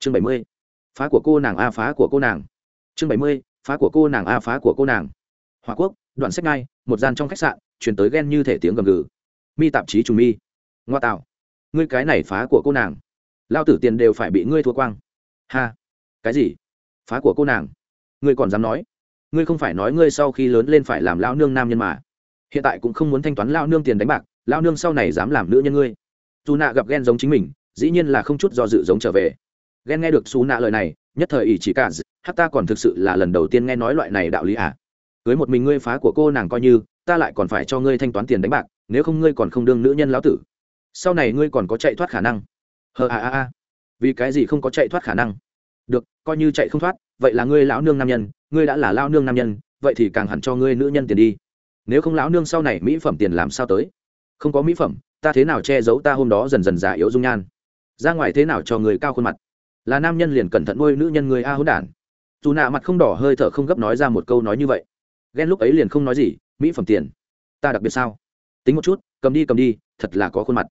chương bảy mươi, phá của cô nàng a, phá của cô nàng. Chương bảy mươi, phá của cô nàng a, phá của cô nàng. Hòa quốc, đoạn sách ngay, một gian trong khách sạn chuyển tới ghen như thể tiếng gầm gừ. Mi tạp chí trùng mi. Ngoa tạo. Ngươi cái này phá của cô nàng. Lao tử tiền đều phải bị ngươi thua quang. Ha. Cái gì? Phá của cô nàng. Ngươi còn dám nói. Ngươi không phải nói ngươi sau khi lớn lên phải làm lao nương nam nhân mà. Hiện tại cũng không muốn thanh toán lao nương tiền đánh bạc lao nương sau này dám làm nữ nhân ngươi. Dù nạ gặp ghen giống chính mình, dĩ nhiên là không chút do dự giống trở về ghen nghe được xú nạ lời này, nhất thời ỷ chỉ cả hát ta còn thực sự là lần đầu tiên nghe nói loại này đạo lý à? Cưới một mình ngươi phá của cô nàng coi như, ta lại còn phải cho ngươi thanh toán tiền đánh bạc, nếu không ngươi còn không đương nữ nhân lão tử. Sau này ngươi còn có chạy thoát khả năng. Hờ à à à vì cái gì không có chạy thoát khả năng? Được, coi như chạy không thoát, vậy là ngươi lão nương nam nhân, ngươi đã là lao nương nam nhân, vậy thì càng hẳn cho ngươi nữ nhân tiền đi. Nếu không lão nương sau này mỹ phẩm tiền làm sao tới? Không có mỹ phẩm, ta thế nào che giấu ta hôm đó dần dần già yếu dung nhan? Ra ngoài thế nào cho người cao khuôn mặt? Là nam nhân liền cẩn thận nuôi nữ nhân người a hỗn đản. Dù nạ mặt không đỏ hơi thở không gấp nói ra một câu nói như vậy. Ghen lúc ấy liền không nói gì, mỹ phẩm tiền. Ta đặc biệt sao? Tính một chút, cầm đi cầm đi, thật là có khuôn mặt.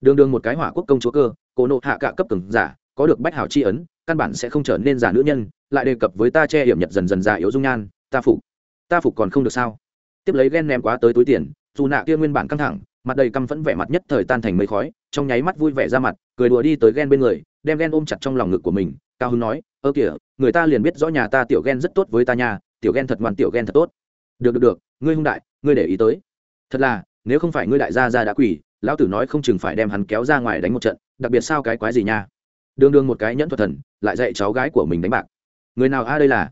Đường đường một cái hỏa quốc công chúa cơ, cổ nộ hạ cả cấp từng giả, có được bách hảo chi ấn, căn bản sẽ không trở nên giả nữ nhân, lại đề cập với ta che hiểm nhật dần dần già yếu dung nhan, ta phục. Ta phục còn không được sao? Tiếp lấy ghen ném quá tới túi tiền, dù nạ kia nguyên bản căng thẳng, mặt đầy căm phẫn vẻ mặt nhất thời tan thành mây khói, trong nháy mắt vui vẻ ra mặt cười đùa đi tới ghen bên người, đem ghen ôm chặt trong lòng ngực của mình, cao hưng nói, ơ kìa, người ta liền biết rõ nhà ta tiểu ghen rất tốt với ta nhà tiểu ghen thật ngoan, tiểu ghen thật tốt. Được được được, ngươi hung đại, ngươi để ý tới. Thật là, nếu không phải ngươi đại gia ra đã quỷ lão tử nói không chừng phải đem hắn kéo ra ngoài đánh một trận, đặc biệt sao cái quái gì nha? Đương đương một cái nhẫn thuật thần, lại dạy cháu gái của mình đánh bạc. Người nào a đây là?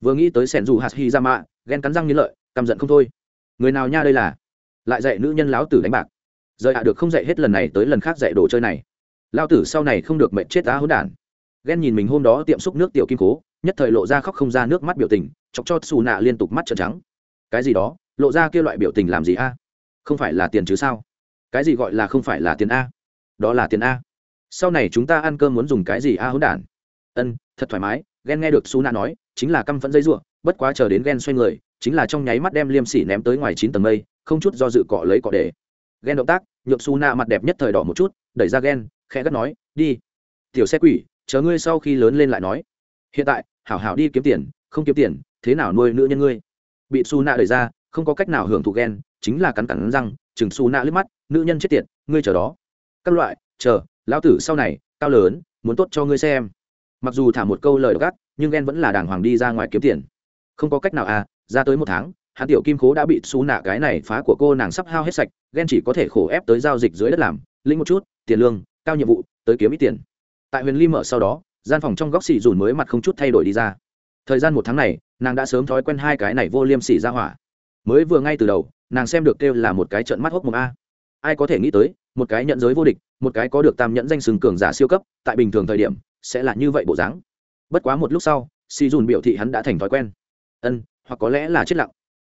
Vừa nghĩ tới sẻn dù hạt hi ra mạ, ghen cắn răng như lợi, căm giận không thôi. Người nào nha đây là? Lại dạy nữ nhân lão tử đánh bạc. Rời hạ được không dạy hết lần này tới lần khác dạy đồ chơi này lão tử sau này không được mệnh chết á hỗn đản. Ghen nhìn mình hôm đó tiệm xúc nước tiểu kim cố, nhất thời lộ ra khóc không ra nước mắt biểu tình, chọc cho xù nạ liên tục mắt trợn trắng. Cái gì đó? Lộ ra kia loại biểu tình làm gì a? Không phải là tiền chứ sao? Cái gì gọi là không phải là tiền a? Đó là tiền a. Sau này chúng ta ăn cơm muốn dùng cái gì a hỗn đản? Ân, thật thoải mái, ghen nghe được xù nạ nói, chính là căm phẫn dây ruộng bất quá chờ đến ghen xoay người, chính là trong nháy mắt đem liêm sỉ ném tới ngoài chín tầng mây, không chút do dự cọ lấy cọ để. Ghen động tác, nhượng su na mặt đẹp nhất thời đỏ một chút đẩy ra ghen, khẽ gắt nói, đi, tiểu xe quỷ, chờ ngươi sau khi lớn lên lại nói. Hiện tại, hảo hảo đi kiếm tiền, không kiếm tiền, thế nào nuôi nữ nhân ngươi? Bị su na đẩy ra, không có cách nào hưởng thụ ghen, chính là cắn cắn răng, chừng su na lướt mắt, nữ nhân chết tiệt, ngươi chờ đó. Các loại, chờ, lão tử sau này, cao lớn, muốn tốt cho ngươi xem. Mặc dù thả một câu lời gắt nhưng ghen vẫn là đàng hoàng đi ra ngoài kiếm tiền. Không có cách nào à ra tới một tháng, hắn tiểu kim khố đã bị xú nạ cái này phá của cô nàng sắp hao hết sạch, ghen chỉ có thể khổ ép tới giao dịch dưới đất làm linh một chút tiền lương, cao nhiệm vụ, tới kiếm ít tiền. Tại huyền ly mở sau đó, gian phòng trong góc xì dùn mới mặt không chút thay đổi đi ra. Thời gian một tháng này, nàng đã sớm thói quen hai cái này vô liêm sỉ ra hỏa. Mới vừa ngay từ đầu, nàng xem được kêu là một cái trận mắt hốc một a. Ai có thể nghĩ tới, một cái nhận giới vô địch, một cái có được tam nhẫn danh sừng cường giả siêu cấp, tại bình thường thời điểm, sẽ là như vậy bộ dáng. Bất quá một lúc sau si dùn biểu thị hắn đã thành thói quen. Ân, hoặc có lẽ là chết lặng.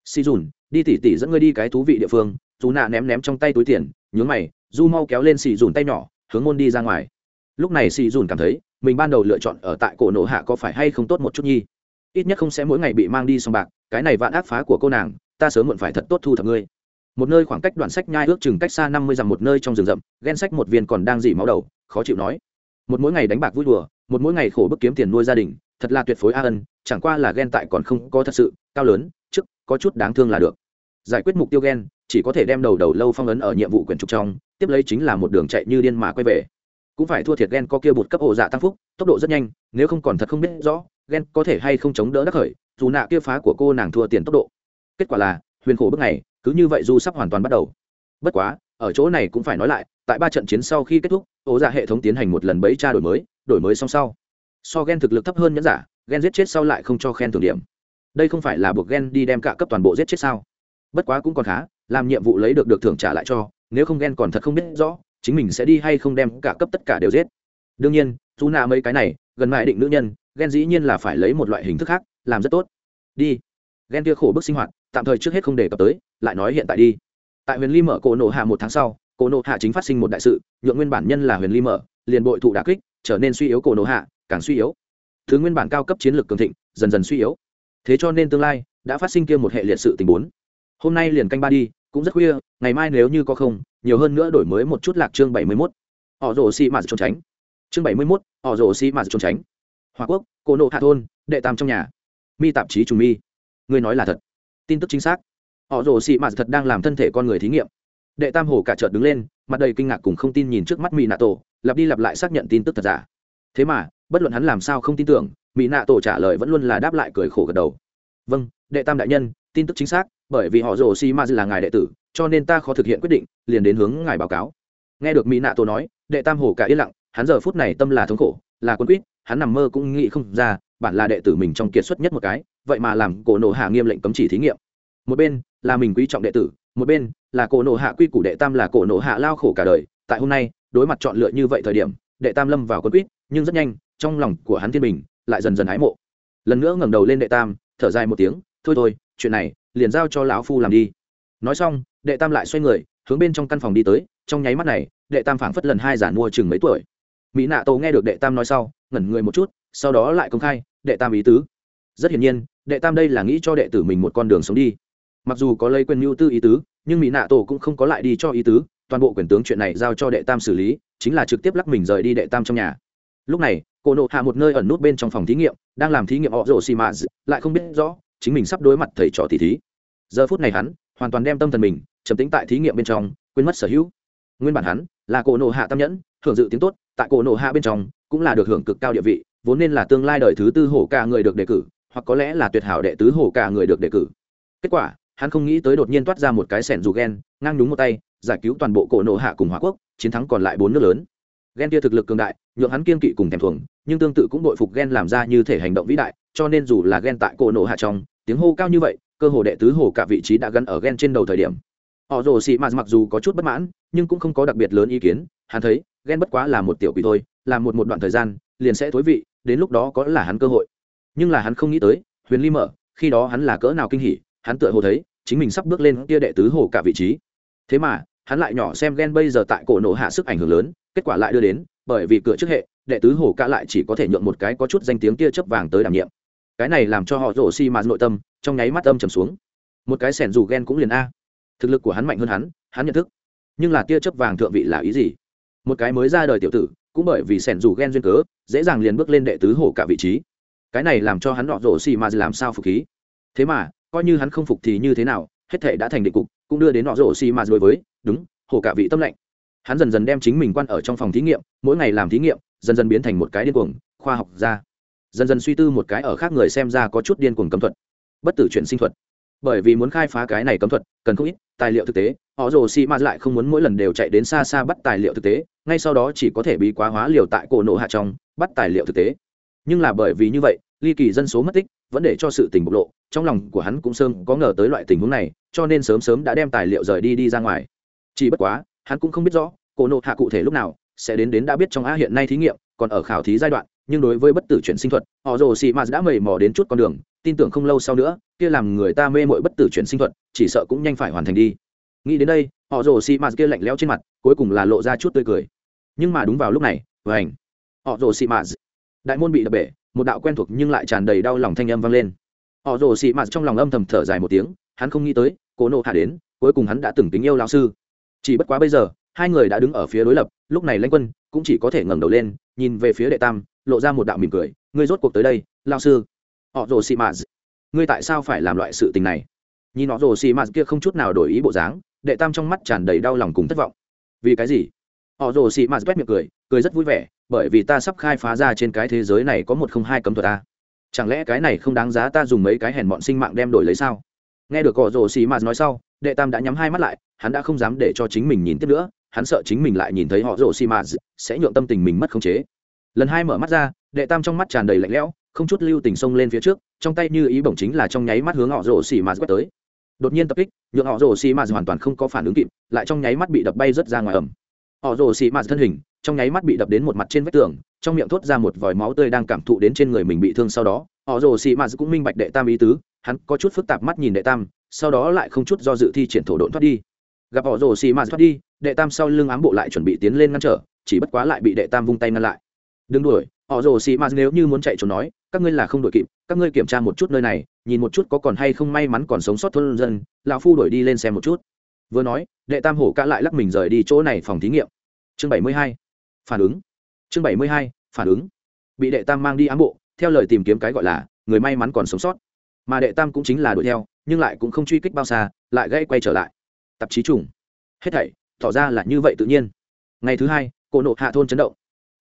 Si dùn, đi tỉ tỉ dẫn ngươi đi cái thú vị địa phương, dù nạ ném ném trong tay túi tiền, nhướng mày du mau kéo lên xì dùn tay nhỏ, hướng môn đi ra ngoài. Lúc này xì dùn cảm thấy, mình ban đầu lựa chọn ở tại cổ nổ hạ có phải hay không tốt một chút nhi? Ít nhất không sẽ mỗi ngày bị mang đi xong bạc, cái này vạn ác phá của cô nàng, ta sớm muộn phải thật tốt thu thập ngươi. Một nơi khoảng cách đoạn sách nhai ước chừng cách xa năm mươi dặm một nơi trong rừng rậm, ghen sách một viên còn đang dỉ máu đầu, khó chịu nói. Một mỗi ngày đánh bạc vui đùa, một mỗi ngày khổ bức kiếm tiền nuôi gia đình, thật là tuyệt phối a ân, chẳng qua là ghen tại còn không có thật sự, cao lớn chức có chút đáng thương là được. Giải quyết mục tiêu ghen, chỉ có thể đem đầu đầu lâu phong ấn ở nhiệm vụ quyển trục trong tiếp lấy chính là một đường chạy như điên mà quay về. Cũng phải thua thiệt ghen có kia bột cấp ổ dạ tăng phúc, tốc độ rất nhanh, nếu không còn thật không biết rõ ghen có thể hay không chống đỡ đắc khởi, dù nạ kia phá của cô nàng thua tiền tốc độ. Kết quả là, huyền khổ bước này, cứ như vậy du sắp hoàn toàn bắt đầu. Bất quá, ở chỗ này cũng phải nói lại, tại ba trận chiến sau khi kết thúc, ổ dạ hệ thống tiến hành một lần bẫy tra đổi mới đổi mới song sau. So ghen thực lực thấp hơn nhẫn giả ghen giết chết sau lại không cho khen thưởng điểm. Đây không phải là buộc ghen đi đem cả cấp toàn bộ giết chết sao? Bất quá cũng còn khá, làm nhiệm vụ lấy được được thưởng trả lại cho nếu không ghen còn thật không biết rõ, chính mình sẽ đi hay không đem cả cấp tất cả đều giết. Đương nhiên, dù nạ mấy cái này, gần mãi định nữ nhân, ghen dĩ nhiên là phải lấy một loại hình thức khác, làm rất tốt. Đi. Ghen kia khổ bức sinh hoạt, tạm thời trước hết không đề cập tới, lại nói hiện tại đi. Tại huyền ly mở cổ nộ hạ một tháng sau, cổ nộ hạ chính phát sinh một đại sự, nhượng nguyên bản nhân là huyền ly mở, liền bội thụ đà kích, trở nên suy yếu cổ nộ hạ, càng suy yếu. Thứ nguyên bản cao cấp chiến lược cường thịnh, dần dần suy yếu. Thế cho nên tương lai, đã phát sinh kia một hệ liệt sự tình bốn. Hôm nay liền canh ba đi cũng rất khuya, ngày mai nếu như có không, nhiều hơn nữa đổi mới một chút lạc chương bảy mươi mốt. Họ rồ xị mạt trốn tránh. Chương bảy mươi mốt, họ rồ xi mạt trốn tránh. Hòa quốc cô nộ hạ thôn, đệ tam trong nhà. Mi tạp chí trùng mi. Ngươi nói là thật. Tin tức chính xác. Họ rồ xi mạt thật đang làm thân thể con người thí nghiệm. Đệ tam hồ cả chợt đứng lên, mặt đầy kinh ngạc cùng không tin nhìn trước mắt mỹ nạ tổ, lặp đi lặp lại xác nhận tin tức thật giả. Thế mà, bất luận hắn làm sao không tin tưởng mỹ nạ tổ trả lời vẫn luôn là đáp lại cười khổ gật đầu. Vâng đệ tam đại nhân tin tức chính xác, bởi vì họ rồ xi ma là ngài đệ tử, cho nên ta khó thực hiện quyết định, liền đến hướng ngài báo cáo. Nghe được mỹ nạ tổ nói, đệ tam hồ cả yên lặng, hắn giờ phút này tâm là thống khổ, là quân quýt, hắn nằm mơ cũng nghĩ không ra, bản là đệ tử mình trong kiệt xuất nhất một cái, vậy mà làm cổ nộ hạ nghiêm lệnh cấm chỉ thí nghiệm. Một bên là mình quý trọng đệ tử, một bên là cổ nộ hạ quy củ đệ tam là cổ nộ hạ lao khổ cả đời, tại hôm nay, đối mặt chọn lựa như vậy thời điểm, đệ tam lâm vào quân quýt, nhưng rất nhanh, trong lòng của hắn thiên bình, lại dần dần hái mộ. Lần nữa ngẩng đầu lên đệ tam, thở dài một tiếng, thôi thôi chuyện này, liền giao cho lão phu làm đi. Nói xong, đệ tam lại xoay người, hướng bên trong căn phòng đi tới, trong nháy mắt này, đệ tam phảng phất lần hai giản mua chừng mấy tuổi. Mỹ nạ tổ nghe được đệ tam nói sau, ngẩn người một chút, sau đó lại công khai, đệ tam ý tứ. Rất hiển nhiên, đệ tam đây là nghĩ cho đệ tử mình một con đường sống đi. Mặc dù có lấy quyền mưu tư ý tứ, nhưng mỹ nạ tổ cũng không có lại đi cho ý tứ, toàn bộ quyền tướng chuyện này giao cho đệ tam xử lý, chính là trực tiếp lắc mình rời đi đệ tam trong nhà. Lúc này, cô nộ hạ một nơi ẩn nút bên trong phòng thí nghiệm, đang làm thí nghiệm họ rổ xì mã lại không biết rõ chính mình sắp đối mặt thầy trò tỷ thí. Giờ phút này hắn hoàn toàn đem tâm thần mình trầm tính tại thí nghiệm bên trong, quên mất sở hữu. Nguyên bản hắn là cổ nộ hạ tam nhẫn, hưởng dự tiếng tốt, tại cổ nộ hạ bên trong cũng là được hưởng cực cao địa vị, vốn nên là tương lai đời thứ tư hổ ca người được đề cử, hoặc có lẽ là tuyệt hảo đệ tứ hổ ca người được đề cử. Kết quả, hắn không nghĩ tới đột nhiên toát ra một cái sẻn dù ghen ngang đúng một tay, giải cứu toàn bộ cổ nộ hạ cùng hòa quốc, chiến thắng còn lại bốn nước lớn. Ghen kia thực lực cường đại, nhượng hắn kiên kỵ cùng thèm thuồng, nhưng tương tự cũng đội phục ghen làm ra như thể hành động vĩ đại cho nên dù là ghen tại cổ nổ hạ trong, tiếng hô cao như vậy, cơ hồ đệ tứ hồ cả vị trí đã gắn ở ghen trên đầu thời điểm. Họ rồ xị mạt mặc dù có chút bất mãn, nhưng cũng không có đặc biệt lớn ý kiến, hắn thấy, ghen bất quá là một tiểu quỷ thôi, là một một đoạn thời gian, liền sẽ thối vị, đến lúc đó có là hắn cơ hội. Nhưng là hắn không nghĩ tới, huyền ly mở, khi đó hắn là cỡ nào kinh hỉ, hắn tựa hồ thấy, chính mình sắp bước lên kia đệ tứ hồ cả vị trí. Thế mà, hắn lại nhỏ xem ghen bây giờ tại cổ nổ hạ sức ảnh hưởng lớn, kết quả lại đưa đến, bởi vì cửa trước hệ, đệ tứ hồ cả lại chỉ có thể nhượng một cái có chút danh tiếng tia chấp vàng tới đảm nhiệm cái này làm cho họ rổ xi mạt nội tâm, trong nháy mắt âm trầm xuống. Một cái sẻn dù ghen cũng liền a. Thực lực của hắn mạnh hơn hắn hắn nhận thức. Nhưng là tia chớp vàng thượng vị là ý gì? Một cái mới ra đời tiểu tử, cũng bởi vì sẻn dù ghen duyên cớ, dễ dàng liền bước lên đệ tứ hổ cả vị trí. Cái này làm cho hắn họ rổ xi mà làm sao phục khí? Thế mà, coi như hắn không phục thì như thế nào, hết thể đã thành định cục, cũng đưa đến họ rổ xi mà đối với, đúng, hổ cả vị tâm lạnh hắn dần dần đem chính mình quan ở trong phòng thí nghiệm, mỗi ngày làm thí nghiệm, dần dần biến thành một cái điên cuồng, khoa học gia dần dần suy tư một cái ở khác người xem ra có chút điên cuồng cấm thuật. Bất tử chuyển sinh thuật. Bởi vì muốn khai phá cái này cấm thuật, cần không ít tài liệu thực tế, họ rồ xì ma lại không muốn mỗi lần đều chạy đến xa xa bắt tài liệu thực tế, ngay sau đó chỉ có thể bị quá hóa liều tại cổ nộ hạ trong, bắt tài liệu thực tế. Nhưng là bởi vì như vậy, ly kỳ dân số mất tích, vẫn để cho sự tình bộc lộ, trong lòng của hắn cũng sớm có ngờ tới loại tình huống này, cho nên sớm sớm đã đem tài liệu rời đi đi ra ngoài. Chỉ bất quá, hắn cũng không biết rõ, cổ nộ hạ cụ thể lúc nào, sẽ đến đến đã biết trong a hiện nay thí nghiệm, còn ở khảo thí giai đoạn nhưng đối với bất tử chuyển sinh thuật họ rồ xì m đã mầy mò đến chút con đường, tin tưởng không lâu sau nữa, kia làm người ta mê mội bất tử chuyển sinh thuật, chỉ sợ cũng nhanh phải hoàn thành đi. Nghĩ đến đây họ rồ xì m kia lạnh lẽo trên mặt, cuối cùng là lộ ra chút tươi cười. Nhưng mà đúng vào lúc này vảnh họ rồ xì m đại môn bị đập bể, một đạo quen thuộc nhưng lại tràn đầy đau lòng thanh âm vang lên. Họ rồ xì m trong lòng âm thầm thở dài một tiếng, hắn không nghĩ tới, cố nộ hạ đến, cuối cùng hắn đã từng tính yêu lao sư. Chỉ bất quá bây giờ, hai người đã đứng ở phía đối lập, lúc này lãnh quân cũng chỉ có thể ngẩng đầu lên, nhìn về phía đệ tam lộ ra một đạo mỉm cười, ngươi rốt cuộc tới đây lao sư. Họ rồ xì mạt ngươi tại sao phải làm loại sự tình này? Nhìn họ rồ xì mạt kia không chút nào đổi ý bộ dáng, đệ tam trong mắt tràn đầy đau lòng cùng thất vọng. Vì cái gì? Họ rồ xì mạt quét miệng cười cười rất vui vẻ, bởi vì ta sắp khai phá ra trên cái thế giới này có một không hai cấm thuật ta chẳng lẽ cái này không đáng giá ta dùng mấy cái hèn bọn sinh mạng đem đổi lấy sao? Nghe được họ rồ xì mạt nói sau, đệ tam đã nhắm hai mắt lại, hắn đã không dám để cho chính mình nhìn tiếp nữa, hắn sợ chính mình lại nhìn thấy họ rồ xì mạt sẽ nhượng tâm tình mình mất khống chế lần hai mở mắt ra, đệ tam trong mắt tràn đầy lạnh lẽo, không chút lưu tình xông lên phía trước, trong tay như ý bổng chính là trong nháy mắt hướng họ rồ xì mà quét tới. Đột nhiên tập kích, nhượng họ rồ xì mà hoàn toàn không có phản ứng kịp, lại trong nháy mắt bị đập bay rớt ra ngoài ẩm họ rồ xì mà thân hình, trong nháy mắt bị đập đến một mặt trên vách tường, trong miệng thốt ra một vòi máu tươi đang cảm thụ đến trên người mình bị thương sau đó, họ rồ xì mà cũng minh bạch đệ tam ý tứ, hắn có chút phức tạp mắt nhìn đệ tam, sau đó lại không chút do dự thi triển thổ độn thoát đi. Gặp họ rồ xì mà thoát đi, đệ tam sau lưng ám bộ lại chuẩn bị tiến lên ngăn trở, chỉ bất quá lại bị đệ tam vung tay ngăn lại đừng đuổi, họ rồ xì mạt nếu như muốn chạy trốn nói, các ngươi là không đuổi kịp, các ngươi kiểm tra một chút nơi này, nhìn một chút có còn hay không may mắn còn sống sót thôn dân, lão phu đuổi đi lên xem một chút. Vừa nói, đệ tam hổ ca lại lắc mình rời đi chỗ này phòng thí nghiệm. Chương bảy mươi hai, phản ứng. Chương bảy mươi hai, phản ứng. Bị đệ tam mang đi ám bộ, theo lời tìm kiếm cái gọi là, người may mắn còn sống sót. Mà đệ tam cũng chính là đuổi theo, nhưng lại cũng không truy kích bao xa, lại gây quay trở lại. Tạp chí trùng. Hết thảy, tỏ ra là như vậy tự nhiên. Ngày thứ hai, cổ nộ hạ thôn chấn động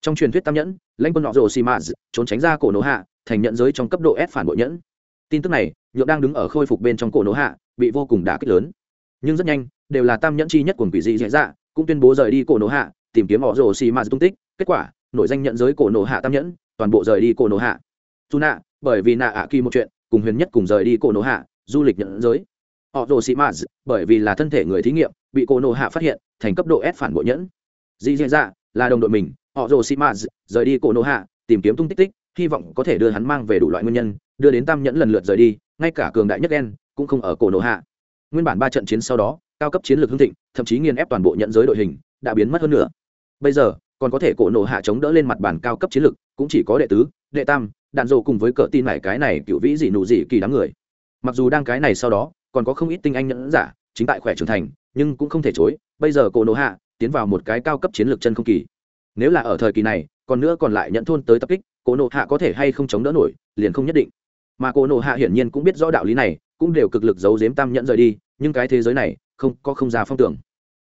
trong truyền thuyết tam nhẫn, lãnh quân nọ rồ xì mã trốn tránh ra cổ nổ hạ, thành nhận giới trong cấp độ s phản bội nhẫn. Tin tức này, nhượng đang đứng ở khôi phục bên trong cổ nổ hạ, bị vô cùng đả kích lớn. Nhưng rất nhanh, đều là tam nhẫn chi nhất của quỷ dị dễ dạ cũng tuyên bố rời đi cổ nổ hạ, tìm kiếm họ rồ xì mã tung tích. Kết quả nội danh nhận giới cổ nổ hạ tam nhẫn, toàn bộ rời đi cổ nổ hạ. Dù nạ, bởi vì nạ ạ kỳ một chuyện, cùng huyền nhất cùng rời đi cổ nổ hạ, du lịch nhận giới. Họ rồ xì mã bởi vì là thân thể người thí nghiệm, bị cổ nổ hạ phát hiện, thành cấp độ s phản bội nhẫn. Dị dễ dạ là đồng đội mình họ rồ xì mã rời đi cổ nộ hạ, tìm kiếm tung tích tích, hy vọng có thể đưa hắn mang về đủ loại nguyên nhân, đưa đến tam nhẫn lần lượt rời đi, ngay cả cường đại nhất đen cũng không ở cổ nộ hạ. Nguyên bản ba trận chiến sau đó, cao cấp chiến lược hưng thịnh, thậm chí nghiền ép toàn bộ nhận giới đội hình, đã biến mất hơn nữa bây giờ, còn có thể cổ nộ hạ chống đỡ lên mặt bản cao cấp chiến lược, cũng chỉ có đệ tứ, đệ tam, đạn dộ cùng với cỡ tin này cái này cựu vĩ dị nụ dị kỳ đám người. Mặc dù đang cái này sau đó, còn có không ít tinh anh nhẫn giả, chính tại khỏe trưởng thành, nhưng cũng không thể chối. Bây giờ cổ nộ hạ tiến vào một cái cao cấp chiến lược chân không kỳ nếu là ở thời kỳ này, còn nữa còn lại nhận thôn tới tập kích, cổ nộ hạ có thể hay không chống đỡ nổi, liền không nhất định. Mà cổ nộ hạ hiển nhiên cũng biết rõ đạo lý này, cũng đều cực lực giấu giếm tam nhẫn rời đi, nhưng cái thế giới này, không, có không ra phong tưởng.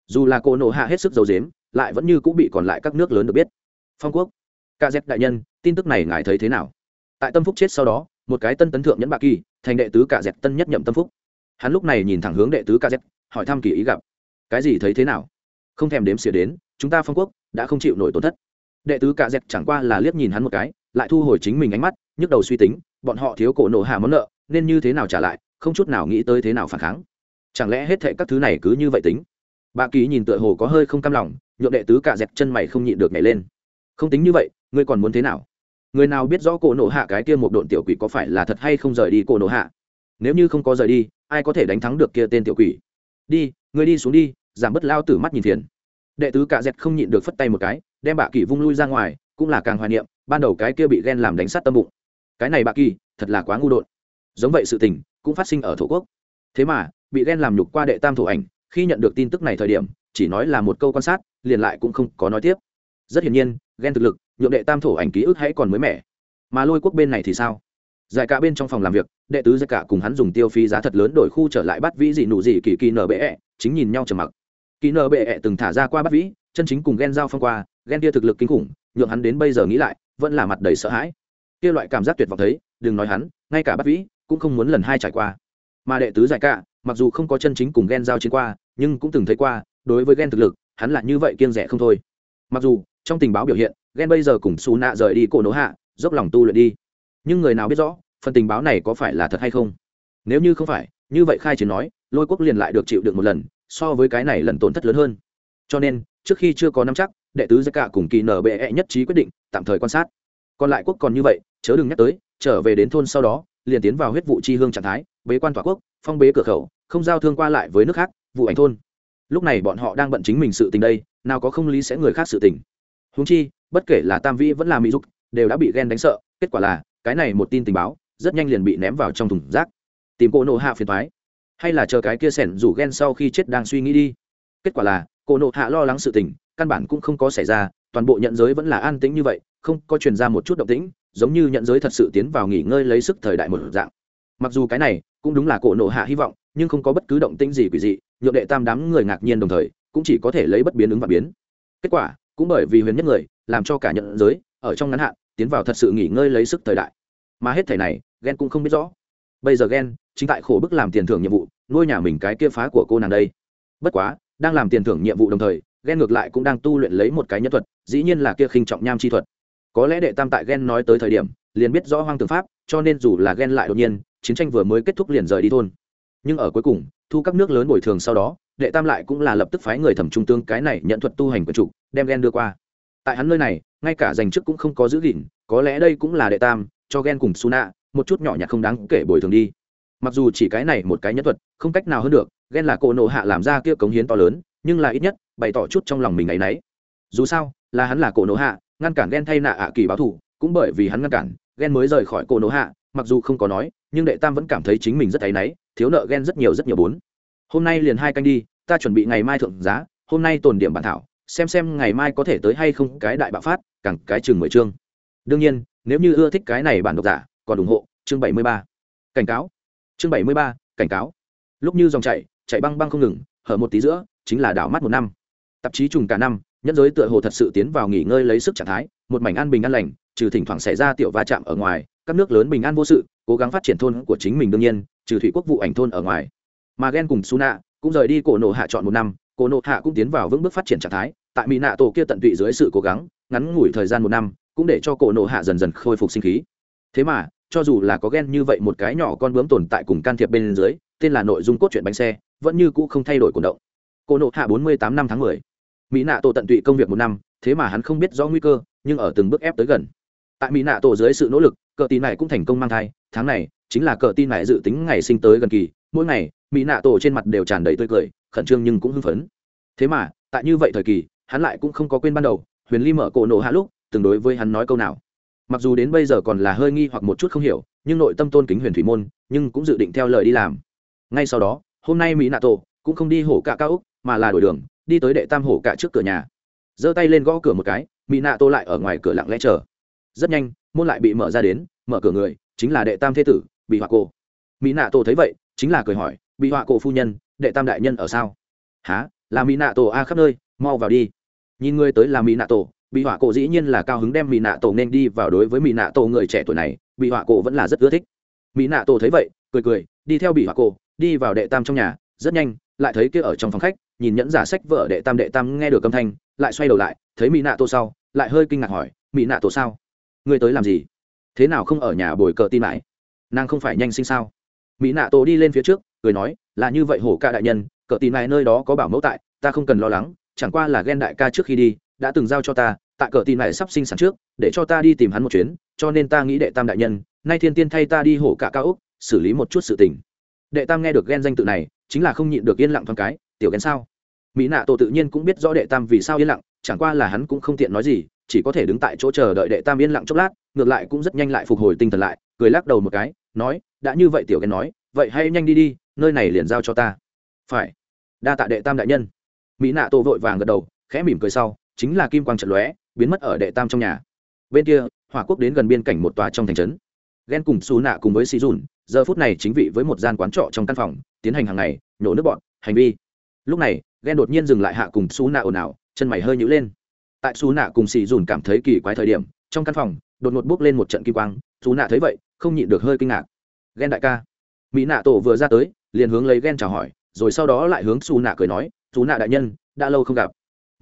Dù là cổ nộ hạ hết sức giấu giếm, lại vẫn như cũng bị còn lại các nước lớn được biết. Phong quốc. Ca z đại nhân, tin tức này ngài thấy thế nào? Tại tâm phúc chết sau đó, một cái tân tấn thượng nhẫn bạc kỳ, thành đệ tứ cả z tân nhất nhậm tâm phúc. Hắn lúc này nhìn thẳng hướng đệ tứ ca z, hỏi thăm kỳ ý gặp. Cái gì thấy thế nào? Không thèm đếm xỉa đến, chúng ta phong quốc đã không chịu nổi tổn thất. Đệ tứ cả dẹt chẳng qua là liếc nhìn hắn một cái, lại thu hồi chính mình ánh mắt, nhức đầu suy tính, bọn họ thiếu cổ nổ hạ món nợ, nên như thế nào trả lại, không chút nào nghĩ tới thế nào phản kháng. Chẳng lẽ hết thệ các thứ này cứ như vậy tính? Bà kỳ nhìn tựa hồ có hơi không cam lòng, nhượng đệ tứ cả dẹt chân mày không nhịn được nhảy lên. Không tính như vậy, ngươi còn muốn thế nào? Người nào biết rõ cổ nổ hạ cái kia một độn tiểu quỷ có phải là thật hay không rời đi cổ nổ hạ? Nếu như không có rời đi, ai có thể đánh thắng được kia tên tiểu quỷ? Đi, ngươi đi xuống đi, giảm bớt lao tử mắt nhìn thiền đệ tứ cạ dẹt không nhịn được phất tay một cái, đem bạ kỳ vung lui ra ngoài, cũng là càng hoài niệm, ban đầu cái kia bị ghen làm đánh sát tâm bụng. Cái này bạ kỳ thật là quá ngu đột. Giống vậy sự tình, cũng phát sinh ở thổ quốc. Thế mà, bị ghen làm nhục qua đệ tam thổ ảnh, khi nhận được tin tức này thời điểm, chỉ nói là một câu quan sát, liền lại cũng không có nói tiếp. Rất hiển nhiên, ghen thực lực, nhượng đệ tam thổ ảnh ký ức hãy còn mới mẻ. Mà lôi quốc bên này thì sao? Giải cả bên trong phòng làm việc, đệ tứ giải cả cùng hắn dùng tiêu phí giá thật lớn đổi khu trở lại bắt vĩ dị nụ dị kỳ kỳ nở bệ chính nhìn nhau trầm mặc kỹ nợ bệ ẹ từng thả ra qua bắt vĩ, chân chính cùng ghen giao phong qua ghen kia thực lực kinh khủng, nhượng hắn đến bây giờ nghĩ lại, vẫn là mặt đầy sợ hãi. Kia loại cảm giác tuyệt vọng thấy, đừng nói hắn, ngay cả bắt vĩ, cũng không muốn lần hai trải qua. Mà đệ tứ giải cả mặc dù không có chân chính cùng ghen giao chiến qua, nhưng cũng từng thấy qua, đối với ghen thực lực, hắn là như vậy kiêng rẻ không thôi. Mặc dù, trong tình báo biểu hiện ghen bây giờ cùng xù nạ rời đi cổ nỗ hạ, dốc lòng tu luyện đi. Nhưng người nào biết rõ, phần tình báo này có phải là thật hay không? Nếu như không phải, như vậy khai chiến nói, lôi quốc liền lại được chịu được một lần so với cái này lần tổn thất lớn hơn. Cho nên, trước khi chưa có nắm chắc, đệ tứ giặc cả cùng kỳ nở bệ nhất trí quyết định, tạm thời quan sát. Còn lại quốc còn như vậy, chớ đừng nhắc tới, trở về đến thôn sau đó, liền tiến vào huyết vụ chi hương trạng thái, bế quan tỏa quốc, phong bế cửa khẩu, không giao thương qua lại với nước khác, vụ ảnh thôn. Lúc này bọn họ đang bận chính mình sự tình đây, nào có không lý sẽ người khác sự tình. Húng chi, bất kể là tam vĩ vẫn là mỹ dục, đều đã bị ghen đánh sợ, kết quả là, cái này một tin tình báo, rất nhanh liền bị ném vào trong thùng rác. Tìm cô nộ hạ phiền thoái hay là chờ cái kia sẻn rủ ghen sau khi chết đang suy nghĩ đi. Kết quả là, cô nộ hạ lo lắng sự tình, căn bản cũng không có xảy ra, toàn bộ nhận giới vẫn là an tĩnh như vậy, không có truyền ra một chút động tĩnh, giống như nhận giới thật sự tiến vào nghỉ ngơi lấy sức thời đại một dạng. Mặc dù cái này cũng đúng là cổ nộ hạ hy vọng, nhưng không có bất cứ động tĩnh gì quỷ dị, nhượng đệ tam đám người ngạc nhiên đồng thời, cũng chỉ có thể lấy bất biến ứng và biến. Kết quả, cũng bởi vì huyền nhất người, làm cho cả nhận giới ở trong ngắn hạn tiến vào thật sự nghỉ ngơi lấy sức thời đại. Mà hết thể này ghen cũng không biết rõ. Bây giờ ghen chính tại khổ bức làm tiền thưởng nhiệm vụ, nuôi nhà mình cái kia phá của cô nàng đây. Bất quá, đang làm tiền thưởng nhiệm vụ đồng thời ghen ngược lại cũng đang tu luyện lấy một cái nhân thuật, dĩ nhiên là kia khinh trọng nham chi thuật. Có lẽ đệ tam tại ghen nói tới thời điểm, liền biết rõ hoang tường pháp, cho nên dù là ghen lại đột nhiên, chiến tranh vừa mới kết thúc liền rời đi thôn. Nhưng ở cuối cùng, thu các nước lớn bồi thường sau đó, đệ tam lại cũng là lập tức phái người thẩm trung tương cái này nhận thuật tu hành của chủ, đem ghen đưa qua. Tại hắn nơi này, ngay cả giành chức cũng không có giữ gìn, có lẽ đây cũng là đệ tam, cho ghen cùng suna, một chút nhỏ nhặt không đáng kể bồi thường đi mặc dù chỉ cái này một cái nhân thuật, không cách nào hơn được, ghen là cổ nộ hạ làm ra kia cống hiến to lớn, nhưng là ít nhất, bày tỏ chút trong lòng mình ấ y n ấ y dù sao, là hắn là cổ nộ hạ, ngăn cản ghen thay nạ ạ kỳ báo thủ, cũng bởi vì hắn ngăn cản, ghen mới rời khỏi cổ nộ hạ, mặc dù không có nói, nhưng đệ tam vẫn cảm thấy chính mình rất áy náy thiếu nợ ghen rất nhiều rất nhiều bốn. Hôm nay liền hai canh đi, ta chuẩn bị ngày mai thượng giá, hôm nay tồn điểm bản thảo, xem xem ngày mai có thể tới hay không cái đại bạo phát càng cái chừng mười chương. Đương nhiên, nếu như ưa thích cái này bản độc giả, còn ủng hộ chương bảy mươi ba. Cảnh cáo chương bảy mươi ba, cảnh cáo. Lúc như dòng chạy chạy băng băng không ngừng, hở một tí giữa, chính là đảo mắt một năm. Tạp chí trùng cả năm, nhân giới tựa hồ thật sự tiến vào nghỉ ngơi lấy sức trạng thái, một mảnh an bình an lành, trừ thỉnh thoảng xảy ra tiểu va chạm ở ngoài, các nước lớn bình an vô sự, cố gắng phát triển thôn của chính mình đương nhiên, trừ thủy quốc vụ ảnh thôn ở ngoài. Mà ghen cùng suna cũng rời đi cổ nộ hạ chọn một năm, cổ nộ hạ cũng tiến vào vững bước phát triển trạng thái, tại mỹ nạ tổ kia tận tụy dưới sự cố gắng, ngắn ngủi thời gian một năm, cũng để cho cổ nộ hạ dần dần khôi phục sinh khí. Thế mà cho dù là có ghen như vậy một cái nhỏ con bướm tồn tại cùng can thiệp bên dưới, tên là nội dung cốt truyện bánh xe, vẫn như cũ không thay đổi cổ động. Cổ nộ hạ bốn mươi tám năm tháng mười. Mỹ nạ tổ tận tụy công việc một năm, thế mà hắn không biết rõ nguy cơ, nhưng ở từng bước ép tới gần. Tại mỹ nạ tổ dưới sự nỗ lực, cờ tin này cũng thành công mang thai, tháng này chính là cờ tin này dự tính ngày sinh tới gần kỳ, mỗi ngày, mỹ nạ tổ trên mặt đều tràn đầy tươi cười, khẩn trương nhưng cũng hưng phấn. Thế mà, tại như vậy thời kỳ, hắn lại cũng không có quên ban đầu, huyền ly mở cổ nộ hạ lúc, từng đối với hắn nói câu nào mặc dù đến bây giờ còn là hơi nghi hoặc một chút không hiểu, nhưng nội tâm tôn kính huyền thủy môn, nhưng cũng dự định theo lời đi làm. Ngay sau đó, hôm nay mỹ nạ tổ cũng không đi hổ cả cao úc mà là đổi đường, đi tới đệ tam hổ cả trước cửa nhà. Giơ tay lên gõ cửa một cái, mỹ nạ tô lại ở ngoài cửa lặng lẽ chờ. Rất nhanh, môn lại bị mở ra đến, mở cửa người, chính là đệ tam thế tử bị họa cổ. Mỹ nạ tô thấy vậy, chính là cười hỏi bị họa cổ phu nhân, đệ tam đại nhân ở sao? Há là mỹ nạ tổ a, khắp nơi, mau vào đi. Nhìn người tới là mỹ nạ tổ bị họa cổ dĩ nhiên là cao hứng đem mỹ nạ tổ nên đi vào đối với mỹ nạ tổ người trẻ tuổi này, bị họa cổ vẫn là rất ưa thích. Mỹ nạ tổ thấy vậy, cười cười, đi theo bị họa cổ, đi vào đệ tam trong nhà, rất nhanh, lại thấy kia ở trong phòng khách, nhìn nhẫn giả sách vợ đệ tam đệ tam nghe được âm thanh, lại xoay đầu lại, thấy mỹ nạ tổ sau, lại hơi kinh ngạc hỏi mỹ nạ tổ sao? Người tới làm gì? Thế nào không ở nhà bồi cờ tin lại? Nàng không phải nhanh sinh sao? Mỹ nạ tổ đi lên phía trước, cười nói, là như vậy hổ ca đại nhân, cờ tin lại nơi đó có bảo mẫu tại, ta không cần lo lắng, chẳng qua là ghen đại ca trước khi đi đã từng giao cho ta, tại cờ tin mẹ sắp sinh sản trước, để cho ta đi tìm hắn một chuyến, cho nên ta nghĩ đệ tam đại nhân, nay thiên tiên thay ta đi hổ cả cao úc xử lý một chút sự tình. Đệ tam nghe được ghen danh tự này, chính là không nhịn được yên lặng thoáng cái, tiểu ghen sao? Mỹ nạ tổ tự nhiên cũng biết rõ đệ tam vì sao yên lặng, chẳng qua là hắn cũng không tiện nói gì, chỉ có thể đứng tại chỗ chờ đợi đệ tam yên lặng chốc lát, ngược lại cũng rất nhanh lại phục hồi tinh thần lại, cười lắc đầu một cái, nói, đã như vậy tiểu ghen nói, vậy hay nhanh đi đi, nơi này liền giao cho ta. Phải. Đa tạ đệ tam đại nhân. Mỹ nạ tổ vội vàng gật đầu, khẽ mỉm cười sau chính là kim quang trận lóe, biến mất ở đệ tam trong nhà. Bên kia, hỏa quốc đến gần biên cảnh một tòa trong thành trấn. Ghen cùng xù nạ cùng với xì dùn giờ phút này chính vị với một gian quán trọ trong căn phòng, tiến hành hàng ngày, nhổ nước bọn hành vi. Lúc này ghen đột nhiên dừng lại hạ cùng xù nạ ồn ào, chân mày hơi nhữ lên. Tại xù nạ cùng xì dùn cảm thấy kỳ quái thời điểm, trong căn phòng, đột ngột bước lên một trận kim quang. Xù nạ thấy vậy, không nhịn được hơi kinh ngạc. Ghen đại ca. Mỹ nạ tổ vừa ra tới, liền hướng lấy ghen chào hỏi, rồi sau đó lại hướng xù nạ cười nói xù nạ đại nhân, đã lâu không gặp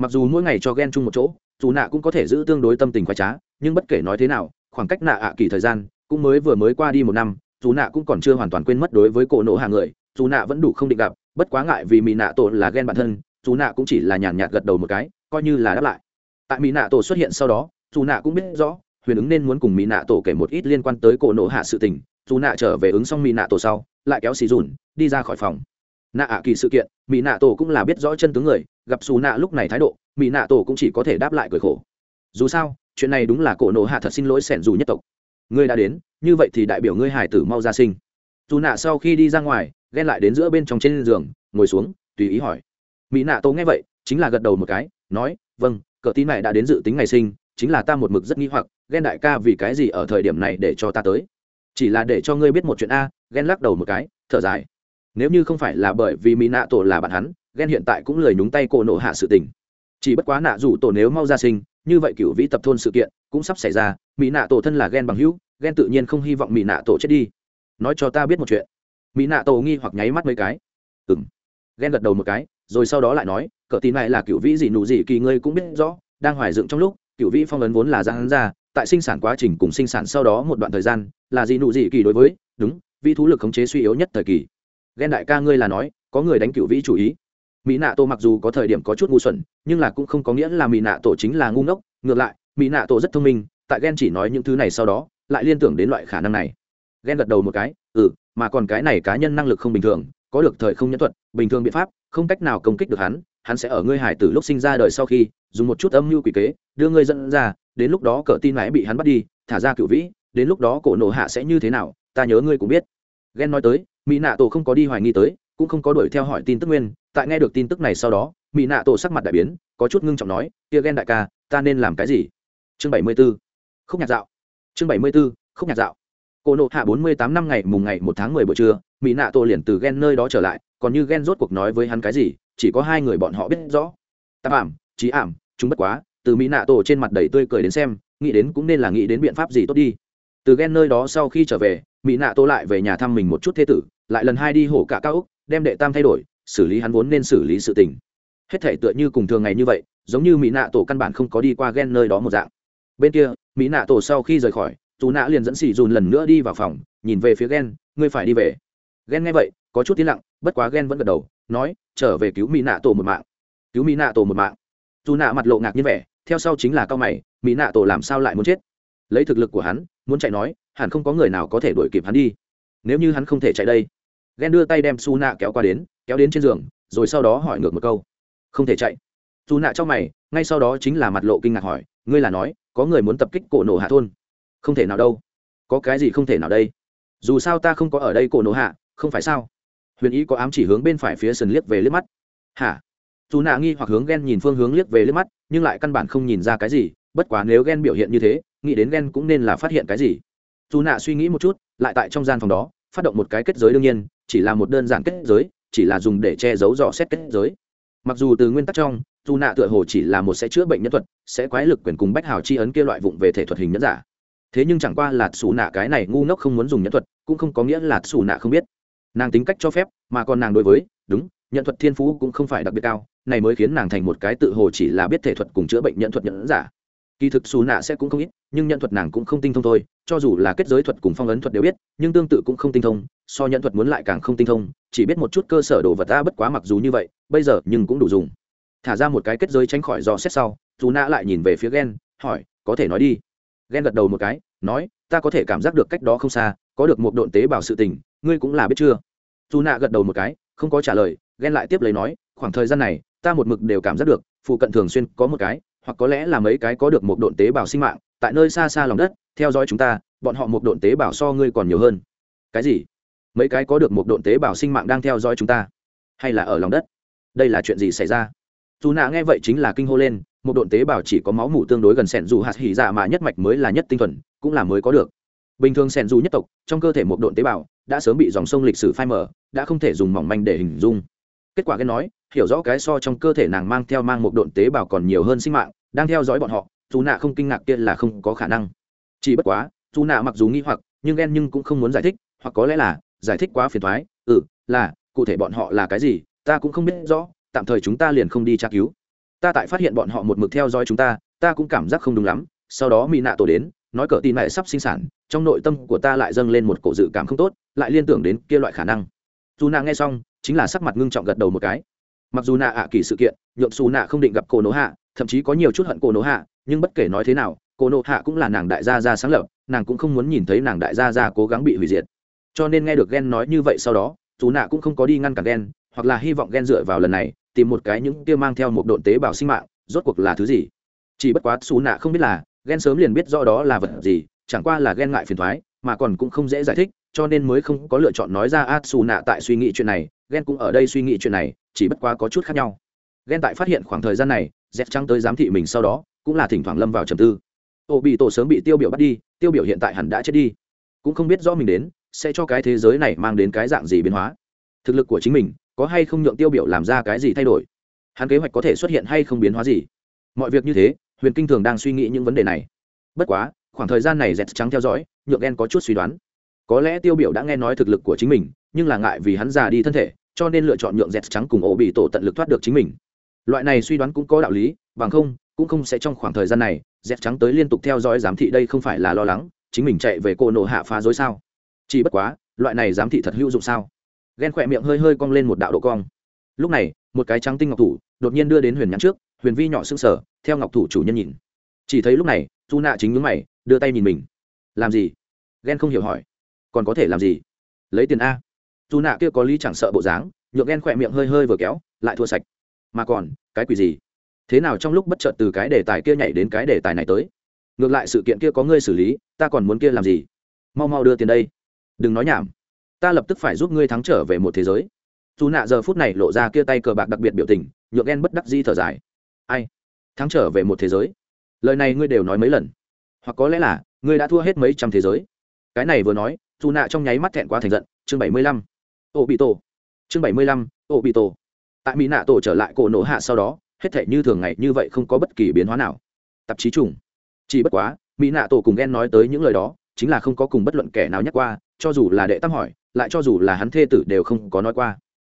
mặc dù mỗi ngày cho ghen chung một chỗ, dù nạ cũng có thể giữ tương đối tâm tình khoái trá, nhưng bất kể nói thế nào, khoảng cách nạ ạ kỳ thời gian cũng mới vừa mới qua đi một năm, dù nạ cũng còn chưa hoàn toàn quên mất đối với cổ nộ hạ người, dù nạ vẫn đủ không định gặp, bất quá ngại vì mỹ nạ tổ là ghen bản thân, dù nạ cũng chỉ là nhàn nhạt gật đầu một cái, coi như là đáp lại. Tại mỹ nạ tổ xuất hiện sau đó, dù nạ cũng biết rõ, huyền ứng nên muốn cùng mỹ nạ tổ kể một ít liên quan tới cổ nộ hạ sự tình, dù nạ trở về ứng xong mỹ nạ tổ sau, lại kéo xì dùn đi ra khỏi phòng nạ ạ kỳ sự kiện, mỹ nạ tổ cũng là biết rõ chân tướng người, gặp xù nạ lúc này thái độ, mỹ nạ tổ cũng chỉ có thể đáp lại cười khổ. Dù sao, chuyện này đúng là cổ nộ hạ thật xin lỗi sẻn dù nhất tộc. Ngươi đã đến, như vậy thì đại biểu ngươi hải tử mau ra sinh. Dù nạ sau khi đi ra ngoài, ghen lại đến giữa bên trong trên giường, ngồi xuống, tùy ý hỏi. Mỹ nạ tổ nghe vậy, chính là gật đầu một cái, nói vâng cờ tín này đã đến dự tính ngày sinh, chính là ta một mực rất nghi hoặc, ghen đại ca vì cái gì ở thời điểm này để cho ta tới? Chỉ là để cho ngươi biết một chuyện a. Ghen lắc đầu một cái, thở dài nếu như không phải là bởi vì mỹ nạ tổ là bạn hắn ghen hiện tại cũng lười nhúng tay cổ nộ hạ sự tình. Chỉ bất quá nạ rủ tổ nếu mau ra sinh, như vậy cựu vĩ tập thôn sự kiện cũng sắp xảy ra mỹ nạ tổ thân là ghen bằng hữu ghen tự nhiên không hy vọng mỹ nạ tổ chết đi. Nói cho ta biết một chuyện. Mỹ nạ tổ nghi hoặc nháy mắt mấy cái. Ừ m ghen gật đầu một cái, rồi sau đó lại nói cỡ tin này là cựu vĩ gì nụ gì kỳ ngươi cũng biết rõ, đang hoài dựng trong lúc, cựu vĩ phong ấn vốn là ra hắn ra, tại sinh sản quá trình cùng sinh sản sau đó một đoạn thời gian, là gì nụ gì kỳ đối với, đúng vi thú lực khống chế suy yếu nhất thời kỳ ghen đại ca ngươi là nói, có người đánh cựu vĩ chủ ý. Mỹ nạ tổ mặc dù có thời điểm có chút ngu xuẩn, nhưng là cũng không có nghĩa là mỹ nạ tổ chính là ngu ngốc. Ngược lại, mỹ nạ tổ rất thông minh, tại ghen chỉ nói những thứ này sau đó, lại liên tưởng đến loại khả năng này. Ghen gật đầu một cái ừ mà còn cái này cá nhân năng lực không bình thường, có được thời không nhân thuật, bình thường biện pháp, không cách nào công kích được hắn hắn sẽ ở ngươi hải tử lúc sinh ra đời sau khi, dùng một chút âm mưu quỷ kế, đưa ngươi dẫn ra, đến lúc đó cờ tin mãi bị hắn bắt đi, thả ra cựu vĩ, đến lúc đó cổ nổ hạ sẽ như thế nào, ta nhớ ngươi cũng biết. Ghen nói tới mỹ nạ tổ không có đi hoài nghi tới, cũng không có đuổi theo hỏi tin tức nguyên, tại nghe được tin tức này sau đó, mỹ nạ tổ sắc mặt đại biến, có chút ngưng trọng nói kia ghen đại ca, ta nên làm cái gì? Chương bảy mươi b ố khúc nhạc dạo. Chương bảy mươi b ố khúc nhạc dạo. Cô nộ hạ bốn mươi tám năm ngày, mùng ngày một tháng mười buổi trưa, mỹ nạ tổ liền từ ghen nơi đó trở lại, còn như ghen rốt cuộc nói với hắn cái gì, chỉ có hai người bọn họ biết rõ. Tạp ảm trí ảm, chúng bất quá, từ mỹ nạ tổ trên mặt đầy tươi cười đến xem, nghĩ đến cũng nên là nghĩ đến biện pháp gì tốt đi. Từ ghen nơi đó sau khi trở về, mỹ nạ tổ lại về nhà thăm mình một chút thế tử lại lần hai đi hổ cả cao úc, đem đệ tam thay đổi, xử lý hắn vốn nên xử lý sự tình. Hết thể tựa như cùng thường ngày như vậy, giống như mỹ nạ tổ căn bản không có đi qua ghen nơi đó một dạng. Bên kia, mỹ nạ tổ sau khi rời khỏi dù nạ liền dẫn xì dùn lần nữa đi vào phòng, nhìn về phía ghen ngươi phải đi về. Ghen nghe vậy, có chút tiếng lặng, bất quá ghen vẫn gật đầu, nói, trở về cứu mỹ nạ tổ một mạng. Cứu mỹ nạ tổ một mạng? Dù nạ mặt lộ ngạc như vẻ, theo sau chính là cao mày, mỹ nạ tổ làm sao lại muốn chết? Lấy thực lực của hắn, muốn chạy nói, hẳn không có người nào có thể đuổi kịp hắn đi. Nếu như hắn không thể chạy đây ghen đưa tay đem su nạ kéo qua đến, kéo đến trên giường, rồi sau đó hỏi ngược một câu. Không thể chạy. Dù nạ trong mày, ngay sau đó chính là mặt lộ kinh ngạc hỏi, ngươi là nói, có người muốn tập kích cổ nổ hạ thôn? Không thể nào đâu. Có cái gì không thể nào đây? Dù sao ta không có ở đây cổ nổ hạ, không phải sao? Huyền ý có ám chỉ hướng bên phải phía sân liếc về liếc mắt. Hả? Dù nạ nghi hoặc hướng ghen nhìn phương hướng liếc về liếc mắt, nhưng lại căn bản không nhìn ra cái gì, bất quá nếu ghen biểu hiện như thế, nghĩ đến ghen cũng nên là phát hiện cái gì. Dù nạ suy nghĩ một chút, lại tại trong gian phòng đó, phát động một cái kết giới đương nhiên chỉ là một đơn giản kết giới, chỉ là dùng để che giấu dò xét kết giới. Mặc dù từ nguyên tắc trong, dù nạ tựa hồ chỉ là một sẽ chữa bệnh nhân thuật, sẽ quái lực quyền cùng bách hào chi ấn kia loại vụng về thể thuật hình nhân giả. Thế nhưng chẳng qua là xù nạ cái này ngu ngốc không muốn dùng nhân thuật, cũng không có nghĩa là xù nạ không biết. Nàng tính cách cho phép, mà còn nàng đối với, đúng nhận thuật thiên phú cũng không phải đặc biệt cao, này mới khiến nàng thành một cái tự hồ chỉ là biết thể thuật cùng chữa bệnh nhận thuật nhận giả kỳ thực xù nạ sẽ cũng không ít, nhưng nhận thuật nàng cũng không tinh thông thôi, cho dù là kết giới thuật cùng phong ấn thuật đều biết, nhưng tương tự cũng không tinh thông, so nhận thuật muốn lại càng không tinh thông, chỉ biết một chút cơ sở đồ vật ta bất quá mặc dù như vậy, bây giờ nhưng cũng đủ dùng. Thả ra một cái kết giới tránh khỏi dò xét sau dù nạ lại nhìn về phía ghen hỏi, có thể nói đi. Ghen gật đầu một cái, nói, ta có thể cảm giác được cách đó không xa, có được một độn tế bào sự tình, ngươi cũng là biết chưa? Dù nạ gật đầu một cái, không có trả lời ghen lại tiếp lấy nói, khoảng thời gian này, ta một mực đều cảm giác được, phụ cận thường xuyên có một cái hoặc có lẽ là mấy cái có được một độn tế bào sinh mạng, tại nơi xa xa lòng đất, theo dõi chúng ta, bọn họ một độn tế bào so ngươi còn nhiều hơn. Cái gì? Mấy cái có được một độn tế bào sinh mạng đang theo dõi chúng ta? Hay là ở lòng đất? Đây là chuyện gì xảy ra? Dù nạ nghe vậy chính là kinh hô lên, một độn tế bào chỉ có máu mủ tương đối gần sẻn dù hạt hỉ dạ mà nhất mạch mới là nhất tinh thuần, cũng là mới có được. Bình thường sẻn dù nhất tộc, trong cơ thể một độn tế bào, đã sớm bị dòng sông lịch sử phai mở đã không thể dùng mỏng manh để hình dung. Kết quả cái nói hiểu rõ cái so trong cơ thể nàng mang theo mang một độn tế bào còn nhiều hơn sinh mạng, đang theo dõi bọn họ, dù nạ không kinh ngạc kia là không có khả năng. Chỉ bất quá, dù nạ mặc dù nghi hoặc, nhưng ghen nhưng cũng không muốn giải thích, hoặc có lẽ là, giải thích quá phiền thoái ừ là, cụ thể bọn họ là cái gì, ta cũng không biết rõ, tạm thời chúng ta liền không đi tra cứu. Ta tại phát hiện bọn họ một mực theo dõi chúng ta ta cũng cảm giác không đúng lắm, sau đó mỹ nạ tổ đến, nói cỡ tin mẹ sắp sinh sản, trong nội tâm của ta lại dâng lên một cổ dự cảm không tốt, lại liên tưởng đến kia loại khả năng. Dù nạ nghe xong, chính là sắc mặt ngưng trọng gật đầu một cái mặc dù nạ ạ kỳ sự kiện, nhượng xù nạ không định gặp cô nỗ hạ, thậm chí có nhiều chút hận cô nỗ hạ, nhưng bất kể nói thế nào, cô nỗ hạ cũng là nàng đại gia gia sáng lập, nàng cũng không muốn nhìn thấy nàng đại gia gia cố gắng bị hủy diệt. Cho nên nghe được ghen nói như vậy sau đó dù nạ cũng không có đi ngăn cản ghen hoặc là hy vọng ghen dựa vào lần này, tìm một cái những kia mang theo một độn tế bào sinh mạng, rốt cuộc là thứ gì? Chỉ bất quá xù nạ không biết là ghen sớm liền biết rõ đó là vật gì, chẳng qua là ghen ngại phiền thoái mà còn cũng không dễ giải thích, cho nên mới không có lựa chọn nói ra à, a xù nạ tại suy nghĩ chuyện này ghen cũng ở đây suy nghĩ chuyện này chỉ bất quá có chút khác nhau. Ghen tại phát hiện khoảng thời gian này dép trăng tới giám thị mình sau đó, cũng là thỉnh thoảng lâm vào trầm tư. Ô, bị tổ sớm bị tiêu biểu bắt đi, tiêu biểu hiện tại hẳn đã chết đi. Cũng không biết rõ mình đến, sẽ cho cái thế giới này mang đến cái dạng gì biến hóa. Thực lực của chính mình, có hay không nhượng tiêu biểu làm ra cái gì thay đổi? Hắn kế hoạch có thể xuất hiện hay không biến hóa gì? Mọi việc như thế, huyền kinh thường đang suy nghĩ những vấn đề này. Bất quá, khoảng thời gian này dẹt trắng theo dõi, nhượng ghen có chút suy đoán. Có lẽ tiêu biểu đã nghe nói thực lực của chính mình, nhưng là ngại vì hắn già đi thân thể cho nên lựa chọn nhượng dẹt trắng cùng ổ bị tổ tận lực thoát được chính mình. Loại này suy đoán cũng có đạo lý, bằng không, cũng không sẽ trong khoảng thời gian này dẹt trắng tới liên tục theo dõi giám thị đây không phải là lo lắng, chính mình chạy về cô nổ hạ phá dối sao? Chỉ bất quá, loại này giám thị thật hữu dụng sao? Ghen khỏe miệng hơi hơi cong lên một đạo độ cong. Lúc này, một cái trắng tinh ngọc thủ đột nhiên đưa đến huyền nhắn trước, huyền vi nhỏ s ư n g sở theo ngọc thủ chủ nhân nhìn. Chỉ thấy lúc này dù nạ chính ngưỡng mày, đưa tay nhìn mình. Làm gì? Ghen không hiểu hỏi. Còn có thể làm gì? Lấy tiền a dù nạ kia có lý chẳng sợ bộ dáng, nhượng ghen khỏe miệng hơi hơi vừa kéo, lại thua sạch. Mà còn, cái quỷ gì? Thế nào trong lúc bất chợt từ cái đề tài kia nhảy đến cái đề tài này tới? Ngược lại sự kiện kia có ngươi xử lý, ta còn muốn kia làm gì? Mau mau đưa tiền đây. Đừng nói nhảm. Ta lập tức phải giúp ngươi thắng trở về một thế giới. Dù nạ giờ phút này lộ ra kia tay cờ bạc đặc biệt biểu tình, nhượng ghen bất đắc di thở dài. Ai? Thắng trở về một thế giới? Lời này ngươi đều nói mấy lần. Hoặc có lẽ là, ngươi đã thua hết mấy trăm thế giới. Cái này vừa nói, dù nạ trong nháy mắt thẹn quá thành giận, chương bảy mươi lăm ô bị tổ chương bảy mươi lăm ô bị tổ tại mỹ nạ tổ trở lại cổ nổ hạ sau đó, hết thể như thường ngày như vậy không có bất kỳ biến hóa nào. Tạp chí trùng. Chỉ bất quá, mỹ nạ tổ cùng ghen nói tới những lời đó, chính là không có cùng bất luận kẻ nào nhắc qua, cho dù là đệ tam hỏi, lại cho dù là hắn thê tử đều không có nói qua.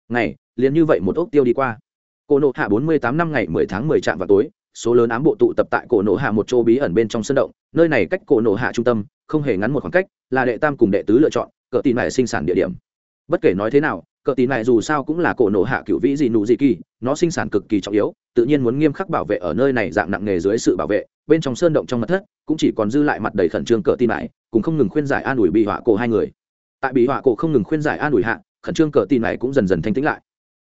Ngày, liền như vậy một ốc tiêu đi qua. Cổ nộ hạ bốn mươi tám năm ngày mười tháng mười trạm vào tối, số lớn ám bộ tụ tập tại cổ nộ hạ một chỗ bí ẩn bên trong sân động, nơi này cách cổ nộ hạ trung tâm, không hề ngắn một khoảng cách, là đệ tam cùng đệ tứ lựa chọn, cỡ tin này sinh sản địa điểm bất kể nói thế nào, cờ tin này dù sao cũng là cổ nổ hạ cựu vĩ gì nụ gì kỳ, nó sinh sản cực kỳ trọng yếu, tự nhiên muốn nghiêm khắc bảo vệ ở nơi này dạng nặng nề dưới sự bảo vệ, bên trong sơn động trong mặt thất, cũng chỉ còn dư lại mặt đầy khẩn trương cờ tin này cũng không ngừng khuyên giải an ủi bị họa cổ hai người. Tại bị họa cổ không ngừng khuyên giải an ủi hạ, khẩn trương cờ tin này cũng dần dần thanh tĩnh lại.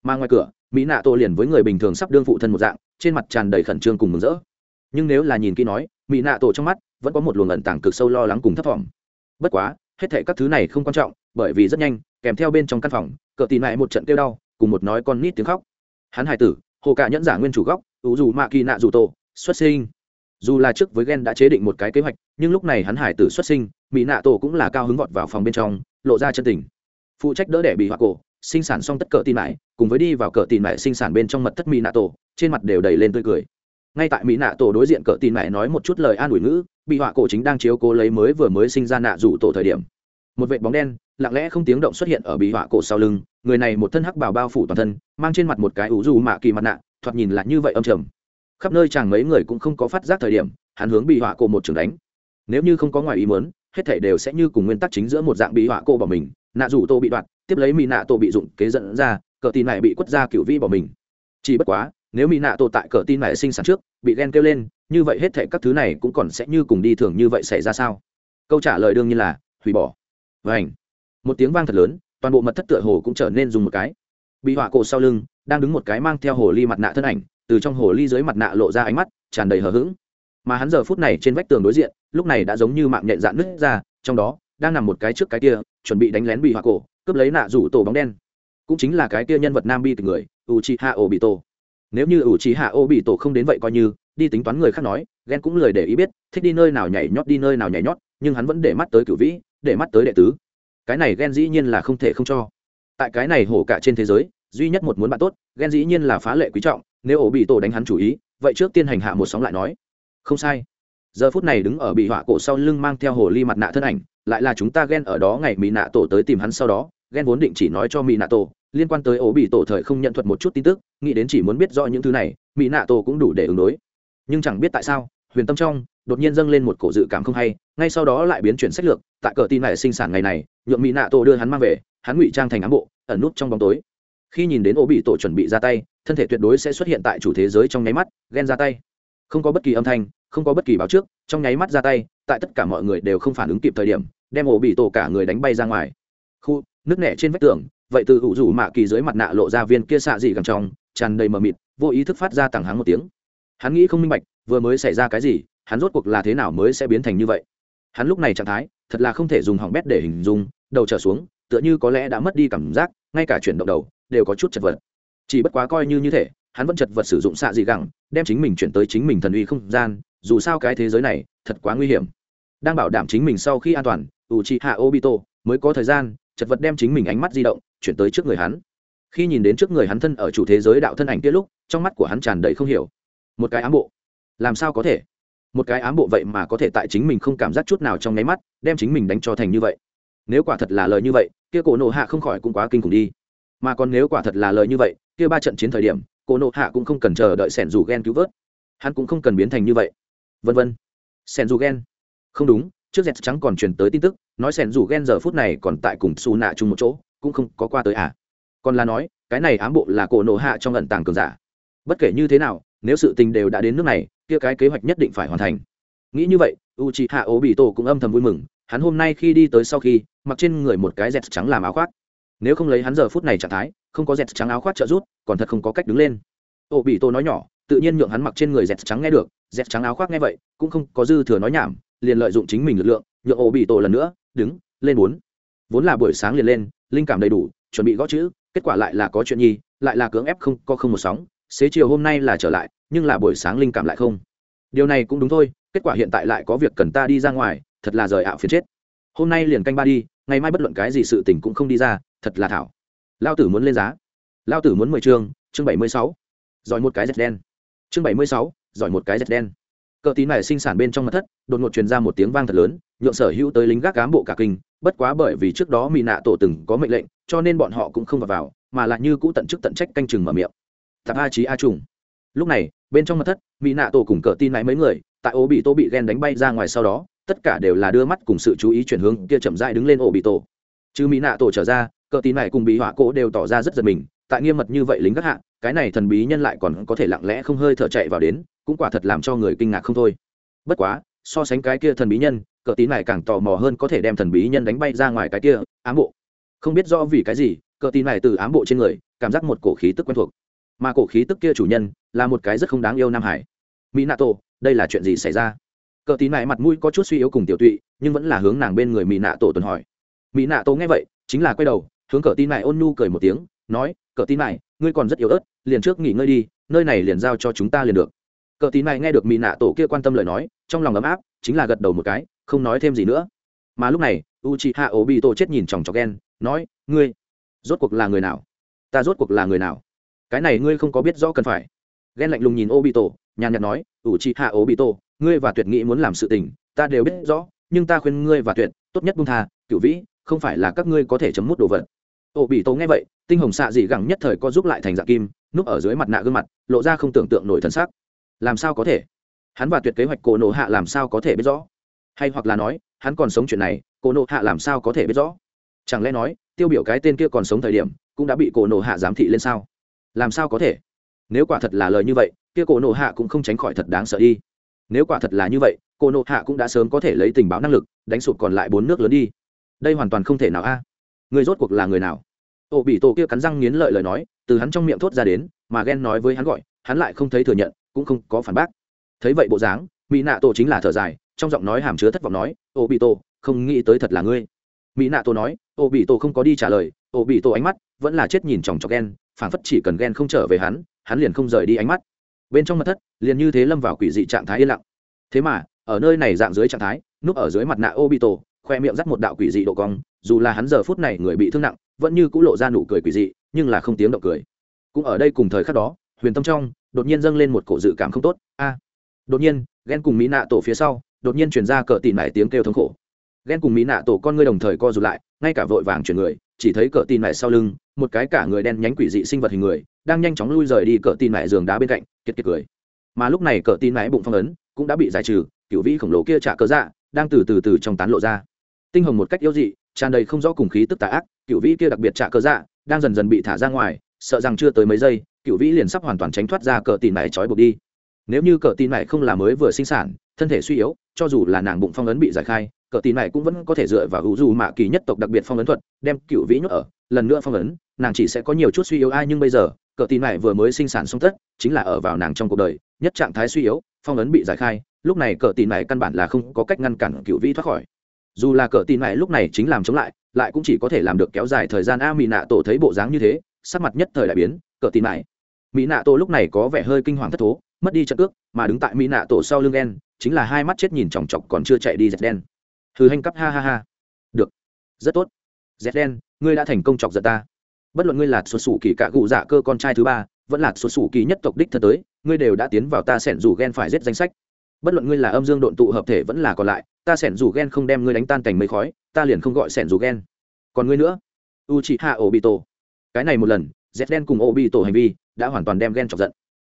Mà ngoài cửa, mỹ nạ tô liền với người bình thường sắp đương phụ thân một dạng, trên mặt tràn đầy khẩn trương cùng mừng rỡ. Nhưng nếu là nhìn kỹ nói, mỹ nạ tổ trong mắt vẫn có một luồng ẩn tàng cực sâu lo lắng cùng thấp thỏm bất quá, hết thệ các thứ này không quan trọng, bởi vì rất nhanh kèm theo bên trong căn phòng cỡ tì lại một trận kêu đau, cùng một nói con nít tiếng khóc. Hắn hải tử, hồ cả nhẫn giả nguyên chủ góc, ủ dù mạ kỳ nạ dù tổ, xuất sinh. Dù là trước với ghen đã chế định một cái kế hoạch, nhưng lúc này hắn hải tử xuất sinh, mỹ nạ tổ cũng là cao hứng vọt vào phòng bên trong, lộ ra chân tình. Phụ trách đỡ đẻ bị họa cổ, sinh sản xong tất cỡ tin mãi cùng với đi vào cỡ tin mãi sinh sản bên trong mật thất mỹ nạ tổ, trên mặt đều đầy lên tươi cười. Ngay tại mỹ nạ tổ đối diện cỡ tin mãi nói một chút lời an ủi ngữ, bị họa cổ chính đang chiếu cố lấy mới vừa mới sinh ra nạ rủ tổ thời điểm một vệ bóng đen, lặng lẽ không tiếng động xuất hiện ở bị họa cổ sau lưng, người này một thân hắc bào bao phủ toàn thân, mang trên mặt một cái ủ dù mạ kỳ mặt nạ, thoạt nhìn lại như vậy âm trầm. Khắp nơi chàng mấy người cũng không có phát giác thời điểm, hắn hướng bị họa cổ một trường đánh. Nếu như không có ngoài ý muốn, hết thể đều sẽ như cùng nguyên tắc chính giữa một dạng bị họa cổ bỏ mình, nạ rủ tô bị đoạt, tiếp lấy mỹ nạ tô bị dụng kế dẫn ra, cờ tin này bị quất ra cựu vi bỏ mình. Chỉ bất quá, nếu mỹ nạ tô tại cờ tin này sinh sản trước, bị ghen kêu lên, như vậy hết thể các thứ này cũng còn sẽ như cùng đi thường như vậy xảy ra sao? Câu trả lời đương nhiên là hủy bỏ vảnh một tiếng vang thật lớn, toàn bộ mật thất tựa hồ cũng trở nên dùng một cái. Bị họa cổ sau lưng, đang đứng một cái mang theo hồ ly mặt nạ thân ảnh, từ trong hồ ly dưới mặt nạ lộ ra ánh mắt, tràn đầy hờ hững. Mà hắn giờ phút này trên vách tường đối diện, lúc này đã giống như mạng nhện dạn nứt ra, trong đó, đang nằm một cái trước cái kia, chuẩn bị đánh lén bị họa cổ, cướp lấy nạ rủ tổ bóng đen. Cũng chính là cái kia nhân vật nam bi từ người u chi hạ ô bị tổ nếu như u chi hạ ô bị tổ không đến vậy coi như, đi tính toán người khác nói ghen cũng lười để ý biết, thích đi nơi nào nhảy nhót đi nơi nào nhảy nhót, nhưng hắn vẫn để mắt tới cửu vĩ để mắt tới đệ tứ. Cái này ghen dĩ nhiên là không thể không cho. Tại cái này hổ cả trên thế giới, duy nhất một muốn bạn tốt ghen dĩ nhiên là phá lệ quý trọng, nếu ổ bị tổ đánh hắn chủ ý, vậy trước tiên hành hạ một sóng lại nói. Không sai. Giờ phút này đứng ở bị họa cổ sau lưng mang theo hồ ly mặt nạ thân ảnh, lại là chúng ta ghen ở đó ngày mỹ nạ tổ tới tìm hắn sau đó ghen vốn định chỉ nói cho mỹ nạ tổ, liên quan tới ổ bị tổ thời không nhận thuật một chút tin tức, nghĩ đến chỉ muốn biết rõ những thứ này mỹ nạ tổ cũng đủ để ứng đối. Nhưng chẳng biết tại sao, huyền tâm trong đột nhiên dâng lên một cổ dự cảm không hay, ngay sau đó lại biến chuyển sách lược, tại cờ tin này sinh sản ngày này nhuộm mỹ nạ tổ đưa hắn mang về, hắn ngụy trang thành ám bộ, ẩn nút trong bóng tối. Khi nhìn đến ổ bị tổ chuẩn bị ra tay, thân thể tuyệt đối sẽ xuất hiện tại chủ thế giới trong nháy mắt, ghen ra tay. Không có bất kỳ âm thanh, không có bất kỳ báo trước, trong nháy mắt ra tay, tại tất cả mọi người đều không phản ứng kịp thời điểm, đem ổ bị tổ cả người đánh bay ra ngoài. Khu nước nẻ trên vách tường, vậy từ ủ rủ mạ kỳ dưới mặt nạ lộ ra viên kia xạ dị gần trong, tràn đầy mờ mịt, vô ý thức phát ra tảng hắng một tiếng. Hắn nghĩ không minh bạch, vừa mới xảy ra cái gì hắn rốt cuộc là thế nào mới sẽ biến thành như vậy? Hắn lúc này trạng thái, thật là không thể dùng hỏng bét để hình dung, đầu trở xuống, tựa như có lẽ đã mất đi cảm giác, ngay cả chuyển động đầu, đều có chút chật vật. Chỉ bất quá coi như như thế, hắn vẫn chật vật sử dụng xạ dị gẳng, đem chính mình chuyển tới chính mình thần uy không gian, dù sao cái thế giới này, thật quá nguy hiểm. Đang bảo đảm chính mình sau khi an toàn u chi hạ obito mới có thời gian, chật vật đem chính mình ánh mắt di động, chuyển tới trước người hắn. Khi nhìn đến trước người hắn thân ở chủ thế giới đạo thân ảnh kia lúc, trong mắt của hắn tràn đầy không hiểu. Một cái ám bộ. Làm sao có thể? Một cái ám bộ vậy mà có thể tại chính mình không cảm giác chút nào trong nháy mắt, đem chính mình đánh cho thành như vậy. Nếu quả thật là lời như vậy, kia cổ nộ hạ không khỏi cũng quá kinh khủng đi. Mà còn nếu quả thật là lời như vậy, kia ba trận chiến thời điểm, cổ nộ hạ cũng không cần chờ đợi sẻn dù ghen cứu vớt. Hắn cũng không cần biến thành như vậy. Vân vân. Sẻn dù ghen không đúng, trước dẹt trắng còn truyền tới tin tức, nói sẻn dù ghen giờ phút này còn tại cùng xù nạ chung một chỗ, cũng không có qua tới à. Còn là nói, cái này ám bộ là cổ nộ hạ trong ẩn tàng cường giả. Bất kể như thế nào, nếu sự tình đều đã đến nước này kia cái kế hoạch nhất định phải hoàn thành. Nghĩ như vậy u c h i hạ ố bị tổ cũng âm thầm vui mừng, hắn hôm nay khi đi tới sau khi, mặc trên người một cái dẹt trắng làm áo khoác. Nếu không lấy hắn giờ phút này trạng thái, không có dẹt trắng áo khoác trợ rút còn thật không có cách đứng lên. Ổ bị tổ nói nhỏ, tự nhiên nhượng hắn mặc trên người dẹt trắng nghe được, dẹt trắng áo khoác nghe vậy, cũng không có dư thừa nói nhảm, liền lợi dụng chính mình lực lượng, nhượng ổ bị tổ lần nữa, đứng, lên bốn. Vốn là buổi sáng liền lên, linh cảm đầy đủ, chuẩn bị gõ chữ, kết quả lại là có chuyện nhi, lại là cưỡng ép không, có không một sóng, xế chiều hôm nay là trở lại nhưng là buổi sáng linh cảm lại không. Điều này cũng đúng thôi kết quả hiện tại lại có việc cần ta đi ra ngoài thật là rời ảo phiền chết. Hôm nay liền canh ba đi ngày mai bất luận cái gì sự tình cũng không đi ra thật là thảo. Lao tử muốn lên giá. Lao tử muốn mười chương chương bảy mươi sáu. Giỏi một cái dẹt đen. Chương bảy mươi sáu giỏi một cái dẹt đen. Cờ tín này sinh sản bên trong mặt thất đột ngột truyền ra một tiếng vang thật lớn nhượng sở hữu tới lính gác cám bộ cả kinh bất quá bởi vì trước đó mỹ nạ tổ từng có mệnh lệnh cho nên bọn họ cũng không vào, vào mà lại như cũ tận chức tận trách canh chừng mở miệng. Tạp a trí a trùng. Lúc này bên trong mặt thất, mỹ nạ tổ cùng cờ tin này mấy người, tại ô bị tô bị ghen đánh bay ra ngoài sau đó, tất cả đều là đưa mắt cùng sự chú ý chuyển hướng kia chậm dại đứng lên ổ bị tổ. Chứ mỹ nạ tổ trở ra, cờ tin này cùng bị họa cỗ đều tỏ ra rất giật mình, tại nghiêm mật như vậy lính các hạ, cái này thần bí nhân lại còn có thể lặng lẽ không hơi thở chạy vào đến, cũng quả thật làm cho người kinh ngạc không thôi. Bất quá, so sánh cái kia thần bí nhân, cờ tín này càng tò mò hơn có thể đem thần bí nhân đánh bay ra ngoài cái kia ám bộ. Không biết rõ vì cái gì, cờ tín này từ ám bộ trên người, cảm giác một cổ khí tức quen thuộc mà cổ khí tức kia chủ nhân là một cái rất không đáng yêu nam hải. Mỹ Nạ Tổ đây là chuyện gì xảy ra? Cờ tín này mặt mũi có chút suy yếu cùng tiểu tụy, nhưng vẫn là hướng nàng bên người mỹ nạ tổ tuần hỏi. Mỹ nạ tổ nghe vậy, chính là quay đầu, hướng cờ tín này ôn nhu cười một tiếng, nói, cờ tín này ngươi còn rất yếu ớt, liền trước nghỉ ngơi đi, nơi này liền giao cho chúng ta liền được. Cờ tín này nghe được mỹ nạ tổ kia quan tâm lời nói, trong lòng ấm áp, chính là gật đầu một cái, không nói thêm gì nữa. Mà lúc này u chị hạ ổ bị tổ chết nhìn chòng chọc ghen, nói, ngươi, rốt cuộc là người nào? Ta rốt cuộc là người nào? Cái này ngươi không có biết rõ cần phải. Ghen lạnh lùng nhìn ô bị tổ nhàn nhạt nói, ủ chị hạ ô bị tổ ngươi và tuyệt nghĩ muốn làm sự tình, ta đều biết rõ, nhưng ta khuyên ngươi và tuyệt, tốt nhất buông tha cựu vĩ, không phải là các ngươi có thể chấm mút đồ vật. Ô bị tổ nghe vậy, tinh hồng xạ dị gẳng nhất thời co giúp lại thành dạng kim, núp ở dưới mặt nạ gương mặt, lộ ra không tưởng tượng nổi thân xác làm sao có thể? Hắn và tuyệt kế hoạch cổ nộ hạ làm sao có thể biết rõ? Hay hoặc là nói, hắn còn sống chuyện này, cổ nộ hạ làm sao có thể biết rõ? Chẳng lẽ nói, tiêu biểu cái tên kia còn sống thời điểm, cũng đã bị cổ nộ hạ giám thị lên sao? Làm sao có thể? Nếu quả thật là lời như vậy, kia cổ nộ hạ cũng không tránh khỏi thật đáng sợ đi. Nếu quả thật là như vậy, cổ nộ hạ cũng đã sớm có thể lấy tình báo năng lực, đánh sụp còn lại bốn nước lớn đi. Đây hoàn toàn không thể nào a. Người rốt cuộc là người nào? Ô bị tổ kia cắn răng nghiến lợi lời nói, từ hắn trong miệng thốt ra đến, mà ghen nói với hắn gọi, hắn lại không thấy thừa nhận, cũng không có phản bác. Thấy vậy bộ dáng mỹ nạ tổ chính là thở dài, trong giọng nói hàm chứa thất vọng nói, ô bị tổ, không nghĩ tới thật là ngươi. Mỹ nạ tổ nói, ô bị tổ không có đi trả lời. Ô bị tổ ánh mắt vẫn là chết nhìn chòng chọc ghen, phảng phất chỉ cần ghen không trở về hắn hắn liền không rời đi ánh mắt. Bên trong mặt thất, liền như thế lâm vào quỷ dị trạng thái yên lặng. Thế mà, ở nơi này dạng dưới trạng thái, núp ở dưới mặt nạ ô bị tổ khoe miệng dắt một đạo quỷ dị độ cong, dù là hắn giờ phút này người bị thương nặng, vẫn như cũng lộ ra nụ cười quỷ dị, nhưng là không tiếng động cười. Cũng ở đây cùng thời khắc đó, huyền tâm trong, đột nhiên dâng lên một cổ dự cảm không tốt. A! Đột nhiên, ghen cùng mỹ nạ tổ phía sau, đột nhiên chuyển ra cờ tì mải tiếng kêu thống khổ. Ghen cùng mỹ nạ tổ con ngươi đồng thời co rụt lại, ngay cả vội vàng chuyển người chỉ thấy cờ tì mẹ sau lưng, một cái cả người đen nhánh quỷ dị sinh vật hình người, đang nhanh chóng lui rời đi cờ tì mẹ giường đá bên cạnh, kiệt kiệt cười. Mà lúc này cờ tì mẹ bụng phong ấn, cũng đã bị giải trừ, cựu vĩ khổng lồ kia trả cớ dạ đang từ từ từ trong tán lộ ra. Tinh hồng một cách yếu dị, tràn đầy không rõ cùng khí tức tà ác, cựu vĩ kia đặc biệt trả cớ dạ đang dần dần bị thả ra ngoài, sợ rằng chưa tới mấy giây, cựu vĩ liền sắp hoàn toàn tránh thoát ra cờ tì mẹ trói buộc đi. Nếu như cờ tin mẹ không là mới vừa sinh sản, thân thể suy yếu, cho dù là nàng bụng phong ấn bị giải khai cờ tì này cũng vẫn có thể dựa vào hữu dù mạ kỳ nhất tộc đặc biệt phong ấn thuật, đem cựu vĩ nhốt ở, lần nữa phong ấn, nàng chỉ sẽ có nhiều chút suy yếu ai nhưng bây giờ, cờ tì này vừa mới sinh sản xong tất, chính là ở vào nàng trong cuộc đời, nhất trạng thái suy yếu, phong ấn bị giải khai, lúc này cờ tì này căn bản là không có cách ngăn cản cựu vĩ thoát khỏi. Dù là cờ tì này lúc này chính làm chống lại lại cũng chỉ có thể làm được kéo dài thời gian, a mỹ nạ tổ thấy bộ dáng như thế, sắc mặt nhất thời đại biến, cờ tì này. Mỹ nạ tổ lúc này có vẻ hơi kinh hoàng thất thố, mất đi trận ước, mà đứng tại mỹ nạ tổ sau lưng đen, chính là hai mắt chết nhìn chòng chọc còn chưa chạy đi dẹt đen hừ hành cấp ha ha ha. Được. Rất tốt. Z đen, ngươi đã thành công chọc giận ta. Bất luận ngươi là xuất xù kỳ cạ cụ dạ cơ con trai thứ ba, vẫn là xuất xù kỳ nhất tộc đích thân tới, ngươi đều đã tiến vào ta sẻn rủ ghen phải giết danh sách. Bất luận ngươi là âm dương độn tụ hợp thể vẫn là còn lại, ta sẻn rủ ghen không đem ngươi đánh tan thành mấy khói, ta liền không gọi sẻn rủ ghen còn ngươi nữa? U chị hạ ổ bị tổ cái này một lần z đen cùng ổ bị tổ hành vi đã hoàn toàn đem ghen chọc giận.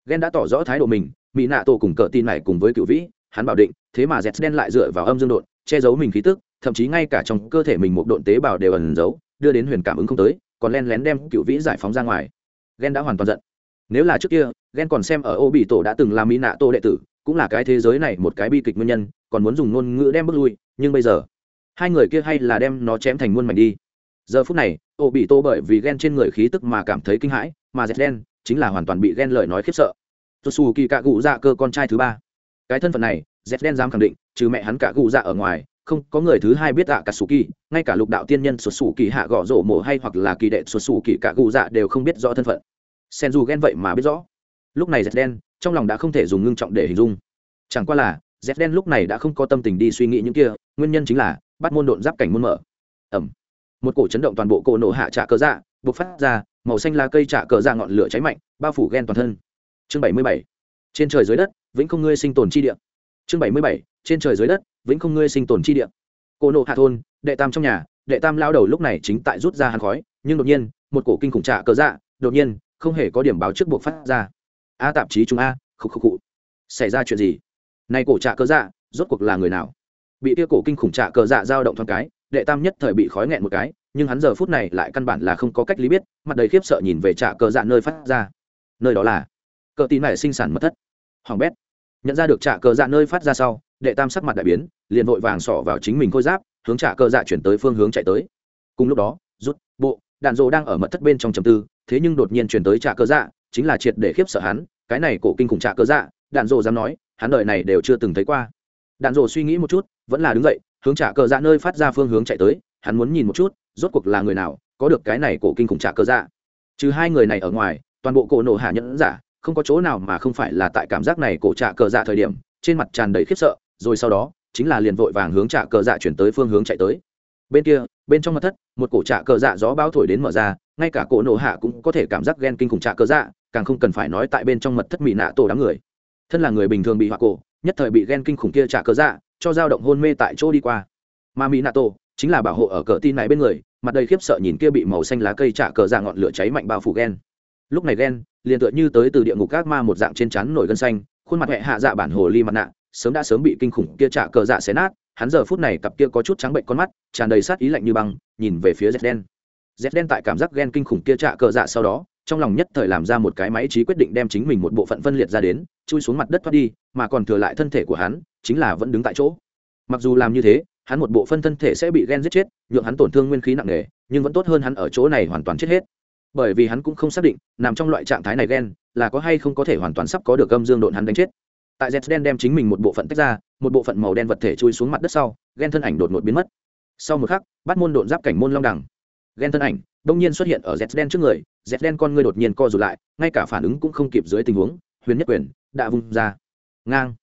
Ghen đã tỏ rõ thái độ mình mỹ nạ tổ cùng cờ tin này cùng với cựu vĩ, hắn bảo định, thế mà z đen lại dựa vào âm dương độn che giấu mình khí tức, thậm chí ngay cả trong cơ thể mình một độn tế bào đều ẩn giấu, đưa đến huyền cảm ứng không tới, còn len lén đem cựu vĩ giải phóng ra ngoài. Ghen đã hoàn toàn giận. Nếu là trước kia ghen còn xem ở ô bị tổ đã từng là mỹ nạ tổ đệ tử, cũng là cái thế giới này một cái bi kịch nguyên nhân, còn muốn dùng ngôn ngữ đem bước lui, nhưng bây giờ, hai người kia hay là đem nó chém thành muôn mảnh đi. Giờ phút này ô bị tổ bởi vì ghen trên người khí tức mà cảm thấy kinh hãi, mà dẹt đen chính là hoàn toàn bị ghen lời nói khiếp sợ. Tôi xù kỳ cạ cụ dạ cơ con trai thứ ba. Cái thân phận này z đen dám khẳng định, trừ mẹ hắn cả cụ dạ ở ngoài, không có người thứ hai biết ạ, cả sù kỳ, ngay cả lục đạo tiên nhân xuất xù kỳ hạ gõ rổ mổ hay hoặc là kỳ đệ xuất xù kỳ cả cụ dạ đều không biết rõ thân phận. Sen dù ghen vậy mà biết rõ. Lúc này z đen, trong lòng đã không thể dùng ngưng trọng để hình dung. Chẳng qua là, z đen lúc này đã không có tâm tình đi suy nghĩ những kia, nguyên nhân chính là, bắt môn độn giáp cảnh môn mở. Ẩm. Một cổ chấn động toàn bộ cổ nổ hạ trạ cờ dạ buộc phát ra, màu xanh lá cây trạ cờ dạ ngọn lửa cháy mạnh, bao phủ ghen toàn thân. Chương bảy mươi bảy. Trên trời dưới đất, vĩnh không ngươi sinh tồn chi địa chương bảy mươi bảy, trên trời dưới đất, vĩnh không ngươi sinh tồn chi địa. Cô nổ hạ thôn, đệ tam trong nhà, đệ tam lao đầu lúc này chính tại rút ra hàn khói, nhưng đột nhiên, một cổ kinh khủng trạ cờ dạ đột nhiên, không hề có điểm báo trước buộc phát ra. A tạp chí chúng a khúc khúc cụ xảy ra chuyện gì? Này cổ trạ cờ dạ rốt cuộc là người nào? Bị tia cổ kinh khủng trạ cờ dạ dao động thoáng cái, đệ tam nhất thời bị khói nghẹn một cái, nhưng hắn giờ phút này lại căn bản là không có cách lý biết, mặt đầy khiếp sợ nhìn về trạ cờ dạ nơi phát ra. Nơi đó là cờ tín này sinh sản mất thất. Hoàng bét nhận ra được trả cờ dạ nơi phát ra sau, đệ tam sắc mặt đại biến, liền vội vàng sỏ vào chính mình khôi giáp, hướng trả cờ dạ chuyển tới phương hướng chạy tới. Cùng lúc đó, rút, bộ, đạn dộ đang ở mật thất bên trong trầm tư, thế nhưng đột nhiên chuyển tới trả cờ dạ chính là triệt để khiếp sợ hắn, cái này cổ kinh khủng trả cờ dạ đạn dộ dám nói, hắn đời này đều chưa từng thấy qua. Đạn dộ suy nghĩ một chút, vẫn là đứng dậy, hướng trả cờ dạ nơi phát ra phương hướng chạy tới, hắn muốn nhìn một chút, rốt cuộc là người nào, có được cái này cổ kinh khủng trả cờ dạ. Trừ hai người này ở ngoài, toàn bộ cổ nổ hạ nhẫn giả không có chỗ nào mà không phải là tại cảm giác này cổ trả cờ dạ thời điểm, trên mặt tràn đầy khiếp sợ, rồi sau đó, chính là liền vội vàng hướng trả cờ dạ chuyển tới phương hướng chạy tới. Bên kia, bên trong mặt thất, một cổ trả cờ dạ gió bao thổi đến mở ra, ngay cả cổ nổ hạ cũng có thể cảm giác ghen kinh khủng trả cờ dạ càng không cần phải nói tại bên trong mật thất mỹ nạ tổ đám người. Thân là người bình thường bị họa cổ, nhất thời bị ghen kinh khủng kia trả cờ dạ cho dao động hôn mê tại chỗ đi qua. Mà mỹ nato chính là bảo hộ ở cờ tin này bên người, mặt đầy khiếp sợ nhìn kia bị màu xanh lá cây trả cờ dạ ngọn lửa cháy mạnh bao phủ ghen lúc này ghen liền tựa như tới từ địa ngục các ma một dạng trên chắn nổi gân xanh, khuôn mặt hệ hạ dạ bản hồ ly mặt nạ, sớm đã sớm bị kinh khủng kia trả cờ dạ xé nát, hắn giờ phút này cặp kia có chút trắng bệnh con mắt, tràn đầy sát ý lạnh như băng, nhìn về phía z đen z đen tại cảm giác ghen kinh khủng kia trả cờ dạ sau đó, trong lòng nhất thời làm ra một cái máy trí quyết định đem chính mình một bộ phận phân liệt ra đến, chui xuống mặt đất thoát đi, mà còn thừa lại thân thể của hắn, chính là vẫn đứng tại chỗ. Mặc dù làm như thế, hắn một bộ phân thân thể sẽ bị ghen giết chết, nhượng hắn tổn thương nguyên khí nặng nề, nhưng vẫn tốt hơn hắn ở chỗ này hoàn toàn chết hết bởi vì hắn cũng không xác định, nằm trong loại trạng thái này ghen là có hay không có thể hoàn toàn sắp có được âm dương độn hắn đánh chết. Tại z đen đem chính mình một bộ phận tách ra, một bộ phận màu đen vật thể chui xuống mặt đất sau ghen thân ảnh đột ngột biến mất. Sau một khắc, bắt môn độn giáp cảnh môn long đẳng. Ghen thân ảnh đông nhiên xuất hiện ở z đen trước người, z đen con ngươi đột nhiên co rụt lại, ngay cả phản ứng cũng không kịp dưới tình huống, huyền nhất quyền đã vung ra. Ngang.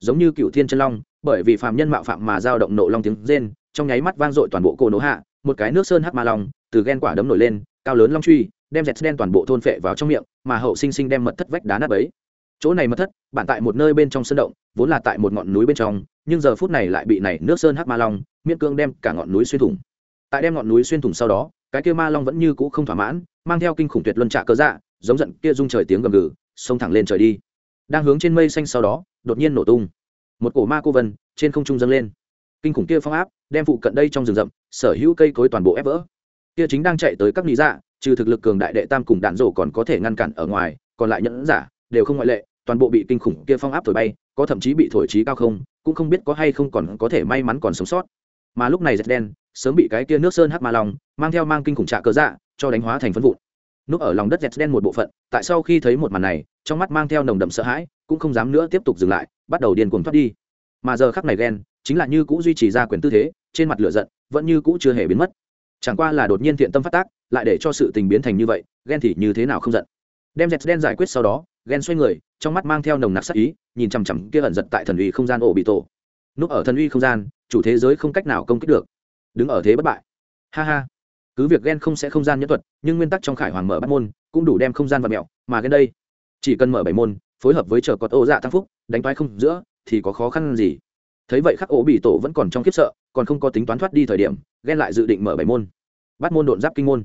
Giống như cựu thiên chân long, bởi vì phạm nhân mạo phạm mà dao động nộ long tiếng rên, trong nháy mắt vang dội toàn bộ cổ nỗ hạ, một cái nước sơn hắc ma long từ ghen quả đấm nổi lên, cao lớn long truy đem dẹt đen toàn bộ thôn phệ vào trong miệng, mà hậu sinh sinh đem mật thất vách đá nát ấy chỗ này mật thất, bạn tại một nơi bên trong sơn động, vốn là tại một ngọn núi bên trong, nhưng giờ phút này lại bị này nước sơn hắc ma long, miễn cương đem cả ngọn núi xuyên thủng. Tại đem ngọn núi xuyên thủng sau đó, cái kia ma long vẫn như cũ không thỏa mãn, mang theo kinh khủng tuyệt luân trạ cơ dạ giống giận kia rung trời tiếng gầm gừ, xông thẳng lên trời đi. Đang hướng trên mây xanh sau đó, đột nhiên nổ tung. Một cổ ma cô vân trên không trung dâng lên. Kinh khủng kia phong áp, đem phụ cận đây trong rừng rậm, sở hữu cây cối toàn bộ ép vỡ. Kia chính đang chạy tới các lý dạ trừ thực lực cường đại đệ tam cùng đạn rổ còn có thể ngăn cản ở ngoài, còn lại nhẫn giả, đều không ngoại lệ, toàn bộ bị kinh khủng kia phong áp thổi bay, có thậm chí bị thổi trí cao không, cũng không biết có hay không còn có thể may mắn còn sống sót. Mà lúc này dệt đen, sớm bị cái kia nước sơn hắc ma lòng mang theo mang kinh khủng trạ cớ dạ cho đánh hóa thành phân vụn. Núp ở lòng đất dẹt đen một bộ phận, tại sau khi thấy một màn này, trong mắt mang theo nồng đậm sợ hãi, cũng không dám nữa tiếp tục dừng lại, bắt đầu điên cuồng thoát đi. Mà giờ khắc này ghen chính là như cũ duy trì ra quyền tư thế, trên mặt lửa giận, vẫn như cũ chưa hề biến mất chẳng qua là đột nhiên thiện tâm phát tác, lại để cho sự tình biến thành như vậy, ghen thì như thế nào không giận. Đem dẹt đen giải quyết sau đó, ghen xoay người, trong mắt mang theo nồng nặc sắc ý, nhìn chằm chằm kia ẩn giật tại thần uy không gian ổ bị tổ. Núp ở thần uy không gian, chủ thế giới không cách nào công kích được. Đứng ở thế bất bại. Ha ha. Cứ việc ghen không sẽ không gian nhẫn thuật, nhưng nguyên tắc trong khải hoàng mở bắt môn, cũng đủ đem không gian và mẹo, mà ghen đây, chỉ cần mở bảy môn, phối hợp với chờ cọt ô dạ tăng phúc, đánh toái không giữa, thì có khó khăn gì. Thấy vậy khắc ổ bị tổ vẫn còn trong khiếp sợ còn không có tính toán thoát đi thời điểm ghen lại dự định mở bảy môn. Bắt môn độn giáp kinh môn.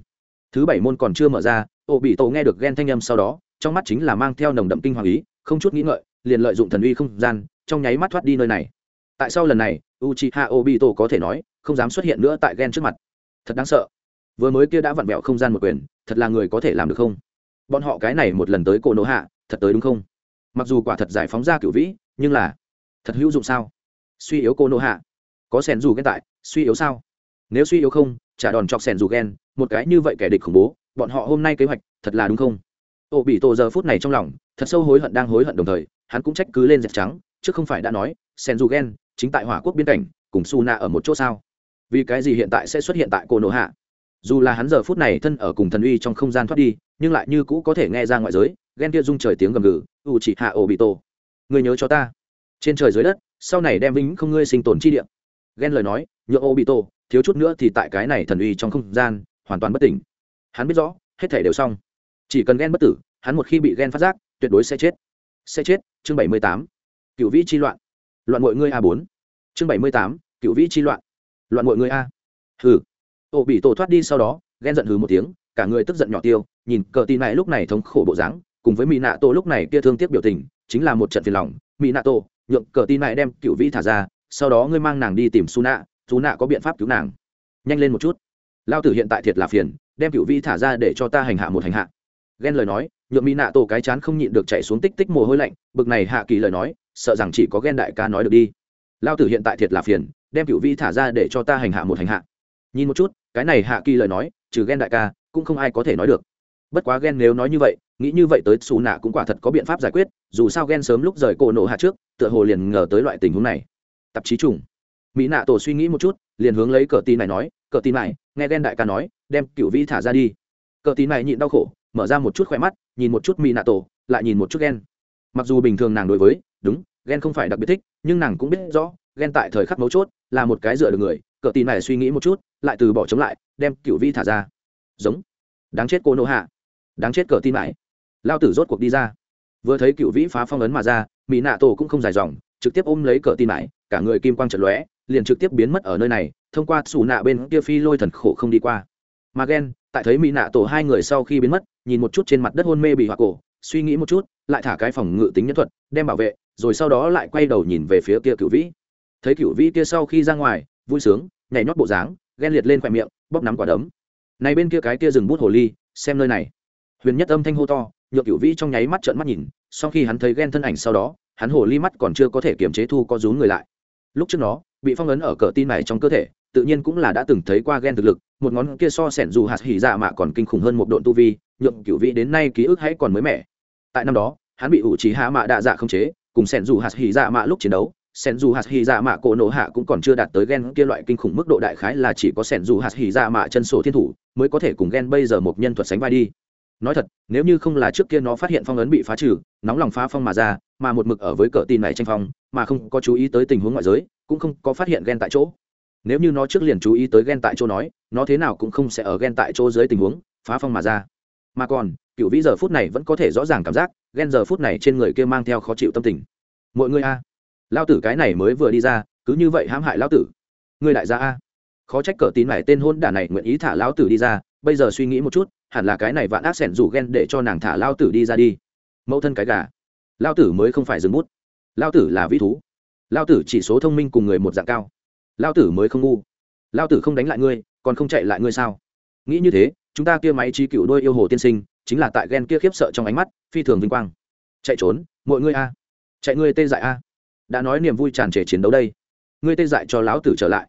Thứ bảy môn còn chưa mở ra ô bị tổ nghe được ghen thanh âm sau đó, trong mắt chính là mang theo nồng đậm kinh hoàng ý, không chút nghĩ ngợi, liền lợi dụng thần uy không gian, trong nháy mắt thoát đi nơi này. Tại sao lần này u c h i h a obito có thể nói, không dám xuất hiện nữa tại ghen trước mặt. Thật đáng sợ. Vừa mới kia đã vặn vẹo không gian một quyền, thật là người có thể làm được không? Bọn họ cái này một lần tới cổ nổ hạ, thật tới đúng không? Mặc dù quả thật giải phóng ra cựu vĩ, nhưng là thật hữu dụng sao? Suy yếu cô nô hạ có sẻn dù ghen tại, suy yếu sao? Nếu suy yếu không trả đòn chọc sẻn dù ghen một cái như vậy kẻ địch khủng bố, bọn họ hôm nay kế hoạch, thật là đúng không? Ô bị tổ giờ phút này trong lòng, thật sâu hối hận đang hối hận đồng thời, hắn cũng trách cứ lên dẹp trắng, chứ không phải đã nói, sẻn dù ghen chính tại hỏa quốc biên cảnh, cùng su na ở một chỗ sao? Vì cái gì hiện tại sẽ xuất hiện tại cô nổ hạ? Dù là hắn giờ phút này thân ở cùng thần uy trong không gian thoát đi, nhưng lại như cũ có thể nghe ra ngoại giới ghen kia rung trời tiếng gầm gừ u chỉ hạ ổ bị tổ người nhớ cho ta. Trên trời dưới đất, sau này đem vĩnh không ngươi sinh tồn chi địa ghen lời nói, nhượng ô bị tổ, thiếu chút nữa thì tại cái này thần uy trong không gian, hoàn toàn bất tỉnh. Hắn biết rõ, hết thể đều xong. Chỉ cần ghen bất tử, hắn một khi bị ghen phát giác, tuyệt đối sẽ chết. Sẽ chết, chương bảy mươi tám. Cựu vĩ chi loạn. Loạn mọi ngươi a bốn. Chương bảy mươi tám, cựu vĩ chi loạn. Loạn mọi ngươi a. Hừ. Ô bị tổ thoát đi sau đó, ghen giận hừ một tiếng, cả người tức giận nhỏ tiêu, nhìn cờ tin này lúc này thống khổ bộ dáng, cùng với mỹ nạ tổ lúc này kia thương tiếc biểu tình, chính là một trận phiền lòng. Mỹ nạ tổ nhượng cờ tin này đem cựu vĩ thả ra sau đó ngươi mang nàng đi tìm su nạ su nạ có biện pháp cứu nàng. Nhanh lên một chút. Lao tử hiện tại thiệt là phiền, đem cựu Vi thả ra để cho ta hành hạ một hành hạ. Ghen lời nói nhượng mỹ nạ tổ cái chán không nhịn được chạy xuống tích tích mồ hôi lạnh, bực này hạ kỳ lời nói, sợ rằng chỉ có ghen đại ca nói được đi. Lao tử hiện tại thiệt là phiền, đem cựu Vi thả ra để cho ta hành hạ một hành hạ. Nhìn một chút, cái này hạ kỳ lời nói, trừ ghen đại ca, cũng không ai có thể nói được. Bất quá ghen nếu nói như vậy, nghĩ như vậy tới xù nạ cũng quả thật có biện pháp giải quyết, dù sao ghen sớm lúc rời cổ nổ hạ trước, tựa hồ liền ngờ tới loại tình huống này tạp chí trùng. Mỹ nạ tổ suy nghĩ một chút, liền hướng lấy cờ tin này nói, cờ tin này, nghe ghen đại ca nói, đem cựu vĩ thả ra đi. Cờ tin này nhịn đau khổ, mở ra một chút khỏe mắt, nhìn một chút mỹ nạ tổ, lại nhìn một chút ghen mặc dù bình thường nàng đối với, đúng ghen không phải đặc biệt thích, nhưng nàng cũng biết rõ ghen tại thời khắc mấu chốt, là một cái dựa được người. Cờ tin này suy nghĩ một chút, lại từ bỏ chống lại, đem cựu vĩ thả ra. Giống. Đáng chết cô nô hạ. Đáng chết cờ tin mãi lao tử rốt cuộc đi ra. Vừa thấy cựu vĩ phá phong ấn mà ra, mỹ nạ tổ cũng không dài dòng, trực tiếp ôm lấy cờ tin mãi cả người kim quang trận lóe, liền trực tiếp biến mất ở nơi này, thông qua xù nạ bên kia phi lôi thần khổ không đi qua. Mà ghen tại thấy mỹ nạ tổ hai người sau khi biến mất, nhìn một chút trên mặt đất hôn mê bị hoa cổ, suy nghĩ một chút, lại thả cái phòng ngự tính nhân thuật, đem bảo vệ, rồi sau đó lại quay đầu nhìn về phía kia cựu vĩ. Thấy cựu vĩ kia sau khi ra ngoài, vui sướng, nhảy nhót bộ dáng ghen liệt lên khoe miệng, bóp nắm quả đấm. Này bên kia cái kia dừng bút hồ ly, xem nơi này. Huyền nhất âm thanh hô to nhựa cựu vĩ trong nháy mắt trợn mắt nhìn, sau khi hắn thấy ghen thân ảnh sau đó, hắn hồ ly mắt còn chưa có thể kiềm chế thu có rú người lại lúc trước nó, bị phong ấn ở cờ tin này trong cơ thể, tự nhiên cũng là đã từng thấy qua ghen thực lực, một ngón kia so sẻn dù hạt hỉ dạ mạ còn kinh khủng hơn một độn tu vi, nhượng cựu vĩ đến nay ký ức hãy còn mới mẻ. Tại năm đó, hắn bị ủ trí hạ mạ đạ dạ không chế, cùng sẻn dù hạt hỉ dạ mạ lúc chiến đấu, sẻn dù hạt hỉ dạ mạ cổ nổ hạ cũng còn chưa đạt tới ghen kia loại kinh khủng mức độ đại khái là chỉ có sẻn dù hạt hỉ dạ mạ chân sổ thiên thủ mới có thể cùng ghen bây giờ một nhân thuật sánh vai đi. Nói thật, nếu như không là trước kia nó phát hiện phong ấn bị phá trừ, nóng lòng phá phong mà ra, mà một mực ở với cờ tin này tranh phong mà không có chú ý tới tình huống ngoại giới, cũng không có phát hiện ghen tại chỗ. Nếu như nó trước liền chú ý tới ghen tại chỗ nói, nó thế nào cũng không sẽ ở ghen tại chỗ dưới tình huống, phá phong mà ra. Mà còn, cựu vĩ giờ phút này vẫn có thể rõ ràng cảm giác ghen giờ phút này trên người kia mang theo khó chịu tâm tình. Mọi người a, lao tử cái này mới vừa đi ra, cứ như vậy hãm hại lao tử. Người đại gia a, khó trách cờ tín này tên hôn đả này nguyện ý thả lao tử đi ra, bây giờ suy nghĩ một chút, hẳn là cái này vạn ác sẻn rủ ghen để cho nàng thả lao tử đi ra đi. Mẫu thân cái gà, lao tử mới không phải dừng bút lao tử là vĩ thú. Lao tử chỉ số thông minh cùng người một dạng cao. Lao tử mới không ngu. Lao tử không đánh lại ngươi, còn không chạy lại ngươi sao? Nghĩ như thế, chúng ta kia máy trí cựu đôi yêu hồ tiên sinh, chính là tại ghen kia khiếp sợ trong ánh mắt, phi thường vinh quang. Chạy trốn, mọi ngươi a. Chạy ngươi tê dại a. Đã nói niềm vui tràn trề chiến đấu đây. Ngươi tê dại cho lão tử trở lại.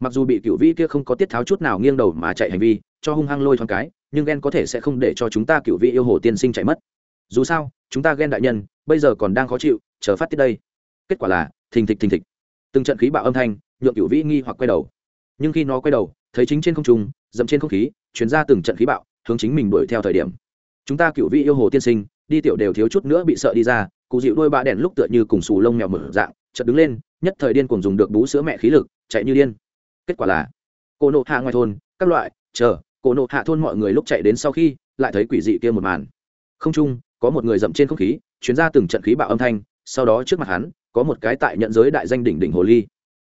Mặc dù bị cựu vĩ kia không có tiết tháo chút nào nghiêng đầu mà chạy hành vi, cho hung hăng lôi thoáng cái, nhưng ghen có thể sẽ không để cho chúng ta cựu vĩ yêu hồ tiên sinh chạy mất. Dù sao, chúng ta ghen đại nhân, bây giờ còn đang khó chịu chờ phát tiết đây. Kết quả là, thình thịch thình thịch. Từng trận khí bạo âm thanh, nhượng cựu vĩ nghi hoặc quay đầu. Nhưng khi nó quay đầu, thấy chính trên không trung, dậm trên không khí chuyển ra từng trận khí bạo, hướng chính mình đuổi theo thời điểm. Chúng ta cựu vĩ yêu hồ tiên sinh, đi tiểu đều thiếu chút nữa bị sợ đi ra, cụ dịu đôi ba đèn lúc tựa như cùng xù lông mèo mở dạng, chợt đứng lên, nhất thời điên cùng dùng được bú sữa mẹ khí lực, chạy như điên. Kết quả là, cô nộ hạ ngoài thôn, các loại, chờ, cô nộ hạ thôn mọi người lúc chạy đến sau khi, lại thấy quỷ dị kia một màn. Không chung có một người dậm trên không khí chuyến ra từng trận khí bạo âm thanh sau đó trước mặt hắn, có một cái tại nhận giới đại danh đỉnh đỉnh hồ ly.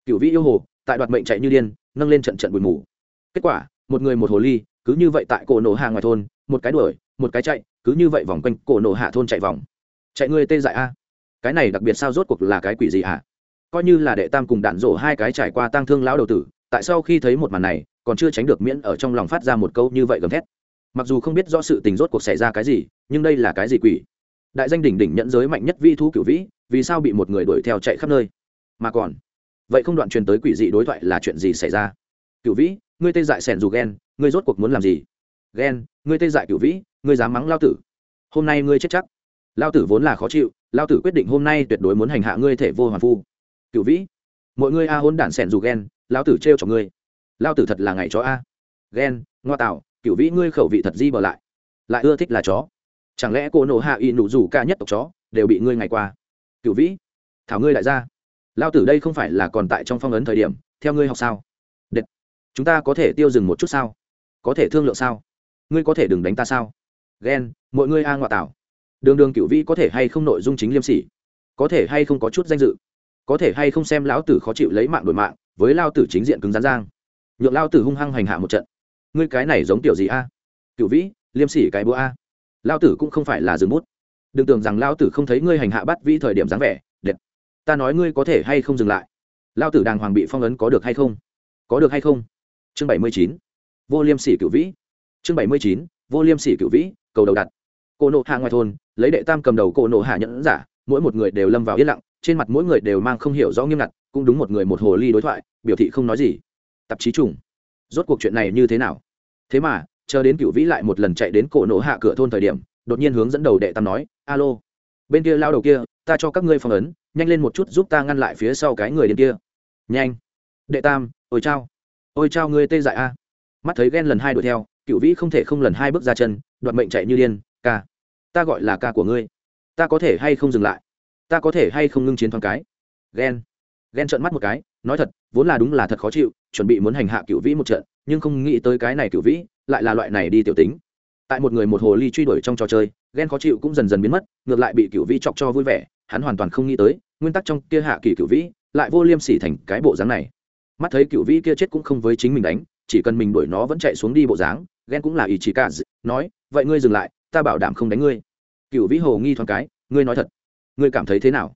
Cựu vĩ yêu hồ, tại đoạt mệnh chạy như điên, nâng lên trận trận bụi mù. Kết quả, một người một hồ ly, cứ như vậy tại cổ nổ hạ ngoài thôn, một cái đuổi, một cái chạy, cứ như vậy vòng quanh cổ nổ hạ thôn chạy vòng. Chạy ngươi tê dại a. Cái này đặc biệt sao rốt cuộc là cái quỷ gì hả? Coi như là đệ tam cùng đạn rổ hai cái trải qua tang thương lão đầu tử, tại sao khi thấy một màn này, còn chưa tránh được miễn ở trong lòng phát ra một câu như vậy gầm thét. Mặc dù không biết rõ sự tình rốt cuộc xảy ra cái gì, nhưng đây là cái gì quỷ? Đại danh đỉnh đỉnh nhận giới mạnh nhất vi thú cửu vĩ, vì sao bị một người đuổi theo chạy khắp nơi? Mà còn, vậy không đoạn truyền tới quỷ dị đối thoại là chuyện gì xảy ra? Cửu vĩ, ngươi tê dại sẻn dù ghen, ngươi rốt cuộc muốn làm gì? Ghen, ngươi tê dại cửu vĩ, ngươi dám mắng lao tử. Hôm nay ngươi chết chắc. Lao tử vốn là khó chịu, lao tử quyết định hôm nay tuyệt đối muốn hành hạ ngươi thể vô hoàn phu. Cửu vĩ, mọi ngươi a hôn đản sẻn dù ghen, lao tử trêu cho ngươi. Lao tử thật là ngày chó a. Ghen, ngoa tạo, cửu vĩ ngươi khẩu vị thật di bờ lại. Lại ưa thích là chó chẳng lẽ cô nộ hạ y nụ rủ ca nhất tộc chó đều bị ngươi ngày qua? Cựu vĩ, thảo ngươi lại ra. Lao tử đây không phải là còn tại trong phong ấn thời điểm, theo ngươi học sao? Đệt. chúng ta có thể tiêu dừng một chút sao? Có thể thương lượng sao? Ngươi có thể đừng đánh ta sao? Ghen, mọi ngươi a ngoại tảo. Đường đường cựu vĩ có thể hay không nội dung chính liêm sỉ? Có thể hay không có chút danh dự? Có thể hay không xem lão tử khó chịu lấy mạng đổi mạng, với lao tử chính diện cứng rắn giang? Nhượng lao tử hung hăng hành hạ một trận. Ngươi cái này giống tiểu gì a? Cựu vĩ, liêm sỉ cái búa a lao tử cũng không phải là dừng bút. Đừng tưởng rằng lao tử không thấy ngươi hành hạ bắt vĩ thời điểm dáng vẻ, đẹp. Ta nói ngươi có thể hay không dừng lại? Lao tử đàng hoàng bị phong ấn có được hay không? Có được hay không? Chương bảy mươi chín, vô liêm sỉ cựu vĩ. Chương bảy mươi chín, vô liêm sỉ cựu vĩ, cầu đầu đặt. Cô nộ hạ ngoài thôn, lấy đệ tam cầm đầu cô nộ hạ nhẫn giả, mỗi một người đều lâm vào yên lặng, trên mặt mỗi người đều mang không hiểu rõ nghiêm ngặt, cũng đúng một người một hồ ly đối thoại, biểu thị không nói gì. Tạp chí trùng. Rốt cuộc chuyện này như thế nào? Thế mà chờ đến cựu vĩ lại một lần chạy đến cổ nổ hạ cửa thôn thời điểm, đột nhiên hướng dẫn đầu đệ tam nói, alo, bên kia lao đầu kia, ta cho các ngươi phong ấn, nhanh lên một chút giúp ta ngăn lại phía sau cái người đến kia. Nhanh, đệ tam, ôi chao ôi chao ngươi tê dại a. Mắt thấy ghen lần hai đuổi theo cựu vĩ không thể không lần hai bước ra chân, đoạt mệnh chạy như điên, ca, ta gọi là ca của ngươi, ta có thể hay không dừng lại? Ta có thể hay không ngưng chiến thoáng cái? Ghen ghen trợn mắt một cái, nói thật, vốn là đúng là thật khó chịu, chuẩn bị muốn hành hạ cựu vĩ một trận, nhưng không nghĩ tới cái này cựu vĩ lại là loại này đi tiểu tính. Tại một người một hồ ly truy đuổi trong trò chơi, ghen khó chịu cũng dần dần biến mất, ngược lại bị cựu vĩ chọc cho vui vẻ, hắn hoàn toàn không nghĩ tới, nguyên tắc trong kia hạ kỳ cựu vĩ lại vô liêm sỉ thành cái bộ dáng này. Mắt thấy cựu vĩ kia chết cũng không với chính mình đánh, chỉ cần mình đuổi nó vẫn chạy xuống đi bộ dáng, ghen cũng là ý chí cả nói, vậy ngươi dừng lại, ta bảo đảm không đánh ngươi. Cựu vĩ hồ nghi thoáng cái, ngươi nói thật, ngươi cảm thấy thế nào?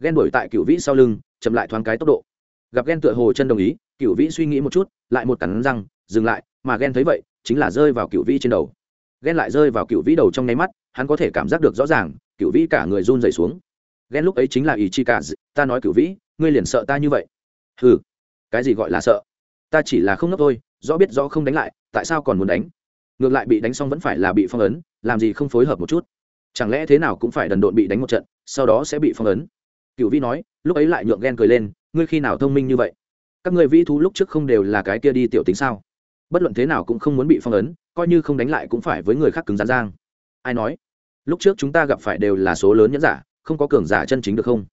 Ghen đuổi tại cựu vĩ sau lưng, chậm lại thoáng cái tốc độ. Gặp ghen tựa hồ chân đồng ý cựu vĩ suy nghĩ một chút, lại một cắn răng dừng lại, mà ghen thấy vậy, chính là rơi vào cựu vĩ trên đầu. Ghen lại rơi vào cựu vĩ đầu trong nháy mắt, hắn có thể cảm giác được rõ ràng cựu vĩ cả người run dày xuống. Ghen lúc ấy chính là ý chi cả ta nói cựu vĩ, ngươi liền sợ ta như vậy? Ừ cái gì gọi là sợ? Ta chỉ là không ngốc thôi, rõ biết rõ không đánh lại, tại sao còn muốn đánh? Ngược lại bị đánh xong vẫn phải là bị phong ấn, làm gì không phối hợp một chút? Chẳng lẽ thế nào cũng phải đần độn bị đánh một trận, sau đó sẽ bị phong ấn? Cựu vĩ nói, lúc ấy lại nhượng ghen cười lên, ngươi khi nào thông minh như vậy? Các người vĩ thú lúc trước không đều là cái kia đi tiểu tính sao? Bất luận thế nào cũng không muốn bị phong ấn, coi như không đánh lại cũng phải với người khác cứng rắn giang. Ai nói? Lúc trước chúng ta gặp phải đều là số lớn nhẫn giả, không có cường giả chân chính được không?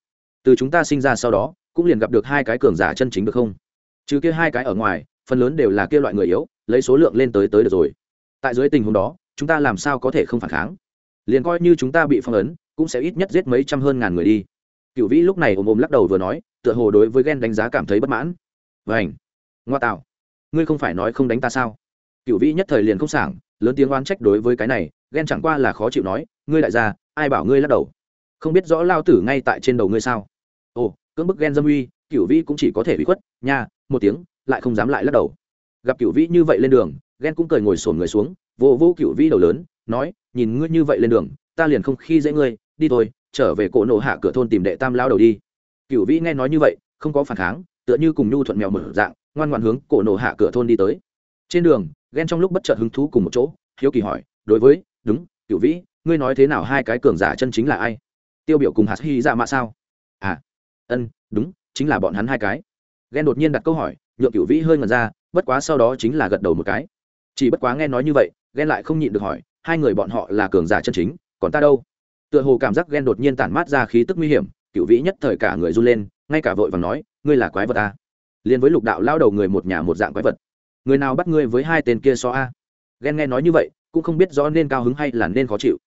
Từ chúng ta sinh ra sau đó, cũng liền gặp được hai cái cường giả chân chính được không? Trừ kia hai cái ở ngoài, phần lớn đều là kia loại người yếu, lấy số lượng lên tới tới được rồi. Tại dưới tình huống đó, chúng ta làm sao có thể không phản kháng? Liền coi như chúng ta bị phong ấn, cũng sẽ ít nhất giết mấy trăm hơn ngàn người đi. Cựu vĩ lúc này ôm ôm lắc đầu vừa nói, tựa hồ đối với ghen đánh giá cảm thấy bất mãn. Vảnh ngoa tạo ngươi không phải nói không đánh ta sao? Cựu vĩ nhất thời liền không sảng, lớn tiếng oán trách đối với cái này, ghen chẳng qua là khó chịu nói, ngươi đại gia, ai bảo ngươi lắc đầu? Không biết rõ lao tử ngay tại trên đầu ngươi sao? Ồ, cưỡng bức ghen dâm uy cựu vĩ cũng chỉ có thể bị khuất, nha, một tiếng, lại không dám lại lắc đầu. Gặp cựu vĩ như vậy lên đường, ghen cũng cười ngồi sổn người xuống, vô vô cựu vĩ đầu lớn, nói, nhìn ngươi như vậy lên đường, ta liền không khi dễ ngươi, đi thôi, trở về cổ nổ hạ cửa thôn tìm đệ tam lao đầu đi. Cựu vĩ nghe nói như vậy, không có phản kháng, tựa như cùng nhu thuận mèo mở dạng ngoan ngoan hướng cổ nổ hạ cửa thôn đi tới. Trên đường, ghen trong lúc bất chợt hứng thú cùng một chỗ, hiếu kỳ hỏi, đối với, đúng cựu vĩ, ngươi nói thế nào hai cái cường giả chân chính là ai? Tiêu biểu cùng hạt hy dạ mạ sao? À ân, đúng, chính là bọn hắn hai cái. Ghen đột nhiên đặt câu hỏi, nhượng cựu vĩ hơi ngần ra, bất quá sau đó chính là gật đầu một cái. Chỉ bất quá nghe nói như vậy, ghen lại không nhịn được hỏi, hai người bọn họ là cường giả chân chính, còn ta đâu? Tựa hồ cảm giác ghen đột nhiên tản mát ra khí tức nguy hiểm cựu vĩ nhất thời cả người run lên, ngay cả vội và nói, ngươi là quái vật à? Liền với lục đạo lao đầu người một nhà một dạng quái vật. Người nào bắt ngươi với hai tên kia so a? Ghen nghe nói như vậy, cũng không biết rõ nên cao hứng hay là nên khó chịu.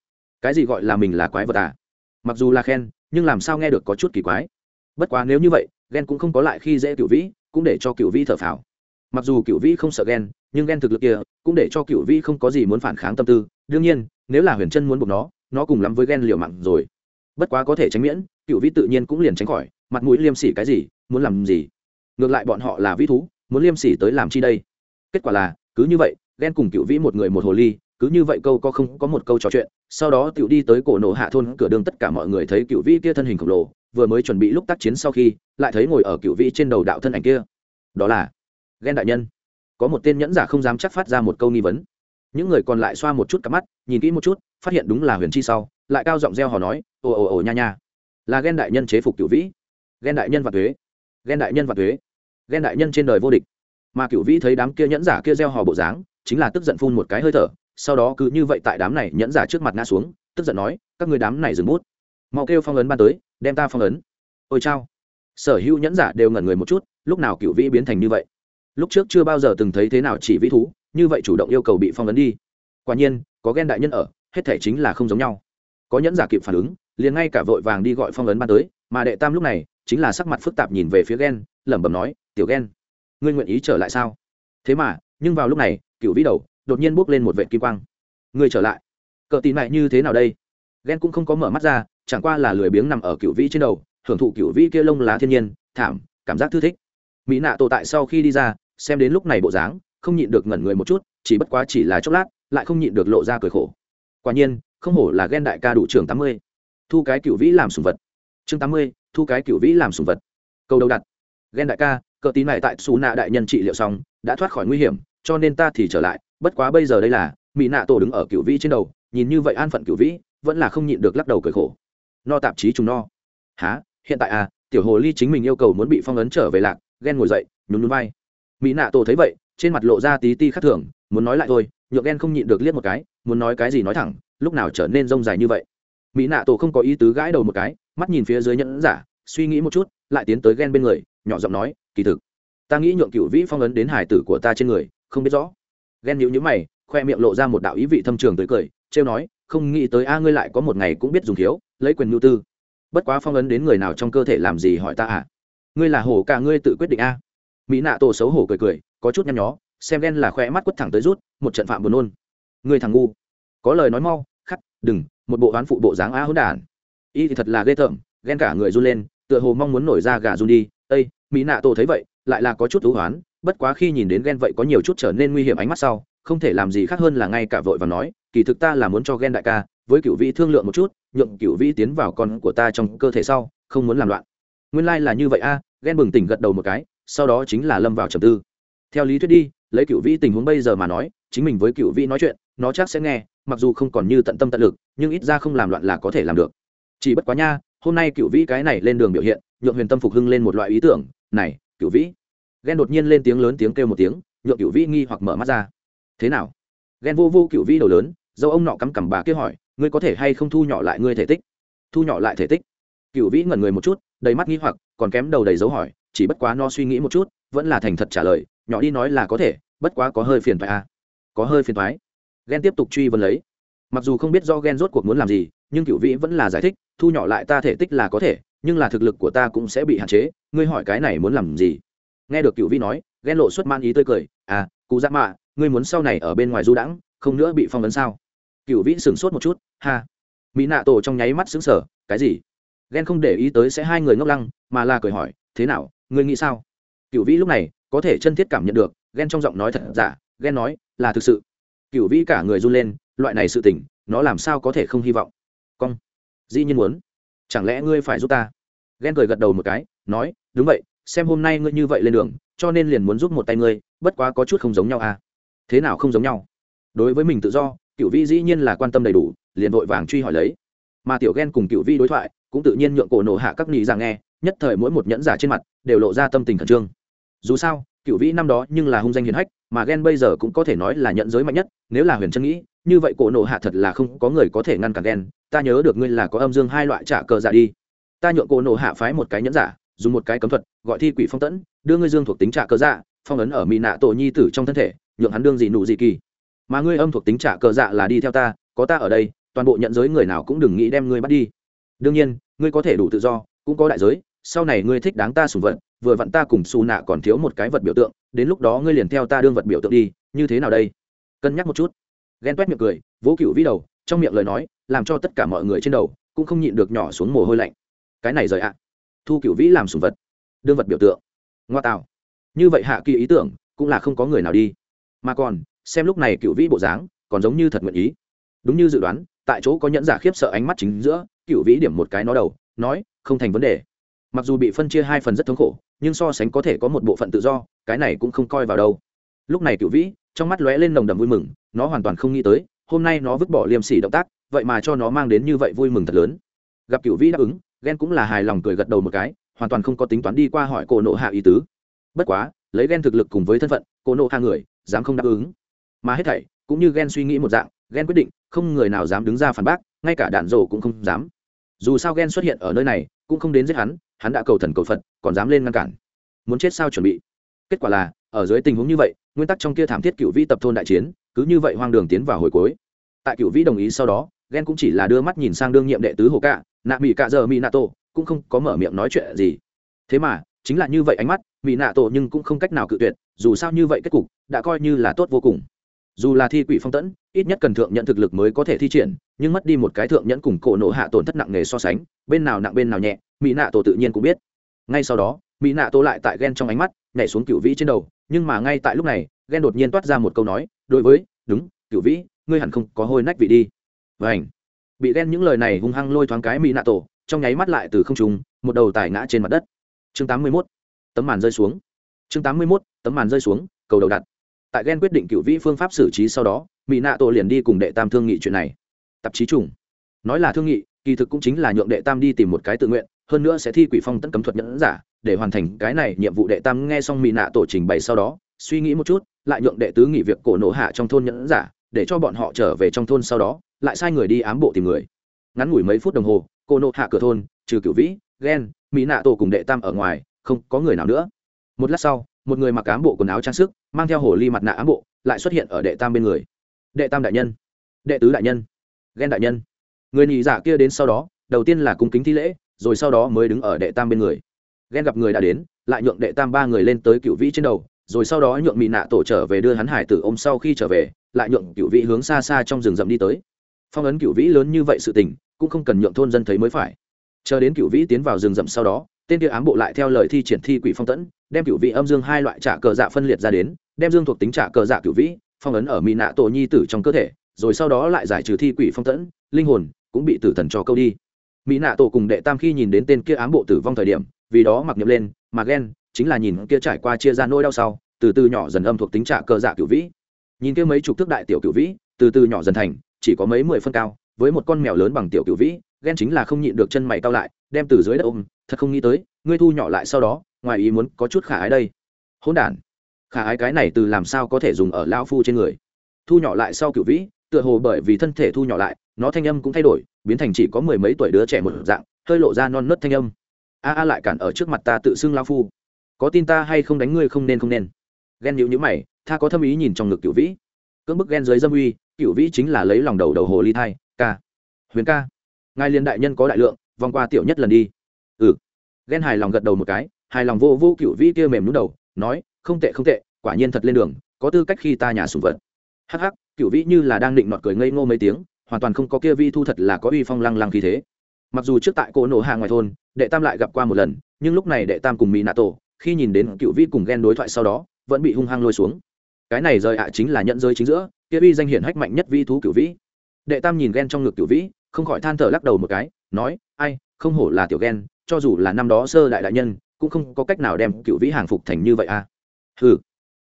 Cái gì gọi là mình là quái vật à? Mặc dù là khen, nhưng làm sao nghe được có chút kỳ quái. Bất quá nếu như vậy, ghen cũng không có lại khi dễ cựu vĩ, cũng để cho cựu vĩ thở phào. Mặc dù cựu vĩ không sợ ghen, nhưng ghen thực lực kia cũng để cho cựu vĩ không có gì muốn phản kháng tâm tư. Đương nhiên, nếu là huyền chân muốn buộc nó nó cùng lắm với ghen liều mặn rồi. Bất quá có thể tránh miễn cựu vĩ tự nhiên cũng liền tránh khỏi, mặt mũi liêm sỉ cái gì, muốn làm gì? Ngược lại bọn họ là vĩ thú, muốn liêm sỉ tới làm chi đây? Kết quả là, cứ như vậy, ghen cùng cựu vĩ một người một hồ ly, cứ như vậy câu có không có một câu trò chuyện, sau đó tiểu đi tới cổ nổ hạ thôn cửa đường tất cả mọi người thấy cựu vĩ kia thân hình khổng lồ, vừa mới chuẩn bị lúc tác chiến sau khi, lại thấy ngồi ở cựu vĩ trên đầu đạo thân ảnh kia. Đó là ghen đại nhân. Có một tên nhẫn giả không dám chắc phát ra một câu nghi vấn. Những người còn lại xoa một chút cặp mắt, nhìn kỹ một chút, phát hiện đúng là huyền chi sau, lại cao giọng reo hò nói, ồ ồ ồ nha nha. Là ghen đại nhân chế phục cựu vĩ. Ghen đại nhân và thuế. Ghen đại nhân và thuế ghen đại nhân trên đời vô địch. Mà cựu vĩ thấy đám kia nhẫn giả kia reo hò bộ dáng, chính là tức giận phun một cái hơi thở, sau đó cứ như vậy tại đám này nhẫn giả trước mặt ngã xuống, tức giận nói, các người đám này dừng bút. Mau kêu phong ấn ban tới, đem ta phong ấn. Ôi chao. Sở hữu nhẫn giả đều ngẩn người một chút, lúc nào cựu vĩ biến thành như vậy? Lúc trước chưa bao giờ từng thấy thế nào chỉ vĩ thú, như vậy chủ động yêu cầu bị phong ấn đi. Quả nhiên, có ghen đại nhân ở, hết thể chính là không giống nhau. Có nhẫn giả kịp phản ứng, liền ngay cả vội vàng đi gọi phong ấn ban tới, mà đệ tam lúc này, chính là sắc mặt phức tạp nhìn về phía ghen lẩm bẩm nói, tiểu ghen ngươi nguyện ý trở lại sao? Thế mà, nhưng vào lúc này cựu vĩ đầu đột nhiên bốc lên một vệ kim quang. Ngươi trở lại? Cờ tin lại như thế nào đây? Ghen cũng không có mở mắt ra, chẳng qua là lười biếng nằm ở cựu vĩ trên đầu, hưởng thụ cựu vĩ kia lông lá thiên nhiên, thảm, cảm giác thư thích. Mỹ nạ tổ tại sau khi đi ra, xem đến lúc này bộ dáng, không nhịn được ngẩn người một chút, chỉ bất quá chỉ là chốc lát, lại không nhịn được lộ ra cười khổ. Quả nhiên, không hổ là ghen đại ca đủ trường tám mươi. Thu cái cựu vĩ làm sùng vật. Chương tám mươi, thu cái cựu vĩ làm sùng vật. Câu đầu đặt ghen đại ca, cờ tín này tại xù nạ đại nhân trị liệu xong, đã thoát khỏi nguy hiểm, cho nên ta thì trở lại. Bất quá bây giờ đây là, mỹ nạ tổ đứng ở cựu vĩ trên đầu, nhìn như vậy an phận cựu vĩ, vẫn là không nhịn được lắc đầu cười khổ. No tạp chí chúng no. Há hiện tại à tiểu hồ ly chính mình yêu cầu muốn bị phong ấn trở về lạc ghen ngồi dậy, nhún nhún vai. Mỹ nạ tổ thấy vậy, trên mặt lộ ra tí ti khắc thường, muốn nói lại thôi nhược ghen không nhịn được liếc một cái, muốn nói cái gì nói thẳng, lúc nào trở nên rông dài như vậy. Mỹ nạ tổ không có ý tứ gãi đầu một cái, mắt nhìn phía dưới nhẫn giả, suy nghĩ một chút, lại tiến tới ghen bên người nhỏ giọng nói, kỳ thực, ta nghĩ nhượng cựu vĩ phong ấn đến hải tử của ta trên người, không biết rõ. Ghen nhữ nhữ mày, khoe miệng lộ ra một đạo ý vị thâm trường tới cười, trêu nói, không nghĩ tới a, ngươi lại có một ngày cũng biết dùng thiếu, lấy quyền nhu tư. Bất quá phong ấn đến người nào trong cơ thể làm gì hỏi ta à? Ngươi là hổ cả ngươi tự quyết định a. Mỹ nạ tổ xấu hổ cười cười, có chút nhăn nhó, xem đen là khoe mắt quất thẳng tới rút, một trận phạm buồn nôn. Ngươi thằng ngu, có lời nói mau, khắc, đừng, một bộ oán phụ bộ dáng a hỗn đản. Y thì thật là ghê tởm, ghen cả người run lên, tựa hồ mong muốn nổi ra gà run đi mỹ nạ tổ thấy vậy lại là có chút thú hoán bất quá khi nhìn đến ghen vậy có nhiều chút trở nên nguy hiểm ánh mắt sau không thể làm gì khác hơn là ngay cả vội và nói kỳ thực ta là muốn cho ghen đại ca với cựu vĩ thương lượng một chút nhượng cựu vĩ tiến vào con của ta trong cơ thể sau không muốn làm loạn. Nguyên lai、like、là như vậy a à, ghen bừng tỉnh gật đầu một cái sau đó chính là lâm vào trầm tư. Theo lý thuyết đi lấy cựu vĩ tình huống bây giờ mà nói chính mình với cựu vĩ nói chuyện nó chắc sẽ nghe mặc dù không còn như tận tâm tận lực nhưng ít ra không làm loạn là có thể làm được. Chỉ bất quá nha hôm nay cựu vĩ cái này lên đường biểu hiện nhượng huyền tâm phục hưng lên một loại ý tưởng này cựu vĩ. Ghen đột nhiên lên tiếng lớn tiếng kêu một tiếng, nhượng cựu vĩ nghi hoặc mở mắt ra. Thế nào? Ghen vô vô cựu vĩ đầu lớn dâu ông nọ cắm cằm bà kia hỏi, ngươi có thể hay không thu nhỏ lại ngươi thể tích? Thu nhỏ lại thể tích? Cựu vĩ ngẩn người một chút, đầy mắt nghi hoặc, còn kém đầu đầy dấu hỏi, chỉ bất quá no suy nghĩ một chút, vẫn là thành thật trả lời, nhỏ đi nói là có thể, bất quá có hơi phiền thoại à. có hơi phiền thoái ghen tiếp tục truy vấn lấy. Mặc dù không biết do ghen rốt cuộc muốn làm gì, nhưng cựu vĩ vẫn là giải thích, thu nhỏ lại ta thể tích là có thể nhưng là thực lực của ta cũng sẽ bị hạn chế, ngươi hỏi cái này muốn làm gì? Nghe được cựu vĩ nói, ghen lộ xuất man ý tươi cười à cụ giáp mạ, ngươi muốn sau này ở bên ngoài du đãng, không nữa bị phong vấn sao? Cựu vĩ sửng sốt một chút, ha. Mỹ nạ tổ trong nháy mắt xứng sở cái gì? Ghen không để ý tới sẽ hai người ngốc lăng, mà là cười hỏi, thế nào, ngươi nghĩ sao? Cựu vĩ lúc này có thể chân thiết cảm nhận được, ghen trong giọng nói thật giả, ghen nói, là thực sự. Cựu vĩ cả người run lên, loại này sự tỉnh nó làm sao có thể không hy vọng? Cong. Dĩ nhiên muốn chẳng lẽ ngươi phải giúp ta? Ghen cười gật đầu một cái, nói, đúng vậy, xem hôm nay ngươi như vậy lên đường, cho nên liền muốn giúp một tay ngươi, bất quá có chút không giống nhau à? Thế nào không giống nhau? Đối với mình tự do cựu vi dĩ nhiên là quan tâm đầy đủ, liền vội vàng truy hỏi lấy. Mà tiểu ghen cùng cựu vi đối thoại, cũng tự nhiên nhượng cổ nổ hạ các nghị ra nghe, nhất thời mỗi một nhẫn giả trên mặt, đều lộ ra tâm tình khẩn trương. Dù sao cựu vĩ năm đó nhưng là hung danh hiền hách, mà ghen bây giờ cũng có thể nói là nhận giới mạnh nhất, nếu là huyền Trân nghĩ như vậy cổ Nộ hạ thật là không có người có thể ngăn cản đen ta nhớ được ngươi là có âm dương hai loại trả cờ giả đi. Ta nhượng cổ Nộ hạ phái một cái nhẫn giả, dùng một cái cấm thuật, gọi thi quỷ phong tẫn, đưa ngươi dương thuộc tính trả cờ dạ phong ấn ở mỹ nạ tổ nhi tử trong thân thể, nhượng hắn đương gì nụ gì kỳ. Mà ngươi âm thuộc tính trả cờ dạ là đi theo ta, có ta ở đây, toàn bộ nhận giới người nào cũng đừng nghĩ đem ngươi bắt đi. Đương nhiên, ngươi có thể đủ tự do, cũng có đại giới, sau này ngươi thích đáng ta sùng vật, vừa vặn ta cùng xù nạ còn thiếu một cái vật biểu tượng, đến lúc đó ngươi liền theo ta đương vật biểu tượng đi, như thế nào đây? Cân nhắc một chút ghen toét miệng cười, vỗ cựu vĩ đầu, trong miệng lời nói, làm cho tất cả mọi người trên đầu cũng không nhịn được nhỏ xuống mồ hôi lạnh. Cái này rời ạ. Thu cựu vĩ làm sùng vật, đương vật biểu tượng. Ngoa tạo. Như vậy hạ kỳ ý tưởng, cũng là không có người nào đi. Mà còn, xem lúc này cựu vĩ bộ dáng, còn giống như thật nguyện ý. Đúng như dự đoán, tại chỗ có nhẫn giả khiếp sợ ánh mắt chính giữa, cựu vĩ điểm một cái nó đầu, nói, không thành vấn đề. Mặc dù bị phân chia hai phần rất thống khổ, nhưng so sánh có thể có một bộ phận tự do, cái này cũng không coi vào đâu. Lúc này cựu vĩ trong mắt lóe lên nồng đầm vui mừng, nó hoàn toàn không nghĩ tới, hôm nay nó vứt bỏ liêm sỉ động tác, vậy mà cho nó mang đến như vậy vui mừng thật lớn. Gặp cựu vĩ đáp ứng ghen cũng là hài lòng cười gật đầu một cái, hoàn toàn không có tính toán đi qua hỏi cổ nộ hạ ý tứ. Bất quá, lấy ghen thực lực cùng với thân phận, cổ nộ hạ người, dám không đáp ứng. Mà hết thảy, cũng như ghen suy nghĩ một dạng ghen quyết định, không người nào dám đứng ra phản bác, ngay cả đạn rổ cũng không dám. Dù sao ghen xuất hiện ở nơi này, cũng không đến giết hắn hắn đã cầu thần cầu phật, còn dám lên ngăn cản. Muốn chết sao chuẩn bị? Kết quả là ở dưới tình huống như vậy, nguyên tắc trong kia thảm thiết cựu vĩ tập thôn đại chiến, cứ như vậy hoang đường tiến vào hồi cuối. Tại cựu vĩ đồng ý sau đó ghen cũng chỉ là đưa mắt nhìn sang đương nhiệm đệ tứ hồ cạ, nạ mỹ cạ giờ mỹ nạ tổ, cũng không có mở miệng nói chuyện gì. Thế mà, chính là như vậy ánh mắt mỹ nạ tổ nhưng cũng không cách nào cự tuyệt, dù sao như vậy kết cục, đã coi như là tốt vô cùng. Dù là thi quỷ phong tẫn, ít nhất cần thượng nhận thực lực mới có thể thi triển, nhưng mất đi một cái thượng nhẫn cùng cổ nổ hạ tổn thất nặng nề so sánh, bên nào nặng bên nào nhẹ mỹ nạ tổ tự nhiên cũng biết. Ngay sau đó mỹ nạ tổ lại tại ghen trong ánh mắt, nhảy xuống cựu vĩ trên đầu, nhưng mà ngay tại lúc này, ghen đột nhiên toát ra một câu nói, đối với, đúng cựu vĩ, ngươi hẳn không có hôi nách vị đi. Vảnh bị ghen những lời này hung hăng lôi thoáng cái mỹ nạ tổ trong nháy mắt lại từ không trung, một đầu tải ngã trên mặt đất. Chương 81. tấm màn rơi xuống. Chương 81. tấm màn rơi xuống, cầu đầu đặt. Tại ghen quyết định cựu vĩ phương pháp xử trí sau đó, mỹ nạ tổ liền đi cùng đệ tam thương nghị chuyện này. Tạp chí trùng. Nói là thương nghị, kỳ thực cũng chính là nhượng đệ tam đi tìm một cái tự nguyện hơn nữa sẽ thi quỷ phong tấn cấm thuật nhẫn giả, để hoàn thành cái này nhiệm vụ đệ tam nghe xong mỹ nạ tổ trình bày sau đó, suy nghĩ một chút, lại nhượng đệ tứ nghỉ việc cổ nổ hạ trong thôn nhẫn giả, để cho bọn họ trở về trong thôn sau đó, lại sai người đi ám bộ tìm người. Ngắn ngủi mấy phút đồng hồ, cô nộ hạ cửa thôn, trừ cựu vĩ, ghen mỹ nạ tổ cùng đệ tam ở ngoài, không có người nào nữa. Một lát sau, một người mặc ám bộ quần áo trang sức, mang theo hồ ly mặt nạ ám bộ, lại xuất hiện ở đệ tam bên người. Đệ tam đại nhân. Đệ tứ đại nhân. Ghen đại nhân. Người nhị giả kia đến sau đó, đầu tiên là cung kính thi lễ rồi sau đó mới đứng ở đệ tam bên người. Ghen gặp người đã đến, lại nhượng đệ tam ba người lên tới cựu vĩ trên đầu, rồi sau đó nhượng mỹ nạ tổ trở về đưa hắn hải tử ôm sau khi trở về, lại nhượng cựu vĩ hướng xa xa trong rừng rậm đi tới. Phong ấn cựu vĩ lớn như vậy sự tình, cũng không cần nhượng thôn dân thấy mới phải. Chờ đến cựu vĩ tiến vào rừng rậm sau đó, tên kia ám bộ lại theo lời thi triển thi quỷ phong tẫn, đem cựu vĩ âm dương hai loại trả cờ dạ phân liệt ra đến, đem dương thuộc tính trả cờ dạ cựu vĩ, phong ấn ở mỹ nạ tổ nhi tử trong cơ thể, rồi sau đó lại giải trừ thi quỷ phong tẫn, linh hồn cũng bị tử thần cho câu đi mỹ nạ tổ cùng đệ tam khi nhìn đến tên kia ám bộ tử vong thời điểm, vì đó mặc niệm lên, mà ghen, chính là nhìn kia trải qua chia ra nỗi đau sau, từ từ nhỏ dần âm thuộc tính trạ cơ dạ cựu vĩ. Nhìn kia mấy chục thước đại tiểu cựu vĩ, từ từ nhỏ dần thành, chỉ có mấy mười phân cao, với một con mèo lớn bằng tiểu cựu vĩ, ghen chính là không nhịn được chân mày cao lại, đem từ dưới đất ôm, thật không nghĩ tới, ngươi thu nhỏ lại sau đó, ngoài ý muốn có chút khả ái đây. Hỗn đản. Khả ái cái này từ làm sao có thể dùng ở lão phu trên người? Thu nhỏ lại sau cựu vĩ tựa hồ bởi vì thân thể thu nhỏ lại, nó thanh âm cũng thay đổi, biến thành chỉ có mười mấy tuổi đứa trẻ một dạng, hơi lộ ra non nớt thanh âm. A a lại cản ở trước mặt ta tự xưng lao phu. Có tin ta hay không đánh ngươi không nên không nên. Ghen nhịu nhữ mày, tha có thâm ý nhìn trong ngực cựu vĩ. Cưỡng bức ghen dưới dâm uy cựu vĩ chính là lấy lòng đầu đầu hồ ly thai, ca, huyền ca, ngài liên đại nhân có đại lượng, vòng qua tiểu nhất lần đi. Ừ. Ghen hài lòng gật đầu một cái, hài lòng vô vô cựu vĩ kia mềm núm đầu, nói, không tệ không tệ, quả nhiên thật lên đường, có tư cách khi ta nhà sùng vật. Hắc hắc cựu vĩ như là đang định nọt cười ngây ngô mấy tiếng, hoàn toàn không có kia vi thu thật là có uy phong lăng lăng khí thế. Mặc dù trước tại cỗ nổ hạ ngoài thôn, đệ tam lại gặp qua một lần, nhưng lúc này đệ tam cùng mỹ nạ tổ, khi nhìn đến cựu vĩ cùng ghen đối thoại sau đó, vẫn bị hung hăng lôi xuống. Cái này rời ạ chính là nhận giới chính giữa, kia vi danh hiển hách mạnh nhất vi thú cựu vĩ. Đệ tam nhìn ghen trong ngực cựu vĩ, không khỏi than thở lắc đầu một cái, nói, ai, không hổ là tiểu ghen, cho dù là năm đó sơ đại đại nhân, cũng không có cách nào đem cựu vĩ hàng phục thành như vậy à. Ừ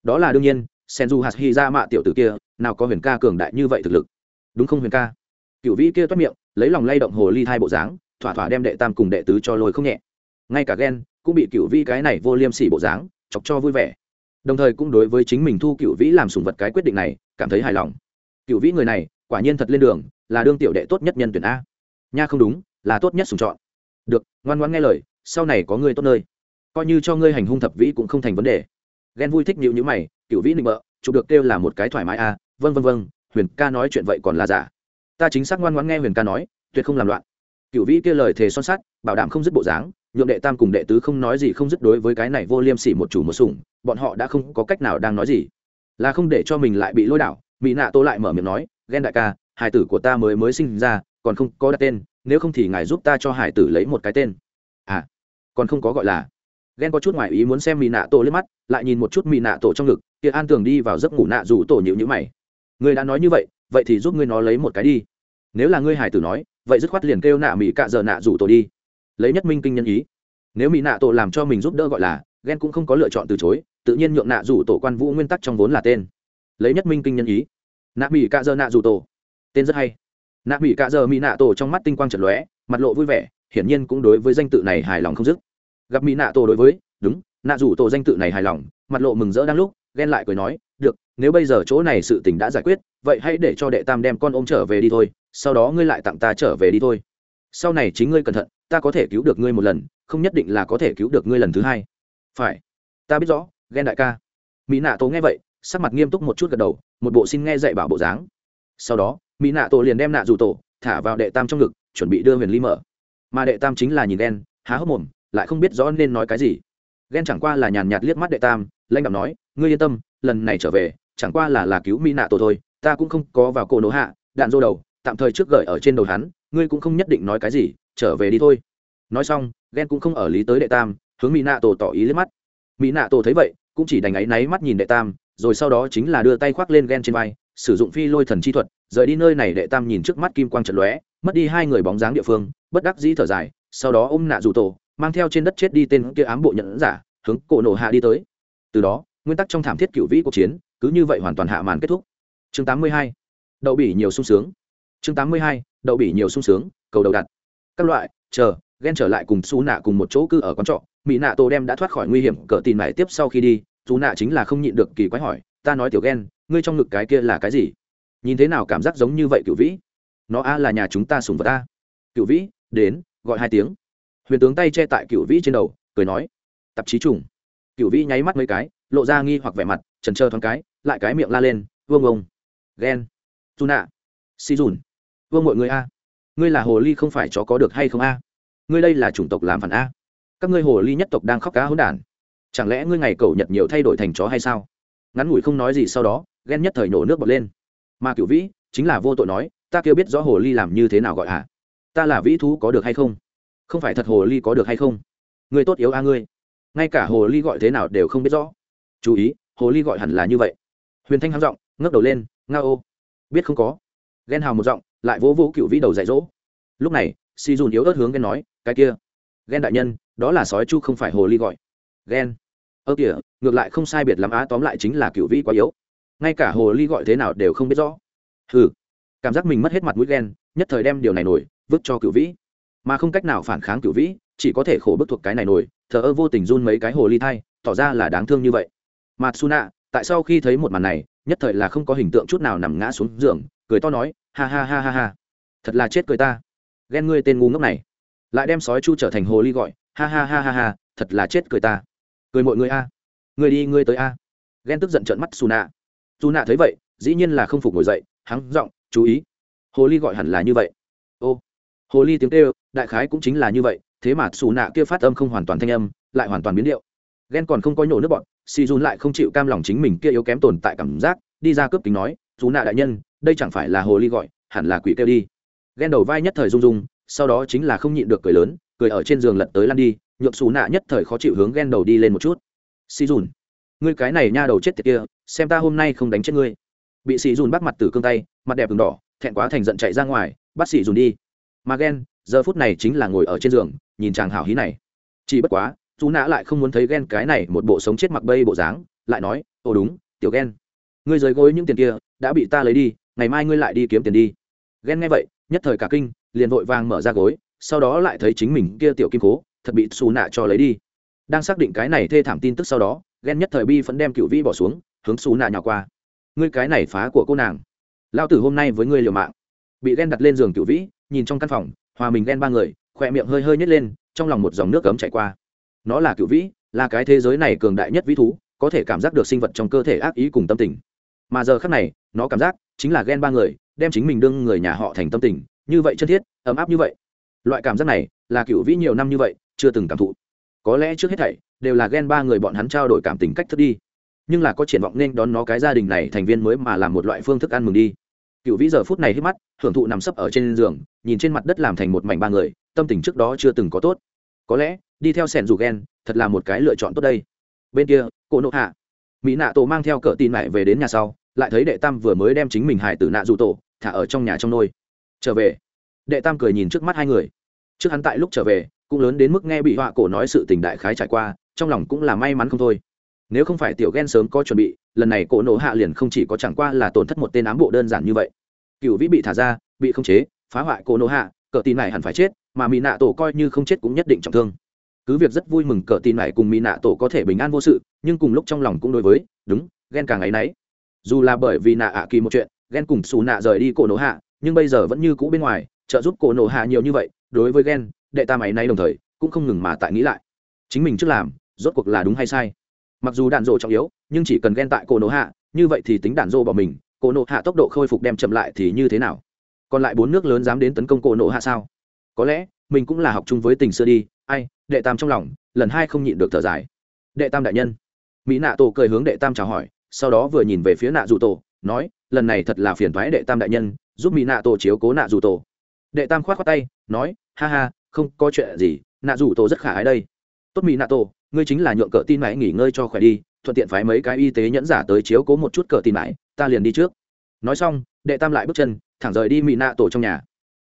đó là đương nhiên senju hạt hy ra mạ tiểu tử kia, nào có huyền ca cường đại như vậy thực lực. Đúng không huyền ca? Cựu vĩ kia toát miệng, lấy lòng lay động hồ ly thai bộ dáng, thỏa thỏa đem đệ tam cùng đệ tứ cho lôi không nhẹ. Ngay cả ghen cũng bị cựu vĩ cái này vô liêm sỉ bộ dáng, chọc cho vui vẻ. Đồng thời cũng đối với chính mình thu cựu vĩ làm sùng vật cái quyết định này, cảm thấy hài lòng. Cựu vĩ người này, quả nhiên thật lên đường, là đương tiểu đệ tốt nhất nhân tuyển a. Nha không đúng, là tốt nhất sùng chọn. Được, ngoan ngoan nghe lời, sau này có ngươi tốt nơi. Coi như cho ngươi hành hung thập vĩ cũng không thành vấn đề. Ghen vui thích nhịu nhữ mày cựu vĩ nịnh bợ, chụp được kêu là một cái thoải mái a vân vân vân huyền ca nói chuyện vậy còn là giả. Ta chính xác ngoan ngoãn nghe huyền ca nói, tuyệt không làm loạn. Cựu vĩ kia lời thề son sắt, bảo đảm không dứt bộ dáng, nhượng đệ tam cùng đệ tứ không nói gì không dứt đối với cái này vô liêm sỉ một chủ một sủng, bọn họ đã không có cách nào đang nói gì. Là không để cho mình lại bị lôi đảo, mỹ nạ tô lại mở miệng nói ghen đại ca, hải tử của ta mới mới sinh ra, còn không có đặt tên, nếu không thì ngài giúp ta cho hải tử lấy một cái tên. À còn không có gọi là ghen có chút ngoài ý muốn xem mỹ nạ tổ lên mắt, lại nhìn một chút mỹ nạ tổ trong ngực, kia an tường đi vào giấc ngủ nạ rủ tổ nhịu nhữ mày. Người đã nói như vậy vậy thì giúp ngươi nó lấy một cái đi. Nếu là ngươi hải tử nói, vậy dứt khoát liền kêu nạ mỹ cạ giờ nạ rủ tổ đi. Lấy nhất minh kinh nhân ý. Nếu mỹ nạ tổ làm cho mình giúp đỡ gọi là, ghen cũng không có lựa chọn từ chối, tự nhiên nhượng nạ rủ tổ quan vũ nguyên tắc trong vốn là tên. Lấy nhất minh kinh nhân ý. Nạ mỹ cạ giờ nạ rủ tổ. Tên rất hay. Nạ mỹ cạ giờ mỹ nạ tổ trong mắt tinh quang trật lóe, mặt lộ vui vẻ, hiển nhiên cũng đối với danh tự này hài lòng không dứt gặp mỹ nạ tổ đối với, đúng, nạ rủ tổ danh tự này hài lòng. Mặt lộ mừng rỡ đang lúc, ghen lại cười nói, được, nếu bây giờ chỗ này sự tình đã giải quyết, vậy hãy để cho đệ tam đem con ôm trở về đi thôi, sau đó ngươi lại tặng ta trở về đi thôi. Sau này chính ngươi cẩn thận, ta có thể cứu được ngươi một lần, không nhất định là có thể cứu được ngươi lần thứ hai. Phải. Ta biết rõ, ghen đại ca. Mỹ nạ tổ nghe vậy, sắc mặt nghiêm túc một chút gật đầu, một bộ xin nghe dạy bảo bộ dáng. Sau đó, mỹ nạ tổ liền đem nạ dù tổ thả vào đệ tam trong ngực, chuẩn bị đưa huyền ly mở. Mà đệ tam chính là nhìn đen há hốc mồm lại không biết rõ nên nói cái gì. Ghen chẳng qua là nhàn nhạt liếc mắt đệ tam lanh đạo nói, ngươi yên tâm, lần này trở về, chẳng qua là là cứu mỹ nạ tổ thôi, ta cũng không có vào cổ nổ hạ, đạn dô đầu, tạm thời trước gợi ở trên đầu hắn, ngươi cũng không nhất định nói cái gì, trở về đi thôi. Nói xong, ghen cũng không ở lý tới đệ tam, hướng mỹ nạ tổ tỏ ý liếc mắt. Mỹ nạ tổ thấy vậy, cũng chỉ đành áy náy mắt nhìn đệ tam, rồi sau đó chính là đưa tay khoác lên ghen trên vai, sử dụng phi lôi thần chi thuật, rời đi nơi này đệ tam nhìn trước mắt kim quang trận lóe, mất đi hai người bóng dáng địa phương, bất đắc dĩ thở dài, sau đó ôm nạ dù tổ mang theo trên đất chết đi tên kia ám bộ nhận giả, hướng cổ nổ hạ đi tới. Từ đó, nguyên tắc trong thảm thiết cựu vĩ cuộc chiến, cứ như vậy hoàn toàn hạ màn kết thúc. Chương 82. đậu bỉ nhiều sung sướng. Chương 82. đậu bỉ nhiều sung sướng, cầu đầu đặt. Các loại, chờ, ghen trở lại cùng xú nạ cùng một chỗ cư ở quán trọ. Mỹ nạ tô đem đã thoát khỏi nguy hiểm cỡ tin mải tiếp sau khi đi chú nạ chính là không nhịn được kỳ quái hỏi, ta nói tiểu ghen, ngươi trong ngực cái kia là cái gì? Nhìn thế nào cảm giác giống như vậy cựu vĩ? Nó a là nhà chúng ta sùng vật ta. Cựu vĩ, đến, gọi hai tiếng huyền tướng tay che tại cựu vĩ trên đầu, cười nói, tạp chí trùng. Cựu vĩ nháy mắt mấy cái, lộ ra nghi hoặc vẻ mặt trần trơ thoáng cái, lại cái miệng la lên, vương ông. Ghen dù nạ. Si dùn. Vương mọi người a. Ngươi là hồ ly không phải chó có được hay không a? Ngươi đây là chủng tộc làm phản a. Các ngươi hồ ly nhất tộc đang khóc cá hỗn đản. Chẳng lẽ ngươi ngày cầu nhật nhiều thay đổi thành chó hay sao? Ngắn ngủi không nói gì sau đó ghen nhất thời nổ nước bọt lên. Mà cựu vĩ, chính là vô tội nói, ta kêu biết rõ hồ ly làm như thế nào gọi hả? Ta là vĩ thú có được hay không? Không phải thật hồ ly có được hay không? Ngươi tốt yếu a ngươi. Ngay cả hồ ly gọi thế nào đều không biết rõ. Chú ý, hồ ly gọi hẳn là như vậy. Huyền thanh hắng giọng, ngước đầu lên, nga ô. Biết không có. Ghen hào một giọng, lại vỗ vỗ cựu vĩ đầu dạy dỗ. Lúc này si dùn yếu ớt hướng ghen nói, cái kia. Ghen đại nhân, đó là sói chu không phải hồ ly gọi. Ghen. Ơ kìa, ngược lại không sai biệt lắm á, tóm lại chính là cựu vĩ quá yếu. Ngay cả hồ ly gọi thế nào đều không biết rõ. Ừ cảm giác mình mất hết mặt mũi ghen, nhất thời đem điều này nổi, vứt cho cựu vĩ mà không cách nào phản kháng cựu vĩ chỉ có thể khổ bức thuộc cái này nổi thờ ơ vô tình run mấy cái hồ ly thai tỏ ra là đáng thương như vậy. Matsuna, tại sau khi thấy một màn này nhất thời là không có hình tượng chút nào nằm ngã xuống giường cười to nói ha ha ha ha ha. Thật là chết cười ta. Ghen ngươi tên ngu ngốc này. Lại đem sói chu trở thành hồ ly gọi ha ha ha ha ha thật là chết cười ta. Cười mọi người a. Người đi ngươi tới a. Ghen tức giận trợn mắt su nạ su nạ thấy vậy dĩ nhiên là không phục ngồi dậy hắng giọng chú ý. Hồ ly gọi hẳn là như vậy. Ô hồ ly tiếng kêu, đại khái cũng chính là như vậy, thế mà xù nạ kia phát âm không hoàn toàn thanh âm, lại hoàn toàn biến điệu. Ghen còn không có nhổ nước bọn si dun lại không chịu cam lòng chính mình kia yếu kém tồn tại cảm giác, đi ra cướp kính nói dù nạ đại nhân, đây chẳng phải là hồ ly gọi, hẳn là quỷ kêu đi. Ghen đầu vai nhất thời rung rung, sau đó chính là không nhịn được cười lớn, cười ở trên giường lật tới lăn đi, nhượng xù nạ nhất thời khó chịu hướng ghen đầu đi lên một chút. Si dun ngươi cái này nha đầu chết tiệt kia, xem ta hôm nay không đánh chết ngươi. Bị si dun bắt mặt từ cương tay, mặt đẹp đường đỏ, thẹn quá thành giận chạy ra ngoài, bắt si dun đi mà ghen, giờ phút này chính là ngồi ở trên giường, nhìn chàng hảo hí này. Chỉ bất quá dù nã lại không muốn thấy ghen cái này một bộ sống chết mặc bây bộ dáng, lại nói, ồ đúng, tiểu ghen, ngươi rời gối những tiền kia, đã bị ta lấy đi, ngày mai ngươi lại đi kiếm tiền đi. Ghen nghe vậy, nhất thời cả kinh, liền vội vàng mở ra gối, sau đó lại thấy chính mình kia tiểu kim cố, thật bị xù nạ cho lấy đi. Đang xác định cái này thê thảm tin tức sau đó, ghen nhất thời bi vẫn đem cựu vĩ bỏ xuống, hướng xù nạ nhào qua. Ngươi cái này phá của cô nàng lao tử hôm nay với ngươi liều mạng. Bị ghen đặt lên giường cựu vĩ nhìn trong căn phòng, hòa mình ghen ba người, khỏe miệng hơi hơi nhét lên, trong lòng một dòng nước cấm chạy qua. Nó là cựu vĩ, là cái thế giới này cường đại nhất vĩ thú, có thể cảm giác được sinh vật trong cơ thể ác ý cùng tâm tình. Mà giờ khác này, nó cảm giác chính là ghen ba người, đem chính mình đương người nhà họ thành tâm tình, như vậy chân thiết, ấm áp như vậy. Loại cảm giác này là cựu vĩ nhiều năm như vậy, chưa từng cảm thụ. Có lẽ trước hết thảy, đều là ghen ba người bọn hắn trao đổi cảm tình cách thức đi. Nhưng là có triển vọng nên đón nó cái gia đình này thành viên mới mà làm một loại phương thức ăn mừng đi cựu vĩ giờ phút này hít mắt, hưởng thụ nằm sấp ở trên giường, nhìn trên mặt đất làm thành một mảnh ba người, tâm tình trước đó chưa từng có tốt. Có lẽ, đi theo sẻn dù ghen thật là một cái lựa chọn tốt đây. Bên kia cô nộ hạ. Mỹ nạ tổ mang theo cỡ tin lại về đến nhà sau, lại thấy đệ tam vừa mới đem chính mình hải tử nạ dù tổ, thả ở trong nhà trong nôi. Trở về. Đệ tam cười nhìn trước mắt hai người. Trước hắn tại lúc trở về, cũng lớn đến mức nghe bị họa cổ nói sự tình đại khái trải qua, trong lòng cũng là may mắn không thôi nếu không phải tiểu ghen sớm có chuẩn bị, lần này cổ nổ hạ liền không chỉ có chẳng qua là tổn thất một tên ám bộ đơn giản như vậy. Cựu vĩ bị thả ra, bị không chế, phá hoại cổ nổ hạ, cờ tin này hẳn phải chết, mà mỹ nạ tổ coi như không chết cũng nhất định trọng thương. Cứ việc rất vui mừng cờ tin này cùng mỹ nạ tổ có thể bình an vô sự, nhưng cùng lúc trong lòng cũng đối với, đúng ghen càng ấ y n ấ y dù là bởi vì nạ ạ kỳ một chuyện ghen cùng xù nạ rời đi cổ nổ hạ, nhưng bây giờ vẫn như cũ bên ngoài, trợ giúp cổ nổ hạ nhiều như vậy, đối với ghen đệ ta máy nay đồng thời, cũng không ngừng mà tại nghĩ lại. Chính mình trước làm, rốt cuộc là đúng hay sai? Mặc dù đạn rộ trọng yếu, nhưng chỉ cần ghen tại cổ nổ hạ, như vậy thì tính đạn rộ bỏ mình, cổ nổ hạ tốc độ khôi phục đem chậm lại thì như thế nào? Còn lại bốn nước lớn dám đến tấn công cổ nổ hạ sao? Có lẽ, mình cũng là học chung với tình xưa đi, ai, đệ tam trong lòng, lần hai không nhịn được thở dài. Đệ tam đại nhân. Mỹ nạ tổ cười hướng đệ tam chào hỏi, sau đó vừa nhìn về phía nạ dù tổ, nói, lần này thật là phiền thoái đệ tam đại nhân, giúp mỹ nạ tổ chiếu cố nạ dù tổ. Đệ tam khoát khoát tay, nói, ha ha, không có chuyện gì, nạ dù tổ rất khả ái đây. Tốt mỹ nạ tổ ngươi chính là nhượng cỡ tin mãi nghỉ ngơi cho khỏe đi, thuận tiện phái mấy cái y tế nhẫn giả tới chiếu cố một chút cỡ tin mãi, ta liền đi trước. Nói xong, đệ tam lại bước chân, thẳng rời đi mỹ nạ tổ trong nhà.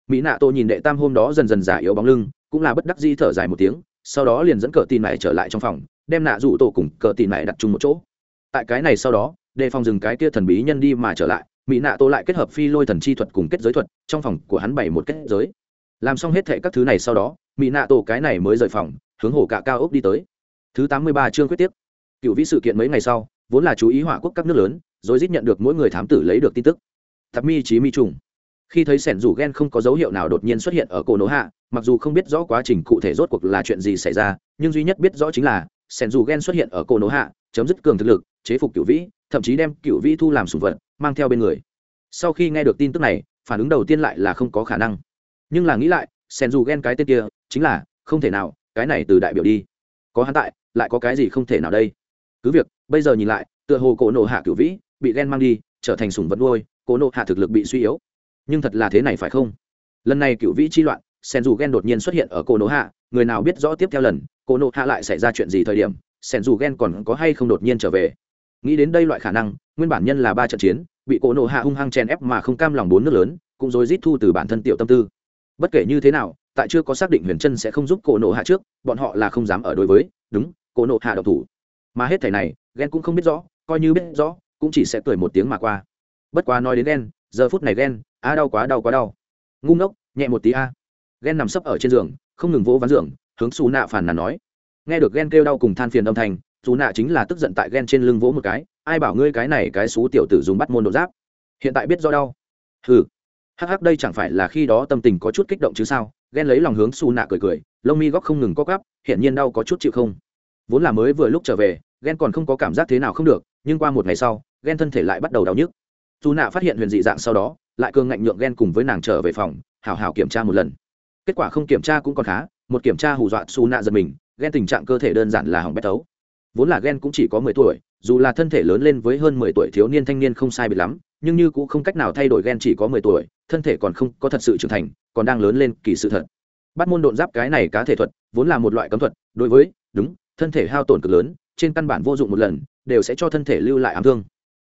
Mỹ nạ tổ nhìn đệ tam hôm đó dần dần giả yếu bóng lưng, cũng là bất đắc di thở dài một tiếng, sau đó liền dẫn cờ tin mãi trở lại trong phòng, đem nạ dụ tổ cùng cờ tin mãi đặt chung một chỗ. Tại cái này sau đó, đề phòng dừng cái kia thần bí nhân đi mà trở lại, mỹ nạ tổ lại kết hợp phi lôi thần chi thuật cùng kết giới thuật, trong phòng của hắn bày một kết giới. Làm xong hết thệ các thứ này sau đó, mỹ nạ tổ cái này mới rời phòng, hướng hồ cạ cao ốc đi tới thứ tám mươi ba chương quyết tiếp. Cựu vĩ sự kiện mấy ngày sau, vốn là chú ý hỏa quốc các nước lớn, rồi rít nhận được mỗi người thám tử lấy được tin tức. Thập mi trí mi trùng. Khi thấy sẻn rủ ghen không có dấu hiệu nào đột nhiên xuất hiện ở cổ nổ hạ, mặc dù không biết rõ quá trình cụ thể rốt cuộc là chuyện gì xảy ra, nhưng duy nhất biết rõ chính là, sẻn rủ ghen xuất hiện ở cổ nổ hạ, chấm dứt cường thực lực, chế phục cựu vĩ, thậm chí đem cựu vĩ thu làm sùng vật, mang theo bên người. Sau khi nghe được tin tức này, phản ứng đầu tiên lại là không có khả năng. Nhưng là nghĩ lại, sẻn rủ ghen cái tên kia, chính là, không thể nào, cái này từ đại biểu đi có hắn tại, lại có cái gì không thể nào đây? Cứ việc, bây giờ nhìn lại, tựa hồ cổ nộ hạ cửu vĩ, bị ghen mang đi, trở thành sùng vật nuôi, cổ nộ hạ thực lực bị suy yếu. Nhưng thật là thế này phải không? Lần này cửu vĩ chi loạn sen dù ghen đột nhiên xuất hiện ở cổ nộ hạ, người nào biết rõ tiếp theo lần, cổ nộ hạ lại xảy ra chuyện gì thời điểm sen dù ghen còn có hay không đột nhiên trở về? Nghĩ đến đây loại khả năng, nguyên bản nhân là ba trận chiến, bị cổ nộ hạ hung hăng chèn ép mà không cam lòng bốn nước lớn, cũng rồi rít thu từ bản thân tiểu tâm tư. Bất kể như thế nào tại chưa có xác định huyền chân sẽ không giúp cổ nộ hạ trước, bọn họ là không dám ở đối với, đúng, cổ nộ hạ độc thủ. Mà hết thẻ này ghen cũng không biết rõ, coi như biết rõ, cũng chỉ sẽ cười một tiếng mà qua. Bất quá nói đến ghen giờ phút này ghen a đau quá đau quá đau. Ngu ngốc, nhẹ một tí a. Ghen nằm sấp ở trên giường, không ngừng vỗ ván giường, hướng xù nạ phản nàn nói. Nghe được ghen kêu đau cùng than phiền âm thanh dù nạ chính là tức giận tại ghen trên lưng vỗ một cái, ai bảo ngươi cái này cái xú tiểu tử dùng bắt môn độ giáp. Hiện tại biết do đau. Hừ. Hắc hắc, đây chẳng phải là khi đó tâm tình có chút kích động chứ sao? Ghen lấy lòng hướng xù nạ cười cười, lông mi góc không ngừng co cắp hiện nhiên đau có chút chịu không. Vốn là mới vừa lúc trở về, ghen còn không có cảm giác thế nào không được, nhưng qua một ngày sau, ghen thân thể lại bắt đầu đau nhức. Dù nạ phát hiện huyền dị dạng sau đó, lại cường ngạnh nhượng ghen cùng với nàng trở về phòng hào hào kiểm tra một lần. Kết quả không kiểm tra cũng còn khá, một kiểm tra hù dọa xù nạ giật mình, ghen tình trạng cơ thể đơn giản là hỏng bét tấu vốn là ghen cũng chỉ có mười tuổi, dù là thân thể lớn lên với hơn mười tuổi thiếu niên thanh niên không sai biệt lắm nhưng như cũng không cách nào thay đổi ghen chỉ có mười tuổi, thân thể còn không có thật sự trưởng thành, còn đang lớn lên kỳ sự thật. Bắt môn độn giáp cái này cá thể thuật, vốn là một loại cấm thuật, đối với, đúng, thân thể hao tổn cực lớn, trên căn bản vô dụng một lần, đều sẽ cho thân thể lưu lại ám thương.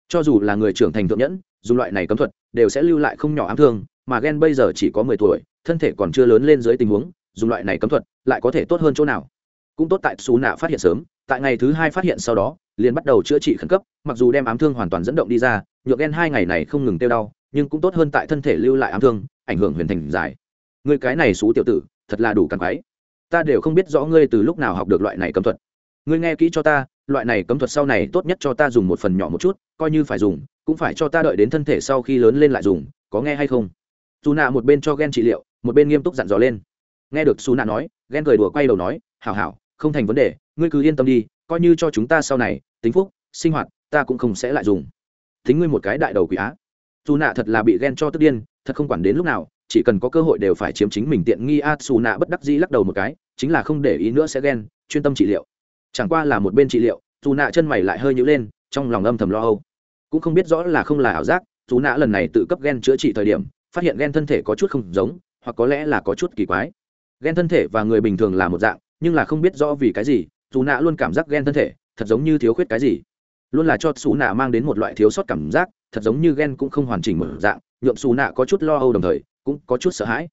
Cho dù là người trưởng thành thượng nhẫn, dùng loại này cấm thuật, đều sẽ lưu lại không nhỏ ám thương, mà ghen bây giờ chỉ có mười tuổi, thân thể còn chưa lớn lên dưới tình huống, dùng loại này cấm thuật, lại có thể tốt hơn chỗ nào? Cũng tốt tại xù nạ phát hiện sớm, tại ngày thứ hai phát hiện sau đó liền bắt đầu chữa trị khẩn cấp, mặc dù đem ám thương hoàn toàn dẫn động đi ra nhược gen hai ngày này không ngừng tiêu đau, nhưng cũng tốt hơn tại thân thể lưu lại ám thương, ảnh hưởng huyền thành dài. Người cái này xú tiểu tử, thật là đủ càng quái. Ta đều không biết rõ ngươi từ lúc nào học được loại này cấm thuật. Ngươi nghe kỹ cho ta, loại này cấm thuật sau này tốt nhất cho ta dùng một phần nhỏ một chút, coi như phải dùng, cũng phải cho ta đợi đến thân thể sau khi lớn lên lại dùng, có nghe hay không? Dù nạ một bên cho ghen trị liệu, một bên nghiêm túc dặn dò lên. Nghe được xú nạ nói ghen cười đùa quay đầu nói, hảo hảo, không thành vấn đề, ngươi cứ yên tâm đi, coi như cho chúng ta sau này tính phúc, sinh hoạt, ta cũng không sẽ lại dùng. Thính ngươi một cái đại đầu quỷ á. Dù nạ thật là bị ghen cho tức điên, thật không quản đến lúc nào, chỉ cần có cơ hội đều phải chiếm chính mình tiện nghi a xù nạ bất đắc dĩ lắc đầu một cái, chính là không để ý nữa sẽ ghen, chuyên tâm trị liệu. Chẳng qua là một bên trị liệu dù nạ chân mày lại hơi nhữ lên, trong lòng âm thầm lo âu. Cũng không biết rõ là không là ảo giác dù nạ lần này tự cấp ghen chữa trị thời điểm, phát hiện ghen thân thể có chút không giống, hoặc có lẽ là có chút kỳ quái. Ghen thân thể và người bình thường là một dạng, nhưng là không biết rõ vì cái gì dù nạ luôn cảm giác ghen thân thể thật giống như thiếu khuyết cái gì. Luôn là cho xù nạ mang đến một loại thiếu sót cảm giác, thật giống như ghen cũng không hoàn chỉnh một dạng nhuộm xù nạ có chút lo âu đồng thời, cũng có chút sợ hãi.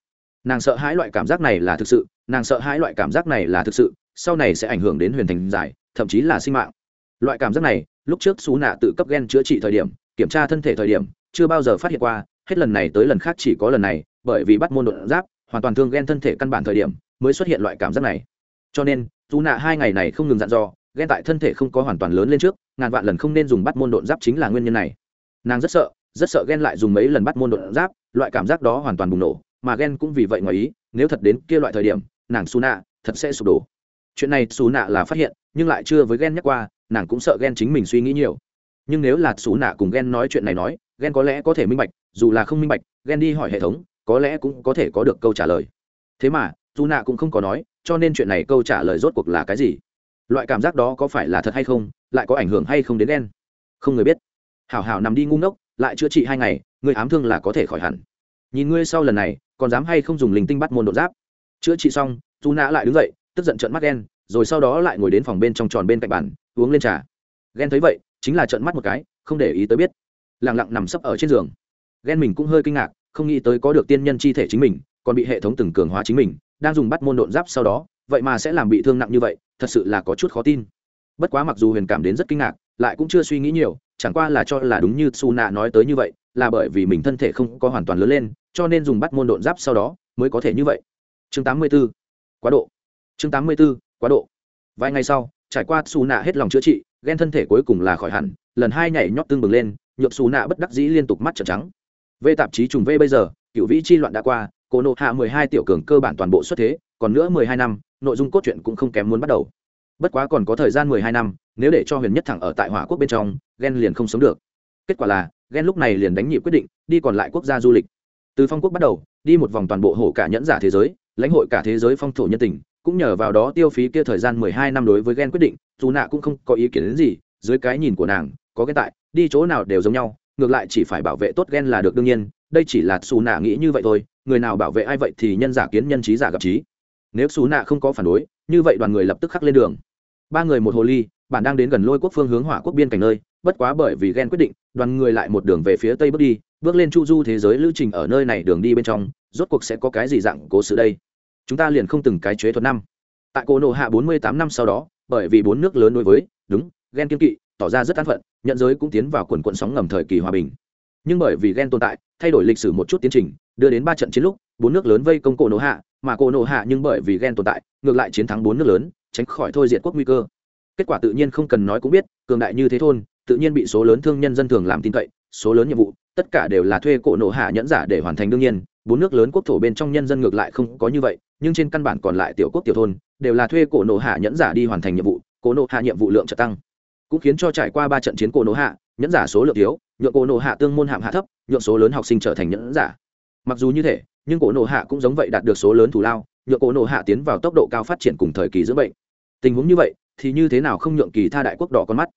Nàng sợ hãi loại cảm giác này là thực sự, nàng sợ hãi loại cảm giác này là thực sự, sau này sẽ ảnh hưởng đến huyền thành giải, thậm chí là sinh mạng. Loại cảm giác này, lúc trước xú nạ tự cấp gen chữa trị thời điểm, kiểm tra thân thể thời điểm, chưa bao giờ phát hiện qua, hết lần này tới lần khác chỉ có lần này, bởi vì bắt môn đột giáp, hoàn toàn thương gen thân thể căn bản thời điểm, mới xuất hiện loại cảm giác này. Cho nên dù nạ hai ngày này không ngừng dặn dò ghen tại thân thể không có hoàn toàn lớn lên trước, ngàn vạn lần không nên dùng bắt môn độn giáp chính là nguyên nhân này. Nàng rất sợ rất sợ ghen lại dùng mấy lần bắt môn độn giáp, loại cảm giác đó hoàn toàn bùng nổ, mà ghen cũng vì vậy ngoài ý, nếu thật đến kia loại thời điểm, nàng su nạ thật sẽ sụp đổ. Chuyện này xù nạ là phát hiện, nhưng lại chưa với ghen nhắc qua, nàng cũng sợ ghen chính mình suy nghĩ nhiều. Nhưng nếu là xù nạ cùng ghen nói chuyện này nói, ghen có lẽ có thể minh bạch, dù là không minh bạch, ghen đi hỏi hệ thống, có lẽ cũng có thể có được câu trả lời. Thế mà dù nạ cũng không có nói, cho nên chuyện này câu trả lời rốt cuộc là cái gì? Loại cảm giác đó có phải là thật hay không, lại có ảnh hưởng hay không đến đen? Không người biết. Hảo hảo nằm đi ngu ngốc, lại chữa trị hai ngày, người ám thương là có thể khỏi hẳn. Nhìn ngươi sau lần này, còn dám hay không dùng linh tinh bắt môn đột giáp? Chữa trị xong dù nã lại đứng dậy, tức giận trợn mắt đen, rồi sau đó lại ngồi đến phòng bên trong tròn bên cạnh bàn, uống lên trà. Ghen thấy vậy, chính là trợn mắt một cái, không để ý tới biết. Lẳng lặng nằm sấp ở trên giường. Ghen mình cũng hơi kinh ngạc, không nghĩ tới có được tiên nhân chi thể chính mình, còn bị hệ thống từng cường hóa chính mình, đang dùng bắt môn độn giáp sau đó vậy mà sẽ làm bị thương nặng như vậy, thật sự là có chút khó tin bất quá mặc dù huyền cảm đến rất kinh ngạc, lại cũng chưa suy nghĩ nhiều, chẳng qua là cho là đúng như su nạ nói tới như vậy, là bởi vì mình thân thể không có hoàn toàn lớn lên, cho nên dùng bắt môn độn giáp sau đó mới có thể như vậy chương 84. quá độ chương 84. quá độ vài ngày sau, trải qua su nạ hết lòng chữa trị ghen thân thể cuối cùng là khỏi hẳn, lần hai nhảy nhót tương bừng lên nhuộm su nạ bất đắc dĩ liên tục mắt trợn trắng v tạp chí trùng v bây giờ, cựu vĩ chi loạn đã qua cổ nộ hạ mười hai tiểu cường cơ bản toàn bộ xuất thế còn nữa mười hai năm, nội dung cốt truyện cũng không kém muốn bắt đầu. Bất quá còn có thời gian mười hai năm, nếu để cho huyền nhất thẳng ở tại hỏa quốc bên trong ghen liền không sống được. Kết quả là ghen lúc này liền đánh nhịp quyết định, đi còn lại quốc gia du lịch. Từ phong quốc bắt đầu, đi một vòng toàn bộ hổ cả nhẫn giả thế giới, lãnh hội cả thế giới phong thổ nhân tình, cũng nhờ vào đó tiêu phí kia thời gian mười hai năm đối với ghen quyết định, dù nạ cũng không có ý kiến đến gì, dưới cái nhìn của nàng, có ghen tại, đi chỗ nào đều giống nhau, ngược lại chỉ phải bảo vệ tốt ghen là được đương nhiên, đây chỉ là xù nạ nghĩ như vậy thôi, người nào bảo vệ ai vậy thì nhân giả kiến nhân trí giả gặp trí nếu xú nạ không có phản đối, như vậy đoàn người lập tức khắc lên đường. Ba người một hồ ly, bản đang đến gần lôi quốc phương hướng hỏa quốc biên cảnh nơi, bất quá bởi vì ghen quyết định, đoàn người lại một đường về phía tây bước đi, bước lên chu du thế giới lưu trình ở nơi này đường đi bên trong, rốt cuộc sẽ có cái gì dạng cố sự đây? Chúng ta liền không từng cái chế thuật năm. Tại cổ nộ hạ bốn mươi tám năm sau đó, bởi vì bốn nước lớn đối với, đúng, ghen kiên kỵ, tỏ ra rất an phận, nhận giới cũng tiến vào quần quận sóng ngầm thời kỳ hòa bình. Nhưng bởi vì ghen tồn tại, thay đổi lịch sử một chút tiến trình, đưa đến ba trận chiến lúc, bốn nước lớn vây công cổ nộ hạ mà cổ nổ hạ nhưng bởi vì ghen tồn tại, ngược lại chiến thắng bốn nước lớn, tránh khỏi thôi diệt quốc nguy cơ. Kết quả tự nhiên không cần nói cũng biết, cường đại như thế thôn, tự nhiên bị số lớn thương nhân dân thường làm tin cậy, số lớn nhiệm vụ, tất cả đều là thuê cổ nổ hạ nhẫn giả để hoàn thành đương nhiên, bốn nước lớn quốc thổ bên trong nhân dân ngược lại không có như vậy, nhưng trên căn bản còn lại tiểu quốc tiểu thôn, đều là thuê cổ nổ hạ nhẫn giả đi hoàn thành nhiệm vụ, cổ nổ hạ nhiệm vụ lượng trợ tăng. Cũng khiến cho trải qua ba trận chiến cổ nổ hạ, nhẫn giả số lượng thiếu, nhượng cổ nổ hạ tương môn hạm hạ thấp, nhượng số lớn học sinh trở thành nhẫn giả. Mặc dù như thế nhưng cổ nổ hạ cũng giống vậy đạt được số lớn thù lao nhựa cổ nổ hạ tiến vào tốc độ cao phát triển cùng thời kỳ dưỡng bệnh. Tình huống như vậy, thì như thế nào không nhượng kỳ tha đại quốc đỏ con mắt?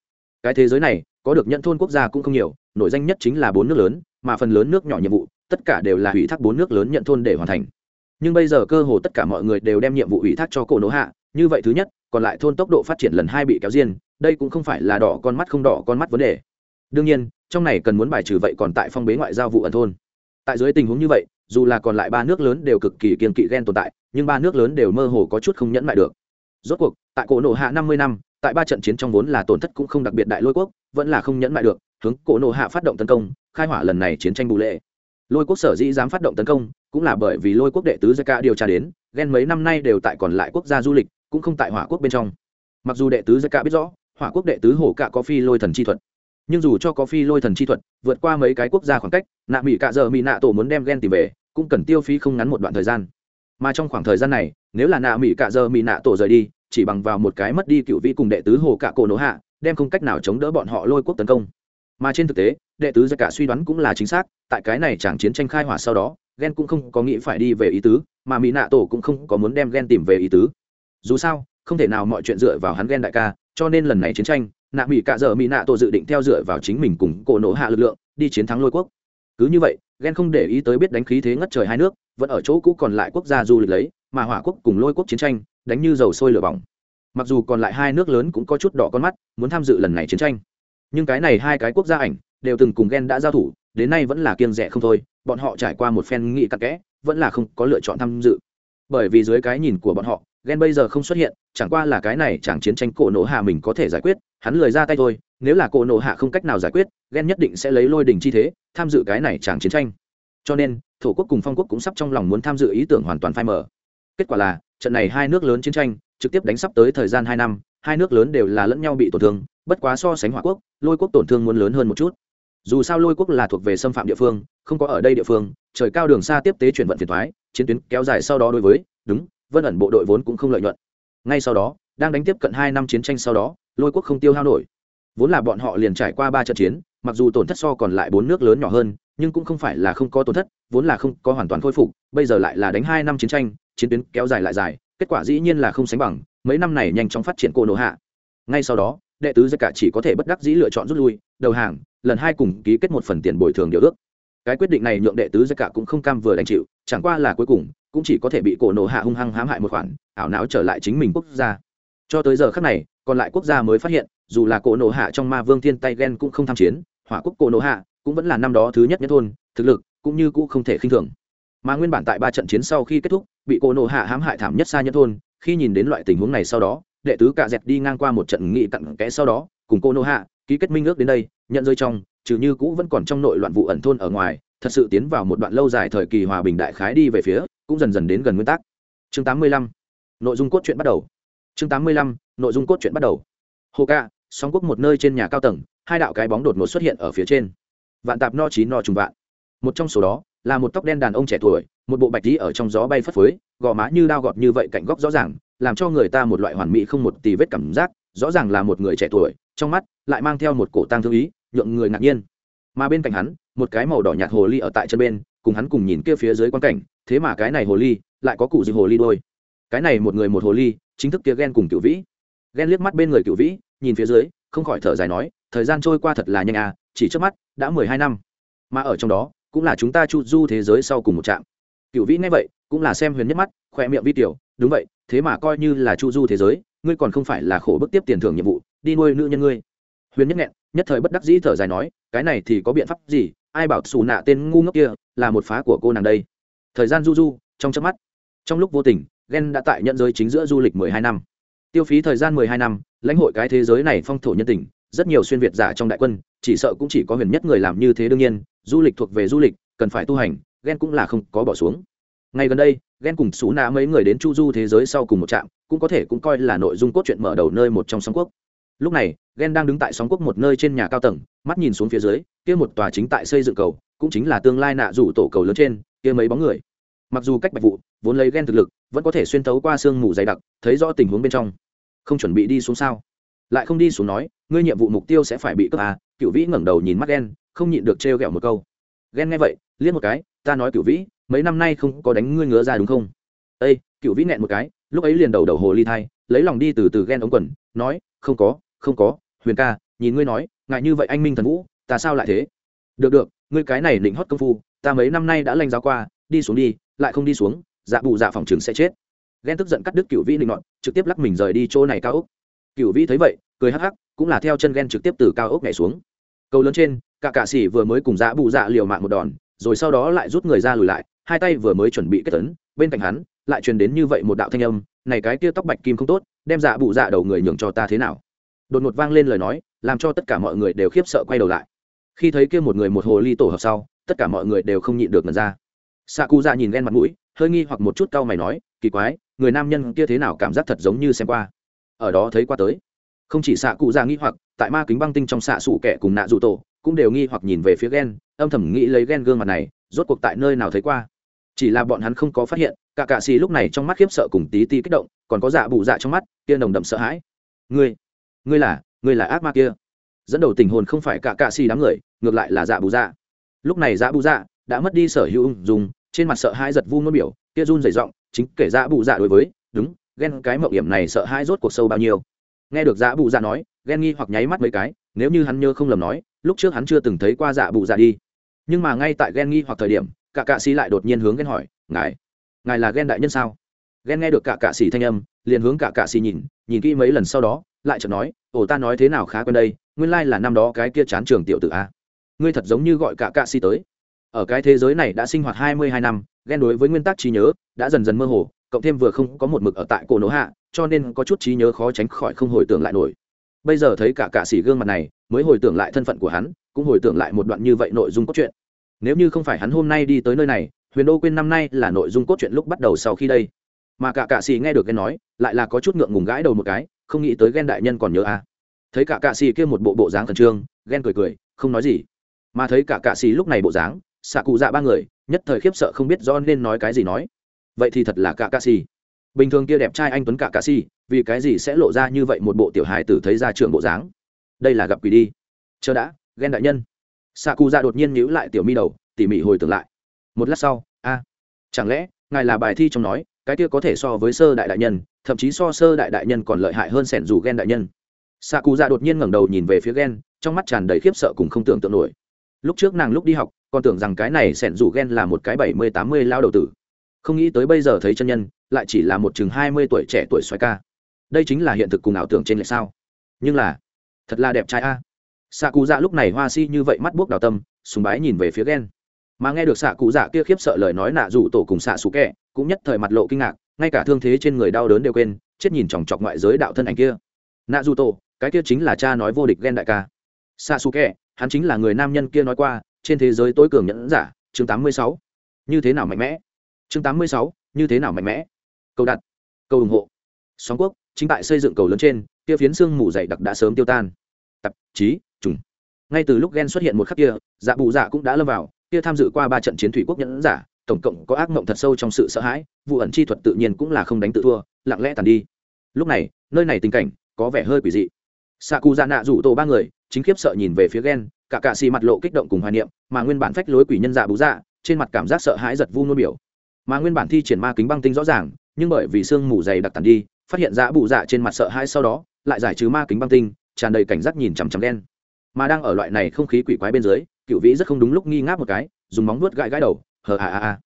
Cái thế giới này, có được nhận thôn quốc gia cũng không nhiều, nổi danh nhất chính là bốn nước lớn, mà phần lớn nước nhỏ nhiệm vụ, tất cả đều là ủy thác bốn nước lớn nhận thôn để hoàn thành. Nhưng bây giờ cơ hồ tất cả mọi người đều đem nhiệm vụ ủy thác cho cổ nổ hạ, như vậy thứ nhất, còn lại thôn tốc độ phát triển lần hai bị kéo riêng, đây cũng không phải là đỏ con mắt không đỏ con mắt vấn đề. Đương nhiên, trong này cần muốn bài trừ vậy còn tại phong bế ngoại giao vụ ẩn thôn tại dưới tình huống như vậy, dù là còn lại ba nước lớn đều cực kỳ kiên kỵ ghen tồn tại, nhưng ba nước lớn đều mơ hồ có chút không nhẫn lại được. Rốt cuộc, tại cổ nộ hạ năm mươi năm, tại ba trận chiến trong vốn là tổn thất cũng không đặc biệt đại lôi quốc, vẫn là không nhẫn lại được, hướng cổ nộ hạ phát động tấn công, khai hỏa lần này chiến tranh bù lệ. Lôi quốc sở dĩ dám phát động tấn công, cũng là bởi vì lôi quốc đệ tứ gia ca điều tra đến, ghen mấy năm nay đều tại còn lại quốc gia du lịch, cũng không tại hỏa quốc bên trong. Mặc dù đệ tứ gia ca biết rõ, hỏa quốc đệ tứ hổ cạ có phi lôi thần chi thuật nhưng dù cho có phi lôi thần chi thuật, vượt qua mấy cái quốc gia khoảng cách, nạ mỹ cạ giờ mỹ nạ tổ muốn đem ghen tìm về, cũng cần tiêu phí không ngắn một đoạn thời gian. Mà trong khoảng thời gian này, nếu là nạ mỹ cạ giờ mỹ nạ tổ rời đi, chỉ bằng vào một cái mất đi cựu vi cùng đệ tứ hồ cạ cổ nổ hạ, đem không cách nào chống đỡ bọn họ lôi quốc tấn công. Mà trên thực tế, đệ tứ gia cả suy đoán cũng là chính xác, tại cái này chẳng chiến tranh khai hỏa sau đó ghen cũng không có nghĩ phải đi về ý tứ, mà mỹ nạ tổ cũng không có muốn đem ghen tìm về ý tứ. Dù sao, không thể nào mọi chuyện dựa vào hắn ghen đại ca, cho nên lần này chiến tranh nạ mỹ cạ dợ mỹ nạ tổ dự định theo dựa vào chính mình cùng cổ nổ hạ lực lượng, đi chiến thắng lôi quốc. Cứ như vậy ghen không để ý tới biết đánh khí thế ngất trời hai nước, vẫn ở chỗ cũ còn lại quốc gia du lịch lấy, mà hỏa quốc cùng lôi quốc chiến tranh, đánh như dầu sôi lửa bỏng. Mặc dù còn lại hai nước lớn cũng có chút đỏ con mắt, muốn tham dự lần này chiến tranh. Nhưng cái này hai cái quốc gia ảnh, đều từng cùng ghen đã giao thủ, đến nay vẫn là kiêng rẻ không thôi, bọn họ trải qua một phen nghị cặn kẽ, vẫn là không có lựa chọn tham dự. Bởi vì dưới cái nhìn của bọn họ ghen bây giờ không xuất hiện, chẳng qua là cái này chẳng chiến tranh cổ nổ hạ mình có thể giải quyết, hắn lười ra tay thôi, nếu là cổ nổ hạ không cách nào giải quyết ghen nhất định sẽ lấy lôi đình chi thế, tham dự cái này chẳng chiến tranh. Cho nên, thổ quốc cùng phong quốc cũng sắp trong lòng muốn tham dự ý tưởng hoàn toàn phai mở kết quả là, trận này hai nước lớn chiến tranh, trực tiếp đánh sắp tới thời gian hai năm, hai nước lớn đều là lẫn nhau bị tổn thương, bất quá so sánh hỏa quốc, lôi quốc tổn thương muốn lớn hơn một chút. Dù sao lôi quốc là thuộc về xâm phạm địa phương, không có ở đây địa phương, trời cao đường xa tiếp tế chuyển vận phiền thoái chiến tuyến kéo dài sau đó đối với, đúng vân ẩn bộ đội vốn cũng không lợi nhuận. Ngay sau đó, đang đánh tiếp cận hai năm chiến tranh sau đó, lôi quốc không tiêu hao nổi. Vốn là bọn họ liền trải qua ba trận chiến, mặc dù tổn thất so còn lại bốn nước lớn nhỏ hơn, nhưng cũng không phải là không có tổn thất, vốn là không có hoàn toàn khôi phục, bây giờ lại là đánh hai năm chiến tranh, chiến tuyến kéo dài lại dài, kết quả dĩ nhiên là không sánh bằng, mấy năm này nhanh chóng phát triển cô nổ hạ. Ngay sau đó, đệ tứ gia cả chỉ có thể bất đắc dĩ lựa chọn rút lui, đầu hàng, lần hai cùng ký kết một phần tiền bồi thường điều ước cái quyết định này nhượng đệ tứ tất cả cũng không cam vừa đành chịu, chẳng qua là cuối cùng, cũng chỉ có thể bị cổ nổ hạ hung hăng hãm hại một khoản, ảo não trở lại chính mình quốc gia. Cho tới giờ khác này, còn lại quốc gia mới phát hiện, dù là cổ nổ hạ trong ma vương thiên tay ghen cũng không tham chiến, hỏa quốc cổ nổ hạ cũng vẫn là năm đó thứ nhất nhất thôn, thực lực cũng như cũ không thể khinh thường. Mà nguyên bản tại ba trận chiến sau khi kết thúc, bị cổ nổ hạ hãm hại thảm nhất xa nhất thôn, khi nhìn đến loại tình huống này sau đó, đệ tứ cạ dẹt đi ngang qua một trận nghị tặng kẽ sau đó, cùng cô nô hạ ký kết minh ước đến đây, nhận rơi trong trừ như cũ vẫn còn trong nội loạn vụ ẩn thôn ở ngoài, thật sự tiến vào một đoạn lâu dài thời kỳ hòa bình đại khái đi về phía, cũng dần dần đến gần nguyên tắc chương 85. nội dung cốt truyện bắt đầu chương 85. nội dung cốt truyện bắt đầu hồ ca sóng quốc một nơi trên nhà cao tầng, hai đạo cái bóng đột ngột xuất hiện ở phía trên vạn tạp no chín no trùng vạn một trong số đó, là một tóc đen đàn ông trẻ tuổi, một bộ bạch tí ở trong gió bay phất phới, gò má như đao gọt như vậy cạnh góc rõ ràng, làm cho người ta một loại hoàn mỹ không một tì vết cảm giác, rõ ràng là một người trẻ tuổi, trong mắt lại mang theo một cổ tang thương ý nhượng người ngạc nhiên. Mà bên cạnh hắn, một cái màu đỏ nhạt hồ ly ở tại chân bên, cùng hắn cùng nhìn kia phía dưới quan cảnh, thế mà cái này hồ ly lại có cụ gì hồ ly đôi. Cái này một người một hồ ly, chính thức kia ghen cùng cựu vĩ. Ghen liếc mắt bên người cựu vĩ, nhìn phía dưới, không khỏi thở dài nói, thời gian trôi qua thật là nhanh à chỉ trước mắt, đã mười hai năm. Mà ở trong đó, cũng là chúng ta chu du thế giới sau cùng một trạm. Cựu vĩ nghe vậy, cũng là xem huyền nhất mắt khoe miệng vi tiểu, đúng vậy, thế mà coi như là chu du thế giới, ngươi còn không phải là khổ bức tiếp tiền thưởng nhiệm vụ, đi nuôi nữ nhân ngươi. Huyền nhất nghẹn nhất thời bất đắc dĩ thở dài nói, cái này thì có biện pháp gì? Ai bảo xù nạ tên ngu ngốc kia là một phá của cô nàng đây? Thời gian du du, trong chớp mắt, trong lúc vô tình ghen đã tại nhận giới chính giữa du lịch mười hai năm. Tiêu phí thời gian mười hai năm, lãnh hội cái thế giới này phong thổ nhân tình, rất nhiều xuyên việt giả trong đại quân, chỉ sợ cũng chỉ có huyền nhất người làm như thế đương nhiên, du lịch thuộc về du lịch, cần phải tu hành ghen cũng là không có bỏ xuống. Ngay gần đây ghen cùng xú nạ mấy người đến chu du thế giới sau cùng một trạm, cũng có thể cũng coi là nội dung cốt truyện mở đầu nơi một trong song quốc lúc này ghen đang đứng tại sóng quốc một nơi trên nhà cao tầng, mắt nhìn xuống phía dưới, kia một tòa chính tại xây dựng cầu, cũng chính là tương lai nạ rủ tổ cầu lớn trên, kia mấy bóng người. Mặc dù cách bạch vụ, vốn lấy ghen thực lực, vẫn có thể xuyên tấu qua sương mù dày đặc, thấy rõ tình huống bên trong. Không chuẩn bị đi xuống sao? Lại không đi xuống nói, ngươi nhiệm vụ mục tiêu sẽ phải bị cướp à? Cựu vĩ ngẩng đầu nhìn mắt ghen không nhịn được trêu ghẹo một câu. Ghen nghe vậy, liếc một cái, ta nói cựu vĩ, mấy năm nay không có đánh ngươi ngứa ra đúng không? Ây cựu vĩ nẹn một cái, lúc ấy liền đầu đầu hồ ly thai, lấy lòng đi từ từ ghen ống quần, nói, không có không có, huyền ca, nhìn ngươi nói, ngại như vậy anh minh thần vũ, ta sao lại thế? Được được, ngươi cái này định hót công phu, ta mấy năm nay đã lanh giáo qua, đi xuống đi, lại không đi xuống dạ bù dạ phòng trường sẽ chết. Ghen tức giận cắt đứt cựu vĩ định nọn trực tiếp lắc mình rời đi chỗ này cao ốc. Cựu vĩ thấy vậy, cười hắc hắc, cũng là theo chân ghen trực tiếp từ cao ốc nhảy xuống. Cầu lớn trên, cả cạ xỉ vừa mới cùng dạ bù dạ liều mạng một đòn, rồi sau đó lại rút người ra lùi lại, hai tay vừa mới chuẩn bị kết tấn bên cạnh hắn, lại truyền đến như vậy một đạo thanh âm, này cái kia tóc bạch kim không tốt, đem dạ bù dạ đầu người nhường cho ta thế nào? Đột ngột vang lên lời nói, làm cho tất cả mọi người đều khiếp sợ quay đầu lại. Khi thấy kia một người một hồ ly tổ hợp sau, tất cả mọi người đều không nhịn được mật ra. Xạ cụ dạ nhìn ghen mặt mũi, hơi nghi hoặc một chút cau mày nói, kỳ quái, người nam nhân kia thế nào cảm giác thật giống như xem qua? Ở đó thấy qua tới. Không chỉ xạ cụ dạ nghi hoặc, tại ma kính băng tinh trong xạ sụ kẻ cùng nạ dụ tổ, cũng đều nghi hoặc nhìn về phía ghen, âm thầm nghĩ lấy ghen gương mặt này, rốt cuộc tại nơi nào thấy qua? Chỉ là bọn hắn không có phát hiện cả cạ xì lúc này trong mắt khiếp sợ cùng tí ti kích động, còn có dạ bù dạ trong mắt, kia nồng đậm sợ hãi. Ngươi ngươi là ngươi là ác ma kia. Dẫn đầu tình hồn không phải cả cạ xì đám người, ngược lại là dạ bù dạ. Lúc này dạ bù dạ đã mất đi sở hữu ung dùng trên mặt sợ hãi giật vu ngôn biểu, kia run dày giọng, chính kể dạ bù dạ đối với, đúng, ghen cái mậu hiểm này sợ hãi rốt cuộc sâu bao nhiêu? Nghe được dạ bù dạ nói, ghen nghi hoặc nháy mắt mấy cái, nếu như hắn nhớ không lầm nói, lúc trước hắn chưa từng thấy qua dạ bù dạ đi. Nhưng mà ngay tại ghen nghi hoặc thời điểm, cả cạ xì lại đột nhiên hướng ghen hỏi, ngài ngài là ghen đại nhân sao? Ghen nghe được cả cạ xì thanh âm, liền hướng cả cạ xì nhìn nhìn kỹ mấy lần sau đó lại chợt nói, ồ, ta nói thế nào khá quen đây, nguyên lai là năm đó cái kia chán trường tiểu tử a. Ngươi thật giống như gọi cả cạ si tới. Ở cái thế giới này đã sinh hoạt hai mươi hai năm, ghen đối với nguyên tắc trí nhớ đã dần dần mơ hồ, cộng thêm vừa không có một mực ở tại cổ nỗ hạ, cho nên có chút trí nhớ khó tránh khỏi không hồi tưởng lại nổi. Bây giờ thấy cả cạ xỉ gương mặt này, mới hồi tưởng lại thân phận của hắn, cũng hồi tưởng lại một đoạn như vậy nội dung cốt truyện. Nếu như không phải hắn hôm nay đi tới nơi này, huyền đô quên năm nay là nội dung cốt truyện lúc bắt đầu sau khi đây. Mà cả cạ xì nghe được cái nói, lại là có chút ngượng ngùng gãi đầu một cái không nghĩ tới ghen đại nhân còn nhớ à. thấy cả cạ xì kia một bộ bộ dáng khẩn trương ghen cười cười, không nói gì. Mà thấy cả cạ xì lúc này bộ dáng, xạ cụ dạ ba người, nhất thời khiếp sợ không biết do nên nói cái gì nói. Vậy thì thật là cả cạ xì. Bình thường kia đẹp trai anh tuấn cả cạ xì, vì cái gì sẽ lộ ra như vậy một bộ tiểu hài tử thấy ra trường bộ dáng? Đây là gặp quỷ đi. Chờ đã ghen đại nhân. Xạ cụ dạ đột nhiên nhíu lại tiểu mi đầu, tỉ mỉ hồi tưởng lại. Một lát sau, a, chẳng lẽ ngài là bài thi trong nói, cái kia có thể so với sơ đại đại nhân thậm chí so sơ đại đại nhân còn lợi hại hơn sẻn dù ghen đại nhân. Xạ cụ dạ đột nhiên ngẩng đầu nhìn về phía ghen trong mắt tràn đầy khiếp sợ cùng không tưởng tượng nổi. Lúc trước nàng lúc đi học, còn tưởng rằng cái này sẻn dù ghen là một cái bảy mươi tám mươi lao đầu tử. Không nghĩ tới bây giờ thấy chân nhân, lại chỉ là một chừng hai mươi tuổi trẻ tuổi xoài ca. Đây chính là hiện thực cùng ảo tưởng trên lệ sao. Nhưng là, thật là đẹp trai a. Xạ cụ dạ lúc này hoa si như vậy mắt buốc đào tâm, sùng bái nhìn về phía ghen mà nghe được xạ cụ dạ kia khiếp sợ lời nói nạ rủ tổ cùng xạ xú kẹ cũng nhất thời mặt lộ kinh ngạc ngay cả thương thế trên người đau đớn đều quên, chết nhìn chòng chọc ngoại giới đạo thân ảnh kia. Nạ du tổ cái kia chính là cha nói vô địch ghen đại ca. Xạ su kẹ hắn chính là người nam nhân kia nói qua, trên thế giới tối cường nhẫn giả, chương tám mươi sáu. Như thế nào mạnh mẽ? Chương tám mươi sáu, như thế nào mạnh mẽ? Cầu đặt, cầu ủng hộ. Xóm quốc, chính tại xây dựng cầu lớn trên, kia phiến xương mù dày đặc đã sớm tiêu tan. Tạp chí, trùng. Ngay từ lúc ghen xuất hiện một khắc kia dạ bù dạ cũng đã lâm vào, kia tham dự qua ba trận chiến thủy quốc nhẫn giả tổng cộng có ác mộng thật sâu trong sự sợ hãi, vụ ẩn chi thuật tự nhiên cũng là không đánh tự thua, lặng lẽ tàn đi. Lúc này, nơi này tình cảnh có vẻ hơi quỷ dị. Xạ cụ dạ nạ rủ tổ ba người, chính khiếp sợ nhìn về phía ghen cả cạ xì mặt lộ kích động cùng hoài niệm, mà nguyên bản phách lối quỷ nhân dạ bú dạ trên mặt cảm giác sợ hãi giật vu nuôi biểu. Mà nguyên bản thi triển ma kính băng tinh rõ ràng, nhưng bởi vì sương mù dày đặc tàn đi, phát hiện dạ bụ dạ trên mặt sợ hãi sau đó, lại giải trừ ma kính băng tinh, tràn đầy cảnh giác nhìn chằm chằm đen mà đang ở loại này không khí quỷ quái bên dưới, cựu vĩ rất không đúng lúc nghi ngáp một cái, dùng móng vuốt gãi gãi đầu hờ à à à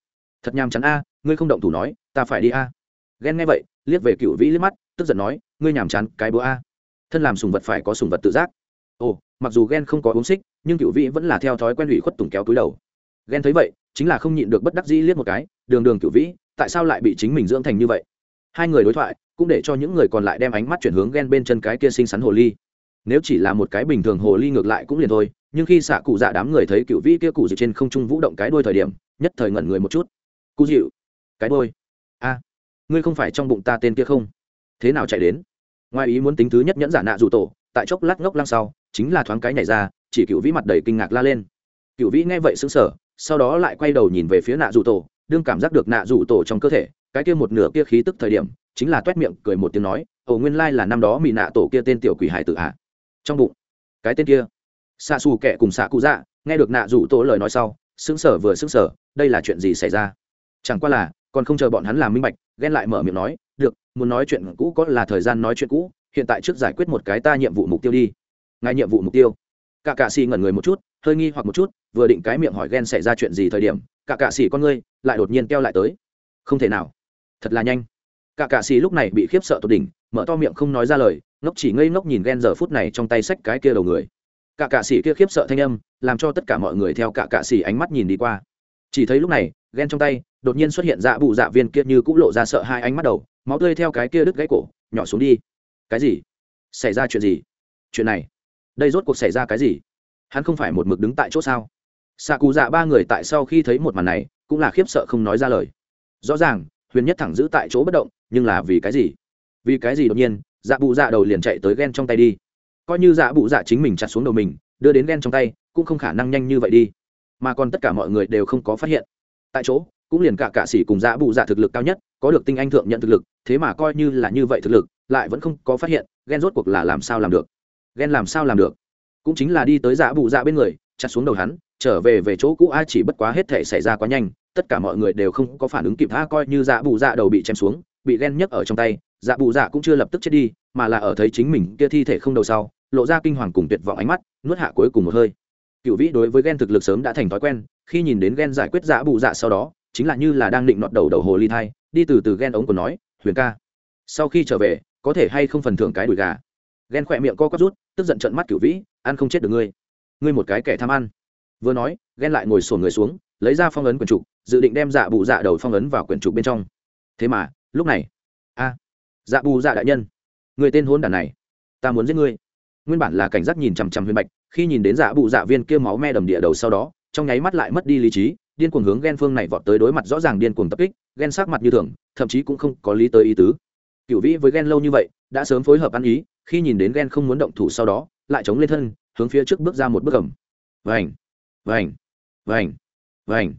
thật nhàm chán a, ngươi không động thủ nói, ta phải đi a. Ghen nghe vậy, liếc về cựu vĩ liếc mắt, tức giận nói, ngươi nhàm chán, cái búa a. Thân làm sùng vật phải có sùng vật tự giác. Ồ, mặc dù ghen không có uống xích, nhưng cựu vĩ vẫn là theo thói quen ủy khuất tùng kéo túi đầu. Ghen thấy vậy, chính là không nhịn được bất đắc dĩ liếc một cái, đường đường cựu vĩ, tại sao lại bị chính mình dưỡng thành như vậy? Hai người đối thoại, cũng để cho những người còn lại đem ánh mắt chuyển hướng ghen bên chân cái kia xinh xắn hồ ly. Nếu chỉ là một cái bình thường hồ ly ngược lại cũng liền thôi nhưng khi xạ cụ dạ đám người thấy cựu vĩ kia cụ dịu trên không trung vũ động cái đôi thời điểm, nhất thời ngẩn người một chút. Cụ dịu, cái đôi a, ngươi không phải trong bụng ta tên kia không? Thế nào chạy đến? Ngoài ý muốn tính thứ nhất nhẫn giả nạ dù tổ, tại chốc lát ngốc lăng sau, chính là thoáng cái nhảy ra, chỉ cựu vĩ mặt đầy kinh ngạc la lên. Cựu vĩ nghe vậy xứng sở sau đó lại quay đầu nhìn về phía nạ dù tổ, đương cảm giác được nạ dù tổ trong cơ thể, cái kia một nửa kia khí tức thời điểm, chính là t miệng cười một tiếng nói, ồ, nguyên lai là năm đó mỹ nạ tổ kia tên tiểu quỷ hải tử hạ trong bụng, cái tên kia xạ xù kẻ cùng xạ cụ dạ nghe được nạ rủ tổ lời nói sau xứng sở vừa xứng sở đây là chuyện gì xảy ra? Chẳng qua là, còn không chờ bọn hắn làm minh bạch, ghen lại mở miệng nói, được, muốn nói chuyện cũ có là thời gian nói chuyện cũ, hiện tại trước giải quyết một cái ta nhiệm vụ mục tiêu đi. Ngay nhiệm vụ mục tiêu? Cả cạ xì ngẩn người một chút, hơi nghi hoặc một chút, vừa định cái miệng hỏi ghen xảy ra chuyện gì thời điểm, cả cạ xì con ngươi lại đột nhiên keo lại tới. Không thể nào, thật là nhanh. Cả cạ xì lúc này bị khiếp sợ tột đỉnh, mở to miệng không nói ra lời, ngốc chỉ ngây ngốc nhìn ghen giờ phút này trong tay sách cái kia đầu người cả cạ sĩ kia khiếp sợ thanh âm, làm cho tất cả mọi người theo cả cạ sĩ ánh mắt nhìn đi qua. Chỉ thấy lúc này ghen trong tay, đột nhiên xuất hiện dạ bụ dạ viên kia như cũng lộ ra sợ hai ánh mắt đầu, máu tươi theo cái kia đứt gãy cổ, nhỏ xuống đi. Cái gì? Xảy ra chuyện gì? Chuyện này? Đây rốt cuộc xảy ra cái gì? Hắn không phải một mực đứng tại chỗ sao? Xạ cụ dạ ba người tại sau khi thấy một màn này, cũng là khiếp sợ không nói ra lời. Rõ ràng, huyền nhất thẳng giữ tại chỗ bất động, nhưng là vì cái gì? Vì cái gì đột nhiên dạ bụ dạ đầu liền chạy tới ghen trong tay đi? Coi như dạ bụ dạ chính mình chặt xuống đầu mình, đưa đến ghen trong tay, cũng không khả năng nhanh như vậy đi. Mà còn tất cả mọi người đều không có phát hiện. Tại chỗ, cũng liền cả cạ sĩ cùng dạ bụ dạ thực lực cao nhất, có được tinh anh thượng nhận thực lực, thế mà coi như là như vậy thực lực, lại vẫn không có phát hiện, ghen rốt cuộc là làm sao làm được. Ghen làm sao làm được? Cũng chính là đi tới dạ bụ dạ bên người, chặt xuống đầu hắn, trở về về chỗ cũ ai chỉ bất quá hết thể xảy ra quá nhanh, tất cả mọi người đều không có phản ứng kịp tha coi như dạ bụ dạ đầu bị chém xuống, bị ghen nhấc ở trong tay dạ bụ dạ cũng chưa lập tức chết đi, mà là ở thấy chính mình kia thi thể không đầu sau, lộ ra kinh hoàng cùng tuyệt vọng ánh mắt, nuốt hạ cuối cùng một hơi. Cựu vĩ đối với ghen thực lực sớm đã thành thói quen, khi nhìn đến ghen giải quyết dạ bụ dạ sau đó, chính là như là đang định nọt đầu đầu hồ ly thai, đi từ từ ghen ống của nói, huyền ca, sau khi trở về, có thể hay không phần thưởng cái đùi gà? Ghen khỏe miệng co quắp rút, tức giận trận mắt cựu vĩ, ăn không chết được ngươi. Ngươi một cái kẻ tham ăn. Vừa nói ghen lại ngồi sổn người xuống, lấy ra phong ấn quyển trục, dự định đem dạ bù dạ đầu phong ấn vào quyển trục bên trong. Thế mà, lúc này, a dạ bù dạ đại nhân, người tên hôn đản này, ta muốn giết ngươi. Nguyên bản là cảnh giác nhìn chằm chằm huyền bạch, khi nhìn đến dạ bù dạ viên kia máu me đầm địa đầu sau đó, trong nháy mắt lại mất đi lý trí, điên cuồng hướng ghen phương này vọt tới đối mặt rõ ràng điên cuồng tập kích, ghen sắc mặt như thường, thậm chí cũng không có lý tới ý tứ. Cựu vĩ với ghen lâu như vậy, đã sớm phối hợp ăn ý, khi nhìn đến ghen không muốn động thủ sau đó, lại chống lên thân, hướng phía trước bước ra một bước ẩm vành vành vành vành.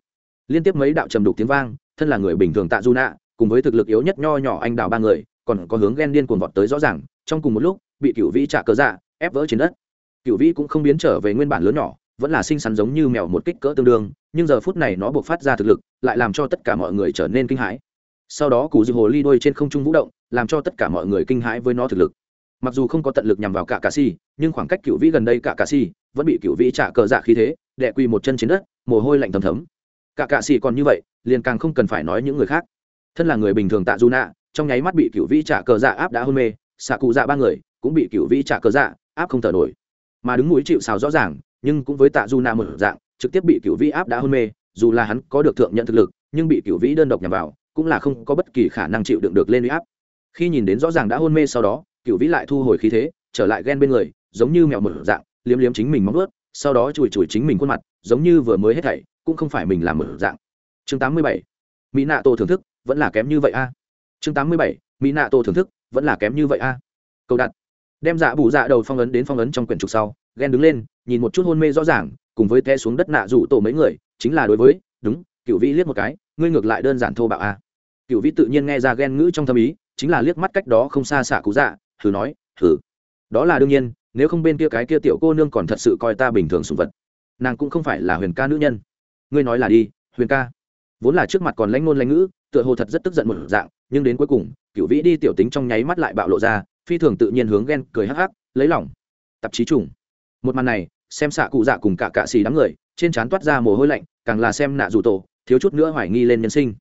Liên tiếp mấy đạo trầm đục tiếng vang, thân là người bình thường tạ du nạ cùng với thực lực yếu nhất nho nhỏ anh đào ba người còn có hướng ghen điên cuồng vọt tới rõ ràng, trong cùng một lúc, bị cựu vĩ trả cờ dạ ép vỡ trên đất. Cựu vĩ cũng không biến trở về nguyên bản lớn nhỏ, vẫn là xinh xắn giống như mèo một kích cỡ tương đương, nhưng giờ phút này nó buộc phát ra thực lực, lại làm cho tất cả mọi người trở nên kinh hãi. Sau đó cụ dư hồ ly đuôi trên không trung vũ động, làm cho tất cả mọi người kinh hãi với nó thực lực. Mặc dù không có tận lực nhằm vào cả cà si, nhưng khoảng cách cựu vĩ gần đây cả cà si vẫn bị cựu vĩ trả cờ dạ khí thế, đè quỳ một chân trên đất, mồ hôi lạnh thấm thấm. Cả cà si còn như vậy, liền càng không cần phải nói những người khác. Thân là người bình thường tạ du nạ trong nháy mắt bị cựu vĩ trả cờ dạ áp đã hôn mê, xạ cụ dạ ba người cũng bị cựu vĩ trả cờ dạ áp không thở nổi. Mà đứng mũi chịu xào rõ ràng, nhưng cũng với tạ du nam một dạng, trực tiếp bị cựu vĩ áp đã hôn mê, dù là hắn có được thượng nhận thực lực, nhưng bị cựu vĩ đơn độc nhằm vào, cũng là không có bất kỳ khả năng chịu đựng được lên uy áp. Khi nhìn đến rõ ràng đã hôn mê sau đó, cựu vĩ lại thu hồi khí thế, trở lại ghen bên người, giống như mèo một dạng, liếm liếm chính mình móng ướt sau đó chùi chùi chính mình khuôn mặt, giống như vừa mới hết thảy, cũng không phải mình làm một dạng. Chương 87. mỹ nạ tổ thưởng thức, vẫn là kém như vậy a chương 87. mỹ nạ tổ thưởng thức, vẫn là kém như vậy a. Câu đặt. Đem dạ bù dạ đầu phong ấn đến phong ấn trong quyển trục sau, ghen đứng lên, nhìn một chút hôn mê rõ ràng, cùng với té xuống đất nạ rủ tổ mấy người, chính là đối với, đúng cựu vĩ liếc một cái, ngươi ngược lại đơn giản thô bạo a. Cựu vĩ tự nhiên nghe ra ghen ngữ trong thâm ý, chính là liếc mắt cách đó không xa xạ cú dạ thử nói, thử. Đó là đương nhiên, nếu không bên kia cái kia tiểu cô nương còn thật sự coi ta bình thường sùng vật. Nàng cũng không phải là huyền ca nữ nhân. Ngươi nói là đi, huyền ca vốn là trước mặt còn lãnh ngôn lãnh ngữ, tựa hồ thật rất tức giận một dạng, nhưng đến cuối cùng, cựu vĩ đi tiểu tính trong nháy mắt lại bạo lộ ra, phi thường tự nhiên hướng ghen cười hắc hắc, lấy lỏng tạp chí trùng. Một màn này, xem xạ cụ dạ cùng cả cạ xì đám người, trên trán toát ra mồ hôi lạnh, càng là xem nạ dù tổ, thiếu chút nữa hoài nghi lên nhân sinh.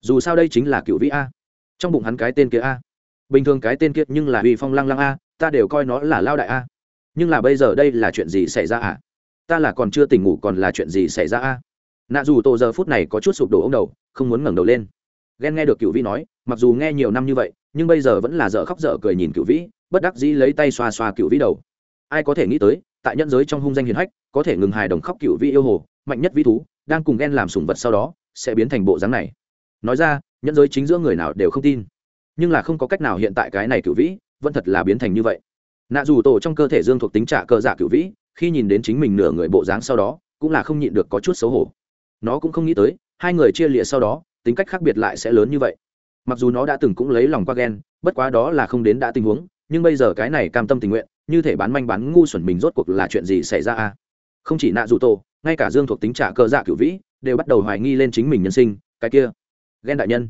Dù sao đây chính là cựu vĩ a. Trong bụng hắn cái tên kia a. Bình thường cái tên kia nhưng là uy phong lăng lăng a, ta đều coi nó là lao đại a. Nhưng là bây giờ đây là chuyện gì xảy ra à ta là còn chưa tỉnh ngủ còn là chuyện gì xảy ra a? Nạ dù tổ giờ phút này có chút sụp đổ ông đầu, không muốn ngẩng đầu lên. Ghen nghe được cựu vĩ nói, mặc dù nghe nhiều năm như vậy, nhưng bây giờ vẫn là dở khóc dở cười nhìn cựu vĩ, bất đắc dĩ lấy tay xoa xoa cựu vĩ đầu. Ai có thể nghĩ tới, tại nhân giới trong hung danh hiền hách, có thể ngừng hài đồng khóc cựu vĩ yêu hồ, mạnh nhất vĩ thú, đang cùng ghen làm sủng vật sau đó, sẽ biến thành bộ dáng này. Nói ra, nhân giới chính giữa người nào đều không tin. Nhưng là không có cách nào hiện tại cái này cựu vĩ, vẫn thật là biến thành như vậy. Nạ dù tổ trong cơ thể dương thuộc tính trả cơ dạ giả cựu vĩ, khi nhìn đến chính mình nửa người bộ dáng sau đó, cũng là không nhịn được có chút xấu hổ nó cũng không nghĩ tới, hai người chia lịa sau đó, tính cách khác biệt lại sẽ lớn như vậy. Mặc dù nó đã từng cũng lấy lòng qua ghen, bất quá đó là không đến đã tình huống, nhưng bây giờ cái này cam tâm tình nguyện, như thể bán manh bán ngu xuẩn mình rốt cuộc là chuyện gì xảy ra a? Không chỉ nạ dù tổ, ngay cả dương thuộc tính trả cơ dạ cựu vĩ, đều bắt đầu hoài nghi lên chính mình nhân sinh, cái kia. Ghen đại nhân.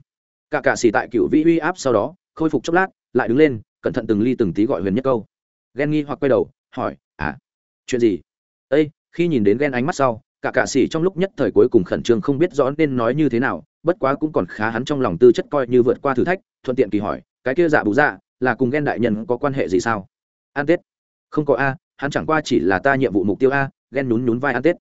Cả cả xì tại cựu vĩ uy áp sau đó, khôi phục chốc lát, lại đứng lên, cẩn thận từng ly từng tí gọi huyền nhất câu. Ghen nghi hoặc quay đầu, hỏi à chuyện gì? Ây khi nhìn đến ghen ánh mắt sau cả cạ sĩ trong lúc nhất thời cuối cùng khẩn trương không biết rõ nên nói như thế nào, bất quá cũng còn khá hắn trong lòng tư chất coi như vượt qua thử thách, thuận tiện kỳ hỏi, cái kia dạ bù dạ là cùng ghen đại nhân có quan hệ gì sao? An tết. Không có a, hắn chẳng qua chỉ là ta nhiệm vụ mục tiêu a ghen nhún nhún vai an tết.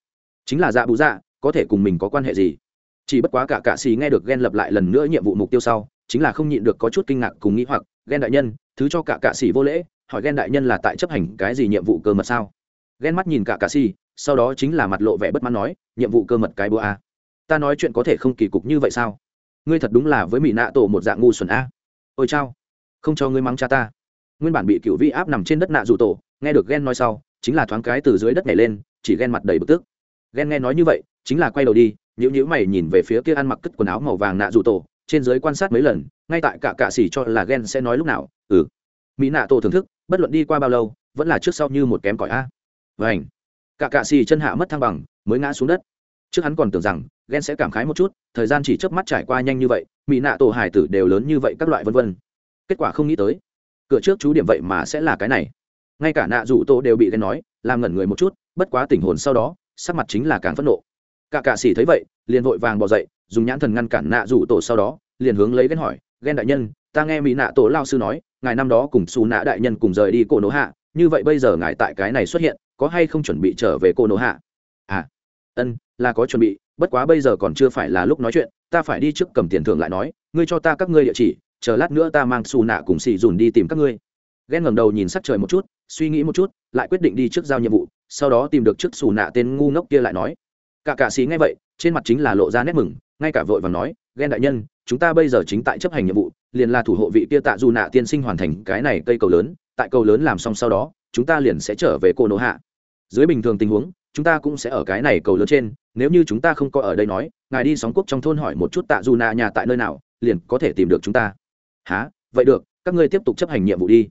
Chính là dạ bù dạ có thể cùng mình có quan hệ gì? Chỉ bất quá cả cạ sĩ nghe được ghen lập lại lần nữa nhiệm vụ mục tiêu sau, chính là không nhịn được có chút kinh ngạc cùng nghĩ hoặc ghen đại nhân, thứ cho cả cạ sĩ vô lễ, hỏi ghen đại nhân là tại chấp hành cái gì nhiệm vụ cơ mật sao? Ghen mắt nhìn cả cạ sĩ sau đó chính là mặt lộ vẻ bất mãn nói, nhiệm vụ cơ mật cái búa a. Ta nói chuyện có thể không kỳ cục như vậy sao? Ngươi thật đúng là với mỹ nạ tổ một dạng ngu xuẩn a. Ôi chao, không cho ngươi mắng cha ta. Nguyên bản bị cựu vi áp nằm trên đất nạ dù tổ, nghe được ghen nói sau, chính là thoáng cái từ dưới đất nhảy lên, chỉ ghen mặt đầy bực tức. Ghen nghe nói như vậy, chính là quay đầu đi nhữ nhữ mày nhìn về phía kia ăn mặc cất quần áo màu vàng nạ dù tổ, trên dưới quan sát mấy lần, ngay tại cả cạ xỉ cho là ghen sẽ nói lúc nào ừ. Mỹ nạ tổ thưởng thức, bất luận đi qua bao lâu, vẫn là trước sau như một kém cỏi a. Vảnh cả cạ xì chân hạ mất thăng bằng, mới ngã xuống đất. Trước hắn còn tưởng rằng, ghen sẽ cảm khái một chút, thời gian chỉ chớp mắt trải qua nhanh như vậy mỹ nạ tổ hải tử đều lớn như vậy các loại vân vân. Kết quả không nghĩ tới, cửa trước chú điểm vậy mà sẽ là cái này. Ngay cả nạ rủ tổ đều bị ghen nói, làm ngẩn người một chút, bất quá tình hồn sau đó, sắc mặt chính là càng phẫn nộ. Cả cạ xì thấy vậy, liền vội vàng bỏ dậy, dùng nhãn thần ngăn cản nạ rủ tổ sau đó, liền hướng lấy ghen hỏi, ghen đại nhân, ta nghe mỹ nạ tổ lao sư nói, ngài năm đó cùng xù nạ đại nhân cùng rời đi cổ nỗ hạ, như vậy bây giờ ngài tại cái này xuất hiện có hay không chuẩn bị trở về cô nô hạ? À ân, là có chuẩn bị, bất quá bây giờ còn chưa phải là lúc nói chuyện, ta phải đi trước cầm tiền thưởng lại nói, ngươi cho ta các ngươi địa chỉ, chờ lát nữa ta mang xù nạ cùng xì dùn đi tìm các ngươi. Ghen ngẩng đầu nhìn sắc trời một chút, suy nghĩ một chút, lại quyết định đi trước giao nhiệm vụ, sau đó tìm được trước xù nạ tên ngu ngốc kia lại nói. Cả cạ xí nghe vậy, trên mặt chính là lộ ra nét mừng, ngay cả vội và nói, ghen đại nhân, chúng ta bây giờ chính tại chấp hành nhiệm vụ, liền là thủ hộ vị kia tạ dù nạ tiên sinh hoàn thành cái này cây cầu lớn, tại cầu lớn làm xong sau đó, chúng ta liền sẽ trở về cô nô hạ dưới bình thường tình huống, chúng ta cũng sẽ ở cái này cầu lớn trên, nếu như chúng ta không có ở đây nói, ngài đi sóng quốc trong thôn hỏi một chút tạ dù nạ nhà tại nơi nào, liền có thể tìm được chúng ta. Há vậy được, các ngươi tiếp tục chấp hành nhiệm vụ đi.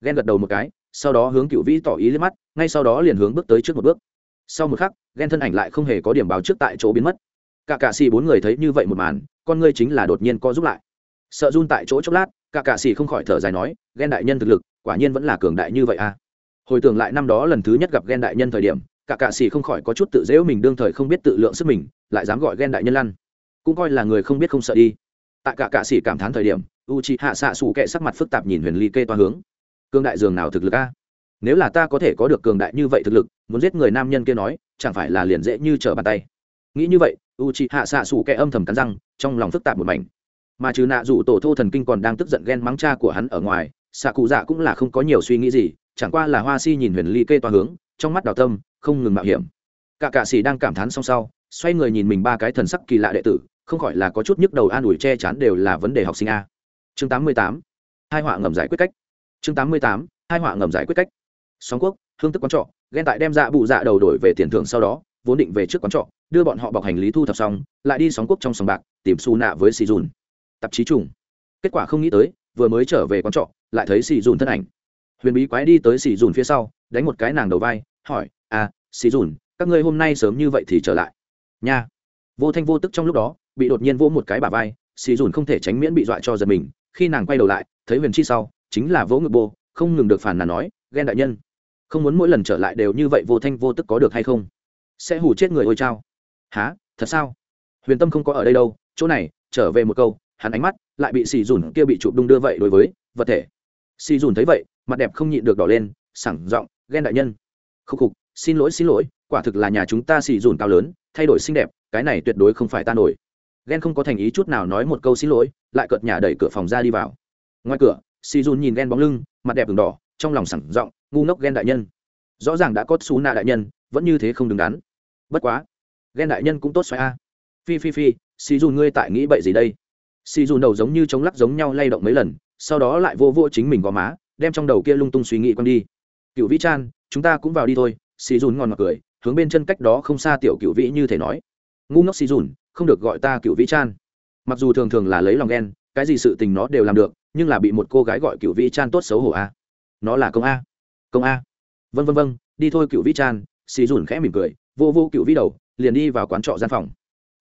Ghen gật đầu một cái, sau đó hướng cựu vĩ tỏ ý lên mắt, ngay sau đó liền hướng bước tới trước một bước. Sau một khắc, ghen thân ảnh lại không hề có điểm báo trước tại chỗ biến mất. Cả cạ xì bốn người thấy như vậy một màn, con ngươi chính là đột nhiên co giúp lại. Sợ run tại chỗ chốc lát, cả cạ xì không khỏi thở dài nói, ghen đại nhân thực lực, quả nhiên vẫn là cường đại như vậy à hồi tưởng lại năm đó lần thứ nhất gặp ghen đại nhân thời điểm, cả cạ xì không khỏi có chút tự dễu mình đương thời không biết tự lượng sức mình, lại dám gọi ghen đại nhân lăn. Cũng coi là người không biết không sợ đi. Tại cả cạ xì cảm thán thời điểm u c hạ xạ xù kệ sắc mặt phức tạp nhìn huyền ly kê toa hướng. Cương đại dường nào thực lực a? Nếu là ta có thể có được cường đại như vậy thực lực, muốn giết người nam nhân kia nói, chẳng phải là liền dễ như trở bàn tay. Nghĩ như vậy u c hạ xạ xù kệ âm thầm cắn răng, trong lòng phức tạp một mảnh. Mà trừ nạ dù tổ thô thần kinh còn đang tức giận ghen mắng cha của hắn ở ngoài xạ cụ dạ cũng là không có nhiều suy nghĩ gì chẳng qua là hoa si nhìn huyền ly kê toa hướng, trong mắt đào tâm, không ngừng mạo hiểm. Cả cạ sĩ đang cảm thán song sau, xoay người nhìn mình ba cái thần sắc kỳ lạ đệ tử, không khỏi là có chút nhức đầu an ủi che chắn đều là vấn đề học sinh a. Chương tám mươi tám, hai họa ngầm giải quyết cách. Chương tám mươi tám, hai họa ngầm giải quyết cách. Sóng quốc, hương tức quán trọ, ghen tại đem dạ bụ dạ đầu đổi về tiền thưởng sau đó, vốn định về trước quán trọ, đưa bọn họ bọc hành lý thu thập xong, lại đi sóng quốc trong sòng bạc, tìm xù nạ với xì dùn tạp chí trùng. Kết quả không nghĩ tới, vừa mới trở về quán trọ, lại thấy xì dùn thân ảnh huyền bí quái đi tới xì dùn phía sau, đánh một cái nàng đầu vai, hỏi à xì dùn, các ngươi hôm nay sớm như vậy thì trở lại? Nha. Vô thanh vô tức trong lúc đó, bị đột nhiên vỗ một cái bả vai xì dùn không thể tránh miễn bị dọa cho giật mình, khi nàng quay đầu lại, thấy huyền chi sau, chính là vỗ ngực bô, không ngừng được phản là nói, ghen đại nhân, không muốn mỗi lần trở lại đều như vậy vô thanh vô tức có được hay không? Sẽ hù chết người ôi trao há thật sao? Huyền tâm không có ở đây đâu, chỗ này, trở về một câu, hắn ánh mắt lại bị xì dùn kia bị chụp đung đưa vậy đối với vật thể. Xì dùn thấy vậy mặt đẹp không nhịn được đỏ lên sẳng giọng, ghen đại nhân. Khúc khục, xin lỗi xin lỗi, quả thực là nhà chúng ta xì dùn cao lớn, thay đổi xinh đẹp, cái này tuyệt đối không phải ta nổi. Ghen không có thành ý chút nào nói một câu xin lỗi, lại cợt nhà đẩy cửa phòng ra đi vào. Ngoài cửa, xì dùn nhìn ghen bóng lưng, mặt đẹp đường đỏ, trong lòng sẳng giọng, ngu ngốc ghen đại nhân. Rõ ràng đã có xú nạ đại nhân, vẫn như thế không đứng đắn. Bất quá, ghen đại nhân cũng tốt xoay a. Phi phi phi, xì dùn ngươi tại nghĩ bậy gì đây? Xì dùn đầu giống như chống lắc giống nhau lay động mấy lần, sau đó lại vô vô chính mình gò má đem trong đầu kia lung tung suy nghĩ quăng đi. Cựu vĩ chan, chúng ta cũng vào đi thôi, xì dùn ngon ngọt cười, hướng bên chân cách đó không xa tiểu cựu vĩ như thể nói. Ngu ngốc xì dùn, không được gọi ta cựu vĩ chan. Mặc dù thường thường là lấy lòng ghen, cái gì sự tình nó đều làm được, nhưng là bị một cô gái gọi cựu vĩ chan tốt xấu hổ a. Nó là công a. Công a. Vân vân vân đi thôi cựu vĩ chan, xì dùn khẽ mỉm cười, vô vô cựu vĩ đầu, liền đi vào quán trọ gian phòng.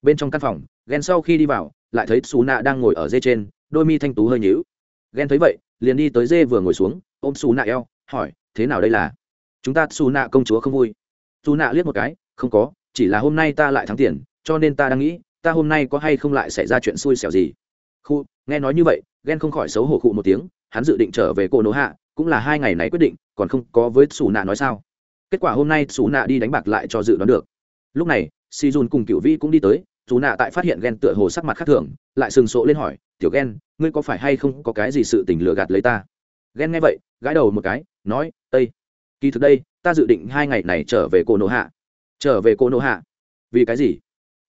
Bên trong căn phòng, ghen sau khi đi vào, lại thấy xù nạ đang ngồi ở dê trên, đôi mi thanh tú hơi nhíu. Ghen thấy vậy liền đi tới dê vừa ngồi xuống, ôm xù nạ eo, hỏi, thế nào đây là? Chúng ta xù nạ công chúa không vui. Xù nạ liếc một cái, không có, chỉ là hôm nay ta lại thắng tiền, cho nên ta đang nghĩ, ta hôm nay có hay không lại xảy ra chuyện xui xẻo gì? Khu, nghe nói như vậy ghen không khỏi xấu hổ khụ một tiếng, hắn dự định trở về cô nỗ hạ, cũng là hai ngày này quyết định, còn không có với xù nạ nói sao. Kết quả hôm nay xù nạ đi đánh bạc lại cho dự đoán được. Lúc này si dùn cùng cựu vi cũng đi tới dù nạ tại phát hiện ghen tựa hồ sắc mặt khác thường lại sừng sộ lên hỏi, tiểu ghen ngươi có phải hay không có cái gì sự tình lừa gạt lấy ta? Ghen nghe vậy, gãi đầu một cái, nói ây kỳ thực đây, ta dự định hai ngày này trở về cô nô hạ. Trở về cô nô hạ? Vì cái gì?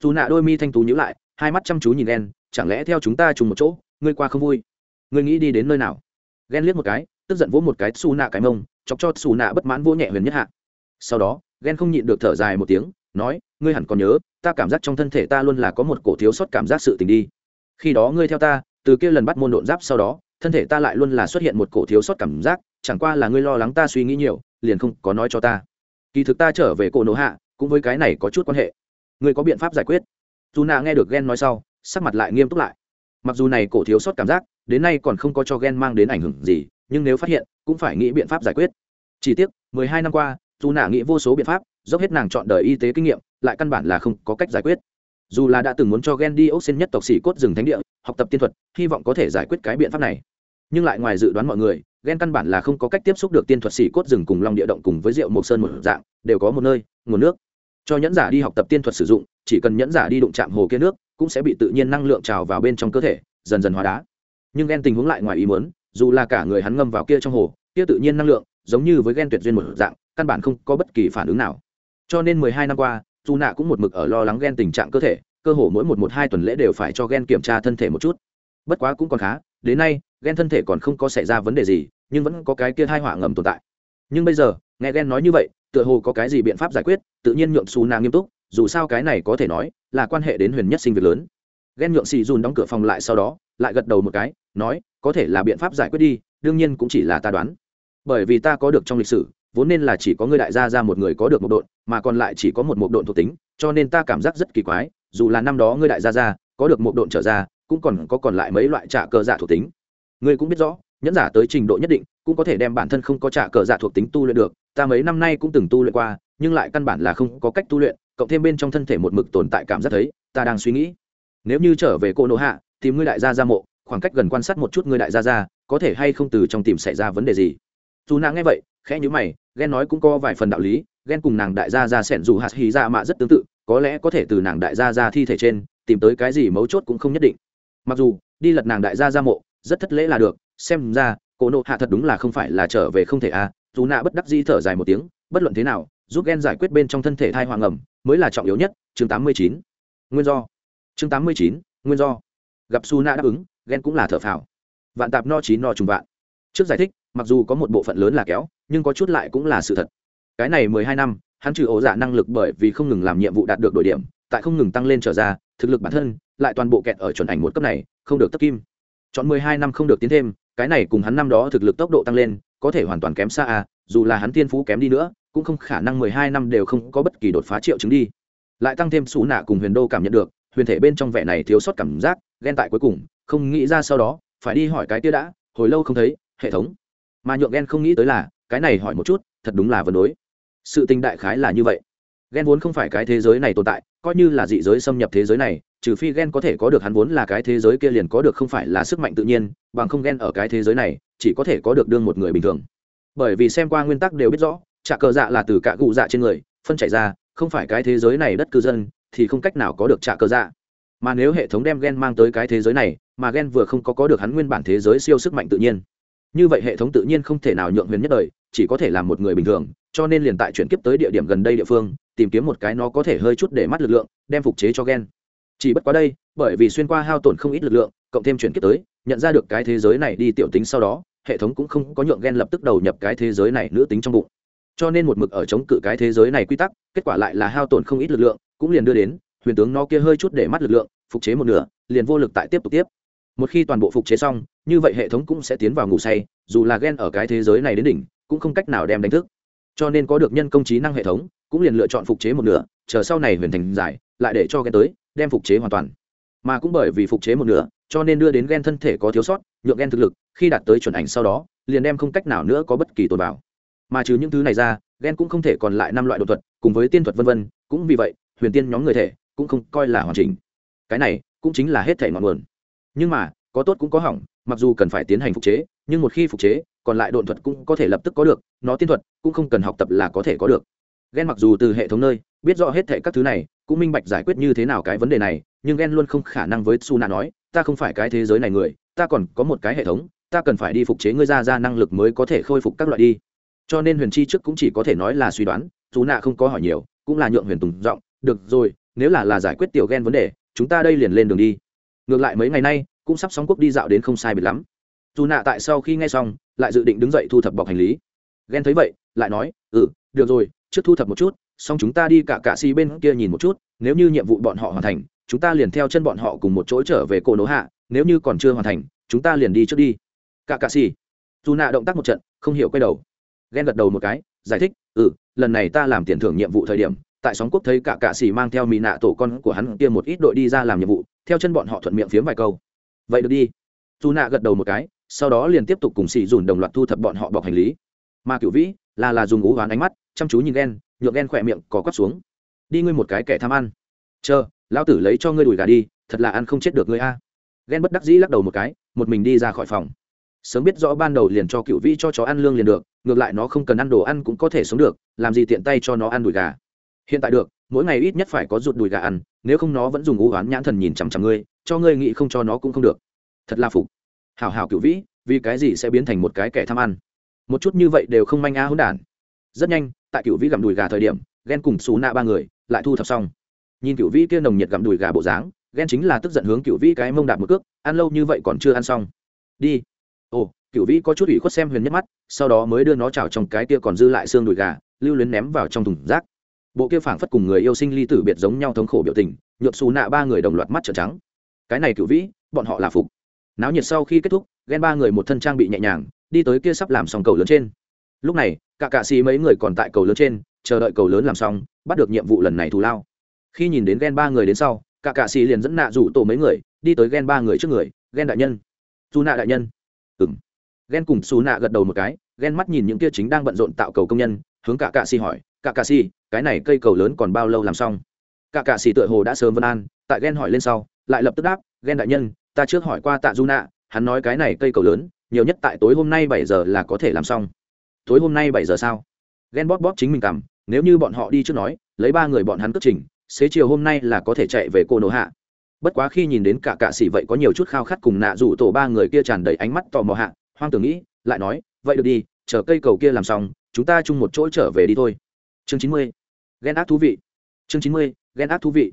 Dù nạ đôi mi thanh tú nhữ lại, hai mắt chăm chú nhìn ghen chẳng lẽ theo chúng ta trùng một chỗ, ngươi qua không vui? Ngươi nghĩ đi đến nơi nào? Ghen liếc một cái, tức giận vỗ một cái xù nạ cái mông, chọc cho xù nạ bất mãn vỗ nhẹ huyền nhất hạ. Sau đó ghen không nhịn được thở dài một tiếng, nói, ngươi hẳn còn nhớ, ta cảm giác trong thân thể ta luôn là có một cổ thiếu sót cảm giác sự tình đi khi đó ngươi theo ta, từ kia lần bắt môn độn giáp sau đó, thân thể ta lại luôn là xuất hiện một cổ thiếu sót cảm giác, chẳng qua là ngươi lo lắng ta suy nghĩ nhiều, liền không có nói cho ta. Kỳ thực ta trở về cổ nổ hạ, cũng với cái này có chút quan hệ. Ngươi có biện pháp giải quyết. Dù nạ nghe được ghen nói sau, sắc mặt lại nghiêm túc lại. Mặc dù này cổ thiếu sót cảm giác, đến nay còn không có cho ghen mang đến ảnh hưởng gì, nhưng nếu phát hiện, cũng phải nghĩ biện pháp giải quyết. Chỉ tiếc, mười hai năm qua, dù nạ nghĩ vô số biện pháp, dốc hết nàng chọn đời y tế kinh nghiệm, lại căn bản là không có cách giải quyết dù là đã từng muốn cho Gen đi ốc xin nhất tộc sĩ cốt rừng thánh địa, học tập tiên thuật, hy vọng có thể giải quyết cái biện pháp này. Nhưng lại ngoài dự đoán mọi người, Gen căn bản là không có cách tiếp xúc được tiên thuật sĩ cốt rừng cùng long địa động cùng với rượu mộc sơn một dạng, đều có một nơi, nguồn nước. Cho nhẫn giả đi học tập tiên thuật sử dụng, chỉ cần nhẫn giả đi đụng chạm hồ kia nước, cũng sẽ bị tự nhiên năng lượng trào vào bên trong cơ thể, dần dần hóa đá. Nhưng Gen tình huống lại ngoài ý muốn, dù là cả người hắn ngâm vào kia trong hồ, kia tự nhiên năng lượng, giống như với Gen tuyệt duyên một dạng, căn bản không có bất kỳ phản ứng nào. Cho nên mười hai năm qua dù nạ cũng một mực ở lo lắng ghen tình trạng cơ thể, cơ hồ mỗi một một hai tuần lễ đều phải cho ghen kiểm tra thân thể một chút. Bất quá cũng còn khá, đến nay ghen thân thể còn không có xảy ra vấn đề gì, nhưng vẫn có cái kia hai họa ngầm tồn tại. Nhưng bây giờ, nghe ghen nói như vậy, tựa hồ có cái gì biện pháp giải quyết, tự nhiên nhượng xù nạ nghiêm túc, dù sao cái này có thể nói là quan hệ đến huyền nhất sinh việc lớn. Ghen nhượng xì dùn đóng cửa phòng lại sau đó, lại gật đầu một cái, nói, có thể là biện pháp giải quyết đi, đương nhiên cũng chỉ là ta đoán. Bởi vì ta có được trong lịch sử, vốn nên là chỉ có người đại gia ra một người có được một đội mà còn lại chỉ có một mục độn thuộc tính, cho nên ta cảm giác rất kỳ quái, dù là năm đó ngươi đại gia ra có được mục độn trở ra, cũng còn có còn lại mấy loại trả cờ giả thuộc tính. Ngươi cũng biết rõ, nhẫn giả tới trình độ nhất định, cũng có thể đem bản thân không có trả cờ giả thuộc tính tu luyện được. Ta mấy năm nay cũng từng tu luyện qua, nhưng lại căn bản là không có cách tu luyện, cộng thêm bên trong thân thể một mực tồn tại cảm giác thấy, ta đang suy nghĩ. Nếu như trở về cô nỗ hạ, tìm ngươi đại gia ra mộ, khoảng cách gần quan sát một chút ngươi đại gia ra có thể hay không từ trong tìm xảy ra vấn đề gì? Dù nàng nghe vậy, khẽ nhữ mày, ghen nói cũng có vài phần đạo lý ghen cùng nàng đại gia ra sẻn dù hạt hì ra mạ rất tương tự, có lẽ có thể từ nàng đại gia ra thi thể trên, tìm tới cái gì mấu chốt cũng không nhất định. Mặc dù, đi lật nàng đại gia ra mộ, rất thất lễ là được, xem ra, cổ nộ hạ thật đúng là không phải là trở về không thể a à. dù nạ bất đắc di thở dài một tiếng, bất luận thế nào, giúp ghen giải quyết bên trong thân thể thai hoàng ẩm, mới là trọng yếu nhất, chương tám mươi chín. Nguyên do. Chương tám mươi chín, nguyên do. Gặp su nạ đáp ứng, ghen cũng là thở phào. Vạn tạp no chín no trùng vạn. Trước giải thích, mặc dù có một bộ phận lớn là kéo, nhưng có chút lại cũng là sự thật cái này mười hai năm, hắn trừ ổ dạ năng lực bởi vì không ngừng làm nhiệm vụ đạt được đội điểm, tại không ngừng tăng lên trở ra, thực lực bản thân, lại toàn bộ kẹt ở chuẩn ảnh một cấp này, không được tấp kim. Chọn mười hai năm không được tiến thêm, cái này cùng hắn năm đó thực lực tốc độ tăng lên, có thể hoàn toàn kém xa à dù là hắn tiên phú kém đi nữa, cũng không khả năng mười hai năm đều không có bất kỳ đột phá triệu chứng đi. Lại tăng thêm xú nạ cùng huyền đô cảm nhận được, huyền thể bên trong vẻ này thiếu sót cảm giác, ghen tại cuối cùng, không nghĩ ra sau đó, phải đi hỏi cái kia đã, hồi lâu không thấy, hệ thống. Mà nhượng ghen không nghĩ tới là, cái này hỏi một chút, thật đúng là vấn đối sự tình đại khái là như vậy. Ghen vốn không phải cái thế giới này tồn tại, coi như là dị giới xâm nhập thế giới này, trừ phi ghen có thể có được hắn vốn là cái thế giới kia liền có được không phải là sức mạnh tự nhiên, bằng không ghen ở cái thế giới này, chỉ có thể có được đương một người bình thường. Bởi vì xem qua nguyên tắc đều biết rõ trả cờ dạ là từ cả cụ dạ trên người, phân chảy ra, không phải cái thế giới này đất cư dân, thì không cách nào có được trả cờ dạ. Mà nếu hệ thống đem ghen mang tới cái thế giới này, mà ghen vừa không có có được hắn nguyên bản thế giới siêu sức mạnh tự nhiên như vậy hệ thống tự nhiên không thể nào nhượng huyền nhất đời, chỉ có thể làm một người bình thường, cho nên liền tại chuyển kiếp tới địa điểm gần đây địa phương, tìm kiếm một cái nó có thể hơi chút để mắt lực lượng, đem phục chế cho ghen chỉ bất quá đây, bởi vì xuyên qua hao tổn không ít lực lượng, cộng thêm chuyển kiếp tới, nhận ra được cái thế giới này đi tiểu tính sau đó, hệ thống cũng không có nhượng ghen lập tức đầu nhập cái thế giới này nữ tính trong bụng. Cho nên một mực ở chống cự cái thế giới này quy tắc, kết quả lại là hao tổn không ít lực lượng, cũng liền đưa đến, huyền tướng nó kia hơi chút để mắt lực lượng, phục chế một nửa, liền vô lực tại tiếp tục tiếp một khi toàn bộ phục chế xong, như vậy hệ thống cũng sẽ tiến vào ngủ say, dù là ghen ở cái thế giới này đến đỉnh, cũng không cách nào đem đánh thức. Cho nên có được nhân công trí năng hệ thống, cũng liền lựa chọn phục chế một nửa, chờ sau này huyền thành giải, lại để cho ghen tới, đem phục chế hoàn toàn. Mà cũng bởi vì phục chế một nửa, cho nên đưa đến ghen thân thể có thiếu sót, nhượng ghen thực lực, khi đạt tới chuẩn ảnh sau đó, liền đem không cách nào nữa có bất kỳ tồn vào. Mà trừ những thứ này ra ghen cũng không thể còn lại năm loại đột thuật, cùng với tiên thuật vân vân, cũng vì vậy, huyền tiên nhóm người thể, cũng không coi là hoàn chỉnh. Cái này, cũng chính là hết thể ngọn nguồn nhưng mà, có tốt cũng có hỏng, mặc dù cần phải tiến hành phục chế, nhưng một khi phục chế, còn lại độn thuật cũng có thể lập tức có được, nó tiên thuật cũng không cần học tập là có thể có được. Ghen mặc dù từ hệ thống nơi, biết rõ hết thệ các thứ này, cũng minh bạch giải quyết như thế nào cái vấn đề này, nhưng ghen luôn không khả năng với su nạ nói, ta không phải cái thế giới này người, ta còn có một cái hệ thống, ta cần phải đi phục chế ngươi ra ra năng lực mới có thể khôi phục các loại đi. Cho nên huyền chi trước cũng chỉ có thể nói là suy đoán Su nạ không có hỏi nhiều, cũng là nhượng huyền tùng giọng, được rồi, nếu là là giải quyết tiểu ghen vấn đề, chúng ta đây liền lên đường đi ngược lại mấy ngày nay, cũng sắp sóng quốc đi dạo đến không sai biệt lắm. Dù nạ tại sau khi nghe xong, lại dự định đứng dậy thu thập bọc hành lý. Ghen thấy vậy, lại nói ừ được rồi, trước thu thập một chút, xong chúng ta đi cả cạ xì bên kia nhìn một chút, nếu như nhiệm vụ bọn họ hoàn thành, chúng ta liền theo chân bọn họ cùng một chỗ trở về cổ nỗ hạ, nếu như còn chưa hoàn thành, chúng ta liền đi trước đi. Cả cạ xì dù nạ động tác một trận, không hiểu quay đầu. Ghen gật đầu một cái, giải thích ừ lần này ta làm tiền thưởng nhiệm vụ thời điểm, tại sóng quốc thấy cả cạ xì mang theo mỹ nạ tổ con của hắn kia một ít đội đi ra làm nhiệm vụ theo chân bọn họ thuận miệng phiếm vài câu. Vậy được đi. Dù nạ gật đầu một cái, sau đó liền tiếp tục cùng xì dùn đồng loạt thu thập bọn họ bọc hành lý. Mà cựu vĩ, là là dùng ú hoán ánh mắt, chăm chú nhìn ghen, nhượng ghen khỏe miệng có quắp xuống. Đi ngươi một cái kẻ tham ăn. Chờ, lão tử lấy cho ngươi đùi gà đi, thật là ăn không chết được ngươi a. Ghen bất đắc dĩ lắc đầu một cái, một mình đi ra khỏi phòng. Sớm biết rõ ban đầu liền cho cựu vĩ cho chó ăn lương liền được, ngược lại nó không cần ăn đồ ăn cũng có thể sống được, làm gì tiện tay cho nó ăn đùi gà hiện tại được, mỗi ngày ít nhất phải có rụt đùi gà ăn, nếu không nó vẫn dùng ú oán nhãn thần nhìn chằm chằm ngươi, cho ngươi nghĩ không cho nó cũng không được. Thật là phục. Hảo hảo cựu vĩ, vì cái gì sẽ biến thành một cái kẻ tham ăn? Một chút như vậy đều không manh á hỗn đản. Rất nhanh, tại cựu vĩ gặm đùi gà thời điểm, ghen cùng xù nạ ba người lại thu thập xong. Nhìn cựu vĩ kia nồng nhiệt gặm đùi gà bộ dáng, ghen chính là tức giận hướng cựu vĩ cái mông đạp một cước, ăn lâu như vậy còn chưa ăn xong. Đi. Ồ cựu vĩ có chút ủy khuất xem huyền nhất mắt, sau đó mới đưa nó trào trong cái kia còn dư lại xương đùi gà, lưu luyến ném vào trong thùng rác bộ kia phảng phất cùng người yêu sinh ly tử biệt giống nhau thống khổ biểu tình, nhượng xù nạ ba người đồng loạt mắt trợn trắng. Cái này cựu vĩ, bọn họ là phục. Náo nhiệt sau khi kết thúc ghen ba người một thân trang bị nhẹ nhàng, đi tới kia sắp làm xong cầu lớn trên. Lúc này, cả cạ xì mấy người còn tại cầu lớn trên, chờ đợi cầu lớn làm xong, bắt được nhiệm vụ lần này thù lao. Khi nhìn đến ghen ba người đến sau, cả cạ xì liền dẫn nạ rủ tổ mấy người, đi tới ghen ba người trước người ghen đại nhân. Dù nạ đại nhân. Ừng ghen cùng xù nạ gật đầu một cái ghen mắt nhìn những kia chính đang bận rộn tạo cầu công nhân, hướng cả cạ xì hỏi cả cà xì, cái này cây cầu lớn còn bao lâu làm xong? Cả cà xì tựa hồ đã sớm vân an, tại ghen hỏi lên sau, lại lập tức đáp, ghen đại nhân, ta trước hỏi qua tạ du nạ, hắn nói cái này cây cầu lớn, nhiều nhất tại tối hôm nay bảy giờ là có thể làm xong. Tối hôm nay bảy giờ sao? Ghen bóp bóp chính mình cầm nếu như bọn họ đi trước nói, lấy ba người bọn hắn cất trình, xế chiều hôm nay là có thể chạy về cô nổ hạ. Bất quá khi nhìn đến cả cạ sĩ vậy có nhiều chút khao khát cùng nạ rủ tổ ba người kia tràn đầy ánh mắt tò mò hạ, hoang tưởng nghĩ, lại nói, vậy được đi, chờ cây cầu kia làm xong, chúng ta chung một chỗ trở về đi thôi chương chín mươi. Ghen ác thú vị. Chương chín mươi, ghen ác thú vị.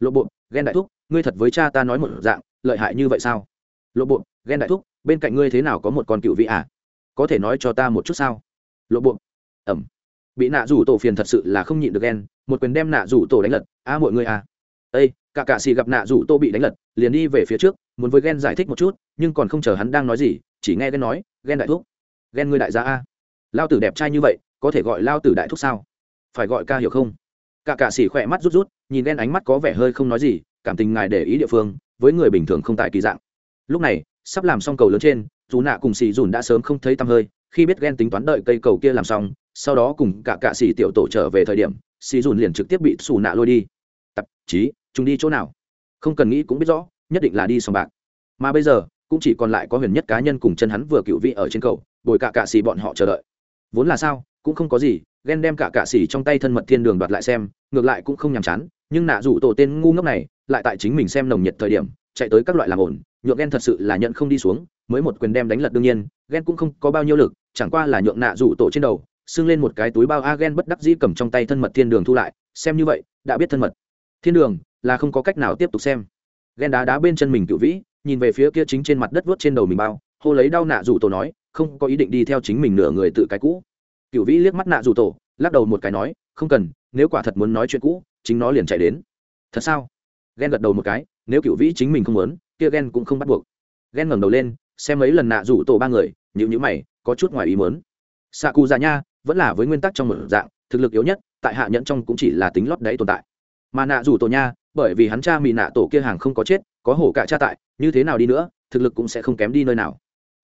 Lộ bộ ghen đại thúc, ngươi thật với cha ta nói một dạng, lợi hại như vậy sao? Lộ bộ ghen đại thúc, bên cạnh ngươi thế nào có một con cựu vị à? Có thể nói cho ta một chút sao? Lộ bộ ẩm. Bị nạ rủ tổ phiền thật sự là không nhịn được ghen, một quyền đem nạ rủ tổ đánh lật a mọi người à. Ây cả cạ xì gặp nạ rủ tô bị đánh lật, liền đi về phía trước, muốn với ghen giải thích một chút, nhưng còn không chờ hắn đang nói gì, chỉ nghe ghen nói, ghen đại thúc, ghen ngươi đại gia a. Lao tử đẹp trai như vậy, có thể gọi lao tử đại thúc sao? Phải gọi ca hiểu không? Cả cạ xỉ khỏe mắt rút rút, nhìn đen ánh mắt có vẻ hơi không nói gì, cảm tình ngài để ý địa phương, với người bình thường không tại kỳ dạng. Lúc này, sắp làm xong cầu lớn trên, dù nạ cùng xì dùn đã sớm không thấy tăm hơi, khi biết ghen tính toán đợi cây cầu kia làm xong, sau đó cùng cả cạ xỉ tiểu tổ trở về thời điểm xì dùn liền trực tiếp bị xù nạ lôi đi. Tạp chí, chúng đi chỗ nào? Không cần nghĩ cũng biết rõ, nhất định là đi sòng bạc. Mà bây giờ, cũng chỉ còn lại có huyền nhất cá nhân cùng chân hắn vừa cựu vị ở trên cầu, bồi cả cạ xì bọn họ chờ đợi. Vốn là sao, cũng không có gì ghen đem cả cạ xì trong tay thân mật thiên đường đoạt lại xem, ngược lại cũng không nhàm chán, nhưng nạ rủ tổ tên ngu ngốc này, lại tại chính mình xem nồng nhiệt thời điểm, chạy tới các loại làm ổn nhượng ghen thật sự là nhận không đi xuống, mới một quyền đem đánh lật đương nhiên, ghen cũng không có bao nhiêu lực, chẳng qua là nhượng nạ rủ tổ trên đầu, xưng lên một cái túi bao a ghen bất đắc dĩ cầm trong tay thân mật thiên đường thu lại, xem như vậy, đã biết thân mật. Thiên đường, là không có cách nào tiếp tục xem. Ghen đá đá bên chân mình cựu vĩ, nhìn về phía kia chính trên mặt đất vớt trên đầu mình bao, hô lấy đau nạ rủ tổ nói, không có ý định đi theo chính mình nửa người tự cái cũ cựu vĩ liếc mắt nạ rủ tổ, lắc đầu một cái nói, không cần, nếu quả thật muốn nói chuyện cũ, chính nó liền chạy đến. Thật sao? Ghen gật đầu một cái, nếu cựu vĩ chính mình không muốn, kia ghen cũng không bắt buộc. Ghen ngẩng đầu lên, xem mấy lần nạ rủ tổ ba người nhữ nhữ mày, có chút ngoài ý muốn. Xạ cụ già nha, vẫn là với nguyên tắc trong một dạng, thực lực yếu nhất, tại hạ nhẫn trong cũng chỉ là tính lót đấy tồn tại. Mà nạ rủ tổ nha, bởi vì hắn cha mị nạ tổ kia hàng không có chết, có hổ cả cha tại, như thế nào đi nữa, thực lực cũng sẽ không kém đi nơi nào.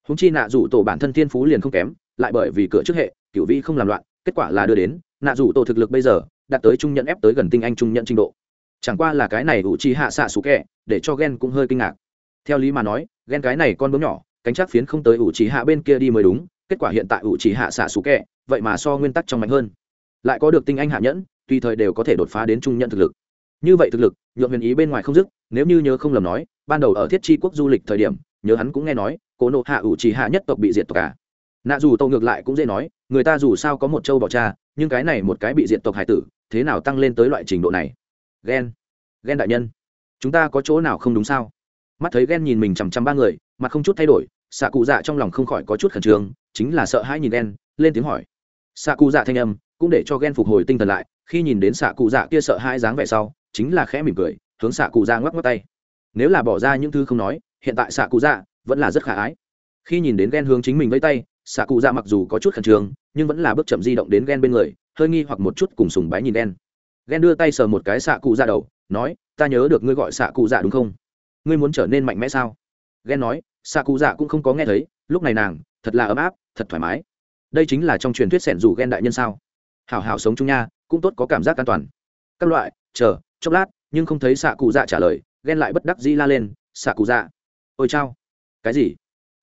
Húng chi nạ rủ tổ bản thân thiên phú liền không kém, lại bởi vì cửa trước hệ cựu vĩ không làm loạn, kết quả là đưa đến, nạ rủ tổ thực lực bây giờ, đạt tới trung nhận ép tới gần tinh anh trung nhận trình độ. Chẳng qua là cái này ủ chi hạ xạ xú kẹ, để cho ghen cũng hơi kinh ngạc. Theo lý mà nói ghen cái này con bướm nhỏ, cánh chắc phiến không tới ủ chỉ hạ bên kia đi mới đúng, kết quả hiện tại ủ chỉ hạ xạ xú kẹ, vậy mà so nguyên tắc trong mạnh hơn. Lại có được tinh anh hạ nhẫn, tùy thời đều có thể đột phá đến trung nhận thực lực. Như vậy thực lực, nhượng huyền ý bên ngoài không dứt, nếu như nhớ không lầm nói, ban đầu ở thiết chi quốc du lịch thời điểm, nhớ hắn cũng nghe nói, cố nộ hạ ủ chỉ hạ nhất tộc bị diệt tộc cả nạ dù tàu ngược lại cũng dễ nói người ta dù sao có một châu bỏ cha, nhưng cái này một cái bị diệt tộc hải tử, thế nào tăng lên tới loại trình độ này? Ghen ghen đại nhân, chúng ta có chỗ nào không đúng sao? Mắt thấy ghen nhìn mình chằm chằm ba người, mặt không chút thay đổi, xạ cụ dạ trong lòng không khỏi có chút khẩn trương, chính là sợ hãi nhìn ghen lên tiếng hỏi. Xạ cụ dạ thanh âm cũng để cho ghen phục hồi tinh thần lại, khi nhìn đến xạ cụ dạ kia sợ hãi dáng vẻ sau, chính là khẽ mỉm cười, hướng xạ cụ dạ ngoắc ngoắc tay. Nếu là bỏ ra những thứ không nói, hiện tại xạ cụ dạ vẫn là rất khả ái. Khi nhìn đến ghen hướng chính mình vẫy tay xạ cụ dạ mặc dù có chút khẩn trương, nhưng vẫn là bước chậm di động đến ghen bên người, hơi nghi hoặc một chút cùng sùng bái nhìn ghen ghen đưa tay sờ một cái xạ cụ dạ đầu, nói, ta nhớ được ngươi gọi xạ cụ dạ đúng không? Ngươi muốn trở nên mạnh mẽ sao? Ghen nói, xạ cụ dạ cũng không có nghe thấy, lúc này nàng, thật là ấm áp, thật thoải mái. Đây chính là trong truyền thuyết sẻn dù ghen đại nhân sao? Hảo hảo sống chung nha, cũng tốt có cảm giác an toàn. Các loại, chờ, chốc lát, nhưng không thấy xạ cụ dạ trả lời ghen lại bất đắc dĩ la lên, xạ cụ dạ. Ôi chao. Cái gì?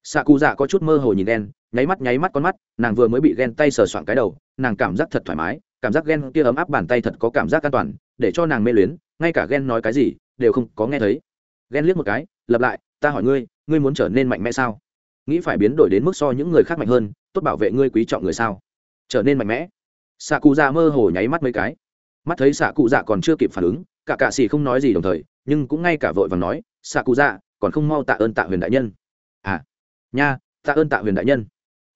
Xạ cụ dạ có chút mơ hồ nhìn đen nháy mắt nháy mắt con mắt, nàng vừa mới bị ghen tay sờ soạn cái đầu, nàng cảm giác thật thoải mái, cảm giác ghen kia ấm áp bàn tay thật có cảm giác an toàn, để cho nàng mê luyến, ngay cả ghen nói cái gì, đều không có nghe thấy. Ghen liếc một cái, lập lại, ta hỏi ngươi ngươi muốn trở nên mạnh mẽ sao? Nghĩ phải biến đổi đến mức so những người khác mạnh hơn, tốt bảo vệ ngươi quý trọng người sao? Trở nên mạnh mẽ. Xạ cụ dạ mơ hồ nháy mắt mấy cái. Mắt thấy xạ cụ dạ còn chưa kịp phản ứng, cả cạ xì không nói gì đồng thời, nhưng cũng ngay cả vội và nói, xạ cụ dạ còn không mau tạ ơn tạ huyền đại nhân. À nha, tạ ơn tạ huyền đại nhân.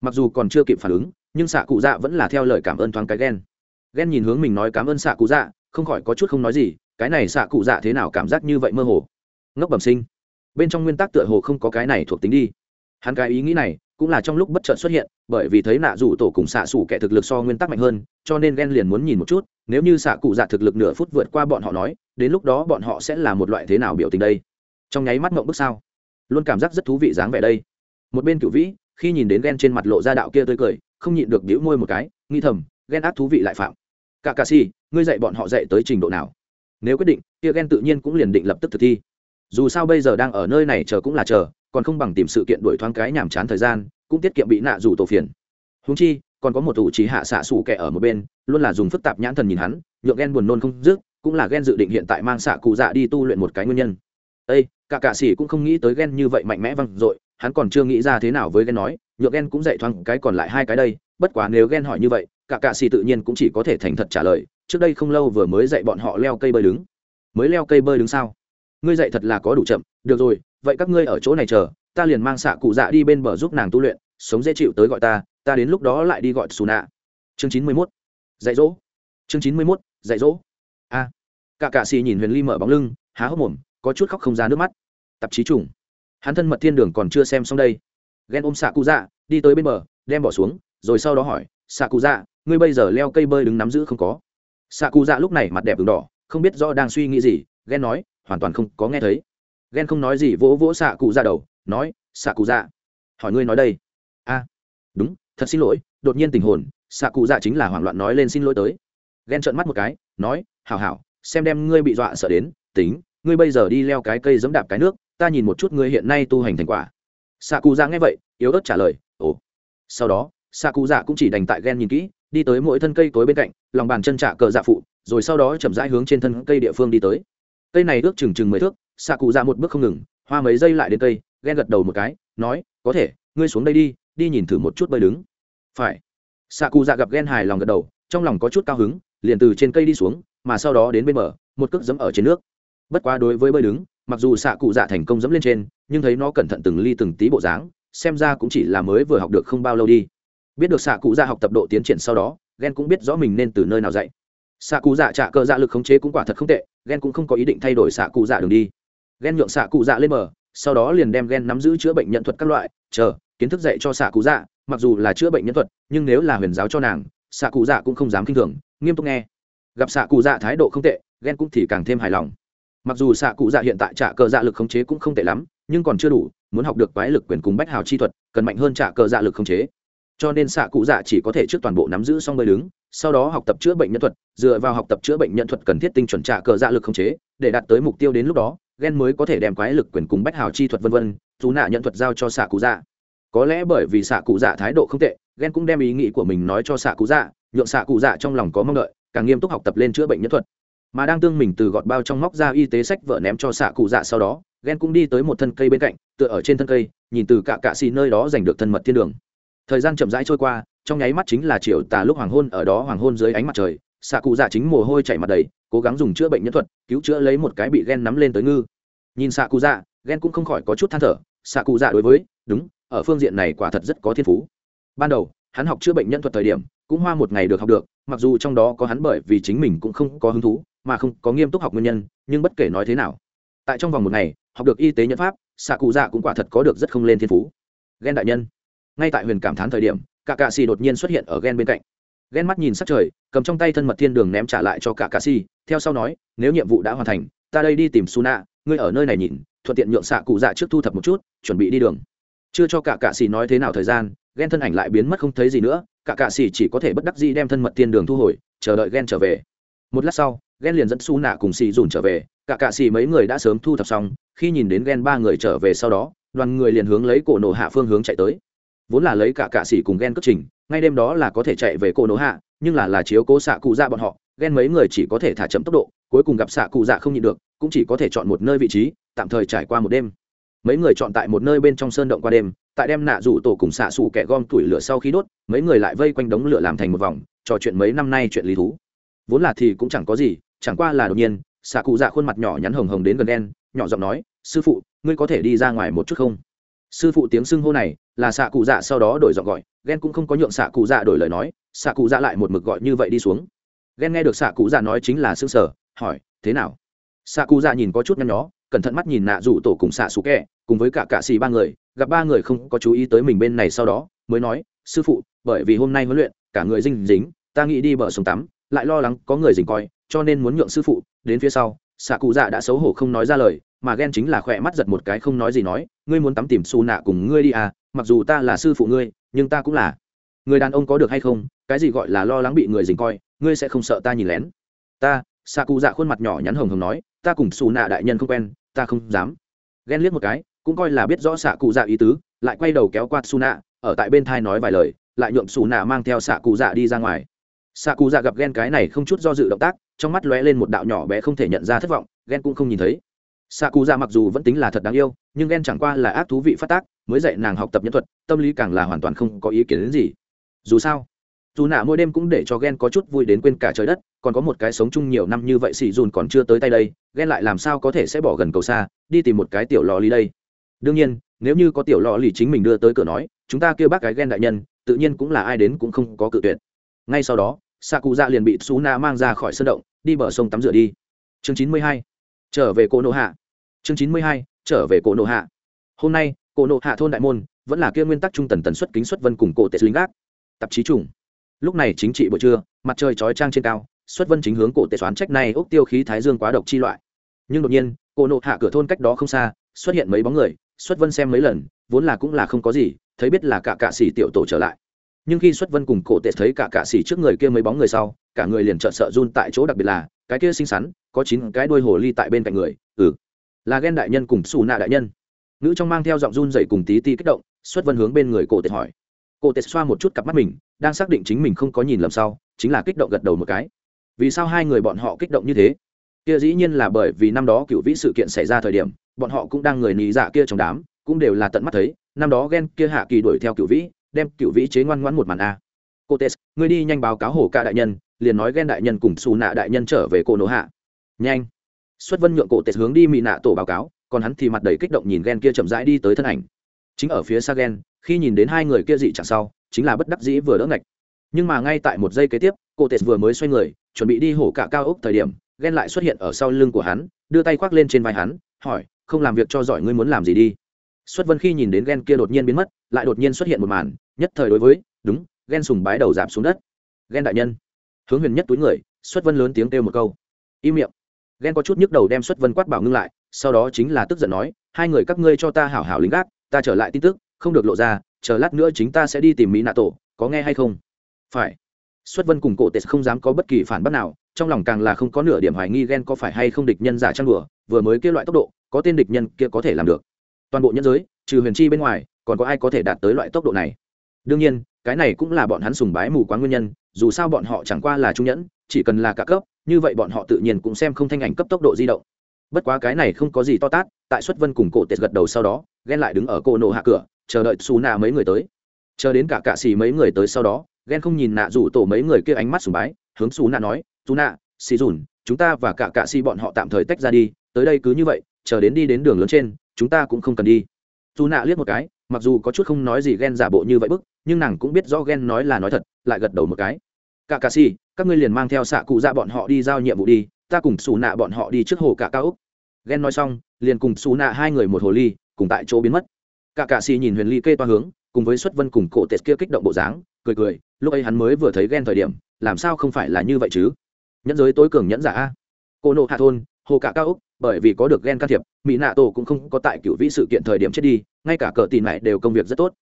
Mặc dù còn chưa kịp phản ứng, nhưng xạ cụ dạ vẫn là theo lời cảm ơn thoáng cái ghen. Ghen nhìn hướng mình nói cảm ơn xạ cụ dạ không khỏi có chút không nói gì, cái này xạ cụ dạ thế nào cảm giác như vậy mơ hồ? Ngốc bẩm sinh. Bên trong nguyên tắc tựa hồ không có cái này thuộc tính đi. Hắn cái ý nghĩ này cũng là trong lúc bất chợt xuất hiện, bởi vì thấy nạ rủ tổ cùng xạ xủ kẻ thực lực so nguyên tắc mạnh hơn, cho nên ghen liền muốn nhìn một chút, nếu như xạ cụ dạ thực lực nửa phút vượt qua bọn họ nói, đến lúc đó bọn họ sẽ là một loại thế nào biểu tình đây? Trong nháy mắt mộng bức sao? Luôn cảm giác rất thú vị dáng vẻ đây một bên cựu vĩ, khi nhìn đến ghen trên mặt lộ ra đạo kia tươi cười, không nhịn được đĩu môi một cái nghi thầm, ghen ác thú vị lại phạm. Cả cà si, ngươi dạy bọn họ dạy tới trình độ nào? Nếu quyết định, kia ghen tự nhiên cũng liền định lập tức thực thi. Dù sao bây giờ đang ở nơi này chờ cũng là chờ, còn không bằng tìm sự kiện đuổi thoáng cái nhàm chán thời gian, cũng tiết kiệm bị nạ dù tổ phiền. Húng chi, còn có một thủ trí hạ xạ xù kẻ ở một bên, luôn là dùng phức tạp nhãn thần nhìn hắn, nhượng ghen buồn nôn không dứt, cũng là ghen dự định hiện tại mang xạ cụ dạ đi tu luyện một cái nguyên nhân. Ây cả cạ sĩ cũng không nghĩ tới ghen như vậy mạnh mẽ văng dội hắn còn chưa nghĩ ra thế nào với ghen nói nhựa ghen cũng dạy thoáng cái còn lại hai cái đây, bất quá nếu ghen hỏi như vậy, cả cạ xì tự nhiên cũng chỉ có thể thành thật trả lời, trước đây không lâu vừa mới dạy bọn họ leo cây bơi đứng. Mới leo cây bơi đứng sao? Ngươi dạy thật là có đủ chậm, được rồi, vậy các ngươi ở chỗ này chờ, ta liền mang xạ cụ dạ đi bên bờ giúp nàng tu luyện, sống dễ chịu tới gọi ta ta đến lúc đó lại đi gọi xù nạ. Chương chín mươi mốt, dạy dỗ. Chương chín mươi mốt, dạy dỗ. A. Cả cạ xì nhìn huyền ly mở bóng lưng, há hốc mồm, có chút khóc không ra nước mắt. Tạp chí trùng hắn thân mật thiên đường còn chưa xem xong đây. Ghen ôm xạ cụ dạ đi tới bên bờ, đem bỏ xuống, rồi sau đó hỏi xạ cụ dạ ngươi bây giờ leo cây bơi đứng nắm giữ không có? Xạ cụ dạ lúc này mặt đẹp đường đỏ, không biết do đang suy nghĩ gì ghen nói, hoàn toàn không có nghe thấy. Ghen không nói gì, vỗ vỗ xạ cụ dạ đầu, nói xạ cụ dạ hỏi ngươi nói đây. A, đúng, thật xin lỗi, đột nhiên tình hồn xạ cụ dạ chính là hoảng loạn nói lên xin lỗi tới. Ghen trợn mắt một cái, nói, hảo hảo, xem đem ngươi bị dọa sợ đến, tính, ngươi bây giờ đi leo cái cây giẫm đạp cái nước ta nhìn một chút ngươi hiện nay tu hành thành quả. Xạ cụ dạ nghe vậy, yếu ớt trả lời, ồ. Sau đó xạ cụ dạ cũng chỉ đành tại ghen nhìn kỹ, đi tới mỗi thân cây tối bên cạnh, lòng bàn chân trả cờ dạ phụ, rồi sau đó chậm rãi hướng trên thân cây địa phương đi tới. Cây này ước chừng chừng mười thước xạ cụ dạ một bước không ngừng, hoa mấy giây lại đến cây ghen gật đầu một cái, nói, có thể, ngươi xuống đây đi đi nhìn thử một chút bơi đứng. Phải. Xạ cụ dạ gặp ghen hài lòng gật đầu, trong lòng có chút cao hứng, liền từ trên cây đi xuống, mà sau đó đến bên bờ, một cước dẫm ở trên nước. Bất quá đối với bơi đứng mặc dù xạ cụ dạ thành công dẫm lên trên, nhưng thấy nó cẩn thận từng ly từng tí bộ dáng, xem ra cũng chỉ là mới vừa học được không bao lâu đi. Biết được xạ cụ dạ học tập độ tiến triển sau đó ghen cũng biết rõ mình nên từ nơi nào dạy. Xạ cụ dạ trả cờ dạ lực khống chế cũng quả thật không tệ ghen cũng không có ý định thay đổi xạ cụ dạ đường đi. Ghen nhượng xạ cụ dạ lên bờ, sau đó liền đem ghen nắm giữ chữa bệnh nhân thuật các loại, chờ, kiến thức dạy cho xạ cụ dạ mặc dù là chữa bệnh nhân thuật, nhưng nếu là huyền giáo cho nàng, xạ cụ dạ cũng không dám k i n h thường, nghiêm túc nghe. Gặp xạ cụ dạ thái độ không tệ ghen cũng thì càng thêm hài lòng mặc dù xạ cụ dạ hiện tại trả cờ dạ lực khống chế cũng không tệ lắm, nhưng còn chưa đủ, muốn học được quái lực quyền cùng bách hào chi thuật, cần mạnh hơn trả cờ dạ lực khống chế. Cho nên xạ cụ dạ chỉ có thể trước toàn bộ nắm giữ xong bơi đứng, sau đó học tập chữa bệnh nhân thuật, dựa vào học tập chữa bệnh nhân thuật cần thiết tinh chuẩn trả cờ dạ lực khống chế, để đạt tới mục tiêu đến lúc đó ghen mới có thể đem quái lực quyền cùng bách hào chi thuật vân vân, dù nạ nhận thuật giao cho xạ cụ dạ. Có lẽ bởi vì xạ cụ dạ thái độ không tệ ghen cũng đem ý nghĩ của mình nói cho xạ cụ dạ nhượng xạ cụ dạ trong lòng có mong đợi, càng nghiêm túc học tập lên chữa bệnh nhân thuật mà đang tương mình từ gọt bao trong móc ra y tế sách vợ ném cho xạ cụ dạ sau đó ghen cũng đi tới một thân cây bên cạnh, tựa ở trên thân cây, nhìn từ cạ cạ xì nơi đó giành được thân mật thiên đường. Thời gian chậm rãi trôi qua, trong nháy mắt chính là chiều tà lúc hoàng hôn, ở đó hoàng hôn dưới ánh mặt trời, xạ cụ dạ chính mồ hôi chảy mặt đầy, cố gắng dùng chữa bệnh nhân thuật, cứu chữa lấy một cái bị ghen nắm lên tới ngư. Nhìn xạ cụ dạ ghen cũng không khỏi có chút than thở, xạ cụ dạ đối với, đúng, ở phương diện này quả thật rất có thiên phú. Ban đầu, hắn học chữa bệnh nhân thuật thời điểm, cũng hoa một ngày được học được, mặc dù trong đó có hắn bởi vì chính mình cũng không có hứng thú mà không có nghiêm túc học nguyên nhân, nhưng bất kể nói thế nào, tại trong vòng một ngày, học được y tế nhân pháp, xạ cụ dạ cũng quả thật có được rất không lên thiên phú. Ghen đại nhân. Ngay tại huyền cảm thán thời điểm cả cạ xì đột nhiên xuất hiện ở ghen bên cạnh. Ghen mắt nhìn sắc trời, cầm trong tay thân mật thiên đường ném trả lại cho cả cạ xì, theo sau nói, nếu nhiệm vụ đã hoàn thành, ta đây đi tìm su ngươi ở nơi này nhìn, thuận tiện nhượng xạ cụ dạ trước thu thập một chút, chuẩn bị đi đường. Chưa cho cả cạ xì nói thế nào thời gian ghen thân ảnh lại biến mất không thấy gì nữa cả cạ xì chỉ có thể bất đắc dĩ đem thân mật thiên đường thu hồi, chờ đợi ghen trở về. Một lát sau ghen liền dẫn su nạ cùng xì dùn trở về, cả cạ xì mấy người đã sớm thu thập xong, khi nhìn đến ghen ba người trở về sau đó, đoàn người liền hướng lấy cổ nổ hạ phương hướng chạy tới. Vốn là lấy cả cạ xì cùng ghen cất trình, ngay đêm đó là có thể chạy về cổ nổ hạ, nhưng là là chiếu cố xạ cụ dạ bọn họ ghen mấy người chỉ có thể thả chậm tốc độ, cuối cùng gặp xạ cụ dạ không nhịn được, cũng chỉ có thể chọn một nơi vị trí, tạm thời trải qua một đêm. Mấy người chọn tại một nơi bên trong sơn động qua đêm, tại đêm nạ rủ tổ cùng xạ xù kẻ gom tuổi lửa sau khi đốt, mấy người lại vây quanh đống lửa làm thành một vòng, trò chuyện mấy năm nay chuyện lý thú. Vốn là thì cũng chẳng có gì chẳng qua là đột nhiên, xạ cụ dạ khuôn mặt nhỏ nhắn hồng hồng đến gần đen, nhỏ giọng nói, sư phụ, ngươi có thể đi ra ngoài một chút không? Sư phụ tiếng xưng hô này, là xạ cụ dạ sau đó đổi giọng gọi, ghen cũng không có nhượng xạ cụ dạ đổi lời nói, xạ cụ dạ lại một mực gọi như vậy đi xuống. Ghen nghe được xạ cụ dạ nói chính là xương sở, hỏi, thế nào? Xạ cụ dạ nhìn có chút nhăn nhó, cẩn thận mắt nhìn nạ rủ tổ cùng xạ xú kẹ, cùng với cả cạ xì ba người, gặp ba người không có chú ý tới mình bên này sau đó, mới nói, sư phụ, bởi vì hôm nay huấn luyện, cả người dinh dính, ta nghĩ đi bờ sông tắm, lại lo lắng có người dình coi cho nên muốn nhượng sư phụ, đến phía sau xạ cụ dạ đã xấu hổ không nói ra lời, mà ghen chính là khỏe mắt giật một cái không nói gì nói, ngươi muốn tắm tìm xù nạ cùng ngươi đi à mặc dù ta là sư phụ ngươi, nhưng ta cũng là. Người đàn ông có được hay không, cái gì gọi là lo lắng bị người dình coi, ngươi sẽ không sợ ta nhìn lén. Ta xạ cụ dạ khuôn mặt nhỏ nhắn hồng hồng nói, ta cùng xù nạ đại nhân không quen, ta không dám. Ghen liếc một cái, cũng coi là biết rõ xạ cụ dạ ý tứ, lại quay đầu kéo qua xù nạ, ở tại bên thai nói vài lời, lại nhuộm xù nạ mang theo xạ cụ dạ đi ra ngoài. Xạ cụ dạ gặp ghen cái này không chút do dự động tác trong mắt lóe lên một đạo nhỏ bé không thể nhận ra thất vọng ghen cũng không nhìn thấy. Xạ cụ dạ mặc dù vẫn tính là thật đáng yêu, nhưng ghen chẳng qua là ác thú vị phát tác, mới dạy nàng học tập nhân thuật, tâm lý càng là hoàn toàn không có ý kiến đến gì. Dù sao, dù nạ mỗi đêm cũng để cho ghen có chút vui đến quên cả trời đất, còn có một cái sống chung nhiều năm như vậy xì dùn còn chưa tới tay đây ghen lại làm sao có thể sẽ bỏ gần cầu xa, đi tìm một cái tiểu lò ly đây. Đương nhiên, nếu như có tiểu lò lì chính mình đưa tới cửa nói, chúng ta kêu bác cái ghen đại nhân, tự nhiên cũng là ai đến cũng không có cự tuyệt. Ngay sau đó xạ cụ dạ liền bị xú na mang ra khỏi sân động, đi bờ sông tắm rửa đi. Chương chín mươi hai, trở về cổ nộ hạ. Chương chín mươi hai, trở về cổ nộ hạ. Hôm nay, cổ nộ hạ thôn đại môn vẫn là kia nguyên tắc trung tần tần suất kính xuất vân cùng cổ tệ lính gác. Tạp chí trùng. Lúc này chính trị buổi trưa, mặt trời chói trang trên cao xuất vân chính hướng cổ tệ xoán trách này ốc tiêu khí thái dương quá độc chi loại. Nhưng đột nhiên, cổ nộ hạ cửa thôn cách đó không xa, xuất hiện mấy bóng người xuất vân xem mấy lần, vốn là cũng là không có gì, thấy biết là cả cạ sĩ tiểu tổ trở lại nhưng khi xuất vân cùng cổ tệ thấy cả cạ xỉ trước người kia mấy bóng người sau, cả người liền trợn sợ run tại chỗ đặc biệt là, cái kia xinh xắn, có chín cái đuôi hồ ly tại bên cạnh người ừ. Là ghen đại nhân cùng xù nạ đại nhân. Nữ trong mang theo giọng run dậy cùng tí ti kích động, xuất vân hướng bên người cổ tệ hỏi. Cổ tệ xoa một chút cặp mắt mình, đang xác định chính mình không có nhìn lầm sau, chính là kích động gật đầu một cái. Vì sao hai người bọn họ kích động như thế? Kia dĩ nhiên là bởi vì năm đó cựu vĩ sự kiện xảy ra thời điểm, bọn họ cũng đang người nì dạ kia trong đám, cũng đều là tận mắt thấy, năm đó ghen kia hạ kỳ đuổi theo cựu vĩ đem cựu vĩ chế ngoan ngoãn một màn a. Cô tes ngươi đi nhanh báo cáo hổ ca đại nhân, liền nói ghen đại nhân cùng xù nạ đại nhân trở về cô nổ hạ. Nhanh. Xuất vân nhượng cổ tes hướng đi mỹ nạ tổ báo cáo, còn hắn thì mặt đầy kích động nhìn ghen kia chậm rãi đi tới thân ảnh. Chính ở phía xa ghen, khi nhìn đến hai người kia dị chẳng sau, chính là bất đắc dĩ vừa đỡ ngạch. Nhưng mà ngay tại một giây kế tiếp cô tes vừa mới xoay người, chuẩn bị đi hổ cả cao ốc thời điểm, ghen lại xuất hiện ở sau lưng của hắn, đưa tay khoác lên trên vai hắn, hỏi, không làm việc cho giỏi, ngươi muốn làm gì đi? Xuất vân khi nhìn đến ghen kia đột nhiên biến mất, lại đột nhiên xuất hiện một màn, nhất thời đối với, đúng ghen sùng bái đầu giảm xuống đất. Ghen đại nhân. Hướng huyền nhất túi người, xuất vân lớn tiếng kêu một câu. Im miệng. Ghen có chút nhức đầu đem xuất vân quát bảo ngưng lại, sau đó chính là tức giận nói, hai người các ngươi cho ta hảo hảo lính gác, ta trở lại tin tức, không được lộ ra, chờ lát nữa chính ta sẽ đi tìm mỹ nạ tổ, có nghe hay không? Phải. Xuất vân cùng cổ tệ không dám có bất kỳ phản bác nào, trong lòng càng là không có nửa điểm hoài nghi ghen có phải hay không địch nhân giả trang đùa, vừa mới kia loại tốc độ, có tên địch nhân kia có thể làm được toàn bộ nhân giới, trừ huyền chi bên ngoài, còn có ai có thể đạt tới loại tốc độ này? Đương nhiên, cái này cũng là bọn hắn sùng bái mù quáng nguyên nhân, dù sao bọn họ chẳng qua là trung nhẫn, chỉ cần là cả cấp, như vậy bọn họ tự nhiên cũng xem không thanh ảnh cấp tốc độ di động. Bất quá cái này không có gì to tát, tại xuất vân cùng cổ tệt gật đầu sau đó, ghen lại đứng ở cô nổ hạ cửa, chờ đợi xù nạ mấy người tới. Chờ đến cả cạ xì mấy người tới sau đó, ghen không nhìn nạ rủ tổ mấy người kia ánh mắt sùng bái, hướng xù nạ nói xù nạ xì dùn, chúng ta và cả cạ xì bọn họ tạm thời tách ra đi, tới đây cứ như vậy, chờ đến đi đến đường lớn trên chúng ta cũng không cần đi. Dù nạ liếc một cái, mặc dù có chút không nói gì ghen giả bộ như vậy bức, nhưng nàng cũng biết rõ ghen nói là nói thật, lại gật đầu một cái. Cả cà si, các ngươi liền mang theo xạ cụ ra bọn họ đi giao nhiệm vụ đi, ta cùng xù nạ bọn họ đi trước hồ cả cao úc ghen nói xong, liền cùng xù nạ hai người một hồ ly, cùng tại chỗ biến mất. Cả cà si nhìn huyền ly kê toa hướng, cùng với xuất vân cùng cổ tệt kia kích động bộ dáng, cười cười, lúc ấy hắn mới vừa thấy ghen thời điểm, làm sao không phải là như vậy chứ? Nhẫn giới tối cường nhẫn giả a. Cô nộ hạ thôn hồ cả cao úc, bởi vì có được ghen can thiệp, mỹ nạ tổ cũng không có tại cựu vĩ sự kiện thời điểm chết đi, ngay cả cờ tì này đều công việc rất tốt.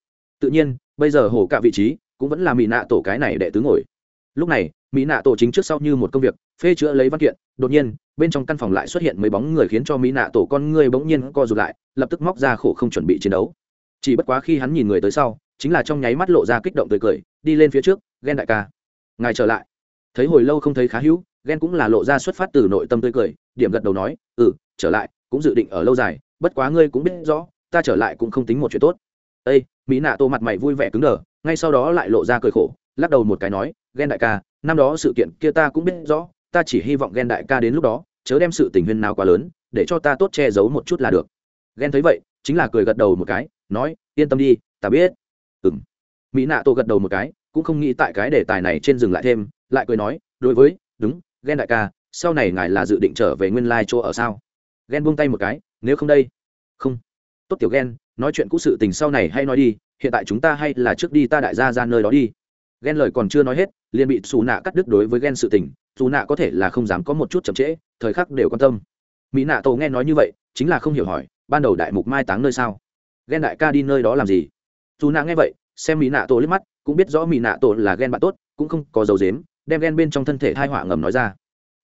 Tự nhiên, bây giờ hồ cả vị trí cũng vẫn là mỹ nạ tổ cái này đệ tứ ngồi. Lúc này, mỹ nạ tổ chính trước sau như một công việc, phê chữa lấy văn kiện, đột nhiên, bên trong căn phòng lại xuất hiện mấy bóng người khiến cho mỹ nạ tổ con người bỗng nhiên co rụt lại, lập tức móc ra khổ không chuẩn bị chiến đấu. Chỉ bất quá khi hắn nhìn người tới sau, chính là trong nháy mắt lộ ra kích động tươi cười, đi lên phía trước ghen đại ca, ngài trở lại. Thấy hồi lâu không thấy khá hữu ghen cũng là lộ ra xuất phát từ nội tâm tươi cười điểm gật đầu nói ừ trở lại, cũng dự định ở lâu dài, bất quá ngươi cũng biết rõ, ta trở lại cũng không tính một chuyện tốt. Ây mỹ nạ tô mặt mày vui vẻ cứng đờ, ngay sau đó lại lộ ra cười khổ, lắc đầu một cái nói ghen đại ca, năm đó sự kiện kia ta cũng biết rõ, ta chỉ hy vọng ghen đại ca đến lúc đó, chớ đem sự tình huyên nào quá lớn, để cho ta tốt che giấu một chút là được. Ghen thấy vậy, chính là cười gật đầu một cái, nói, yên tâm đi, ta biết. Ừng mỹ nạ tô gật đầu một cái, cũng không nghĩ tại cái đề tài này trên dừng lại thêm, lại cười nói, đối với, đúng ghen đại ca sau này ngài là dự định trở về nguyên lai chỗ ở sao? Ghen buông tay một cái, nếu không đây. Không. Tốt tiểu ghen nói chuyện cũ sự tình sau này hay nói đi, hiện tại chúng ta hay là trước đi ta đại gia ra nơi đó đi. Ghen lời còn chưa nói hết, liền bị xù nạ cắt đứt đối với ghen sự tình dù nạ có thể là không dám có một chút chậm trễ, thời khắc đều quan tâm. Mỹ nạ tổ nghe nói như vậy, chính là không hiểu hỏi, ban đầu đại mục mai táng nơi sao? Ghen đại ca đi nơi đó làm gì? Dù nạ nghe vậy, xem mỹ nạ tổ liếc mắt, cũng biết rõ mỹ nạ tổ là ghen bạn tốt, cũng không có dấu dếm đem ghen bên trong thân thể thai họa ngầm nói ra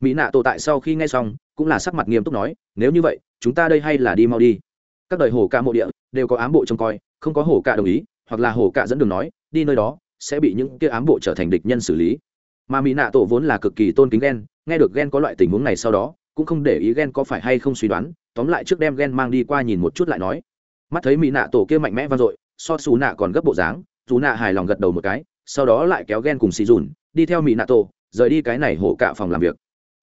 mỹ nạ tổ tại sau khi nghe xong, cũng là sắc mặt nghiêm túc nói, nếu như vậy, chúng ta đây hay là đi mau đi. Các đời hồ ca mộ địa đều có ám bộ trông coi, không có hồ ca đồng ý, hoặc là hồ ca dẫn đường nói, đi nơi đó, sẽ bị những kia ám bộ trở thành địch nhân xử lý. Mà mỹ nạ tổ vốn là cực kỳ tôn kính ghen, nghe được ghen có loại tình huống này sau đó, cũng không để ý ghen có phải hay không suy đoán, tóm lại trước đem ghen mang đi qua nhìn một chút lại nói. Mắt thấy mỹ nạ tổ kia mạnh mẽ vang dội, so xù nạ còn gấp bộ dáng dù nạ hài lòng gật đầu một cái, sau đó lại kéo ghen cùng xì dùn, đi theo mỹ nạ tổ, rời đi cái này hổ cả phòng làm việc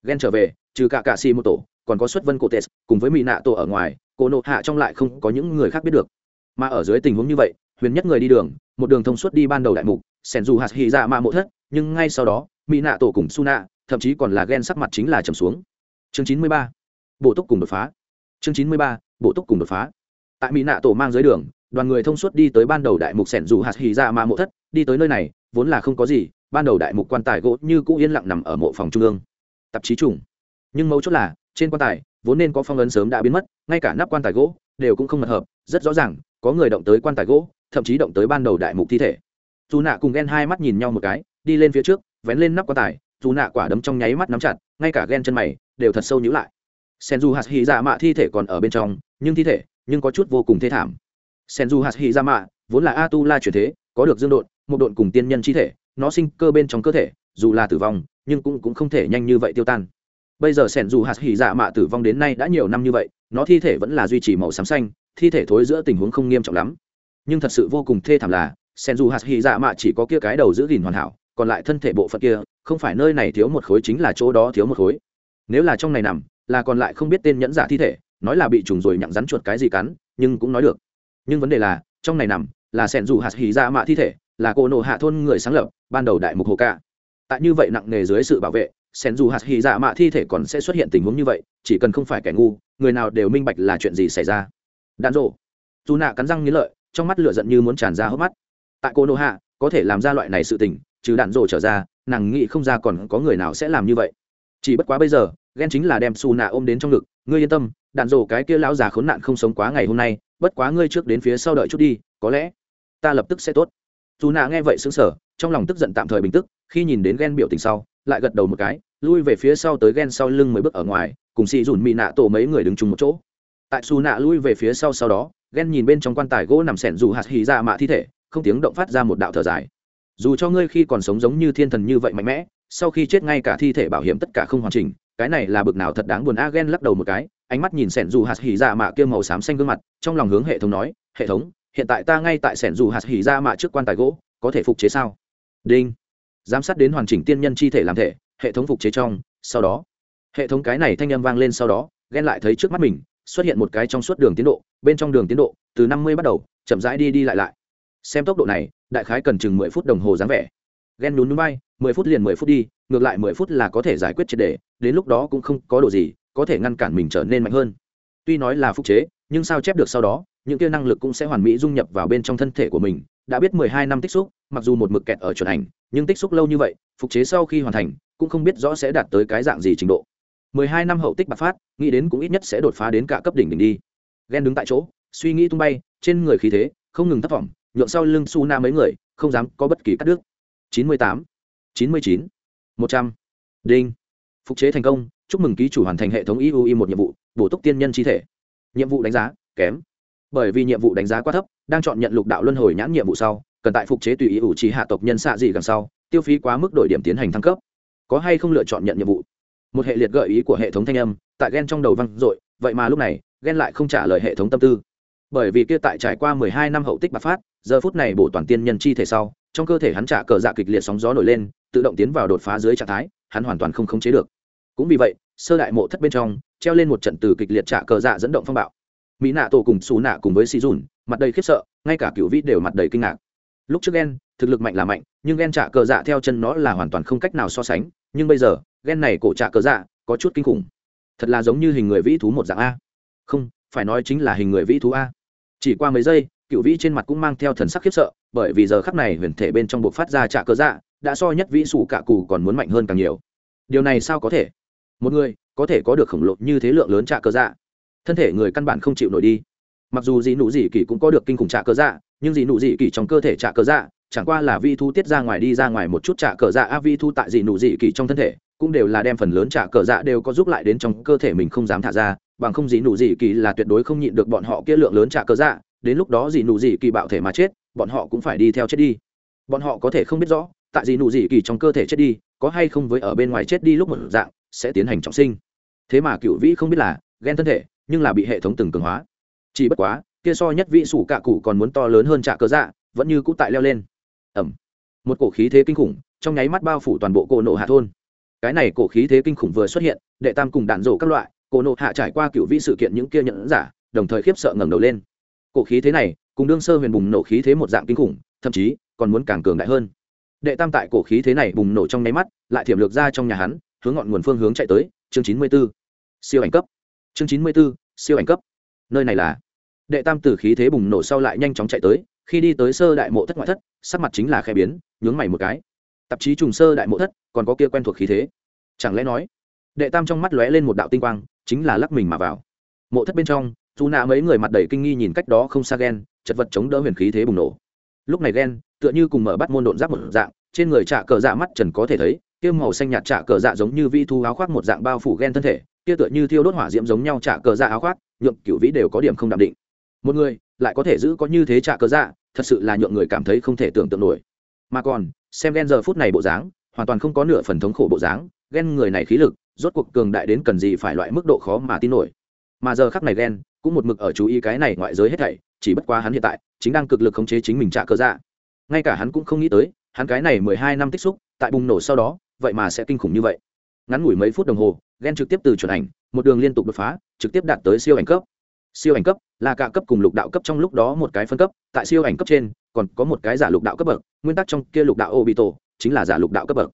ghen trở về, trừ cả cả xì một tổ, còn có xuất vân cổ tes cùng với mỹ nạ tổ ở ngoài cô nộ hạ trong lại không có những người khác biết được. Mà ở dưới tình huống như vậy, huyền nhất người đi đường, một đường thông suốt đi ban đầu đại mục sẻn dù hạt hy ra mạ mộ thất, nhưng ngay sau đó mỹ nạ tổ cùng su nạ thậm chí còn là ghen sắc mặt chính là trầm xuống. Chương chín mươi ba bộ túc cùng đột phá. Chương chín mươi ba bộ túc cùng đột phá. Tại mỹ nạ tổ mang dưới đường, đoàn người thông suốt đi tới ban đầu đại mục sẻn dù hạt hì ra mạ mộ thất, đi tới nơi này, vốn là không có gì, ban đầu đại mục quan tài gỗ như cũ yên lặng nằm ở mộ phòng trung ương tạp chí trùng. Nhưng mấu chốt là, trên quan tài, vốn nên có phong ấn sớm đã biến mất, ngay cả nắp quan tài gỗ đều cũng không mật hợp, rất rõ ràng, có người động tới quan tài gỗ, thậm chí động tới ban đầu đại mục thi thể. Dù nạ cùng ghen hai mắt nhìn nhau một cái, đi lên phía trước, vén lên nắp quan tài, dù nạ quả đấm trong nháy mắt nắm chặt, ngay cả ghen chân mày đều thật sâu nhữ lại. Sen du hạt hy dạ mạ thi thể còn ở bên trong, nhưng thi thể, nhưng có chút vô cùng thê thảm. Sen du hạt hy dạ mạ vốn là a tu la chuyển thế, có được dương độn, một độn cùng tiên nhân chi thể, nó sinh cơ bên trong cơ thể dù là tử vong nhưng cũng, cũng không thể nhanh như vậy tiêu tan. Bây giờ sẻn dù hạt hỉ dạ mạ tử vong đến nay đã nhiều năm như vậy nó thi thể vẫn là duy trì màu xám xanh thi thể thối giữa tình huống không nghiêm trọng lắm. Nhưng thật sự vô cùng thê thảm là sẻn dù hạt hỉ dạ mạ chỉ có kia cái đầu giữ gìn hoàn hảo còn lại thân thể bộ phận kia không phải nơi này thiếu một khối chính là chỗ đó thiếu một khối. Nếu là trong này nằm là còn lại không biết tên nhẫn giả thi thể nói là bị trùng rồi nhặng rắn chuột cái gì cắn nhưng cũng nói được. Nhưng vấn đề là trong này nằm là sẻn dù hạt hỉ dạ mạ thi thể là cô nộ hạ thôn người sáng lập ban đầu đại mục hồ ca tại như vậy nặng nề dưới sự bảo vệ, sen dù hạt hy dạ mạ thi thể còn sẽ xuất hiện tình huống như vậy, chỉ cần không phải kẻ ngu, người nào đều minh bạch là chuyện gì xảy ra. Đạn rộ dù nạ cắn răng nghĩ lợi, trong mắt lửa giận như muốn tràn ra hốc mắt. Tại cô nô hạ, có thể làm ra loại này sự tình, trừ đạn rộ trở ra, nàng nghĩ không ra còn có người nào sẽ làm như vậy. Chỉ bất quá bây giờ, ghen chính là đem xù nạ ôm đến trong ngực, ngươi yên tâm, đạn rộ cái kia lão già khốn nạn không sống quá ngày hôm nay, bất quá ngươi trước đến phía sau đợi chút đi, có lẽ ta lập tức sẽ tốt. Dù nạ nghe vậy xứng sở trong lòng tức giận tạm thời bình tức khi nhìn đến ghen biểu tình sau, lại gật đầu một cái, lui về phía sau tới ghen sau lưng mấy bước ở ngoài, cùng xì dùn mị nạ tổ mấy người đứng chung một chỗ. Tại xù nạ lui về phía sau sau đó, ghen nhìn bên trong quan tài gỗ nằm sẻn dù hạt hì ra mạ thi thể, không tiếng động phát ra một đạo thở dài. Dù cho ngươi khi còn sống giống như thiên thần như vậy mạnh mẽ, sau khi chết ngay cả thi thể bảo hiểm tất cả không hoàn chỉnh, cái này là bực nào thật đáng buồn a, ghen lắc đầu một cái, ánh mắt nhìn sẻn dù hạt hì ra mạ kia màu xám xanh gương mặt, trong lòng hướng hệ thống nói, hệ thống, hiện tại ta ngay tại sẻn dù hạt hỉ ra mạ trước quan tài gỗ, có thể phục chế sao? Đinh giám sát đến hoàn chỉnh tiên nhân chi thể làm thể, hệ thống phục chế trong, sau đó. Hệ thống cái này thanh âm vang lên sau đó, ghen lại thấy trước mắt mình, xuất hiện một cái trong suốt đường tiến độ, bên trong đường tiến độ, từ năm mươi bắt đầu, chậm rãi đi đi lại lại. Xem tốc độ này, đại khái cần chừng mười phút đồng hồ dáng vẻ. Ghen nhún núi bay mười phút liền mười phút đi, ngược lại mười phút là có thể giải quyết triệt đề đến lúc đó cũng không có đồ gì, có thể ngăn cản mình trở nên mạnh hơn. Tuy nói là phục chế, nhưng sao chép được sau đó, những kia năng lực cũng sẽ hoàn mỹ dung nhập vào bên trong thân thể của mình đã biết mười hai năm tích xúc, mặc dù một mực kẹt ở chuẩn ảnh nhưng tích xúc lâu như vậy, phục chế sau khi hoàn thành, cũng không biết rõ sẽ đạt tới cái dạng gì trình độ. mười hai năm hậu tích bạc phát, nghĩ đến cũng ít nhất sẽ đột phá đến cả cấp đỉnh đỉnh đi. Ghen đứng tại chỗ, suy nghĩ tung bay, trên người khí thế, không ngừng thất vọng nhượng sau lưng su na mấy người, không dám có bất kỳ cắt đứt. chín mươi tám, chín mươi chín, một trăm. Đinh. Phục chế thành công, chúc mừng ký chủ hoàn thành hệ thống iui một nhiệm vụ, bổ túc tiên nhân chi thể. Nhiệm vụ đánh giá, kém bởi vì nhiệm vụ đánh giá quá thấp, đang chọn nhận lục đạo luân hồi nhãn nhiệm vụ sau, cần tại phục chế tùy ý ủ trì hạ tộc nhân xạ gì gần sau, tiêu phí quá mức đổi điểm tiến hành thăng cấp. Có hay không lựa chọn nhận nhiệm vụ? Một hệ liệt gợi ý của hệ thống thanh âm, tại ghen trong đầu văng dội, vậy mà lúc này ghen lại không trả lời hệ thống tâm tư. Bởi vì kia tại trải qua mười hai năm hậu tích bạc phát, giờ phút này bổ toàn tiên nhân chi thể sau, trong cơ thể hắn trả cờ dạ kịch liệt sóng gió nổi lên, tự động tiến vào đột phá dưới trạng thái, hắn hoàn toàn không khống chế được. Cũng vì vậy, sơ đại mộ thất bên trong, treo lên một trận từ kịch liệt trả cờ dạ dẫn động phong bạo mỹ nạ tổ cùng xù nạ cùng với xì dùn, mặt đầy khiếp sợ, ngay cả cựu vĩ đều mặt đầy kinh ngạc. Lúc trước ghen thực lực mạnh là mạnh, nhưng ghen trả cờ dạ theo chân nó là hoàn toàn không cách nào so sánh, nhưng bây giờ ghen này cổ trả cờ dạ có chút kinh khủng. Thật là giống như hình người vĩ thú một dạng a. Không, phải nói chính là hình người vĩ thú a. Chỉ qua mấy giây, cựu vĩ trên mặt cũng mang theo thần sắc khiếp sợ, bởi vì giờ khắc này huyền thể bên trong buộc phát ra trả cơ dạ đã so nhất vĩ sủ cả cù còn muốn mạnh hơn càng nhiều. Điều này sao có thể? Một người, có thể có được khổng lồ như thế lượng lớn trả cơ dạ thân thể người căn bản không chịu nổi đi. Mặc dù dị nụ dị kỳ cũng có được kinh khủng trả cơ dạ nhưng dị nụ dị kỳ trong cơ thể trả cơ dạ chẳng qua là vi thu tiết ra ngoài đi ra ngoài một chút trả cờ dạ a vi thu tại dị nụ dị kỳ trong thân thể, cũng đều là đem phần lớn trả cờ dạ đều có giúp lại đến trong cơ thể mình không dám thả ra, bằng không dị nụ dị kỳ là tuyệt đối không nhịn được bọn họ kia lượng lớn trả cờ dạ đến lúc đó dị nụ dị kỳ bạo thể mà chết, bọn họ cũng phải đi theo chết đi. Bọn họ có thể không biết rõ, tại dị nụ dị kỳ trong cơ thể chết đi, có hay không với ở bên ngoài chết đi lúc một dạng, sẽ tiến hành trọng sinh. Thế mà cựu vĩ không biết là ghen thân thể nhưng là bị hệ thống từng cường hóa. Chỉ bất quá, kia so nhất vị sủ cạ cụ còn muốn to lớn hơn trả cớ dạ vẫn như cũ tại leo lên. Ẩm. Một cổ khí thế kinh khủng, trong nháy mắt bao phủ toàn bộ cổ nộ hạ thôn. Cái này cổ khí thế kinh khủng vừa xuất hiện, đệ tam cùng đạn rổ các loại, cổ nộ hạ trải qua cựu vị sự kiện những kia nhận giả, đồng thời khiếp sợ ngẩng đầu lên. Cổ khí thế này, cùng đương sơ huyền bùng nổ khí thế một dạng kinh khủng, thậm chí còn muốn càng cường đại hơn. Đệ tam tại cổ khí thế này bùng nổ trong nháy mắt, lại thiểm lược ra trong nhà hắn, hướng ngọn nguồn phương hướng chạy tới, chương chín mươi b ố siêu ảnh cấp chương chín mươi b ố siêu ảnh cấp. Nơi này là. Đệ tam từ khí thế bùng nổ sau lại nhanh chóng chạy tới, khi đi tới sơ đại mộ thất ngoại thất, sắc mặt chính là khe biến, nhướng mày một cái. Tạp chí trùng sơ đại mộ thất, còn có kia quen thuộc khí thế. Chẳng lẽ nói, đệ tam trong mắt lóe lên một đạo tinh quang, chính là lắc mình mà vào. Mộ thất bên trong, dù nạ mấy người mặt đầy kinh nghi nhìn cách đó không xa ghen chật vật chống đỡ huyền khí thế bùng nổ. Lúc này ghen tựa như cùng mở bắt môn độn giáp một dạng, trên người trạ cờ dạ mắt trần có thể thấy kiêm màu xanh nhạt trạ cờ dạ giống như vi thu áo khoác một dạng bao phủ ghen thân thể kia tựa như thiêu đốt hỏa diễm giống nhau trả cờ dạ áo khoác, nhượng cựu vĩ đều có điểm không đạm định. Một người lại có thể giữ có như thế trả cờ dạ thật sự là nhượng người cảm thấy không thể tưởng tượng nổi. Mà còn, xem ghen giờ phút này bộ dáng, hoàn toàn không có nửa phần thống khổ bộ dáng ghen người này khí lực, rốt cuộc cường đại đến cần gì phải loại mức độ khó mà tin nổi. Mà giờ khắc này ghen cũng một mực ở chú ý cái này ngoại giới hết thảy, chỉ bất quá hắn hiện tại chính đang cực lực khống chế chính mình trả cơ dạ. Ngay cả hắn cũng không nghĩ tới, hắn cái này mười hai năm tích xúc, tại bùng nổ sau đó, vậy mà sẽ kinh khủng như vậy ngắn ngủi mấy phút đồng hồ ghen trực tiếp từ chuẩn ảnh, một đường liên tục đột phá, trực tiếp đạt tới siêu ảnh cấp. Siêu ảnh cấp là cả cấp cùng lục đạo cấp trong lúc đó một cái phân cấp, tại siêu ảnh cấp trên, còn có một cái giả lục đạo cấp bậc, nguyên tắc trong kia lục đạo ô bị tổ chính là giả lục đạo cấp bậc.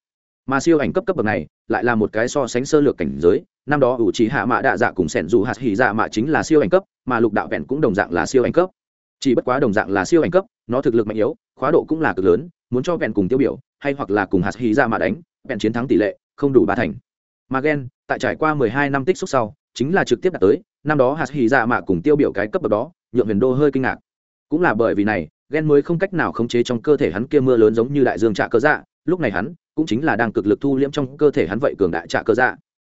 Mà siêu ảnh cấp cấp bậc này lại là một cái so sánh sơ lược cảnh giới, năm đó ủ trí hạ mạ đạ dạ cùng sẻn dù hạt hỉ dạ mạ chính là siêu ảnh cấp, mà lục đạo vẹn cũng đồng dạng là siêu ảnh cấp. Chỉ bất quá đồng dạng là siêu ảnh cấp, nó thực lực mạnh yếu, khóa độ cũng là cực lớn, muốn cho vẹn cùng tiêu biểu, hay hoặc là cùng hạt hỉ dạ mạ đánh, vẹn chiến thắng tỷ lệ không đủ ba thành. Mà gen, tại trải qua mười hai năm tích xúc sau, chính là trực tiếp đạt tới, năm đó hạt hỉ dạ mạ cùng tiêu biểu cái cấp bậc đó, nhượng huyền đô hơi kinh ngạc. Cũng là bởi vì này ghen mới không cách nào khống chế trong cơ thể hắn kia mưa lớn giống như đại dương trạ cơ dạ lúc này hắn cũng chính là đang cực lực thu liễm trong cơ thể hắn vậy cường đại trạ cơ dạ.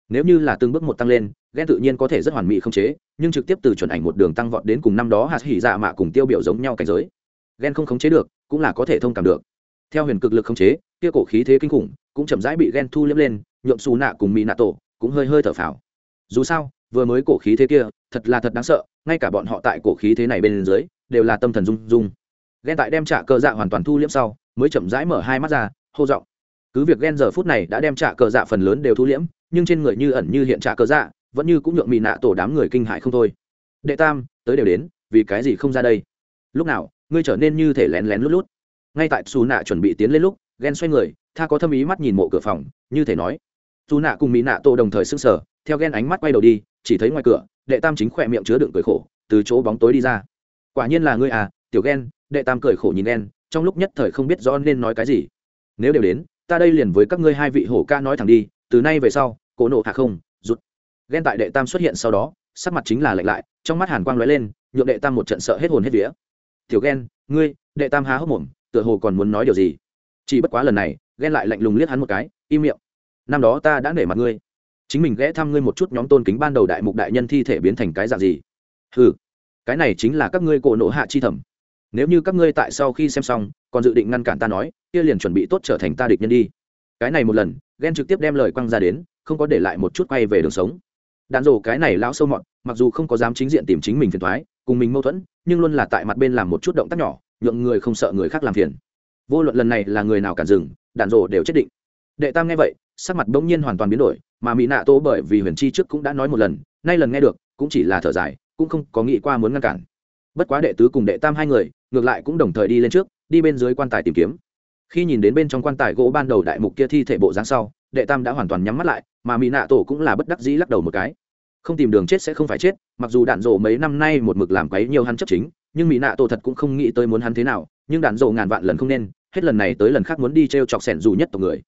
Nếu như là từng bước một tăng lên ghen tự nhiên có thể rất hoàn mỹ khống chế, nhưng trực tiếp từ chuẩn ảnh một đường tăng vọt đến cùng năm đó hạt hỉ dạ mạ cùng tiêu biểu giống nhau cảnh giới. Ghen không khống chế được, cũng là có thể thông cảm được. Theo huyền cực lực khống chế, kia cổ khí thế kinh khủng cũng chậm rãi bị ghen thu liếm lên nhuộm xù nạ cùng mỹ nạ tổ cũng hơi hơi thở phào. Dù sao, vừa mới cổ khí thế kia, thật là thật đáng sợ, ngay cả bọn họ tại cổ khí thế này bên dưới, đều là tâm thần rung rung. Ghen tại đem trả cờ dạ hoàn toàn thu liếm sau, mới chậm rãi mở hai mắt ra, hô giọng. Cứ việc ghen giờ phút này đã đem trả cờ dạ phần lớn đều thu liễm nhưng trên người như ẩn như hiện trả cờ dạ vẫn như cũng nhượng mỹ nạ tổ đám người kinh hại không thôi. Đệ tam, tới đều đến, vì cái gì không ra đây? Lúc nào, ngươi trở nên như thể lén lén lút lút. Ngay tại xù nạ chuẩn bị tiến lên lúc ghen xoay người, tha có thâm ý mắt nhìn mộ cửa phòng, như thể nói. Dù nạ cùng mỹ nạ tô đồng thời s ư n g sở theo ghen ánh mắt quay đầu đi, chỉ thấy ngoài cửa, đệ tam chính khỏe miệng chứa đựng cười khổ, từ chỗ bóng tối đi ra. Quả nhiên là ngươi à tiểu ghen, đệ tam cười khổ nhìn ghen, trong lúc nhất thời không biết rõ nên nói cái gì. Nếu đều đến, ta đây liền với các ngươi hai vị hổ ca nói thẳng đi, từ nay về sau, cổ nộ hạ không rút ghen tại đệ tam xuất hiện sau đó, sắc mặt chính là lạnh lại, trong mắt hàn quang lóe lên, nhượng đệ tam một trận sợ hết hồn hết vía. Tiểu ghen, ngươi, đệ tam há hốc mồm, tựa hồ còn muốn nói điều gì? Chỉ bất quá lần này, ghen lại lạnh lùng liếc hắn một cái, im miệng. Năm đó ta đã nể mặt ngươi. Chính mình ghé thăm ngươi một chút nhóm tôn kính ban đầu đại mục đại nhân thi thể biến thành cái dạng gì? Ừ cái này chính là các ngươi cổ nộ hạ chi thẩm. Nếu như các ngươi tại sau khi xem xong, còn dự định ngăn cản ta nói, kia liền chuẩn bị tốt trở thành ta địch nhân đi. Cái này một lần, ghen trực tiếp đem lời quăng ra đến, không có để lại một chút quay về đường sống. Đạn rổ cái này lão sâu mọt, mặc dù không có dám chính diện tìm chính mình phiền thoái cùng mình mâu thuẫn, nhưng luôn là tại mặt bên làm một chút động tác nhỏ, nhượng người không sợ người khác làm phiền vô luận lần này là người nào cản dừng đạn rồ đều chết định. Đệ tam nghe vậy, sắc mặt bỗng nhiên hoàn toàn biến đổi, mà mỹ nạ tô bởi vì huyền chi trước cũng đã nói một lần, nay lần nghe được, cũng chỉ là thở dài, cũng không có nghĩ qua muốn ngăn cản. Bất quá đệ tứ cùng đệ tam hai người, ngược lại cũng đồng thời đi lên trước, đi bên dưới quan tài tìm kiếm. Khi nhìn đến bên trong quan tài gỗ ban đầu đại mục kia thi thể bộ dáng sau, đệ tam đã hoàn toàn nhắm mắt lại, mà mỹ nạ tổ cũng là bất đắc dĩ lắc đầu một cái. Không tìm đường chết sẽ không phải chết, mặc dù đạn rộ mấy năm nay một mực làm quấy nhiều hắn chấp chính nhưng mỹ nạ tổ thật cũng không nghĩ tới muốn hắn thế nào, nhưng đạn dộ ngàn vạn lần không nên, hết lần này tới lần khác muốn đi t r e o chọc sẻn dù nhất tộc người.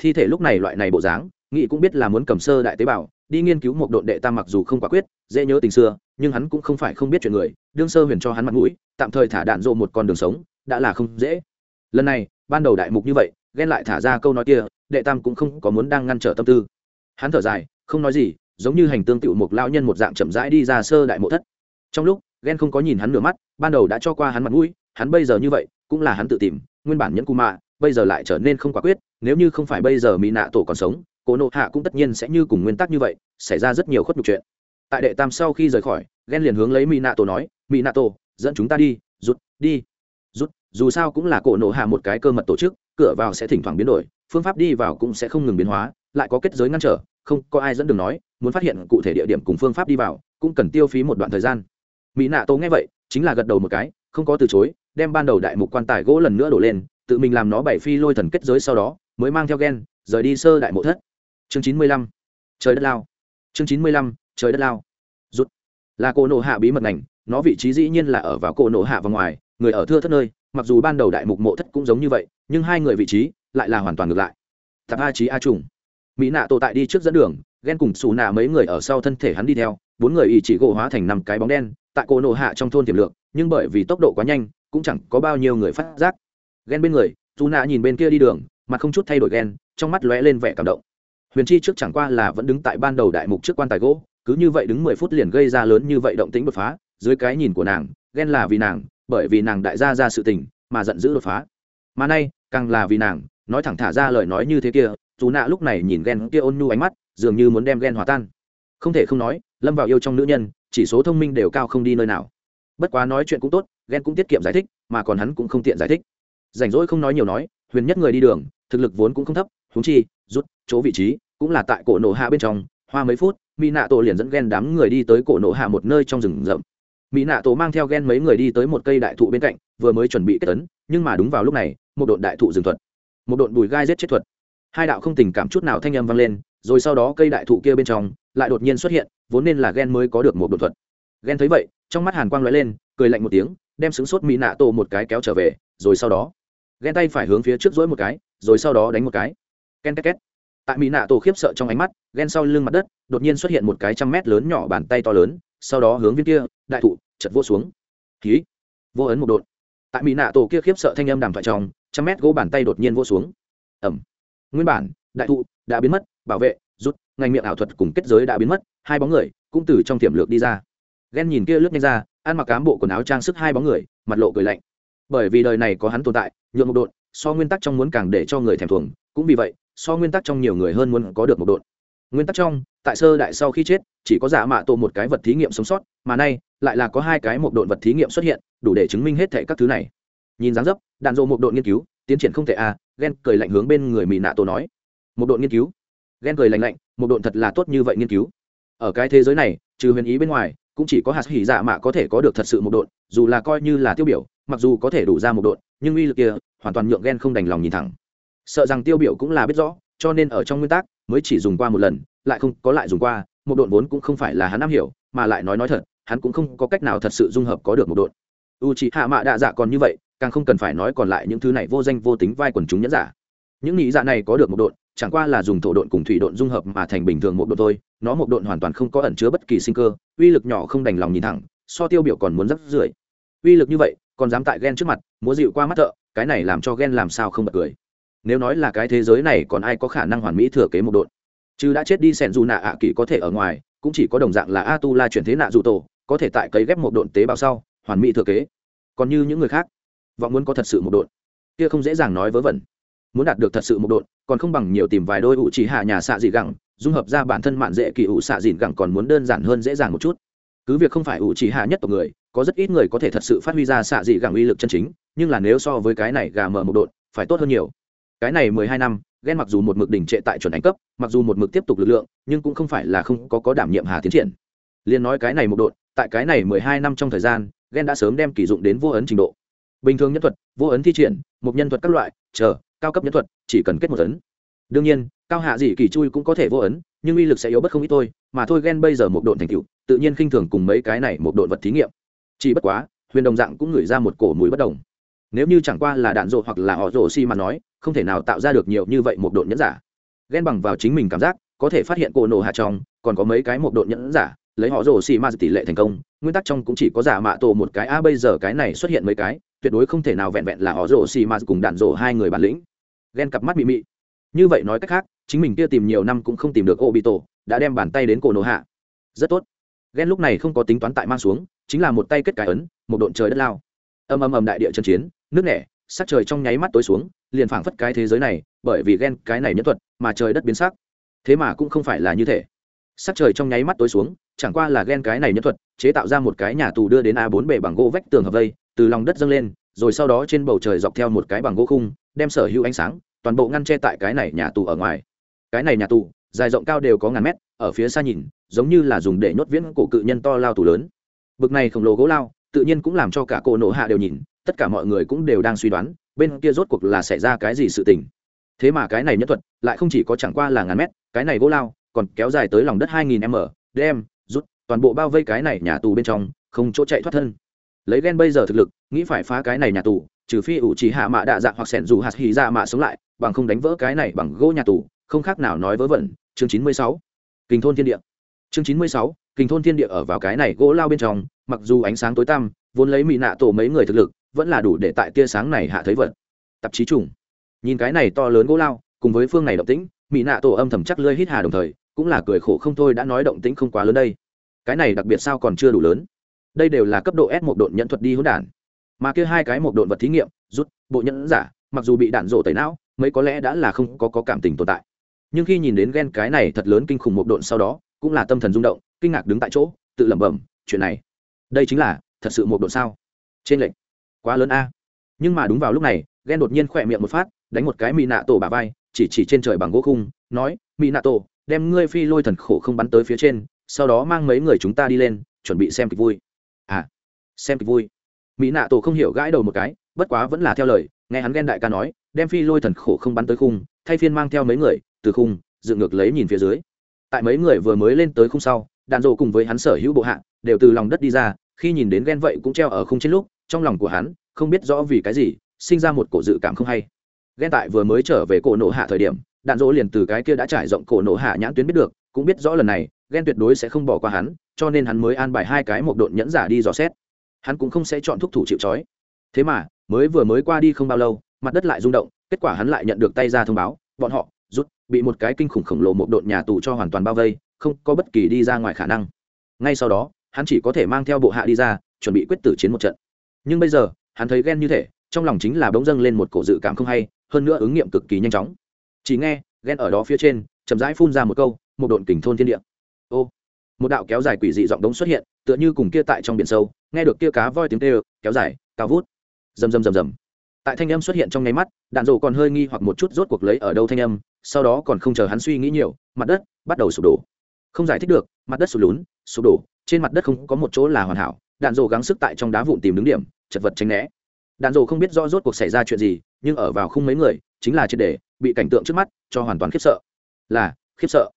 Thi thể lúc này loại này bộ dáng nghị cũng biết là muốn cầm sơ đại tế bào, đi nghiên cứu một đội đệ tam mặc dù không quả quyết, dễ nhớ tình xưa, nhưng hắn cũng không phải không biết chuyện người, đương sơ huyền cho hắn mặt mũi, tạm thời thả đạn dộ một con đường sống, đã là không dễ. Lần này, ban đầu đại mục như vậy, ghen lại thả ra câu nói kia, đệ tam cũng không có muốn đang ngăn trở tâm tư. Hắn thở dài, không nói gì, giống như hành tương tựu một lao nhân một dạng chậm rãi đi ra sơ đại mộ thất. Trong lúc ghen không có nhìn hắn nửa mắt, ban đầu đã cho qua hắn mặt mũi, hắn bây giờ như vậy, cũng là hắn tự tìm, nguyên bản nhẫn cù mạ, bây giờ lại trở nên không quả quyết, nếu như không phải bây giờ mỹ nạ tổ còn sống, cổ nộ hạ cũng tất nhiên sẽ như cùng nguyên tắc như vậy, xảy ra rất nhiều khuất nhục chuyện. Tại đệ tam sau khi rời khỏi ghen liền hướng lấy mỹ nạ tổ nói, mỹ nạ tổ, dẫn chúng ta đi, rút đi. Rút, dù sao cũng là cổ nộ hạ một cái cơ mật tổ chức, cửa vào sẽ thỉnh thoảng biến đổi, phương pháp đi vào cũng sẽ không ngừng biến hóa, lại có kết giới ngăn trở, không có ai dẫn đường nói, muốn phát hiện cụ thể địa điểm cùng phương pháp đi vào, cũng cần tiêu phí một đoạn thời gian mỹ nạ tố nghe vậy, chính là gật đầu một cái, không có từ chối, đem ban đầu đại mục quan tài gỗ lần nữa đổ lên, tự mình làm nó bảy phi lôi thần kết giới sau đó, mới mang theo ghen rời đi sơ đại mộ thất. Chương chín mươi lăm. Trời đất lao. Chương chín mươi lăm, trời đất lao. Rút là cô nộ hạ bí mật ngành, nó vị trí dĩ nhiên là ở vào cô nộ hạ và ngoài, người ở thưa thất nơi, mặc dù ban đầu đại mục mộ thất cũng giống như vậy, nhưng hai người vị trí lại là hoàn toàn ngược lại. Tập a trí a trùng. Mỹ nạ tổ tại đi trước dẫn đường ghen cùng xù nạ mấy người ở sau thân thể hắn đi theo, bốn người ý chỉ gỗ hóa thành năm cái bóng đen tại cổ nổ hạ trong thôn tiềm lượng nhưng bởi vì tốc độ quá nhanh, cũng chẳng có bao nhiêu người phát giác. Ghen bên người dù nạ nhìn bên kia đi đường mà không chút thay đổi ghen trong mắt lóe lên vẻ cảm động. Huyền chi trước chẳng qua là vẫn đứng tại ban đầu đại mục trước quan tài gỗ, cứ như vậy đứng mười phút liền gây ra lớn như vậy động tính đột phá, dưới cái nhìn của nàng ghen là vì nàng, bởi vì nàng đại gia ra sự tình, mà giận dữ đột phá. Mà nay, càng là vì nàng, nói thẳng thả ra lời nói như thế kia dù nạ lúc này nhìn ghen kia ôn nhu ánh mắt, dường như muốn đem ghen hòa tan. Không thể không nói, lâm vào yêu trong nữ nhân chỉ số thông minh đều cao không đi nơi nào. Bất quá nói chuyện cũng tốt ghen cũng tiết kiệm giải thích, mà còn hắn cũng không tiện giải thích. Rảnh rỗi không nói nhiều nói, huyền nhất người đi đường, thực lực vốn cũng không thấp húng chi, rút, chỗ vị trí, cũng là tại cổ nổ hạ bên trong, hoa mấy phút mỹ nạ tổ liền dẫn ghen đám người đi tới cổ nổ hạ một nơi trong rừng rậm. Mỹ nạ tổ mang theo ghen mấy người đi tới một cây đại thụ bên cạnh, vừa mới chuẩn bị kết tấn nhưng mà đúng vào lúc này, một đội đại thụ rừng thuật. Một đội bùi gai giết chết thuật. Hai đạo không tình cảm chút nào thanh âm vang lên, rồi sau đó cây đại thụ kia bên trong lại đột nhiên xuất hiện, vốn nên là ghen mới có được một đột thuật. Ghen thấy vậy, trong mắt hàn quang lóe lên, cười lạnh một tiếng, đem xứng sốt mỹ nạ tổ một cái kéo trở về, rồi sau đó ghen tay phải hướng phía trước dỗi một cái, rồi sau đó đánh một cái. Ken két két. Tại mỹ nạ tổ khiếp sợ trong ánh mắt ghen sau lưng mặt đất, đột nhiên xuất hiện một cái trăm mét lớn nhỏ bàn tay to lớn, sau đó hướng viên kia, đại thụ, chật vô xuống. Ký vô ấn một đột. Tại mỹ nạ tổ kia khiếp sợ thanh âm đàm thoại trong, trăm mét gỗ bàn tay đột nhiên vô xuống. Ẩm. Nguyên bản, đại thụ đã biến mất, bảo vệ rút ngành miệng ảo thuật cùng kết giới đã biến mất hai bóng người cũng từ trong tiềm lược đi ra. Ghen nhìn kia lướt nhanh ra ăn mặc cám bộ quần áo trang sức hai bóng người mặt lộ cười lạnh. Bởi vì đời này có hắn tồn tại nhượng một đột so nguyên tắc trong muốn càng để cho người thèm thuồng cũng vì vậy so nguyên tắc trong nhiều người hơn muốn có được một đột nguyên tắc trong tại sơ đại sau khi chết chỉ có giả mạ tổ một cái vật thí nghiệm sống sót mà nay lại là có hai cái một độn vật thí nghiệm xuất hiện đủ để chứng minh hết thệ các thứ này. Nhìn dáng dấp đạn dộ một độn nghiên cứu tiến triển không thể a à, ghen cười lạnh hướng bên người mỹ nạ tổ nói. Một độn nghiên cứu? Ghen cười lạnh lạnh, một độn thật là tốt như vậy nghiên cứu. Ở cái thế giới này, trừ huyền ý bên ngoài, cũng chỉ có hạt hỉ dạ mạ có thể có được thật sự một độn, dù là coi như là tiêu biểu, mặc dù có thể đủ ra một độn, nhưng uy lực kia, hoàn toàn nhượng ghen không đành lòng nhìn thẳng. Sợ rằng tiêu biểu cũng là biết rõ, cho nên ở trong nguyên tắc, mới chỉ dùng qua một lần, lại không có lại dùng qua, một độn vốn cũng không phải là hắn am hiểu, mà lại nói nói thật, hắn cũng không có cách nào thật sự dung hợp có được một độn. U c hạ mạ đạ dạ còn như vậy, càng không cần phải nói còn lại những thứ này vô danh vô tính vai quần chúng nhẫn giả. Những nghĩ dạ này có được một độn chẳng qua là dùng thổ độn cùng thủy độn dung hợp mà thành bình thường một độn thôi, nó một độn hoàn toàn không có ẩn chứa bất kỳ sinh cơ, uy lực nhỏ không đành lòng nhìn thẳng, so tiêu biểu còn muốn rất rưởi uy lực như vậy, còn dám tại ghen trước mặt, múa dịu qua mắt thợ, cái này làm cho ghen làm sao không bật cười. Nếu nói là cái thế giới này còn ai có khả năng hoàn mỹ thừa kế một độn? Chứ đã chết đi xẻn dù nạ ạ kỳ có thể ở ngoài, cũng chỉ có đồng dạng là a tu la chuyển thế nạ dù tổ, có thể tại cấy ghép một độn tế bào sau, hoàn mỹ thừa kế. Còn như những người khác, vọng muốn có thật sự một độn. Kia không dễ dàng nói vớ vẩn muốn đạt được thật sự một độn, còn không bằng nhiều tìm vài đôi ủ chỉ hạ nhà xạ dị gẳng, dung hợp ra bản thân mạn dễ kỳ ủ xạ dịn gẳng còn muốn đơn giản hơn dễ dàng một chút. Cứ việc không phải ủ chỉ hạ nhất tộc người, có rất ít người có thể thật sự phát huy ra xạ dị gẳng uy lực chân chính, nhưng là nếu so với cái này gà mở một độn, phải tốt hơn nhiều. Cái này mười hai năm ghen mặc dù một mực đỉnh trệ tại chuẩn đánh cấp, mặc dù một mực tiếp tục lực lượng, nhưng cũng không phải là không có có đảm nhiệm hà tiến triển. Liên nói cái này một độn, tại cái này mười hai năm trong thời gian ghen đã sớm đem kỷ dụng đến vô ấn trình độ. Bình thường nhân thuật, vô ấn thi triển một nhân thuật các loại, chờ cao cấp nhân thuật, chỉ cần kết một ấn. Đương nhiên, cao hạ dị kỳ chui cũng có thể vô ấn, nhưng uy lực sẽ yếu bất không ít thôi, mà thôi ghen bây giờ một độn thành cựu tự nhiên khinh thường cùng mấy cái này một độn vật thí nghiệm. Chỉ bất quá, huyền đồng dạng cũng ngửi ra một cổ mùi bất đồng. Nếu như chẳng qua là đạn rộ hoặc là họ rổ xi mà nói, không thể nào tạo ra được nhiều như vậy một độn nhẫn giả. Ghen bằng vào chính mình cảm giác, có thể phát hiện cổ nổ hạ trong, còn có mấy cái một độn nhẫn giả, lấy họ rổ xi ma tỷ lệ thành công, nguyên tắc trong cũng chỉ có giả mạ tổ một cái, a, bây giờ cái này xuất hiện mấy cái tuyệt đối không thể nào vẹn vẹn là họ rổ xì ma cùng đạn rổ hai người bản lĩnh. Ghen cặp mắt mị mị. Như vậy nói cách khác, chính mình kia tìm nhiều năm cũng không tìm được ô bị tổ đã đem bàn tay đến cổ nổ hạ. Rất tốt. Ghen lúc này không có tính toán tại mang xuống, chính là một tay kết cái ấn, một độn trời đất lao. Ầm ầm ầm đại địa chân chiến, nước nẻ, sắc trời trong nháy mắt tối xuống, liền phảng phất cái thế giới này, bởi vì ghen cái này nhất thuật mà trời đất biến sắc. Thế mà cũng không phải là như thế. Sắc trời trong nháy mắt tối xuống, chẳng qua là ghen cái này nhất thuật, chế tạo ra một cái nhà tù đưa đến a bốn bể bằng gỗ vách tường hợp vây từ lòng đất dâng lên, rồi sau đó trên bầu trời dọc theo một cái bằng gỗ khung, đem sở hữu ánh sáng, toàn bộ ngăn che tại cái này nhà tù ở ngoài. Cái này nhà tù, dài rộng cao đều có ngàn mét, ở phía xa nhìn, giống như là dùng để nhốt viễn cổ cự nhân to lao tù lớn. Bực này khổng lồ gỗ lao, tự nhiên cũng làm cho cả cổ nổ hạ đều nhìn, tất cả mọi người cũng đều đang suy đoán, bên kia rốt cuộc là xảy ra cái gì sự tình. Thế mà cái này nhất thuật, lại không chỉ có chẳng qua là ngàn mét, cái này gỗ lao, còn kéo dài tới lòng đất hai nghìn m, đem, rút, toàn bộ bao vây cái này nhà tù bên trong, không chỗ chạy thoát thân lấy ghen bây giờ thực lực, nghĩ phải phá cái này nhà tù, trừ phi ủ chỉ hạ mạ đạ dạ hoặc sẻn dù hạt hì ra mạ sống lại, bằng không đánh vỡ cái này bằng gỗ nhà tù, không khác nào nói vớ vẩn. Chương chín mươi sáu, kinh thôn thiên địa. Chương chín mươi sáu, kinh thôn thiên địa ở vào cái này gỗ lao bên trong, mặc dù ánh sáng tối tăm, vốn lấy mỹ nạ tổ mấy người thực lực, vẫn là đủ để tại tia sáng này hạ thấy vật. Tạp chí trùng. Nhìn cái này to lớn gỗ lao, cùng với phương này động tĩnh mỹ nạ tổ âm thầm chắc lơi hít hà đồng thời, cũng là cười khổ không thôi đã nói động tĩnh không quá lớn đây. Cái này đặc biệt sao còn chưa đủ lớn đây đều là cấp độ s một độn nhận thuật đi hỗn đản. Mà kia hai cái một độn vật thí nghiệm rút bộ nhẫn giả mặc dù bị đạn rổ tẩy não mấy có lẽ đã là không có, có cảm tình tồn tại. Nhưng khi nhìn đến ghen cái này thật lớn kinh khủng một độn sau đó cũng là tâm thần rung động kinh ngạc đứng tại chỗ tự lẩm bẩm chuyện này đây chính là thật sự một độn sao? Trên lệnh quá lớn a. Nhưng mà đúng vào lúc này ghen đột nhiên khỏe miệng một phát đánh một cái mỹ nạ tổ bà vai chỉ chỉ trên trời bằng gỗ khung nói mỹ nạ tổ đem ngươi phi lôi thần khổ không bắn tới phía trên sau đó mang mấy người chúng ta đi lên chuẩn bị xem kịch vui à xem kịch vui. Mỹ nạ tổ không hiểu gãi đầu một cái, bất quá vẫn là theo lời, nghe hắn ghen đại ca nói, đem phi lôi thần khổ không bắn tới khung, thay phiên mang theo mấy người, từ khung, dựng ngược lấy nhìn phía dưới. Tại mấy người vừa mới lên tới khung sau đàn rộ cùng với hắn sở hữu bộ hạ, đều từ lòng đất đi ra, khi nhìn đến ghen vậy cũng treo ở khung trên lúc, trong lòng của hắn, không biết rõ vì cái gì, sinh ra một cổ dự cảm không hay. Ghen tại vừa mới trở về cổ nổ hạ thời điểm, đạn dỗ liền từ cái kia đã trải rộng cổ nổ hạ nhãn tuyến biết được, cũng biết rõ lần này ghen tuyệt đối sẽ không bỏ qua hắn, cho nên hắn mới an bài hai cái một độn nhẫn giả đi dò xét. Hắn cũng không sẽ chọn thúc thủ chịu trói. Thế mà, mới vừa mới qua đi không bao lâu, mặt đất lại rung động, kết quả hắn lại nhận được tay ra thông báo, bọn họ rút, bị một cái kinh khủng khổng lồ một độn nhà tù cho hoàn toàn bao vây, không có bất kỳ đi ra ngoài khả năng. Ngay sau đó, hắn chỉ có thể mang theo bộ hạ đi ra, chuẩn bị quyết tử chiến một trận. Nhưng bây giờ, hắn thấy ghen như thế trong lòng chính là bỗng dâng lên một cổ dự cảm không hay, hơn nữa ứng nghiệm cực kỳ nhanh chóng. Chỉ nghe ghen ở đó phía trên, chậm rãi phun ra một câu, một độn kình thôn thiên địa ô một đạo kéo dài quỷ dị giọng đống xuất hiện tựa như cùng kia tại trong biển sâu nghe được kia cá voi tiếng kêu kéo dài cao vút rầm rầm rầm rầm tại thanh âm xuất hiện trong nháy mắt đạn dồ còn hơi nghi hoặc một chút rốt cuộc lấy ở đâu thanh âm sau đó còn không chờ hắn suy nghĩ nhiều mặt đất bắt đầu sụp đổ không giải thích được mặt đất sụp lún sụp đổ trên mặt đất không có một chỗ là hoàn hảo đạn dồ gắng sức tại trong đá vụn tìm đứng điểm chật vật tránh né đạn dồ không biết rõ rốt cuộc xảy ra chuyện gì nhưng ở vào khung mấy người chính là triệt để bị cảnh tượng trước mắt cho hoàn toàn khiếp sợ là khiếp sợ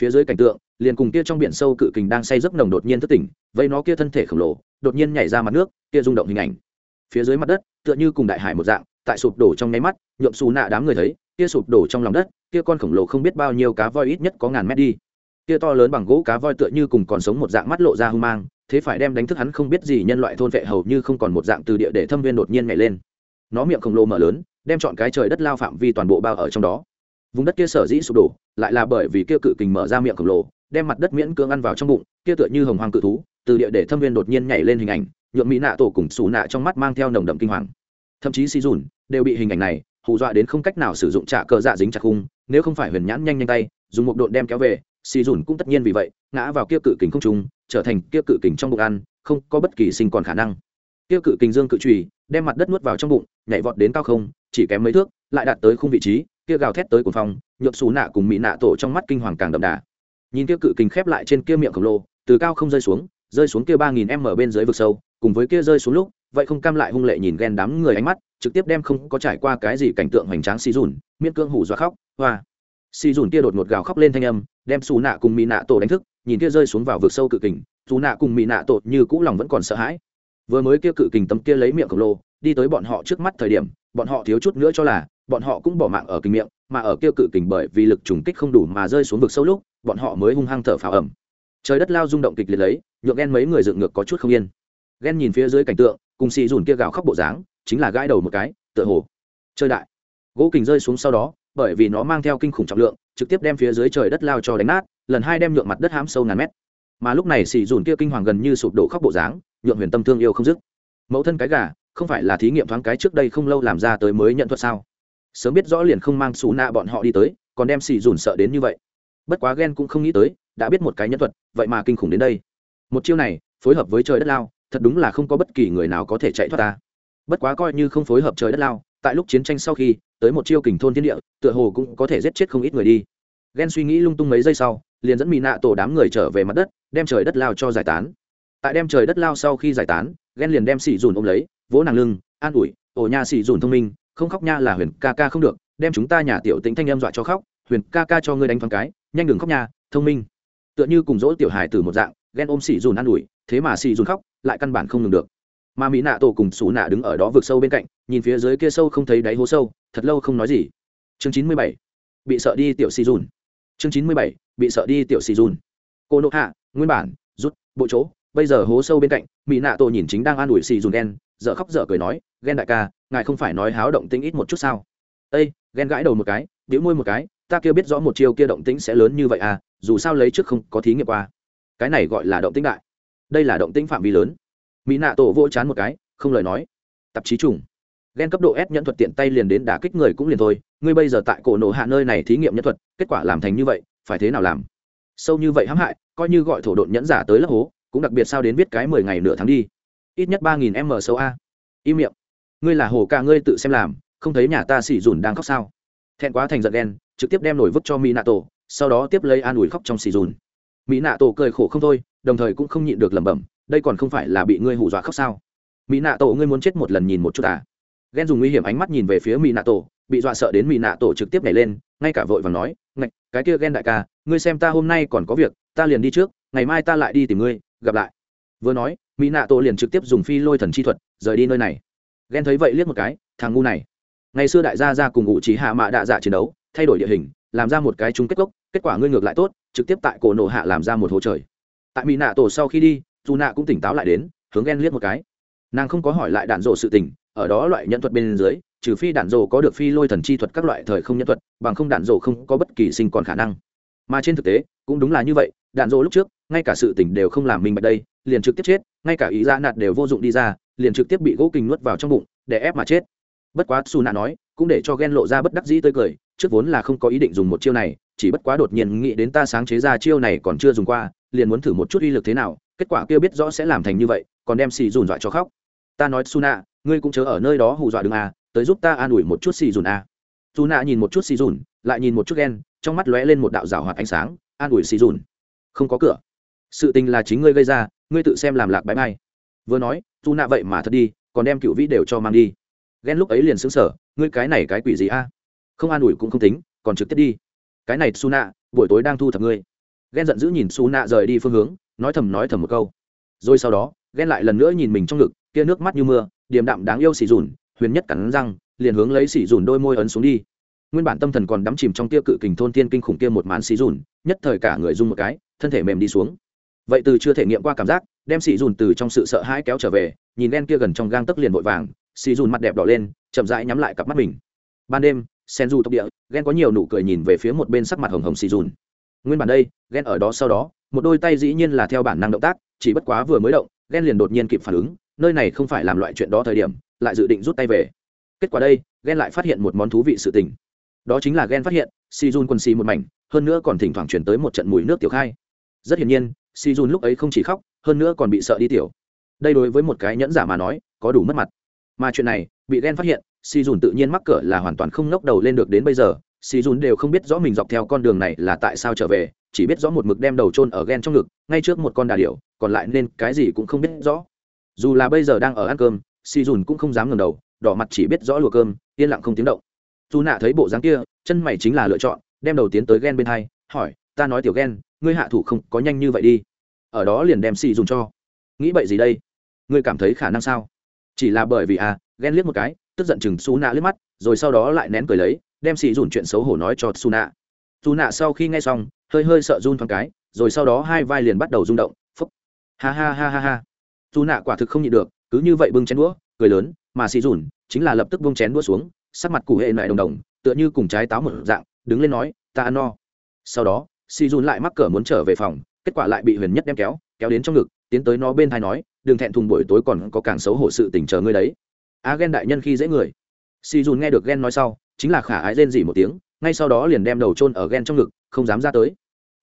phía dưới cảnh tượng liền cùng kia trong biển sâu cự kình đang say giấc nồng đột nhiên thất tỉnh, vây nó kia thân thể khổng lồ, đột nhiên nhảy ra mặt nước, kia rung động hình ảnh. Phía dưới mặt đất, tựa như cùng đại hải một dạng, tại sụp đổ trong nháy mắt nhuộm xù nạ đám người thấy, kia sụp đổ trong lòng đất, kia con khổng lồ không biết bao nhiêu cá voi ít nhất có ngàn mét đi. Kia to lớn bằng gỗ cá voi tựa như cùng còn sống một dạng mắt lộ ra hung mang, thế phải đem đánh thức hắn không biết gì nhân loại thôn vệ hầu như không còn một dạng từ địa để thâm viên đột nhiên nhảy lên. Nó miệng khổng lồ mở lớn, đem chọn cái trời đất lao phạm vi toàn bộ bao ở trong đó. Vùng đất kia sở dĩ sụp đổ, lại là bởi vì kia cự kình mở ra miệng khổng lồ đem mặt đất miễn cưỡng ăn vào trong bụng kia tựa như hồng hoàng cự thú từ địa để thâm viên đột nhiên nhảy lên hình ảnh nhuộm mỹ nạ tổ cùng xù nạ trong mắt mang theo nồng đậm kinh hoàng. Thậm chí xì dùn đều bị hình ảnh này hù dọa đến không cách nào sử dụng trả cờ dạ dính chặt khung nếu không phải huyền nhãn nhanh nhanh tay dùng một độn đem kéo về xì dùn cũng tất nhiên vì vậy ngã vào kia cự kình không trung, trở thành kia cự kình trong bụng ăn không có bất kỳ sinh còn khả năng. Kia cự kình dương cự trùy đem mặt đất nuốt vào trong bụng nhảy vọt đến cao không chỉ kém mấy thước lại đạt tới khung vị trí kia gào thét tới cuồng phong nhượng xù nạ cùng mỹ nạ tổ trong mắt kinh hoàng càng đậm đà nhìn kia cự kình khép lại trên kia miệng khổng lồ, từ cao không rơi xuống rơi xuống kia ba nghìn m bên dưới vực sâu, cùng với kia rơi xuống lúc, vậy không cam lại hung lệ nhìn ghen đám người ánh mắt, trực tiếp đem không có trải qua cái gì cảnh tượng hoành tráng xì dùn, miễn cương hủ do khóc, hoa. Xì dùn kia đột ngột gào khóc lên thanh âm, đem xù nạ cùng mỹ nạ tổ đánh thức, nhìn kia rơi xuống vào vực sâu cự kình, xù nạ cùng mỹ nạ tổ như cũ lòng vẫn còn sợ hãi. Vừa mới kia cự kình tấm kia lấy miệng khổng lồ, đi tới bọn họ trước mắt thời điểm, bọn họ thiếu chút nữa cho là bọn họ cũng bỏ mạng ở kinh miệng, mà ở kia cự kình bởi vì lực trùng kích không đủ mà rơi xuống vực sâu lúc, bọn họ mới hung hăng thở phào ẩm. Trời đất lao rung động kịch liệt lấy, nhượng ghen mấy người dựng ngược có chút không yên. Ghen nhìn phía dưới cảnh tượng, cùng xì dùn kia gào khóc bộ dáng, chính là gãi đầu một cái, tựa hồ chơi đại. Gỗ kình rơi xuống sau đó, bởi vì nó mang theo kinh khủng trọng lượng, trực tiếp đem phía dưới trời đất lao cho đánh nát, lần hai đem nhượng mặt đất hãm sâu ngàn mét. Mà lúc này xì dùn kia kinh hoàng gần như sụp đổ khóc bộ dáng, nhượng huyền tâm thương yêu không dứt. Mẫu thân cái gà, không phải là thí nghiệm thoáng cái trước đây không lâu làm ra tới mới nhận thuật sao? Sớm biết rõ liền không mang xù nạ bọn họ đi tới, còn đem xì dùn sợ đến như vậy. Bất quá ghen cũng không nghĩ tới, đã biết một cái nhân thuật, vậy mà kinh khủng đến đây. Một chiêu này, phối hợp với trời đất lao, thật đúng là không có bất kỳ người nào có thể chạy thoát ta. Bất quá coi như không phối hợp trời đất lao, tại lúc chiến tranh sau khi, tới một chiêu kình thôn thiên địa, tựa hồ cũng có thể giết chết không ít người đi. Ghen suy nghĩ lung tung mấy giây sau, liền dẫn mỹ nạ tổ đám người trở về mặt đất, đem trời đất lao cho giải tán. Tại đem trời đất lao sau khi giải tán ghen liền đem xì dùn ôm lấy, vỗ nàng lưng, an ủi ổ nha xì dùn thông minh không khóc nha là huyền ca ca không được, đem chúng ta nhà tiểu tĩnh thanh em dọa cho khóc, huyền ca ca cho ngươi đánh thoáng cái, nhanh đừng khóc nha, thông minh. Tựa như cùng dỗ tiểu hài từ một dạng, ghen ôm xì dùn an ủi, thế mà xì dùn khóc, lại căn bản không ngừng được. Mà mỹ nạ tổ cùng xù nạ đứng ở đó vực sâu bên cạnh, nhìn phía dưới kia sâu không thấy đáy hố sâu, thật lâu không nói gì. Chương chín mươi bảy, bị sợ đi tiểu xì dùn. Chương chín mươi bảy, bị sợ đi tiểu xì dùn. Cô nộ hạ, nguyên bản, rút, bộ chỗ, bây giờ hố sâu bên cạnh, mỹ nạ tổ nhìn chính đang an ủi xì dùn đen dợ khóc dở cười nói, ghen đại ca ngài không phải nói háo động tính ít một chút sao? Ây ghen gãi đầu một cái biếu môi một cái, ta kia biết rõ một chiêu kia động tính sẽ lớn như vậy à dù sao lấy trước không có thí nghiệm qua. Cái này gọi là động tính đại. Đây là động tính phạm vi lớn. Mỹ nạ tổ vỗ chán một cái, không lời nói. Tạp chí trùng. Ghen cấp độ s nhẫn thuật tiện tay liền đến đả kích người cũng liền thôi. Ngươi bây giờ tại cổ nổ hạ nơi này thí nghiệm nhẫn thuật, kết quả làm thành như vậy, phải thế nào làm? Sâu như vậy hãm hại, coi như gọi thổ độn nhẫn giả tới lớp hố, cũng đặc biệt sao đến viết cái mười ngày nửa tháng đi. Ít nhất ba nghìn m sâu a. Im miệng ngươi là hồ ca ngươi tự xem làm, không thấy nhà ta xỉ dùn đang khóc sao? Thẹn quá thành giận đen trực tiếp đem nổi vứt cho mỹ nạ tổ sau đó tiếp lấy an ủi khóc trong xỉ dùn. Mỹ nạ tổ cười khổ không thôi, đồng thời cũng không nhịn được lẩm bẩm, đây còn không phải là bị ngươi hù dọa khóc sao? Mỹ nạ tổ ngươi muốn chết một lần nhìn một chút à? Ghen dùng nguy hiểm ánh mắt nhìn về phía mỹ nạ tổ bị dọa sợ đến mỹ nạ tổ trực tiếp nhảy lên, ngay cả vội và nói, ngạch, cái kia ghen đại ca, ngươi xem ta hôm nay còn có việc, ta liền đi trước, ngày mai ta lại đi tìm ngươi, gặp lại. Vừa nói mỹ nạ tổ liền trực tiếp dùng phi lôi thần chi thuật, rời đi nơi này ghen thấy vậy liếc một cái, thằng ngu này. Ngày xưa đại gia ra cùng ngụ trí hạ mạ đạ dạ chiến đấu, thay đổi địa hình, làm ra một cái chung kết gốc kết quả ngươi ngược lại tốt, trực tiếp tại cổ nổ hạ làm ra một hố trời. Tại mỹ nạ tổ sau khi đi, dù nạ cũng tỉnh táo lại đến, hướng ghen liếc một cái. Nàng không có hỏi lại đạn dộ sự tình, ở đó loại nhân thuật bên dưới, trừ phi đạn dộ có được phi lôi thần chi thuật các loại thời không nhân thuật, bằng không đạn dộ không có bất kỳ sinh còn khả năng mà trên thực tế, cũng đúng là như vậy, đạn dỗ lúc trước, ngay cả sự tỉnh đều không làm mình bạch đây, liền trực tiếp chết, ngay cả ý ra nạt đều vô dụng đi ra, liền trực tiếp bị gỗ kình nuốt vào trong bụng, để ép mà chết. Bất quá su nạ nói, cũng để cho ghen lộ ra bất đắc dĩ tươi cười, trước vốn là không có ý định dùng một chiêu này, chỉ bất quá đột nhiên nghĩ đến ta sáng chế ra chiêu này còn chưa dùng qua, liền muốn thử một chút uy lực thế nào, kết quả kia biết rõ sẽ làm thành như vậy, còn đem xì dùn dọa cho khóc. Ta nói suna ngươi cũng chớ ở nơi đó hù dọa đường a à, tới giúp ta an ủi một chút xì dùn a suna nhìn một chút xì dùn lại nhìn một chút ghen trong mắt lóe lên một đạo rào hoạt ánh sáng, an ủi xì dùn không có cửa. Sự tình là chính ngươi gây ra, ngươi tự xem làm lạc bãi bay vừa nói suna vậy mà thật đi, còn đem cựu vĩ đều cho mang đi. Ghen lúc ấy liền xứng sở ngươi cái này cái quỷ gì a? Không an ủi cũng không tính, còn trực tiếp đi. Cái này suna buổi tối đang thu thập ngươi. Ghen giận dữ nhìn suna rời đi phương hướng, nói thầm nói thầm một câu. Rồi sau đó ghen lại lần nữa nhìn mình trong ngực, kia nước mắt như mưa, điềm đạm đáng yêu xì dùn huyền nhất cắn răng liền hướng lấy xỉ dùn đôi môi ấn xuống đi. Nguyên bản tâm thần còn đắm chìm trong tia cự kình thôn thiên kinh khủng kia một màn xỉ dùn, nhất thời cả người run một cái, thân thể mềm đi xuống. Vậy từ chưa thể nghiệm qua cảm giác, đem xỉ dùn từ trong sự sợ hãi kéo trở về, nhìn đen kia gần trong gang tấc liền vội vàng, xỉ dùn mặt đẹp đỏ lên, chậm rãi nhắm lại cặp mắt mình. Ban đêm, sen du tộc địa, ghen có nhiều nụ cười nhìn về phía một bên sắc mặt hồng hồng xì dùn. Nguyên bản đây, ghen ở đó sau đó, một đôi tay dĩ nhiên là theo bản năng động tác, chỉ bất quá vừa mới động, ghen liền đột nhiên kịp phản ứng, nơi này không phải làm loại chuyện đó thời điểm, lại dự định rút tay về kết quả đây ghen lại phát hiện một món thú vị sự tình. Đó chính là ghen phát hiện si jun quân si một mảnh, hơn nữa còn thỉnh thoảng chuyển tới một trận mùi nước tiểu khai. Rất hiển nhiên si jun lúc ấy không chỉ khóc, hơn nữa còn bị sợ đi tiểu. Đây đối với một cái nhẫn giả mà nói, có đủ mất mặt. Mà chuyện này, bị ghen phát hiện si jun tự nhiên mắc cỡ là hoàn toàn không ngóc đầu lên được đến bây giờ. Si jun đều không biết rõ mình dọc theo con đường này là tại sao trở về, chỉ biết rõ một mực đem đầu trôn ở ghen trong ngực, ngay trước một con đà điểu, còn lại nên cái gì cũng không biết rõ. Dù là bây giờ đang ở ăn cơm si dùn cũng không dám ngầm đầu đỏ mặt chỉ biết rõ lùa cơm, yên lặng không tiếng động. Dù nạ thấy bộ dáng kia, chân mày chính là lựa chọn, đem đầu tiến tới ghen bên hai, hỏi, ta nói tiểu ghen ngươi hạ thủ không, có nhanh như vậy đi. Ở đó liền đem xì dùng cho. Nghĩ bậy gì đây? Ngươi cảm thấy khả năng sao? Chỉ là bởi vì à ghen liếc một cái, tức giận chừng xú nạ liếc mắt, rồi sau đó lại nén cười lấy, đem xì dùn chuyện xấu hổ nói cho xú nạ. Dù nạ sau khi nghe xong, hơi hơi sợ run thoáng cái, rồi sau đó hai vai liền bắt đầu rung động, phúc. Ha ha ha ha ha. Dù nạ quả thực không nhịn được, cứ như vậy bưng chén đũa, cười lớn, mà xì dùn chính là lập tức bưng chén đua xuống, sắc mặt cụ hệ lại đồng đồng, tựa như cùng trái táo một dạng, đứng lên nói, ta ăn no. Sau đó si dùn lại mắc cỡ muốn trở về phòng, kết quả lại bị huyền nhất đem kéo kéo đến trong ngực, tiến tới nó bên thai nói, đừng thẹn thùng, buổi tối còn có càng xấu hổ sự tình chờ ngươi đấy. A ghen đại nhân khi dễ người. Si dùn nghe được ghen nói sau, chính là khả ái rên dỉ một tiếng, ngay sau đó liền đem đầu chôn ở ghen trong ngực, không dám ra tới.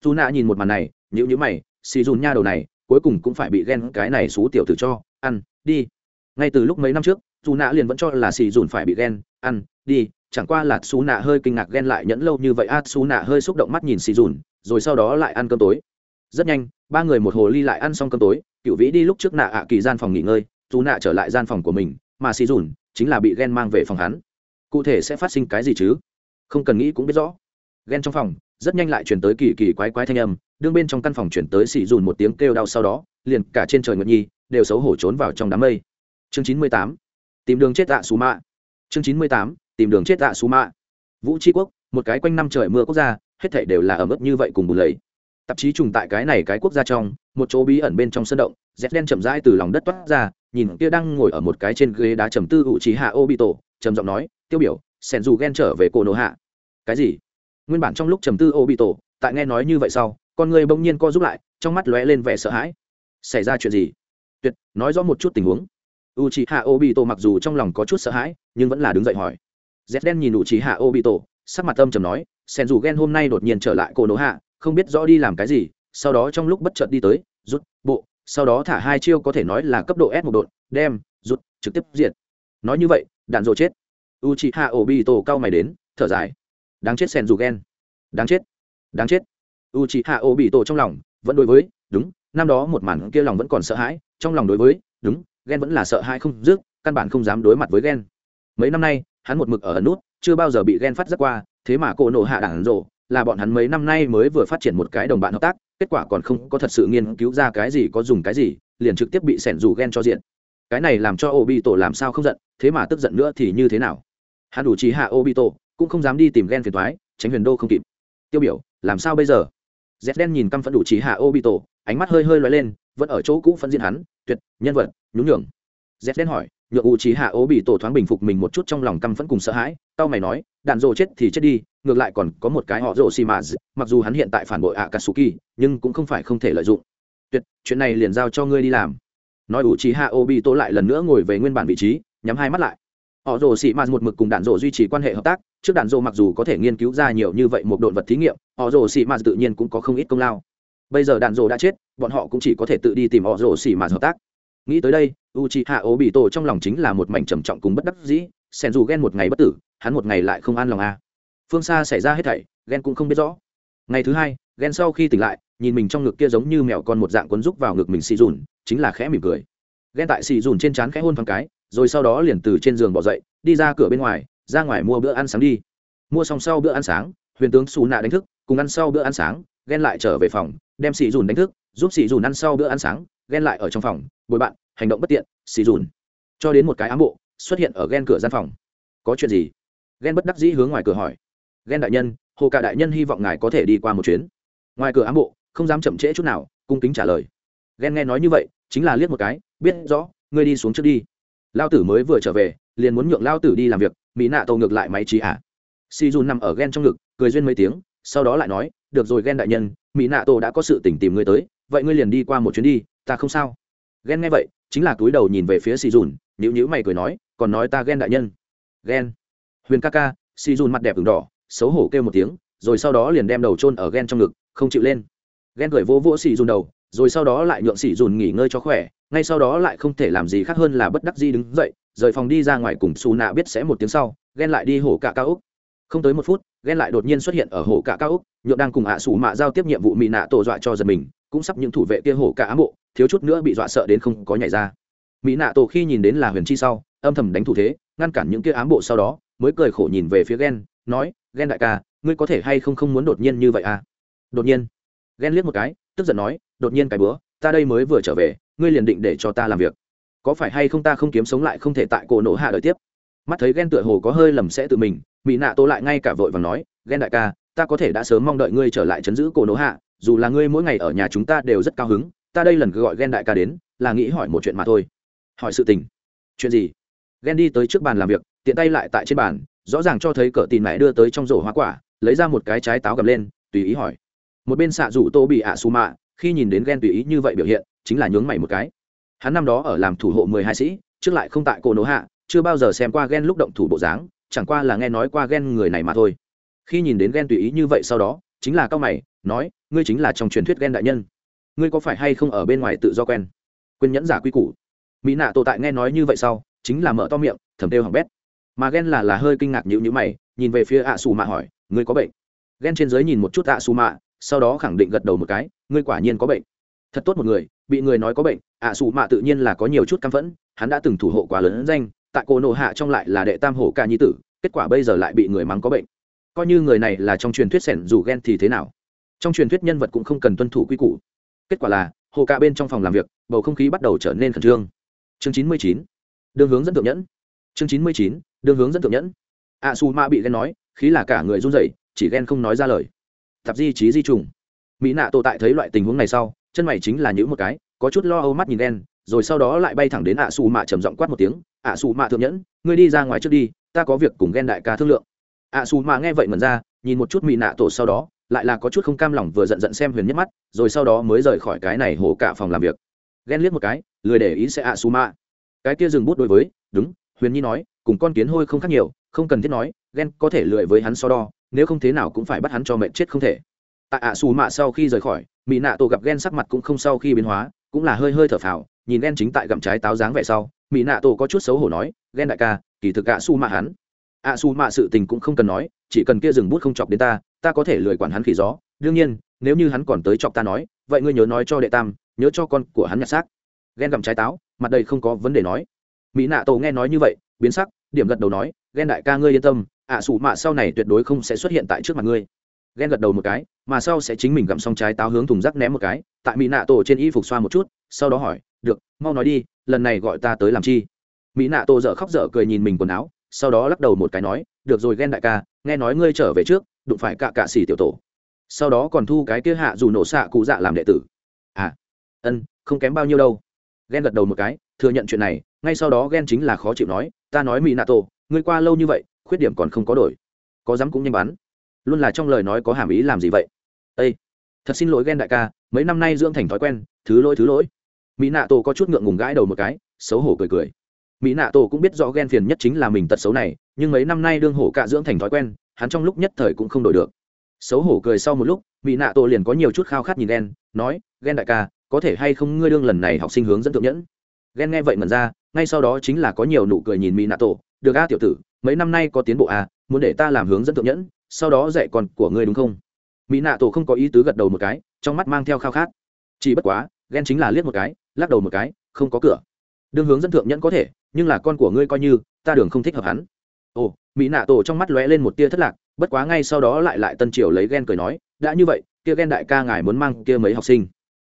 Dù nạ nhìn một màn này nhữ nhữ mày si dùn nha đầu này, cuối cùng cũng phải bị ghen cái này xú tiểu tử cho, ăn, đi. Ngay từ lúc mấy năm trước dù nạ liền vẫn cho là xì dùn phải bị ghen ăn đi chẳng qua là xú nạ hơi kinh ngạc ghen lại nhẫn lâu như vậy. A à, xú nạ hơi xúc động mắt nhìn xì dùn rồi sau đó lại ăn cơm tối. Rất nhanh ba người một hồ ly lại ăn xong cơm tối. Cựu vĩ đi lúc trước nạ ạ kỳ gian phòng nghỉ ngơi dù nạ trở lại gian phòng của mình mà xì dùn chính là bị ghen mang về phòng hắn. Cụ thể sẽ phát sinh cái gì chứ? Không cần nghĩ cũng biết rõ. Ghen trong phòng rất nhanh lại chuyển tới kỳ kỳ quái quái thanh âm. Đương bên trong căn phòng chuyển tới xì dùn một tiếng kêu đau sau đó liền cả trên trời nguyệt nhi đều xấu hổ trốn vào trong đám mây. Chương chín mươi tám tìm đường chết tạ xù mạ chương chín mươi tám, tìm đường chết tạ xù mạ vũ tri quốc, một cái quanh năm trời mưa quốc gia, hết thảy đều là ở mức như vậy cùng bùn lầy. Tạp chí trùng tại cái này cái quốc gia trong, một chỗ bí ẩn bên trong sân động, dép đen chậm rãi từ lòng đất toát ra, nhìn kia đang ngồi ở một cái trên ghế đá trầm tư ủ trí hạ ô bị tổ trầm giọng nói, tiêu biểu, sẻn dù ghen trở về cổ nổ hạ. Cái gì? Nguyên bản trong lúc trầm tư ô bị tổ tại nghe nói như vậy sau, con người bỗng nhiên co giúp lại, trong mắt lóe lên vẻ sợ hãi. Xảy ra chuyện gì? Tuyệt, nói rõ một chút tình huống u c h i hạ ô bị tổ mặc dù trong lòng có chút sợ hãi, nhưng vẫn là đứng dậy hỏi. Z đen nhìn u c h i hạ ô bị tổ sắc mặt âm trầm nói sen dù ghen hôm nay đột nhiên trở lại cổ nổ hạ, không biết rõ đi làm cái gì, sau đó trong lúc bất chợt đi tới, rút bộ, sau đó thả hai chiêu có thể nói là cấp độ s một đột, đem, rút, trực tiếp diệt. Nói như vậy, đạn rộ chết. U c h i hạ ổ bị tổ cao mày đến, thở dài. Đáng chết sen dù ghen đáng chết. Đáng chết. U c h i hạ ổ bị tổ trong lòng vẫn đối với, đúng, năm đó một màn kia lòng vẫn còn sợ hãi, trong lòng đối với, đúng ghen vẫn là sợ hãi không dứt, căn bản không dám đối mặt với ghen. Mấy năm nay, hắn một mực ở ẩn nút, chưa bao giờ bị ghen phát giác qua, thế mà cổ nổ hạ đảng rộ, là bọn hắn mấy năm nay mới vừa phát triển một cái đồng bạn hợp tác, kết quả còn không có thật sự nghiên cứu ra cái gì có dùng cái gì, liền trực tiếp bị sẻn dù ghen cho diện. Cái này làm cho ô bị tổ làm sao không giận, thế mà tức giận nữa thì như thế nào? Hắn đủ trí hạ ô bị tổ cũng không dám đi tìm ghen phiền thoái tránh huyền đô không kịp. Tiêu biểu, làm sao bây giờ? Z đen nhìn căm phẫn đủ trí hạ ô bị tổ ánh mắt hơi hơi loay lên, vẫn ở chỗ cũ phân diện hắn, tuyệt, nhân vật nhún nhường. Z đen hỏi, nhượng u trí hạ bị tổ thoáng bình phục mình một chút trong lòng căm phẫn cùng sợ hãi, tao mày nói, đạn rồ chết thì chết đi, ngược lại còn có một cái họ rồ xì mà mặc dù hắn hiện tại phản bội ạ katsuki nhưng cũng không phải không thể lợi dụng. Tuyệt, chuyện này liền giao cho ngươi đi làm. Nói u trí hạ bị tổ lại lần nữa ngồi về nguyên bản vị trí, nhắm hai mắt lại. Họ rồ xì mà một mực cùng đạn rồ duy trì quan hệ hợp tác, trước đạn rồ mặc dù có thể nghiên cứu ra nhiều như vậy một độn vật thí nghiệm, họ rồ xì mà tự nhiên cũng có không ít công lao. Bây giờ đạn rồ đã chết, bọn họ cũng chỉ có thể tự đi tìm họ rồ xì mà hợp tác nghĩ tới đây u c h i hạ ố bị tổ trong lòng chính là một mảnh trầm trọng cùng bất đắc dĩ sen dù ghen một ngày bất tử, hắn một ngày lại không an lòng a à. phương xa xảy ra hết thảy, ghen cũng không biết rõ. Ngày thứ hai, ghen sau khi tỉnh lại, nhìn mình trong ngực kia giống như mèo con một dạng quấn rúc vào ngực mình xì dùn, chính là khẽ mỉm cười. Ghen tại xì dùn trên trán khẽ hôn thằng cái, rồi sau đó liền từ trên giường bỏ dậy, đi ra cửa bên ngoài, ra ngoài mua bữa ăn sáng đi. Mua xong sau bữa ăn sáng, huyền tướng xù nạ đánh thức, cùng ăn sau bữa ăn sáng, ghen lại trở về phòng, đem xì dùn đánh thức, giúp xì dùn ăn sau bữa ăn sáng ghen lại ở trong phòng, bồi bạn, hành động bất tiện, xì dùn. Cho đến một cái ám bộ, xuất hiện ở ghen cửa gian phòng. Có chuyện gì? Ghen bất đắc dĩ hướng ngoài cửa hỏi. Ghen đại nhân, hồ cả đại nhân hy vọng ngài có thể đi qua một chuyến. Ngoài cửa ám bộ, không dám chậm trễ chút nào, cung kính trả lời. Ghen nghe nói như vậy, chính là liếc một cái, biết rõ, ngươi đi xuống trước đi. Lao tử mới vừa trở về, liền muốn nhượng lao tử đi làm việc, mỹ nạ tàu ngược lại máy trí ạ. À. si dun nằm ở ghen trong ngực, cười duyên mấy tiếng, sau đó lại nói, được rồi ghen đại nhân, mỹ nạ tổ đã có sự tỉnh tìm ngươi tới vậy ngươi liền đi qua một chuyến đi, ta không sao. Ghen nghe vậy, chính là túi đầu nhìn về phía xì dùn nhữ nhữ mày cười nói, còn nói ta ghen đại nhân. Ghen huyền ca ca, xì dùn mặt đẹp ửng đỏ, xấu hổ kêu một tiếng, rồi sau đó liền đem đầu chôn ở ghen trong ngực, không chịu lên. Ghen cười vỗ vỗ xì dùn đầu, rồi sau đó lại nhượng xì dùn nghỉ ngơi cho khỏe, ngay sau đó lại không thể làm gì khác hơn là bất đắc di đứng dậy, rời phòng đi ra ngoài cùng xù nạ biết sẽ một tiếng sau ghen lại đi hổ cả ca úc không tới một phút ghen lại đột nhiên xuất hiện ở hồ cả cao úc nhượng đang cùng ạ sủ mạ giao tiếp nhiệm vụ mỹ nạ tổ dọa cho giật mình, cũng sắp những thủ vệ kia hồ cả ám bộ, thiếu chút nữa bị dọa sợ đến không có nhảy ra. Mỹ nạ tổ khi nhìn đến là huyền chi sau, âm thầm đánh thủ thế, ngăn cản những kia ám bộ sau đó, mới cười khổ nhìn về phía ghen nói ghen đại ca, ngươi có thể hay không không muốn đột nhiên như vậy à? Đột nhiên? Ghen liếc một cái, tức giận nói, đột nhiên cái bữa, ta đây mới vừa trở về, ngươi liền định để cho ta làm việc. Có phải hay không ta không kiếm sống lại không thể tại cổ nổ hạ đợi tiếp? Mắt thấy ghen tựa hồ có hơi lầm sẽ tự mình mỹ nạ tô lại ngay cả vội và nói ghen đại ca, ta có thể đã sớm mong đợi ngươi trở lại chấn giữ cổ nỗ hạ, dù là ngươi mỗi ngày ở nhà chúng ta đều rất cao hứng, ta đây lần gọi ghen đại ca đến, là nghĩ hỏi một chuyện mà thôi. Hỏi sự tình. Chuyện gì? Ghen đi tới trước bàn làm việc, tiện tay lại tại trên bàn, rõ ràng cho thấy cỡ tin mẹ đưa tới trong rổ hoa quả, lấy ra một cái trái táo gầm lên, tùy ý hỏi. Một bên xạ rủ tô bị ạ su mạ, khi nhìn đến ghen tùy ý như vậy biểu hiện, chính là nhướng mày một cái. Hắn năm đó ở làm thủ hộ mười hai sĩ, trước lại không tại cổ nỗ hạ, chưa bao giờ xem qua ghen lúc động thủ bộ dáng chẳng qua là nghe nói qua ghen người này mà thôi. Khi nhìn đến ghen tùy ý như vậy sau đó, chính là cao mày, nói, ngươi chính là trong truyền thuyết ghen đại nhân. Ngươi có phải hay không ở bên ngoài tự do quen? Quên nhẫn giả quy củ. Mỹ nạ tổ tại nghe nói như vậy sau, chính là mở to miệng, thầm têu hỏng bét. Mà ghen là là hơi kinh ngạc nhữ nhữ mày, nhìn về phía ạ xù mạ hỏi, ngươi có bệnh? Ghen trên giới nhìn một chút ạ xù mạ sau đó khẳng định gật đầu một cái, ngươi quả nhiên có bệnh. Thật tốt một người, bị người nói có bệnh. Ạ xù mạ tự nhiên là có nhiều chút căm phẫn, hắn đã từng thủ hộ quá lớn danh tại cổ nộ hạ trong lại là đệ tam hổ ca nhi tử kết quả bây giờ lại bị người mắng có bệnh. Coi như người này là trong truyền thuyết sẻn dù ghen thì thế nào? Trong truyền thuyết nhân vật cũng không cần tuân thủ quy củ. Kết quả là hồ ca bên trong phòng làm việc bầu không khí bắt đầu trở nên khẩn trương. Chương chín mươi chín đường hướng dẫn thượng nhẫn. Chương chín mươi chín đường hướng dẫn thượng nhẫn. A su ma bị ghen nói khí là cả người run rẩy chỉ ghen không nói ra lời. Tạp di trí di trùng. Mỹ nạ tổ tại thấy loại tình huống này sau chân mày chính là những một cái có chút lo âu mắt nhìn đen, rồi sau đó lại bay thẳng đến ạ xù mạ trầm giọng quát một tiếng ạ xù mạ thượng nhẫn, ngươi đi ra ngoài trước đi, ta có việc cùng ghen đại ca thương lượng. ạ xù mạ nghe vậy mần ra, nhìn một chút mỹ nạ tổ sau đó, lại là có chút không cam lòng vừa giận giận xem huyền nhất mắt, rồi sau đó mới rời khỏi cái này hổ cả phòng làm việc. Ghen liếc một cái, lười để ý sẽ ạ xù mạ. Cái kia dừng bút đối với, đúng, huyền nhi nói, cùng con kiến hôi không khác nhiều, không cần thiết nói, ghen có thể lười với hắn so đo, nếu không thế nào cũng phải bắt hắn cho mệnh chết không thể. Tại ạ xù mạ sau khi rời khỏi mỹ nạ tổ gặp ghen sắc mặt cũng không sau khi biến hóa, cũng là hơi hơi thở phào nhìn ghen chính tại gặm trái táo dáng vẻ sau, mỹ nạ tổ có chút xấu hổ nói, ghen đại ca, kỳ thực ạ su mạ hắn. Ạ su mạ sự tình cũng không cần nói, chỉ cần kia dừng bút không chọc đến ta ta có thể lười quản hắn khỉ gió. Đương nhiên, nếu như hắn còn tới chọc ta nói, vậy ngươi nhớ nói cho đệ tam, nhớ cho con của hắn nhặt xác. Ghen gặm trái táo, mặt đây không có vấn đề nói. Mỹ nạ tổ nghe nói như vậy, biến sắc, điểm gật đầu nói, ghen đại ca ngươi yên tâm, ạ su mạ sau này tuyệt đối không sẽ xuất hiện tại trước mặt ngươi. Ghen gật đầu một cái, mà sau sẽ chính mình gặm xong trái táo hướng thùng rác ném một cái, tại mỹ nạ tổ trên y phục xoa một chút, sau đó hỏi được, mau nói đi, lần này gọi ta tới làm chi? Mỹ nạ tổ dở khóc dở cười nhìn mình quần áo, sau đó lắc đầu một cái nói, được rồi, ghen đại ca, nghe nói ngươi trở về trước, đụng phải cạ cạ xỉ tiểu tổ. Sau đó còn thu cái kia hạ dù nổ xạ cụ dạ làm đệ tử. À ân, không kém bao nhiêu đâu. Ghen gật đầu một cái, thừa nhận chuyện này, ngay sau đó ghen chính là khó chịu nói, ta nói mỹ nạ tổ ngươi qua lâu như vậy, khuyết điểm còn không có đổi. Có dám cũng nhanh bắn. Luôn là trong lời nói có hàm ý làm gì vậy? Ây thật xin lỗi ghen đại ca, mấy năm nay dưỡng thành thói quen, thứ lỗi thứ lỗi mỹ nạ tổ có chút ngượng ngùng gãi đầu một cái, xấu hổ cười cười. Mỹ nạ tổ cũng biết rõ ghen phiền nhất chính là mình tật xấu này, nhưng mấy năm nay đương hổ cạ dưỡng thành thói quen, hắn trong lúc nhất thời cũng không đổi được. Xấu hổ cười sau một lúc, mỹ nạ tổ liền có nhiều chút khao khát nhìn ghen, nói, ghen đại ca, có thể hay không ngươi đương lần này học sinh hướng dẫn thượng nhẫn? Ghen nghe vậy mần ra, ngay sau đó chính là có nhiều nụ cười nhìn mỹ nạ tổ, được a, tiểu tử, mấy năm nay có tiến bộ a, muốn để ta làm hướng dẫn thượng nhẫn, sau đó dạy con của ngươi đúng không? Mỹ nạ tổ không có ý tứ gật đầu một cái, trong mắt mang theo khao khát. Chỉ bất quá, ghen chính là liếc một cái lắc đầu một cái, không có cửa. Đương hướng dẫn thượng nhẫn có thể, nhưng là con của ngươi coi như, ta đường không thích hợp hắn. Ồ, mỹ nạ tổ trong mắt lóe lên một tia thất lạc, bất quá ngay sau đó lại lại tân triều lấy ghen cười nói, đã như vậy, kia ghen đại ca ngài muốn mang kia mấy học sinh.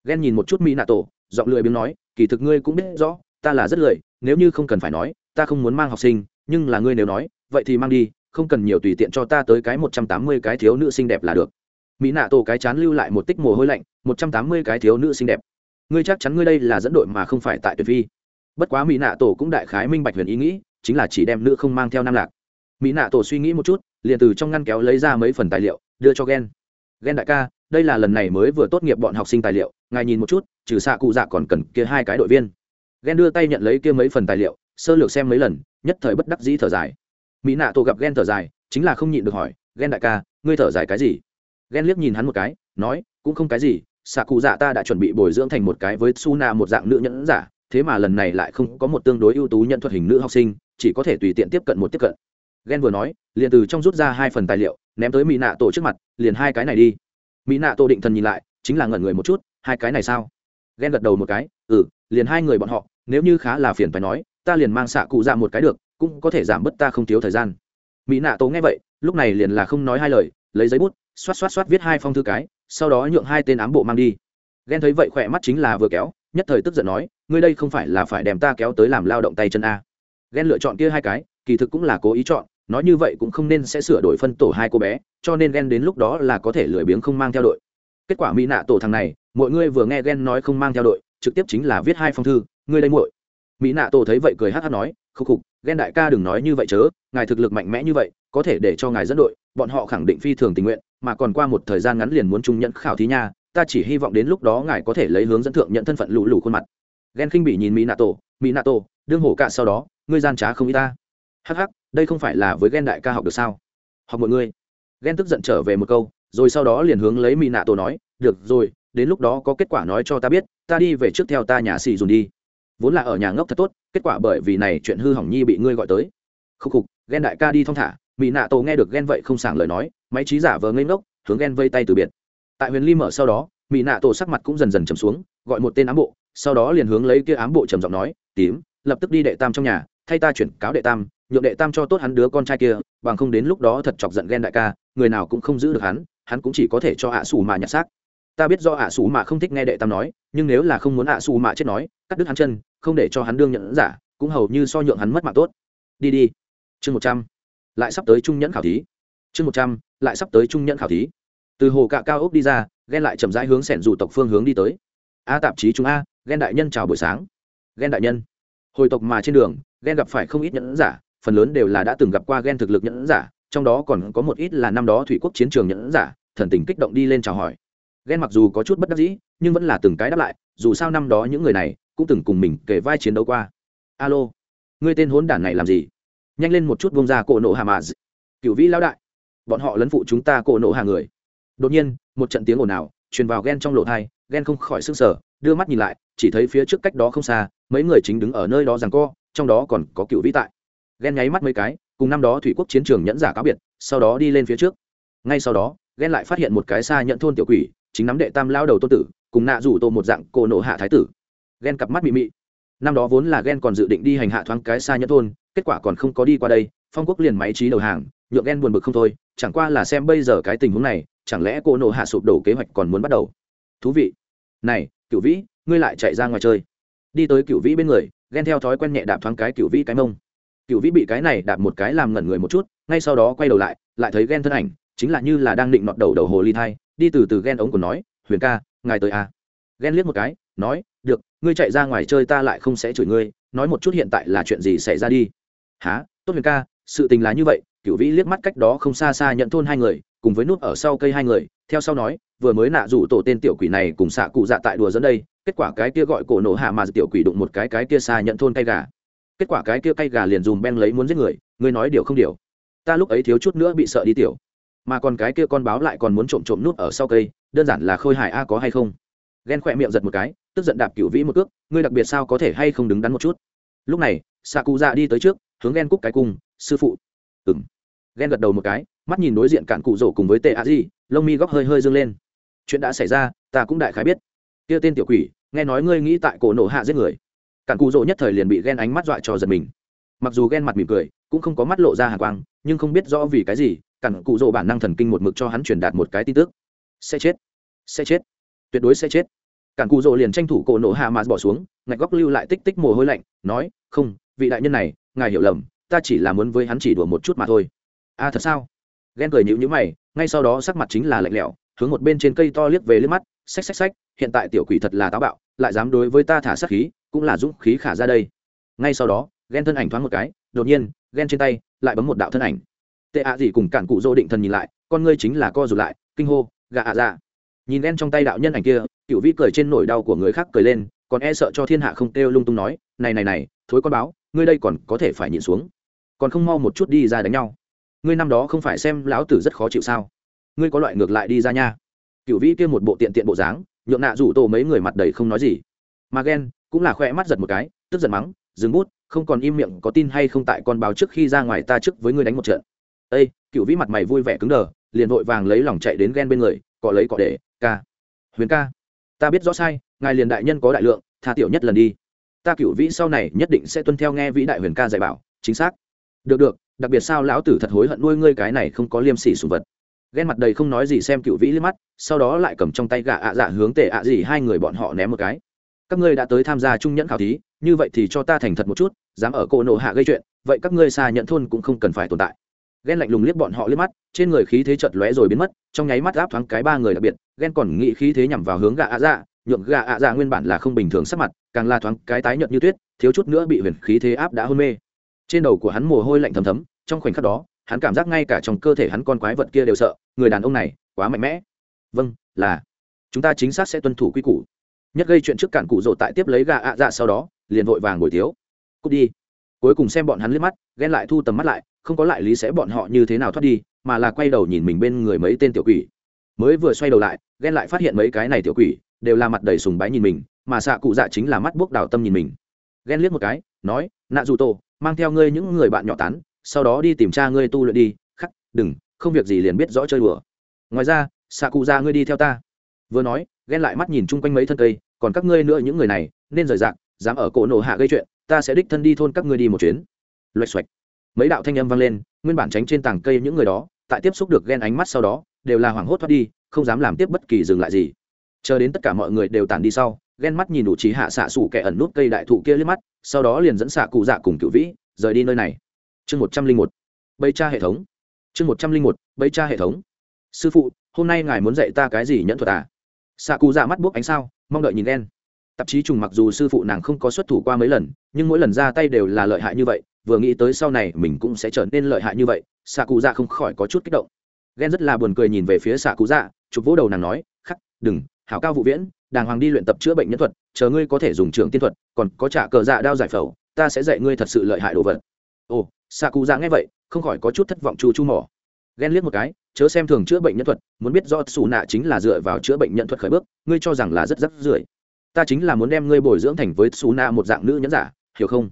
Ghen nhìn một chút mỹ nạ tổ, giọng lười biếng nói, kỳ thực ngươi cũng biết rõ, ta là rất lười, nếu như không cần phải nói, ta không muốn mang học sinh, nhưng là ngươi nếu nói, vậy thì mang đi, không cần nhiều tùy tiện cho ta tới cái một trăm tám mươi cái thiếu nữ xinh đẹp là được. Mỹ nạ tổ cái chán lưu lại một tích mồ hôi lạnh, một trăm tám mươi cái thiếu nữ xinh đẹp ngươi chắc chắn ngươi đây là dẫn đội mà không phải tại tuyệt phi. Bất quá mỹ nạ tổ cũng đại khái minh bạch huyền ý nghĩ, chính là chỉ đem nữ không mang theo nam lạc. Mỹ nạ tổ suy nghĩ một chút, liền từ trong ngăn kéo lấy ra mấy phần tài liệu, đưa cho ghen ghen đại ca, đây là lần này mới vừa tốt nghiệp bọn học sinh tài liệu, ngài nhìn một chút, trừ xạ cụ dạ còn cần kia hai cái đội viên. Ghen đưa tay nhận lấy kia mấy phần tài liệu, sơ lược xem mấy lần, nhất thời bất đắc dĩ thở dài. Mỹ nạ tổ gặp ghen thở dài, chính là không nhịn được hỏi ghen đại ca, ngươi thở dài cái gì? Ghen liếc nhìn hắn một cái, nói, cũng không cái gì xạ cụ dạ ta đã chuẩn bị bồi dưỡng thành một cái với su na một dạng nữ nhẫn giả, thế mà lần này lại không có một tương đối ưu tú nhận thuật hình nữ học sinh, chỉ có thể tùy tiện tiếp cận một tiếp cận. Ghen vừa nói, liền từ trong rút ra hai phần tài liệu, ném tới mỹ nạ tổ trước mặt, liền hai cái này đi. Mỹ nạ tổ định thần nhìn lại, chính là ngẩn người một chút, hai cái này sao? Ghen gật đầu một cái ừ liền hai người bọn họ, nếu như khá là phiền phải nói, ta liền mang xạ cụ dạ một cái được, cũng có thể giảm bớt ta không thiếu thời gian. Mỹ nạ tổ nghe vậy, lúc này liền là không nói hai lời, lấy giấy bút, xoát xoát xoát viết hai phong thư cái sau đó nhượng hai tên ám bộ mang đi. Ghen thấy vậy khỏe mắt chính là vừa kéo, nhất thời tức giận nói, ngươi đây không phải là phải đem ta kéo tới làm lao động tay chân a? Ghen lựa chọn kia hai cái, kỳ thực cũng là cố ý chọn, nói như vậy cũng không nên sẽ sửa đổi phân tổ hai cô bé, cho nên ghen đến lúc đó là có thể lười biếng không mang theo đội. Kết quả mỹ nạ tổ thằng này, mọi người vừa nghe ghen nói không mang theo đội, trực tiếp chính là viết hai phong thư, ngươi đây muội. Mỹ nạ tổ thấy vậy cười hát hát nói khúc khục, ghen đại ca đừng nói như vậy chớ, ngài thực lực mạnh mẽ như vậy, có thể để cho ngài dẫn đội bọn họ khẳng định phi thường tình nguyện, mà còn qua một thời gian ngắn liền muốn trung nhận khảo thí nha, ta chỉ hy vọng đến lúc đó ngài có thể lấy hướng dẫn thượng nhận thân phận lù lù khuôn mặt. Ghen khinh bị nhìn mỹ nạ tổ mỹ nạ tổ đương hổ cạ sau đó, ngươi gian trá không y ta. Hắc hắc, đây không phải là với ghen đại ca học được sao? Học mọi người. Ghen tức giận trở về một câu, rồi sau đó liền hướng lấy mỹ nạ tổ nói, được rồi, đến lúc đó có kết quả nói cho ta biết, ta đi về trước theo ta nhà xì dùn đi. Vốn là ở nhà ngốc thật tốt, kết quả bởi vì này chuyện hư hỏng nhi bị ngươi gọi tới. Khúc khục ghen đại ca đi thong thả mỹ nạ tổ nghe được ghen vậy không sảng lời nói, máy trí giả vờ ngây ngốc, hướng ghen vây tay từ biệt. Tại huyền ly mở sau đó mỹ nạ tổ sắc mặt cũng dần dần trầm xuống, gọi một tên ám bộ, sau đó liền hướng lấy kia ám bộ trầm giọng nói, tím, lập tức đi đệ tam trong nhà, thay ta chuyển cáo đệ tam, nhượng đệ tam cho tốt hắn đứa con trai kia, bằng không đến lúc đó thật chọc giận ghen đại ca, người nào cũng không giữ được hắn hắn cũng chỉ có thể cho ạ xù mà nhặt xác. Ta biết do ạ xù mà không thích nghe đệ tam nói, nhưng nếu là không muốn ạ xù mà chết nói, cắt đứt hắn chân, không để cho hắn đương nhận giả, cũng hầu như so nhượng hắn mất mạng tốt. Đi đi. Chương một trăm lại sắp tới trung nhẫn khảo thí. Chương một trăm, lại sắp tới trung nhẫn khảo thí. Từ hồ cạ cao ốc đi ra, ghen lại chậm rãi hướng sẻn dù tộc phương hướng đi tới. A tạp chí chúng a, ghen đại nhân chào buổi sáng. Ghen đại nhân. Hồi tộc mà trên đường, ghen gặp phải không ít nhẫn giả, phần lớn đều là đã từng gặp qua ghen thực lực nhẫn giả, trong đó còn có một ít là năm đó thủy quốc chiến trường nhẫn giả, thần tình kích động đi lên chào hỏi. Ghen mặc dù có chút bất đắc dĩ, nhưng vẫn là từng cái đáp lại, dù sao năm đó những người này cũng từng cùng mình kể vai chiến đấu qua. Alo, ngươi tên hốn đản này làm gì? Nhanh lên một chút buông ra cổ nộ hà mà. Cựu vĩ lão đại, bọn họ lấn phụ chúng ta cổ nộ hà người. Đột nhiên, một trận tiếng ồn ào truyền vào ghen trong lộ thai ghen không khỏi s ư n g sở đưa mắt nhìn lại, chỉ thấy phía trước cách đó không xa, mấy người chính đứng ở nơi đó rằng co, trong đó còn có cựu vĩ tại. Ghen nháy mắt mấy cái, cùng năm đó thủy quốc chiến trường nhẫn giả cáo biệt, sau đó đi lên phía trước. Ngay sau đó, ghen lại phát hiện một cái xa nhận thôn tiểu quỷ, chính nắm đệ tam lao đầu tôn tử, cùng nạ rủ tô một dạng cổ nộ hạ thái tử. Ghen cặp mắt mị mị. Năm đó vốn là ghen còn dự định đi hành hạ thoáng cái xa nhẫn thôn kết quả còn không có đi qua đây, phong quốc liền máy trí đầu hàng, nhượng ghen buồn bực không thôi, chẳng qua là xem bây giờ cái tình huống này, chẳng lẽ cô nộ hạ sụp đổ kế hoạch còn muốn bắt đầu? Thú vị. Này cựu vĩ, ngươi lại chạy ra ngoài chơi. Đi tới cựu vĩ bên người, ghen theo thói quen nhẹ đạp thoáng cái cựu vĩ cái mông. Cựu vĩ bị cái này đạp một cái làm ngẩn người một chút, ngay sau đó quay đầu lại lại thấy ghen thân ảnh, chính là như là đang định nọt đầu đầu hồ ly thai, đi từ từ ghen ống của nói, huyền ca, ngài tới à. ghen liếc một cái, nói, được, ngươi chạy ra ngoài chơi ta lại không sẽ chửi ngươi, nói một chút hiện tại là chuyện gì xảy ra đi há tốt huyền ca, sự tình là như vậy cựu vĩ liếc mắt cách đó không xa xa nhận thôn hai người, cùng với nút ở sau cây hai người, theo sau nói, vừa mới nạ rủ tổ tên tiểu quỷ này cùng xạ cụ dạ tại đùa dẫn đây, kết quả cái kia gọi cổ nổ hạ mà tiểu quỷ đụng một cái cái kia xa nhận thôn cây gà. Kết quả cái kia cây gà liền dùng ben lấy muốn giết người, ngươi nói điều không điều. Ta lúc ấy thiếu chút nữa bị sợ đi tiểu. Mà còn cái kia con báo lại còn muốn trộm trộm nút ở sau cây, đơn giản là khôi hài a có hay không? Ghen khỏe miệng giật một cái, tức giận đạp cựu vĩ một cước, ngươi đặc biệt sao có thể hay không đứng đắn một chút? Lúc này, xạ cụ dạ đi tới trước hướng ghen cúc cái cung, sư phụ. Ừng ghen gật đầu một cái, mắt nhìn đối diện cạn cụ rổ cùng với tệ a di lông mi góc hơi hơi dâng lên. Chuyện đã xảy ra, ta cũng đại khái biết. Kia tên tiểu quỷ, nghe nói ngươi nghĩ tại cổ nổ hạ giết người. Cạn cụ rổ nhất thời liền bị ghen ánh mắt dọa cho giật mình. Mặc dù ghen mặt mỉm cười, cũng không có mắt lộ ra hàng quang, nhưng không biết rõ vì cái gì cạn cụ rổ bản năng thần kinh một mực cho hắn truyền đạt một cái tin tức. Sẽ chết. Sẽ chết. Tuyệt đối sẽ chết. Cản cụ rỗ liền tranh thủ cổ nổ hạ mà bỏ xuống, ngạch góc lưu lại tích tích mồ hôi lạnh, nói, không, vị đại nhân này ngài hiểu lầm ta chỉ là muốn với hắn chỉ đùa một chút mà thôi. A à, thật sao? Ghen cười nhữ nhữ mày ngay sau đó sắc mặt chính là lạnh lẽo hướng một bên trên cây to liếc về liếc mắt xách xách xách hiện tại tiểu quỷ thật là táo bạo lại dám đối với ta thả sát khí cũng là dũng khí khả ra đây. Ngay sau đó ghen thân ảnh thoáng một cái đột nhiên ghen trên tay lại bấm một đạo thân ảnh. Tệ ạ gì cùng cản cụ dô định thần nhìn lại con ngươi chính là co rụt lại kinh hô gà ạ ra nhìn ghen trong tay đạo nhân ảnh kia cựu vĩ cười trên nỗi đau của người khác cười lên còn e sợ cho thiên hạ không kêu lung tung nói này này này thối con báo ngươi đây còn có thể phải nhịn xuống. Còn không mau một chút đi ra đánh nhau. Ngươi năm đó không phải xem lão tử rất khó chịu sao? Ngươi có loại ngược lại đi ra nha. Cựu vĩ kia một bộ tiện tiện bộ dáng, nhượng nạ rủ tổ mấy người mặt đầy không nói gì. Mà ghen cũng là khoe mắt giật một cái, tức giận mắng, dừng bút, không còn im miệng, có tin hay không tại con báo trước khi ra ngoài ta trước với ngươi đánh một trận. Ây cựu vĩ mặt mày vui vẻ cứng đờ, liền vội vàng lấy lòng chạy đến ghen bên người, cọ lấy cọ để, ca, huyền ca, ta biết rõ sai, ngài liền đại nhân có đại lượng, tha tiểu nhất lần đi ta cựu vĩ sau này nhất định sẽ tuân theo nghe vĩ đại huyền ca dạy bảo, chính xác. Được được, đặc biệt sao lão tử thật hối hận nuôi ngươi cái này không có liêm sỉ sùng vật. Ghen mặt đầy không nói gì xem cựu vĩ liếc mắt, sau đó lại cầm trong tay gà ạ dạ hướng tệ ạ gì hai người bọn họ ném một cái. Các ngươi đã tới tham gia trung nhẫn khảo thí, như vậy thì cho ta thành thật một chút, dám ở cổ nộ hạ gây chuyện, vậy các ngươi xa nhận thôn cũng không cần phải tồn tại. Ghen lạnh lùng liếc bọn họ liếc mắt, trên người khí thế chợt lóe rồi biến mất, trong nháy mắt áp thoáng cái ba người đặc biệt, ghen còn nghĩ khí thế nhằm vào hướng gà ạ dạ nhượng gà ạ dạ nguyên bản là không bình thường sắc mặt, càng la thoáng cái tái nhợt như tuyết, thiếu chút nữa bị huyền khí thế áp đã hôn mê. Trên đầu của hắn mồ hôi lạnh thấm thấm, trong khoảnh khắc đó, hắn cảm giác ngay cả trong cơ thể hắn con quái vật kia đều sợ, người đàn ông này quá mạnh mẽ. Vâng là. Chúng ta chính xác sẽ tuân thủ quy củ. Nhất gây chuyện trước cản cụ rộ tại tiếp lấy gà ạ dạ sau đó, liền vội vàng ngồi thiếu. Cút đi. Cuối cùng xem bọn hắn liếc mắt, ghen lại thu tầm mắt lại, không có lại lý sẽ bọn họ như thế nào thoát đi, mà là quay đầu nhìn mình bên người mấy tên tiểu quỷ. Mới vừa xoay đầu lại, ghen lại phát hiện mấy cái này tiểu quỷ đều là mặt đầy sùng bái nhìn mình, mà xạ cụ dạ chính là mắt buốc đào tâm nhìn mình. Ghen liếc một cái, nói, nạ dù tổ mang theo ngươi những người bạn nhỏ tán, sau đó đi tìm cha ngươi tu luyện đi, khắc, đừng, không việc gì liền biết rõ chơi đùa. Ngoài ra, xạ cụ dạ ngươi đi theo ta. Vừa nói, ghen lại mắt nhìn chung quanh mấy thân cây, còn các ngươi nữa những người này, nên rời rạc, dám ở cổ nổ hạ gây chuyện, ta sẽ đích thân đi thôn các ngươi đi một chuyến. Loạch xoạch mấy đạo thanh âm vang lên, nguyên bản tránh trên tảng cây những người đó, tại tiếp xúc được ghen ánh mắt sau đó, đều là hoảng hốt thoát đi, không dám làm tiếp bất kỳ dừng lại gì chờ đến tất cả mọi người đều tản đi sau, ghen mắt nhìn đủ trí hạ xạ xủ kẻ ẩn nút cây đại thụ kia liếc mắt, sau đó liền dẫn xạ cụ dạ cùng cựu vĩ, rời đi nơi này. Chương một trăm linh một bây cha hệ thống. Chương một trăm linh một bây cha hệ thống. Sư phụ, hôm nay ngài muốn dạy ta cái gì nhẫn thuật à? Xạ cụ dạ mắt buốc ánh sao, mong đợi nhìn ghen. Tạp chí trùng mặc dù sư phụ nàng không có xuất thủ qua mấy lần, nhưng mỗi lần ra tay đều là lợi hại như vậy, vừa nghĩ tới sau này mình cũng sẽ trở nên lợi hại như vậy, xạ cụ dạ không khỏi có chút kích động. Ghen rất là buồn cười nhìn về phía xạ cụ dạ chụp vỗ đầu nàng nói, khắc, đừng hảo cao vụ viễn, đàng hoàng đi luyện tập chữa bệnh nhân thuật, chờ ngươi có thể dùng trường tiên thuật, còn có trả cờ dạ đao giải phẫu, ta sẽ dạy ngươi thật sự lợi hại đồ vật. Ồ xạ cụ dạ nghe vậy, không khỏi có chút thất vọng chu chu mỏ. Ghen liếc một cái, chớ xem thường chữa bệnh nhân thuật, muốn biết do xù nạ chính là dựa vào chữa bệnh nhân thuật khởi bước, ngươi cho rằng là rất rắc rưởi. Ta chính là muốn đem ngươi bồi dưỡng thành với xù nạ một dạng nữ nhẫn giả, hiểu không?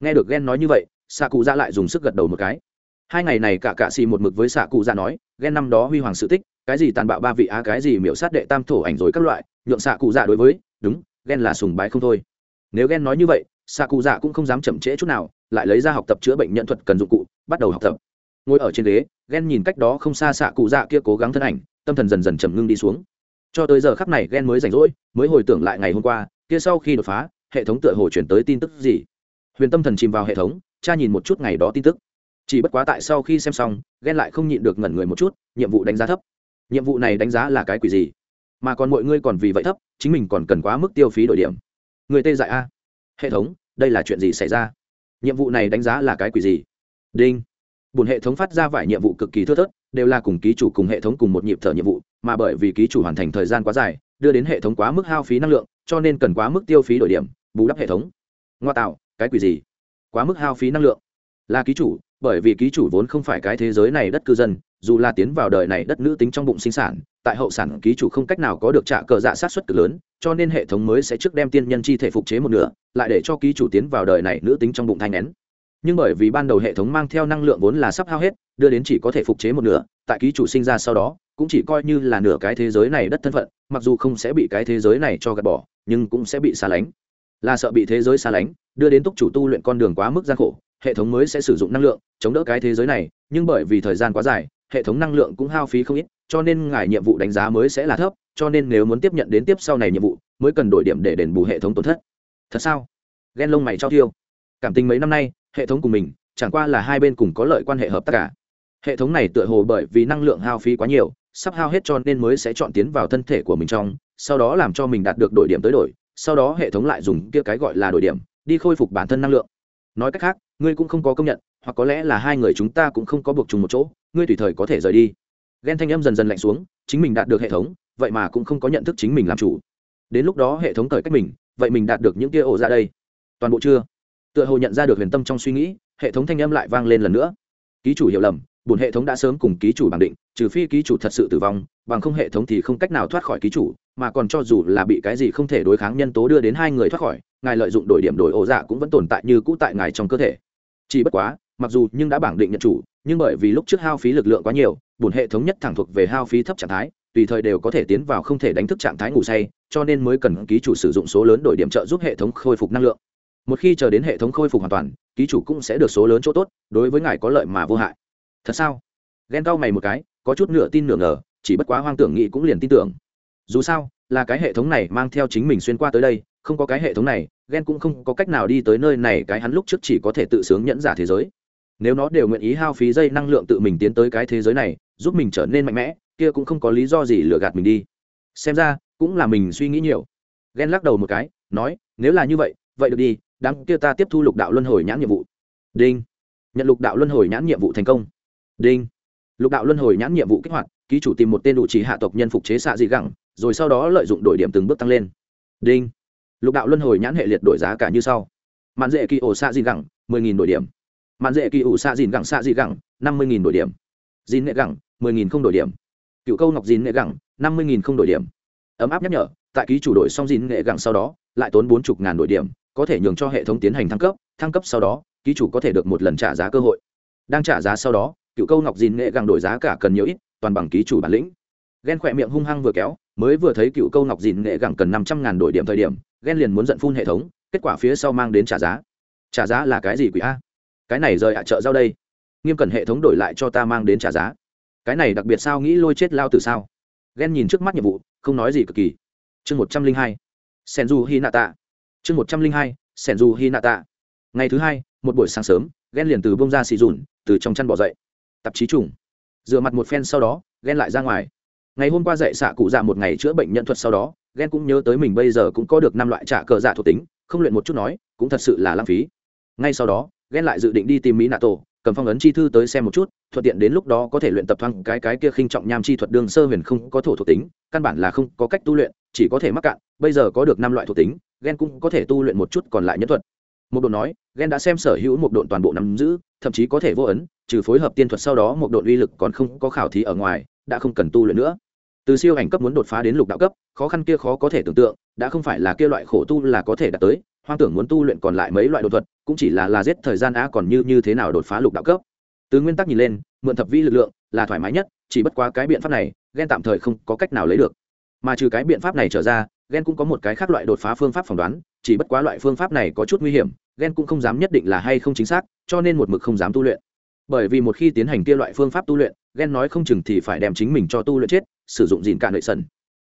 Nghe được ghen nói như vậy xạ cụ dạ lại dùng sức gật đầu một cái hai ngày này cả cạ xì một mực với xạ cụ dạ nói ghen năm đó huy hoàng sự tích, cái gì tàn bạo ba vị á, cái gì miễu sát đệ tam thổ ảnh rồi các loại, nhượng xạ cụ dạ đối với, đúng ghen là sùng bái không thôi. Nếu ghen nói như vậy, xạ cụ dạ cũng không dám chậm trễ chút nào, lại lấy ra học tập chữa bệnh nhận thuật cần dụng cụ, bắt đầu học tập. Ngồi ở trên ghế ghen nhìn cách đó không xa xạ cụ dạ kia cố gắng thân ảnh, tâm thần dần dần chầm ngưng đi xuống. Cho tới giờ khắc này ghen mới rảnh rỗi, mới hồi tưởng lại ngày hôm qua, kia sau khi đột phá, hệ thống tựa hồ chuyển tới tin tức gì? Huyền tâm thần chìm vào hệ thống, cha nhìn một chút ngày đó tin tức chỉ bất quá tại sau khi xem xong ghen lại không nhịn được ngẩn người một chút, nhiệm vụ đánh giá thấp. Nhiệm vụ này đánh giá là cái quỷ gì? Mà còn mọi ngươi còn vì vậy thấp, chính mình còn cần quá mức tiêu phí đổi điểm. Người tê dại a. Hệ thống, đây là chuyện gì xảy ra? Nhiệm vụ này đánh giá là cái quỷ gì? Đinh. Bùn hệ thống phát ra vài nhiệm vụ cực kỳ thưa thớt, đều là cùng ký chủ cùng hệ thống cùng một nhịp thở nhiệm vụ, mà bởi vì ký chủ hoàn thành thời gian quá dài, đưa đến hệ thống quá mức hao phí năng lượng, cho nên cần quá mức tiêu phí đổi điểm, bù đắp hệ thống. Ngoa tạo, cái quỷ gì? Quá mức hao phí năng lượng. Là ký chủ bởi vì ký chủ vốn không phải cái thế giới này đất cư dân, dù là tiến vào đời này đất nữ tính trong bụng sinh sản, tại hậu sản ký chủ không cách nào có được trả cờ dạ sát xuất cực lớn, cho nên hệ thống mới sẽ trước đem tiên nhân chi thể phục chế một nửa, lại để cho ký chủ tiến vào đời này nữ tính trong bụng thai nén. Nhưng bởi vì ban đầu hệ thống mang theo năng lượng vốn là sắp hao hết, đưa đến chỉ có thể phục chế một nửa, tại ký chủ sinh ra sau đó, cũng chỉ coi như là nửa cái thế giới này đất thân phận, mặc dù không sẽ bị cái thế giới này cho gạt bỏ, nhưng cũng sẽ bị xa lánh. Là sợ bị thế giới xa lánh, đưa đến túc chủ tu luyện con đường quá mức gian khổ hệ thống mới sẽ sử dụng năng lượng chống đỡ cái thế giới này, nhưng bởi vì thời gian quá dài, hệ thống năng lượng cũng hao phí không ít, cho nên ngài nhiệm vụ đánh giá mới sẽ là thấp, cho nên nếu muốn tiếp nhận đến tiếp sau này nhiệm vụ, mới cần đổi điểm để đền bù hệ thống tổn thất. Thật sao? Ghen lông mày cho tiêu cảm tình mấy năm nay, hệ thống của mình, chẳng qua là hai bên cùng có lợi quan hệ hợp tác cả. Hệ thống này tựa hồ bởi vì năng lượng hao phí quá nhiều, sắp hao hết cho nên mới sẽ chọn tiến vào thân thể của mình trong, sau đó làm cho mình đạt được đổi điểm tới đổi, sau đó hệ thống lại dùng kia cái gọi là đổi điểm, đi khôi phục bản thân năng lượng nói cách khác, ngươi cũng không có công nhận, hoặc có lẽ là hai người chúng ta cũng không có buộc chung một chỗ, ngươi tùy thời có thể rời đi. Ghen thanh âm dần dần lạnh xuống, chính mình đạt được hệ thống, vậy mà cũng không có nhận thức chính mình làm chủ. Đến lúc đó hệ thống cởi cách mình, vậy mình đạt được những tia ổ ra đây. Toàn bộ chưa? Tựa hồ nhận ra được huyền tâm trong suy nghĩ, hệ thống thanh âm lại vang lên lần nữa. Ký chủ hiểu lầm bùn hệ thống đã sớm cùng ký chủ bằng định, trừ phi ký chủ thật sự tử vong, bằng không hệ thống thì không cách nào thoát khỏi ký chủ, mà còn cho dù là bị cái gì không thể đối kháng nhân tố đưa đến hai người thoát khỏi ngài lợi dụng đổi điểm đổi ổ dạ cũng vẫn tồn tại như cũ tại ngài trong cơ thể. Chỉ bất quá, mặc dù nhưng đã bảng định nhận chủ, nhưng bởi vì lúc trước hao phí lực lượng quá nhiều bùn hệ thống nhất thẳng thuộc về hao phí thấp trạng thái, tùy thời đều có thể tiến vào không thể đánh thức trạng thái ngủ say, cho nên mới cần ký chủ sử dụng số lớn đổi điểm trợ giúp hệ thống khôi phục năng lượng. Một khi chờ đến hệ thống khôi phục hoàn toàn, ký chủ cũng sẽ được số lớn chỗ tốt, đối với ngài có lợi mà vô hại. Thật sao? Ghen cao mày một cái, có chút nửa tin nửa ngờ, chỉ bất quá hoang tưởng nghĩ cũng liền tin tưởng. Dù sao, là cái hệ thống này mang theo chính mình xuyên qua tới đây không có cái hệ thống này ghen cũng không có cách nào đi tới nơi này, cái hắn lúc trước chỉ có thể tự sướng nhẫn giả thế giới. Nếu nó đều nguyện ý hao phí dây năng lượng tự mình tiến tới cái thế giới này, giúp mình trở nên mạnh mẽ, kia cũng không có lý do gì lừa gạt mình đi. Xem ra, cũng là mình suy nghĩ nhiều. Ghen lắc đầu một cái, nói, nếu là như vậy vậy được đi đáng kia ta tiếp thu lục đạo luân hồi nhãn nhiệm vụ. Đinh. Nhận lục đạo luân hồi nhãn nhiệm vụ thành công. Đinh. Lục đạo luân hồi nhãn nhiệm vụ kích hoạt, ký chủ tìm một tên đủ trí hạ tộc nhân phục chế xạ dị gẳng, rồi sau đó lợi dụng đổi điểm từng bước tăng lên. Đinh lục đạo luân hồi nhãn hệ liệt đổi giá cả như sau. Mạn dễ kỳ ổ xạ dị gẳng, mười nghìn đổi điểm. Mạn dễ kỳ ủ xạ dìn gẳng xạ dị gẳng, năm mươi nghìn đổi điểm. Dìn nghệ gẳng, mười nghìn không đổi điểm. Cựu câu ngọc dìn nghệ gẳng, năm mươi nghìn không đổi điểm. Ấm áp nhắc nhở, tại ký chủ đổi xong dìn nghệ gẳng sau đó, lại tốn bốn chục ngàn đổi điểm, có thể nhường cho hệ thống tiến hành thăng cấp thăng cấp sau đó, ký chủ có thể được một lần trả giá cơ hội. Đang trả giá sau đó, cựu câu ngọc dìn nghệ gẳng đổi giá cả cần nhiều ít, toàn bằng ký chủ bản lĩnh. Ghen khỏe miệng hung hăng vừa kéo, mới vừa thấy cựu câu ngọc dìn nghệ gẳng cần năm trăm ngàn đổi điểm thời điểm ghen liền muốn giận phun hệ thống, kết quả phía sau mang đến trả giá. Trả giá là cái gì quỷ a? Cái này rời ạ, chợ giao đây. Nghiêm cẩn hệ thống đổi lại cho ta mang đến trả giá. Cái này đặc biệt sao nghĩ lôi chết lao từ sao? Ghen nhìn trước mắt nhiệm vụ, không nói gì cực kỳ. Chương một trăm linh hai sen du hi nạ tạ chương một trăm linh hai sen du hi nạ tạ ngày thứ hai, một buổi sáng sớm, ghen liền từ bông ra xì dùn, từ trong chăn bỏ dậy. Tạp chí trùng. Rửa mặt một phen sau đó, ghen lại ra ngoài. Ngày hôm qua dậy xạ cụ dạ một ngày chữa bệnh nhân thuật sau đó ghen cũng nhớ tới mình bây giờ cũng có được năm loại trả cờ dạ thuộc tính, không luyện một chút nói, cũng thật sự là lãng phí. Ngay sau đó ghen lại dự định đi tìm mỹ nạ tổ cầm phong ấn chi thư tới xem một chút, thuận tiện đến lúc đó có thể luyện tập thoáng cái cái kia khinh trọng nham chi thuật đường sơ huyền không có thổ thuộc tính, căn bản là không có cách tu luyện, chỉ có thể mắc cạn, bây giờ có được năm loại thuộc tính ghen cũng có thể tu luyện một chút còn lại nhất thuật. Một độ nói ghen đã xem sở hữu một độn toàn bộ nắm giữ, thậm chí có thể vô ấn, trừ phối hợp tiên thuật sau đó một độn uy lực còn không có khảo thí ở ngoài, đã không cần tu luyện nữa từ siêu ảnh cấp muốn đột phá đến lục đạo cấp, khó khăn kia khó có thể tưởng tượng, đã không phải là kia loại khổ tu là có thể đạt tới, hoang tưởng muốn tu luyện còn lại mấy loại đột thuật, cũng chỉ là là giết thời gian á còn như như thế nào đột phá lục đạo cấp. Từ nguyên tắc nhìn lên, mượn thập vi lực lượng là thoải mái nhất, chỉ bất quá cái biện pháp này ghen tạm thời không có cách nào lấy được. Mà trừ cái biện pháp này trở ra ghen cũng có một cái khác loại đột phá phương pháp phỏng đoán, chỉ bất quá loại phương pháp này có chút nguy hiểm ghen cũng không dám nhất định là hay không chính xác, cho nên một mực không dám tu luyện bởi vì một khi tiến hành kia loại phương pháp tu luyện ghen nói không chừng thì phải đem chính mình cho tu luyện chết, sử dụng dìn cạn nội sần.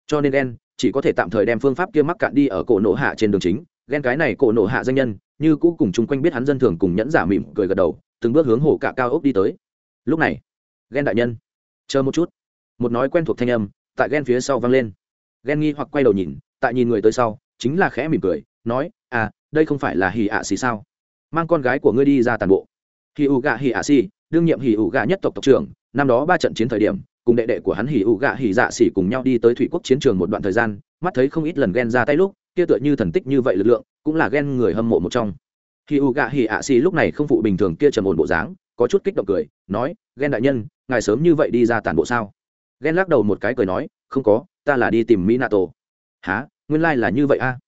Cho nên ghen chỉ có thể tạm thời đem phương pháp kia mắc cạn đi ở cổ nổ hạ trên đường chính. Ghen cái này cổ nổ hạ danh nhân, như cũ cùng chung quanh biết hắn dân thường cùng nhẫn giả mỉm cười gật đầu, từng bước hướng hổ cả cao ốc đi tới. Lúc này ghen đại nhân, chờ một chút. Một nói quen thuộc thanh âm tại ghen phía sau vang lên. Ghen nghi hoặc quay đầu nhìn, tại nhìn người tới sau, chính là khẽ mỉm cười, nói à đây không phải là hì ạ xì sao? Mang con gái của ngươi đi ra tàn bộ hì ụ gạ hì ạ xì đương nhiệm hì ụ gạ nhất tộc tộc trưởng, năm đó ba trận chiến thời điểm, cùng đệ đệ của hắn hì ụ gạ hì dạ xỉ cùng nhau đi tới thủy quốc chiến trường một đoạn thời gian, mắt thấy không ít lần ghen ra tay lúc, kia tựa như thần tích như vậy lực lượng, cũng là ghen người hâm mộ một trong. Hì ụ gạ hì ạ xỉ lúc này không phụ bình thường kia trầm ổn bộ dáng, có chút kích động cười, nói, ghen đại nhân, ngài sớm như vậy đi ra tản bộ sao? Ghen lắc đầu một cái cười nói, không có, ta là đi tìm mỹ nato há nguyên lai、like、là như vậy a? À?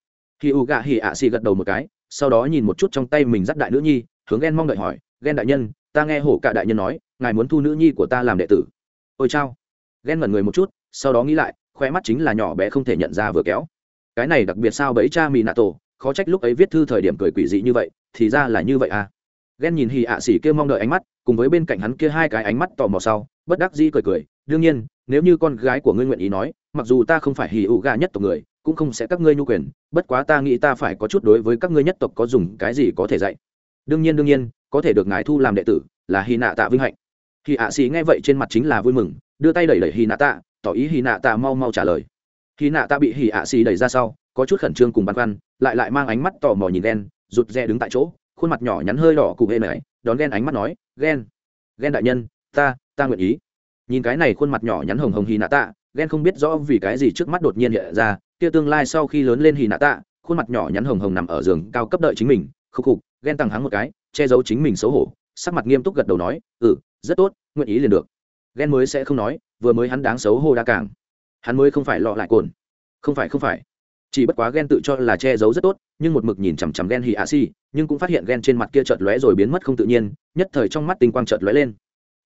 hì ù gạ hì ạ xì gật đầu một cái, sau đó nhìn một chút trong tay mình dắt đại nữ nhi, hướng ghen mong đợi hỏi ghen đại nhân, ta nghe hổ cả đại nhân nói, ngài muốn thu nữ nhi của ta làm đệ tử. Ôi chao. Ghen mẩn người một chút, sau đó nghĩ lại khoe mắt chính là nhỏ bé không thể nhận ra vừa kéo. Cái này đặc biệt sao bấy cha mì nạ tổ, khó trách lúc ấy viết thư thời điểm cười quỷ dị như vậy, thì ra là như vậy à? Ghen nhìn hì ạ à xỉ kia mong đợi ánh mắt, cùng với bên cạnh hắn kia hai cái ánh mắt tò mò sau, bất đắc dĩ cười cười, đương nhiên, nếu như con gái của ngươi nguyện ý nói, mặc dù ta không phải hì ụ gà nhất tộc người, cũng không sẽ các ngươi nhu quyền, bất quá ta nghĩ ta phải có chút đối với các ngươi nhất tộc có dùng cái gì có thể dạy đương nhiên đương nhiên, có thể được ngài thu làm đệ tử là hy nạ tạ vinh hạnh. Khi ạ xì nghe vậy trên mặt chính là vui mừng, đưa tay đẩy đẩy hy nạ tạ, tỏ ý hy nạ tạ mau mau trả lời. Hy nạ tạ bị hy ạ xì đẩy ra sau, có chút khẩn trương cùng băn khoăn, lại lại mang ánh mắt tò mò nhìn đen rụt rè đứng tại chỗ, khuôn mặt nhỏ nhắn hơi đỏ cụ hê này đón ghen ánh mắt nói ghen ghen đại nhân, ta ta nguyện ý. Nhìn cái này khuôn mặt nhỏ nhắn hồng hồng hy nạ tạ ghen không biết rõ vì cái gì trước mắt đột nhiên hiện ra, kia tương lai sau khi lớn lên hy nạ tạ, khuôn mặt nhỏ nhắn hồng hồng nằm ở giường cao cấp đợi chính mình khúc khục ghen tặng hắng một cái, che giấu chính mình xấu hổ, sắc mặt nghiêm túc gật đầu nói ừ rất tốt, nguyện ý liền được. Ghen mới sẽ không nói, vừa mới hắn đáng xấu hô đa càng. Hắn mới không phải lọ lại cồn. Không phải không phải. Chỉ bất quá ghen tự cho là che giấu rất tốt, nhưng một mực nhìn chằm chằm ghen hì ạ xì nhưng cũng phát hiện ghen trên mặt kia chợt lóe rồi biến mất không tự nhiên, nhất thời trong mắt tinh quang chợt lóe lên.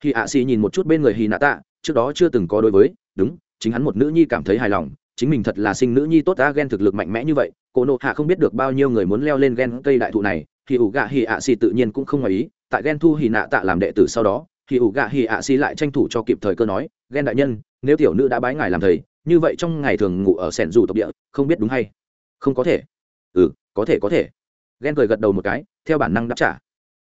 Hì ạ xì nhìn một chút bên người hì nạ tạ trước đó chưa từng có đối với, đúng, chính hắn một nữ nhi cảm thấy hài lòng, chính mình thật là sinh nữ nhi tốt ta ghen thực lực mạnh mẽ như vậy cổ nộ hạ không biết được bao nhiêu người muốn leo lên ghen cây đại thụ này thì ủ gạ hì ạ xì tự nhiên cũng không ngoài ý, tại ghen thu hì nạ tạ làm đệ tử sau đó thì ủ gạ hì ạ xì lại tranh thủ cho kịp thời cơ nói ghen đại nhân, nếu tiểu nữ đã bái ngài làm thầy, như vậy trong ngày thường ngủ ở sẻn dù tộc địa, không biết đúng hay? Không có thể. Ừ có thể có thể. Ghen cười gật đầu một cái, theo bản năng đáp trả.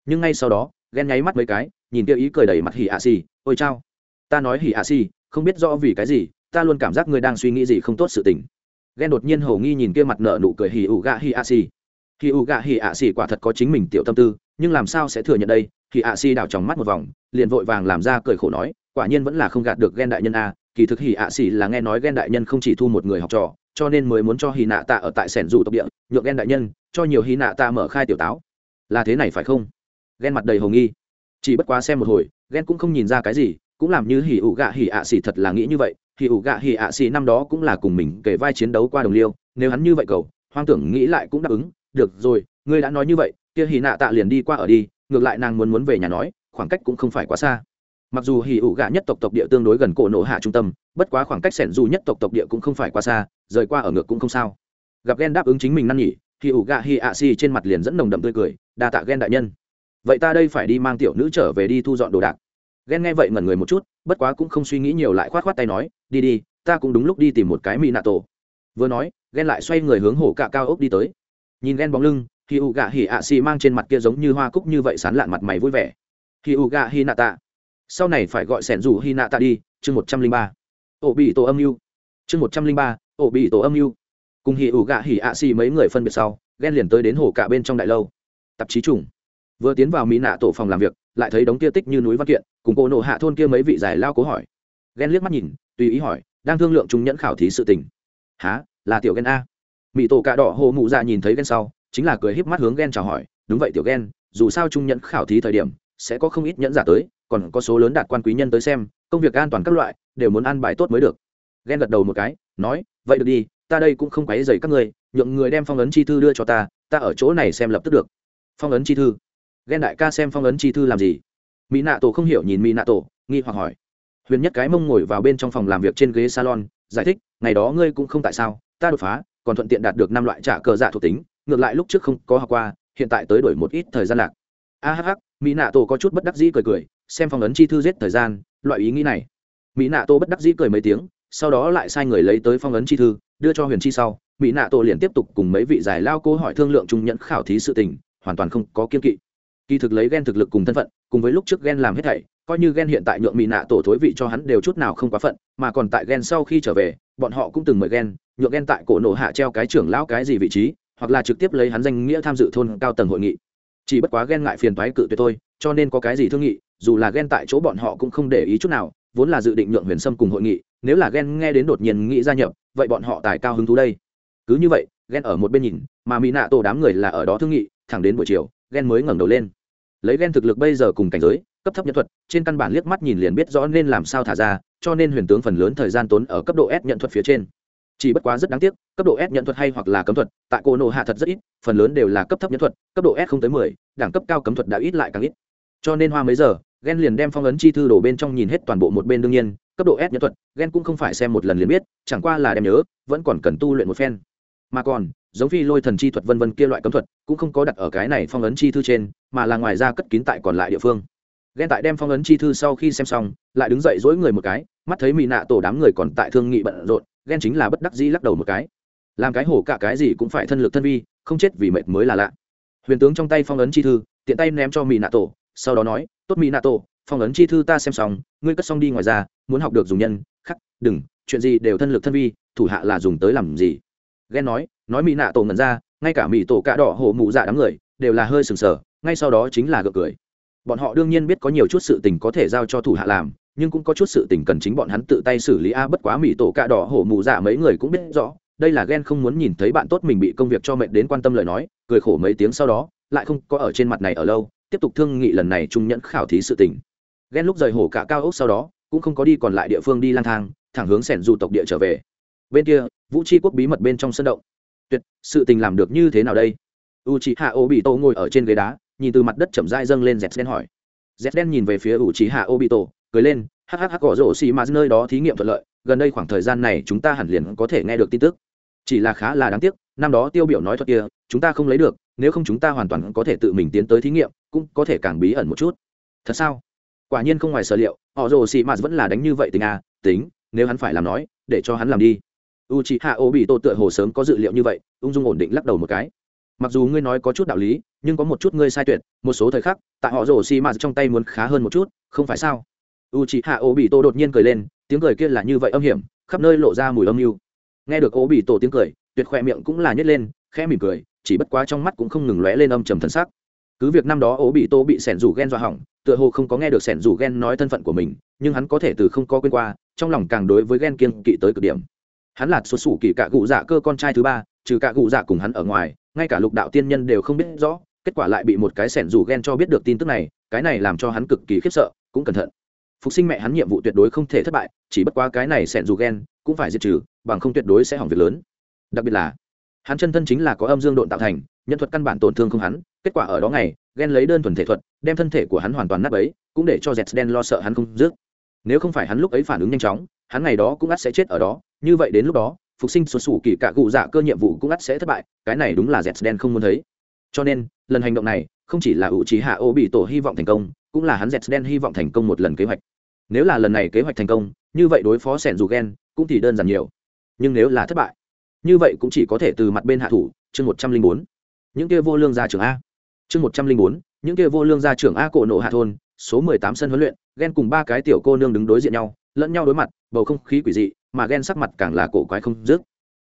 Nhưng ngay sau đó ghen nháy mắt mấy cái, nhìn kia ý cười đầy mặt hỉ ạ xì, ôi chao, ta nói hỉ ạ xì, không biết rõ vì cái gì, ta luôn cảm giác ngươi đang suy nghĩ gì không tốt sự tình. Ghen đột nhiên hầu nghi nhìn kia mặt nở nụ cười hỉ ủ gạ hỉ ạ xì hỉ U gạ hỉ ạ xì quả thật có chính mình tiểu tâm tư, nhưng làm sao sẽ thừa nhận đây? Hỉ ạ xì đảo tròng mắt một vòng, liền vội vàng làm ra cười khổ nói, quả nhiên vẫn là không gạt được ghen đại nhân a, kỳ thực hỉ ạ xì là nghe nói ghen đại nhân không chỉ thu một người học trò, cho nên mới muốn cho hỉ nạ tạ ở tại sẻn dù tộc địa, nhượng ghen đại nhân, cho nhiều hỉ nạ tạ mở khai tiểu táo. Là thế này phải không? Ghen mặt đầy hồng nghi. Chỉ bất quá xem một hồi ghen cũng không nhìn ra cái gì, cũng làm như hỉ ủ gạ hỉ ạ xì thật là nghĩ như vậy. Hỉ ủ gạ hỉ ạ xì năm đó cũng là cùng mình kể vai chiến đấu qua đồng liêu, nếu hắn như vậy cầu, hoang tưởng nghĩ lại cũng đáp ứng được rồi, ngươi đã nói như vậy, kia hỉ nạ tạ liền đi qua ở đi, ngược lại nàng muốn muốn về nhà nói, khoảng cách cũng không phải quá xa. Mặc dù hỉ ủ gạ nhất tộc tộc địa tương đối gần cổ nổ hạ trung tâm, bất quá khoảng cách sẻn dù nhất tộc tộc địa cũng không phải quá xa, rời qua ở ngược cũng không sao. Gặp ghen đáp ứng chính mình năn nhỉ hỉ ủ gạ hỉ ạ xì trên mặt liền dẫn nồng đậm tươi cười, đa tạ ghen đại nhân. Vậy ta đây phải đi mang tiểu nữ trở về đi thu dọn đồ đạc. Ghen nghe vậy ngẩn người một chút, bất quá cũng không suy nghĩ nhiều lại khoát khoát tay nói, đi đi, ta cũng đúng lúc đi tìm một cái mỹ nạ tổ vừa nói ghen lại xoay người hướng hổ cạ cao ốc đi tới nhìn ghen bóng lưng khi u gạ hỉ ạ xì mang trên mặt kia giống như hoa cúc như vậy sán lạn mặt mày vui vẻ. Khi u gạ hi nạ tạ. Sau này phải gọi sẻn rủ hi nạ tạ đi, chương một trăm linh ba. Ổ bị tổ âm mưu chương một trăm linh ba, ổ bị tổ âm mưu cùng hỉ u gạ hỉ ạ xì mấy người phân biệt sau, ghen liền tới đến hồ cả bên trong đại lâu. Tạp chí trùng. Vừa tiến vào mỹ nạ tổ phòng làm việc, lại thấy đống kia tích như núi văn kiện, cùng cô nộ hạ thôn kia mấy vị giải lao cố hỏi. Ghen liếc mắt nhìn, tùy ý hỏi, đang thương lượng chúng nhẫn khảo thí sự tình. Há là tiểu ghen a? Mỹ tổ cạ đỏ hồ mụ dạ nhìn thấy ghen sau, chính là cười híp mắt hướng ghen chào hỏi, đúng vậy tiểu ghen, dù sao trung nhẫn khảo thí thời điểm, sẽ có không ít nhẫn giả tới, còn có số lớn đạt quan quý nhân tới xem, công việc an toàn các loại, đều muốn ăn bài tốt mới được. Ghen gật đầu một cái, nói, vậy được đi, ta đây cũng không quấy dày các người nhượng người đem phong ấn chi thư đưa cho ta ta ở chỗ này xem lập tức được. Phong ấn chi thư? Ghen đại ca xem phong ấn chi thư làm gì? Mỹ nạ tổ không hiểu nhìn mỹ nạ tổ, nghi hoặc hỏi. Huyền nhất cái mông ngồi vào bên trong phòng làm việc trên ghế salon, giải thích, ngày đó ngươi cũng không tại sao, ta đột phá còn thuận tiện đạt được năm loại trả cờ dạ thuộc tính, ngược lại lúc trước không có học qua, hiện tại tới đổi một ít thời gian lạc. A hh mỹ nạ tổ có chút bất đắc dĩ cười cười, xem phong ấn chi thư giết thời gian, loại ý nghĩ này. Mỹ nạ tổ bất đắc dĩ cười mấy tiếng, sau đó lại sai người lấy tới phong ấn chi thư, đưa cho huyền chi sau. Mỹ nạ tổ liền tiếp tục cùng mấy vị giải lao cố hỏi thương lượng trung nhẫn khảo thí sự tình, hoàn toàn không có kiên kỵ. Kỳ thực lấy ghen thực lực cùng thân phận, cùng với lúc trước ghen làm hết thảy, coi như ghen hiện tại nhượng mỹ nạ tổ thối vị cho hắn đều chút nào không quá phận, mà còn tại ghen sau khi trở về, bọn họ cũng từng mời ghen nhượng ghen tại cổ nổ hạ treo cái trưởng lão cái gì vị trí, hoặc là trực tiếp lấy hắn danh nghĩa tham dự thôn cao tầng hội nghị. Chỉ bất quá ghen ngại phiền toái cự tuyệt thôi, cho nên có cái gì thương nghị, dù là ghen tại chỗ bọn họ cũng không để ý chút nào, vốn là dự định nhượng huyền sâm cùng hội nghị, nếu là ghen nghe đến đột nhiên nghĩ gia nhập, vậy bọn họ tài cao hứng thú đây. Cứ như vậy, ghen ở một bên nhìn, mà mỹ nạ tổ đám người là ở đó thương nghị, thẳng đến buổi chiều, ghen mới ngẩng đầu lên. Lấy ghen thực lực bây giờ cùng cảnh giới, cấp thấp nhân thuật, trên căn bản liếc mắt nhìn liền biết rõ nên làm sao thả ra, cho nên huyền tướng phần lớn thời gian tốn ở cấp độ s nhận thuật phía trên chỉ bất quá rất đáng tiếc, cấp độ s nhận thuật hay hoặc là cấm thuật, tại cô nộ hạ thật rất ít, phần lớn đều là cấp thấp nhận thuật, cấp độ s không tới mười, đẳng cấp cao cấm thuật đã ít lại càng ít. Cho nên hoa mấy giờ ghen liền đem phong ấn chi thư đổ bên trong nhìn hết toàn bộ một bên đương nhiên, cấp độ s nhận thuật ghen cũng không phải xem một lần liền biết, chẳng qua là đem nhớ, vẫn còn cần tu luyện một phen. Mà còn, giống phi lôi thần chi thuật vân vân kia loại cấm thuật, cũng không có đặt ở cái này phong ấn chi thư trên, mà là ngoài ra cất kín tại còn lại địa phương. Ghen tại đem phong ấn chi thư sau khi xem xong, lại đứng dậy dỗi người một cái, mắt thấy mỹ nạ tổ đám người còn tại thương nghị bận rộn ghen chính là bất đắc dĩ lắc đầu một cái. Làm cái hổ cả cái gì cũng phải thân lực thân vi, không chết vì mệt mới là lạ. Huyền tướng trong tay phong ấn chi thư, tiện tay ném cho mỹ nạ tổ sau đó nói, tốt mỹ nạ tổ phong ấn chi thư ta xem xong, ngươi cất xong đi ngoài ra, muốn học được dùng nhân, khắc, đừng, chuyện gì đều thân lực thân vi, thủ hạ là dùng tới làm gì? Ghen nói nói mỹ nạ tổ ngẩn ra, ngay cả mỹ tổ cạ đỏ hổ mụ dạ đám người, đều là hơi sừng sờ, ngay sau đó chính là gượng cười. Bọn họ đương nhiên biết có nhiều chút sự tình có thể giao cho thủ hạ làm nhưng cũng có chút sự tình cần chính bọn hắn tự tay xử lý. A, bất quá mỹ tổ cạ đỏ hổ mù dạ mấy người cũng biết rõ, đây là ghen không muốn nhìn thấy bạn tốt mình bị công việc cho mệt đến quan tâm lời nói, cười khổ mấy tiếng sau đó, lại không có ở trên mặt này ở lâu, tiếp tục thương nghị lần này trung nhẫn khảo thí sự tình. Ghen lúc rời hổ cả cao ốc sau đó, cũng không có đi còn lại địa phương đi lang thang, thẳng hướng sẻn du tộc địa trở về. Bên kia, vũ tri quốc bí mật bên trong sân động. Tuyệt, sự tình làm được như thế nào đây? U chị hạ ô bị tô ngồi ở trên ghế đá, nhìn từ mặt đất chậm dai dâng lên dẹt đen hỏi. Dẹt đen nhìn về phía u chị hạ ô bị tô cười lên hhh cỏ rổ xì mà nơi đó thí nghiệm thuận lợi, gần đây khoảng thời gian này chúng ta hẳn liền có thể nghe được tin tức. Chỉ là khá là đáng tiếc, năm đó tiêu biểu nói thuật kia, chúng ta không lấy được, nếu không chúng ta hoàn toàn có thể tự mình tiến tới thí nghiệm, cũng có thể càng bí ẩn một chút. Thật sao? Quả nhiên không ngoài sở liệu, họ rồ xì mạt vẫn là đánh như vậy tình à tính, nếu hắn phải làm nói, để cho hắn làm đi. U c h i hạ ô bị tô tựa hồ sớm có dự liệu như vậy, ung dung ổn định lắc đầu một cái. Mặc dù ngươi nói có chút đạo lý, nhưng có một chút ngươi sai tuyệt, một số thời khắc, tại họ rồ xì mạt trong tay muốn khá hơn một chút, không phải sao? U c h i hạ ô bị tô đột nhiên cười lên, tiếng cười kia là như vậy âm hiểm, khắp nơi lộ ra mùi âm mưu. Nghe được ô bị tổ tiếng cười, tuyệt khoe miệng cũng là nhét lên, khẽ mỉm cười, chỉ bất quá trong mắt cũng không ngừng lóe lên âm trầm thân sắc. Cứ việc năm đó ố bị tô bị sẻn rủ ghen dọa hỏng, tựa hồ không có nghe được sẻn rủ ghen nói thân phận của mình, nhưng hắn có thể từ không có quên qua, trong lòng càng đối với ghen kiên kỵ tới cực điểm. Hắn là xuất xù kỳ cạ cụ dạ cơ con trai thứ ba, trừ cạ cụ dạ cùng hắn ở ngoài, ngay cả lục đạo tiên nhân đều không biết rõ, kết quả lại bị một cái sẻn rủ ghen cho biết được tin tức này, cái này làm cho hắn cực kỳ khiếp sợ, cũng cẩn thận phục sinh mẹ hắn nhiệm vụ tuyệt đối không thể thất bại, chỉ bất quá cái này sẻn dù ghen cũng phải diệt trừ, bằng không tuyệt đối sẽ hỏng việc lớn. Đặc biệt là, hắn chân thân chính là có âm dương độn tạo thành, nhân thuật căn bản tổn thương không hắn, kết quả ở đó ngày ghen lấy đơn thuần thể thuật, đem thân thể của hắn hoàn toàn nắp ấy cũng để cho dẹt đen lo sợ hắn không dứt. Nếu không phải hắn lúc ấy phản ứng nhanh chóng, hắn ngày đó cũng ắt sẽ chết ở đó. Như vậy đến lúc đó, phục sinh xuất xù kỳ cả cụ dạ cơ nhiệm vụ cũng ắt sẽ thất bại, cái này đúng là dẹt đen không muốn thấy. Cho nên, lần hành động này không chỉ là ủ trí hạ ô bị tổ hy vọng thành công cũng là hắn dẹt đen hy vọng thành công một lần kế hoạch. Nếu là lần này kế hoạch thành công, như vậy đối phó sẻn dù ghen cũng thì đơn giản nhiều. Nhưng nếu là thất bại, như vậy cũng chỉ có thể từ mặt bên hạ thủ, chương một trăm linh bốn. Những kia vô lương gia trưởng a. Chương một trăm linh bốn, những kia vô lương gia trưởng a cổ nộ hạ thôn, số mười tám sân huấn luyện ghen cùng ba cái tiểu cô nương đứng đối diện nhau, lẫn nhau đối mặt, bầu không khí quỷ dị, mà ghen sắc mặt càng là cổ quái không dứt.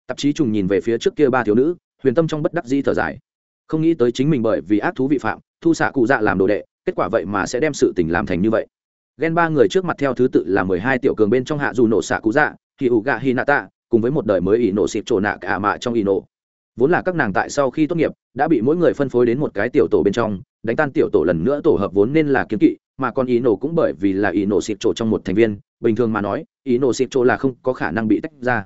Tạp chí trùng nhìn về phía trước kia ba thiếu nữ, huyền tâm trong bất đắc di thở dài. Không nghĩ tới chính mình bởi vì ác thú vi phạm, thu xạ cụ dạ làm đồ đệ kết quả vậy mà sẽ đem sự tình làm thành như vậy. Ghen ba người trước mặt theo thứ tự là mười hai tiểu cường bên trong hạ dù nổ xạ cú dạ thì ủ gạ hi nạ tạ, cùng với một đời mới ỷ nổ xịp trổ nạ cả mạ trong ỷ nổ. Vốn là các nàng tại sau khi tốt nghiệp, đã bị mỗi người phân phối đến một cái tiểu tổ bên trong, đánh tan tiểu tổ lần nữa tổ hợp vốn nên là kiếm kỵ, mà còn ý nổ cũng bởi vì là ý nổ xịp trổ trong một thành viên, bình thường mà nói ý nổ xịp trổ là không có khả năng bị tách ra.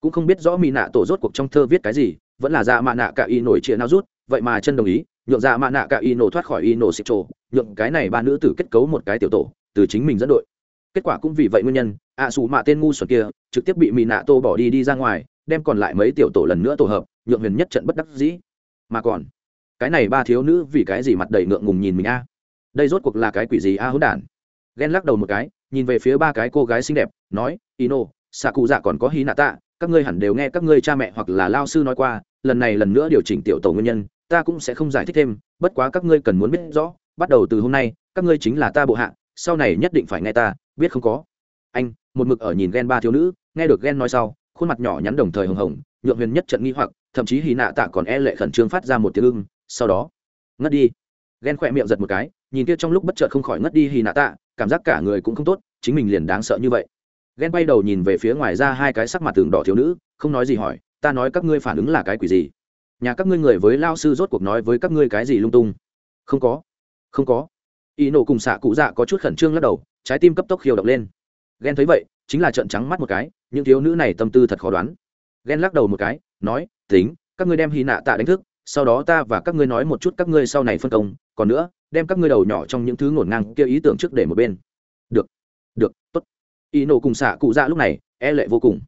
Cũng không biết rõ mỹ nạ tổ rốt cuộc trong thơ viết cái gì, vẫn là dạ mạ nạ cả ý nổi chia nao rút, vậy mà chân đồng ý nhượng dạ mạ nạ cả y nổ thoát khỏi y nổ xịt trổ, nhượng cái này ba nữ tử kết cấu một cái tiểu tổ, từ chính mình dẫn đội. Kết quả cũng vì vậy nguyên nhân, ạ à xù mạ tên ngu xuẩn kia, trực tiếp bị mỹ nạ tô bỏ đi đi ra ngoài, đem còn lại mấy tiểu tổ lần nữa tổ hợp, nhượng huyền nhất trận bất đắc dĩ. Mà còn, cái này ba thiếu nữ vì cái gì mặt đầy ngượng ngùng nhìn mình a? Đây rốt cuộc là cái quỷ gì a hỗn đản? Ghen lắc đầu một cái, nhìn về phía ba cái cô gái xinh đẹp, nói, ino xạ cụ dạ còn có hí nạ tạ các ngươi hẳn đều nghe các ngươi cha mẹ hoặc là lao sư nói qua, lần này lần nữa điều chỉnh tiểu tổ nguyên nhân ta cũng sẽ không giải thích thêm, bất quá các ngươi cần muốn biết rõ, bắt đầu từ hôm nay, các ngươi chính là ta bộ hạ, sau này nhất định phải nghe ta, biết không có. Anh, một mực ở nhìn ghen ba thiếu nữ, nghe được ghen nói sau, khuôn mặt nhỏ nhắn đồng thời hồng hồng, nhượng huyền nhất trận nghi hoặc, thậm chí hì nạ tạ còn e lệ khẩn trương phát ra một tiếng ưng, sau đó, ngất đi. Ghen khỏe miệng giật một cái, nhìn kia trong lúc bất chợt không khỏi ngất đi hì nạ tạ, cảm giác cả người cũng không tốt, chính mình liền đáng sợ như vậy. Ghen bay đầu nhìn về phía ngoài ra hai cái sắc mặt tường đỏ thiếu nữ, không nói gì hỏi, ta nói các ngươi phản ứng là cái quỷ gì? Nhà các ngươi người với lao sư rốt cuộc nói với các ngươi cái gì lung tung? Không có. Không có. Y nổ cùng xạ cụ dạ có chút khẩn trương lắc đầu, trái tim cấp tốc khiêu động lên. Ghen thấy vậy, chính là trận trắng mắt một cái, những thiếu nữ này tâm tư thật khó đoán. Ghen lắc đầu một cái, nói, tính, các ngươi đem hy nạ tạ đánh thức, sau đó ta và các ngươi nói một chút các ngươi sau này phân công, còn nữa, đem các ngươi đầu nhỏ trong những thứ ngổn ngang kia ý tưởng trước để một bên. Được được, tốt. Y nổ cùng xạ cụ dạ lúc này e lệ vô cùng.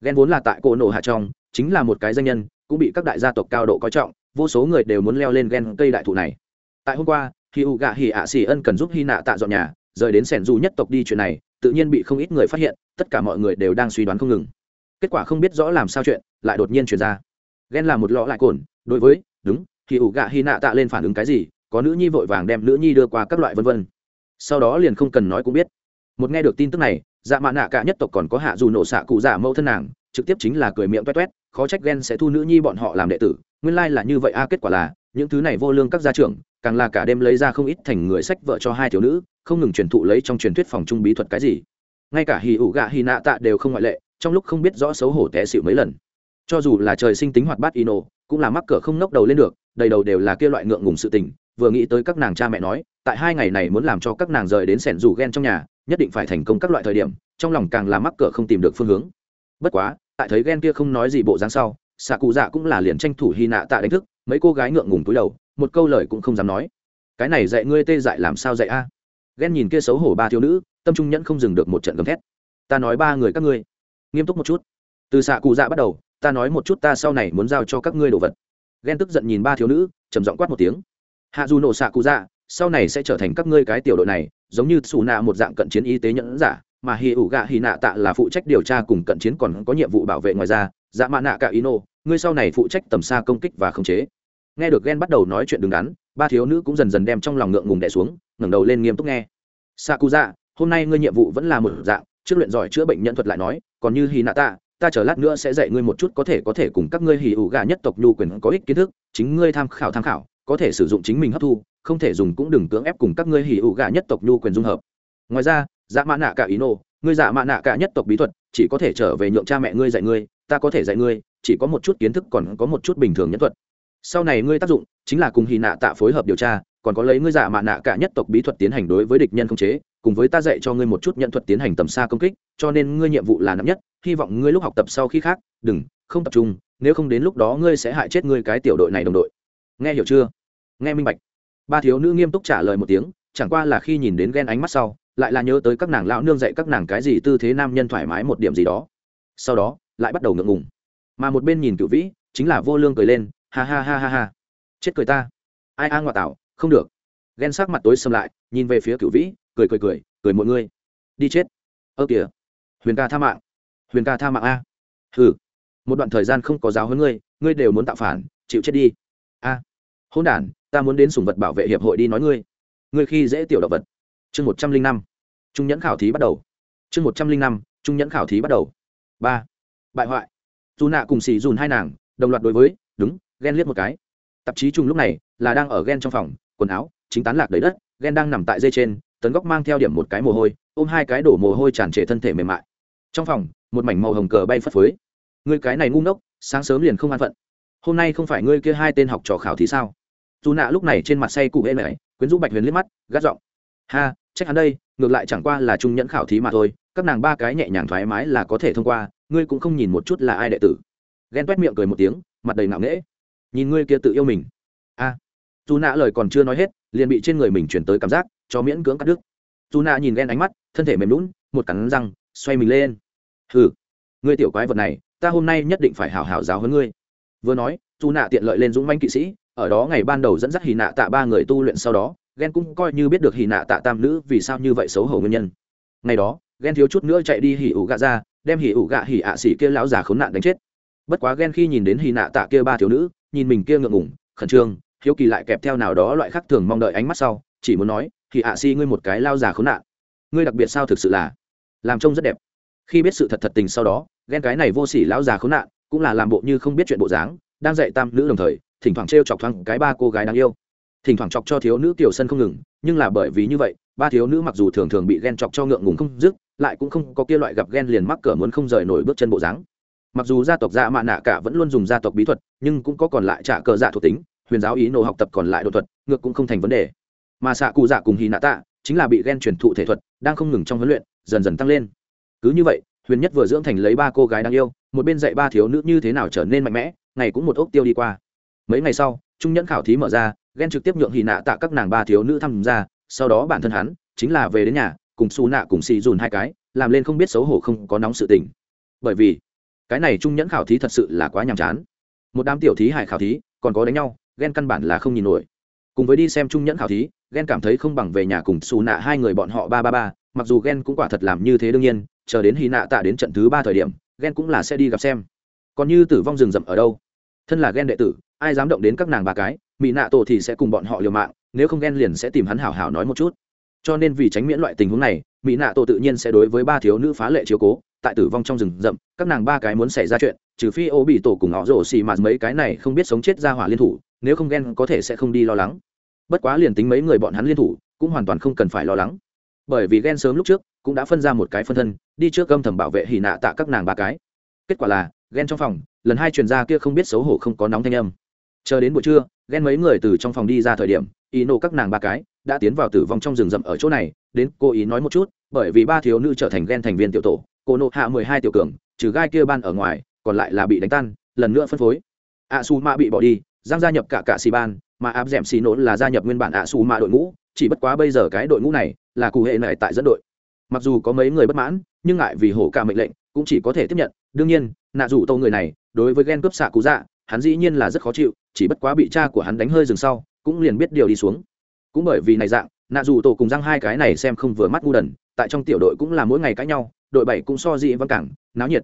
Ghen vốn là tại cổ nổ hạ trong, chính là một cái danh nhân cũng bị các đại gia tộc cao độ coi trọng, vô số người đều muốn leo lên ghen cây đại thụ này. Tại hôm qua khi u gạ hỉ ạ xỉ ân cần giúp hy nạ tạ dọn nhà, rời đến sẻn du nhất tộc đi chuyện này, tự nhiên bị không ít người phát hiện, tất cả mọi người đều đang suy đoán không ngừng. Kết quả không biết rõ làm sao chuyện, lại đột nhiên chuyển ra. Ghen là một lọ lại cồn, đối với, đúng thì ủ gạ hy nạ tạ lên phản ứng cái gì, có nữ nhi vội vàng đem nữ nhi đưa qua các loại vân vân. Sau đó liền không cần nói cũng biết. Một nghe được tin tức này dạ mạ nạ cả nhất tộc còn có hạ dù nổ xạ cụ giả mẫu thân nàng, trực tiếp chính là cười miệng toét toét khó trách ghen sẽ thu nữ nhi bọn họ làm đệ tử, nguyên lai là như vậy a, kết quả là, những thứ này vô lương các gia trưởng, càng là cả đêm lấy ra không ít thành người sách vợ cho hai thiếu nữ, không ngừng truyền thụ lấy trong truyền thuyết phòng trung bí thuật cái gì. Ngay cả hì ủ gạ hì nạ tạ đều không ngoại lệ, trong lúc không biết rõ xấu hổ té xịu mấy lần. Cho dù là trời sinh tính hoạt bát ino, cũng là mắc cỡ không nốc đầu lên được, đầy đầu đều là kia loại ngượng ngùng sự tình, vừa nghĩ tới các nàng cha mẹ nói, tại hai ngày này muốn làm cho các nàng rời đến sẻn rủ ghen trong nhà, nhất định phải thành công các loại thời điểm, trong lòng càng là mắc cỡ không tìm được phương hướng. Bất quá tại thấy ghen kia không nói gì bộ dáng sau xạ cụ dạ cũng là liền tranh thủ hy nạ tạ đánh thức, mấy cô gái ngượng ngùng túi đầu, một câu lời cũng không dám nói. Cái này dạy ngươi tê dại làm sao dạy a? Ghen nhìn kia xấu hổ ba thiếu nữ, tâm trung nhẫn không dừng được một trận gầm thét. Ta nói ba người các ngươi. Nghiêm túc một chút. Từ xạ cụ dạ bắt đầu, ta nói một chút ta sau này muốn giao cho các ngươi đồ vật. Ghen tức giận nhìn ba thiếu nữ, trầm giọng quát một tiếng. Hạ dù nổ xạ cụ dạ sau này sẽ trở thành các ngươi cái tiểu đội này, giống như xù nạ một dạng cận chiến y tế nhẫn giả mà hì ủ gạ hì nạ tạ là phụ trách điều tra cùng cận chiến còn có nhiệm vụ bảo vệ ngoài ra dạ mạ nạ cả ý nô ngươi sau này phụ trách tầm xa công kích và khống chế. Nghe được ghen bắt đầu nói chuyện đứng đắn, ba thiếu nữ cũng dần dần đem trong lòng ngượng ngùng đẻ xuống, ngẩng đầu lên nghiêm túc nghe. Sa cu dạ hôm nay ngươi nhiệm vụ vẫn là một dạng, trước luyện giỏi chữa bệnh nhân thuật lại nói, còn như hì nạ tạ, ta chờ lát nữa sẽ dạy ngươi một chút có thể có thể cùng các ngươi hì ủ gà nhất tộc nhu quyền có ích kiến thức, chính ngươi tham khảo tham khảo, có thể sử dụng chính mình hấp thu, không thể dùng cũng đừng cưỡng ép cùng các ngươi hì ủ gà nhất tộc nhu quyền dung hợp. Ngoài ra dạ mã nạ cả ý nô ngươi dạ mã nạ cả nhất tộc bí thuật, chỉ có thể trở về nhượng cha mẹ ngươi dạy ngươi, ta có thể dạy ngươi, chỉ có một chút kiến thức còn có một chút bình thường nhất thuật. Sau này ngươi tác dụng chính là cùng hy nạ tạ phối hợp điều tra, còn có lấy ngươi dạ mạ nạ cả nhất tộc bí thuật tiến hành đối với địch nhân không chế, cùng với ta dạy cho ngươi một chút nhận thuật tiến hành tầm xa công kích, cho nên ngươi nhiệm vụ là nặng nhất, hy vọng ngươi lúc học tập sau khi khác, đừng, không tập trung, nếu không đến lúc đó ngươi sẽ hại chết ngươi cái tiểu đội này đồng đội. Nghe hiểu chưa? Nghe minh bạch. Ba thiếu nữ nghiêm túc trả lời một tiếng, chẳng qua là khi nhìn đến ghen ánh mắt sau lại là nhớ tới các nàng lão nương dạy các nàng cái gì tư thế nam nhân thoải mái một điểm gì đó. Sau đó, lại bắt đầu ngượng ngùng. Mà một bên nhìn cựu vĩ, chính là vô lương cười lên, ha ha ha ha ha. Chết cười ta. Ai a ngoại tảo, không được. Ghen sắc mặt tối xâm lại, nhìn về phía cựu vĩ, cười cười cười cười mọi người. Đi chết. Ơ kìa. Huyền ca tha mạng. Huyền ca tha mạng a. Hừ. Một đoạn thời gian không có giáo hơn ngươi ngươi đều muốn tạo phản, chịu chết đi. A. Hôn đản, ta muốn đến sùng vật bảo vệ hiệp hội đi nói ngươi. Ngươi khi dễ tiểu động vật chương một trăm linh năm, trung nhẫn khảo thí bắt đầu. chương một trăm linh năm, trung nhẫn khảo thí bắt đầu. ba, bại hoại. Dù nạ cùng xì dùn hai nàng, đồng loạt đối với, đúng, ghen liếc một cái. Tạp chí chung lúc này là đang ở ghen trong phòng, quần áo chính tán lạc đầy đất, ghen đang nằm tại dây trên, tấn góc mang theo điểm một cái mồ hôi, ôm hai cái đổ mồ hôi tràn trề thân thể mềm mại. Trong phòng, một mảnh màu hồng cờ bay phất phới. Ngươi cái này ngu ngốc, sáng sớm liền không an phận. Hôm nay không phải ngươi kia hai tên học trò khảo thí sao? Dù nạ lúc này trên mặt say cụ hễ mày quyến rũ bạch huyền liếc mắt, gắt giọng, ha trách hắn đây, ngược lại chẳng qua là trung nhẫn khảo thí mà thôi, các nàng ba cái nhẹ nhàng thoải mái là có thể thông qua, ngươi cũng không nhìn một chút là ai đệ tử. Ghen toét miệng cười một tiếng, mặt đầy nặng nễ nhìn ngươi kia tự yêu mình. A. Dù nạ lời còn chưa nói hết, liền bị trên người mình chuyển tới cảm giác, cho miễn cưỡng cắt đứt. Dù nạ nhìn ghen ánh mắt, thân thể mềm lún một cắn răng, xoay mình lên. Hừ, ngươi tiểu quái vật này, ta hôm nay nhất định phải hảo hảo giáo hơn ngươi. Vừa nói dù nạ tiện lợi lên dũng manh kỵ sĩ, ở đó ngày ban đầu dẫn dắt hì nạ tạ ba người tu luyện sau đó ghen cũng coi như biết được hì nạ tạ tam nữ vì sao như vậy xấu hổ nguyên nhân. Ngày đó ghen thiếu chút nữa chạy đi hỉ ủ gạ ra, đem hỉ ủ gạ hỉ ạ xỉ kia lão già khốn nạn đánh chết. Bất quá ghen khi nhìn đến hì nạ tạ kia ba thiếu nữ, nhìn mình kia ngượng ngủng khẩn trương, hiếu kỳ lại kẹp theo nào đó loại khác thường mong đợi ánh mắt sau, chỉ muốn nói thì ạ si ngươi một cái lao già khốn nạn. Ngươi đặc biệt sao thực sự là làm trông rất đẹp. Khi biết sự thật thật tình sau đó ghen cái này vô sỉ lão già khốn nạn, cũng là làm bộ như không biết chuyện bộ dáng, đang dạy tam nữ đồng thời, thỉnh thoảng t r e o chọc thoáng cái ba cô gái đáng yêu thỉnh thoảng chọc cho thiếu nữ tiểu sân không ngừng, nhưng là bởi vì như vậy, ba thiếu nữ mặc dù thường thường bị ghen chọc cho ngượng ngùng không dứt, lại cũng không có kia loại gặp ghen liền mắc cỡ muốn không rời nổi bước chân bộ dáng. Mặc dù gia tộc dạ mạ nạ cả vẫn luôn dùng gia tộc bí thuật, nhưng cũng có còn lại trả cờ dạ thuộc tính, huyền giáo ý nổ học tập còn lại đột thuật, ngược cũng không thành vấn đề. Mà xạ cụ dạ cùng hy nạ tạ chính là bị ghen truyền thụ thể thuật, đang không ngừng trong huấn luyện, dần dần tăng lên. Cứ như vậy, huyền nhất vừa dưỡng thành lấy ba cô gái đáng yêu, một bên dạy ba thiếu nữ như thế nào trở nên mạnh mẽ, ngày cũng một ốc tiêu đi qua. Mấy ngày sau, trung nhẫn khảo thí mở ra ghen trực tiếp nhượng hì nạ tạ các nàng ba thiếu nữ tham gia, sau đó bản thân hắn chính là về đến nhà, cùng xù nạ cùng xì dùn hai cái, làm lên không biết xấu hổ không có nóng sự tình. Bởi vì, cái này trung nhẫn khảo thí thật sự là quá nhàm chán. Một đám tiểu thí hải khảo thí, còn có đánh nhau ghen căn bản là không nhìn nổi. Cùng với đi xem trung nhẫn khảo thí ghen cảm thấy không bằng về nhà cùng xù nạ hai người bọn họ ba ba ba, mặc dù ghen cũng quả thật làm như thế đương nhiên, chờ đến hy nạ tạ đến trận thứ ba thời điểm ghen cũng là sẽ đi gặp xem. Còn như tử vong rừng rậm ở đâu? Thân là ghen đệ tử, ai dám động đến các nàng ba cái? Mỹ nạ tổ thì sẽ cùng bọn họ liều mạng, nếu không ghen liền sẽ tìm hắn hảo hảo nói một chút. Cho nên vì tránh miễn loại tình huống này mỹ nạ tổ tự nhiên sẽ đối với ba thiếu nữ phá lệ chiếu cố, tại tử vong trong rừng rậm, các nàng ba cái muốn xảy ra chuyện, trừ phi ô bị tổ cùng họ rổ xì mà mấy cái này không biết sống chết ra hỏa liên thủ, nếu không ghen có thể sẽ không đi lo lắng. Bất quá liền tính mấy người bọn hắn liên thủ, cũng hoàn toàn không cần phải lo lắng. Bởi vì ghen sớm lúc trước, cũng đã phân ra một cái phân thân, đi trước âm thầm bảo vệ hì nạ tạ các nàng ba cái. Kết quả là, ghen trong phòng, lần hai chuyên gia kia không biết xấu hổ không có nóng thanh âm chờ đến buổi trưa, ghen mấy người từ trong phòng đi ra thời điểm, ý nộ các nàng ba cái, đã tiến vào tử vong trong rừng rậm ở chỗ này. Đến, cô ý nói một chút, bởi vì ba thiếu nữ trở thành ghen thành viên tiểu tổ, cô nộ hạ mười hai tiểu cường, trừ gai kia ban ở ngoài, còn lại là bị đánh tan, lần nữa phân phối. Ạ su ma bị bỏ đi, giang gia nhập cả cả xì ban, mà áp d ẻ m xì nổ là gia nhập nguyên bản ạ su ma đội ngũ, chỉ bất quá bây giờ cái đội ngũ này là cụ hệ này tại dẫn đội. Mặc dù có mấy người bất mãn, nhưng ngại vì hổ cả mệnh lệnh, cũng chỉ có thể tiếp nhận. Đương nhiên, nạ dù tâu người này, đối với ghen cướp xạ cú dạ hắn dĩ nhiên là rất khó chịu chỉ bất quá bị cha của hắn đánh hơi dừng sau, cũng liền biết điều đi xuống. Cũng bởi vì này dạng, nạ dù tổ cùng răng hai cái này xem không vừa mắt ngu đần, tại trong tiểu đội cũng là mỗi ngày cãi nhau, đội bảy cũng so dị văn cảng, náo nhiệt.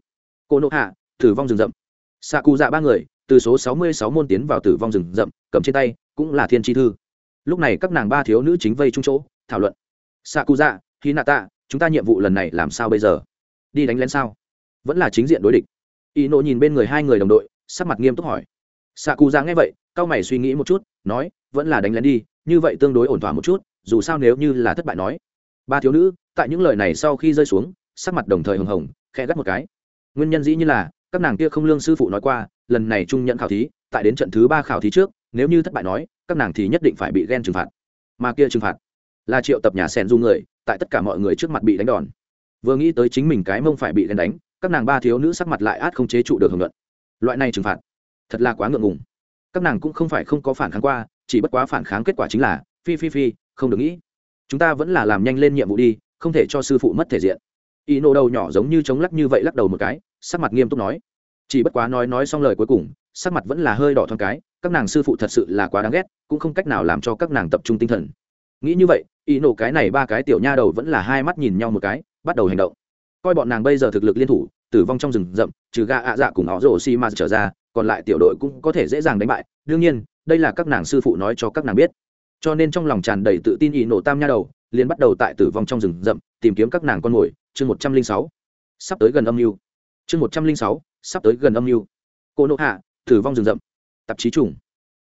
Cô nộ hạ, tử vong rừng rậm. Xạ cụ dạ ba người, từ số sáu mươi sáu môn tiến vào tử vong rừng rậm, cầm trên tay, cũng là thiên tri thư. Lúc này các nàng ba thiếu nữ chính vây trung chỗ, thảo luận. Xạ cụ dạ khi nạ tạ chúng ta nhiệm vụ lần này làm sao bây giờ? Đi đánh lén sao? Vẫn là chính diện đối địch. Y nộ nhìn bên người hai người đồng đội, sắc mặt nghiêm túc hỏi xạ cụ ra nghe vậy cao mày suy nghĩ một chút, nói, vẫn là đánh lén đi, như vậy tương đối ổn thỏa một chút, dù sao nếu như là thất bại nói. Ba thiếu nữ, tại những lời này sau khi rơi xuống, sắc mặt đồng thời hồng hồng, khẽ gắt một cái. Nguyên nhân dĩ như là, các nàng kia không lương sư phụ nói qua, lần này trung nhận khảo thí, tại đến trận thứ ba khảo thí trước, nếu như thất bại nói, các nàng thì nhất định phải bị ghen trừng phạt. Mà kia trừng phạt là triệu tập nhà sen du người, tại tất cả mọi người trước mặt bị đánh đòn. Vừa nghĩ tới chính mình cái mông phải bị ghen đánh, các nàng ba thiếu nữ sắc mặt lại át không chế trụ được hưởng luận. Loại này trừng phạt thật là quá ngượng ngùng. Các nàng cũng không phải không có phản kháng qua, chỉ bất quá phản kháng kết quả chính là, phi phi phi, không được nghĩ. Chúng ta vẫn là làm nhanh lên nhiệm vụ đi, không thể cho sư phụ mất thể diện. Y nổ đầu nhỏ giống như chống lắc như vậy lắc đầu một cái, sắc mặt nghiêm túc nói. Chỉ bất quá nói nói xong lời cuối cùng, sắc mặt vẫn là hơi đỏ thoáng cái, các nàng sư phụ thật sự là quá đáng ghét, cũng không cách nào làm cho các nàng tập trung tinh thần. Nghĩ như vậy y nổ cái này ba cái tiểu nha đầu vẫn là hai mắt nhìn nhau một cái, bắt đầu hành động. Coi bọn nàng bây giờ thực lực liên thủ, tử vong trong rừng rậm, trừ ga ạ dạ cùng họ rổ xi ma trở ra còn lại tiểu đội cũng có thể dễ dàng đánh bại. Đương nhiên, đây là các nàng sư phụ nói cho các nàng biết. Cho nên trong lòng tràn đầy tự tin y nổ tam nha đầu, liền bắt đầu tại tử vong trong rừng rậm, tìm kiếm các nàng con mồi. Chương một trăm linh sáu. Sắp tới gần âm mưu. Chương một trăm linh sáu. Sắp tới gần âm mưu. Cô nộ hạ, tử vong rừng rậm. Tạp chí trùng.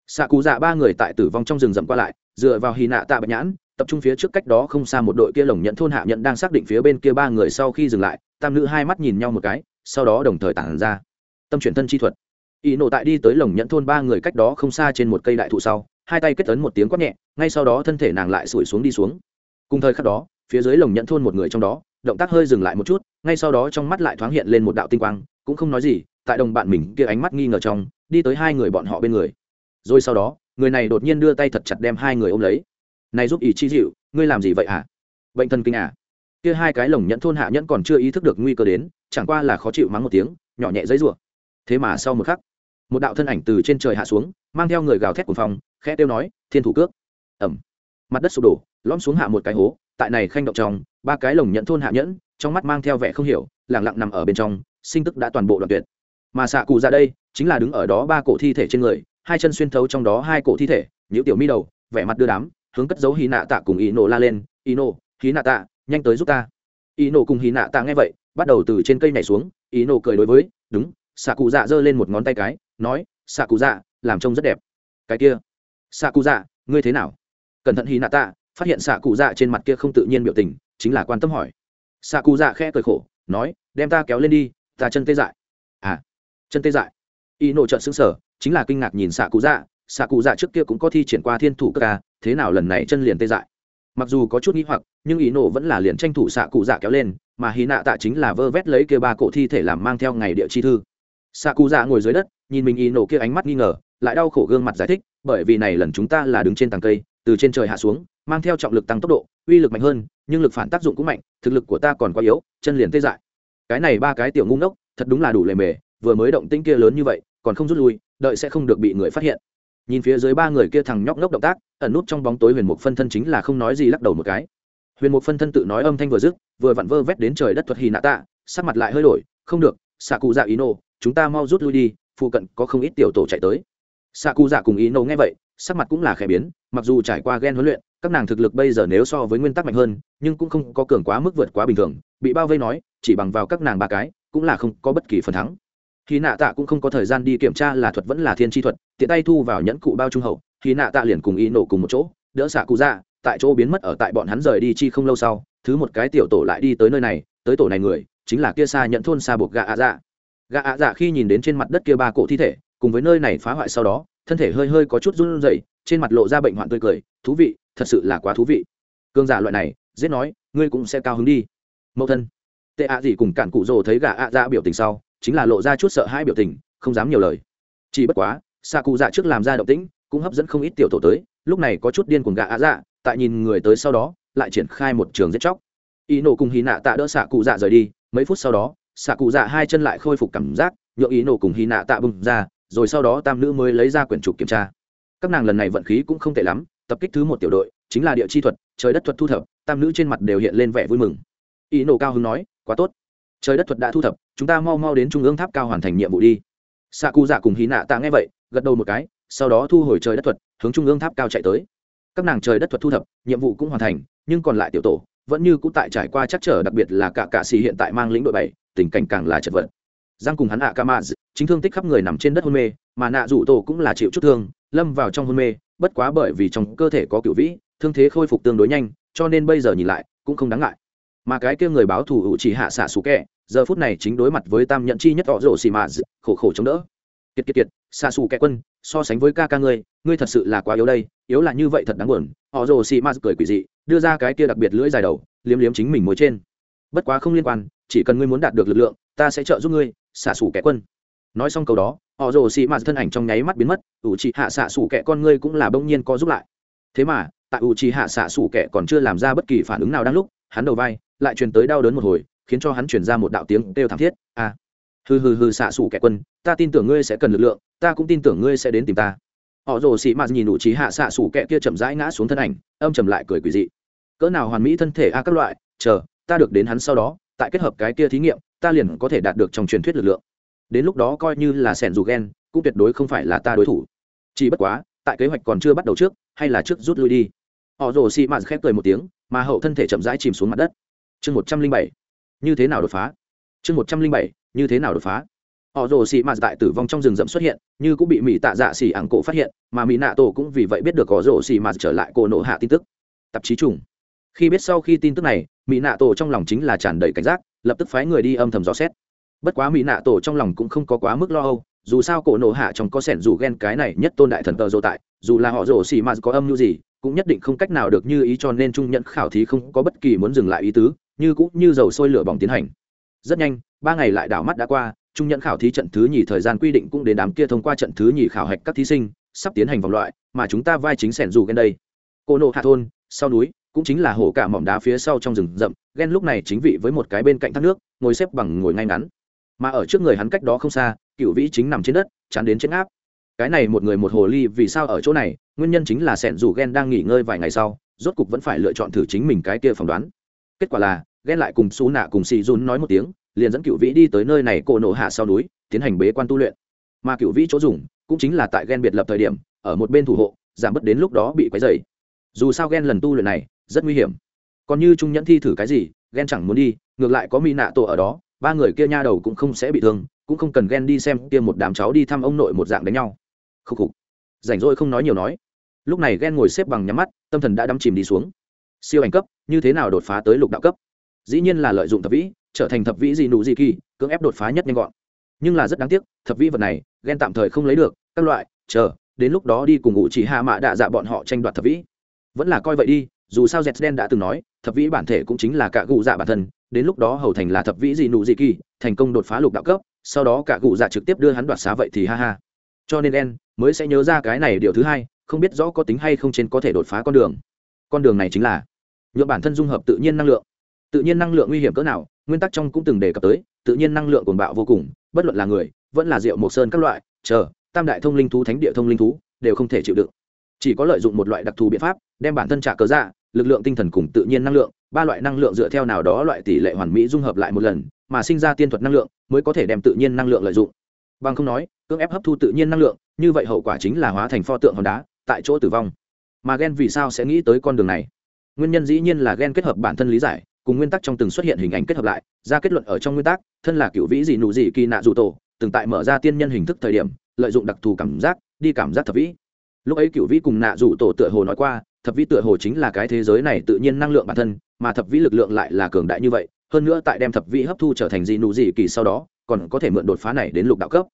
Xạ cụ dạ ba người tại tử vong trong rừng rậm qua lại, dựa vào hy nạ tạ bạch nhãn, tập trung phía trước cách đó không xa một đội kia lồng nhận thôn hạ nhận đang xác định phía bên kia ba người sau khi dừng lại, tam nữ hai mắt nhìn nhau một cái, sau đó đồng thời tản ra. Tâm chuyển thân chi thuật y nổ tại đi tới lồng nhẫn thôn ba người cách đó không xa trên một cây đại thụ sau, hai tay kết ấn một tiếng quát nhẹ, ngay sau đó thân thể nàng lại sủi xuống đi xuống. Cùng thời khắc đó, phía dưới lồng nhẫn thôn một người trong đó, động tác hơi dừng lại một chút, ngay sau đó trong mắt lại thoáng hiện lên một đạo tinh quang, cũng không nói gì, tại đồng bạn mình kia ánh mắt nghi ngờ trong, đi tới hai người bọn họ bên người. Rồi sau đó, người này đột nhiên đưa tay thật chặt đem hai người ôm lấy. Này giúp ý chi dịu, ngươi làm gì vậy hả? Bệnh thần kinh à? Kia hai cái lồng nhẫn thôn hạ nhẫn còn chưa ý thức được nguy cơ đến, chẳng qua là khó chịu mắng một tiếng, nhỏ nhẹ giấy rủa. Thế mà sau một khắc một đạo thân ảnh từ trên trời hạ xuống, mang theo người gào thét của phòng, khẽ tiêu nói, thiên thủ cước. Ẩm mặt đất sụp đổ, lõm xuống hạ một cái hố, tại này khanh động trong, ba cái lồng nhận thôn hạ nhẫn, trong mắt mang theo vẻ không hiểu lẳng lặng nằm ở bên trong, sinh tức đã toàn bộ đoạn tuyệt. Mà xạ cụ ra đây, chính là đứng ở đó ba cổ thi thể trên người, hai chân xuyên thấu trong đó hai cổ thi thể nhữ tiểu mi đầu, vẻ mặt đưa đám, hướng cất dấu hí nạ tạ cùng ý nổ la lên ý nổ hí nạ tạ nhanh tới giúp ta. Ý nổ cùng hí nạ tạ nghe vậy, bắt đầu từ trên cây nhảy xuống ý nổ cười đối với, đúng. Xạ cụ dạ giơ lên một ngón tay cái nói xạ cụ dạ làm trông rất đẹp. Cái kia? Xạ cụ dạ ngươi thế nào? Cẩn thận hy nạ tạ phát hiện xạ cụ dạ trên mặt kia không tự nhiên biểu tình, chính là quan tâm hỏi. Xạ cụ dạ khẽ cười khổ, nói, đem ta kéo lên đi, ta chân tê dại. À chân tê dại? Y nộ trợn xứng sở chính là kinh ngạc nhìn xạ cụ dạ xạ cụ dạ trước kia cũng có thi triển qua thiên thủ cơ ca, thế nào lần này chân liền tê dại? Mặc dù có chút nghĩ hoặc, nhưng ý nộ vẫn là liền tranh thủ xạ cụ dạ kéo lên, mà hy nạ tạ chính là vơ vét lấy kia ba cổ thi thể làm mang theo ngày địa chi thư xạ cụ dạ ngồi dưới đất, nhìn mình Y Nổ kia ánh mắt nghi ngờ, lại đau khổ gương mặt giải thích, bởi vì này lần chúng ta là đứng trên tầng cây, từ trên trời hạ xuống, mang theo trọng lực tăng tốc độ, uy lực mạnh hơn, nhưng lực phản tác dụng cũng mạnh, thực lực của ta còn quá yếu, chân liền tê dại. Cái này ba cái tiểu ngu ngốc, thật đúng là đủ lề mề, vừa mới động tĩnh kia lớn như vậy, còn không rút lui, đợi sẽ không được bị người phát hiện. Nhìn phía dưới ba người kia thằng nhóc ngốc động tác, ẩn nút trong bóng tối huyền mục phân thân chính là không nói gì lắc đầu một cái. Huyền mục phân thân tự nói âm thanh vừa dứt, vừa vặn vơ vét đến trời đất thuật hì nạ tạ, sắc mặt lại hơi đổi, không được xạ cụ dạ ý nô chúng ta mau rút lui đi, phụ cận có không ít tiểu tổ chạy tới. Xạ cụ dạ cùng ý nô nghe vậy, sắc mặt cũng là khẽ biến, mặc dù trải qua ghen huấn luyện, các nàng thực lực bây giờ nếu so với nguyên tắc mạnh hơn, nhưng cũng không có cường quá mức vượt quá bình thường, bị bao vây nói, chỉ bằng vào các nàng ba cái, cũng là không có bất kỳ phần thắng. Khi nạ tạ cũng không có thời gian đi kiểm tra là thuật vẫn là thiên tri thuật, tiện tay thu vào nhẫn cụ bao trung hậu khi nạ tạ liền cùng y nổ cùng một chỗ, đỡ xạ cụ ra tại chỗ biến mất ở tại bọn hắn rời đi chi không lâu sau, thứ một cái tiểu tổ lại đi tới nơi này, tới tổ này người, chính là kia xa nhận thôn xa buộc gà ạ dạ. Gã ạ dạ khi nhìn đến trên mặt đất kia ba cổ thi thể, cùng với nơi này phá hoại sau đó, thân thể hơi hơi có chút run rẩy, trên mặt lộ ra bệnh hoạn tươi cười, thú vị, thật sự là quá thú vị. Cương giả loại này, giết nói, ngươi cũng sẽ cao hứng đi. Mẫu thân. Tệ ạ gì cùng cản cụ rồ thấy gã ạ dạ biểu tình sau, chính là lộ ra chút sợ hãi biểu tình, không dám nhiều lời. Chỉ bất quá xạ cụ dạ trước làm ra động tĩnh, cũng hấp dẫn không ít tiểu tổ tới, lúc này có chút điên cuồng gã ạ dạ tại nhìn người tới sau đó, lại triển khai một trường giết chóc. Ý nổ cùng hí nạ tạ đỡ xạ cụ dạ rời đi, mấy phút sau đó xạ cụ dạ hai chân lại khôi phục cảm giác nhượng ý nổ cùng hí nạ tạ bung ra, rồi sau đó tam nữ mới lấy ra quyển trục kiểm tra. Các nàng lần này vận khí cũng không tệ lắm, tập kích thứ một tiểu đội, chính là địa chi thuật, trời đất thuật thu thập, tam nữ trên mặt đều hiện lên vẻ vui mừng. Ý nổ cao hứng nói, quá tốt. Trời đất thuật đã thu thập, chúng ta mau mau đến trung ương tháp cao hoàn thành nhiệm vụ đi. Xạ cụ dạ cùng hí nạ tạ nghe vậy, gật đầu một cái, sau đó thu hồi trời đất thuật, hướng trung ương tháp cao chạy tới. Các nàng trời đất thuật thu thập, nhiệm vụ cũng hoàn thành, nhưng còn lại tiểu tổ vẫn như cũng tại trải qua chắc trở, đặc biệt là cả cạ xì hiện tại mang lĩnh đội bảy tình cảnh càng là chật vật. Giang cùng hắn ạ ca mã chính thương tích khắp người nằm trên đất hôn mê, mà nạ rủ tổ cũng là chịu chút thương, lâm vào trong hôn mê, bất quá bởi vì trong cơ thể có cựu vĩ, thương thế khôi phục tương đối nhanh, cho nên bây giờ nhìn lại, cũng không đáng ngại. Mà cái kia người báo thù hữu chỉ hạ xạ xù kẹ, giờ phút này chính đối mặt với tam nhận chi nhất họ rổ xì mạ khổ khổ chống đỡ. Kiệt kiệt kiệt, xạ xù kẹ quân, so sánh với ca ca ngươi ngươi thật sự là quá yếu đây, yếu là như vậy thật đáng buồn, họ rồ xì mạ cười quỷ dị, đưa ra cái kia đặc biệt lưỡi dài đầu, liếm liếm chính mình mối trên bất quá không liên quan, chỉ cần ngươi muốn đạt được lực lượng, ta sẽ trợ giúp ngươi xạ xù kẻ quân. Nói xong câu đó, họ rồ xị mạt thân ảnh trong nháy mắt biến mất, ủ trì hạ xạ xù kẻ con ngươi cũng là bỗng nhiên có giúp lại. Thế mà, tại ủ trì hạ xạ xù kẻ còn chưa làm ra bất kỳ phản ứng nào đang lúc, hắn đầu vai lại truyền tới đau đớn một hồi, khiến cho hắn truyền ra một đạo tiếng kêu thảm thiết a à. hừ hừ hừ xạ xù kẻ quân, ta tin tưởng ngươi sẽ cần lực lượng, ta cũng tin tưởng ngươi sẽ đến tìm ta. Họ rồ xị mạt nhìn ủ trì hạ xạ xù kẻ kia chậm rãi ngã xuống thân ảnh, âm trầm lại cười quỷ dị. Cỡ nào hoàn mỹ thân thể a các loại, chờ ta được đến hắn sau đó, tại kết hợp cái kia thí nghiệm, ta liền có thể đạt được trong truyền thuyết lực lượng. Đến lúc đó coi như là sẻn dù ghen cũng tuyệt đối không phải là ta đối thủ. Chỉ bất quá, tại kế hoạch còn chưa bắt đầu trước, hay là trước rút lui đi. Họ rồ xị mạn khép cười một tiếng, mà hậu thân thể chậm rãi chìm xuống mặt đất. Chương một trăm linh bảy, như thế nào đột phá? Chương một trăm linh bảy, như thế nào đột phá? Họ rồ xị mạt tại tử vong trong rừng rậm xuất hiện, như cũng bị mỹ tạ dạ xỉ ảng cổ phát hiện, mà mỹ nạ tổ cũng vì vậy biết được họ rồ xị mạt trở lại cổ nộ hạ tin tức. Tạp chí trùng khi biết sau khi tin tức này, mỹ nạ tổ trong lòng chính là tràn đầy cảnh giác, lập tức phái người đi âm thầm dò xét. Bất quá mỹ nạ tổ trong lòng cũng không có quá mức lo âu, dù sao cổ nổ hạ trong có sẻn dù ghen cái này nhất tôn đại thần tờ dô tại, dù là họ rổ xì mà có âm mưu gì, cũng nhất định không cách nào được như ý cho nên trung nhận khảo thí không có bất kỳ muốn dừng lại ý tứ, như cũng như dầu sôi lửa bỏng tiến hành. Rất nhanh, ba ngày lại đảo mắt đã qua, trung nhận khảo thí trận thứ nhì thời gian quy định cũng đến đám kia thông qua trận thứ nhì khảo hạch các thí sinh, sắp tiến hành vòng loại, mà chúng ta vai chính sẻn dù ghen đây. Cô nộ hạ thôn, sau núi cũng chính là hổ cả mỏm đá phía sau trong rừng rậm, ghen lúc này chính vị với một cái bên cạnh thác nước, ngồi xếp bằng ngồi ngay ngắn. Mà ở trước người hắn cách đó không xa, cựu vĩ chính nằm trên đất, chán đến chết áp cái này một người một hồ ly vì sao ở chỗ này, nguyên nhân chính là sẻn dù ghen đang nghỉ ngơi vài ngày sau, rốt cục vẫn phải lựa chọn thử chính mình cái kia phỏng đoán. Kết quả là, ghen lại cùng xú nạ cùng xì dùn nói một tiếng, liền dẫn cựu vĩ đi tới nơi này cổ nổ hạ sau núi, tiến hành bế quan tu luyện. Mà cựu vĩ chỗ dùng, cũng chính là tại ghen biệt lập thời điểm, ở một bên thủ hộ, giảm bớt đến lúc đó bị quấy dày dù sao ghen lần tu luyện này rất nguy hiểm. Còn như trung nhẫn thi thử cái gì, ghen chẳng muốn đi, ngược lại có mỹ nạ tổ ở đó, ba người kia nha đầu cũng không sẽ bị thương, cũng không cần ghen đi xem kia một đám cháu đi thăm ông nội một dạng đánh nhau. Khúc khục. Rảnh rỗi không nói nhiều nói. Lúc này ghen ngồi xếp bằng nhắm mắt, tâm thần đã đắm chìm đi xuống. Siêu ảnh cấp, như thế nào đột phá tới lục đạo cấp? Dĩ nhiên là lợi dụng thập vĩ, trở thành thập vĩ gì nụ gì kỳ, cưỡng ép đột phá nhất nhanh gọn. Nhưng là rất đáng tiếc, thập vĩ vật này, ghen tạm thời không lấy được, các loại, chờ, đến lúc đó đi cùng ngụ chỉ hạ mạ đạ dạ bọn họ tranh đoạt thập vĩ. Vẫn là coi vậy đi dù sao z đen đã từng nói, thập vĩ bản thể cũng chính là cả gù dạ bản thân, đến lúc đó hầu thành là thập vĩ gì nụ gì kỳ, thành công đột phá lục đạo cấp, sau đó cả gù dạ trực tiếp đưa hắn đoạt xá vậy thì ha ha. Cho nên đen mới sẽ nhớ ra cái này điều thứ hai, không biết rõ có tính hay không trên có thể đột phá con đường. Con đường này chính là nhựa bản thân dung hợp tự nhiên năng lượng. Tự nhiên năng lượng nguy hiểm cỡ nào, nguyên tắc trong cũng từng đề cập tới, tự nhiên năng lượng cuồng bạo vô cùng, bất luận là người, vẫn là rượu, mộc sơn các loại, chờ, tam đại thông linh thú, thánh địa thông linh thú, đều không thể chịu đựng. Chỉ có lợi dụng một loại đặc thù biện pháp, đem bản thân trả cớ ra lực lượng tinh thần cùng tự nhiên năng lượng, ba loại năng lượng dựa theo nào đó loại tỷ lệ hoàn mỹ dung hợp lại một lần, mà sinh ra tiên thuật năng lượng mới có thể đem tự nhiên năng lượng lợi dụng. Bằng không nói, cưỡng ép hấp thu tự nhiên năng lượng, như vậy hậu quả chính là hóa thành pho tượng hòn đá, tại chỗ tử vong. Mà ghen vì sao sẽ nghĩ tới con đường này? Nguyên nhân dĩ nhiên là ghen kết hợp bản thân lý giải, cùng nguyên tắc trong từng xuất hiện hình ảnh kết hợp lại, ra kết luận ở trong nguyên tắc, thân là cựu vĩ gì nụ gì kỳ nạ dù tổ, từng tại mở ra tiên nhân hình thức thời điểm, lợi dụng đặc thù cảm giác, đi cảm giác thập vĩ. Lúc ấy cựu vĩ cùng nạ dù tổ tựa hồ nói qua thập vĩ tựa hồ chính là cái thế giới này tự nhiên năng lượng bản thân, mà thập vĩ lực lượng lại là cường đại như vậy, hơn nữa tại đem thập vĩ hấp thu trở thành gì nụ gì kỳ sau đó, còn có thể mượn đột phá này đến lục đạo cấp.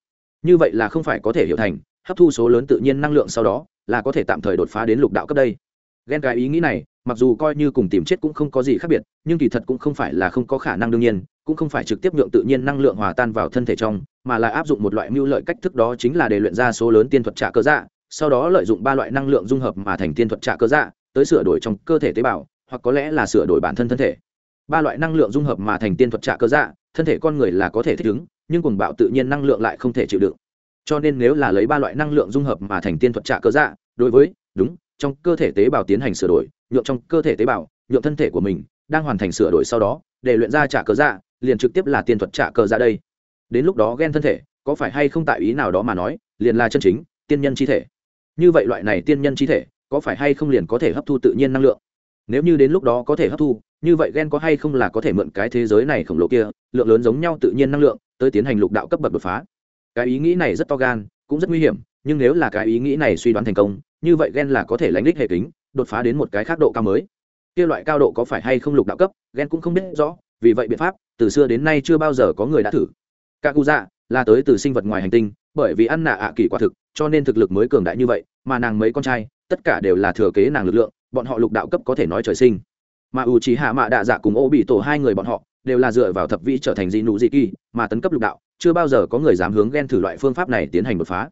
Như vậy là không phải có thể hiểu thành, hấp thu số lớn tự nhiên năng lượng sau đó, là có thể tạm thời đột phá đến lục đạo cấp đây. Ghen cái ý nghĩ này, mặc dù coi như cùng tìm chết cũng không có gì khác biệt, nhưng kỳ thật cũng không phải là không có khả năng đương nhiên, cũng không phải trực tiếp nhượng tự nhiên năng lượng hòa tan vào thân thể trong, mà là áp dụng một loại mưu lợi cách thức đó chính là để luyện ra số lớn tiên thuật trả cơ dạ sau đó lợi dụng ba loại năng lượng dung hợp mà thành tiên thuật trạ cơ dạ tới sửa đổi trong cơ thể tế bào, hoặc có lẽ là sửa đổi bản thân thân thể. Ba loại năng lượng dung hợp mà thành tiên thuật trạ cơ dạ thân thể con người là có thể thích ứng, nhưng cùng bạo tự nhiên năng lượng lại không thể chịu đựng. Cho nên nếu là lấy ba loại năng lượng dung hợp mà thành tiên thuật trạ cơ dạ đối với, đúng, trong cơ thể tế bào tiến hành sửa đổi, nhượng trong cơ thể tế bào, nhượng thân thể của mình, đang hoàn thành sửa đổi sau đó, để luyện ra trả cơ dạ liền trực tiếp là tiên thuật trả cơ dạ đây. Đến lúc đó ghen thân thể, có phải hay không tại ý nào đó mà nói, liền là chân chính, tiên nhân chi thể như vậy loại này tiên nhân chi thể, có phải hay không liền có thể hấp thu tự nhiên năng lượng? Nếu như đến lúc đó có thể hấp thu, như vậy ghen có hay không là có thể mượn cái thế giới này khổng lồ kia, lượng lớn giống nhau tự nhiên năng lượng, tới tiến hành lục đạo cấp bậc đột phá. Cái ý nghĩ này rất to gan, cũng rất nguy hiểm, nhưng nếu là cái ý nghĩ này suy đoán thành công, như vậy ghen là có thể lánh đích hệ kính, đột phá đến một cái khác độ cao mới. Kia loại cao độ có phải hay không lục đạo cấp ghen cũng không biết rõ, vì vậy biện pháp, từ xưa đến nay chưa bao giờ có người đã thử. Cả cụ dạ là tới từ sinh vật ngoài hành tinh bởi vì ăn nạ ạ kỳ quả thực, cho nên thực lực mới cường đại như vậy, mà nàng mấy con trai, tất cả đều là thừa kế nàng lực lượng, bọn họ lục đạo cấp có thể nói trời sinh. Mà ủ trí hạ mạ đạ dạ cùng ô bị tổ hai người bọn họ, đều là dựa vào thập vĩ trở thành dị nụ dị kỳ, mà tấn cấp lục đạo, chưa bao giờ có người dám hướng ghen thử loại phương pháp này tiến hành đột phá.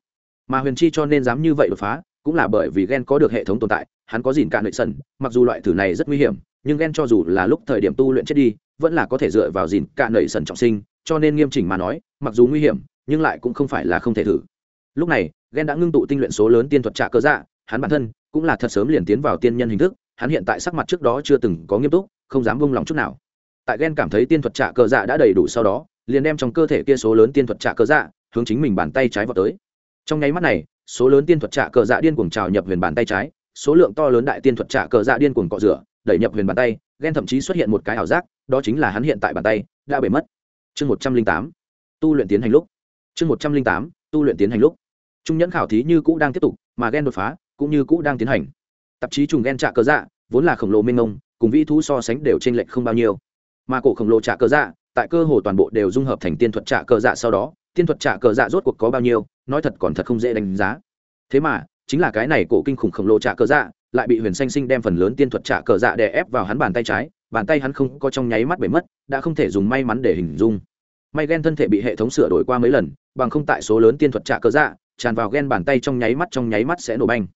Mà huyền chi cho nên dám như vậy đột phá, cũng là bởi vì ghen có được hệ thống tồn tại, hắn có dìn cạn nội sần mặc dù loại thử này rất nguy hiểm, nhưng ghen cho dù là lúc thời điểm tu luyện chết đi, vẫn là có thể dựa vào dìn cạn nội sần trọng sinh, cho nên nghiêm chỉnh mà nói, mặc dù nguy hiểm nhưng lại cũng không phải là không thể thử. Lúc này ghen đã ngưng tụ tinh luyện số lớn tiên thuật trạ cơ dạ hắn bản thân cũng là thật sớm liền tiến vào tiên nhân hình thức, hắn hiện tại sắc mặt trước đó chưa từng có nghiêm túc, không dám vung lòng chút nào. Tại ghen cảm thấy tiên thuật trạ cơ dạ đã đầy đủ sau đó, liền đem trong cơ thể kia số lớn tiên thuật trạ cơ dạ hướng chính mình bàn tay trái vào tới. Trong nháy mắt này, số lớn tiên thuật trạ cơ dạ điên cuồng trào nhập huyền bàn tay trái, số lượng to lớn đại tiên thuật trạ cơ dạ điên cuồng cọ rửa, đẩy nhập huyền bàn tay ghen thậm chí xuất hiện một cái ảo giác, đó chính là hắn hiện tại bàn tay đã bể mất. Chương một trăm linh tám, tu luyện tiến hành lúc chương một trăm linh tám, tu luyện tiến hành lúc. Trung nhẫn khảo thí như cũ đang tiếp tục, mà ghen đột phá cũng như cũ đang tiến hành. Tạp chí trùng ghen trạ cờ dạ vốn là khổng lồ minh ông cùng vĩ thú so sánh đều t r ê n lệch không bao nhiêu. Mà cổ khổng lồ trạ cờ dạ tại cơ hồ toàn bộ đều dung hợp thành tiên thuật trạ cờ dạ sau đó, tiên thuật trạ cờ dạ rốt cuộc có bao nhiêu, nói thật còn thật không dễ đánh giá. Thế mà, chính là cái này cổ kinh khủng khổng lồ trạ cờ dạ lại bị huyền xanh sinh đem phần lớn tiên thuật trạ cờ dạ đè ép vào hắn bàn tay trái, bàn tay hắn không có trong nháy mắt bể mất, đã không thể dùng may mắn để hình dung may ghen thân thể bị hệ thống sửa đổi qua mấy lần, bằng không tại số lớn tiên thuật trả cơ dạ tràn vào ghen bàn tay trong nháy mắt trong nháy mắt sẽ nổ banh.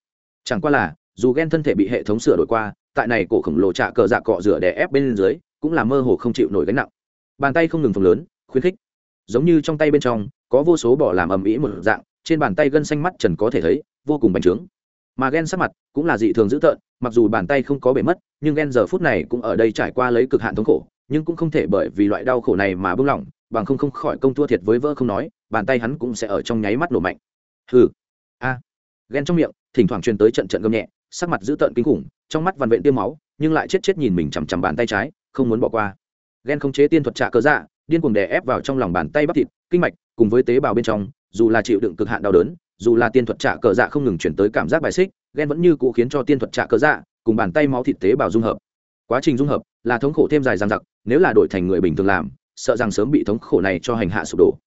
Chẳng qua là, dù ghen thân thể bị hệ thống sửa đổi qua, tại này cổ khổng lồ trả cờ dạ cọ rửa đè ép bên dưới, cũng là mơ hồ không chịu nổi gánh nặng. Bàn tay không ngừng phồng lớn, khuyến khích. Giống như trong tay bên trong, có vô số bỏ làm ầm ĩ một dạng, trên bàn tay gân xanh mắt trần có thể thấy, vô cùng bành trướng. Mà ghen sắc mặt cũng là dị thường dữ tợn, mặc dù bàn tay không có bể mất, nhưng ghen giờ phút này cũng ở đây trải qua lấy cực hạn thống khổ, nhưng cũng không thể bởi vì loại đau khổ này mà buông lỏng bằng không không khỏi công thua thiệt với vỡ không nói, bàn tay hắn cũng sẽ ở trong nháy mắt nổ mạnh. Hừ, a. Ghen trong miệng, thỉnh thoảng truyền tới trận trận gầm nhẹ, sắc mặt dữ tợn kinh khủng, trong mắt vằn vện tiêm máu, nhưng lại chết chết nhìn mình chằm chằm bàn tay trái, không muốn bỏ qua. Ghen không chế tiên thuật trả cơ dạ điên cuồng đè ép vào trong lòng bàn tay bắp thịt, kinh mạch, cùng với tế bào bên trong, dù là chịu đựng cực hạn đau đớn, dù là tiên thuật trả cờ dạ không ngừng chuyển tới cảm giác bài xích, ghen vẫn như cũ khiến cho tiên thuật trả cờ dạ cùng bàn tay máu thịt tế bào dung hợp. Quá trình dung hợp là thống khổ thêm dài dằng dặc, nếu là đổi thành người bình thường làm sợ rằng sớm bị thống khổ này cho hành hạ sụp đổ.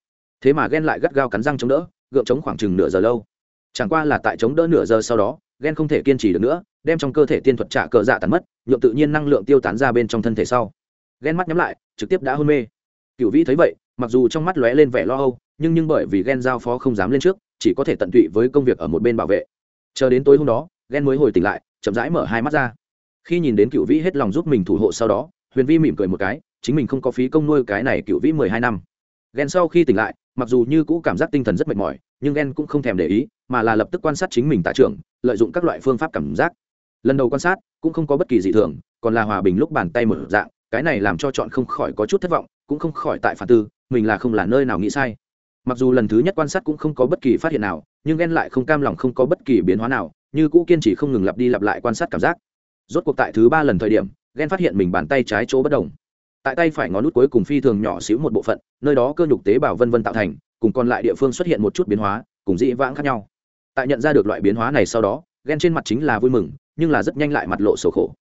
Thế mà ghen lại gắt gao cắn răng chống đỡ, gượng chống khoảng chừng nửa giờ lâu. Chẳng qua là tại chống đỡ nửa giờ sau đó ghen không thể kiên trì được nữa, đem trong cơ thể tiên thuật trả cờ dạ tàn mất nhuộm tự nhiên năng lượng tiêu tán ra bên trong thân thể sau. Ghen mắt nhắm lại, trực tiếp đã hôn mê. Cựu vĩ thấy vậy, mặc dù trong mắt lóe lên vẻ lo âu, nhưng nhưng bởi vì ghen giao phó không dám lên trước, chỉ có thể tận tụy với công việc ở một bên bảo vệ. Chờ đến tối hôm đó ghen mới hồi tỉnh lại, chậm rãi mở hai mắt ra. Khi nhìn đến cựu vĩ hết lòng giúp mình thủ hộ sau đó, huyền vi mỉm cười một cái chính mình không có phí công nuôi cái này cựu vĩ mười hai năm. Ghen sau khi tỉnh lại, mặc dù như cũ cảm giác tinh thần rất mệt mỏi, nhưng ghen cũng không thèm để ý, mà là lập tức quan sát chính mình tại trường lợi dụng các loại phương pháp cảm giác. Lần đầu quan sát, cũng không có bất kỳ dị thường, còn là hòa bình lúc bàn tay mở dạng, cái này làm cho chọn không khỏi có chút thất vọng, cũng không khỏi tại phản tư, mình là không là nơi nào nghĩ sai. Mặc dù lần thứ nhất quan sát cũng không có bất kỳ phát hiện nào, nhưng ghen lại không cam lòng không có bất kỳ biến hóa nào, như cũ kiên trì không ngừng lặp đi lặp lại quan sát cảm giác. Rốt cuộc tại thứ ba lần thời điểm ghen phát hiện mình bàn tay trái chỗ bất đồng tại tay phải ngón nút cuối cùng phi thường nhỏ xíu một bộ phận, nơi đó cơ nhục tế bào vân vân tạo thành, cùng còn lại địa phương xuất hiện một chút biến hóa, cùng dị vãng khác nhau. Tại nhận ra được loại biến hóa này sau đó ghen trên mặt chính là vui mừng, nhưng là rất nhanh lại mặt lộ sầu khổ.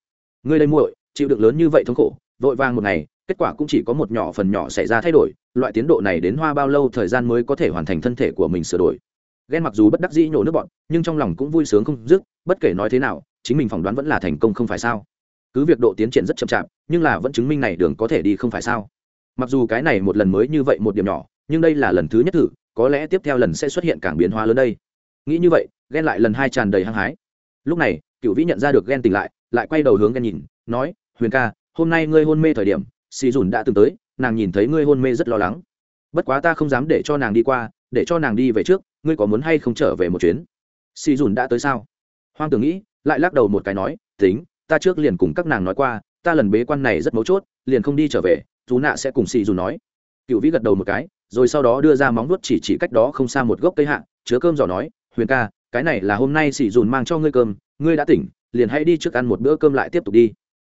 Ngươi đây muội, chịu được lớn như vậy thống khổ, vội vàng một ngày, kết quả cũng chỉ có một nhỏ phần nhỏ xảy ra thay đổi, loại tiến độ này đến hoa bao lâu thời gian mới có thể hoàn thành thân thể của mình sửa đổi. Ghen mặc dù bất đắc dĩ nhổ nước bọn, nhưng trong lòng cũng vui sướng không dứt, bất kể nói thế nào, chính mình phỏng đoán vẫn là thành công không phải sao? Cứ việc độ tiến triển rất chậm chạp, nhưng là vẫn chứng minh này đường có thể đi không phải sao. Mặc dù cái này một lần mới như vậy một điểm nhỏ, nhưng đây là lần thứ nhất thử, có lẽ tiếp theo lần sẽ xuất hiện cảng biến hóa lớn đây. Nghĩ như vậy, ghen lại lần hai tràn đầy hăng hái. Lúc này cựu vĩ nhận ra được ghen tỉnh lại lại quay đầu hướng ghen nhìn, nói, huyền ca, hôm nay ngươi hôn mê thời điểm, xì dùn đã từng tới, nàng nhìn thấy ngươi hôn mê rất lo lắng. Bất quá ta không dám để cho nàng đi qua, để cho nàng đi về trước, ngươi có muốn hay không trở về một chuyến? Xì dùn đã tới sao? Hoang tưởng nghĩ, lại lắc đầu một cái nói, tính ta trước liền cùng các nàng nói qua, ta lần bế quan này rất mấu chốt, liền không đi trở về dù nạ sẽ cùng xì dù nói. Cựu vĩ gật đầu một cái, rồi sau đó đưa ra móng nuốt chỉ chỉ cách đó không xa một gốc cây hạ, chứa cơm giỏ nói, huyền ca, cái này là hôm nay xì dùn mang cho ngươi cơm, ngươi đã tỉnh, liền hãy đi trước ăn một bữa cơm lại tiếp tục đi.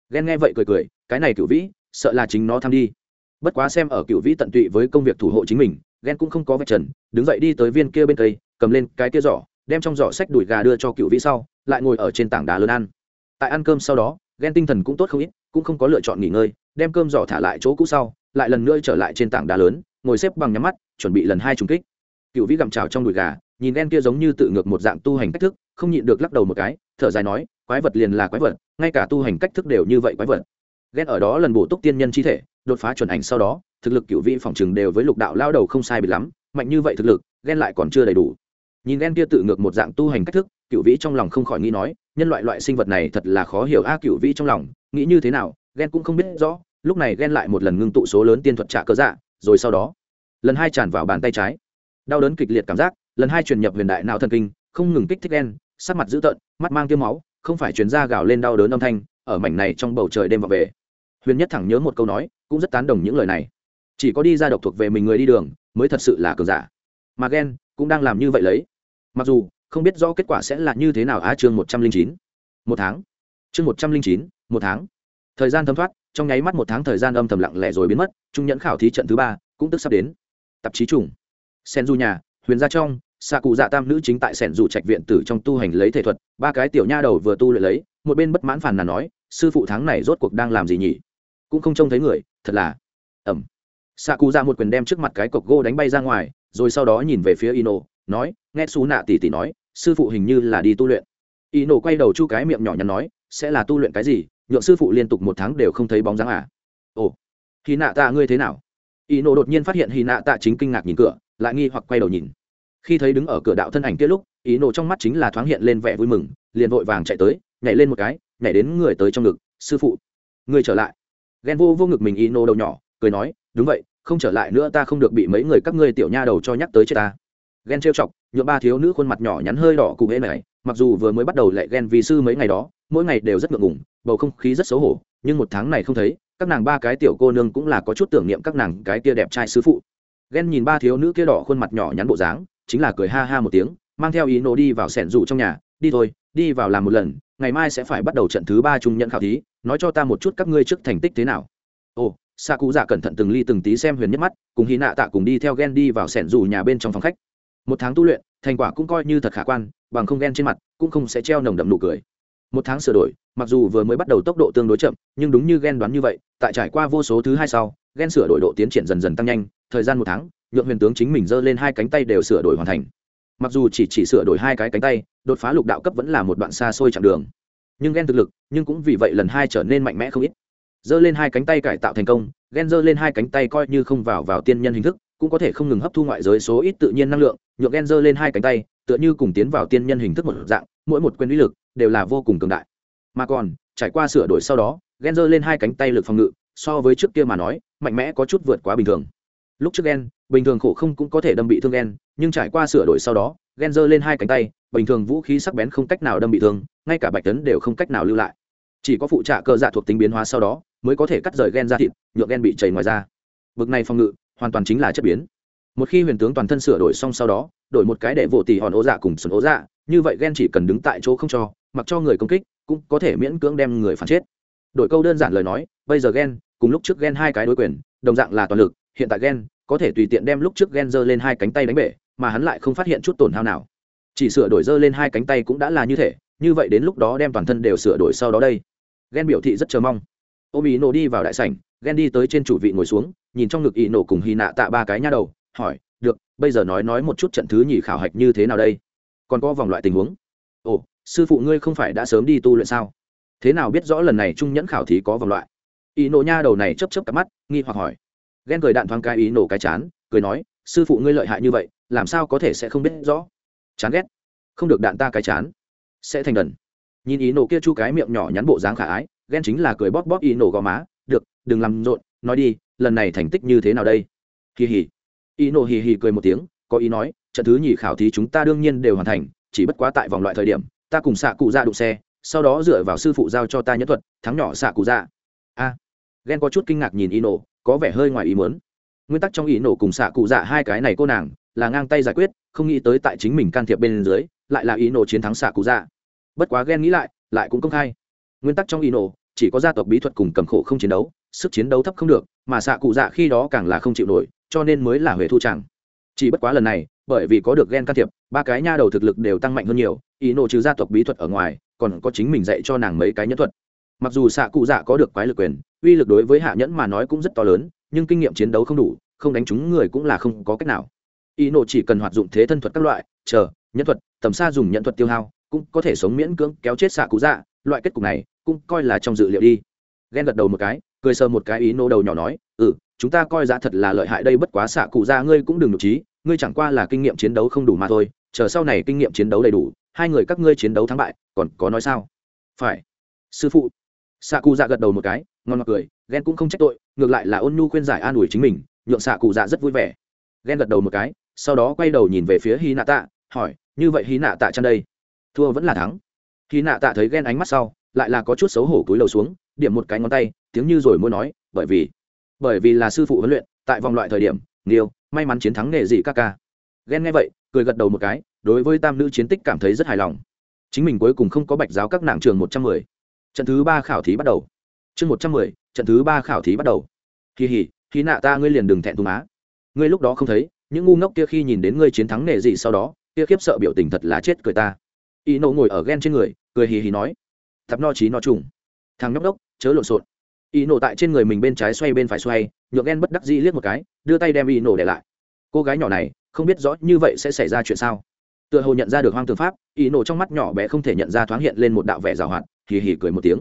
Ghen nghe vậy cười cười, cái này cựu vĩ, sợ là chính nó tham đi. Bất quá xem ở cựu vĩ tận tụy với công việc thủ hộ chính mình ghen cũng không có vạch trần, đứng dậy đi tới viên kia bên cây, cầm lên cái kia giỏ, đem trong giỏ sách đùi gà đưa cho cựu vĩ sau, lại ngồi ở trên tảng đá lớn ăn tại ăn cơm sau đó, ghen tinh thần cũng tốt không ít, cũng không có lựa chọn nghỉ ngơi, đem cơm giỏ thả lại chỗ cũ sau, lại lần nữa trở lại trên tảng đá lớn, ngồi xếp bằng nhắm mắt, chuẩn bị lần hai trùng kích. Cựu vĩ gặm trào trong đùi gà, nhìn ghen kia giống như tự ngược một dạng tu hành cách thức, không nhịn được lắc đầu một cái, thở dài nói, quái vật liền là quái vật, ngay cả tu hành cách thức đều như vậy quái vật. Ghen ở đó lần bổ túc tiên nhân chi thể, đột phá chuẩn ảnh sau đó, thực lực cựu vĩ phòng chừng đều với lục đạo lao đầu không sai bị lắm, mạnh như vậy thực lực, ghen lại còn chưa đầy đủ. Nhìn ghen kia tự ngược một dạng tu hành cách thức, cựu vĩ trong lòng không khỏi nghĩ nói nhân loại loại sinh vật này thật là khó hiểu a cựu vĩ trong lòng, nghĩ như thế nào ghen cũng không biết rõ, lúc này ghen lại một lần ngưng tụ số lớn tiên thuật trả cơ dạ rồi sau đó, lần hai tràn vào bàn tay trái. Đau đớn kịch liệt cảm giác, lần hai truyền nhập huyền đại não thần kinh, không ngừng kích thích ghen sắc mặt dữ tợn, mắt mang tiêu máu, không phải truyền ra gào lên đau đớn âm thanh, ở mảnh này trong bầu trời đêm vào về. Huyền nhất thẳng nhớ một câu nói, cũng rất tán đồng những lời này. Chỉ có đi ra độc thuộc về mình người đi đường, mới thật sự là cường giả. Mà ghen cũng đang làm như vậy lấy. Mặc dù không biết rõ kết quả sẽ là như thế nào. Á chương một trăm linh chín. Một tháng. Chương một trăm linh chín, một tháng. Thời gian thấm thoát, trong nháy mắt một tháng thời gian âm thầm lặng lẽ rồi biến mất, trung nhẫn khảo thí trận thứ ba cũng tức sắp đến. Tạp chí trùng. Sen du nhà, huyền gia trong xạ cụ dạ tam nữ chính tại sẻn dù trạch viện tử trong tu hành lấy thể thuật, ba cái tiểu nha đầu vừa tu luyện lấy, một bên bất mãn phàn nàn nói, sư phụ tháng này rốt cuộc đang làm gì nhỉ? Cũng không trông thấy người, thật là ẩm. Xạ cụ dạ một quyền đem trước mặt cái cọc gô đánh bay ra ngoài, rồi sau đó nhìn về phía ino nói, nghe xú nạ tỉ tỉ nói, sư phụ hình như là đi tu luyện. Ino quay đầu chu cái miệng nhỏ nhắn nói, sẽ là tu luyện cái gì? Nhượng sư phụ liên tục một tháng đều không thấy bóng dáng à? Ồ hy nạ tạ ngươi thế nào? Ino đột nhiên phát hiện hy nạ tạ chính kinh ngạc nhìn cửa, lại nghi hoặc quay đầu nhìn. Khi thấy đứng ở cửa đạo thân ảnh kia lúc, ý nổ trong mắt chính là thoáng hiện lên vẻ vui mừng, liền vội vàng chạy tới, nhảy lên một cái, nhảy đến người tới trong ngực, sư phụ người trở lại. Ghen vô vô ngực mình ý nổ đầu nhỏ, cười nói, đúng vậy, không trở lại nữa ta không được bị mấy người các ngươi tiểu nha đầu cho nhắc tới chết ta ghen trêu chọc nhuộm ba thiếu nữ khuôn mặt nhỏ nhắn hơi đỏ cùng hễ này mặc dù vừa mới bắt đầu lại ghen vì sư mấy ngày đó, mỗi ngày đều rất ngượng ngùng, bầu không khí rất xấu hổ, nhưng một tháng này không thấy, các nàng ba cái tiểu cô nương cũng là có chút tưởng niệm các nàng cái kia đẹp trai sư phụ. Ghen nhìn ba thiếu nữ kia đỏ khuôn mặt nhỏ nhắn bộ dáng, chính là cười ha ha một tiếng, mang theo ý nổ đi vào sẻn rủ trong nhà, đi thôi, đi vào làm một lần, ngày mai sẽ phải bắt đầu trận thứ ba trung nhận khảo thí, nói cho ta một chút các ngươi trước thành tích thế nào. Ồ xạ cụ dạ cẩn thận từng ly từng tí xem huyền nhất mắt, cùng hy nạ tạ cùng đi theo ghen đi vào sẻn rủ nhà bên trong phòng khách một tháng tu luyện, thành quả cũng coi như thật khả quan, bằng không ghen trên mặt, cũng không sẽ treo nồng đậm nụ cười. Một tháng sửa đổi, mặc dù vừa mới bắt đầu tốc độ tương đối chậm, nhưng đúng như ghen đoán như vậy, tại trải qua vô số thứ hai sau, ghen sửa đổi độ tiến triển dần dần tăng nhanh, thời gian một tháng, nhượng huyền tướng chính mình giơ lên hai cánh tay đều sửa đổi hoàn thành. Mặc dù chỉ chỉ sửa đổi hai cái cánh tay, đột phá lục đạo cấp vẫn là một đoạn xa xôi chặng đường. Nhưng ghen thực lực, nhưng cũng vì vậy lần hai trở nên mạnh mẽ không ít. Giơ lên hai cánh tay cải tạo thành công, ghen giơ lên hai cánh tay coi như không vào vào tiên nhân hình thức cũng có thể không ngừng hấp thu ngoại giới số ít tự nhiên năng lượng nhượng ghen giơ lên hai cánh tay tựa như cùng tiến vào tiên nhân hình thức một dạng mỗi một quyền uy lực đều là vô cùng cường đại. Mà còn trải qua sửa đổi sau đó ghen giơ lên hai cánh tay lực phòng ngự so với trước kia mà nói mạnh mẽ có chút vượt quá bình thường. Lúc trước gen, bình thường khổ không cũng có thể đâm bị thương gen, nhưng trải qua sửa đổi sau đó ghen giơ lên hai cánh tay bình thường vũ khí sắc bén không cách nào đâm bị thương ngay cả bạch tấn đều không cách nào lưu lại. Chỉ có phụ trợ cơ dạ thuộc tính biến hóa sau đó mới có thể cắt rời gen ra thịt nhựa gen bị chảy ngoài ra bực này phòng ngự hoàn toàn chính là chất biến. Một khi huyền tướng toàn thân sửa đổi xong sau đó, đổi một cái để vỗ tỷ hòn ố dạ cùng sườn ố dạ như vậy ghen chỉ cần đứng tại chỗ không cho, mặc cho người công kích, cũng có thể miễn cưỡng đem người phản chết. Đổi câu đơn giản lời nói, bây giờ ghen cùng lúc trước ghen hai cái đối quyền, đồng dạng là toàn lực, hiện tại ghen có thể tùy tiện đem lúc trước ghen giơ lên hai cánh tay đánh bể, mà hắn lại không phát hiện chút tổn hao nào. Chỉ sửa đổi giơ lên hai cánh tay cũng đã là như thế như vậy đến lúc đó đem toàn thân đều sửa đổi sau đó đây. Ghen biểu thị rất chờ mong. Ô ý nổ đi vào đại sảnh ghen đi tới trên chủ vị ngồi xuống nhìn trong ngực ý nổ cùng hy nạ tạ ba cái nha đầu, hỏi, được, bây giờ nói nói một chút trận thứ nhì khảo hạch như thế nào đây? Còn có vòng loại tình huống? Ồ, sư phụ ngươi không phải đã sớm đi tu luyện sao? Thế nào biết rõ lần này trung nhẫn khảo thí có vòng loại? Ý nổ nha đầu này chấp chấp cặp mắt, nghi hoặc hỏi. Ghen cười đạn thoáng cái ý nổ cái chán, cười nói, sư phụ ngươi lợi hại như vậy, làm sao có thể sẽ không biết rõ? Chán ghét. Không được đạn ta cái chán. Sẽ thành đần. Nhìn ý nổ kia chu cái miệng nhỏ nhắn bộ dáng khả ái, ghen chính là cười bóp bóp ý nổ gò má, được, đừng làm rộn, nói đi lần này thành tích như thế nào đây? Hì hì. Y nổ hì hì cười một tiếng, có ý nói, trận thứ nhì khảo thí chúng ta đương nhiên đều hoàn thành, chỉ bất quá tại vòng loại thời điểm, ta cùng xạ cụ ra đụng xe, sau đó dựa vào sư phụ giao cho ta nhẫn thuật, thắng nhỏ xạ cụ dạ. A. Ghen có chút kinh ngạc nhìn y nổ có vẻ hơi ngoài ý muốn. Nguyên tắc trong y nổ cùng xạ cụ dạ hai cái này cô nàng, là ngang tay giải quyết, không nghĩ tới tại chính mình can thiệp bên dưới, lại là y nổ chiến thắng xạ cụ dạ. Bất quá ghen nghĩ lại lại cũng công khai. Nguyên tắc trong y nổ chỉ có gia tộc bí thuật cùng cầm khổ không chiến đấu sức chiến đấu thấp không được, mà xạ cụ dạ khi đó càng là không chịu nổi, cho nên mới là huệ thu chẳng. Chỉ bất quá lần này, bởi vì có được ghen can thiệp, ba cái nha đầu thực lực đều tăng mạnh hơn nhiều, ý nộ trừ gia tộc bí thuật ở ngoài, còn có chính mình dạy cho nàng mấy cái nhẫn thuật. Mặc dù xạ cụ dạ có được quái lực quyền, uy lực đối với hạ nhẫn mà nói cũng rất to lớn, nhưng kinh nghiệm chiến đấu không đủ, không đánh trúng người cũng là không có cách nào. Ý nộ chỉ cần hoạt dụng thế thân thuật các loại, chờ nhẫn thuật, tầm xa dùng nhẫn thuật tiêu hao, cũng có thể sống miễn cưỡng kéo chết xạ cụ dạ loại kết cục này cũng coi là trong dự liệu đi. Ghen gật đầu một cái cười sờ một cái ý nô đầu nhỏ nói ừ chúng ta coi ra thật là lợi hại đây, bất quá xạ cụ ra ngươi cũng đừng nhục trí, ngươi chẳng qua là kinh nghiệm chiến đấu không đủ mà thôi, chờ sau này kinh nghiệm chiến đấu đầy đủ, hai người các ngươi chiến đấu thắng bại, còn có nói sao? Phải. Sư phụ. Xạ cụ dạ gật đầu một cái, ngon ngọt cười, ghen cũng không trách tội, ngược lại là ôn nhu khuyên giải an ủi chính mình, nhượng xạ cụ dạ rất vui vẻ. Ghen gật đầu một cái, sau đó quay đầu nhìn về phía hy nạ tạ, hỏi, như vậy hy nạ tạ chăn đây? Thua vẫn là thắng. Hy nạ tạ thấy ghen ánh mắt sau, lại là có chút xấu hổ cúi đầu xuống điểm một cái ngón tay, tiếng như rồi muốn nói, bởi vì bởi vì là sư phụ huấn luyện, tại vòng loại thời điểm nghiêu may mắn chiến thắng nghề gì ca ca ghen nghe vậy, cười gật đầu một cái, đối với tam nữ chiến tích cảm thấy rất hài lòng. Chính mình cuối cùng không có bạch giáo các nàng trường một trăm mười. Trận thứ ba khảo thí bắt đầu. Chương một trăm mười, trận thứ ba khảo thí bắt đầu. Kỳ hỉ khi nạ ta ngươi liền đừng thẹn thùng á. Ngươi lúc đó không thấy, những ngu ngốc kia khi nhìn đến ngươi chiến thắng nệ gì sau đó, kia khiếp sợ biểu tình thật là chết cười ta. Y nộ ngồi ở ghen trên người, cười hì hì nói. Thập no trí no trùng. Thằng nhóc đốc chớ lộn xộn. Y nổ tại trên người mình bên trái xoay bên phải xoay, nhượng ghen bất đắc dĩ liếc một cái, đưa tay đem y nổ để lại. Cô gái nhỏ này, không biết rõ như vậy sẽ xảy ra chuyện sao. Tựa hồ nhận ra được hoang tường pháp, y nổ trong mắt nhỏ bé không thể nhận ra thoáng hiện lên một đạo vẻ rào hoạt, hì hì cười một tiếng.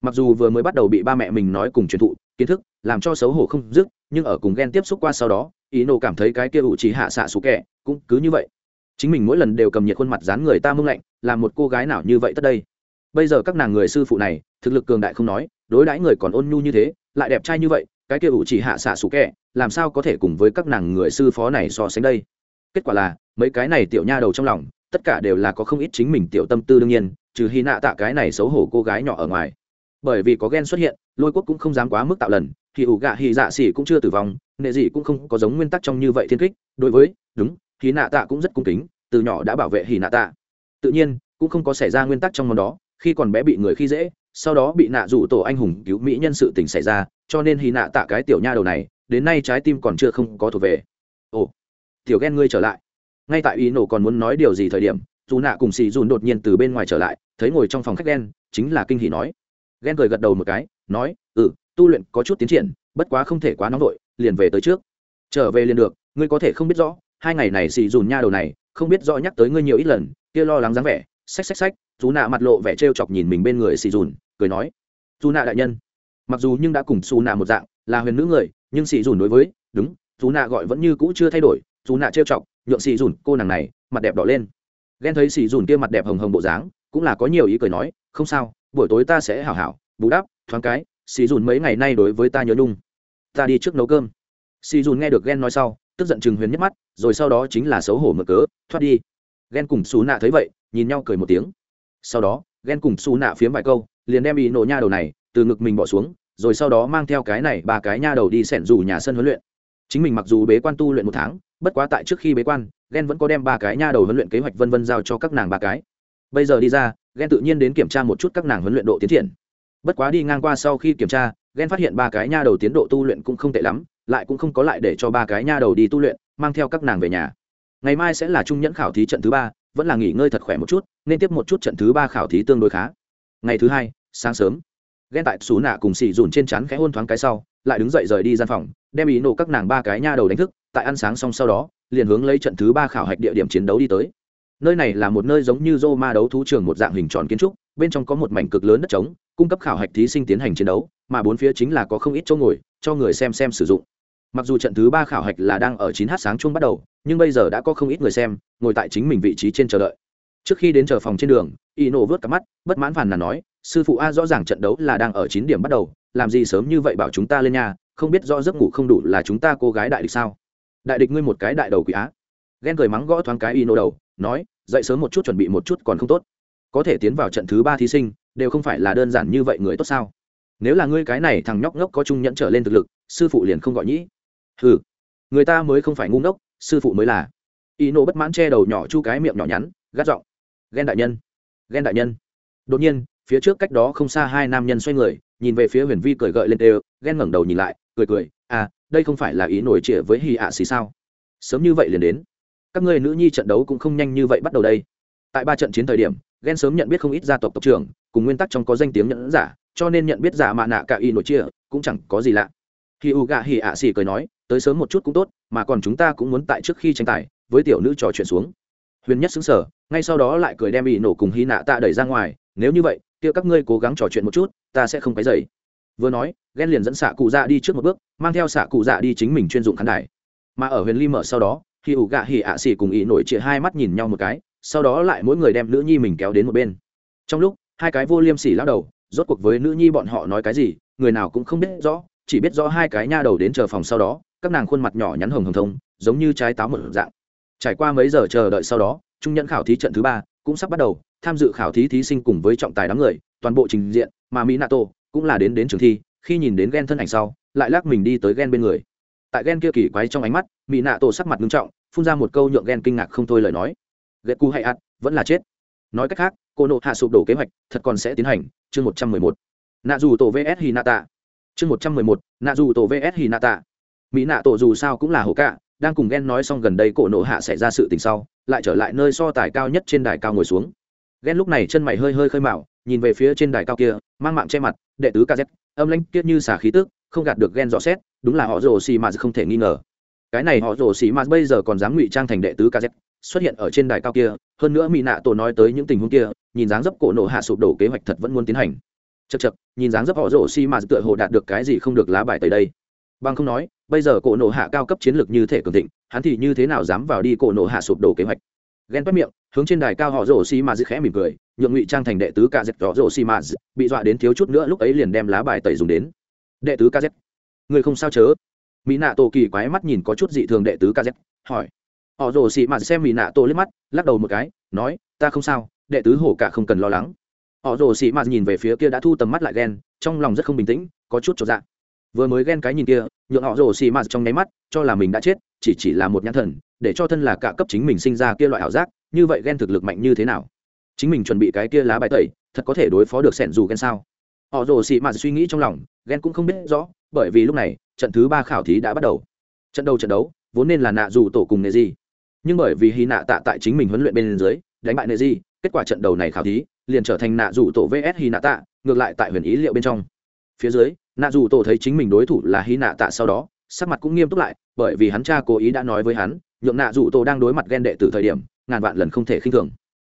Mặc dù vừa mới bắt đầu bị ba mẹ mình nói cùng truyền thụ, kiến thức, làm cho xấu hổ không dứt, nhưng ở cùng ghen tiếp xúc qua sau đó ý nổ cảm thấy cái kia ủ trí hạ xạ xú kẻ, cũng cứ như vậy. Chính mình mỗi lần đều cầm nhiệt khuôn mặt dán người ta mưng lạnh, làm một cô gái nào như vậy tất đây. Bây giờ các nàng người sư phụ này thực lực cường đại không nói, đối đãi người còn ôn nhu như thế, lại đẹp trai như vậy, cái kia ủ chỉ hạ xạ sủ kẹ, làm sao có thể cùng với các nàng người sư phó này so sánh đây? Kết quả là, mấy cái này tiểu nha đầu trong lòng, tất cả đều là có không ít chính mình tiểu tâm tư đương nhiên, trừ hy nạ tạ cái này xấu hổ cô gái nhỏ ở ngoài. Bởi vì có ghen xuất hiện, lôi quốc cũng không dám quá mức tạo lần, thì ủ gạ hy dạ xỉ cũng chưa tử vong, nệ dị cũng không có giống nguyên tắc trong như vậy thiên kích, đối với, đúng, hy nạ tạ cũng rất cung kính, từ nhỏ đã bảo vệ hy nạ tạ. Tự nhiên, cũng không có xảy ra nguyên tắc trong món đó, khi còn bé bị người khi dễ sau đó bị nạ rủ tổ anh hùng cứu mỹ nhân sự tình xảy ra, cho nên hy nạ tạ cái tiểu nha đầu này, đến nay trái tim còn chưa không có thuộc về. Ồ, tiểu ghen ngươi trở lại. Ngay tại ý nổ còn muốn nói điều gì thời điểm, dù nạ cùng xì dùn đột nhiên từ bên ngoài trở lại, thấy ngồi trong phòng khách ghen chính là kinh hỉ nói. Ghen cười gật đầu một cái, nói ừ tu luyện có chút tiến triển, bất quá không thể quá nóng vội, liền về tới trước. Trở về liền được, ngươi có thể không biết rõ, hai ngày này xì dùn nha đầu này, không biết rõ nhắc tới ngươi nhiều ít lần, kia lo lắng dáng vẻ xách xách xách, dù nạ mặt lộ vẻ t chọc nhìn mình bên người xì dùn, cười nói, dù nạ đại nhân, mặc dù nhưng đã cùng xù nạ một dạng, là huyền nữ người, nhưng xì dùn đối với, đúng, dù nạ gọi vẫn như cũ chưa thay đổi, dù nạ trêu chọc, nhượng xì dùn, cô nàng này, mặt đẹp đỏ lên. Ghen thấy xì dùn kia mặt đẹp hồng hồng bộ dáng, cũng là có nhiều ý cười nói, không sao, buổi tối ta sẽ hảo hảo, bù đắp, thoáng cái, xì dùn mấy ngày nay đối với ta nhớ nhung. Ta đi trước nấu cơm. Xì dùn nghe được ghen nói sau, tức giận chừng huyền nhất mắt, rồi sau đó chính là xấu hổ mở cớ, thoát đi ghen cùng xù nạ thấy vậy, nhìn nhau cười một tiếng. Sau đó ghen cùng xù nạ phiếm vài câu, liền đem ý nổ nha đầu này từ ngực mình bỏ xuống, rồi sau đó mang theo cái này ba cái nha đầu đi xẻn dù nhà sân huấn luyện. Chính mình mặc dù bế quan tu luyện một tháng, bất quá tại trước khi bế quan ghen vẫn có đem ba cái nha đầu huấn luyện kế hoạch vân vân giao cho các nàng ba cái. Bây giờ đi ra ghen tự nhiên đến kiểm tra một chút các nàng huấn luyện độ tiến triển. Bất quá đi ngang qua sau khi kiểm tra ghen phát hiện ba cái nha đầu tiến độ tu luyện cũng không tệ lắm, lại cũng không có lại để cho ba cái nha đầu đi tu luyện, mang theo các nàng về nhà ngày mai sẽ là trung nhẫn khảo thí trận thứ ba, vẫn là nghỉ ngơi thật khỏe một chút, nên tiếp một chút trận thứ ba khảo thí tương đối khá. Ngày thứ hai, sáng sớm. Ghen tại xú nạ cùng xì dùn trên chắn khẽ hôn thoáng cái sau, lại đứng dậy rời đi gian phòng, đem ý nổ các nàng ba cái nha đầu đánh thức, tại ăn sáng xong sau đó, liền hướng lấy trận thứ ba khảo hạch địa điểm chiến đấu đi tới. Nơi này là một nơi giống như dô ma đấu thú trường một dạng hình tròn kiến trúc, bên trong có một mảnh cực lớn đất trống, cung cấp khảo hạch thí sinh tiến hành chiến đấu, mà bốn phía chính là có không ít chỗ ngồi, cho người xem xem sử dụng mặc dù trận thứ ba khảo hạch là đang ở chín h sáng chung bắt đầu, nhưng bây giờ đã có không ít người xem ngồi tại chính mình vị trí trên chờ đợi. Trước khi đến chờ phòng trên đường y nổ vớt cặp mắt, bất mãn phàn là nói, sư phụ a, rõ ràng trận đấu là đang ở chín điểm bắt đầu, làm gì sớm như vậy bảo chúng ta lên nhà, không biết do giấc ngủ không đủ là chúng ta cô gái đại địch sao? Đại địch ngươi một cái đại đầu quỷ á. Ghen cười mắng gõ thoáng cái y nổ đầu, nói, dậy sớm một chút chuẩn bị một chút còn không tốt. Có thể tiến vào trận thứ ba thí sinh, đều không phải là đơn giản như vậy người tốt sao? Nếu là ngươi cái này thằng nhóc ngốc có trung nhẫn trở lên thực lực, sư phụ liền không gọi nhĩ ừ người ta mới không phải ngu ngốc, sư phụ mới là. Y nộ bất mãn che đầu nhỏ chu cái miệng nhỏ nhắn, gắt giọng. Ghen đại nhân. Ghen đại nhân. Đột nhiên, phía trước cách đó không xa hai nam nhân xoay người, nhìn về phía huyền vi cười gợi lên đều, ghen ngẩng đầu nhìn lại, cười cười à đây không phải là ý nổi trịa với hì ạ xì sao? Sớm như vậy liền đến. Các ngươi nữ nhi trận đấu cũng không nhanh như vậy bắt đầu đây. Tại ba trận chiến thời điểm, ghen sớm nhận biết không ít gia tộc tộc trưởng, cùng nguyên tắc trong có danh tiếng nhận giả, cho nên nhận biết giả mạ nạ cả y nổi chia cũng chẳng có gì lạ. Khi u gạ hì ạ xì cười nói tới sớm một chút cũng tốt, mà còn chúng ta cũng muốn tại trước khi tranh tài, với tiểu nữ trò chuyện xuống. Huyền nhất xứng sở ngay sau đó lại cười đem bị nổ cùng hy nạ tạ đẩy ra ngoài, nếu như vậy, kia các ngươi cố gắng trò chuyện một chút, ta sẽ không cái dày vừa nói ghen liền dẫn xạ cụ dạ đi trước một bước, mang theo xạ cụ dạ đi chính mình chuyên dụng khán đài. Mà ở huyền ly mở sau đó khi ủ gạ hỉ ạ xỉ cùng ý nổi chĩa hai mắt nhìn nhau một cái, sau đó lại mỗi người đem nữ nhi mình kéo đến một bên. Trong lúc, hai cái vô liêm sỉ lao đầu, rốt cuộc với nữ nhi bọn họ nói cái gì, người nào cũng không biết rõ, chỉ biết rõ hai cái nha đầu đến chờ phòng sau đó các nàng khuôn mặt nhỏ nhắn hồng hồng thông, giống như trái táo một dạng. Trải qua mấy giờ chờ đợi sau đó, trung nhận khảo thí trận thứ ba cũng sắp bắt đầu, tham dự khảo thí thí sinh cùng với trọng tài đám người, toàn bộ trình diện, mà mỹ nato cũng là đến đến trường thi, khi nhìn đến ghen thân ảnh sau, lại lắc mình đi tới ghen bên người. Tại ghen kia kỳ quái trong ánh mắt mỹ nạ tổ sắc mặt nghiêm trọng, phun ra một câu nhượng ghen kinh ngạc không thôi lời nói. Ghét cu hay ăn vẫn là chết. Nói cách khác, cô nộ hạ sụp đổ kế hoạch, thật còn sẽ tiến hành, chương một trăm mười một. Nạ dù tổ vs Hỉ Nạ Tạ. chương một trăm mười một nạ dù tổ vs Hỉ Nạ Tạ mỹ nạ tổ dù sao cũng là hổ cạ, đang cùng ghen nói xong gần đây cổ nộ hạ xảy ra sự tình sau, lại trở lại nơi so tài cao nhất trên đài cao ngồi xuống. Ghen lúc này chân mày hơi hơi khơi mạo nhìn về phía trên đài cao kia, mang mạng che mặt, đệ tứ kz âm lãnh kiết như xả khí tức, không gạt được ghen rõ xét, đúng là họ rồ xì mà không thể nghi ngờ. Cái này họ rồ xì mà bây giờ còn dám ngụy trang thành đệ tứ kz xuất hiện ở trên đài cao kia, hơn nữa mỹ nạ tổ nói tới những tình huống kia, nhìn dáng dấp cổ nộ hạ sụp đổ kế hoạch thật vẫn muốn tiến hành. Chật chật nhìn dáng dấp họ rồ xì mà tựa hồ đạt được cái gì không được lá bài tới đây bằng không nói, bây giờ cổ nộ hạ cao cấp chiến lược như thể cường thịnh, hắn thì như thế nào dám vào đi cổ nộ hạ sụp đổ kế hoạch? Ghen bắt miệng, hướng trên đài cao họ rổ xi mà dứt khẽ mỉm cười, nhượng ngụy trang thành đệ tứ ca dẹp rõ rổ xi mà bị dọa đến thiếu chút nữa lúc ấy liền đem lá bài tẩy dùng đến. Đệ tứ ca người không sao chớ? Mỹ nạ tổ kỳ quái mắt nhìn có chút dị thường đệ tứ ca hỏi. Họ rổ xi mà xem mỹ nạ tổ liếc mắt, lắc đầu một cái, nói, ta không sao, đệ tứ hổ cả không cần lo lắng. Họ rồ xi mạt nhìn về phía kia đã thu tầm mắt lại ghen, trong lòng rất không bình tĩnh, có chút cho dạ vừa mới ghen cái nhìn kia, nhượng họ rồ xì mạt trong nháy mắt, cho là mình đã chết, chỉ chỉ là một nhãn thần, để cho thân là cả cấp chính mình sinh ra kia loại ảo giác, như vậy ghen thực lực mạnh như thế nào? Chính mình chuẩn bị cái kia lá bài tẩy, thật có thể đối phó được sẻn dù ghen sao? Họ rồ xì mạt suy nghĩ trong lòng, ghen cũng không biết rõ, bởi vì lúc này, trận thứ ba khảo thí đã bắt đầu. Trận đầu trận đấu, vốn nên là nạ dù tổ cùng nệ di nhưng bởi vì hy nạ tạ tại chính mình huấn luyện bên dưới, đánh bại nệ di kết quả trận đầu này khảo thí, liền trở thành nạ dù tổ vs hy nạ tạ, ngược lại tại huyền ý liệu bên trong. Phía dưới nạ dù tổ thấy chính mình đối thủ là hy nạ tạ sau đó, sắc mặt cũng nghiêm túc lại, bởi vì hắn cha cố ý đã nói với hắn, nhượng nạ dù tổ đang đối mặt ghen đệ từ thời điểm, ngàn vạn lần không thể khinh thường.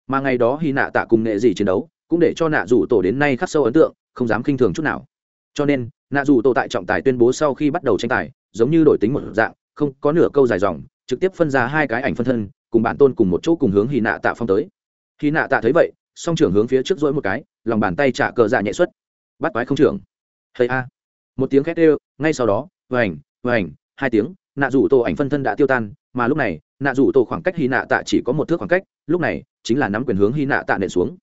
Mà ngày đó hy nạ tạ cùng nghệ gì chiến đấu, cũng để cho nạ dù tổ đến nay khắc sâu ấn tượng, không dám khinh thường chút nào. Cho nên, nạ dù tổ tại trọng tài tuyên bố sau khi bắt đầu tranh tài, giống như đổi tính một dạng, không có nửa câu dài dòng, trực tiếp phân ra hai cái ảnh phân thân, cùng bản tôn cùng một chỗ cùng hướng hy nạ tạ phong tới. Hy nạ tạ thấy vậy, song trưởng hướng phía trước dỗi một cái, lòng bàn tay trả cờ dạ nhẹ xuất. Bắt quái không trưởng hay a. Một tiếng khét ê ngay sau đó, vành vành, hai tiếng, nạ rủ tổ ảnh phân thân đã tiêu tan, mà lúc này, nạ rủ tổ khoảng cách hy nạ tạ chỉ có một thước khoảng cách, lúc này, chính là nắm quyền hướng hy nạ tạ nện xuống.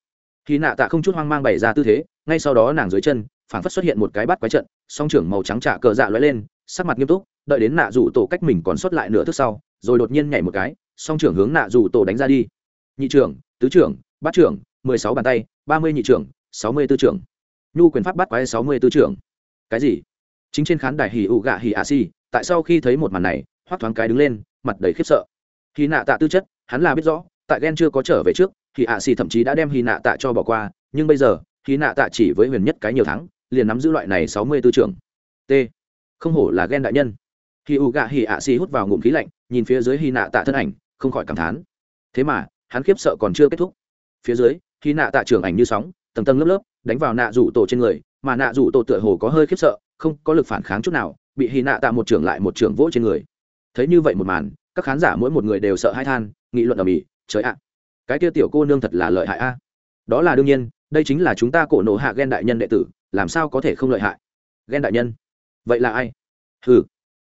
Hy nạ tạ không chút hoang mang bày ra tư thế, ngay sau đó nàng dưới chân, phảng phất xuất hiện một cái bắt quái trận, song trưởng màu trắng trả cờ dạ lóe lên, sắc mặt nghiêm túc, đợi đến nạ rủ tổ cách mình còn xuất lại nửa thước sau, rồi đột nhiên nhảy một cái, song trưởng hướng nạ rủ tổ đánh ra đi. Nhị trưởng, tứ trưởng, bát trưởng, mười sáu bàn tay, ba mươi nhị trưởng, sáu mươi tư trưởng nhu quyền pháp bắt quái sáu mươi tư trưởng. Cái gì? Chính trên khán đài hỉ ụ gạ hỉ ạ si tại sau khi thấy một màn này hoắc thoáng cái đứng lên mặt đầy khiếp sợ. Hì nạ tạ tư chất hắn là biết rõ tại ghen chưa có trở về trước thì ạ xì thậm chí đã đem hì nạ tạ cho bỏ qua nhưng bây giờ hì nạ tạ chỉ với huyền nhất cái nhiều tháng, liền nắm giữ loại này sáu mươi tư trưởng. T. Không hổ là ghen đại nhân. Hì ụ gạ hì ạ xì hút vào ngụm khí lạnh nhìn phía dưới hì nạ tạ thân ảnh không khỏi cảm thán. Thế mà hắn khiếp sợ còn chưa kết thúc. Phía dưới hì nạ tạ trưởng ảnh như sóng tầng tầng lớp lớp, đánh vào nạ rủ tổ trên người, mà nạ rủ tổ tựa hồ có hơi khiếp sợ, không có lực phản kháng chút nào, bị hy nạ tạ một trưởng lại một trưởng vỗ trên người. Thấy như vậy một màn, các khán giả mỗi một người đều sợ hãi than, nghị luận ở mỹ trời ạ, cái kia tiểu cô nương thật là lợi hại a. Đó là đương nhiên, đây chính là chúng ta cổ nộ hạ ghen đại nhân đệ tử, làm sao có thể không lợi hại? Ghen đại nhân? Vậy là ai? Hừ,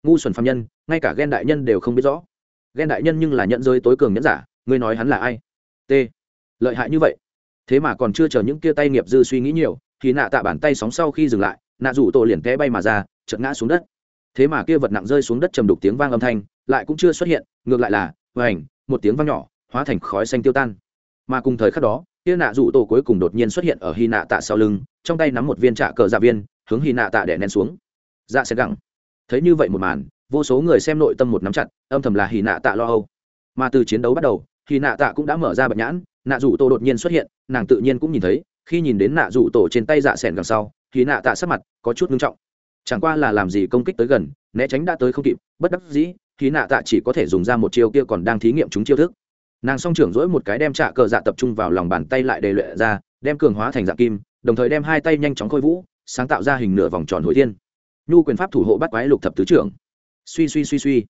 ngu xuẩn phạm nhân, ngay cả ghen đại nhân đều không biết rõ. Ghen đại nhân nhưng là nhận rơi tối cường nhẫn giả, ngươi nói hắn là ai? T. Lợi hại như vậy thế mà còn chưa chờ những kia tay nghiệp dư suy nghĩ nhiều, thì nạ tạ bàn tay sóng sau khi dừng lại, nạ rủ tổ liền té bay mà ra, chợt ngã xuống đất. Thế mà kia vật nặng rơi xuống đất trầm đục tiếng vang âm thanh, lại cũng chưa xuất hiện, ngược lại là vảnh một tiếng vang nhỏ, hóa thành khói xanh tiêu tan. Mà cùng thời khắc đó, kia nạ rủ tổ cuối cùng đột nhiên xuất hiện ở hy nạ tạ sau lưng, trong tay nắm một viên trạ cờ dạ viên, hướng hy nạ tạ đè nén xuống. Dạ sẽ gẳng thấy như vậy một màn, vô số người xem nội tâm một nắm chặt, âm thầm là hy nạ tạ lo âu. Mà từ chiến đấu bắt đầu, hy nạ tạ cũng đã mở ra bạch nhãn nạ rủ tổ đột nhiên xuất hiện, nàng tự nhiên cũng nhìn thấy, khi nhìn đến nạ rủ tổ trên tay dạ sẻn đằng sau, thì nạ tạ sắc mặt có chút ngưng trọng. Chẳng qua là làm gì công kích tới gần, né tránh đã tới không kịp, bất đắc dĩ, thì nạ tạ chỉ có thể dùng ra một chiêu kia còn đang thí nghiệm chúng chiêu thức. Nàng song trưởng dỗi một cái đem trạ cờ dạ tập trung vào lòng bàn tay lại đề luyện ra, đem cường hóa thành dạng kim, đồng thời đem hai tay nhanh chóng khôi vũ, sáng tạo ra hình nửa vòng tròn hồi thiên. Nhu quyền pháp thủ hộ bắt quái lục thập tứ trưởng. Suy suy suy suy.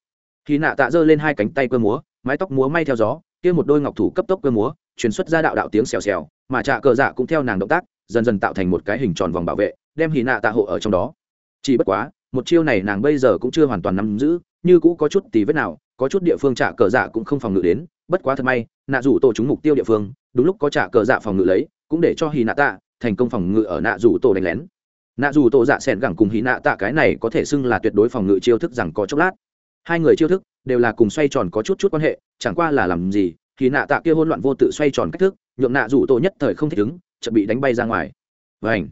Khi nạ tạ giơ lên hai cánh tay cơ múa, mái tóc múa may theo gió, kia một đôi ngọc thủ cấp tốc cơ múa truyền xuất ra đạo đạo tiếng xèo xèo, mà trạ cờ dạ cũng theo nàng động tác, dần dần tạo thành một cái hình tròn vòng bảo vệ, đem hì nạ tạ hộ ở trong đó. Chỉ bất quá, một chiêu này nàng bây giờ cũng chưa hoàn toàn nắm giữ, như cũ có chút tì vết nào, có chút địa phương trả cờ dạ cũng không phòng ngự đến, bất quá thật may, nạ rủ tổ chúng mục tiêu địa phương, đúng lúc có trả cờ dạ phòng ngự lấy, cũng để cho hì nạ tạ thành công phòng ngự ở nạ rủ tổ đánh lén. Nạ rủ tổ dạ sẻn gẳng cùng hì nạ tạ cái này có thể xưng là tuyệt đối phòng ngự chiêu thức rằng có chốc lát. Hai người chiêu thức đều là cùng xoay tròn có chút chút quan hệ, chẳng qua là làm gì thì nạ tạ kia hôn loạn vô tự xoay tròn cách thức, nhượng nạ rủ tổ nhất thời không thích ứng, chợt bị đánh bay ra ngoài. Vảnh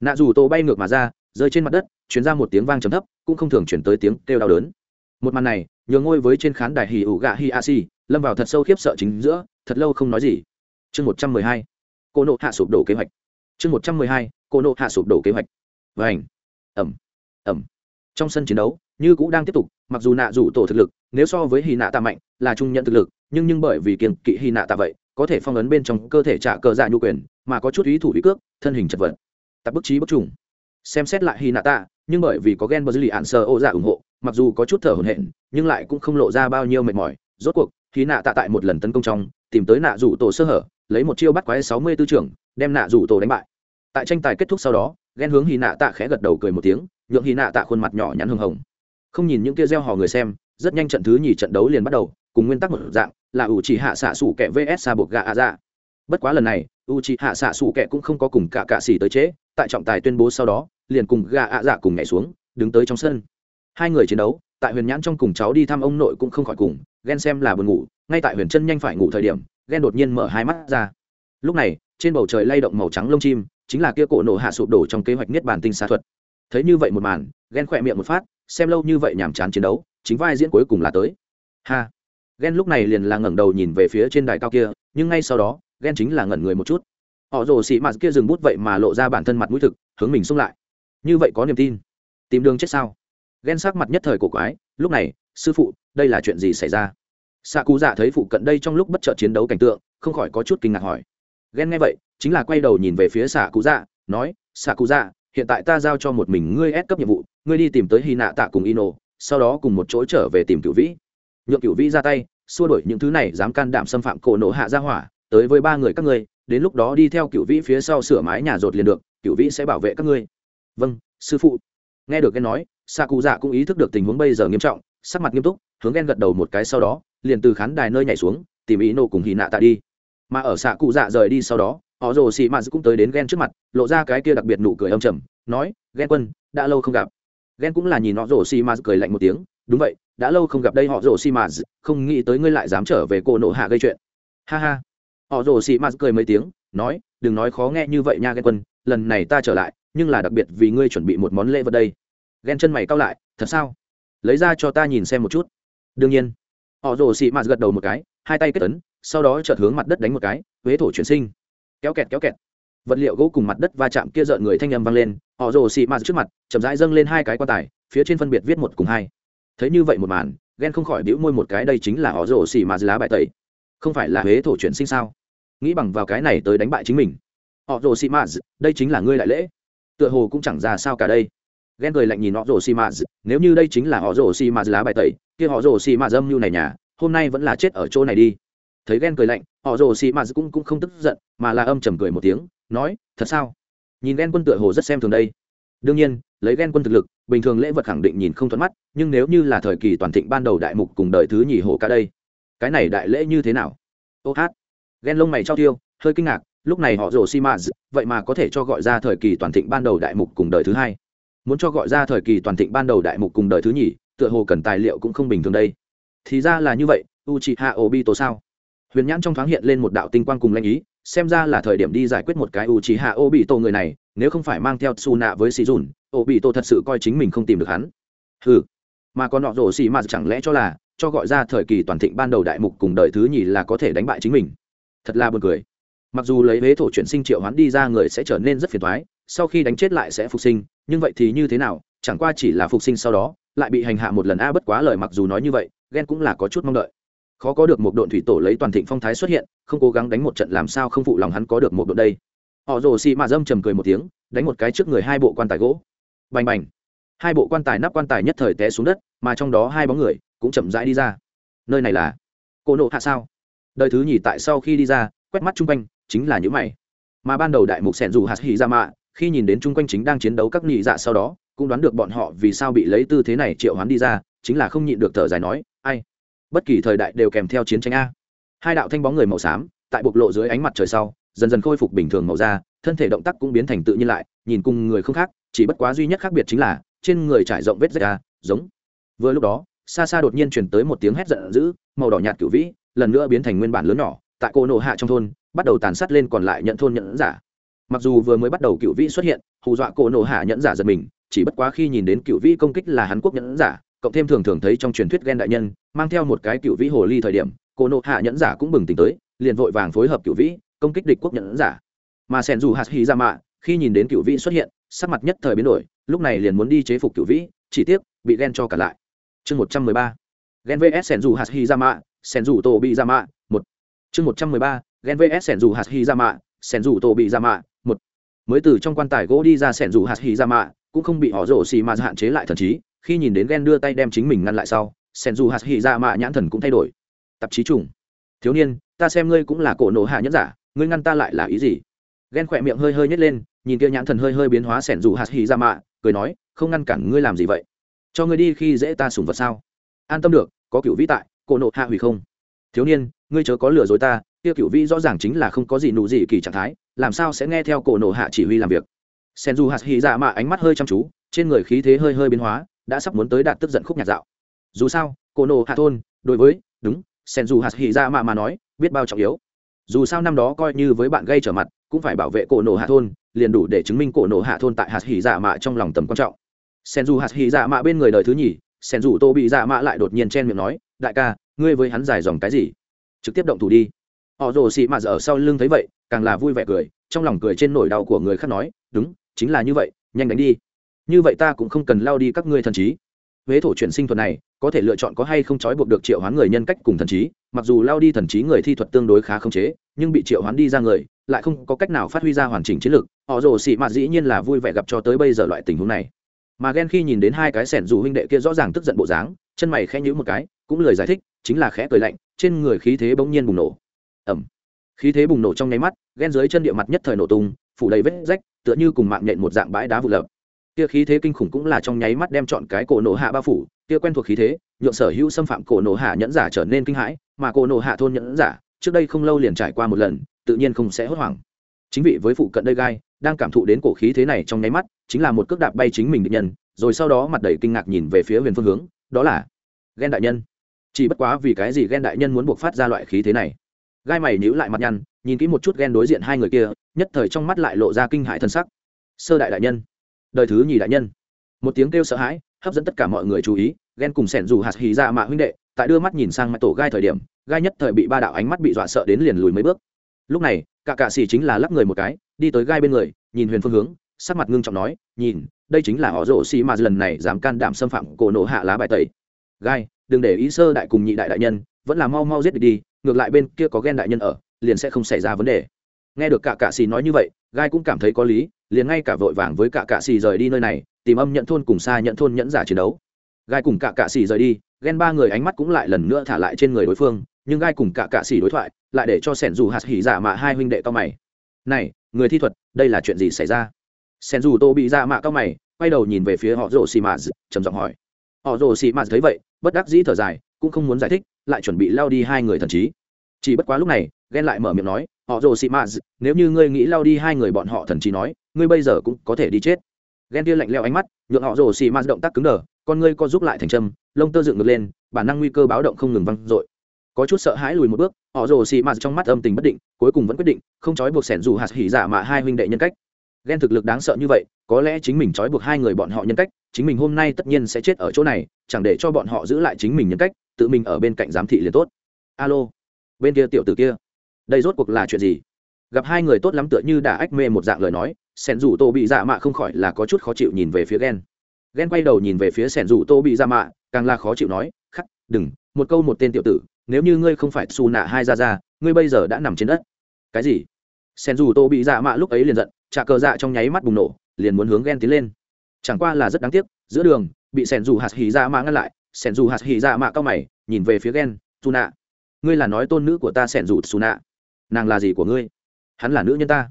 nạ rủ tổ bay ngược mà ra, rơi trên mặt đất chuyển ra một tiếng vang trầm thấp, cũng không thường chuyển tới tiếng kêu đau đớn. Một màn này, nhường ngôi với trên khán đài hì ủ gạ hi a si, lâm vào thật sâu khiếp sợ chính giữa, thật lâu không nói gì. Chương một trăm mười hai, cô nộ hạ sụp đổ kế hoạch. Chương một trăm mười hai, cô nộ hạ sụp đổ kế hoạch. Và ảnh ẩm! Ẩm! Trong sân chiến đấu, như cũng đang tiếp tục mặc dù nạ rủ tổ thực lực, nếu so với hy nạ tạ mạnh, là trung nhận thực lực, nhưng nhưng bởi vì kiềng kỵ hy nạ tạ vậy, có thể phong ấn bên trong cơ thể trả cờ dạ nhu quyền, mà có chút ý thủ ý cước, thân hình chật vật. Tập bức trí bức trùng. Xem xét lại hy nạ tạ, nhưng bởi vì có ghen bờ dư lì ạn sơ ô dạ ủng hộ, mặc dù có chút thở hổn hển, nhưng lại cũng không lộ ra bao nhiêu mệt mỏi. Rốt cuộc khi nạ tạ tại một lần tấn công trong, tìm tới nạ rủ tổ sơ hở, lấy một chiêu bắt quái sáu mươi tư trưởng, đem nạ rủ tổ đánh bại. Tại tranh tài kết thúc sau đó ghen hướng hy nạ tạ khẽ gật đầu cười một tiếng, nhượng hy nạ tạ khuôn mặt nhỏ nhắn hưng hồng không nhìn những kia gieo hò người xem, rất nhanh trận thứ nhì trận đấu liền bắt đầu, cùng nguyên tắc một dạng, là ủ chỉ hạ xạ sủ kẹ vs sa buộc gà a ra bất quá lần này u chỉ hạ xạ sủ kẹ cũng không có cùng cả cạ xỉ tới chế, tại trọng tài tuyên bố sau đó, liền cùng gà a dạ cùng nhảy xuống, đứng tới trong sân. Hai người chiến đấu, tại huyền nhãn trong cùng cháu đi thăm ông nội cũng không khỏi cùng, ghen xem là buồn ngủ, ngay tại huyền chân nhanh phải ngủ thời điểm, ghen đột nhiên mở hai mắt ra. Lúc này, trên bầu trời lay động màu trắng lông chim, chính là kia cổ nổ hạ sụp đổ trong kế hoạch niết bàn tinh xa thuật. Thấy như vậy một màn, ghen khỏe miệng một phát xem lâu như vậy nhàm chán chiến đấu, chính vai diễn cuối cùng là tới. Ha. Ghen lúc này liền là ngẩng đầu nhìn về phía trên đài cao kia, nhưng ngay sau đó ghen chính là ngẩn người một chút. Họ rồ xị mạt kia dừng bút vậy mà lộ ra bản thân mặt mũi thực, hướng mình xung lại. Như vậy có niềm tin. Tìm đường chết sao? Ghen sắc mặt nhất thời cổ quái, lúc này, sư phụ, đây là chuyện gì xảy ra? Xạ cú dạ thấy phụ cận đây trong lúc bất chợt chiến đấu cảnh tượng, không khỏi có chút kinh ngạc hỏi. Ghen nghe vậy, chính là quay đầu nhìn về phía xạ cú dạ nói xạ cú dạ hiện tại ta giao cho một mình ngươi ép cấp nhiệm vụ, ngươi đi tìm tới hy nạ tạ cùng ino, sau đó cùng một chỗ trở về tìm cựu vĩ. Nhượng cựu vĩ ra tay, xua đổi những thứ này dám can đảm xâm phạm cổ nổ hạ ra hỏa, tới với ba người các ngươi, đến lúc đó đi theo cựu vĩ phía sau sửa mái nhà rột liền được cựu vĩ sẽ bảo vệ các ngươi. Vâng sư phụ. Nghe được ghen nói xạ cụ dạ cũng ý thức được tình huống bây giờ nghiêm trọng, sắc mặt nghiêm túc, hướng ghen gật đầu một cái sau đó, liền từ khán đài nơi nhảy xuống, tìm ý nổ cùng hì nạ tạ đi. Mà ở xạ cụ dạ rời đi sau đó họ rồ xì mạt cũng tới đến ghen trước mặt, lộ ra cái kia đặc biệt nụ cười âm trầm, nói ghen quân, đã lâu không gặp. Ghen cũng là nhìn họ rồ xì mạt cười lạnh một tiếng, đúng vậy, đã lâu không gặp đây họ rồ xì mạt không nghĩ tới ngươi lại dám trở về cô nộ hạ gây chuyện. Ha ha. Họ rồ xì mạt cười mấy tiếng, nói, đừng nói khó nghe như vậy nha ghen quân, lần này ta trở lại, nhưng là đặc biệt vì ngươi chuẩn bị một món lễ vật đây. Ghen chân mày cao lại, thật sao? Lấy ra cho ta nhìn xem một chút. Đương nhiên. Họ rồ xì mạt gật đầu một cái, hai tay kết tấn sau đó chợt hướng mặt đất đánh một cái, huế thổ chuyển sinh kéo kẹt kéo kẹt. Vật liệu gỗ cùng mặt đất va chạm kia rợn người thanh âm vang lên, họ rồ xì mạt trước mặt, chậm rãi dâng lên hai cái quan tài, phía trên phân biệt viết một cùng hai. Thấy như vậy một màn, ghen không khỏi bĩu môi một cái, đây chính là họ rồ xì mạt lá bài tẩy. Không phải là huế thổ chuyển sinh sao? Nghĩ bằng vào cái này tới đánh bại chính mình. Họ rồ xì mạt, đây chính là ngươi đại lễ. Tựa hồ cũng chẳng ra sao cả đây. Ghen cười lạnh nhìn họ rồ xì mạt, nếu như đây chính là họ rồ xì mạt lá bài tẩy, kia họ rồ xì mạt dâm như này nhà, hôm nay vẫn là chết ở chỗ này đi thấy ghen cười lạnh, họ rồ xì mạt cũng cũng không tức giận, mà là âm trầm cười một tiếng, nói, thật sao? Nhìn ghen quân tựa hồ rất xem thường đây. Đương nhiên, lấy ghen quân thực lực, bình thường lễ vật khẳng định nhìn không thuận mắt, nhưng nếu như là thời kỳ toàn thịnh ban đầu đại mục cùng đời thứ nhì hổ cả đây, cái này đại lễ như thế nào? Ô hát. Ghen lông mày trao tiêu, hơi kinh ngạc, lúc này họ rồ xi mã vậy mà có thể cho gọi ra thời kỳ toàn thịnh ban đầu đại mục cùng đời thứ hai. Muốn cho gọi ra thời kỳ toàn thịnh ban đầu đại mục cùng đời thứ nhì, tựa hồ cần tài liệu cũng không bình thường đây. Thì ra là như vậy u chị hạ ô bi tổ sao? Huyền nhãn trong thoáng hiện lên một đạo tinh quang cùng lanh ý, xem ra là thời điểm đi giải quyết một cái u chị hạ ô bị tổ người này, nếu không phải mang theo Tsuna nạ với xì dùn ô bị tổ thật sự coi chính mình không tìm được hắn. Ừ mà còn nọ rổ xì mà chẳng lẽ cho là, cho gọi ra thời kỳ toàn thịnh ban đầu đại mục cùng đời thứ nhì là có thể đánh bại chính mình? Thật là buồn cười. Mặc dù lấy huế thổ chuyển sinh triệu hoán đi ra người sẽ trở nên rất phiền thoái sau khi đánh chết lại sẽ phục sinh, nhưng vậy thì như thế nào, chẳng qua chỉ là phục sinh sau đó, lại bị hành hạ một lần. A, bất quá lời mặc dù nói như vậy ghen cũng là có chút mong đợi khó có được một đội thủy tổ lấy toàn thịnh phong thái xuất hiện, không cố gắng đánh một trận làm sao không phụ lòng hắn có được một đội đây. Họ rồ xì mà dâm trầm cười một tiếng, đánh một cái trước người hai bộ quan tài gỗ. Bành bành. Hai bộ quan tài nắp quan tài nhất thời té xuống đất, mà trong đó hai bóng người cũng chậm rãi đi ra. Nơi này là cô nộ hạ sao? Đời thứ nhì tại sau khi đi ra, quét mắt chung quanh, chính là những mày. Mà ban đầu đại mục sẻn dù hạt hỉ ra mạ, khi nhìn đến chung quanh chính đang chiến đấu các nhị dạ sau đó, cũng đoán được bọn họ vì sao bị lấy tư thế này triệu hoán đi ra, chính là không nhịn được thở dài nói, ai? Bất kỳ thời đại đều kèm theo chiến tranh a. Hai đạo thanh bóng người màu xám, tại bộc lộ dưới ánh mặt trời sau, dần dần khôi phục bình thường màu da, thân thể động tác cũng biến thành tự nhiên lại, nhìn cùng người không khác, chỉ bất quá duy nhất khác biệt chính là, trên người trải rộng vết rách a, giống. Vừa lúc đó, xa xa đột nhiên truyền tới một tiếng hét giận dữ, màu đỏ nhạt cửu vĩ, lần nữa biến thành nguyên bản lớn nhỏ, tại cô nộ hạ trong thôn, bắt đầu tàn sát lên còn lại nhận thôn nhận giả. Mặc dù vừa mới bắt đầu cựu vĩ xuất hiện, hù dọa cô nổ hạ nhẫn giả giật mình, chỉ bất quá khi nhìn đến cựu vĩ công kích là hắn quốc nhẫn giả cộng thêm thường thường thấy trong truyền thuyết ghen đại nhân, mang theo một cái cựu vĩ hồ ly thời điểm, cô nộ hạ nhẫn giả cũng bừng tỉnh tới, liền vội vàng phối hợp cựu vĩ, công kích địch quốc nhẫn giả. Mà sen dù hạt hy ra dạ mạ, khi nhìn đến cựu vĩ xuất hiện, sắc mặt nhất thời biến đổi, lúc này liền muốn đi chế phục cựu vĩ, chỉ tiếc, bị ghen cho cả lại. Chương một trăm mười ba. Ghen vs sen dù hạt hy ra dạ mạ, sen dù tô bị ra mạ, một. Chương một trăm mười ba. Ghen vs sen dù hạt hy ra mạ, sen dù tô bị ra mạ, một. Mới từ trong quan tài gỗ đi ra sen dù hạt hy ra mạ, cũng không bị họ rổ xì mà hạn chế lại thần trí khi nhìn đến ghen đưa tay đem chính mình ngăn lại sau, sen du hạt hy ra mạ nhãn thần cũng thay đổi. Tạp chí trùng. Thiếu niên, ta xem ngươi cũng là cổ nổ hạ nhẫn giả, ngươi ngăn ta lại là ý gì? Ghen khỏe miệng hơi hơi nhét lên, nhìn kia nhãn thần hơi hơi biến hóa sẻn dù hạt hỉ ra mạ, cười nói, không ngăn cản ngươi làm gì vậy? Cho ngươi đi khi dễ ta sùng vật sao? An tâm được, có cựu vĩ tại, cổ nộ hạ hủy không? Thiếu niên, ngươi chớ có lừa dối ta, kia cựu vĩ rõ ràng chính là không có gì nụ gì kỳ trạng thái, làm sao sẽ nghe theo cổ nộ hạ chỉ huy làm việc? Sen dù hạt hỉ ra mạ ánh mắt hơi chăm chú, trên người khí thế hơi hơi biến hóa đã sắp muốn tới đạt tức giận khúc nhạc dạo. Dù sao, cô nộ hạ thôn, đối với, đúng, sen dù hạt hì ra dạ mạ mà nói, biết bao trọng yếu. Dù sao năm đó coi như với bạn gây trở mặt, cũng phải bảo vệ cổ nổ hạ thôn, liền đủ để chứng minh cổ nổ hạ thôn tại hạt hỉ dạ mạ trong lòng tầm quan trọng. Sen dù hạt hỉ dạ mạ bên người đời thứ nhì, sen dù tô bị dạ mạ lại đột nhiên chen miệng nói, đại ca, ngươi với hắn dài dòng cái gì? Trực tiếp động thủ đi. Họ rồ xị mạ ở sau lưng thấy vậy, càng là vui vẻ cười, trong lòng cười trên nỗi đau của người khác nói, đúng, chính là như vậy, nhanh đánh đi như vậy ta cũng không cần lao đi các ngươi thần trí. Huế thổ chuyển sinh thuật này, có thể lựa chọn có hay không trói buộc được triệu hoán người nhân cách cùng thần trí, mặc dù lao đi thần trí người thi thuật tương đối khá không chế, nhưng bị triệu hoán đi ra người, lại không có cách nào phát huy ra hoàn chỉnh chiến lược họ rồ xị mạt dĩ nhiên là vui vẻ gặp cho tới bây giờ loại tình huống này. Mà ghen khi nhìn đến hai cái sẻn dù huynh đệ kia rõ ràng tức giận bộ dáng, chân mày khẽ nhữ một cái, cũng lời giải thích, chính là khẽ cười lạnh, trên người khí thế bỗng nhiên bùng nổ. Ẩm khí thế bùng nổ trong nháy mắt ghen dưới chân địa mặt nhất thời nổ tung, phủ đầy vết rách, tựa như cùng mạng nhện một dạng bãi đá vụ lập kia khí thế kinh khủng cũng là trong nháy mắt đem chọn cái cổ nổ hạ bao phủ, kia quen thuộc khí thế, nhượng sở hữu xâm phạm cổ nổ hạ nhẫn giả trở nên kinh hãi, mà cổ nổ hạ thôn nhẫn giả, trước đây không lâu liền trải qua một lần, tự nhiên không sẽ hốt hoảng. Chính vị với phụ cận đây gai, đang cảm thụ đến cổ khí thế này trong nháy mắt, chính là một cước đạp bay chính mình định nhân, rồi sau đó mặt đầy kinh ngạc nhìn về phía huyền phương hướng, đó là ghen đại nhân. Chỉ bất quá vì cái gì ghen đại nhân muốn buộc phát ra loại khí thế này? Gai mày nhíu lại mặt nhăn, nhìn kỹ một chút ghen đối diện hai người kia, nhất thời trong mắt lại lộ ra kinh hãi thân sắc. Sơ đại đại nhân đời thứ nhì đại nhân. Một tiếng kêu sợ hãi, hấp dẫn tất cả mọi người chú ý, ghen cùng sẻn dù hạt hì ra mạ huynh đệ, tại đưa mắt nhìn sang mặt tổ gai thời điểm, gai nhất thời bị ba đạo ánh mắt bị dọa sợ đến liền lùi mấy bước. Lúc này, cả cạ xì chính là lắp người một cái, đi tới gai bên người, nhìn huyền phương hướng, sắc mặt ngưng trọng nói, nhìn, đây chính là họ rổ xì mà lần này dám can đảm xâm phạm cổ nổ hạ lá bài tẩy. Gai, đừng để ý sơ đại cùng nhị đại đại nhân, vẫn là mau mau giết đi, ngược lại bên kia có ghen đại nhân ở, liền sẽ không xảy ra vấn đề. Nghe được cả cạ xì nói như vậy gai cũng cảm thấy có lý, liền ngay cả vội vàng với cả cạ xì rời đi nơi này, tìm âm nhận thôn cùng xa nhận thôn nhẫn giả chiến đấu. Gai cùng cả cạ xì rời đi ghen ba người ánh mắt cũng lại lần nữa thả lại trên người đối phương, nhưng gai cùng cả cạ xì đối thoại, lại để cho sẻn dù hạt hỉ giả mạ hai huynh đệ cao mày. Này, người thi thuật, đây là chuyện gì xảy ra? Sẻn dù tô bị giả mạ cao mày, quay đầu nhìn về phía họ rồ xì mạ trầm giọng hỏi. Họ rồ xì mạ thấy vậy, bất đắc dĩ thở dài, cũng không muốn giải thích, lại chuẩn bị lao đi hai người thần trí. Chỉ bất quá lúc này ghen lại mở miệng nói họ rồ xị mạ nếu như ngươi nghĩ lao đi hai người bọn họ thần trí nói, ngươi bây giờ cũng có thể đi chết. Ghen tia lạnh leo ánh mắt, nhượng họ rồ xị mạ động tác cứng đờ, con ngươi co giúp lại thành châm lông tơ dựng ngược lên, bản năng nguy cơ báo động không ngừng văng dội. Có chút sợ hãi lùi một bước, họ rồ xị mạ trong mắt âm tình bất định, cuối cùng vẫn quyết định, không trói buộc sẻn dù hạt hỉ giả mạ hai huynh đệ nhân cách. Ghen thực lực đáng sợ như vậy, có lẽ chính mình trói buộc hai người bọn họ nhân cách, chính mình hôm nay tất nhiên sẽ chết ở chỗ này, chẳng để cho bọn họ giữ lại chính mình nhân cách, tự mình ở bên cạnh giám thị liền tốt. Alo. Bên kia tiểu tử kia đây rốt cuộc là chuyện gì? Gặp hai người tốt lắm tựa như đã ách mê một dạng lời nói, sẻn rủ tô bị dạ mạ không khỏi là có chút khó chịu nhìn về phía ghen ghen quay đầu nhìn về phía sẻn rủ tô bị dạ mạ, càng là khó chịu nói, khắc, đừng, một câu một tên tiểu tử, nếu như ngươi không phải xù nạ hai ra ra ngươi bây giờ đã nằm trên đất. Cái gì? Sẻn rủ tô bị dạ mạ lúc ấy liền giận, trả cờ dạ trong nháy mắt bùng nổ, liền muốn hướng ghen tiến lên. Chẳng qua là rất đáng tiếc, giữa đường, bị sẻn rủ hạt hì dạ mạ ngăn lại, sẻn rủ hạt hì dạ mạ cao mày, nhìn về phía ghen xù nạ, ngươi là nói tôn nữ của ta sẻn rủ xù nạ nàng là gì của ngươi? Hắn là nữ nhân ta.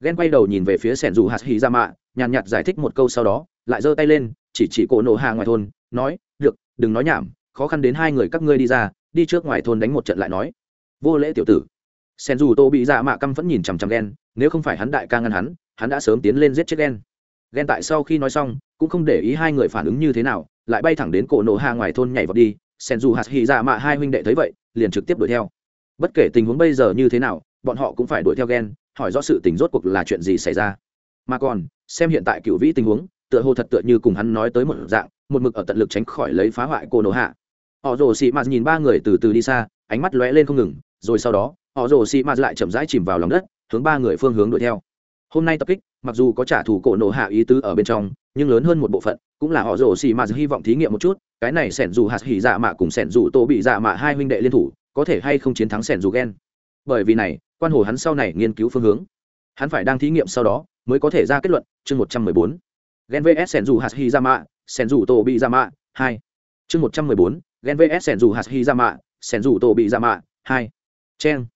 Ghen quay đầu nhìn về phía sẻn dù hạt hì ra dạ mạ, nhàn nhạt giải thích một câu sau đó, lại giơ tay lên, chỉ chỉ cổ nổ hạ ngoài thôn, nói, được, đừng nói nhảm, khó khăn đến hai người các ngươi đi ra, đi trước ngoài thôn đánh một trận lại nói. Vô lễ tiểu tử. Sen dù tô bị dạ mạ căm vẫn nhìn chằm chằm ghen, nếu không phải hắn đại ca ngăn hắn hắn đã sớm tiến lên giết chết ghen. Ghen tại sau khi nói xong, cũng không để ý hai người phản ứng như thế nào, lại bay thẳng đến cổ nổ hạ ngoài thôn nhảy vào đi. Sen dù hạt hì dạ mạ hai huynh đệ thấy vậy, liền trực tiếp đuổi theo bất kể tình huống bây giờ như thế nào, bọn họ cũng phải đuổi theo ghen, hỏi rõ sự tình rốt cuộc là chuyện gì xảy ra. Mà còn, xem hiện tại cựu vĩ tình huống, tựa hồ thật tựa như cùng hắn nói tới một dạng, một mực ở tận lực tránh khỏi lấy phá hoại cô nổ hạ. Họ rồ xị mạt nhìn ba người từ từ đi xa, ánh mắt lóe lên không ngừng, rồi sau đó, họ rồ xị mạt lại chậm rãi chìm vào lòng đất, hướng ba người phương hướng đuổi theo. Hôm nay tập kích, mặc dù có trả thù cổ nổ hạ ý tứ ở bên trong, nhưng lớn hơn một bộ phận, cũng là họ rồ xì mà hy vọng thí nghiệm một chút, cái này sẻn dù hạt hỉ dạ mạ cùng sẻn dù tô bị dạ mạ hai huynh đệ liên thủ có thể hay không chiến thắng sẻn dù ghen bởi vì này, quan hồ hắn sau này nghiên cứu phương hướng. Hắn phải đang thí nghiệm sau đó, mới có thể ra kết luận, chương một trăm mười bốn. Gen vs Sẻn dù hạt hi ra mạ sẻn dù tổ bị ra mạ hai. Chương một trăm mười bốn, gen vs Sẻn dù hạt hi ra mạ sẻn dù tổ bị ra mạ hai. Chen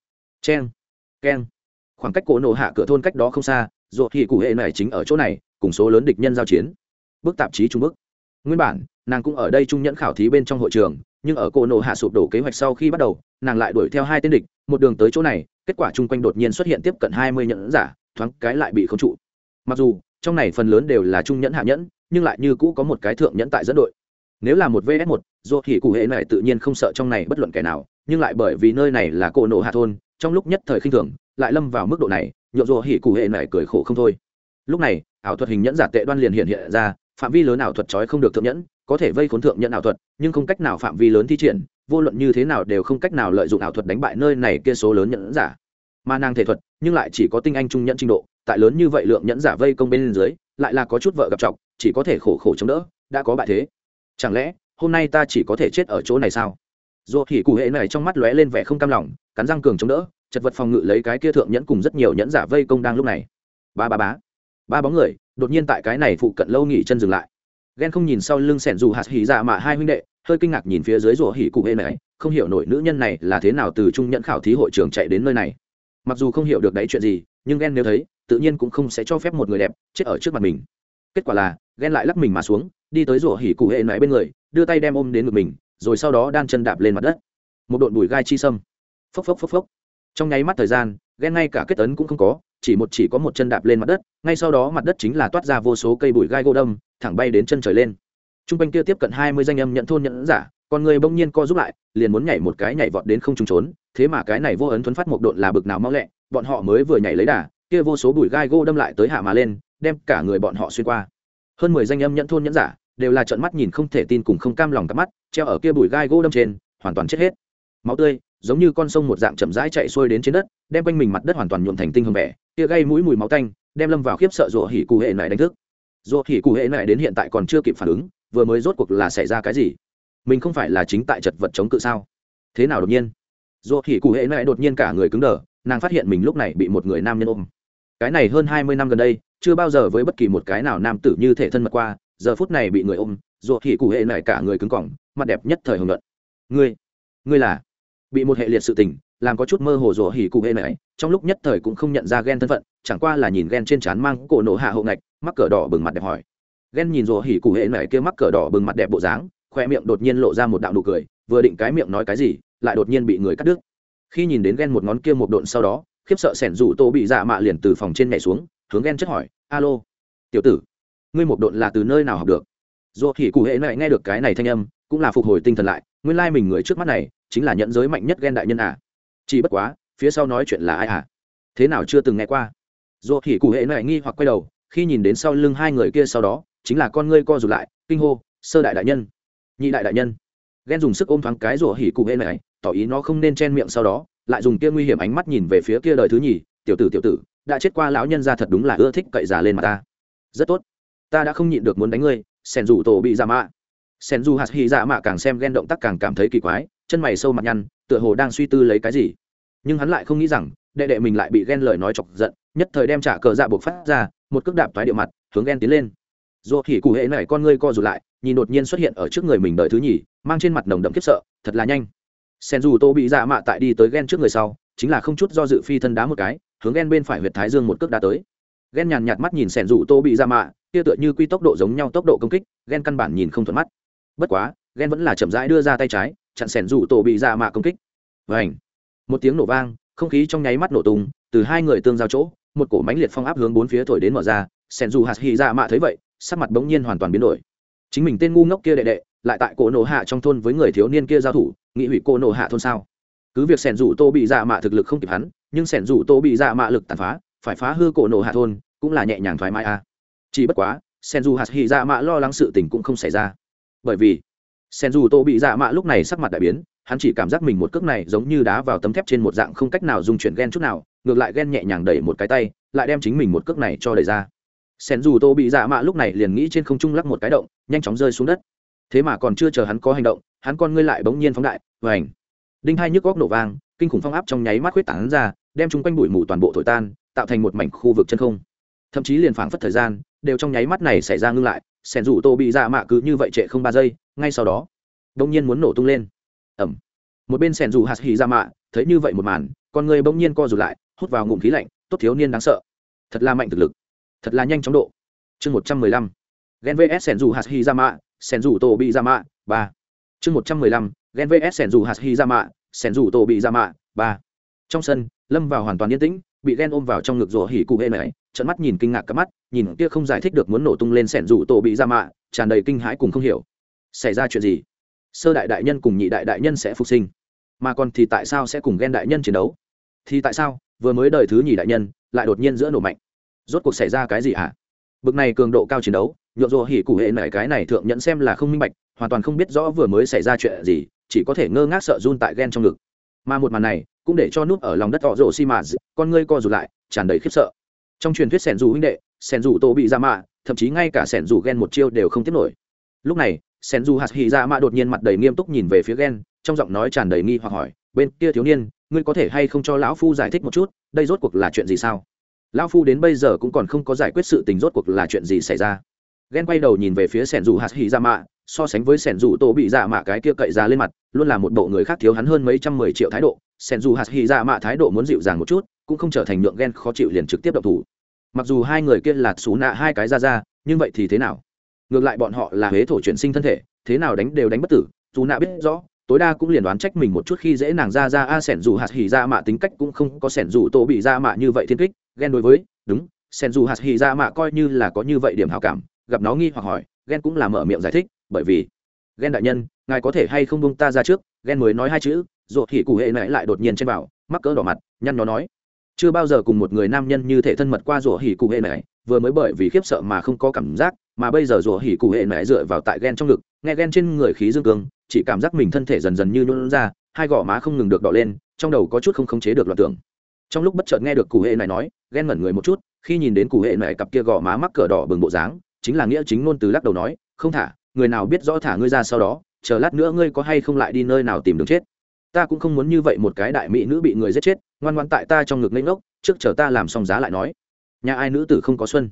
chen keng. Khoảng cách cổ nổ hạ cửa thôn cách đó không xa, ruột thì cụ hệ này chính ở chỗ này, cùng số lớn địch nhân giao chiến. Bức tạp chí trung bức. Nguyên bản, nàng cũng ở đây trung nhẫn khảo thí bên trong hội trường nhưng ở cô nổ hạ sụp đổ kế hoạch sau khi bắt đầu, nàng lại đuổi theo hai tên địch, một đường tới chỗ này, kết quả chung quanh đột nhiên xuất hiện tiếp cận hai mươi nhẫn giả, thoáng cái lại bị khống trụ. Mặc dù, trong này phần lớn đều là trung nhẫn hạ nhẫn, nhưng lại như cũ có một cái thượng nhẫn tại dẫn đội. Nếu là một vs một, dù thì cụ hệ này tự nhiên không sợ trong này bất luận kẻ nào, nhưng lại bởi vì nơi này là cổ nổ hạ thôn, trong lúc nhất thời khinh thường, lại lâm vào mức độ này, nhộn rồ hỉ cụ hệ này cười khổ không thôi. Lúc này, ảo thuật hình nhẫn giả tệ đoan liền hiện hiện ra, phạm vi lớn ảo thuật trói không được thượng nhẫn có thể vây khốn thượng nhẫn ảo thuật, nhưng không cách nào phạm vi lớn thi triển, vô luận như thế nào đều không cách nào lợi dụng ảo thuật đánh bại nơi này kia số lớn nhẫn giả. Mà nàng thể thuật, nhưng lại chỉ có tinh anh trung nhẫn trình độ, tại lớn như vậy lượng nhẫn giả vây công bên dưới, lại là có chút vợ gặp trọng chỉ có thể khổ khổ chống đỡ, đã có bại thế. Chẳng lẽ, hôm nay ta chỉ có thể chết ở chỗ này sao? Dù thì cụ hệ này trong mắt lóe lên vẻ không cam lòng, cắn răng cường chống đỡ, chật vật phòng ngự lấy cái kia thượng nhẫn cùng rất nhiều nhẫn giả vây công đang lúc này. Ba ba bá ba bóng người, đột nhiên tại cái này phụ cận lâu nghỉ chân dừng lại ghen không nhìn sau lưng sẻn dù hạt hỉ dạ mà hai huynh đệ, hơi kinh ngạc nhìn phía dưới rùa hỉ cụ hệ này không hiểu nổi nữ nhân này là thế nào từ trung nhẫn khảo thí hội trường chạy đến nơi này. Mặc dù không hiểu được đấy chuyện gì, nhưng ghen nếu thấy, tự nhiên cũng không sẽ cho phép một người đẹp chết ở trước mặt mình. Kết quả là ghen lại lắc mình mà xuống, đi tới rùa hỉ cụ hệ này bên người, đưa tay đem ôm đến ngực mình, rồi sau đó đan chân đạp lên mặt đất. Một đội bùi gai chi sâm. Phốc phốc phốc phốc. Trong nháy mắt thời gian ghen ngay cả kết tấn cũng không có chỉ một chỉ có một chân đạp lên mặt đất, ngay sau đó mặt đất chính là toát ra vô số cây bụi gai gỗ đâm, thẳng bay đến chân trời lên. T r u n g quanh kia tiếp cận hai mươi danh âm nhận thôn nhận giả còn người bỗng nhiên co rút lại, liền muốn nhảy một cái nhảy vọt đến không trùng trốn, thế mà cái này vô ấn thuấn phát một độn là bực nào mau lẹ, bọn họ mới vừa nhảy lấy đà, kia vô số bụi gai gỗ đâm lại tới hạ mà lên, đem cả người bọn họ xuyên qua. Hơn mười danh âm nhận thôn nhẫn giả, đều là trận mắt nhìn không thể tin cùng không cam lòng cả mắt, treo ở kia bụi gai gỗ đâm trên, hoàn toàn chết hết. Máu tươi giống như con sông một dạng chậm rãi chạy xuôi đến trên đất, đem quanh mình mặt đất hoàn toàn nhuộm thành tinh hồng vẻ, kia gây mũi mùi máu tanh, đem lâm vào khiếp sợ rủa hỉ cụ hệ này đánh thức. Rủa hỉ cụ hệ này đến hiện tại còn chưa kịp phản ứng, vừa mới rốt cuộc là xảy ra cái gì? Mình không phải là chính tại chật vật chống cự sao? Thế nào đột nhiên? Rủa hỉ cụ hệ này đột nhiên cả người cứng đờ, nàng phát hiện mình lúc này bị một người nam nhân ôm. Cái này hơn hai mươi năm gần đây, chưa bao giờ với bất kỳ một cái nào nam tử như thể thân mật qua, giờ phút này bị người ôm, rủa hỉ cụ hệ này cả người cứng cỏng, mặt đẹp nhất thời hồng luận ngươi ngươi là? Bị một hệ liệt sự tình, làm có chút mơ hồ rủa hỉ cụ hệ này, trong lúc nhất thời cũng không nhận ra ghen thân phận, chẳng qua là nhìn ghen trên trán mang cổ nổ hạ hậu ngạch, mắc cờ đỏ bừng mặt đẹp hỏi. Ghen nhìn rủa hỉ cụ hệ này kia mắc cờ đỏ bừng mặt đẹp bộ dáng, khoe miệng đột nhiên lộ ra một đạo nụ cười, vừa định cái miệng nói cái gì, lại đột nhiên bị người cắt đứt. Khi nhìn đến ghen một ngón kia một độn sau đó, khiếp sợ sẻn rủ tô bị dạ mạ liền từ phòng trên nhảy xuống, hướng ghen chất hỏi, alo, tiểu tử, ngươi một độn là từ nơi nào học được? Dù thì cụ hệ này nghe được cái này thanh âm, cũng là phục hồi tinh thần lại, nguyên lai mình người trước mắt này chính là nhận giới mạnh nhất ghen đại nhân à. Chỉ bất quá, phía sau nói chuyện là ai à? Thế nào chưa từng nghe qua? Dù thì cụ hệ này nghi hoặc quay đầu, khi nhìn đến sau lưng hai người kia sau đó, chính là con ngươi co rụt lại, kinh hô, sơ đại đại nhân, nhị đại đại nhân. Ghen dùng sức ôm thoáng cái rủa hỉ cụ hệ này tỏ ý nó không nên chen miệng sau đó, lại dùng kia nguy hiểm ánh mắt nhìn về phía kia đời thứ nhì, tiểu tử tiểu tử, đã chết qua lão nhân ra thật đúng là ưa thích cậy già lên mà ta. Rất tốt, ta đã không nhịn được muốn đánh ngươi sen dù tổ bị giả mạ. Sen dù hạt hy giả mạ càng xem ghen động tác càng cảm thấy kỳ quái chân mày sâu mặt nhăn, tựa hồ đang suy tư lấy cái gì. Nhưng hắn lại không nghĩ rằng, đệ đệ mình lại bị ghen lời nói chọc giận, nhất thời đem trả cờ dạ buộc phát ra, một cước đạp thoái điệu mặt, hướng ghen tiến lên. Dù thì cụ hệ này con ngươi co rụt lại, nhìn đột nhiên xuất hiện ở trước người mình đợi thứ nhì, mang trên mặt nồng đậm kiếp sợ, thật là nhanh. Sen dù tô bị dạ mạ tại đi tới ghen trước người sau, chính là không chút do dự phi thân đá một cái, hướng ghen bên phải huyệt thái dương một cước đá tới. Ghen nhàn nhạt mắt nhìn sẻn dù tô bị dạ mạ, kia tựa như quy tốc độ giống nhau tốc độ công kích, ghen căn bản nhìn không thuận mắt. Bất quá, ghen vẫn là chậm rãi đưa ra tay trái chặn sẻn rủ tổ bị dạ mạ công kích. Vảnh một tiếng nổ vang, không khí trong nháy mắt nổ tung, từ hai người tương giao chỗ, một cổ mãnh liệt phong áp hướng bốn phía thổi đến mở ra, sẻn rủ hạt hy dạ mạ thấy vậy, sắc mặt bỗng nhiên hoàn toàn biến đổi. Chính mình tên ngu ngốc kia đệ đệ, lại tại cổ nổ hạ trong thôn với người thiếu niên kia giao thủ, nghị hủy cổ nổ hạ thôn sao? Cứ việc sẻn rủ tô bị dạ mạ thực lực không kịp hắn, nhưng sẻn rủ tô bị dạ mạ lực tàn phá, phải phá hư cổ nổ hạ thôn, cũng là nhẹ nhàng thoải mái à. chỉ bất quá, sẻn dù hạt hy dạ mạ lo lắng sự tình cũng không xảy ra. Bởi vì sen dù tô bị dạ mạ lúc này sắc mặt đại biến, hắn chỉ cảm giác mình một cước này giống như đá vào tấm thép trên một dạng không cách nào dung chuyển ghen chút nào, ngược lại ghen nhẹ nhàng đẩy một cái tay, lại đem chính mình một cước này cho đẩy ra. Sen dù tô bị dạ mạ lúc này liền nghĩ trên không trung lắc một cái động, nhanh chóng rơi xuống đất. Thế mà còn chưa chờ hắn có hành động, hắn con ngươi lại bỗng nhiên phóng đại và ảnh đinh hai nhức góc nổ vang, kinh khủng phong áp trong nháy mắt khuyết tảng ra, đem chung quanh bụi mù toàn bộ thổi tan, tạo thành một mảnh khu vực chân không. Thậm chí liền phảng phất thời gian, đều trong nháy mắt này xảy ra ngưng lại sẻn rủ tô bị dạ mạ cứ như vậy trệ không ba giây, ngay sau đó bỗng nhiên muốn nổ tung lên. Ẩm một bên sẻn rủ hạt hì dạ mạ, thấy như vậy một màn, con người bỗng nhiên co rụt lại, hút vào ngụm khí lạnh, tốt thiếu niên đáng sợ. Thật là mạnh thực lực. Thật là nhanh chóng độ. Chương một trăm mười lăm. Gen vs sẻn rủ hạt hì dạ mạ sẻn rủ tô bị dạ mạ, ba. Chương một trăm mười lăm. Gen vs sẻn rủ hạt hì dạ mạ sẻn rủ tô bị dạ mạ, ba. Trong sân, lâm vào hoàn toàn yên tĩnh, bị ghen ôm vào trong ngực rủa hỉ cụ hệ này trận mắt nhìn kinh ngạc cắp mắt, nhìn kia không giải thích được muốn nổ tung lên sẻn rủ tổ bị ra mạ, tràn đầy kinh hãi cùng không hiểu. Xảy ra chuyện gì? Sơ đại đại nhân cùng nhị đại đại nhân sẽ phục sinh, mà còn thì tại sao sẽ cùng ghen đại nhân chiến đấu? Thì tại sao, vừa mới đời thứ nhì đại nhân, lại đột nhiên giữa nổ mạnh? Rốt cuộc xảy ra cái gì hả? Bực này cường độ cao chiến đấu, nhộn rủa hỉ cụ hệ này cái này thượng nhận xem là không minh bạch, hoàn toàn không biết rõ vừa mới xảy ra chuyện gì, chỉ có thể ngơ ngác sợ run tại ghen trong ngực. Mà một màn này, cũng để cho núp ở lòng đất tỏ rộ xi mã con ngươi co rụt lại, tràn đầy khiếp sợ trong truyền thuyết sẻn dù huynh đệ, sẻn dù tổ bị ra mạ, thậm chí ngay cả sẻn dù ghen một chiêu đều không tiếp nổi. Lúc này, sẻn dù hạt hì ra mạ đột nhiên mặt đầy nghiêm túc nhìn về phía ghen trong giọng nói tràn đầy nghi hoặc hỏi, bên kia thiếu niên, ngươi có thể hay không cho lão phu giải thích một chút, đây rốt cuộc là chuyện gì sao? Lão phu đến bây giờ cũng còn không có giải quyết sự tình rốt cuộc là chuyện gì xảy ra. Ghen quay đầu nhìn về phía sẻn dù hạt hì ra mạ, so sánh với sẻn dù tổ bị dạ mạ cái kia cậy ra lên mặt, luôn là một bộ người khác thiếu hắn hơn mấy trăm mười triệu thái độ. Sẻn dù hạt hì ra mạ thái độ muốn dịu dàng một chút, cũng không trở thành nhượng ghen khó chịu liền trực tiếp độc thủ mặc dù hai người kia là xú nạ hai cái ra ra, nhưng vậy thì thế nào? Ngược lại bọn họ là huế thổ chuyển sinh thân thể, thế nào đánh đều đánh bất tử, dù nạ biết rõ, tối đa cũng liền đoán trách mình một chút khi dễ nàng ra ra a sẻn dù hạt hỉ ra mạ tính cách cũng không có sẻn dù tổ bị ra mạ như vậy thiên kích, ghen đối với, đúng, sẻn dù hạt hỉ ra mạ coi như là có như vậy điểm hào cảm, gặp nó nghi hoặc hỏi, ghen cũng là mở miệng giải thích, bởi vì, ghen đại nhân, ngài có thể hay không bông ta ra trước? Ghen mới nói hai chữ ruột thì cụ hệ nãy lại đột nhiên trên bảo, mắc cỡ đỏ mặt, nhăn nó nói chưa bao giờ cùng một người nam nhân như thể thân mật qua rủa hỉ cụ hệ này vừa mới bởi vì khiếp sợ mà không có cảm giác, mà bây giờ rủa hỉ cụ hệ này dựa vào tại ghen trong ngực, nghe ghen trên người khí dương cường chỉ cảm giác mình thân thể dần dần như nôn ra, hai gò má không ngừng được đỏ lên, trong đầu có chút không khống chế được loạt tưởng. Trong lúc bất chợt nghe được cụ hệ này nói ghen ngẩn người một chút, khi nhìn đến cụ hệ này cặp kia gò má mắc cờ đỏ bừng bộ dáng, chính là nghĩa chính ngôn từ lắc đầu nói, không thả, người nào biết rõ thả ngươi ra sau đó, chờ lát nữa ngươi có hay không lại đi nơi nào tìm đường chết ta cũng không muốn như vậy một cái đại mỹ nữ bị người giết chết, ngoan ngoan tại ta trong ngực lên ngốc, trước chờ ta làm xong giá lại nói. Nhà ai nữ tử không có xuân.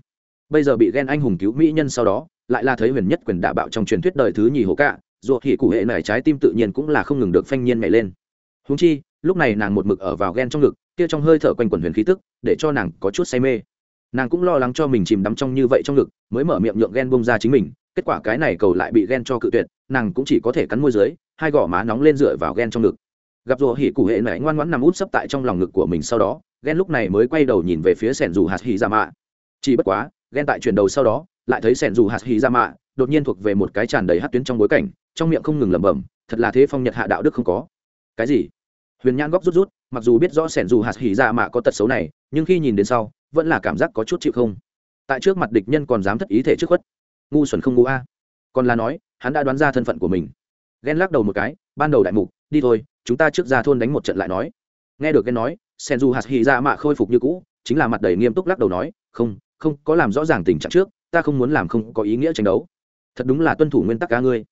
Bây giờ bị ghen anh hùng cứu mỹ nhân sau đó, lại là thấy huyền nhất quyền đả bạo trong truyền thuyết đời thứ nhì hồ cạ ruột hỉ cụ hệ này trái tim tự nhiên cũng là không ngừng được phanh nhiên mẹ lên. Húng chi, lúc này nàng một mực ở vào ghen trong ngực, kia trong hơi thở quanh quần huyền khí tức, để cho nàng có chút say mê. Nàng cũng lo lắng cho mình chìm đắm trong như vậy trong ngực, mới mở miệng nhượng ghen bông ra chính mình, kết quả cái này cầu lại bị ghen cho cự tuyệt, nàng cũng chỉ có thể cắn môi dưới, hai gò má nóng lên dựa vào ghen trong ngực gặp rùa hỉ cụ hệ này ngoan ngoãn nằm út sấp tại trong lòng ngực của mình sau đó ghen lúc này mới quay đầu nhìn về phía sẻn dù hạt hỉ ra mạ. Chỉ bất quá ghen tại chuyển đầu sau đó, lại thấy sẻn dù hạt hỉ ra mạ đột nhiên thuộc về một cái tràn đầy hát tuyến trong bối cảnh, trong miệng không ngừng lẩm bẩm, thật là thế phong nhật hạ đạo đức không có. Cái gì? Huyền nhan góc rút rút, mặc dù biết rõ sẻn dù hạt hỉ ra mạ có tật xấu này, nhưng khi nhìn đến sau, vẫn là cảm giác có chút chịu không. Tại trước mặt địch nhân còn dám thất ý thể trước khuất. Ngu xuẩn không ngu a. Còn là nói, hắn đã đoán ra thân phận của mình. Ghen lắc đầu một cái, ban đầu đại mục, đi thôi chúng ta trước ra thôn đánh một trận lại nói. Nghe được cái nói sen dù hạt hỉ ra mạ khôi phục như cũ, chính là mặt đầy nghiêm túc lắc đầu nói, không không có làm rõ ràng tình trạng trước, ta không muốn làm không có ý nghĩa tranh đấu. Thật đúng là tuân thủ nguyên tắc cá ngươi.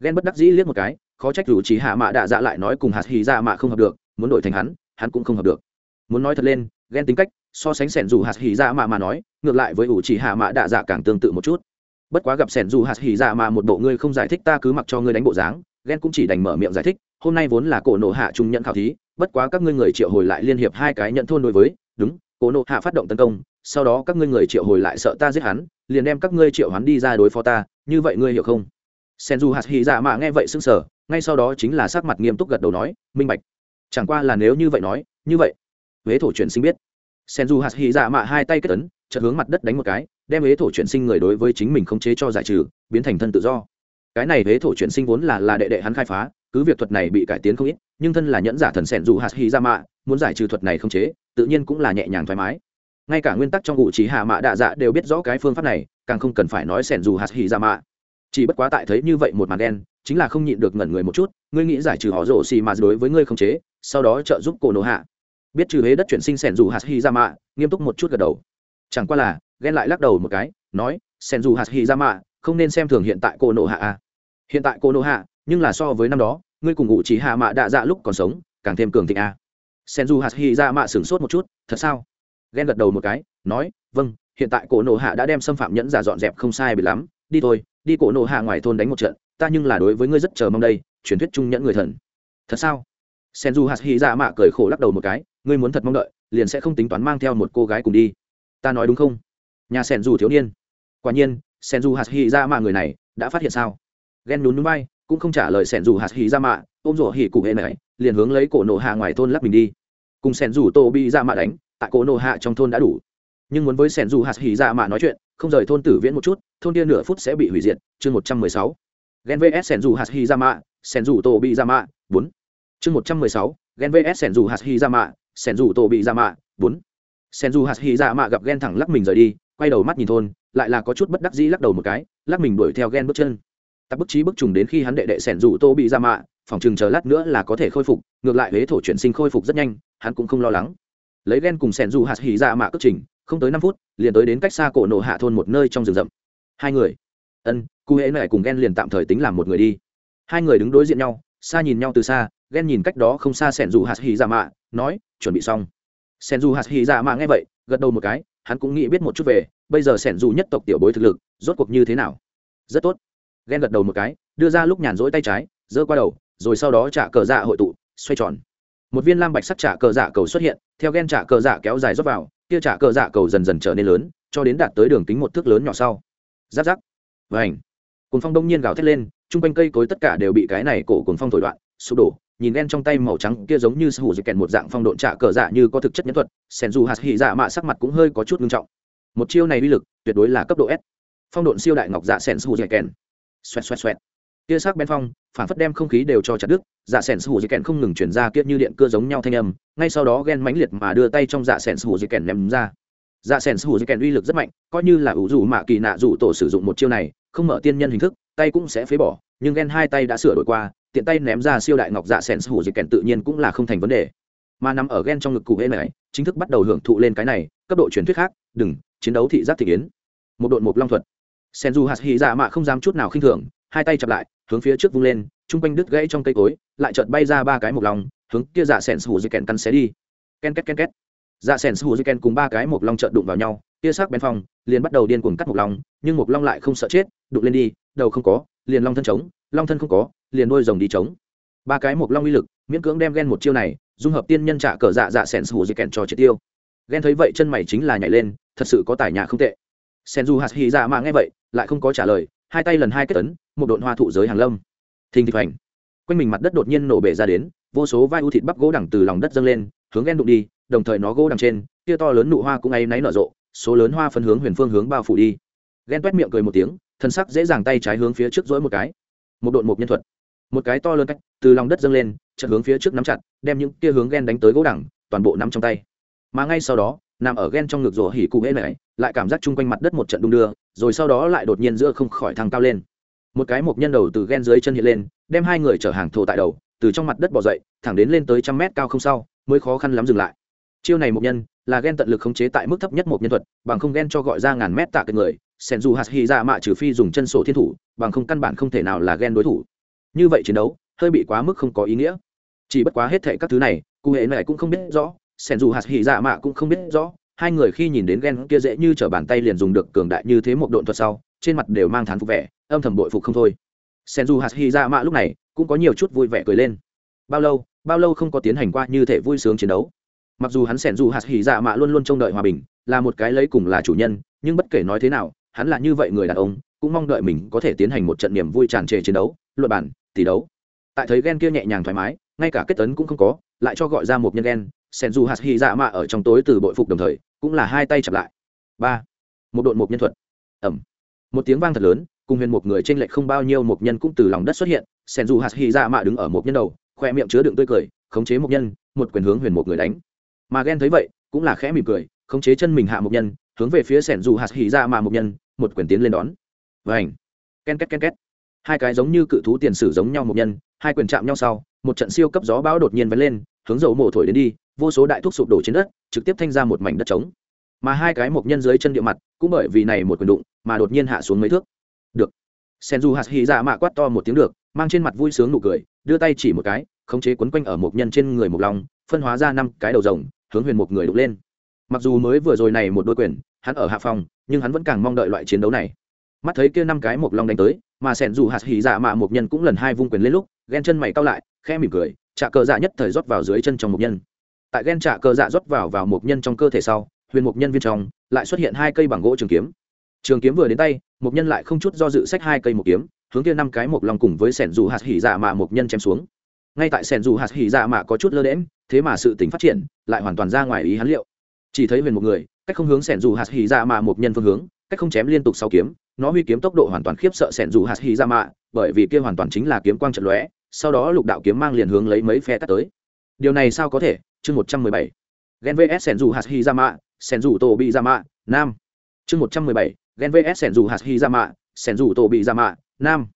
Ghen bất đắc dĩ liếc một cái, khó trách rủ chỉ hạ mạ đạ dạ lại nói cùng hạt hì ra mạ không hợp được, muốn đổi thành hắn hắn cũng không hợp được. Muốn nói thật lên ghen tính cách, so sánh sẻn dù hạt hì ra mạ mà nói, ngược lại với ủ chỉ hạ mạ đạ dạ càng tương tự một chút. Bất quá gặp sẻn dù hạt hì ra mạ một bộ ngươi không giải thích ta cứ mặc cho ngươi đánh bộ dáng ghen cũng chỉ đành mở miệng giải thích, hôm nay vốn là cổ nộ hạ trung nhận khảo thí, bất quá các ngươi người triệu hồi lại liên hiệp hai cái nhận thôn đối với, đúng, cổ nộ hạ phát động tấn công, sau đó các ngươi người triệu hồi lại sợ ta giết hắn, liền đem các ngươi triệu hắn đi ra đối phó ta, như vậy ngươi hiểu không? Sen du hạt hy dạ mạ nghe vậy sững sờ, ngay sau đó chính là sắc mặt nghiêm túc gật đầu nói, minh bạch. Chẳng qua là nếu như vậy nói, như vậy, huế thổ chuyển sinh biết. Sen du hạt hy dạ mạ hai tay kết ấn, chợt hướng mặt đất đánh một cái, đem huế thổ chuyển sinh người đối với chính mình không chế cho giải trừ, biến thành thân tự do cái này huế thổ chuyển sinh vốn là là đệ đệ hắn khai phá, cứ việc thuật này bị cải tiến không ít, nhưng thân là nhẫn giả thần sẻn dù hạt hy ra mạ, muốn giải trừ thuật này không chế, tự nhiên cũng là nhẹ nhàng thoải mái. Ngay cả nguyên tắc trong ngụ trí hạ mạ đạ dạ đều biết rõ cái phương pháp này, càng không cần phải nói sẻn dù hạt hy ra mạ. Chỉ bất quá tại thấy như vậy một màn đen, chính là không nhịn được ngẩn người một chút, ngươi nghĩ giải trừ họ rổ xì mà đối với ngươi không chế, sau đó trợ giúp cổ nổ hạ. Biết trừ hế đất chuyển sinh sẻn dù hạt hy ra mạ, nghiêm túc một chút gật đầu. Chẳng qua là, ghen lại lắc đầu một cái, nói, sẻn dù hạt hy ra mạ không nên xem thường hiện tại cô nộ hạ a hiện tại cô nộ hạ, nhưng là so với năm đó, ngươi cùng ngụ chỉ hạ mạ đạ dạ lúc còn sống, càng thêm cường thịnh à. a sen du hạt hy ra mạ sửng sốt một chút, thật sao? Ghen gật đầu một cái, nói vâng hiện tại cổ nộ hạ đã đem xâm phạm nhẫn giả dọn dẹp không sai bị lắm. Đi thôi, đi cổ nộ hạ ngoài thôn đánh một trận, ta nhưng là đối với ngươi rất chờ mong đây, truyền thuyết trung nhẫn người thần. Thật sao? Sen du hạt hy ra mạ cười khổ lắc đầu một cái, ngươi muốn thật mong đợi, liền sẽ không tính toán mang theo một cô gái cùng đi. Ta nói đúng không? Nhà sen du thiếu niên. Quả nhiên sen du hạt hy ra mạ người này đã phát hiện sao? Ghen nhún núi bay cũng không trả lời sen du hạt hy ra mạ ôm rủa hỉ cụ hệ này, liền hướng lấy cổ nộ hạ ngoài thôn lắp mình đi. Cùng sen du tô bị ra mạ đánh, tại cổ nộ hạ trong thôn đã đủ. Nhưng muốn với sen du hạt hy ra mạ nói chuyện, không rời thôn tử viễn một chút, thôn kia nửa phút sẽ bị hủy diệt, chương một trăm mười sáu. Gen vs sen dù hạt hi ra mạ sen dù tô bị ra mạ bốn. Chương một trăm mười sáu, gen vs sen dù hạt hi ra mạ sen dù tô bị ra mạ bốn. Sen dù hạt hi ra mạ gặp gen thẳng lắc mình rời đi, quay đầu mắt nhìn thôn lại là có chút bất đắc dĩ lắc đầu một cái, lắc mình đuổi theo gen bước chân. Tập bức trí bức trùng đến khi hắn đệ đệ sẻn rủ tô bị ra mạ phòng chừng chờ lát nữa là có thể khôi phục, ngược lại huế thổ chuyển sinh khôi phục rất nhanh, hắn cũng không lo lắng. Lấy gen cùng sẻn rủ hạt hỉ ra mạ cất trình, không tới năm phút, liền tới đến cách xa cổ nổ hạ thôn một nơi trong rừng rậm. Hai người. Ân cụ hễ này cùng ghen liền tạm thời tính làm một người đi. Hai người đứng đối diện nhau, xa nhìn nhau từ xa ghen nhìn cách đó không xa sẻn dù hạt hì ra dạ mạ, nói, chuẩn bị xong. Sẻn dù hạt hì ra dạ mạ nghe vậy, gật đầu một cái, hắn cũng nghĩ biết một chút về bây giờ sẻn dù nhất tộc tiểu bối thực lực, rốt cuộc như thế nào? Rất tốt. Ghen gật đầu một cái, đưa ra lúc nhàn rỗi tay trái, giơ qua đầu, rồi sau đó trả cờ dạ hội tụ, xoay tròn. Một viên lam bạch sắc trả cờ dạ cầu xuất hiện, theo ghen trả cờ dạ kéo dài rót vào, kia trả cờ dạ cầu dần dần trở nên lớn, cho đến đạt tới đường kính một thước lớn nhỏ sau. Giáp giáp. Vảnh cồn phong đông nhiên gào thét lên, chung quanh cây cối tất cả đều bị cái này cổ cồn phong thổi đoạn sụp đổ, nhìn ghen trong tay màu trắng kia giống như hủ dịch kèn một dạng phong độn trả cờ dạ như có thực chất nhân thuật sen dù hạt hỉ dạ mạ sắc mặt cũng hơi có chút ngưng trọng một chiêu này uy lực tuyệt đối là cấp độ s. Phong độn siêu đại ngọc dạ sen su dịch kèn. Xoẹt xoẹt xoẹt. Kia sắc bén phong, phản phất đem không khí đều cho chặt đứt dạ sẻn hủ dây kèn không ngừng chuyển ra kia như điện cơ giống nhau thanh âm, ngay sau đó ghen mãnh liệt mà đưa tay trong dạ sẻn hủ dây kèn ném ra. Dạ sẻn hủ dây kèn uy lực rất mạnh, coi như là ủ dù mạ kỳ nạ dù tổ sử dụng một chiêu này, không mở tiên nhân hình thức, tay cũng sẽ phế bỏ, nhưng ghen hai tay đã sửa đổi qua, tiện tay ném ra siêu đại ngọc dạ sẻn hủ dây kèn tự nhiên cũng là không thành vấn đề. Mà nằm ở ghen trong ngực cụ hễ này, chính thức bắt đầu hưởng thụ lên cái này, cấp độ truyền thuyết khác, đừng chiến đấu thị giác thị kiến. Một đội một long thuật. Sen du hạt hy dạ mạ không dám chút nào khinh thường, hai tay chặp lại, hướng phía trước vung lên chung quanh đứt gãy trong cây cối, lại chợt bay ra ba cái một lòng hướng kia dạ sẻn hủ dịch kèn căn xé đi. Ken két ken két. Dạ sẻn hủ dịch kèn cùng ba cái một long chợt đụng vào nhau, kia sắc bén phòng liền bắt đầu điên cuồng cắt một long, nhưng một long lại không sợ chết, đụng lên đi, đầu không có, liền long thân trống long thân không có, liền đôi rồng đi trống ba cái một long uy lực, miễn cưỡng đem ghen một chiêu này, dung hợp tiên nhân trả cờ dạ dạ sẻn hủ dịch kèn cho triệt tiêu ghen thấy vậy chân mày chính là nhảy lên, thật sự có tài nhà không tệ. Sen du hạt hy ra mà nghe vậy, lại không có trả lời, hai tay lần hai kết tấn, một độn hoa thụ giới hàng lâm. Thình thịch hoành. Quanh mình mặt đất đột nhiên nổ bể ra đến, vô số vai u thịt bắp gỗ đẳng từ lòng đất dâng lên, hướng ghen đụng đi, đồng thời nó gỗ đằng trên kia to lớn nụ hoa cũng ấy náy nở rộ, số lớn hoa phân hướng huyền phương hướng bao phủ đi. Ghen toét miệng cười một tiếng, thân sắc dễ dàng tay trái hướng phía trước dỗi một cái. Một đội một nhân thuật. Một cái to lớn cách, từ lòng đất dâng lên, chợt hướng phía trước nắm chặt, đem những kia hướng ghen đánh tới gỗ đẳng toàn bộ nắm trong tay mà ngay sau đó, nằm ở ghen trong ngực rổ hỉ cụ hễ này, lại cảm giác chung quanh mặt đất một trận đung đưa, rồi sau đó lại đột nhiên giữa không khỏi thăng cao lên. Một cái một nhân đầu từ ghen dưới chân hiện lên, đem hai người chở hàng thổ tại đầu, từ trong mặt đất bỏ dậy, thẳng đến lên tới trăm mét cao không sau, mới khó khăn lắm dừng lại. Chiêu này một nhân, là ghen tận lực khống chế tại mức thấp nhất một nhân thuật, bằng không ghen cho gọi ra ngàn mét tạ cái người, sen dù hạt hy ra mạ trừ phi dùng chân sổ thiên thủ, bằng không căn bản không thể nào là ghen đối thủ. Như vậy chiến đấu, hơi bị quá mức không có ý nghĩa. Chỉ bất quá hết thệ các thứ này, cụ hệ này cũng không biết rõ sen dù hạt hỉ dạ mạ cũng không biết rõ, hai người khi nhìn đến ghen kia dễ như t bàn tay liền dùng được cường đại như thế một độn thuật sau, trên mặt đều mang thán phục vẻ, âm thầm bội phục không thôi. Sen dù hạt hỉ dạ mạ lúc này cũng có nhiều chút vui vẻ cười lên. Bao lâu bao lâu không có tiến hành qua như thể vui sướng chiến đấu. Mặc dù hắn sẻn dù hạt hỉ dạ mạ luôn luôn trông đợi hòa bình, là một cái lấy cùng là chủ nhân, nhưng bất kể nói thế nào, hắn là như vậy người đàn ông, cũng mong đợi mình có thể tiến hành một trận niềm vui tràn trề chiến đấu luật bản tỷ đấu. Tại thấy ghen kia nhẹ nhàng thoải mái, ngay cả kết tấn cũng không có, lại cho gọi ra một nhân ghen sẻn dù hạt hy dạ mạ ở trong tối từ bội phục đồng thời, cũng là hai tay chặp lại. Ba. Một đội một nhân thuật. Ẩm. Một tiếng vang thật lớn, cùng huyền một người trên lệch không bao nhiêu một nhân cũng từ lòng đất xuất hiện. Sẻn dù hạt hy dạ mạ đứng ở một nhân đầu, khoe miệng chứa đựng tươi cười, khống chế một nhân, một quyền hướng huyền một người đánh. Mà ghen thấy vậy, cũng là khẽ mỉm cười, khống chế chân mình hạ một nhân, hướng về phía sẻn dù hạt hỉ ra mà một nhân, một quyền tiến lên đón. Và ảnh ken két ken két. Hai cái giống như cự thú tiền sử giống nhau một nhân, hai quyền chạm nhau sau, một trận siêu cấp gió bão đột nhiên vén lên, hướng dầu mổ thổi đến đi vô số đại thuốc sụp đổ trên đất, trực tiếp thanh ra một mảnh đất trống. Mà hai cái mộc nhân dưới chân địa mặt cũng bởi vì này một quyền đụng mà đột nhiên hạ xuống mấy thước. Được. Sen du hạt hy ra mạ quát to một tiếng được, mang trên mặt vui sướng nụ cười, đưa tay chỉ một cái, khống chế quấn quanh ở mộc nhân trên người một lòng phân hóa ra năm cái đầu rồng, hướng huyền một người đục lên. Mặc dù mới vừa rồi này một đôi quyền, hắn ở hạ phòng, nhưng hắn vẫn càng mong đợi loại chiến đấu này. Mắt thấy kia năm cái mộc long đánh tới, mà sẻn dù hạt hỉ dạ mạ mộc nhân cũng lần hai vung quyền lên lúc, ghen chân mày cao lại khe mỉm cười, trạ cờ dạ nhất thời rót vào dưới chân trong mộc nhân tại ghen trả cờ dạ rót vào vào một nhân trong cơ thể sau, huyền một nhân viên trong lại xuất hiện hai cây bằng gỗ trường kiếm. Trường kiếm vừa đến tay một nhân lại không chút do dự sách hai cây một kiếm, hướng kia năm cái một long cùng với sẻn dù hạt hỉ dạ mạ một nhân chém xuống. Ngay tại sẻn dù hạt hỉ dạ mạ có chút lơ đễm thế mà sự tính phát triển, lại hoàn toàn ra ngoài ý hắn liệu. Chỉ thấy huyền một người, cách không hướng sẻn dù hạt hỉ dạ mà một nhân phương hướng, cách không chém liên tục sau kiếm, nó huy kiếm tốc độ hoàn toàn khiếp sợ sẻn dù hạt hỉ dạ mạ, bởi vì kia hoàn toàn chính là kiếm quang trận lóe, sau đó lục đạo kiếm mang liền hướng lấy mấy phe tắt tới. Điều này sao có thể? Chương một trăm mười bảy. Gen vs sẻn dù hạt hỉ ra mạ sẻn dù tổ bị ra mạ nam. Chương một trăm mười bảy, gen vs sẻn dù hạt hỉ ra mạ sẻn dù tổ bị ra mạ nam.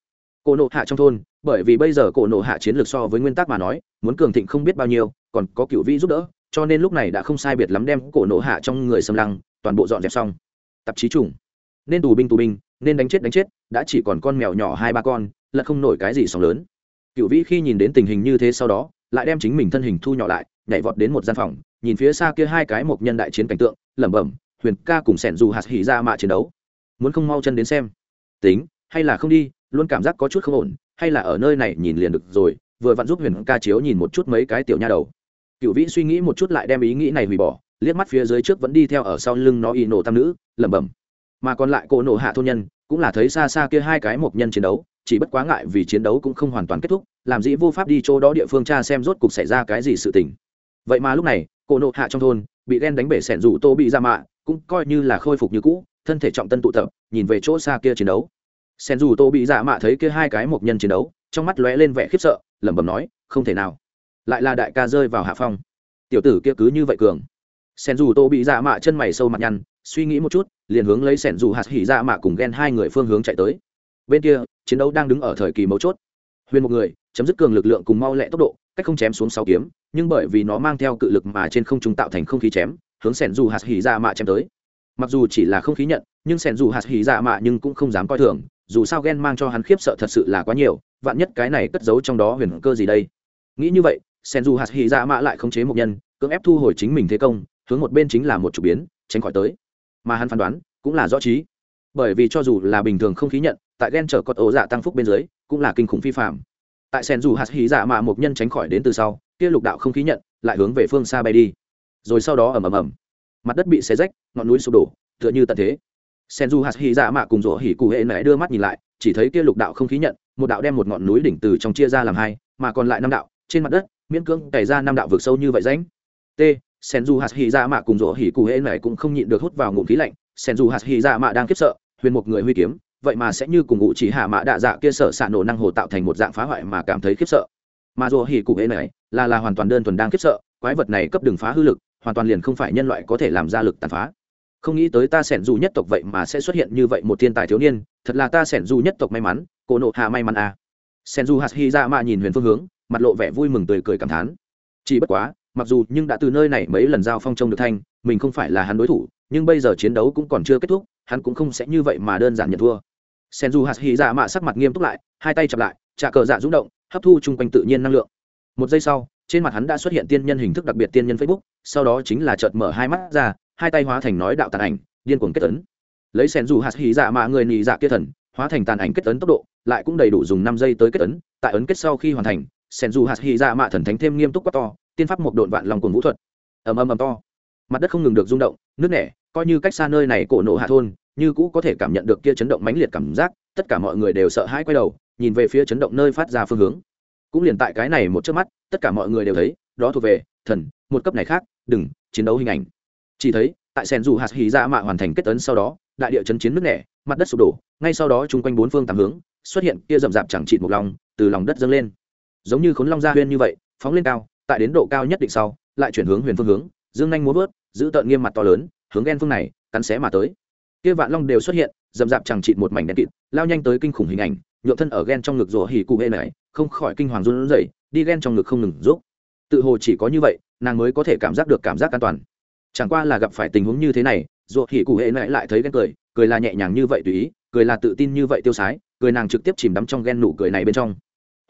Cổ nộ hạ trong thôn, bởi vì bây giờ cổ nộ hạ chiến lược so với nguyên tắc mà nói, muốn cường thịnh không biết bao nhiêu, còn có cựu vĩ giúp đỡ, cho nên lúc này đã không sai biệt lắm đem cổ nộ hạ trong người xâm lăng, toàn bộ dọn dẹp xong. Tạp chí chủng nên tù binh tù binh, nên đánh chết đánh chết, đã chỉ còn con mèo nhỏ hai ba con lật không nổi cái gì sóng lớn. Cựu vĩ khi nhìn đến tình hình như thế sau đó, lại đem chính mình thân hình thu nhỏ lại nhảy vọt đến một gian phòng, nhìn phía xa kia hai cái một nhân đại chiến cảnh tượng, lẩm bẩm, huyền ca cùng sẻn dù hạt hỉ ra mạ chiến đấu. Muốn không mau chân đến xem. Tính, hay là không đi, luôn cảm giác có chút không ổn, hay là ở nơi này nhìn liền được rồi, vừa vặn giúp huyền ca chiếu nhìn một chút mấy cái tiểu nha đầu. Cựu vĩ suy nghĩ một chút lại đem ý nghĩ này hủy bỏ, liếc mắt phía dưới trước vẫn đi theo ở sau lưng nó y nổ tam nữ, lẩm bẩm, mà còn lại cô nổ hạ thôn nhân, cũng là thấy xa xa kia hai cái một nhân chiến đấu, chỉ bất quá ngại vì chiến đấu cũng không hoàn toàn kết thúc, làm dĩ vô pháp đi chỗ đó địa phương cha xem rốt cục xảy ra cái gì sự tình vậy mà lúc này cô nộ hạ trong thôn, bị ghen đánh bể sẻn rủ tô bị ra mạ, cũng coi như là khôi phục như cũ, thân thể trọng tân tụ tập, nhìn về chỗ xa kia chiến đấu. Sen dù tô bị dạ mạ thấy kia hai cái một nhân chiến đấu, trong mắt lóe lên vẻ khiếp sợ, lẩm bẩm nói, không thể nào. Lại là đại ca rơi vào hạ phong. Tiểu tử kia cứ như vậy cường. Sen dù tô bị dạ mạ chân mày sâu mặt nhăn, suy nghĩ một chút, liền hướng lấy sẻn dù hạt hỉ dạ mạ cùng ghen hai người phương hướng chạy tới. Bên kia, chiến đấu đang đứng ở thời kỳ mấu chốt. Huyền một người chấm dứt cường lực lượng cùng mau lẹ tốc độ, cách không chém xuống sáu kiếm, nhưng bởi vì nó mang theo cự lực mà trên không trung tạo thành không khí chém, hướng sẻn dù hạt hỉ dạ mạ chém tới. Mặc dù chỉ là không khí nhận, nhưng sẻn dù hạt hỉ dạ mạ nhưng cũng không dám coi thường, dù sao ghen mang cho hắn khiếp sợ thật sự là quá nhiều, vạn nhất cái này cất giấu trong đó huyền cơ gì đây? Nghĩ như vậy, sẻn dù hạt hỉ dạ mạ lại không chế một nhân, cưỡng ép thu hồi chính mình thế công, hướng một bên chính là một chủ biến, tránh khỏi tới. Mà hắn phán đoán, cũng là rõ trí bởi vì cho dù là bình thường không khí nhận, tại ghen chở cọt ổ dạ tăng phúc bên dưới, cũng là kinh khủng phi phạm tại sen dù hạt hí dạ mạ một nhân tránh khỏi đến từ sau, kia lục đạo không khí nhận, lại hướng về phương xa bay đi. Rồi sau đó ầm ầm ầm, mặt đất bị xé rách, ngọn núi sụp đổ, tựa như tận thế. Sen du hạt hỉ dạ mạ cùng rỗ hỉ cụ hệ mẹ đưa mắt nhìn lại, chỉ thấy kia lục đạo không khí nhận, một đạo đem một ngọn núi đỉnh từ trong chia ra làm hai, mà còn lại năm đạo, trên mặt đất, miễn cưỡng cày ra năm đạo vực sâu như vậy ránh t, sen dù hạt hy dạ mạ cùng rỗ hỉ cụ hệ mẹ cũng không nhịn được hút vào ngụm khí lạnh. Sen dù hạt hy dạ mạ đang khiếp sợ, huyền một người huy kiếm vậy mà sẽ như cùng ngụ chỉ hạ mạ đạ dạ kia sở xạ nổ năng hồ tạo thành một dạng phá hoại mà cảm thấy khiếp sợ. Mà dù hỉ cụ hễ này, là là hoàn toàn đơn thuần đang khiếp sợ, quái vật này cấp đường phá hư lực, hoàn toàn liền không phải nhân loại có thể làm ra lực tàn phá. Không nghĩ tới ta sẻn dù nhất tộc vậy mà sẽ xuất hiện như vậy một thiên tài thiếu niên, thật là ta sẻn dù nhất tộc may mắn, cô nộ hạ may mắn à. sẻn dù hạt hy ra mà nhìn huyền phương hướng, mặt lộ vẻ vui mừng tươi cười cảm thán. Chỉ bất quá, mặc dù nhưng đã từ nơi này mấy lần giao phong trông được thanh mình không phải là hắn đối thủ, nhưng bây giờ chiến đấu cũng còn chưa kết thúc, hắn cũng không sẽ như vậy mà đơn giản nhận thua sen dù hạt dạ mạ sắc mặt nghiêm túc lại, hai tay chặp lại trà cờ dạ rung động, hấp thu chung quanh tự nhiên năng lượng. Một giây sau, trên mặt hắn đã xuất hiện tiên nhân hình thức đặc biệt tiên nhân facebook, sau đó chính là chợt mở hai mắt ra, hai tay hóa thành nói đạo tàn ảnh, điên cuồng kết tấn lấy sen dù hạt dạ mạ người nhị dạ kia thần, hóa thành tàn ảnh kết tấn tốc độ, lại cũng đầy đủ dùng năm giây tới kết tấn tại ấn kết sau khi hoàn thành sen dù hạt dạ mạ thần thánh thêm nghiêm túc quá to, tiên pháp một độn vạn lòng cuồn vũ thuật. Ầm ầm ầm to. Mặt đất không ngừng được rung động nước nẻ, coi như cách xa nơi này cổ nổ hạ thôn như cũ có thể cảm nhận được kia chấn động mãnh liệt cảm giác, tất cả mọi người đều sợ hãi quay đầu, nhìn về phía chấn động nơi phát ra phương hướng. Cũng liền tại cái này một trước mắt, tất cả mọi người đều thấy, đó thuộc về, thần, một cấp này khác, đừng, chiến đấu hình ảnh. Chỉ thấy, tại sen dù hạt hì ra dạ mạ hoàn thành kết tấn sau đó, đại địa chấn chiến nước nẻ, mặt đất sụp đổ, ngay sau đó chung quanh bốn phương tám hướng, xuất hiện kia rậm rạp chẳng chịt một lòng, từ lòng đất dâng lên. Giống như khốn long gia huyên như vậy, phóng lên cao, tại đến độ cao nhất định sau, lại chuyển hướng huyền phương hướng, dương nhanh muốn vớt, giữ tợn nghiêm mặt to lớn, hướng ghen phương này, cắn xé mà tới kia vạn long đều xuất hiện dầm dạp chẳng chịt một mảnh đen kịt lao nhanh tới kinh khủng hình ảnh nhuộm thân ở ghen trong ngực rủa hỉ cụ hệ này không khỏi kinh hoàng run rẩy đi ghen trong ngực không ngừng rúc, tự hồ chỉ có như vậy nàng mới có thể cảm giác được cảm giác an toàn. Chẳng qua là gặp phải tình huống như thế này rủa hỉ cụ hệ này lại thấy ghen cười cười là nhẹ nhàng như vậy tùy ý cười là tự tin như vậy tiêu sái cười nàng trực tiếp chìm đắm trong ghen nụ cười này bên trong.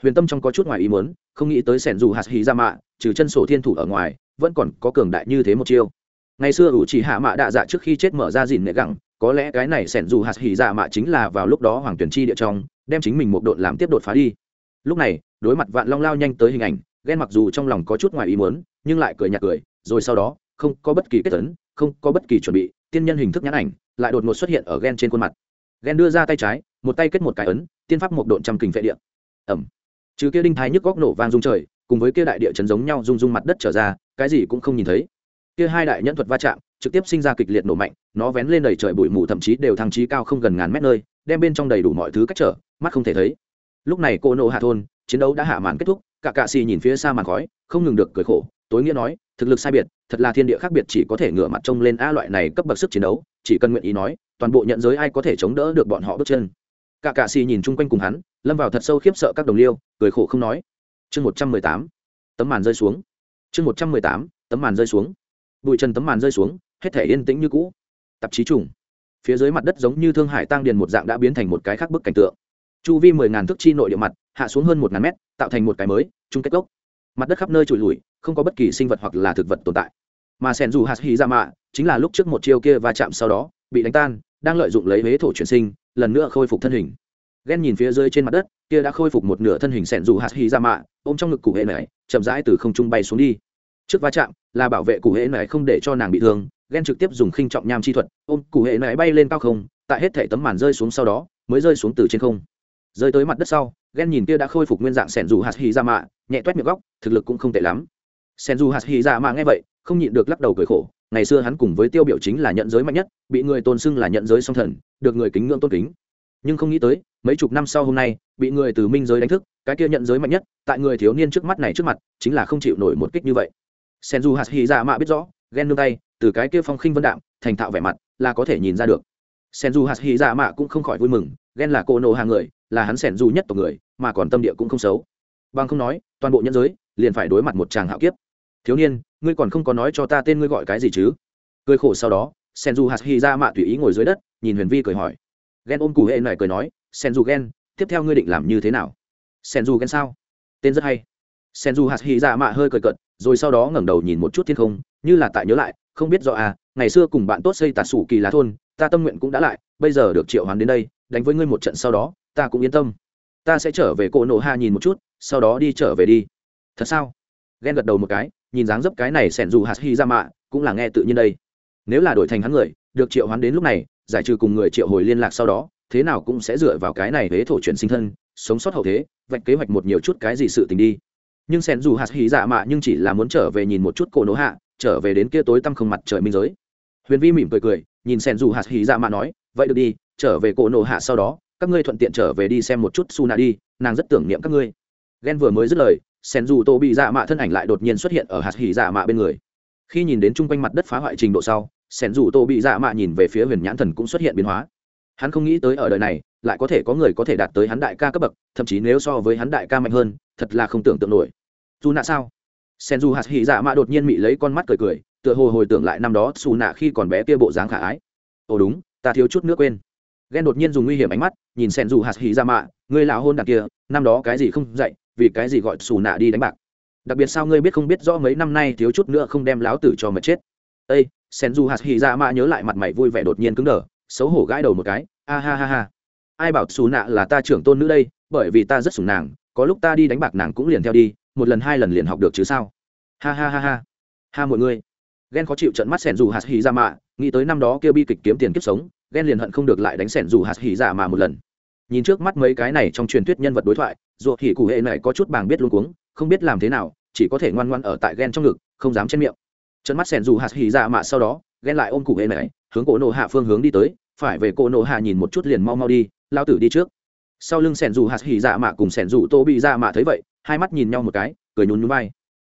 Huyền tâm trong có chút ngoài ý muốn không nghĩ tới sẻn dù hạt hì ra mạ trừ chân sổ thiên thủ ở ngoài vẫn còn có cường đại như thế một chiêu. Ngày xưa ủ chỉ hạ mạ đạ dạ trước khi chết mở ra dìn nệ gẳng có lẽ cái này sẻn dù hạt hỉ dạ mạ chính là vào lúc đó hoàng tuyển chi địa trong, đem chính mình một đội làm tiếp đột phá đi. Lúc này, đối mặt vạn long lao nhanh tới hình ảnh ghen mặc dù trong lòng có chút ngoài ý muốn, nhưng lại cười nhạt cười, rồi sau đó, không có bất kỳ kết tấn không có bất kỳ chuẩn bị, tiên nhân hình thức nhãn ảnh lại đột ngột xuất hiện ở ghen trên khuôn mặt. Ghen đưa ra tay trái, một tay kết một cái ấn, tiên pháp một độn trăm kình vệ địa. Ẩm. Trừ kia đinh thái nhức góc nổ vang rung trời, cùng với kia đại địa chấn giống nhau rung rung mặt đất trở ra, cái gì cũng không nhìn thấy. Kia hai đại nhân thuật va chạm trực tiếp sinh ra kịch liệt nổ mạnh, nó vén lên đầy trời bụi mù, thậm chí đều thăng trí cao không gần ngàn mét nơi, đem bên trong đầy đủ mọi thứ cách trở, mắt không thể thấy. Lúc này cô nộ hạ thôn, chiến đấu đã hạ màn kết thúc, cả cạ xì nhìn phía xa màn khói, không ngừng được cười khổ, tối nghĩa nói, thực lực sai biệt, thật là thiên địa khác biệt, chỉ có thể ngửa mặt trông lên a loại này cấp bậc sức chiến đấu, chỉ cần nguyện ý nói, toàn bộ nhận giới ai có thể chống đỡ được bọn họ bước chân. Cả cạ xì nhìn chung quanh cùng hắn, lâm vào thật sâu khiếp sợ các đồng liêu, cười khổ không nói. Chương một trăm mười tám, tấm màn rơi xuống. Chương một trăm mười tám, tấm màn rơi xuống. Bụi trần tấm màn rơi xuống hết thể yên tĩnh như cũ. Tạp chí trùng. Phía dưới mặt đất giống như thương hải tăng điền một dạng đã biến thành một cái khác bức cảnh tượng. Chu vi mười ngàn thước chi nội địa mặt, hạ xuống hơn một ngàn mét, tạo thành một cái mới, chung kết gốc. Mặt đất khắp nơi trụi lùi, không có bất kỳ sinh vật hoặc là thực vật tồn tại. Mà sẻn dù hạt hy ra dạ mạ chính là lúc trước một chiêu kia va chạm sau đó, bị đánh tan, đang lợi dụng lấy huế thổ chuyển sinh, lần nữa khôi phục thân hình. Ghen nhìn phía dưới trên mặt đất, kia đã khôi phục một nửa thân hình sẹn dù hạt hy ra dạ mạ, ôm trong ngực cụ hệ này chậm rãi từ không trung bay xuống đi. Trước va chạm là bảo vệ cụ hệ này không để cho nàng bị thương ghen trực tiếp dùng khinh trọng nham chi thuật, ôm cụ hệ này bay lên cao không, tại hết thể tấm màn rơi xuống sau đó, mới rơi xuống từ trên không. Rơi tới mặt đất sau ghen nhìn kia đã khôi phục nguyên dạng sẻn dù hạt hy ra mạ nhẹ toét miệng góc, thực lực cũng không tệ lắm. Sẻn dù hạt hy ra mạ nghe vậy, không nhịn được lắc đầu cười khổ. Ngày xưa hắn cùng với tiêu biểu chính là nhận giới mạnh nhất, bị người tôn xưng là nhận giới song thần, được người kính ngưỡng tôn kính. Nhưng không nghĩ tới, mấy chục năm sau hôm nay, bị người từ minh giới đánh thức, cái kia nhận giới mạnh nhất, tại người thiếu niên trước mắt này trước mặt, chính là không chịu nổi một kích như vậy. Sen du hạt hy ra mạ biết rõ ghen nương tay từ cái kia phong khinh vân đạm, thành thạo vẻ mặt, là có thể nhìn ra được. Sen du hạt hy dạ mạ cũng không khỏi vui mừng, ghen là cô nô hàng người, là hắn sẻn du nhất tộc người, mà còn tâm địa cũng không xấu. Bằng không nói, toàn bộ nhân giới, liền phải đối mặt một chàng hạo kiếp. Thiếu niên, ngươi còn không có nói cho ta tên ngươi gọi cái gì chứ? Cười khổ sau đó sen du hạt hy ra mạ tùy ý ngồi dưới đất, nhìn huyền vi cười hỏi. Ghen ôm cụ hệ này cười nói sen du ghen, tiếp theo ngươi định làm như thế nào? Sen du ghen sao? Tên rất hay. Sen du hạt hy ra mạ hơi cười cận rồi sau đó ngẩng đầu nhìn một chút thiên không, như là tại nhớ lại không biết rõ à ngày xưa cùng bạn tốt xây tạt sủ kỳ lá thôn, ta tâm nguyện cũng đã lại, bây giờ được triệu hoán đến đây, đánh với ngươi một trận sau đó, ta cũng yên tâm. Ta sẽ trở về cổ nộ hạ nhìn một chút, sau đó đi trở về đi. Thật sao? Ghen gật đầu một cái, nhìn dáng dấp cái này sẻn dù hạt hy ra mạ, cũng là nghe tự nhiên đây. Nếu là đổi thành hắn người, được triệu hoán đến lúc này, giải trừ cùng người triệu hồi liên lạc sau đó, thế nào cũng sẽ dựa vào cái này huế thổ chuyển sinh thân, sống sót hậu thế, vạch kế hoạch một nhiều chút cái gì sự tình đi. Nhưng sen dù hạt hí dạ mạ nhưng chỉ là muốn trở về nhìn một chút cổ nỗ hạ trở về đến kia tối tăm không mặt trời minh giới. Huyền vi mỉm cười cười, nhìn sen dù hạt hỉ dạ mạ nói, vậy được đi, trở về cổ nổ hạ sau đó, các ngươi thuận tiện trở về đi xem một chút su nạ đi, nàng rất tưởng niệm các ngươi. Ghen vừa mới dứt lời, sen dù tô bị dạ mạ thân ảnh lại đột nhiên xuất hiện ở hạt hỉ dạ mạ bên người. Khi nhìn đến chung quanh mặt đất phá hoại trình độ sau, sen dù tô bị dạ mạ nhìn về phía huyền nhãn thần cũng xuất hiện biến hóa. Hắn không nghĩ tới ở đời này, lại có thể có người có thể đạt tới hắn đại ca cấp bậc, thậm chí nếu so với hắn đại ca mạnh hơn, thật là không tưởng tượng nổi. Dù nạ sao? Sen du hạt hỉ dạ mạ đột nhiên mị lấy con mắt cười cười, tựa hồ hồi tưởng lại năm đó xù nạ khi còn bé kia bộ dáng khả ái. Ồ đúng, ta thiếu chút nước quên. Ghen đột nhiên dùng nguy hiểm ánh mắt, nhìn sen du hạt hỉ dạ mạ, ngươi lão hôn đặc kia, năm đó cái gì không dạy, vì cái gì gọi xù nạ đi đánh bạc? Đặc biệt sao ngươi biết không biết rõ mấy năm nay thiếu chút nữa không đem láo tử cho mệt chết? Ây sen du hạt hỉ dạ mạ nhớ lại mặt mày vui vẻ đột nhiên cứng đờ, xấu hổ gãi đầu một cái, a ha ha ha. Ai bảo xù nạ là ta trưởng tôn nữ đây, bởi vì ta rất sủng nàng, có lúc ta đi đánh bạc nàng cũng liền theo đi một lần hai lần liền học được chứ sao? Ha ha ha ha. Ha mọi người. Ghen khó chịu trận mắt sẻn dù hạt hỉ ra mạ, nghĩ tới năm đó kêu bi kịch kiếm tiền kiếp sống ghen liền hận không được lại đánh sẻn dù hạt hỉ ra mạ một lần. Nhìn trước mắt mấy cái này trong truyền thuyết nhân vật đối thoại, ruột hỉ cụ hệ này có chút bàng biết luôn cuống, không biết làm thế nào, chỉ có thể ngoan ngoan ở tại ghen trong ngực, không dám chen miệng. Trận mắt sẻn dù hạt hỉ ra mạ sau đó ghen lại ôm cụ hệ này, hướng cổ nộ hạ phương hướng đi tới, phải về cổ nộ hạ nhìn một chút liền mau mau đi, lao tử đi trước. Sau lưng sẻn dù hạt hỉ dạ mạ cùng sẻn dù tô bị dạ mạ thấy vậy hai mắt nhìn nhau một cái, cười nhún nhún vai.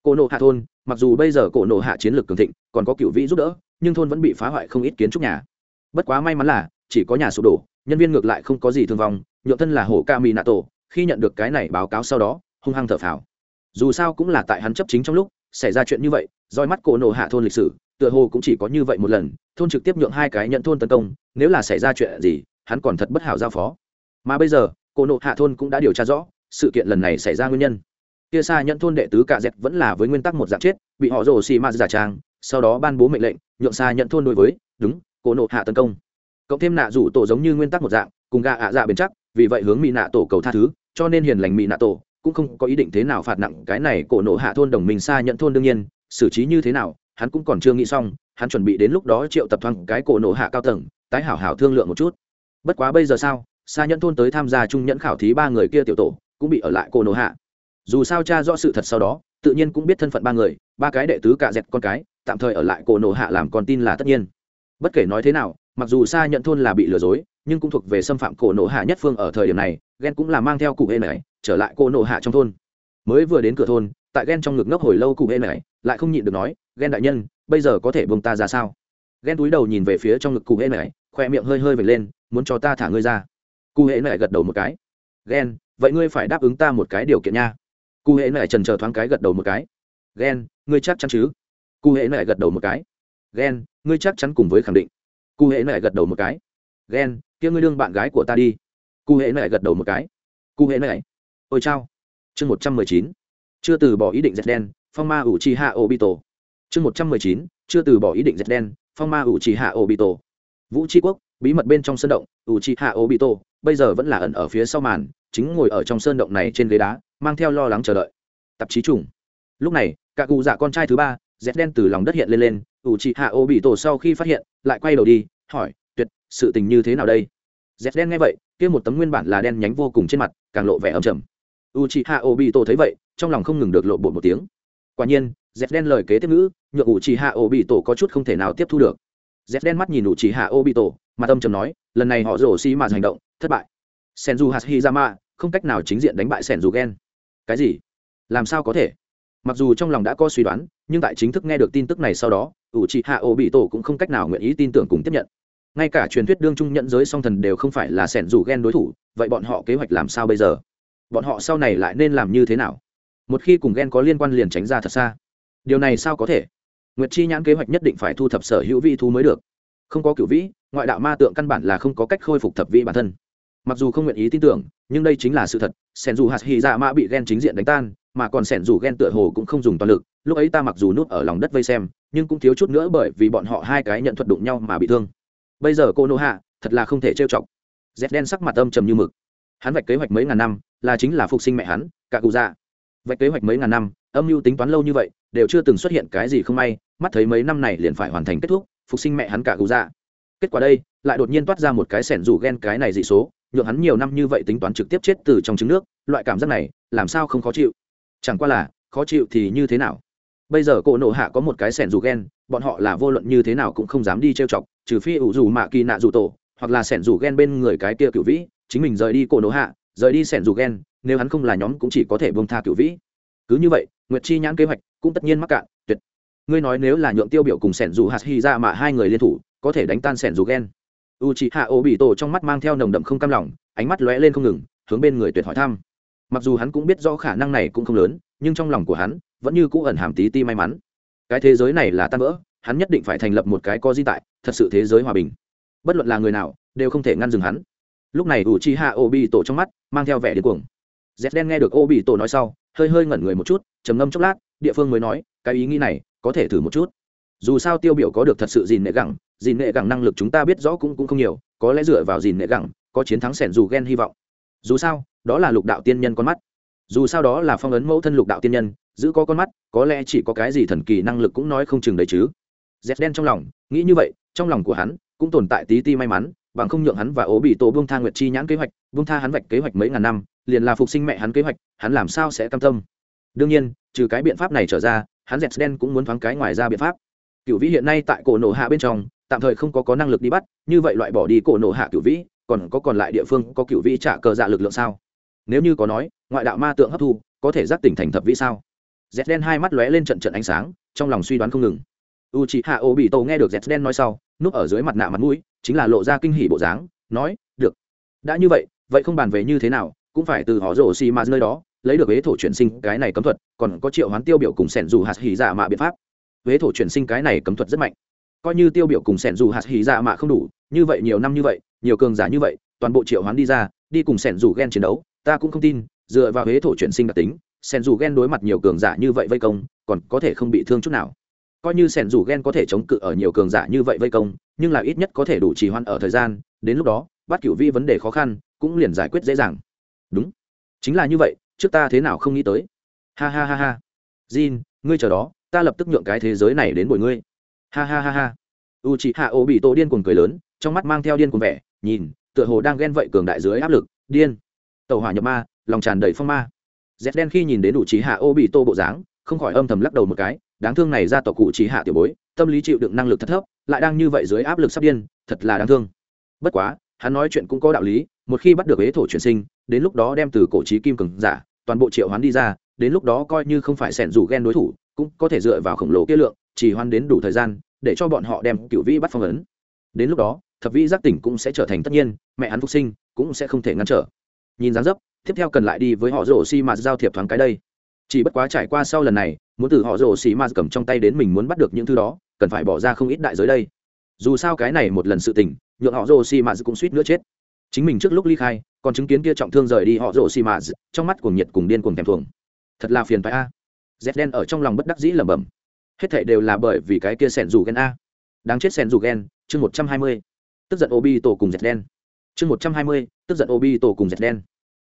Cổ nộ hạ thôn, mặc dù bây giờ cổ nộ hạ chiến lược cường thịnh, còn có cựu vĩ giúp đỡ, nhưng thôn vẫn bị phá hoại không ít kiến trúc nhà. Bất quá may mắn là, chỉ có nhà sụp đổ, nhân viên ngược lại không có gì thương vong, nhượng thân là hổ ca mỹ nạ tổ, khi nhận được cái này báo cáo sau đó, hung hăng thở phào. Dù sao cũng là tại hắn chấp chính trong lúc, xảy ra chuyện như vậy, roi mắt cổ nộ hạ thôn lịch sử, tựa hồ cũng chỉ có như vậy một lần, thôn trực tiếp nhượng hai cái nhận thôn tấn công, nếu là xảy ra chuyện gì, hắn còn thật bất hảo giao phó. Mà bây giờ, cổ nộ hạ thôn cũng đã điều tra rõ sự kiện lần này xảy ra nguyên nhân. Kia xa nhận thôn đệ tứ cạ dẹt vẫn là với nguyên tắc một dạng chết, bị họ rồ xì ma giả trang, sau đó ban bố mệnh lệnh, nhượng xa nhận thôn đối với, đúng, cổ nộ hạ tấn công. Cộng thêm nạ rủ tổ giống như nguyên tắc một dạng, cùng gạ ạ dạ bền chắc, vì vậy hướng mỹ nạ tổ cầu tha thứ, cho nên hiền lành mỹ nạ tổ cũng không có ý định thế nào phạt nặng cái này cổ nộ hạ thôn đồng minh xa nhận thôn đương nhiên, xử trí như thế nào, hắn cũng còn chưa nghĩ xong, hắn chuẩn bị đến lúc đó triệu tập thoáng cái cổ nộ hạ cao tầng, tái hảo hảo thương lượng một chút. Bất quá bây giờ sao, xa nhận thôn tới tham gia trung nhẫn khảo thí ba người kia tiểu tổ cũng bị ở lại cô nô hạ. Dù sao cha rõ sự thật sau đó, tự nhiên cũng biết thân phận ba người, ba cái đệ tứ cả dẹt con cái, tạm thời ở lại cô nô hạ làm con tin là tất nhiên. Bất kể nói thế nào, mặc dù xa nhận thôn là bị lừa dối, nhưng cũng thuộc về xâm phạm cổ nộ hạ nhất phương ở thời điểm này ghen cũng là mang theo cụ hê này, trở lại cô nộ hạ trong thôn. Mới vừa đến cửa thôn, tại ghen trong ngực ngốc hồi lâu cụ hê này, lại không nhịn được nói ghen đại nhân, bây giờ có thể bông ta ra sao? Ghen túi đầu nhìn về phía trong ngực cụ hê này, khoe miệng hơi hơi vệt lên, muốn cho ta thả ngươi ra. Cụ hê này gật đầu một cái. Ghen vậy ngươi phải đáp ứng ta một cái điều kiện nha. Cụ hễ nại trần chờ thoáng cái gật đầu một cái. Ghen ngươi chắc chắn chứ? Cụ hễ nại gật đầu một cái. Ghen ngươi chắc chắn cùng với khẳng định. Cụ hễ nại gật đầu một cái. Ghen kia ngươi đương bạn gái của ta đi. Cụ hễ nại gật đầu một cái. Cụ hễ nại. Ôi chao. Chương một trăm mười chín. Chưa từ bỏ ý định dẹp đen, phong ma ủ chi hạ ô bi tổ chương một trăm mười chín. Chưa từ bỏ ý định dẹp đen, phong ma ủ chi hạ ô bi tổ vũ tri quốc, bí mật bên trong sân động ủ chi hạ ô bi tổ bây giờ vẫn là ẩn ở phía sau màn chính ngồi ở trong sơn động này trên ghế đá, mang theo lo lắng chờ đợi. Tạp chí trùng. Lúc này, cả cụ dạ con trai thứ ba dép đen từ lòng đất hiện lên lên, ủ chị hạ ô bị tổ sau khi phát hiện, lại quay đầu đi, hỏi, tuyệt, sự tình như thế nào đây? Dép đen nghe vậy, kia một tấm nguyên bản là đen nhánh vô cùng trên mặt, càng lộ vẻ âm trầm. U chị hạ ô bị tổ thấy vậy, trong lòng không ngừng được lộ bột một tiếng. Quả nhiên dép đen lời kế tiếp ngữ, nhượng ủ chị hạ ô bị tổ có chút không thể nào tiếp thu được. Dép đen mắt nhìn ủ chị hạ ô bị tổ mà tâm trầm nói, lần này họ rổ xi mà hành động, thất bại. Senju hashizama không cách nào chính diện đánh bại Sẻn Dù gen. Cái gì? Làm sao có thể? Mặc dù trong lòng đã có suy đoán, nhưng tại chính thức nghe được tin tức này sau đó ủ trị hạ ô bị tổ cũng không cách nào nguyện ý tin tưởng cùng tiếp nhận. Ngay cả truyền thuyết đương trung nhận giới song thần đều không phải là sẻn dù ghen đối thủ, vậy bọn họ kế hoạch làm sao bây giờ? Bọn họ sau này lại nên làm như thế nào? Một khi cùng ghen có liên quan liền tránh ra thật xa. Điều này sao có thể? Nguyệt chi nhãn kế hoạch nhất định phải thu thập sở hữu vị thú mới được. Không có cửu vĩ, ngoại đạo ma tượng căn bản là không có cách khôi phục thập vĩ bản thân mặc dù không nguyện ý tin tưởng, nhưng đây chính là sự thật. Sẻn dù hạt hy dạ mã bị ghen chính diện đánh tan, mà còn sẻn dù ghen tựa hồ cũng không dùng toàn lực. Lúc ấy ta mặc dù nuốt ở lòng đất vây xem, nhưng cũng thiếu chút nữa bởi vì bọn họ hai cái nhận thuật đụng nhau mà bị thương. Bây giờ cô nô hạ, thật là không thể trêu chọc. Dép đen sắc mặt âm trầm như mực. Hắn vạch kế hoạch mấy ngàn năm, là chính là phục sinh mẹ hắn, cả cụ dạ. Vạch kế hoạch mấy ngàn năm, âm mưu tính toán lâu như vậy, đều chưa từng xuất hiện cái gì không may, mắt thấy mấy năm này liền phải hoàn thành kết thúc, phục sinh mẹ hắn cả cụ dạ. Kết quả đây, lại đột nhiên toát ra một cái sẻn rủ ghen cái này dị số nhượng hắn nhiều năm như vậy tính toán trực tiếp chết từ trong trứng nước, loại cảm giác này, làm sao không khó chịu? Chẳng qua là, khó chịu thì như thế nào? Bây giờ cổ nộ hạ có một cái sẻn dù ghen bọn họ là vô luận như thế nào cũng không dám đi trêu chọc, trừ phi ủ dù mạ kỳ nạ dù tổ, hoặc là sẻn dù ghen bên người cái kia cựu vĩ, chính mình rời đi cổ nộ hạ, rời đi sẻn dù ghen nếu hắn không là nhóm cũng chỉ có thể bông tha cựu vĩ. Cứ như vậy, nguyệt chi nhãn kế hoạch cũng tất nhiên mắc cạn, tuyệt. Ngươi nói nếu là nhượng tiêu biểu cùng sẻn dù hạt hy ra mà hai người liên thủ, có thể đánh tan sẻn dù ghen u chị hạ ô bị tổ trong mắt mang theo nồng đậm không cam lòng, ánh mắt lóe lên không ngừng, hướng bên người tuyệt hỏi thăm. Mặc dù hắn cũng biết rõ khả năng này cũng không lớn, nhưng trong lòng của hắn vẫn như cũ ẩn hàm tí ti may mắn. Cái thế giới này là tan vỡ, hắn nhất định phải thành lập một cái có di tại, thật sự thế giới hòa bình. Bất luận là người nào, đều không thể ngăn dừng hắn. Lúc này u chi hạ ô bị tổ trong mắt mang theo vẻ điên cuồng. Z đen nghe được ô bị tổ nói sau, hơi hơi ngẩn người một chút, trầm ngâm chốc lát, địa phương mới nói, cái ý nghĩ này có thể thử một chút. Dù sao tiêu biểu có được thật sự gìn nệ gẳng dìn nghệ gẳng năng lực chúng ta biết rõ cũng cũng không nhiều, có lẽ dựa vào dìn nghệ gẳng, có chiến thắng sẻn dù ghen hy vọng. Dù sao, đó là lục đạo tiên nhân con mắt. Dù sao đó là phong ấn mẫu thân lục đạo tiên nhân, giữ có con mắt, có lẽ chỉ có cái gì thần kỳ năng lực cũng nói không chừng đấy chứ. Dẹt đen trong lòng, nghĩ như vậy, trong lòng của hắn cũng tồn tại tí ti may mắn, bằng không nhượng hắn và ố bị tổ buông tha nguyệt chi nhãn kế hoạch, buông tha hắn vạch kế hoạch mấy ngàn năm, liền là phục sinh mẹ hắn kế hoạch, hắn làm sao sẽ cam tâm? Đương nhiên, trừ cái biện pháp này trở ra, hắn dẹt đen cũng muốn thoáng cái ngoài ra biện pháp. Cựu vĩ hiện nay tại cổ nổ hạ bên trong tạm thời không có có năng lực đi bắt, như vậy loại bỏ đi cổ nổ hạ cựu vĩ, còn có còn lại địa phương có cựu vĩ trả cờ dạ lực lượng sao? Nếu như có nói, ngoại đạo ma tượng hấp thu, có thể giác tỉnh thành thập vĩ sao? Z đen hai mắt lóe lên trận trận ánh sáng, trong lòng suy đoán không ngừng. U chị hạ ô bị tổ nghe được z đen nói sau, núp ở dưới mặt nạ mặt mũi, chính là lộ ra kinh hỉ bộ dáng, nói, được. Đã như vậy vậy không bàn về như thế nào, cũng phải từ họ rổ xì ma nơi đó, lấy được huế thổ chuyển sinh cái này cấm thuật, còn có triệu hoán tiêu biểu cùng sẻn dù hạt hỉ giả mạ biện pháp. Huế thổ chuyển sinh cái này cấm thuật rất mạnh coi như tiêu biểu cùng sẻn dù hạt hỉ dạ mạ không đủ, như vậy nhiều năm như vậy, nhiều cường giả như vậy, toàn bộ triệu hoán đi ra, đi cùng sẻn dù ghen chiến đấu, ta cũng không tin, dựa vào huế thổ chuyển sinh đặc tính, sẻn dù ghen đối mặt nhiều cường giả như vậy vây công, còn có thể không bị thương chút nào. Coi như sẻn dù ghen có thể chống cự ở nhiều cường giả như vậy vây công, nhưng là ít nhất có thể đủ trì hoãn ở thời gian, đến lúc đó, bắt cửu vi vấn đề khó khăn, cũng liền giải quyết dễ dàng. Đúng. Chính là như vậy, trước ta thế nào không nghĩ tới. Ha ha ha ha. Jin, ngươi chờ đó, ta lập tức nhượng cái thế giới này đến bồi ngươi ha ha ha ha. U chị hạ ô bị tổ điên cuồng cười lớn, trong mắt mang theo điên cuồng vẻ, nhìn, tựa hồ đang ghen vậy cường đại dưới áp lực, điên. Tàu hỏa nhập ma, lòng tràn đầy phong ma. Dép đen khi nhìn đến đủ trí hạ ô bị tô bộ dáng, không khỏi âm thầm lắc đầu một cái, đáng thương này ra tộc cụ trí hạ tiểu bối, tâm lý chịu đựng năng lực thất thấp, lại đang như vậy dưới áp lực sắp điên, thật là đáng thương. Bất quá, hắn nói chuyện cũng có đạo lý, một khi bắt được ế thổ chuyển sinh, đến lúc đó đem từ cổ trí kim cường giả, toàn bộ triệu hoán đi ra, đến lúc đó coi như không phải sẻn rủ ghen đối thủ, cũng có thể dựa vào khổng lồ kia lượng, chỉ hoan đến đủ thời gian để cho bọn họ đem cựu vĩ bắt phong ấn. Đến lúc đó, thập vĩ giác tỉnh cũng sẽ trở thành tất nhiên, mẹ hắn phục sinh cũng sẽ không thể ngăn trở. Nhìn dáng dấp, tiếp theo cần lại đi với họ rổ xi mạt giao thiệp thoáng cái đây. Chỉ bất quá trải qua sau lần này, muốn từ họ rổ xi mạt cầm trong tay đến mình muốn bắt được những thứ đó, cần phải bỏ ra không ít đại giới đây. Dù sao cái này một lần sự tình, nhượng họ rổ xi mạt cũng suýt nữa chết. Chính mình trước lúc ly khai, còn chứng kiến kia trọng thương rời đi họ rổ xi mạt trong mắt cuồng nhiệt cùng điên cuồng thèm thuồng. Thật là phiền phái a. Dép đen ở trong lòng bất đắc dĩ lẩm bẩm hết thảy đều là bởi vì cái kia sẻn dù ghen a. Đáng chết sẻn dù ghen chương một trăm hai mươi, tức giận obi tổ cùng dẹt đen. Chương một trăm hai mươi, tức giận obi tổ cùng dẹt đen.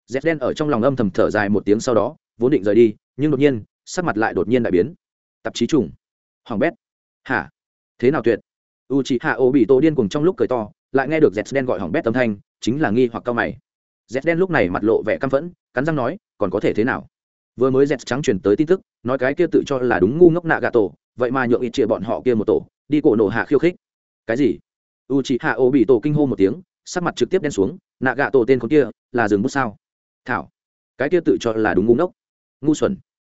Dẹt đen ở trong lòng âm thầm thở dài một tiếng sau đó, vốn định rời đi, nhưng đột nhiên, sắc mặt lại đột nhiên đại biến. Tạp chí trùng. Hoàng bét. Hả? Thế nào tuyệt? U chị hạ ô bị tổ điên cùng trong lúc cười to, lại nghe được dẹt đen gọi hỏng bét âm thanh, chính là nghi hoặc cao mày. Dẹt đen lúc này mặt lộ vẻ căm phẫn, cắn răng nói, còn có thể thế nào? Vừa mới dẹt trắng truyền tới tin tức, nói cái kia tự cho là đúng ngu ngốc nạ gà tổ, vậy mà nhượng ít chia bọn họ kia một tổ, đi cổ nổ hạ khiêu khích. Cái gì? U chị hạ ô bị tổ kinh hô một tiếng, sắc mặt trực tiếp đen xuống, nạ gà tổ tên con kia, là rừng bút sao? Thảo, cái kia tự cho là đúng ngu ngốc. Ngu xuẩn.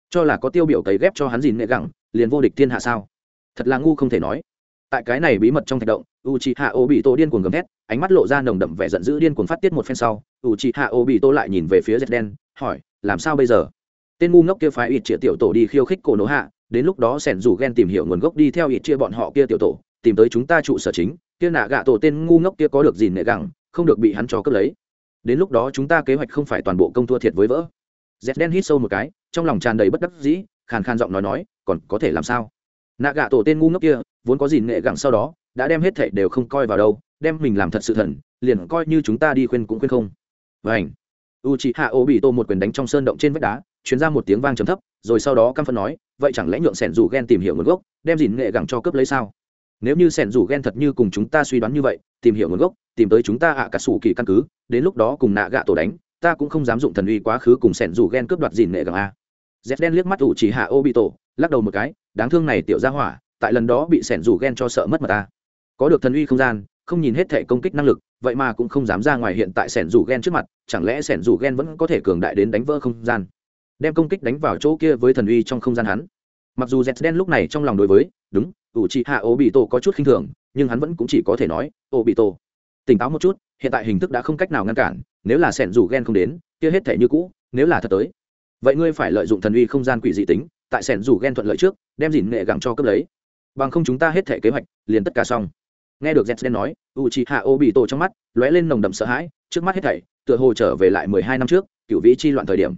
Cho là có tiêu biểu cấy ghép cho hắn dìn nghệ gẳng, liền vô địch thiên hạ sao? Thật là ngu không thể nói. Tại cái này bí mật trong thạch động u c h i hạ ô bị tổ điên cuồng gầm thét, ánh mắt lộ ra nồng đậm vẻ giận dữ điên cuồng phát tiết một phen sau. U c h i hạ ô bị tổ lại nhìn về phía dệt đen, hỏi, làm sao bây giờ? Tên ngu ngốc kia phái ít chia tiểu tổ đi khiêu khích cổ nổ hạ, đến lúc đó sẻn rủ ghen tìm hiểu nguồn gốc đi theo ít chia bọn họ kia tiểu tổ, tìm tới chúng ta trụ sở chính, kia nạ gạ tổ tên ngu ngốc kia có được gì nệ gẳng, không được bị hắn cho cướp lấy. Đến lúc đó chúng ta kế hoạch không phải toàn bộ công thua thiệt với vỡ. Z đen hít sâu một cái, trong lòng tràn đầy bất đắc dĩ, khàn khàn giọng nói nói, còn có thể làm sao? Nạ gạ tổ tên ngu ngốc kia, vốn có gì nệ gẳng sau đó, đã đem hết thảy đều không coi vào đâu, đem mình làm thật sự thần, liền coi như chúng ta đi khuyên cũng khuyên không. Vảnh u chị hạ ô bị tô một quyền đánh trong sơn động trên vách đá chuyến ra một tiếng vang trầm thấp, rồi sau đó căm phân nói, vậy chẳng lẽ nhượng sẻn rủ ghen tìm hiểu nguồn gốc, đem dìn nghệ gẳng cho cướp lấy sao? Nếu như sẻn rủ ghen thật như cùng chúng ta suy đoán như vậy, tìm hiểu nguồn gốc, tìm tới chúng ta ạ cả sủ kỳ căn cứ, đến lúc đó cùng nạ gạ tổ đánh, ta cũng không dám dụng thần uy quá khứ cùng sẻn rủ ghen cướp đoạt dìn nghệ gẳng a. Z đen liếc mắt ủ chỉ hạ ô bị tổ lắc đầu một cái, đáng thương này tiểu ra hỏa, tại lần đó bị sẻn rủ ghen cho sợ mất mà ta. Có được thần uy không gian, không nhìn hết thể công kích năng lực, vậy mà cũng không dám ra ngoài hiện tại sẻn rủ ghen trước mặt, chẳng lẽ sẻn rủ ghen vẫn có thể cường đại đến đánh vỡ không gian? Đem công kích đánh vào chỗ kia với thần uy trong không gian hắn. Mặc dù z đen lúc này trong lòng đối với, đúng, ủ chị hạ ô bị tổ có chút khinh thường, nhưng hắn vẫn cũng chỉ có thể nói ô bị tổ tỉnh táo một chút, hiện tại hình thức đã không cách nào ngăn cản, nếu là sẻn rủ ghen không đến, kia hết thể như cũ, nếu là thật tới. Vậy ngươi phải lợi dụng thần uy không gian quỷ dị tính, tại sẻn rủ ghen thuận lợi trước, đem dìn nghệ gẳng cho cấp lấy. Bằng không chúng ta hết thể kế hoạch, liền tất cả xong. Nghe được z đen nói u chị hạ ô bị tổ trong mắt lóe lên nồng đậm sợ hãi, trước mắt hết thảy, tựa hồ trở về lại mười hai năm trước, cựu vĩ chi loạn thời điểm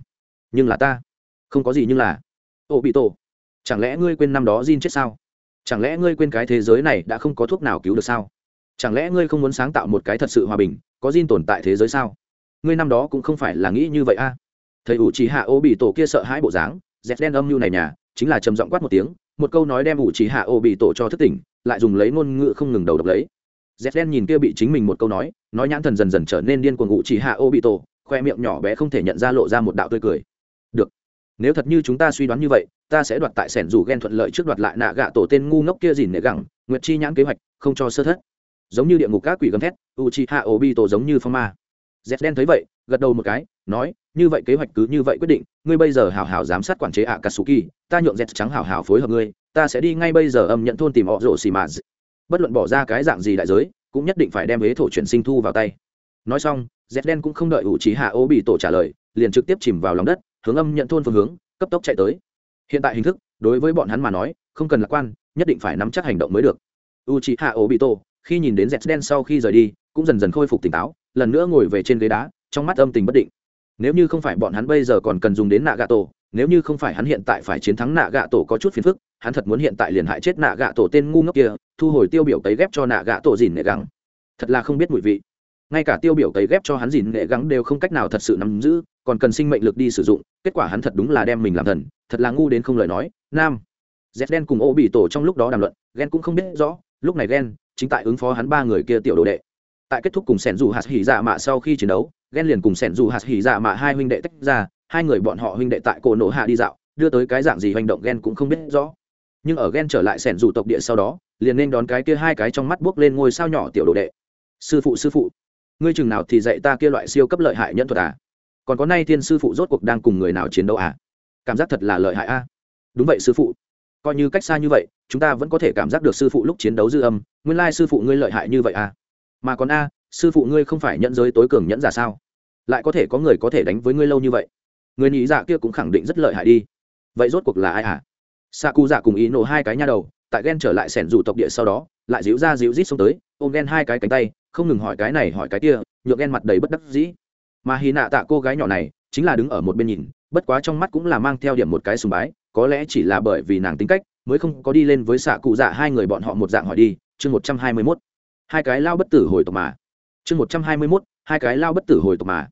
nhưng là ta không có gì nhưng là ô bị tổ, chẳng lẽ ngươi quên năm đó Jin chết sao? Chẳng lẽ ngươi quên cái thế giới này đã không có thuốc nào cứu được sao? Chẳng lẽ ngươi không muốn sáng tạo một cái thật sự hòa bình, có Jin tồn tại thế giới sao? Ngươi năm đó cũng không phải là nghĩ như vậy a. Thầy ủ chỉ hạ ô bị tổ kia sợ hãi bộ dáng, dẹt đen âm mưu này nhà, chính là trầm giọng quát một tiếng, một câu nói đem ủ chỉ hạ ô bị tổ cho thức tỉnh, lại dùng lấy ngôn ngữ không ngừng đầu độc lấy. Dẹt đen nhìn kia bị chính mình một câu nói nói nhãn thần dần dần trở nên điên cuồng ủ chỉ hạ ô bị tổ, khoe miệng nhỏ bé không thể nhận ra lộ ra một đạo tươi cười nếu thật như chúng ta suy đoán như vậy, ta sẽ đoạt tại sẻn rủ ghen thuận lợi trước đoạt lại nạ gạ tổ tên ngu ngốc kia dìn nệ gẳng, nguyệt chi nhãn kế hoạch, không cho sơ thất. Giống như địa ngục các quỷ gầm thét u chi hạ ô bi tổ giống như phong ma. Z đen thấy vậy, gật đầu một cái, nói, như vậy kế hoạch cứ như vậy quyết định, ngươi bây giờ hảo hảo giám sát quản chế ạ katsuki ta nhượng z trắng hảo hảo phối hợp ngươi, ta sẽ đi ngay bây giờ âm nhận thôn tìm họ rổ xì mà bất luận bỏ ra cái dạng gì đại giới, cũng nhất định phải đem ế thổ chuyển sinh thu vào tay. Nói xong z đen cũng không đợi ủ trí hạ ô bị tổ trả lời, liền trực tiếp chìm vào lòng đất hướng âm nhận thôn phương hướng, cấp tốc chạy tới. Hiện tại hình thức, đối với bọn hắn mà nói, không cần lạc quan, nhất định phải nắm chắc hành động mới được. U trí hạ ô bị tổ khi nhìn đến dẹt đen sau khi rời đi, cũng dần dần khôi phục tỉnh táo, lần nữa ngồi về trên ghế đá, trong mắt âm tình bất định. Nếu như không phải bọn hắn bây giờ còn cần dùng đến nạ gạ tổ nếu như không phải hắn hiện tại phải chiến thắng nạ gạ tổ có chút phiền phức, hắn thật muốn hiện tại liền hại chết nạ gạ tổ tên ngu ngốc kia, thu hồi tiêu biểu cấy ghép cho nạ gạ tổ dìn nệ gắng. Thật là không biết mùi vị. Ngay cả tiêu biểu cấy ghép cho hắn dìn nệ gắng đều không cách nào thật sự nắm giữ còn cần sinh mệnh lực đi sử dụng, kết quả hắn thật đúng là đem mình làm thần, thật là ngu đến không lời nói, nam. Z đen cùng ô bị tổ trong lúc đó đàm luận ghen cũng không biết rõ, lúc này ghen chính tại ứng phó hắn ba người kia tiểu đồ đệ. Tại kết thúc cùng sẻn dù hạt hỉ dạ mạ sau khi chiến đấu ghen liền cùng sẻn dù hạt hỉ dạ mạ hai huynh đệ tách ra, hai người bọn họ huynh đệ tại cổ nổ hạ đi dạo, đưa tới cái dạng gì hành động ghen cũng không biết rõ. Nhưng ở ghen trở lại sẻn dù tộc địa sau đó, liền nên đón cái kia hai cái trong mắt buốc lên ngôi sao nhỏ tiểu đồ đệ. Sư phụ sư phụ, ngươi chừng nào thì dạy ta kia loại siêu cấp lợi hại nhân thuật à? Còn có nay thiên sư phụ rốt cuộc đang cùng người nào chiến đấu à? Cảm giác thật là lợi hại a. À? đúng vậy sư phụ. Coi như cách xa như vậy, chúng ta vẫn có thể cảm giác được sư phụ lúc chiến đấu dư âm, nguyên lai sư phụ ngươi lợi hại như vậy à? Mà còn a, sư phụ ngươi không phải nhận giới tối cường nhẫn giả sao? Lại có thể có người có thể đánh với ngươi lâu như vậy. Người nhị dạ kia cũng khẳng định rất lợi hại đi. Vậy rốt cuộc là ai à? Sa cu dạ cùng ý nổ hai cái nha đầu, tại ghen trở lại sẻn rủ tộc địa sau đó, lại díu ra díu rít xuống tới, ôm ghen hai cái cánh tay, không ngừng hỏi cái này hỏi cái kia nhựa ghen mặt đầy bất đắc dĩ mà hy nạ tạ cô gái nhỏ này chính là đứng ở một bên nhìn, bất quá trong mắt cũng là mang theo điểm một cái sùng bái, có lẽ chỉ là bởi vì nàng tính cách, mới không có đi lên với xạ cụ dạ hai người bọn họ một dạng hỏi đi, chương một trăm hai mươi mốt. Hai cái lao bất tử hồi tộc mà. Chương một trăm hai mươi mốt, hai cái lao bất tử hồi tộc mà.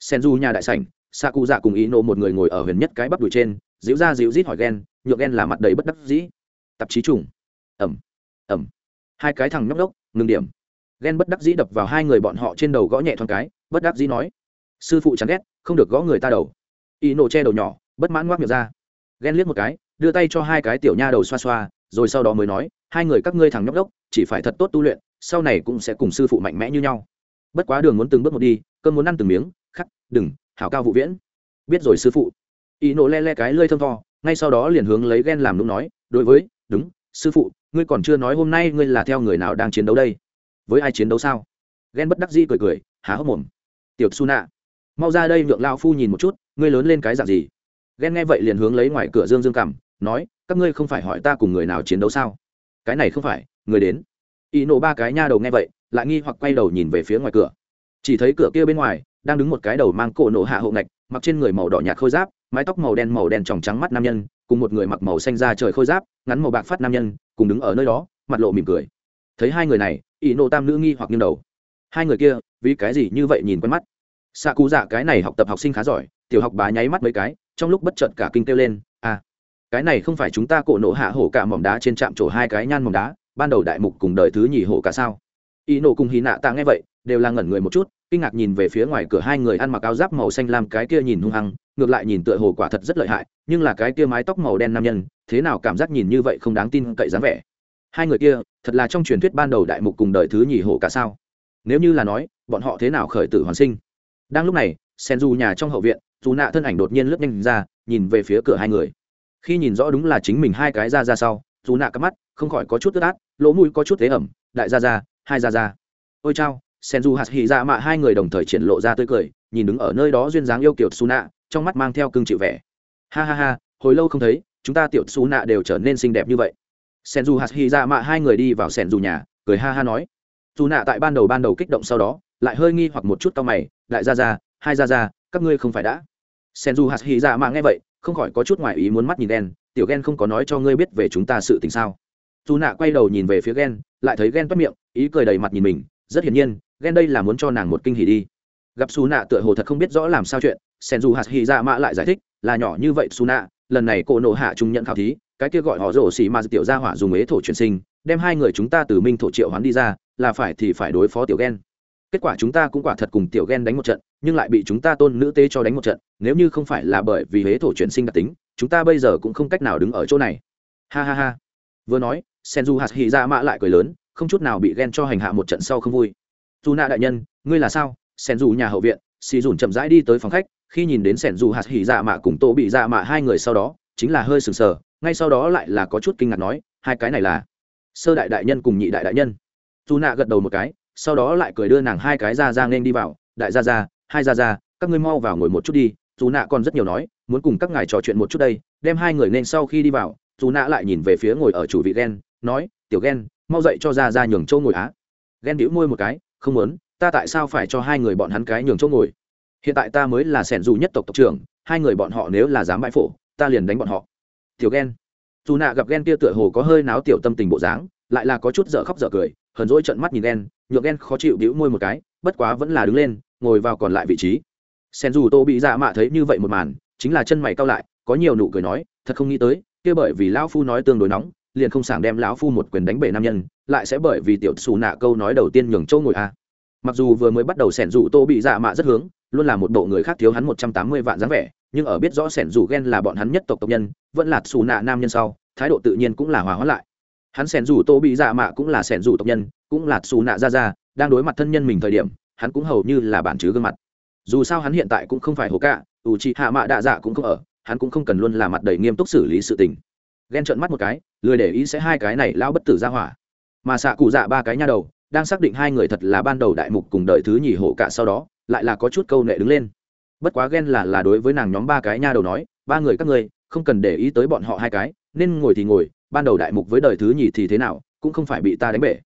Sen du nhà đại sảnh, xạ cụ dạ cùng ý nộ một người ngồi ở huyền nhất cái bắp đùi trên, dịu ra dịu rít hỏi ghen nhựa ghen là mặt đầy bất đắc dĩ. Tạp chí trùng. Ẩm. Ẩm. Hai cái thằng nhóc đốc ngừng điểm. Ghen bất đắc dĩ đập vào hai người bọn họ trên đầu gõ nhẹ thoáng cái, bất đắc dĩ nói sư phụ chán ghét, không được gõ người ta đầu. Y nổ che đầu nhỏ, bất mãn ngoác miệng ra. Ghen liếc một cái, đưa tay cho hai cái tiểu nha đầu xoa xoa, rồi sau đó mới nói, hai người các ngươi thằng nhóc đốc, chỉ phải thật tốt tu luyện, sau này cũng sẽ cùng sư phụ mạnh mẽ như nhau. Bất quá đường muốn từng bước một đi cơn muốn ăn từng miếng, khắc, đừng, hảo cao vụ viễn. Biết rồi sư phụ. Y nổ le le cái lơi thơm to ngay sau đó liền hướng lấy ghen làm đúng nói, đối với, đúng, sư phụ, ngươi còn chưa nói hôm nay ngươi là theo người nào đang chiến đấu đây? Với ai chiến đấu sao? Ghen bất đắc dĩ cười cười, há hốc mồm. Tiểu su nạ mau ra đây nhượng lao phu nhìn một chút, ngươi lớn lên cái dạng gì? Ghen nghe vậy liền hướng lấy ngoài cửa dương dương cằm, nói, các ngươi không phải hỏi ta cùng người nào chiến đấu sao? Cái này không phải, người đến. Y nộ ba cái nha đầu nghe vậy, lại nghi hoặc quay đầu nhìn về phía ngoài cửa. Chỉ thấy cửa kia bên ngoài, đang đứng một cái đầu mang cổ nổ hạ hộ ngạch, mặc trên người màu đỏ nhạt khôi giáp, mái tóc màu đen màu đen tròng trắng mắt nam nhân, cùng một người mặc màu xanh da trời khôi giáp, ngắn màu bạc phát nam nhân, cùng đứng ở nơi đó, mặt lộ mỉm cười. Thấy hai người này, y nộ tam nữ nghi hoặc nghiêng đầu. Hai người kia, vì cái gì như vậy nhìn quen mắt? Xạ cụ dạ cái này học tập học sinh khá giỏi, tiểu học bá nháy mắt mấy cái, trong lúc bất chợt cả kinh kêu lên à cái này không phải chúng ta cổ nổ hạ hổ cả mỏm đá trên trạm trổ hai cái nhan mỏm đá, ban đầu đại mục cùng đời thứ nhì hổ cả sao? Y nổ cùng hí nạ tạ nghe vậy, đều là ngẩn người một chút, kinh ngạc nhìn về phía ngoài cửa hai người ăn mặc áo giáp màu xanh làm cái kia nhìn hung hăng, ngược lại nhìn tựa hồ quả thật rất lợi hại, nhưng là cái kia mái tóc màu đen nam nhân, thế nào cảm giác nhìn như vậy không đáng tin cậy dáng vẻ? Hai người kia, thật là trong truyền thuyết ban đầu đại mục cùng đời thứ nhì hổ cả sao? Nếu như là nói, bọn họ thế nào khởi tử hoàn sinh? Đang lúc này sen du nhà trong hậu viện, dù nạ thân ảnh đột nhiên lướt nhanh ra, nhìn về phía cửa hai người. Khi nhìn rõ đúng là chính mình hai cái ra ra sau, dù nạ cắp mắt không khỏi có chút tức át, lỗ mũi có chút thế ẩm, đại ra ra, hai ra ra. Ôi chao. Sen du hạt hì ra dạ mạ hai người đồng thời triển lộ ra tươi cười, nhìn đứng ở nơi đó duyên dáng yêu kiểu su nạ, trong mắt mang theo cưng chịu vẻ. Ha ha ha, hồi lâu không thấy, chúng ta tiểu su nạ đều trở nên xinh đẹp như vậy. Sen du hạt hì ra dạ mạ hai người đi vào sen du nhà, cười ha ha nói. Dù nạ tại ban đầu ban đầu kích động sau đó lại hơi nghi hoặc một chút tao mày, đại gia ra hai gia ra các ngươi không phải đã. Sen du hạt hy ra mà nghe vậy, không khỏi có chút ngoại ý muốn mắt nhìn đen tiểu ghen không có nói cho ngươi biết về chúng ta sự tình sao? Dù nạ quay đầu nhìn về phía ghen lại thấy ghen toát miệng, ý cười đầy mặt nhìn mình. Rất hiển nhiên ghen đây là muốn cho nàng một kinh hỉ đi. Gặp xù nạ tựa hồ thật không biết rõ làm sao chuyện sen du hạt hy ra mạ lại giải thích, là nhỏ như vậy xù nạ lần này cô nộ hạ trung nhận khảo thí, cái kia gọi họ rổ xì mà tiểu gia hỏa dùng ế thổ truyền sinh, đem hai người chúng ta từ minh thổ triệu hoán đi ra, là phải thì phải đối phó tiểu ghen kết quả chúng ta cũng quả thật cùng tiểu ghen đánh một trận, nhưng lại bị chúng ta tôn nữ tế cho đánh một trận, nếu như không phải là bởi vì huế thổ chuyển sinh đặc tính, chúng ta bây giờ cũng không cách nào đứng ở chỗ này. Ha ha ha. Vừa nói sen du hạt hì ra mạ lại cười lớn, không chút nào bị ghen cho hành hạ một trận sau không vui. Dù nạ đại nhân, ngươi là sao? Sen du nhà hậu viện xì dùn chậm rãi đi tới phòng khách, khi nhìn đến sẻn dù hạt hỉ dạ mạ cùng tô bị dạ mạ hai người sau đó, chính là hơi sừng sờ, ngay sau đó lại là có chút kinh ngạc nói, hai cái này là sơ đại đại nhân cùng nhị đại đại nhân. Dù nạ gật đầu một cái sau đó lại cười đưa nàng hai cái ra ra nên đi vào, đại gia ra hai gia ra các ngươi mau vào ngồi một chút đi. Dù nạ còn rất nhiều nói, muốn cùng các ngài trò chuyện một chút đây, đem hai người nên sau khi đi vào. Dù nạ lại nhìn về phía ngồi ở chủ vị ghen nói, tiểu ghen mau dậy cho ra ra nhường châu ngồi á. Ghen đĩu môi một cái, không muốn, ta tại sao phải cho hai người bọn hắn cái nhường châu ngồi? Hiện tại ta mới là sẻn dù nhất tộc tộc trưởng, hai người bọn họ nếu là dám bãi phổ, ta liền đánh bọn họ. Tiểu ghen dù nạ gặp ghen kia tựa hồ có hơi náo tiểu tâm tình bộ dáng, lại là có chút dở khóc dở cười, hờn dỗi trận mắt nhìn ghen nhượng ghen khó chịu đĩu môi một cái, bất quá vẫn là đứng lên, ngồi vào còn lại vị trí sen dù tô bị dạ mạ thấy như vậy một màn, chính là chân mày cao lại, có nhiều nụ cười nói, thật không nghĩ tới, kia bởi vì lão phu nói tương đối nóng, liền không sảng đem lão phu một quyền đánh bể nam nhân, lại sẽ bởi vì tiểu xù nạ câu nói đầu tiên nhường châu ngồi a à. mặc dù vừa mới bắt đầu sẻn dù tô bị dạ mạ rất hướng, luôn là một bộ người khác thiếu hắn một trăm tám mươi vạn dáng vẻ, nhưng ở biết rõ sẻn dù ghen là bọn hắn nhất tộc tộc nhân, vẫn là xù nạ nam nhân sau, thái độ tự nhiên cũng là hòa hóa lại hắn sẻn dù tô bị dạ mạ cũng là sẻn dù tộc nhân, cũng là xù nạ ra ra đang đối mặt thân nhân mình thời điểm, hắn cũng hầu như là bản chứ gương mặt. Dù sao hắn hiện tại cũng không phải hồ cạ, ủ trị hạ mạ đạ dạ cũng không ở, hắn cũng không cần luôn là mặt đầy nghiêm túc xử lý sự tình. Ghen trợn mắt một cái, lười để ý sẽ hai cái này lao bất tử ra hỏa. Mà xạ cụ dạ ba cái nha đầu, đang xác định hai người thật là ban đầu đại mục cùng đợi thứ nhì hổ cả sau đó, lại là có chút câu nệ đứng lên. Bất quá ghen là là đối với nàng nhóm ba cái nha đầu nói, ba người các ngươi, không cần để ý tới bọn họ hai cái, nên ngồi thì ngồi ban đầu đại mục với đời thứ nhì thì thế nào, cũng không phải bị ta đánh bể.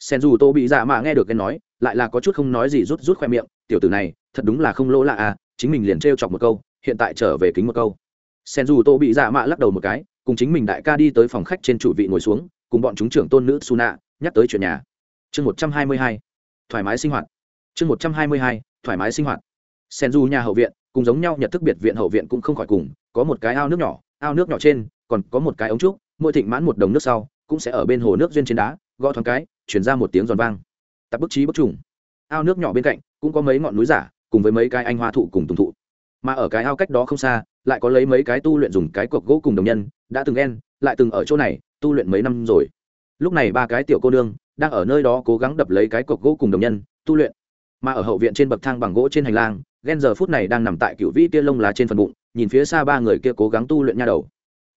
Sen dù tô bị dạ mạ nghe được cái nói, lại là có chút không nói gì rút rút khoe miệng, tiểu tử này, thật đúng là không lỗ lạ à chính mình liền trêu chọc một câu, hiện tại trở về kính một câu. Sen dù tô bị dạ mạ lắc đầu một cái, cùng chính mình đại ca đi tới phòng khách trên chủ vị ngồi xuống, cùng bọn chúng trưởng tôn nữ suna, nhắc tới chuyện nhà. Chương một trăm hai mươi hai, thoải mái sinh hoạt. Chương một trăm hai mươi hai, thoải mái sinh hoạt. Sen du nhà hậu viện, cùng giống nhau nhận thức biệt viện hậu viện cũng không khỏi cùng, có một cái ao nước nhỏ, ao nước nhỏ trên, còn có một cái ống trúc mỗi thịnh mãn một đồng nước sau, cũng sẽ ở bên hồ nước duyên trên đá, gõ thoáng cái, chuyển ra một tiếng giòn vang. Tập bức trí bức trùng. Ao nước nhỏ bên cạnh, cũng có mấy ngọn núi giả, cùng với mấy cái anh hoa thụ cùng tùng thụ. Mà ở cái ao cách đó không xa, lại có lấy mấy cái tu luyện dùng cái cọc gỗ cùng đồng nhân, đã từng ghen, lại từng ở chỗ này, tu luyện mấy năm rồi. Lúc này ba cái tiểu cô nương, đang ở nơi đó cố gắng đập lấy cái cọc gỗ cùng đồng nhân, tu luyện. Mà ở hậu viện trên bậc thang bằng gỗ trên hành lang, ghen giờ phút này đang nằm tại cựu vĩ tia lông lá trên phần bụng, nhìn phía xa ba người kia cố gắng tu luyện nha đầu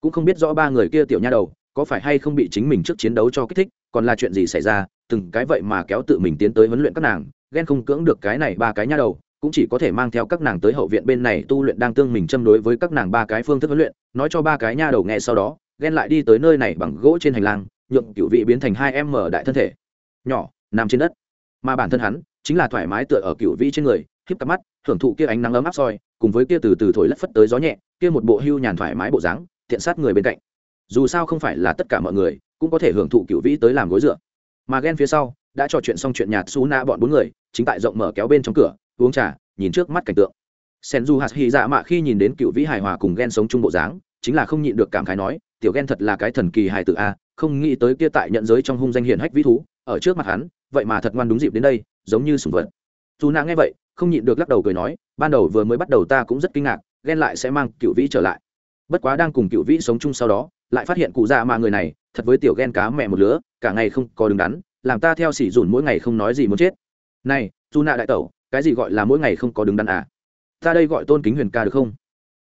cũng không biết rõ ba người kia tiểu nha đầu có phải hay không bị chính mình trước chiến đấu cho kích thích, còn là chuyện gì xảy ra, từng cái vậy mà kéo tự mình tiến tới huấn luyện các nàng, ghen không cưỡng được cái này ba cái nha đầu, cũng chỉ có thể mang theo các nàng tới hậu viện bên này tu luyện đang tương mình châm đối với các nàng ba cái phương thức huấn luyện, nói cho ba cái nha đầu nghe sau đó, ghen lại đi tới nơi này bằng gỗ trên hành lang, nhượng cựu vị biến thành hai em mở đại thân thể. Nhỏ, nằm trên đất. Mà bản thân hắn, chính là thoải mái tựa ở cựu vị trên người, híp cặp mắt hưởng thụ kia ánh nắng ấm áp soi, cùng với kia từ từ thổi lất phất tới gió nhẹ, kia một bộ hưu nhàn thoải mái bộ dáng thiện sát người bên cạnh. Dù sao không phải là tất cả mọi người cũng có thể hưởng thụ cựu vĩ tới làm gối dựa. Mà ghen phía sau đã trò chuyện xong chuyện nhạt xú na bọn bốn người, chính tại rộng mở kéo bên trong cửa, uống trà, nhìn trước mắt cảnh tượng. Sen du hạt hy dạ mạ khi nhìn đến cựu vĩ hài hòa cùng ghen sống chung bộ dáng, chính là không nhịn được cảm khái nói, tiểu ghen thật là cái thần kỳ hài tự a, không nghĩ tới kia tại nhận giới trong hung danh hiển hách vĩ thú, ở trước mặt hắn, vậy mà thật ngoan đúng dịp đến đây, giống như sùng vật. Dù nạ nghe vậy, không nhịn được lắc đầu cười nói, ban đầu vừa mới bắt đầu ta cũng rất kinh ngạc ghen lại sẽ mang cựu vĩ trở lại bất quá đang cùng cựu vĩ sống chung sau đó, lại phát hiện cụ già mà người này, thật với tiểu ghen cá mẹ một lứa, cả ngày không có đứng đắn, làm ta theo sỉ dùn mỗi ngày không nói gì muốn chết. Này dù nạ đại tẩu, cái gì gọi là mỗi ngày không có đứng đắn à? Ta đây gọi tôn kính huyền ca được không?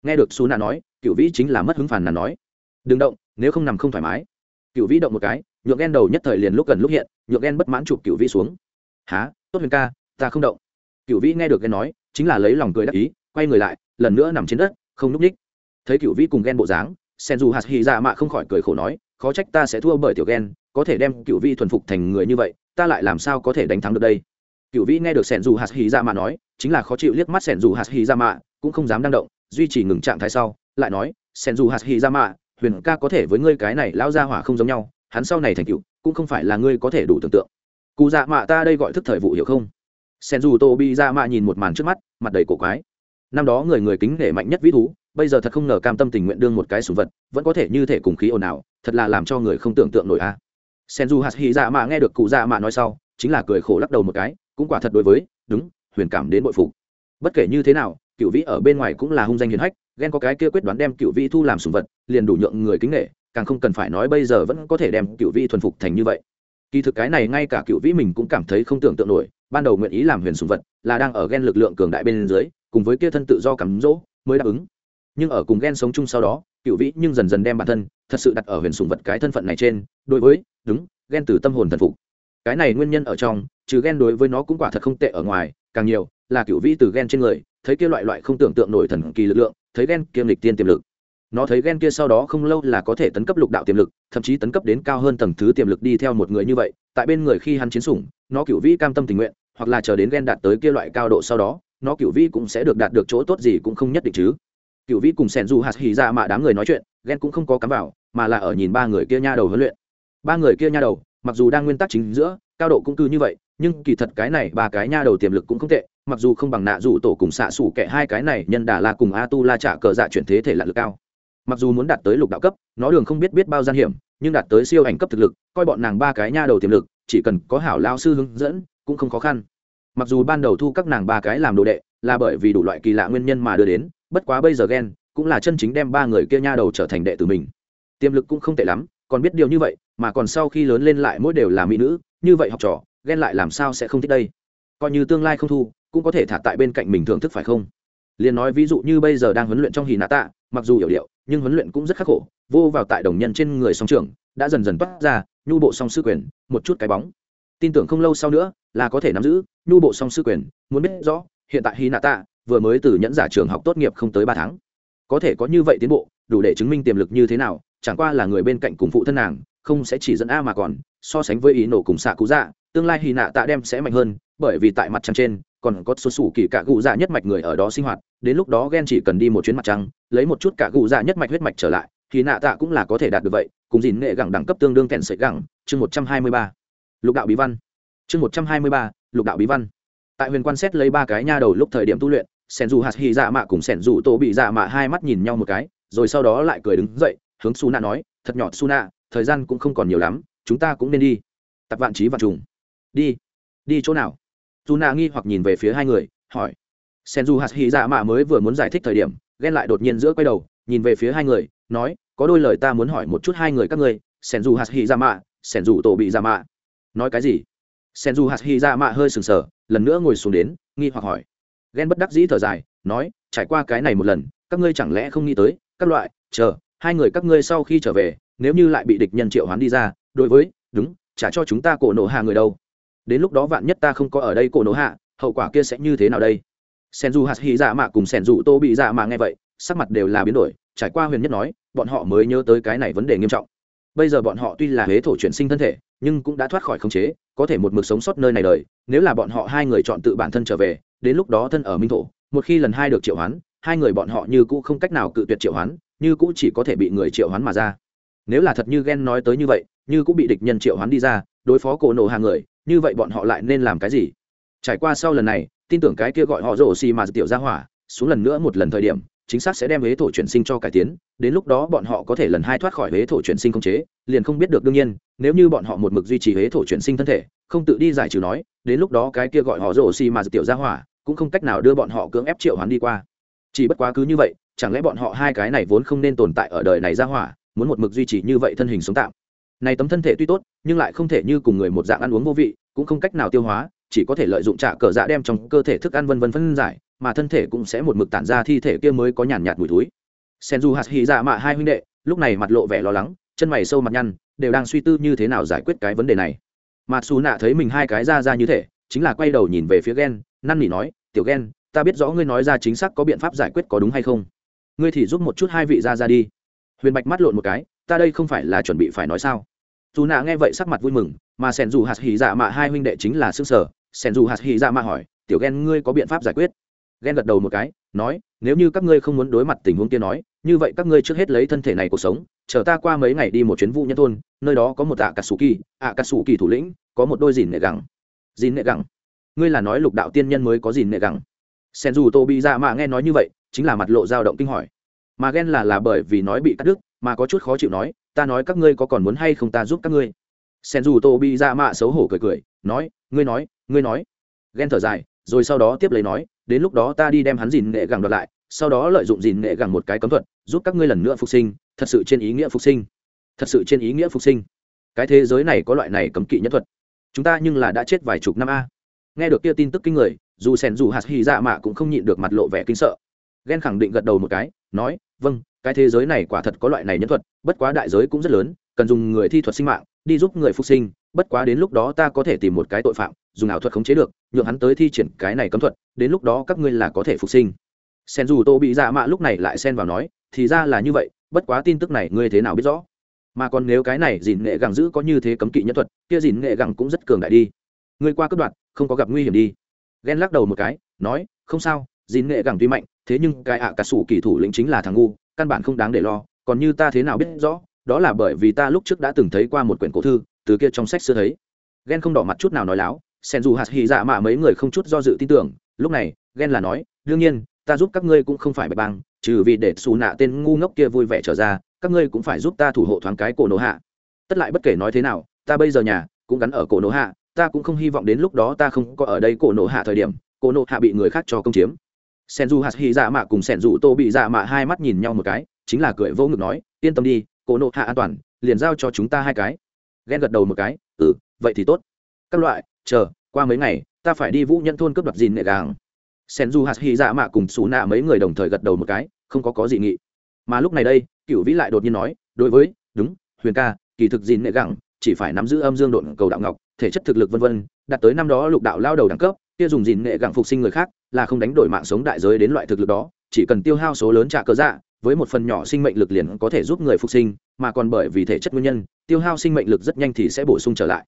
Nghe được xu nạ nói, cựu vĩ chính là mất hứng phản là nói. Đừng động, nếu không nằm không thoải mái. Cựu vĩ động một cái, nhượng ghen đầu nhất thời liền lúc gần lúc hiện, nhượng ghen bất mãn chụp cựu vĩ xuống. Há tốt huyền ca, ta không động. Cựu vĩ nghe được ghen nói, chính là lấy lòng cười đắc ý, quay người lại, lần nữa nằm trên đất, không núp ních thấy cựu vĩ cùng ghen bộ dáng sen dù hạt hy dạ mạ không khỏi cười khổ nói, khó trách ta sẽ thua bởi tiểu ghen có thể đem cựu vĩ thuần phục thành người như vậy, ta lại làm sao có thể đánh thắng được đây? Cựu vĩ nghe được sen dù hạt hy dạ mạ nói, chính là khó chịu liếc mắt sen dù hạt hy dạ mạ, cũng không dám đang động, duy trì ngừng trạng thái sau, lại nói sen dù hạt hy dạ mạ, huyền ca có thể với ngươi cái này lao ra hỏa không giống nhau, hắn sau này thành cựu cũng không phải là ngươi có thể đủ tưởng tượng. Cụ dạ mạ ta đây gọi thức thời vụ hiểu không? Sen dù tô bị dạ mạ nhìn một màn trước mắt, mặt đầy cổ quái. Năm đó người người kính nể mạnh nhất vĩ thú bây giờ thật không ngờ cam tâm tình nguyện đương một cái sủng vật, vẫn có thể như thể cùng khí ồn ào, thật là làm cho người không tưởng tượng nổi a. Sen du hạt hy dạ mạ nghe được cụ dạ mạ nói sau, chính là cười khổ lắc đầu một cái, cũng quả thật đối với, đúng, huyền cảm đến bội phục. Bất kể như thế nào cựu vĩ ở bên ngoài cũng là hung danh hiền hách, ghen có cái kia quyết đoán đem cựu vĩ thu làm sùng vật, liền đủ nhượng người kính nghệ càng không cần phải nói bây giờ vẫn có thể đem cựu vĩ thuần phục thành như vậy. Kỳ thực cái này ngay cả cựu vĩ mình cũng cảm thấy không tưởng tượng nổi, ban đầu nguyện ý làm huyền sùng vật, là đang ở ghen lực lượng cường đại bên dưới, cùng với kia thân tự do cắm dỗ, mới đáp ứng nhưng ở cùng ghen sống chung sau đó, cựu vĩ nhưng dần dần đem bản thân thật sự đặt ở huyền sùng vật cái thân phận này trên, đối với, đúng, ghen từ tâm hồn thần phục. Cái này nguyên nhân ở trong, trừ ghen đối với nó cũng quả thật không tệ ở ngoài, càng nhiều là cựu vĩ từ ghen trên người, thấy kia loại loại không tưởng tượng nổi thần kỳ lực lượng, thấy ghen kiêm lịch tiên tiềm lực. Nó thấy ghen kia sau đó không lâu là có thể tấn cấp lục đạo tiềm lực, thậm chí tấn cấp đến cao hơn tầng thứ tiềm lực đi theo một người như vậy, tại bên người khi hắn chiến sủng, nó cựu vĩ cam tâm tình nguyện, hoặc là chờ đến ghen đạt tới kia loại cao độ sau đó, nó cựu vĩ cũng sẽ được đạt được chỗ tốt gì cũng không nhất định chứ cựu vĩ cùng sẻn dù hạt hì ra mà đám người nói chuyện, ghen cũng không có cắm vào, mà là ở nhìn ba người kia nha đầu huấn luyện. Ba người kia nha đầu, mặc dù đang nguyên tắc chính giữa, cao độ cũng cứ như vậy, nhưng kỳ thật cái này ba cái nha đầu tiềm lực cũng không tệ, mặc dù không bằng nạ dù tổ cùng xạ xủ kẻ hai cái này, nhân đà la cùng a tu la trả cờ dạ chuyển thế thể là lực cao. Mặc dù muốn đạt tới lục đạo cấp, nó đường không biết biết bao gian hiểm, nhưng đạt tới siêu ảnh cấp thực lực, coi bọn nàng ba cái nha đầu tiềm lực, chỉ cần có hảo lao sư hướng dẫn, cũng không khó khăn. Mặc dù ban đầu thu các nàng ba cái làm đồ đệ, là bởi vì đủ loại kỳ lạ nguyên nhân mà đưa đến bất quá bây giờ ghen cũng là chân chính đem ba người kia nha đầu trở thành đệ tử mình. Tiềm lực cũng không tệ lắm, còn biết điều như vậy, mà còn sau khi lớn lên lại mỗi đều là mỹ nữ, như vậy học trò ghen lại làm sao sẽ không thích đây? Coi như tương lai không thu, cũng có thể thả tại bên cạnh mình thưởng thức phải không? Liền nói ví dụ như bây giờ đang huấn luyện trong hì nạ tạ mặc dù hiểu điệu, nhưng huấn luyện cũng rất khắc khổ, vô vào tại đồng nhân trên người song trưởng, đã dần dần toát ra nhu bộ song sư quyền, một chút cái bóng. Tin tưởng không lâu sau nữa là có thể nắm giữ nhu bộ song sư quyền, muốn biết rõ, hiện tại hì nạ tạ vừa mới từ nhẫn giả trường học tốt nghiệp không tới ba tháng. Có thể có như vậy tiến bộ, đủ để chứng minh tiềm lực như thế nào, chẳng qua là người bên cạnh cùng phụ thân nàng, không sẽ chỉ dẫn a mà còn, so sánh với ý nổ cùng xạ cú dạ tương lai hy nạ tạ đem sẽ mạnh hơn, bởi vì tại mặt trăng trên, còn có số sủ kỳ cả cụ dạ nhất mạch người ở đó sinh hoạt, đến lúc đó ghen chỉ cần đi một chuyến mặt trăng, lấy một chút cả cụ dạ nhất mạch huyết mạch trở lại thì nạ tạ cũng là có thể đạt được vậy, cùng dìn nghệ gẳng đẳng cấp tương đương kèn sợi gẳng, chương một trăm hai mươi ba. Lục đạo bí văn. Chương một trăm hai mươi ba, lục đạo bí văn. Tại huyền quan xét lấy ba cái nha đầu lúc thời điểm tu luyện sen dù hạt hy dạ mạ cùng sen dù tổ bị dạ mạ hai mắt nhìn nhau một cái, rồi sau đó lại cười đứng dậy, hướng su nạ nói, thật nhỏ su nạ thời gian cũng không còn nhiều lắm, chúng ta cũng nên đi. Tập vạn trí vạn trùng, đi đi chỗ nào? Su nạ nghi hoặc nhìn về phía hai người, hỏi. Sen dù hạt hy dạ mạ mới vừa muốn giải thích thời điểm, ghen lại đột nhiên giữa quay đầu, nhìn về phía hai người, nói, có đôi lời ta muốn hỏi một chút hai người các ngươi, sen dù hạt hy dạ mạ, sen dù tổ bị dạ mạ. Nói cái gì? Sen dù hạt hy dạ mạ hơi sừng sờ, lần nữa ngồi xuống đến, nghi hoặc hỏi ghen bất đắc dĩ thở dài, nói, trải qua cái này một lần, các ngươi chẳng lẽ không nghĩ tới, các loại, chờ, hai người các ngươi sau khi trở về, nếu như lại bị địch nhân triệu hoán đi ra, đối với, đúng, trả cho chúng ta cổ nổ hạ người đâu. Đến lúc đó vạn nhất ta không có ở đây cổ nổ hạ, hậu quả kia sẽ như thế nào đây? Sen du hạt hy dạ mạ cùng sen du tô bị dạ mạ nghe vậy, sắc mặt đều là biến đổi, trải qua huyền nhất nói, bọn họ mới nhớ tới cái này vấn đề nghiêm trọng. Bây giờ bọn họ tuy là huế thổ chuyển sinh thân thể, nhưng cũng đã thoát khỏi khống chế, có thể một mực sống sót nơi này đời, nếu là bọn họ hai người chọn tự bản thân trở về đến lúc đó thân ở minh thổ, một khi lần hai được triệu hoán, hai người bọn họ như cũ không cách nào cự tuyệt triệu hoán, như cũ chỉ có thể bị người triệu hoán mà ra. Nếu là thật như ghen nói tới như vậy, như cũng bị địch nhân triệu hoán đi ra, đối phó cổ nổ hàng người, như vậy bọn họ lại nên làm cái gì? Trải qua sau lần này, tin tưởng cái kia gọi họ rổ xì mà tiểu ra hỏa, xuống lần nữa một lần thời điểm, chính xác sẽ đem huế thổ chuyển sinh cho cải tiến, đến lúc đó bọn họ có thể lần hai thoát khỏi huế thổ chuyển sinh không chế, liền không biết được đương nhiên, nếu như bọn họ một mực duy trì huế thổ chuyển sinh thân thể, không tự đi giải trừ nói, đến lúc đó cái kia gọi họ rổ xì mà tiểu ra hỏa cũng không cách nào đưa bọn họ cưỡng ép triệu hoán đi qua. Chỉ bất quá cứ như vậy, chẳng lẽ bọn họ hai cái này vốn không nên tồn tại ở đời này ra hỏa, muốn một mực duy trì như vậy thân hình sống tạm? Này tấm thân thể tuy tốt, nhưng lại không thể như cùng người một dạng ăn uống vô vị, cũng không cách nào tiêu hóa, chỉ có thể lợi dụng trả cờ dạ đem trong cơ thể thức ăn vân vân phân giải, mà thân thể cũng sẽ một mực tản ra thi thể kia mới có nhàn nhạt mùi túi sen du hạt hy dạ mạ hai huynh đệ, lúc này mặt lộ vẻ lo lắng, chân mày sâu mặt nhăn, đều đang suy tư như thế nào giải quyết cái vấn đề này. Mà xù nạ thấy mình hai cái ra ra như thế chính là quay đầu nhìn về phía ghen năn nỉ nói, tiểu ghen ta biết rõ ngươi nói ra chính xác có biện pháp giải quyết có đúng hay không. Ngươi thì giúp một chút hai vị ra ra đi. Huyền bạch mắt lộn một cái, ta đây không phải là chuẩn bị phải nói sao? Dù nạ nghe vậy sắc mặt vui mừng, mà sẻn dù hạt hỉ dạ mạ hai huynh đệ chính là xương sở. Sẻn dù hạt hỉ dạ mạ hỏi, tiểu ghen ngươi có biện pháp giải quyết? Ghen gật đầu một cái, nói, nếu như các ngươi không muốn đối mặt tình huống kia nói, như vậy các ngươi trước hết lấy thân thể này cuộc sống, chờ ta qua mấy ngày đi một chuyến vụ nhân thôn, nơi đó có một ạ cà sù kỳ ạ cà sù kỳ thủ lĩnh, có một đôi dìn nệ gẳng. Dìn nệ gẳng? Ngươi là nói lục đạo tiên nhân mới có dìn nệ gẳng. Sen dù tô bị dạ mạ nghe nói như vậy, chính là mặt lộ dao động kinh hỏi. Mà ghen là là bởi vì nói bị cắt đứt, mà có chút khó chịu nói, ta nói các ngươi có còn muốn hay không ta giúp các ngươi. Sen dù tô bị dạ mạ xấu hổ cười cười, nói, ngươi nói ngươi nói. Ghen thở dài, rồi sau đó tiếp lấy nói, đến lúc đó ta đi đem hắn dìn nghệ gẳng đoạt lại, sau đó lợi dụng dìn nghệ gẳng một cái cấm thuật, giúp các ngươi lần nữa phục sinh, thật sự trên ý nghĩa phục sinh. Thật sự trên ý nghĩa phục sinh. Cái thế giới này có loại này cấm kỵ nhất thuật. Chúng ta nhưng là đã chết vài chục năm a nghe được kia tin tức kinh người, dù sen dù hạt hy dạ mạ cũng không nhịn được mặt lộ vẻ kinh sợ. Ghen khẳng định gật đầu một cái, nói vâng cái thế giới này quả thật có loại này nhân thuật, bất quá đại giới cũng rất lớn, cần dùng người thi thuật sinh mạng, đi giúp người phục sinh, bất quá đến lúc đó ta có thể tìm một cái tội phạm, dùng ảo thuật khống chế được, nhượng hắn tới thi triển cái này cấm thuật, đến lúc đó các ngươi là có thể phục sinh. Sen dù tô bị dạ mạ lúc này lại xen vào nói, thì ra là như vậy, bất quá tin tức này ngươi thế nào biết rõ? Mà còn nếu cái này dìn nghệ gẳng giữ có như thế cấm kỵ nhân thuật, kia dìn nghệ gẳng cũng rất cường đại đi. Ngươi qua cướp đoạn không có gặp nguy hiểm đi. Ghen lắc đầu một cái, nói, không sao dìn nghệ gẳng tuy mạnh, thế nhưng cái ạ à cà sủ kỳ thủ lĩnh chính là thằng ngu, căn bản không đáng để lo, còn như ta thế nào biết rõ, đó là bởi vì ta lúc trước đã từng thấy qua một quyển cổ thư, từ kia trong sách xưa thấy. Ghen không đỏ mặt chút nào nói láo, sen dù hạt hy dạ mạ mấy người không chút do dự tin tưởng, lúc này, ghen là nói, đương nhiên, ta giúp các ngươi cũng không phải bạch băng trừ vì để xù nạ tên ngu ngốc kia vui vẻ trở ra, các ngươi cũng phải giúp ta thủ hộ thoáng cái cổ nổ hạ. Tất lại bất kể nói thế nào, ta bây giờ nhà cũng gắn ở cổ nổ hạ ta cũng không hy vọng đến lúc đó ta không có ở đây cổ nổ hạ thời điểm, cổ nổ hạ bị người khác cho công chiếm. Sen du hạt hy dạ mạ cùng sen du tô bị dạ mạ hai mắt nhìn nhau một cái, chính là cười vô ngực nói, yên tâm đi, cổ nổ hạ an toàn, liền giao cho chúng ta hai cái. Ghen gật đầu một cái ừ vậy thì tốt. Các loại, chờ, qua mấy ngày, ta phải đi vũ nhân thôn cướp đoạt dìn nệ gàng. Sen du hạt hy dạ mạ cùng xù nạ mấy người đồng thời gật đầu một cái, không có có gì nghị. Mà lúc này đây cựu vĩ lại đột nhiên nói, đối với, đúng, huyền ca, kỳ thực dìn nệ gẳng chỉ phải nắm giữ âm dương độn cầu đạo ngọc thể chất thực lực vân vân đặt tới năm đó lục đạo lao đầu đẳng cấp, kia dùng dìn nghệ gẳng phục sinh người khác, là không đánh đổi mạng sống đại giới đến loại thực lực đó, chỉ cần tiêu hao số lớn trả cơ dạ với một phần nhỏ sinh mệnh lực liền có thể giúp người phục sinh, mà còn bởi vì thể chất nguyên nhân, tiêu hao sinh mệnh lực rất nhanh thì sẽ bổ sung trở lại.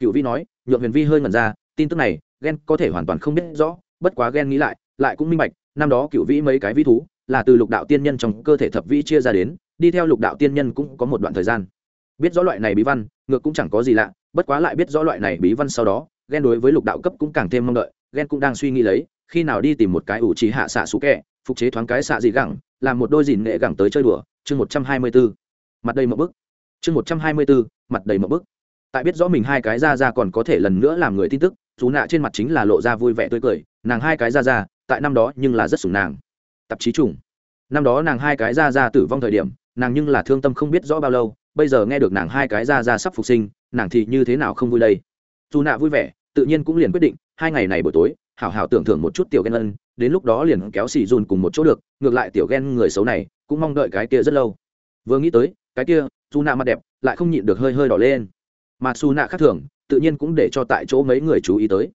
Cựu vi nói, nhượng huyền vi hơi ngẩn ra, tin tức này ghen có thể hoàn toàn không biết rõ, bất quá ghen nghĩ lại lại cũng minh bạch, năm đó cựu vĩ mấy cái vĩ thú, là từ lục đạo tiên nhân trong cơ thể thập vĩ chia ra đến, đi theo lục đạo tiên nhân cũng có một đoạn thời gian. Biết rõ loại này bí văn, ngược cũng chẳng có gì lạ bất quá lại biết rõ loại này bí văn sau đó, ghen đối với lục đạo cấp cũng càng thêm mong đợi, ghen cũng đang suy nghĩ lấy, khi nào đi tìm một cái ủ trí hạ xạ xú kẹ, phục chế thoáng cái xạ dị gẳng, làm một đôi dìn nghệ gẳng tới chơi đùa, chương một trăm hai mươi bốn. Mặt đầy một bức. Chương một trăm hai mươi bốn, mặt đầy một bức. Tại biết rõ mình hai cái ra ra còn có thể lần nữa làm người tin tức chú nạ trên mặt chính là lộ ra vui vẻ tươi cười, nàng hai cái ra ra, tại năm đó nhưng là rất sủng nàng. Tạp chí trùng. Năm đó nàng hai cái ra ra tử vong thời điểm, nàng nhưng là thương tâm không biết rõ bao lâu bây giờ nghe được nàng hai cái ra ra sắp phục sinh, nàng thì như thế nào không vui đây? Dù nạ vui vẻ, tự nhiên cũng liền quyết định, hai ngày này buổi tối, hảo hảo tưởng thưởng một chút tiểu ghen ân, đến lúc đó liền kéo xì dùn cùng một chỗ được, ngược lại tiểu ghen người xấu này, cũng mong đợi cái kia rất lâu. Vừa nghĩ tới, cái kia, dù nạ mặt đẹp, lại không nhịn được hơi hơi đỏ lên. Mà xù nạ khác thường, tự nhiên cũng để cho tại chỗ mấy người chú ý tới.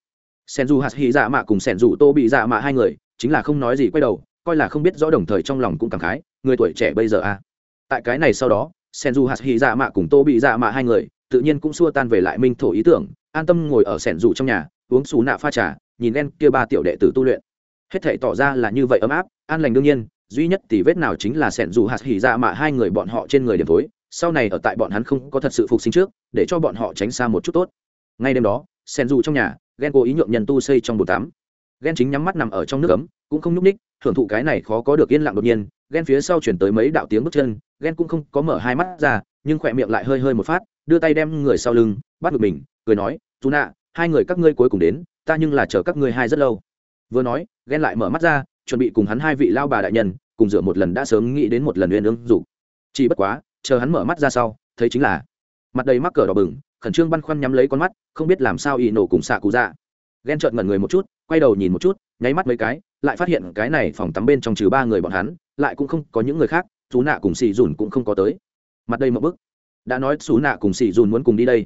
Sen dù hạt hy dạ mạ cùng sen dù tô bị dạ mạ hai người, chính là không nói gì quay đầu, coi là không biết rõ đồng thời trong lòng cũng cảm khái, người tuổi trẻ bây giờ à? Tại cái này sau đó sen du hạt hy dạ mạ cùng tô bị dạ mạ hai người, tự nhiên cũng xua tan về lại minh thổ ý tưởng, an tâm ngồi ở sẻn dù trong nhà, uống xù nạ pha trà, nhìn đen kia ba tiểu đệ tử tu luyện. Hết thể tỏ ra là như vậy ấm áp, an lành đương nhiên, duy nhất tỷ vết nào chính là sẻn dù hạt hỉ dạ mạ hai người bọn họ trên người điểm tối, sau này ở tại bọn hắn không có thật sự phục sinh trước, để cho bọn họ tránh xa một chút tốt. Ngay đêm đó sẻn dù trong nhà, ghen cố ý nhượng nhân tu xây trong bồn tắm. Ghen chính nhắm mắt nằm ở trong nước ấm, cũng không nhúc ních thưởng thụ cái này khó có được yên lặng đột nhiên ghen phía sau chuyển tới mấy đạo tiếng bước chân ghen cũng không có mở hai mắt ra, nhưng khỏe miệng lại hơi hơi một phát, đưa tay đem người sau lưng, bắt được mình, cười nói dù nạ, hai người các ngươi cuối cùng đến, ta nhưng là chờ các ngươi hai rất lâu. Vừa nói ghen lại mở mắt ra, chuẩn bị cùng hắn hai vị lao bà đại nhân, cùng rửa một lần đã sớm nghĩ đến một lần uyên ương dục. Chỉ bất quá, chờ hắn mở mắt ra sau, thấy chính là mặt đầy mắc cờ đỏ bừng, khẩn trương băn khoăn nhắm lấy con mắt, không biết làm sao y nổ cùng xạ cụ dạ. Ghen trợn ngẩn người một chút, quay đầu nhìn một chút nháy mắt mấy cái, lại phát hiện cái này phòng tắm bên trong trừ ba người bọn hắn, lại cũng không có những người khác chú nạ cùng xì dùn cũng không có tới. Mặt đây một bức. Đã nói chú nạ cùng xì dùn muốn cùng đi đây.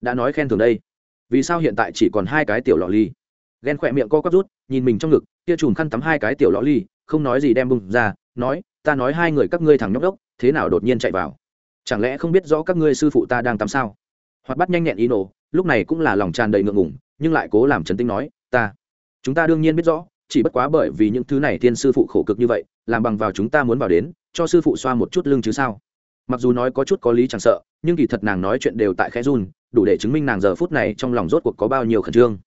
Đã nói khen thường đây. Vì sao hiện tại chỉ còn hai cái tiểu lọ ly? Ghen khỏe miệng co quắp rút, nhìn mình trong ngực, kia chùm khăn tắm hai cái tiểu lọ ly, không nói gì đem bung ra, nói, ta nói hai người các ngươi thằng nhóc đốc, thế nào đột nhiên chạy vào? Chẳng lẽ không biết rõ các ngươi sư phụ ta đang tắm sao? Hoặc bắt nhanh nhẹn ý nổ, lúc này cũng là lòng tràn đầy ngượng ngủng nhưng lại cố làm trấn tinh nói, ta chúng ta đương nhiên biết rõ, chỉ bất quá bởi vì những thứ này thiên sư phụ khổ cực như vậy, làm bằng vào chúng ta muốn vào đến, cho sư phụ xoa một chút lưng chứ sao? Mặc dù nói có chút có lý chẳng sợ, nhưng kỳ thật nàng nói chuyện đều tại khẽ run, đủ để chứng minh nàng giờ phút này trong lòng rốt cuộc có bao nhiêu khẩn trương.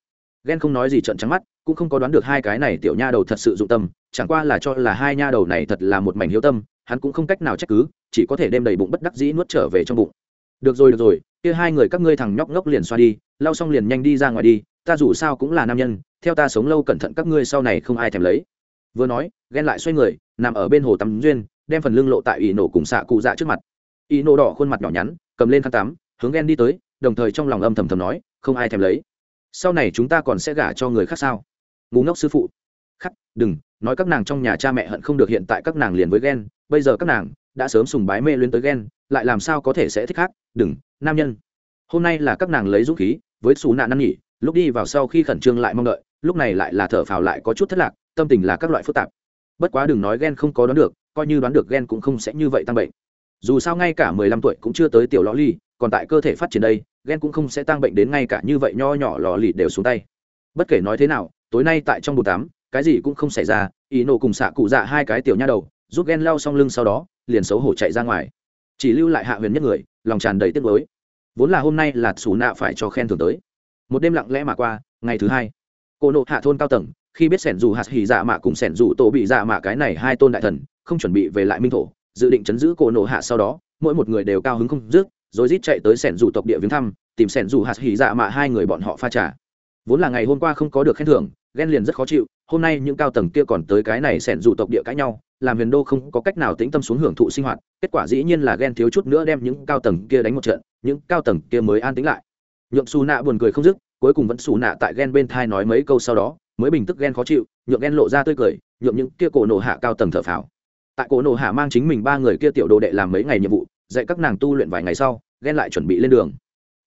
Ghen không nói gì trận trắng mắt, cũng không có đoán được hai cái này tiểu nha đầu thật sự dụng tâm, chẳng qua là cho là hai nha đầu này thật là một mảnh hiếu tâm, hắn cũng không cách nào trách cứ, chỉ có thể đem đầy bụng bất đắc dĩ nuốt trở về trong bụng. Được rồi được rồi, kia hai người các ngươi thằng nhóc ngốc liền xoa đi, lau xong liền nhanh đi ra ngoài đi ta dù sao cũng là nam nhân, theo ta sống lâu cẩn thận các ngươi sau này không ai thèm lấy. Vừa nói, ghen lại xoay người, nằm ở bên hồ tắm duyên, đem phần lưng lộ tại ỷ nổ cùng xạ cụ dạ trước mặt. Ỷ nổ đỏ khuôn mặt nhỏ nhắn, cầm lên khăn tắm, hướng ghen đi tới, đồng thời trong lòng âm thầm thầm nói, không ai thèm lấy. Sau này chúng ta còn sẽ gả cho người khác sao? Ngủ ngốc sư phụ. Khắc, đừng, nói các nàng trong nhà cha mẹ hận không được hiện tại các nàng liền với ghen, bây giờ các nàng đã sớm sùng bái mê luyến tới ghen, lại làm sao có thể sẽ thích khác? Đừng, nam nhân. Hôm nay là các nàng lấy dũng khí, với xù nạn năn nhỉ lúc đi vào sau khi khẩn trương lại mong đợi, lúc này lại là thở phào lại có chút thất lạc, tâm tình là các loại phức tạp. Bất quá đừng nói ghen không có đoán được, coi như đoán được ghen cũng không sẽ như vậy tăng bệnh. Dù sao ngay cả mười lăm tuổi cũng chưa tới tiểu lò ly còn tại cơ thể phát triển đây, ghen cũng không sẽ tăng bệnh đến ngay cả như vậy nho nhỏ lò lì đều xuống tay. Bất kể nói thế nào, tối nay tại trong bồn tắm, cái gì cũng không xảy ra, ý nổ cùng xạ cụ dạ hai cái tiểu nha đầu, giúp ghen lao xong lưng sau đó, liền xấu hổ chạy ra ngoài. Chỉ lưu lại hạ huyền nhất người, lòng tràn đầy tiếc gối vốn là hôm nay là xù nạ phải cho khen thưởng tới một đêm lặng lẽ mà qua, ngày thứ hai, cô nộ hạ thôn cao tầng, khi biết sẻn dù hạt hỉ dạ mạ cùng sẻn dù tổ bị dạ mạ cái này hai tôn đại thần, không chuẩn bị về lại minh thổ, dự định chấn giữ cô nộ hạ sau đó, mỗi một người đều cao hứng không dứt, rồi rít chạy tới sẻn dù tộc địa viếng thăm, tìm sẻn dù hạt hỉ dạ mạ hai người bọn họ pha trà. Vốn là ngày hôm qua không có được khen thưởng, ghen liền rất khó chịu, hôm nay những cao tầng kia còn tới cái này sẻn dù tộc địa cãi nhau, làm huyền đô không có cách nào tĩnh tâm xuống hưởng thụ sinh hoạt, kết quả dĩ nhiên là ghen thiếu chút nữa đem những cao tầng kia đánh một trận, những cao tầng kia mới an tĩnh lại nhượng xù nạ buồn cười không dứt, cuối cùng vẫn xù nạ tại ghen bên thai nói mấy câu sau đó, mới bình tức ghen khó chịu, nhượng ghen lộ ra tươi cười, nhượng những kia cổ nổ hạ cao tầng thở phào. Tại cổ nổ hạ mang chính mình ba người kia tiểu đồ đệ làm mấy ngày nhiệm vụ, dạy các nàng tu luyện vài ngày sau ghen lại chuẩn bị lên đường.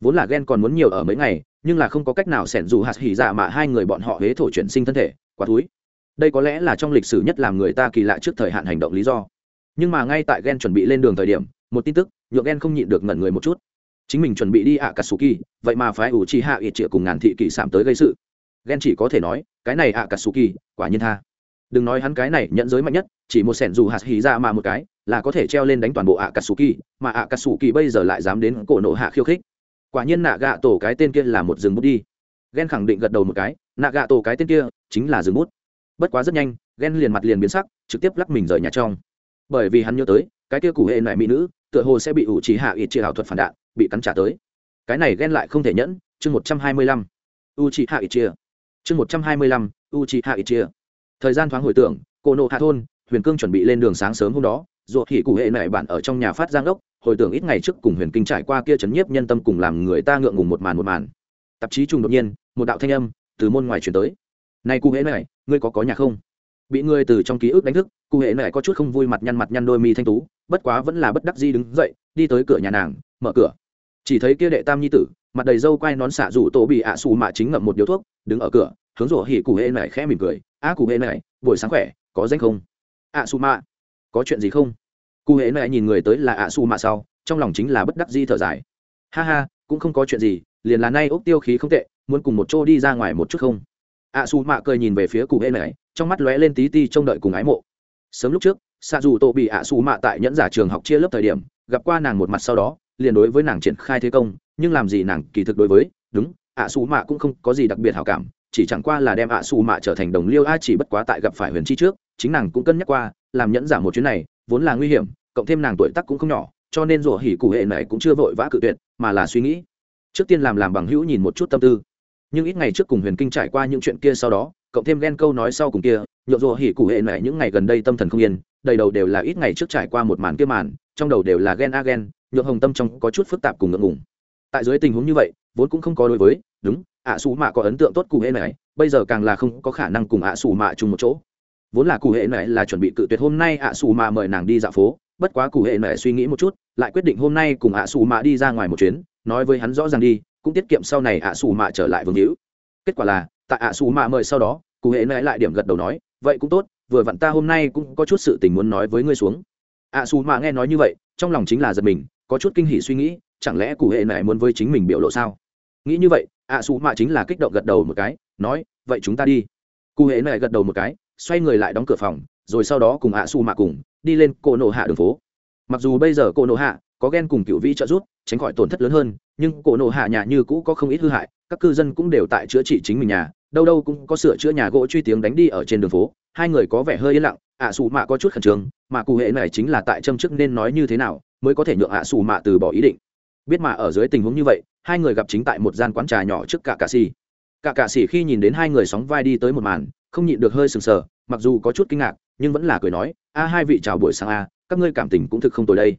Vốn là ghen còn muốn nhiều ở mấy ngày, nhưng là không có cách nào xẻn dù hạt hỉ dạ mà hai người bọn họ hế thổ chuyển sinh thân thể, quá túi đây có lẽ là trong lịch sử nhất làm người ta kỳ lạ trước thời hạn hành động lý do. Nhưng mà ngay tại ghen chuẩn bị lên đường thời điểm, một tin tức, nhượng ghen không nhịn được ngẩn người một chút chính mình chuẩn bị đi ạ cà sù kỳ vậy mà phái ủ chi hạ ít triệu cùng ngàn thị kỳ sạm tới gây sự. Ghen chỉ có thể nói, cái này ạ cà sù kỳ quả nhiên tha. Đừng nói hắn cái này nhận giới mạnh nhất, chỉ một sẻn dù hạt hí ra mà một cái, là có thể treo lên đánh toàn bộ ạ cà sù kỳ mà ạ cà sù kỳ bây giờ lại dám đến cổ nộ hạ khiêu khích. Quả nhiên nạ gạ tổ cái tên kia là một rừng bút đi. Ghen khẳng định gật đầu một cái nạ gạ tổ cái tên kia chính là rừng bút. Bất quá rất nhanh ghen liền mặt liền biến sắc, trực tiếp lắc mình rời nhà trong bởi vì hắn nhớ tới, cái kia cụ hệ nại mỹ nữ, tựa hồ sẽ bị ủ trí hạ ít chia ảo thuật phản đạn, bị cắn trả tới. Cái này ghen lại không thể nhẫn, chương một trăm hai mươi lăm. U trí hạ ít chia chương một trăm hai mươi lăm, u trí hạ ít chia thời gian thoáng hồi tưởng, cô nộ hạ thôn, huyền cương chuẩn bị lên đường sáng sớm hôm đó, ruột hỉ cụ hệ nại bạn ở trong nhà phát giang đốc hồi tưởng ít ngày trước cùng huyền kinh trải qua kia chấn nhiếp nhân tâm cùng làm người ta ngượng ngùng một màn một màn. Tạp chí trùng đột nhiên, một đạo thanh âm từ môn ngoài chuyển tới. Này cụ hệ này ngươi có có nhà không? Bị người từ trong ký ức đánh thức, cụ hệ mẹ có chút không vui mặt nhăn mặt nhăn đôi mi thanh tú, bất quá vẫn là bất đắc di đứng dậy, đi tới cửa nhà nàng, mở cửa. Chỉ thấy kia đệ tam nhi tử, mặt đầy râu quai nón xạ rủ tổ bị ạ à xù mạ chính ngậm một điếu thuốc, đứng ở cửa, hướng rủa hỉ cụ hệ mẹ khẽ mỉm cười. Á cụ hệ mẹ, buổi sáng khỏe, có danh không? Ạ xù mạ, có chuyện gì không? Cụ hệ mẹ nhìn người tới là ạ xù mạ sau, trong lòng chính là bất đắc di thở dài. Ha ha, cũng không có chuyện gì, liền là nay ốc tiêu khí không tệ, muốn cùng một chỗ đi ra ngoài một chút không? ạ xù mạ cười nhìn về phía cụ hệ mẹ trong mắt lóe lên tí ti trông đợi cùng ái mộ. Sớm lúc trước xạ dù tổ bị ạ xù mạ tại nhẫn giả trường học chia lớp thời điểm, gặp qua nàng một mặt sau đó, liền đối với nàng triển khai thế công, nhưng làm gì nàng kỳ thực đối với, đúng, ạ xù mạ cũng không có gì đặc biệt hảo cảm, chỉ chẳng qua là đem ạ xù mạ trở thành đồng liêu a chỉ bất quá tại gặp phải huyền chi trước, chính nàng cũng cân nhắc qua, làm nhẫn giả một chuyến này, vốn là nguy hiểm, cộng thêm nàng tuổi tác cũng không nhỏ, cho nên rủa hỉ cụ hệ này cũng chưa vội vã cự tuyệt, mà là suy nghĩ. Trước tiên làm làm bằng hữu nhìn một chút tâm tư nhưng ít ngày trước cùng huyền kinh trải qua những chuyện kia sau đó, cộng thêm ghen câu nói sau cùng kia, nhộn rồ hỉ cụ hệ mẹ những ngày gần đây tâm thần không yên, đầy đầu đều là ít ngày trước trải qua một màn kia màn, trong đầu đều là ghen a ghen nhượng hồng tâm trong có chút phức tạp cùng ngượng ngùng. Tại dưới tình huống như vậy, vốn cũng không có đối với, đúng, ạ xù mạ có ấn tượng tốt cụ hệ này bây giờ càng là không có khả năng cùng ạ xù mạ chung một chỗ. Vốn là cụ hệ này là chuẩn bị cự tuyệt hôm nay ạ xù mạ mời nàng đi dạo phố, bất quá cụ hệ này suy nghĩ một chút, lại quyết định hôm nay cùng ạ xù mạ đi ra ngoài một chuyến, nói với hắn rõ ràng đi cũng tiết kiệm sau này ạ xù mạ trở lại vương hữu. Kết quả là, tại ạ xù mạ mời sau đó, cụ hệ này lại điểm gật đầu nói, vậy cũng tốt, vừa vặn ta hôm nay cũng có chút sự tình muốn nói với ngươi xuống. ạ xù mạ nghe nói như vậy, trong lòng chính là giật mình, có chút kinh hỉ suy nghĩ, chẳng lẽ cụ hệ này muốn với chính mình biểu lộ sao? Nghĩ như vậy, ạ xù mạ chính là kích động gật đầu một cái, nói, vậy chúng ta đi. Cụ hệ này gật đầu một cái, xoay người lại đóng cửa phòng, rồi sau đó cùng ạ xù mạ cùng đi lên cô nộ hạ đường phố. Mặc dù bây giờ cô nộ hạ có ghen cùng cựu vĩ trợ giúp, tránh khỏi tổn thất lớn hơn, nhưng cổ nổ hạ nhà như cũ có không ít hư hại, các cư dân cũng đều tại chữa trị chính mình nhà, đâu đâu cũng có sửa chữa nhà gỗ truy tiếng đánh đi ở trên đường phố, hai người có vẻ hơi yên lặng, ạ xù mạ có chút khẩn trương, mà cụ hệ này chính là tại châm chức nên nói như thế nào, mới có thể nhượng ạ xù mạ từ bỏ ý định. Biết mà ở dưới tình huống như vậy, hai người gặp chính tại một gian quán trà nhỏ trước cả cà xì. Cả cà xì khi nhìn đến hai người sóng vai đi tới một màn, không nhịn được hơi sừng sờ, mặc dù có chút kinh ngạc, nhưng vẫn là cười nói, a, hai vị chào buổi sáng a, các ngươi cảm tình cũng thực không tồi đây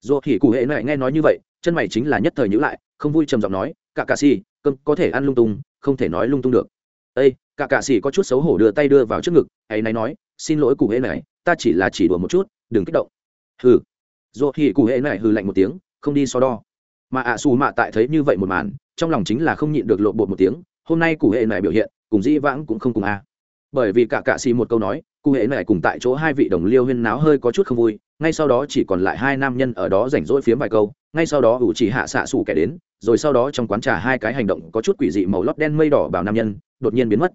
dù thì cụ hệ này nghe nói như vậy, chân mày chính là nhất thời nhữ lại, không vui trầm giọng nói, cả cà xì, cơm có thể ăn lung tung, không thể nói lung tung được. Ây cả cà xì có chút xấu hổ đưa tay đưa vào trước ngực ấy này nói, xin lỗi cụ hệ này, ta chỉ là chỉ đùa một chút, đừng kích động. Hừ. Dù thì cụ hệ này hừ lạnh một tiếng, không đi so đo. Mà ạ xù mạ tại thấy như vậy một màn, trong lòng chính là không nhịn được lộ bột một tiếng, hôm nay cụ hệ này biểu hiện, cùng dĩ vãng cũng không cùng a. Bởi vì cả cạ xì một câu nói, cụ hệ này cùng tại chỗ hai vị đồng liêu huyên náo hơi có chút không vui ngay sau đó chỉ còn lại hai nam nhân ở đó rảnh rỗi phiếm vài câu, ngay sau đó ủ chỉ hạ xạ xù kẻ đến, rồi sau đó trong quán trà hai cái hành động có chút quỷ dị màu lót đen mây đỏ bảo nam nhân, đột nhiên biến mất.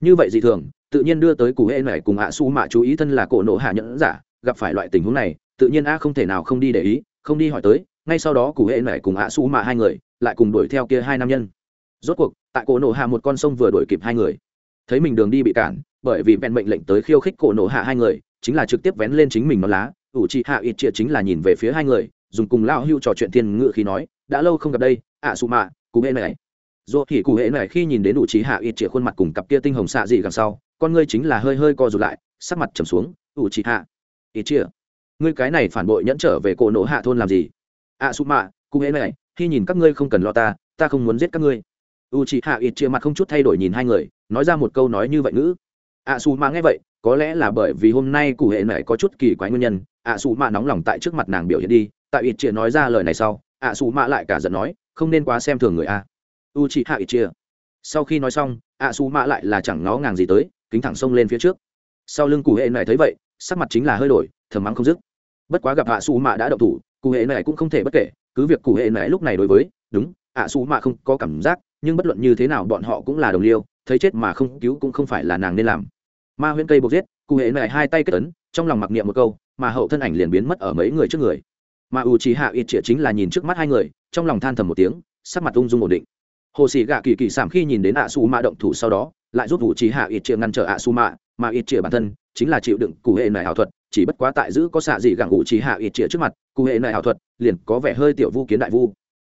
Như vậy dị thường, tự nhiên đưa tới cụ hễ này cùng hạ su mạ chú ý thân là cổ nộ hạ nhẫn giả, gặp phải loại tình huống này, tự nhiên a không thể nào không đi để ý, không đi hỏi tới, ngay sau đó cụ hễ này cùng hạ su mạ hai người lại cùng đuổi theo kia hai nam nhân. Rốt cuộc, tại cổ nộ hạ một con sông vừa đuổi kịp hai người. Thấy mình đường đi bị cản, bởi vì vẹn mệnh lệnh tới khiêu khích cổ nộ hạ hai người, chính là trực tiếp vén lên chính mình nó lá ủ trị hạ ít triệt chính là nhìn về phía hai người, dùng cùng lao hưu trò chuyện thiên ngự khi nói, đã lâu không gặp đây, ạ su mạ, cụ hệ này. Dù thì cụ hệ này khi nhìn đến ủ trị hạ ít triệt khuôn mặt cùng cặp kia tinh hồng xạ dị đằng sau, con ngươi chính là hơi hơi co rụt lại, sắc mặt trầm xuống, ủ trị hạ, ít triệt ngươi cái này phản bội nhẫn trở về cổ nổ hạ thôn làm gì? Ạ su mạ, cụ hệ này, khi nhìn các ngươi không cần lo ta ta không muốn giết các ngươi. U chị hạ ít chia mặt không chút thay đổi nhìn hai người, nói ra một câu nói như vậy ngữ. Ạ xù mạ nghe vậy có lẽ là bởi vì hôm nay cụ hệ này có chút kỳ quái nguyên nhân, ạ xù mạ nóng lòng tại trước mặt nàng biểu hiện đi, tại ít chia nói ra lời này sau, ạ xù mạ lại cả giận nói, không nên quá xem thường người a. U chị hạ ít chia. Sau khi nói xong, ạ xù mạ lại là chẳng ngó ngàng gì tới, kính thẳng sông lên phía trước. Sau lưng cụ hệ này thấy vậy, sắc mặt chính là hơi đổi, thầm mắng không dứt. Bất quá gặp ạ xù mạ đã động thủ, cụ hệ này cũng không thể bất kể, cứ việc cụ hệ này lúc này đối với, đúng, ạ xù mạ không có cảm giác, nhưng bất luận như thế nào bọn họ cũng là đồng liêu, thấy chết mà không cứu cũng không phải là nàng nên làm ma huyễn cây buộc giết cụ hệ này hai tay kết tấn, trong lòng mặc niệm một câu mà hậu thân ảnh liền biến mất ở mấy người trước người. Mà u trí hạ ít trịa chính là nhìn trước mắt hai người trong lòng than thầm một tiếng sắc mặt ung dung ổn định. Hồ sĩ gạ kỳ kỳ sảm khi nhìn đến ạ su mạ động thủ sau đó lại giúp u trí hạ ít trịa ngăn trở ạ su mạ mà ít trịa bản thân chính là chịu đựng cụ hệ này ảo thuật chỉ bất quá tại giữ có xạ dị gặng u trí hạ ít trịa trước mặt cụ hệ này ảo thuật liền có vẻ hơi tiểu vu kiến đại vu.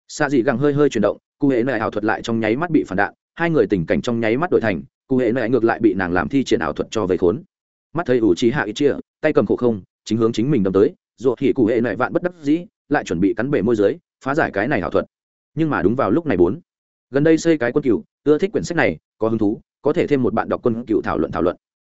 Xạ dị gặng hơi hơi chuyển động cụ hệ này ảo thuật lại trong nháy mắt bị phản đạn hai người tình cảnh trong nháy mắt đổi thành cụ hệ này ngược lại bị nàng làm thi triển ảo thuật cho vây khốn. Mắt thấy ủ trí hạ ít chia, tay cầm khổ không, chính hướng chính mình đâm tới, ruột thì cụ hệ này vạn bất đắc dĩ, lại chuẩn bị cắn bể môi giới phá giải cái này ảo thuật. Nhưng mà đúng vào lúc này bốn, gần đây xây cái quân cựu ưa thích quyển sách này, có hứng thú, có thể thêm một bạn đọc quân cựu thảo luận thảo luận.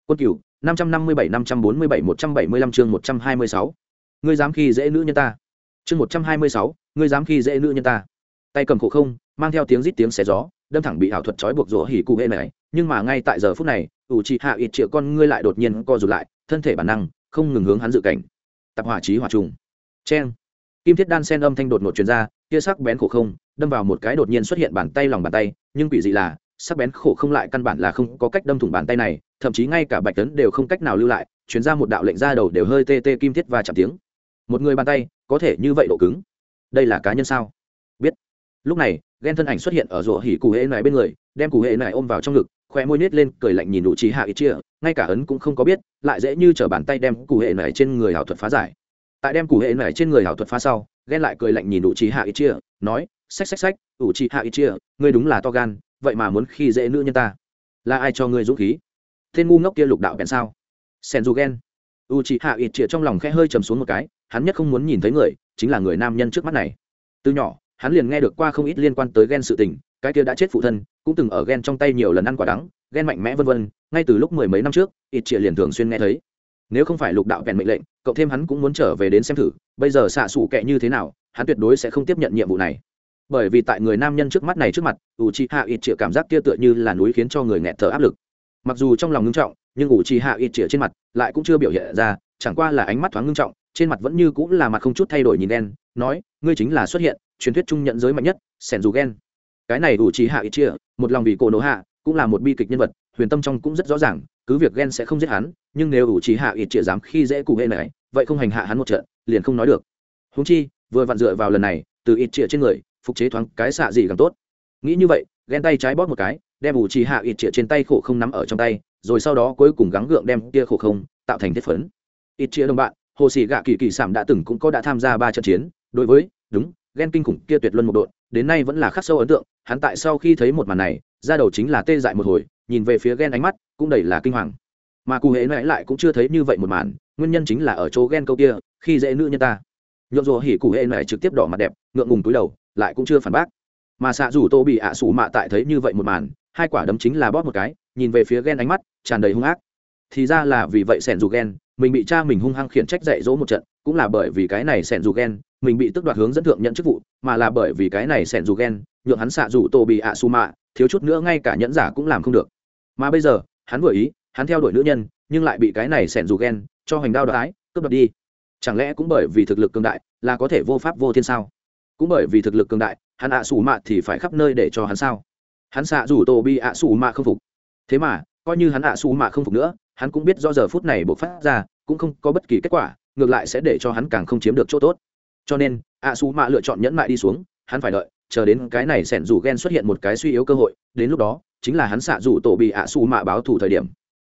Quân cựu năm trăm năm mươi bảy, năm trăm bốn mươi bảy, một trăm bảy mươi lăm chương một trăm hai mươi sáu. Ngươi dám khi dễ nữ nhân ta. Chương một trăm hai mươi sáu, ngươi dám khi dễ nữ nhân ta. Tay cầm khổ không, mang theo tiếng rít tiếng xé gió, đâm thẳng bị ảo thuật trói buộc rủa hỉ cụ hệ này nhưng mà ngay tại giờ phút này, ủ trị hạ ít triệu con ngươi lại đột nhiên co rụt lại, thân thể bản năng, không ngừng hướng hắn dự cảnh. Tập hỏa trí hỏa trùng. Cheng. Kim thiết đan sen âm thanh đột ngột truyền ra, kia sắc bén khổ không, đâm vào một cái đột nhiên xuất hiện bàn tay lòng bàn tay, nhưng quỷ dị là, sắc bén khổ không lại căn bản là không có cách đâm thủng bàn tay này, thậm chí ngay cả bạch tấn đều không cách nào lưu lại chuyến ra một đạo lệnh ra đầu đều hơi tê tê kim thiết và chạm tiếng. Một người bàn tay, có thể như vậy độ cứng. Đây là cá nhân sao? Biết. Lúc này ghen thân ảnh xuất hiện ở rổ hỉ cụ hệ này bên người, đem cụ hệ này ôm vào trong ngực khoe môi nết lên, cười lạnh nhìn đủ trí hạ ít chia ngay cả ấn cũng không có biết, lại dễ như trở bàn tay đem cụ hệ này trên người ảo thuật phá giải. Tại đem cụ hệ này trên người ảo thuật phá sau, ghen lại cười lạnh nhìn đủ trí hạ ít chia nói, xách xách xách đủ trí hạ ít chia ngươi đúng là to gan, vậy mà muốn khi dễ nữ nhân ta. Là ai cho ngươi dũng khí? Tên ngu ngốc kia lục đạo bèn sao? Sen du ghen. U chị hạ ít trong lòng khẽ hơi chầm xuống một cái, hắn nhất không muốn nhìn thấy người, chính là người nam nhân trước mắt này. Từ nhỏ, hắn liền nghe được qua không ít liên quan tới ghen sự tình, cái kia đã chết phụ thân cũng từng ở ghen trong tay nhiều lần ăn quả đắng ghen mạnh mẽ vân vân, ngay từ lúc mười mấy năm trước, ít chĩa liền thường xuyên nghe thấy. Nếu không phải lục đạo bèn mệnh lệnh, cậu thêm hắn cũng muốn trở về đến xem thử, bây giờ xạ xủ kệ như thế nào, hắn tuyệt đối sẽ không tiếp nhận nhiệm vụ này. Bởi vì tại người nam nhân trước mắt này trước mặt ủ chi hạ ít chĩa cảm giác kia tựa như là núi khiến cho người nghẹt thở áp lực. Mặc dù trong lòng ngưng trọng, nhưng ủ chi hạ ít chĩa trên mặt lại cũng chưa biểu hiện ra, chẳng qua là ánh mắt thoáng ngưng trọng, trên mặt vẫn như cũng là mặt không chút thay đổi nhìn đen, nói, ngươi chính là xuất hiện, truyền thuyết trung nhận giới mạnh nhất sẻn dù ghen cái này đủ trí hạ ít chia, một lòng vì cổ nổ hạ, cũng là một bi kịch nhân vật, huyền tâm trong cũng rất rõ ràng, cứ việc ghen sẽ không giết hắn, nhưng nếu ủ trí hạ ít chia dám khi dễ cụ hệ này, vậy không hành hạ hắn một trận, liền không nói được. Húng chi, vừa vặn dựa vào lần này, từ ít chia trên người, phục chế thoáng cái xạ gì càng tốt. Nghĩ như vậy, ghen tay trái bóp một cái, đem ủ trí hạ ít chia trên tay khổ không nắm ở trong tay, rồi sau đó cuối cùng gắng gượng đem kia khổ không, tạo thành thiết phấn. Ít chia đồng bạn, hồ sĩ gạ kỳ kỳ sảm đã từng cũng có đã tham gia ba trận chiến, đối với, đúng, ghen kinh khủng kia tuyệt luân một đội đến nay vẫn là khắc sâu ấn tượng, hắn tại sau khi thấy một màn này ra đầu chính là tê dại một hồi, nhìn về phía ghen ánh mắt, cũng đầy là kinh hoàng. Mà cụ hễ mãi lại cũng chưa thấy như vậy một màn, nguyên nhân chính là ở chỗ ghen câu kia, khi dễ nữ nhân ta. Nhộn rồ hỉ cụ hễ mãi trực tiếp đỏ mặt đẹp, ngượng ngùng túi đầu, lại cũng chưa phản bác. Mà xạ rủ tô bị ạ à sủ mạ tại thấy như vậy một màn, hai quả đấm chính là bóp một cái, nhìn về phía ghen ánh mắt, tràn đầy hung ác thì ra là vì vậy sẻn dù ghen mình bị cha mình hung hăng khiển trách dạy dỗ một trận, cũng là bởi vì cái này sẻn dù ghen mình bị tức đoạt hướng dẫn thượng nhận chức vụ, mà là bởi vì cái này sẻn dù ghen nhượng hắn xạ rủ tô bị ạ su mạ thiếu chút nữa ngay cả nhẫn giả cũng làm không được. Mà bây giờ, hắn vừa ý, hắn theo đuổi nữ nhân, nhưng lại bị cái này sẻn dù ghen cho hoành đao đái, cướp đoạt đi. Chẳng lẽ cũng bởi vì thực lực cường đại là có thể vô pháp vô thiên sao? Cũng bởi vì thực lực cường đại, hắn ạ xù mạ thì phải khắp nơi để cho hắn sao? Hắn xạ rủ tô bị ạ xù mạ không phục. Thế mà coi như hắn ạ xù mạ không phục nữa, hắn cũng biết do giờ phút này buộc phát ra, cũng không có bất kỳ kết quả, ngược lại sẽ để cho hắn càng không chiếm được chỗ tốt. Cho nên, ạ xù mạ lựa chọn nhẫn mại đi xuống, hắn phải đợi, chờ đến cái này sẻn rủ ghen xuất hiện một cái suy yếu cơ hội, đến lúc đó, chính là hắn xạ rủ tổ bị ạ xù mạ báo thủ thời điểm.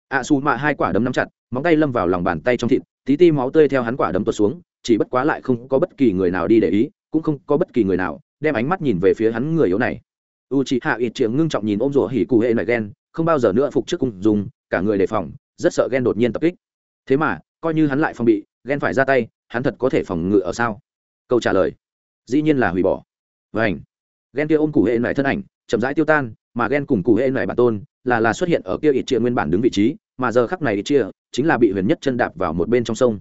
Ạ xù mạ hai quả đấm nắm chặt, móng tay lâm vào lòng bàn tay trong thịt, tí ti máu tươi theo hắn quả đấm tuột xuống, chỉ bất quá lại không có bất kỳ người nào đi để ý, cũng không có bất kỳ người nào đem ánh mắt nhìn về phía hắn người yếu này. U chị hạ ít triệu ngưng trọng nhìn ôm rủa hỉ cụ hệ này ghen không bao giờ nữa phục trước cung, dùng cả người đề phòng rất sợ ghen đột nhiên tập kích. Thế mà coi như hắn lại phòng bị ghen phải ra tay hắn thật có thể phòng ngự ở sao? Câu trả lời. Dĩ nhiên là hủy bỏ. Vảnh ghen kia ôm cụ hệ này thân ảnh chậm rãi tiêu tan mà ghen cùng cụ hệ này bản tôn là là xuất hiện ở kia ít chia nguyên bản đứng vị trí mà giờ khắc này ít chia chính là bị huyền nhất chân đạp vào một bên trong sông.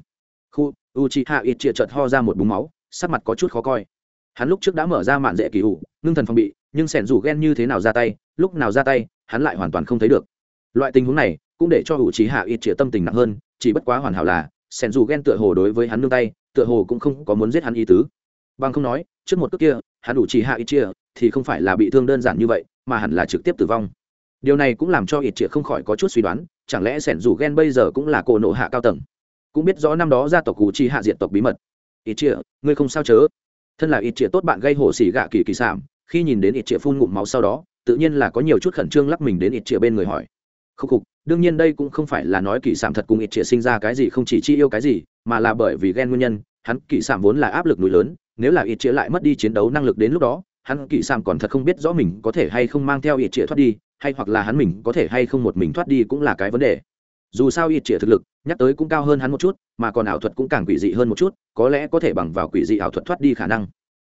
Khu u chi hạ ít chia chợt ho ra một búng máu sắc mặt có chút khó coi. Hắn lúc trước đã mở ra mạn dễ kỳ ủ ngưng thần phòng bị nhưng sẻn rủ ghen như thế nào ra tay lúc nào ra tay hắn lại hoàn toàn không thấy được. Loại tình huống này cũng để cho hữu trí hạ ít triệt tâm tình nặng hơn, chỉ bất quá hoàn hảo là, sẻn rủ ghen tựa hồ đối với hắn nương tay, tựa hồ cũng không có muốn giết hắn ý tứ. Bằng không nói, trước một cước kia, hắn đủ chỉ hạ ít chia thì không phải là bị thương đơn giản như vậy, mà hẳn là trực tiếp tử vong. Điều này cũng làm cho ít chia không khỏi có chút suy đoán, chẳng lẽ sẻn rủ ghen bây giờ cũng là cổ nộ hạ cao tầng? Cũng biết rõ năm đó gia tộc cụ chi hạ diện tộc bí mật. Ít chia ngươi không sao chớ? Thân là ít chia tốt bạn gây hổ xỉ gạ kỳ kỳ sảm khi nhìn đến ít chia phun ngụm máu sau đó tự nhiên là có nhiều chút khẩn trương lắc mình đến ít chia bên người hỏi. Khúc khục, đương nhiên đây cũng không phải là nói kỳ sảm thật cùng ít chia sinh ra cái gì không chỉ chi yêu cái gì, mà là bởi vì ghen nguyên nhân, hắn kỳ sảm vốn là áp lực núi lớn, nếu là ít chia lại mất đi chiến đấu năng lực đến lúc đó, hắn kỳ sảm còn thật không biết rõ mình có thể hay không mang theo ít chia thoát đi, hay hoặc là hắn mình có thể hay không một mình thoát đi cũng là cái vấn đề. Dù sao ít chia thực lực, nhắc tới cũng cao hơn hắn một chút, mà còn ảo thuật cũng càng quỷ dị hơn một chút, có lẽ có thể bằng vào quỷ dị ảo thuật thoát đi khả năng.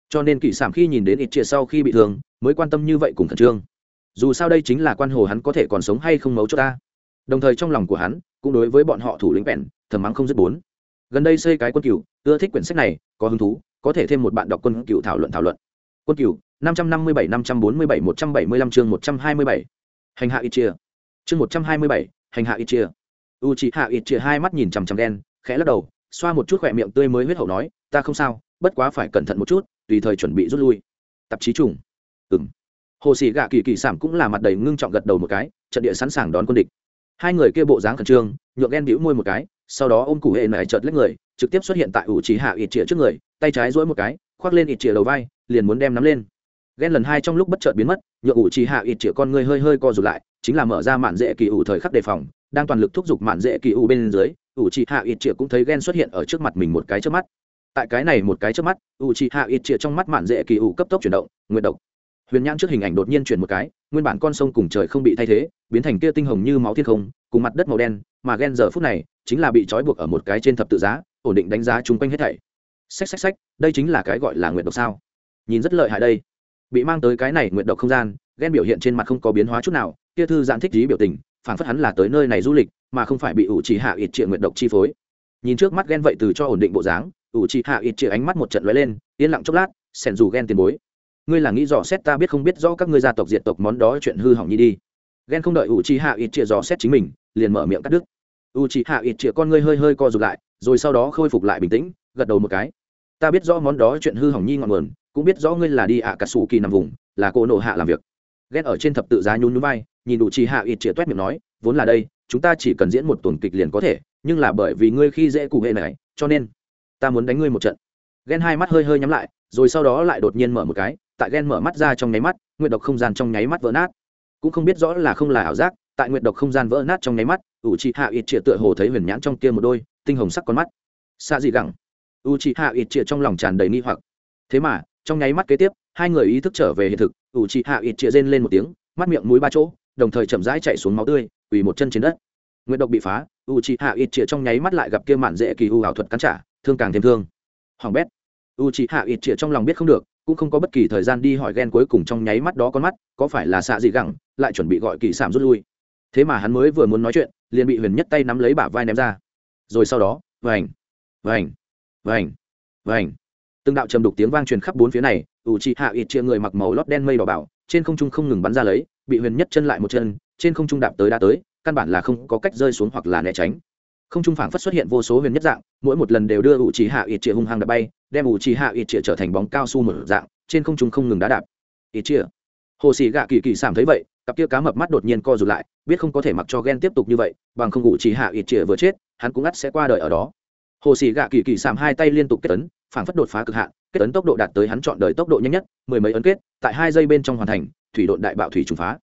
Cho nên kỳ sảm khi nhìn đến ít chia sau khi bị thương, mới quan tâm như vậy cùng khẩn trương dù sao đây chính là quan hồ hắn có thể còn sống hay không mấu cho ta. Đồng thời trong lòng của hắn, cũng đối với bọn họ thủ lĩnh vẹn, thầm mắng không dứt bốn. Gần đây xây cái quân cựu ưa thích quyển sách này, có hứng thú, có thể thêm một bạn đọc quân cựu thảo luận thảo luận. Quân cựu năm trăm năm mươi bảy, năm trăm bốn mươi bảy, một trăm bảy mươi lăm chương một trăm hai mươi bảy. Hành hạ ít chia chương một trăm hai mươi bảy, hành hạ ít chia u chị hạ ít chia hai mắt nhìn chằm chằm đen, khẽ lắc đầu, xoa một chút khỏe miệng tươi mới huyết hậu nói, ta không sao, bất quá phải cẩn thận một chút, tùy thời chuẩn bị rút lui. Tạp chí trùng. Ừng hồ sĩ gạ kỳ kỳ sảm cũng là mặt đầy ngưng trọng gật đầu một cái, trận địa sẵn sàng đón quân địch. Hai người kia bộ dáng khẩn trương, nhượng ghen bĩu môi một cái, sau đó ôm cụ hệ mẹ chợt lấy người, trực tiếp xuất hiện tại ủ trí hạ ít chĩa trước người, tay trái dỗi một cái, khoác lên ít chĩa đầu vai, liền muốn đem nắm lên. Ghen lần hai trong lúc bất chợt biến mất, nhượng ủ trí hạ ít chĩa con người hơi hơi co rụt lại, chính là mở ra mạn dễ kỳ ủ thời khắc đề phòng, đang toàn lực thúc giục mạn dễ kỳ ủ bên dưới, ủ trí hạ ít chĩa cũng thấy ghen xuất hiện ở trước mặt mình một cái trước mắt. Tại cái này một cái trước mắt, ủ trí hạ ít chĩa trong mắt mạn dễ kỳ ủ cấp tốc chuyển động nguyện động huyền nhãn trước hình ảnh đột nhiên chuyển một cái, nguyên bản con sông cùng trời không bị thay thế, biến thành kia tinh hồng như máu thiên không, cùng mặt đất màu đen, mà ghen giờ phút này chính là bị trói buộc ở một cái trên thập tự giá, ổn định đánh giá chung quanh hết thảy. Xách xách xách, đây chính là cái gọi là nguyện độc sao? Nhìn rất lợi hại đây. Bị mang tới cái này nguyện độc không gian ghen biểu hiện trên mặt không có biến hóa chút nào, kia thư giãn thích trí biểu tình phản phất hắn là tới nơi này du lịch, mà không phải bị ủ trì hạ ít triện nguyện độc chi phối. Nhìn trước mắt ghen vậy từ cho ổn định bộ dáng, ủ trì hạ ít triện ánh mắt một trận lóe lên, yên lặng chốc lát sẻn dù ghen tiền bối ngươi là nghĩ dò xét ta biết không biết rõ các ngươi gia tộc diệt tộc món đó chuyện hư hỏng nhi đi. Ghen không đợi u chi hạ ít triện dò xét chính mình, liền mở miệng cắt đứt. U chi hạ ít triện con ngươi hơi hơi co rụt lại, rồi sau đó khôi phục lại bình tĩnh, gật đầu một cái. Ta biết rõ món đó chuyện hư hỏng nhi ngọn nguồn, cũng biết rõ ngươi là đi ạ à cà sủ kỳ nằm vùng, là cô nộ hạ làm việc. Ghen ở trên thập tự giá nhún nhún vai, nhìn u chi hạ ít chĩa toét miệng nói, vốn là đây, chúng ta chỉ cần diễn một tuần kịch liền có thể, nhưng là bởi vì ngươi khi dễ cụ hệ này, cho nên ta muốn đánh ngươi một trận. Ghen hai mắt hơi hơi nhắm lại, rồi sau đó lại đột nhiên mở một cái tại ghen mở mắt ra trong nháy mắt nguyện độc không gian trong nháy mắt vỡ nát. Cũng không biết rõ là không là ảo giác, tại nguyện độc không gian vỡ nát trong nháy mắt ủ Chị hạ ít chĩa tựa hồ thấy huyền nhãn trong kia một đôi, tinh hồng sắc con mắt. Xa gì gẳng. U Chị hạ ít chĩa trong lòng tràn đầy nghi hoặc. Thế mà, trong nháy mắt kế tiếp, hai người ý thức trở về hiện thực ủ Chị hạ ít chĩa rên lên một tiếng, mắt miệng mũi ba chỗ, đồng thời chậm rãi chạy xuống máu tươi, quỳ một chân trên đất. Nguyện độc bị phá u c hạ ít chĩa trong nháy mắt lại gặp kia mạn dễ kỳ u ảo thuật cắn trả, thương càng thêm thương. Hoàng bét. U Chị hạ ít chĩa trong lòng biết không được cũng không có bất kỳ thời gian đi hỏi ghen cuối cùng trong nháy mắt đó con mắt, có phải là xạ gì gẳng, lại chuẩn bị gọi kỳ sảm rút lui. Thế mà hắn mới vừa muốn nói chuyện, liền bị huyền nhất tay nắm lấy bả vai ném ra. Rồi sau đó, vành vành vành vành. Từng đạo trầm đục tiếng vang truyền khắp bốn phía này, ủ c hạ ít chia người mặc màu lót đen mây đỏ bảo, trên không trung không ngừng bắn ra lấy, bị huyền nhất chân lại một chân, trên không trung đạp tới đã tới, căn bản là không có cách rơi xuống hoặc là né tránh. Không trung phảng phất xuất hiện vô số huyền nhất dạng, mỗi một lần đều đưa ủ trì hạ ít chĩa hung hăng đập bay đem ủ trì hạ ít chĩa trở thành bóng cao su một dạng, trên không trung không ngừng đá đạp. Ít chĩa hồ sĩ gạ kỳ kỳ sảm thấy vậy, cặp kia cá mập mắt đột nhiên co rụt lại, biết không có thể mặc cho ghen tiếp tục như vậy, bằng không ủ trì hạ ít chĩa vừa chết, hắn cũng ắt sẽ qua đời ở đó. Hồ sĩ gạ kỳ kỳ sảm hai tay liên tục kết ấn, phảng phất đột phá cực hạn, kết ấn tốc độ đạt tới hắn chọn đời tốc độ nhanh nhất, mười mấy ấn kết, tại hai giây bên trong hoàn thành, thủy đội đại bạo thủy trùng phá.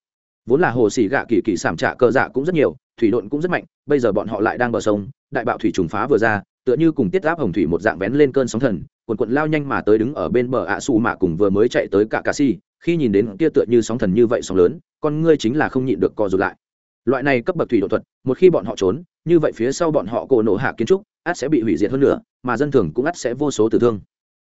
Vốn là hồ xì gạ kỳ kỳ sảm trả cờ dạ cũng rất nhiều, thủy đội cũng rất mạnh, bây giờ bọn họ lại đang bờ sông, đại bạo thủy trùng phá vừa ra tựa như cùng tiết áp hồng thủy một dạng vén lên cơn sóng thần quần quận lao nhanh mà tới đứng ở bên bờ ạ xù mạ cùng vừa mới chạy tới cả cà si khi nhìn đến kia tựa như sóng thần như vậy sóng lớn, con ngươi chính là không nhịn được co rụt lại. Loại này cấp bậc thủy độ thuật, một khi bọn họ trốn, như vậy phía sau bọn họ cổ nổ hạ kiến trúc át sẽ bị hủy diệt hơn nữa, mà dân thường cũng át sẽ vô số tử thương.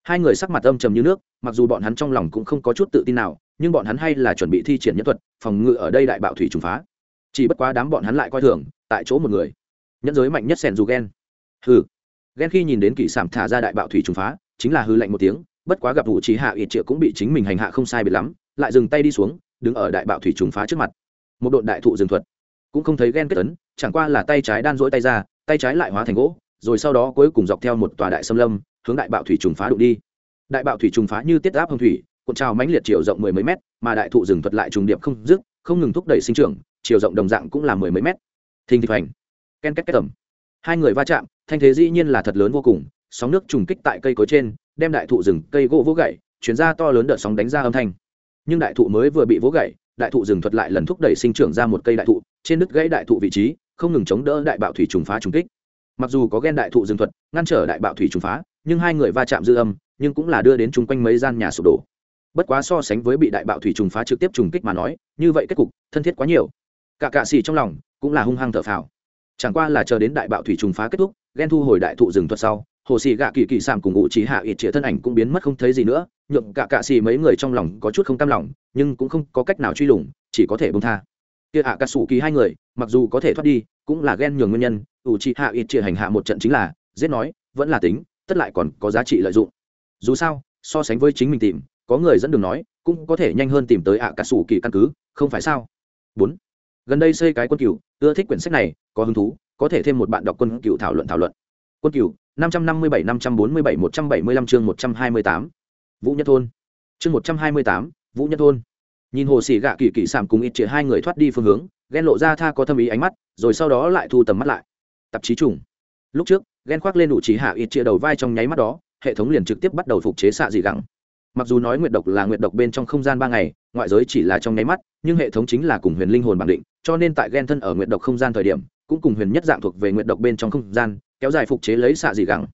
Hai người sắc mặt âm trầm như nước, mặc dù bọn hắn trong lòng cũng không có chút tự tin nào, nhưng bọn hắn hay là chuẩn bị thi triển nhân thuật, phòng ngự ở đây đại bạo thủy trùng phá. Chỉ bất quá đám bọn hắn lại coi thường, tại chỗ một người. Nhẫn giới mạnh nhất sèn dù ghen hừ ghen khi nhìn đến kỳ sảm thả ra đại bạo thủy trùng phá, chính là hư lạnh một tiếng, bất quá gặp vụ trí hạ ít triệu cũng bị chính mình hành hạ không sai biệt lắm, lại dừng tay đi xuống, đứng ở đại bạo thủy trùng phá trước mặt. Một đội đại thụ dừng thuật. Cũng không thấy ghen kết tấn chẳng qua là tay trái đan rỗi tay ra, tay trái lại hóa thành gỗ, rồi sau đó cuối cùng dọc theo một tòa đại xâm lâm, hướng đại bạo thủy trùng phá đụng đi. Đại bạo thủy trùng phá như tiết áp hồng thủy, cuộn trào mãnh liệt chiều rộng mười mấy mét, mà đại thụ rừng thuật lại trùng điệp không dứt, không ngừng thúc đẩy sinh trưởng, chiều rộng đồng dạng cũng là mười mấy mét. Thình thịch hành ken két két tầm hai người va chạm, thanh thế dĩ nhiên là thật lớn vô cùng, sóng nước trùng kích tại cây cối trên, đem đại thụ rừng, cây gỗ vỗ gậy, chuyển ra to lớn đợt sóng đánh ra âm thanh. Nhưng đại thụ mới vừa bị vỗ gậy, đại thụ rừng thuật lại lần thúc đẩy sinh trưởng ra một cây đại thụ, trên đứt gãy đại thụ vị trí, không ngừng chống đỡ đại bạo thủy trùng phá trùng kích. Mặc dù có ghen đại thụ rừng thuật, ngăn trở đại bạo thủy trùng phá, nhưng hai người va chạm dư âm, nhưng cũng là đưa đến chung quanh mấy gian nhà sụp đổ. Bất quá so sánh với bị đại bạo thủy trùng phá trực tiếp trùng kích mà nói, như vậy kết cục, thân thiết quá nhiều. Cả cạ xì trong lòng cũng là hung hăng thở phào chẳng qua là chờ đến đại bạo thủy trùng phá kết thúc, ghen thu hồi đại thụ rừng thuật sau, hồ xì gạ kỳ kỳ sảm cùng ngụ trí hạ ít chĩa thân ảnh cũng biến mất không thấy gì nữa, nhượng cả cạ xì mấy người trong lòng có chút không cam lòng, nhưng cũng không có cách nào truy lùng, chỉ có thể bông tha. Kia hạ cà sủ kỳ hai người, mặc dù có thể thoát đi, cũng là ghen nhường nguyên nhân ủ trí hạ ít chĩa hành hạ một trận chính là, giết nói, vẫn là tính, tất lại còn có giá trị lợi dụng. Dù sao, so sánh với chính mình tìm, có người dẫn đường nói, cũng có thể nhanh hơn tìm tới ạ cả sủ kỳ căn cứ, không phải sao? Bốn gần đây xây cái quân cựu ưa thích quyển sách này, có hứng thú, có thể thêm một bạn đọc quân cựu thảo luận thảo luận. Quân cựu năm trăm năm mươi bảy, năm trăm bốn mươi bảy, một trăm bảy mươi lăm chương một trăm hai mươi tám. Vũ nhất thôn. Chương một trăm hai mươi tám, vũ nhất thôn. Nhìn hồ sĩ gạ kỳ kỳ sảm cùng ít chĩa hai người thoát đi phương hướng, ghen lộ ra tha có thâm ý ánh mắt, rồi sau đó lại thu tầm mắt lại. Tạp chí trùng. Lúc trước, ghen khoác lên đủ trí hạ ít chĩa đầu vai trong nháy mắt đó, hệ thống liền trực tiếp bắt đầu phục chế xạ dị gẳng mặc dù nói nguyệt độc là nguyệt độc bên trong không gian ba ngày, ngoại giới chỉ là trong nháy mắt, nhưng hệ thống chính là cùng huyền linh hồn bản định, cho nên tại ghen thân ở nguyệt độc không gian thời điểm, cũng cùng huyền nhất dạng thuộc về nguyệt độc bên trong không gian, kéo dài phục chế lấy xạ dị gẳng.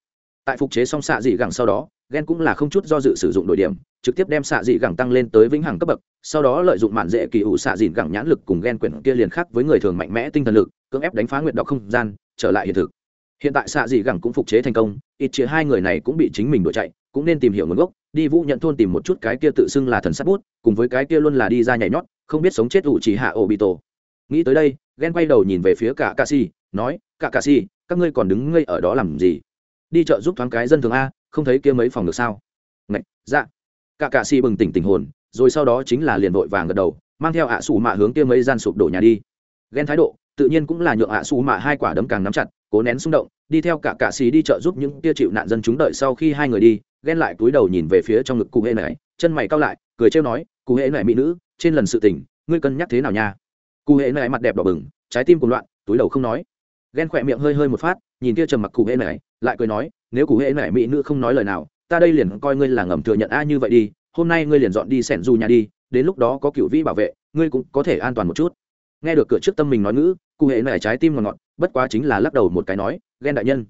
Tại phục chế xong xạ dị gẳng sau đó ghen cũng là không chút do dự sử dụng đổi điểm, trực tiếp đem xạ dị gẳng tăng lên tới vĩnh hằng cấp bậc, sau đó lợi dụng mạn dễ kỳ ủ xạ dị gẳng nhãn lực cùng ghen quyển kia liền khác với người thường mạnh mẽ tinh thần lực, cưỡng ép đánh phá nguyệt độc không gian, trở lại hiện thực. Hiện tại xạ dị gẳng cũng phục chế thành công, ít chia hai người này cũng bị chính mình đuổi chạy cũng nên tìm hiểu nguồn gốc. Đi vũ nhận thôn tìm một chút cái kia tự xưng là thần sắt bút, cùng với cái kia luôn là đi ra nhảy nhót, không biết sống chết ủ chỉ hạ ổ bị tổ. Nghĩ tới đây ghen quay đầu nhìn về phía cả ca si nói, cả ca si các ngươi còn đứng ngây ở đó làm gì? Đi chợ giúp thoáng cái dân thường a, không thấy kia mấy phòng được sao? Ngạch dạ. Cả ca si bừng tỉnh tình hồn, rồi sau đó chính là liền vội vàng gật đầu, mang theo ạ à mạ hướng kia mấy gian sụp đổ nhà đi. Ghen thái độ, tự nhiên cũng là nhượng ạ à mạ hai quả đấm càng nắm chặt, cố nén xung động, đi theo cả cạ xì đi chợ giúp những kia chịu nạn dân chúng đợi sau khi hai người đi ghen lại túi đầu nhìn về phía trong ngực cụ hệ này, chân mày cao lại, cười trêu nói, cụ hệ này mỹ nữ, trên lần sự tình, ngươi cân nhắc thế nào nha? Cụ hệ này mặt đẹp đỏ bừng, trái tim cùng loạn, túi đầu không nói. Ghen khỏe miệng hơi hơi một phát, nhìn kia trầm mặc cụ hệ này, lại cười nói, nếu cụ hệ này mỹ nữ không nói lời nào, ta đây liền coi ngươi là ngầm thừa nhận a như vậy đi, hôm nay ngươi liền dọn đi sẻn du nhà đi, đến lúc đó có cựu vĩ bảo vệ, ngươi cũng có thể an toàn một chút. Nghe được cửa trước tâm mình nói ngữ, cụ hệ này trái tim ngọt ngọt, bất quá chính là lắc đầu một cái nói, ghen đại nhân,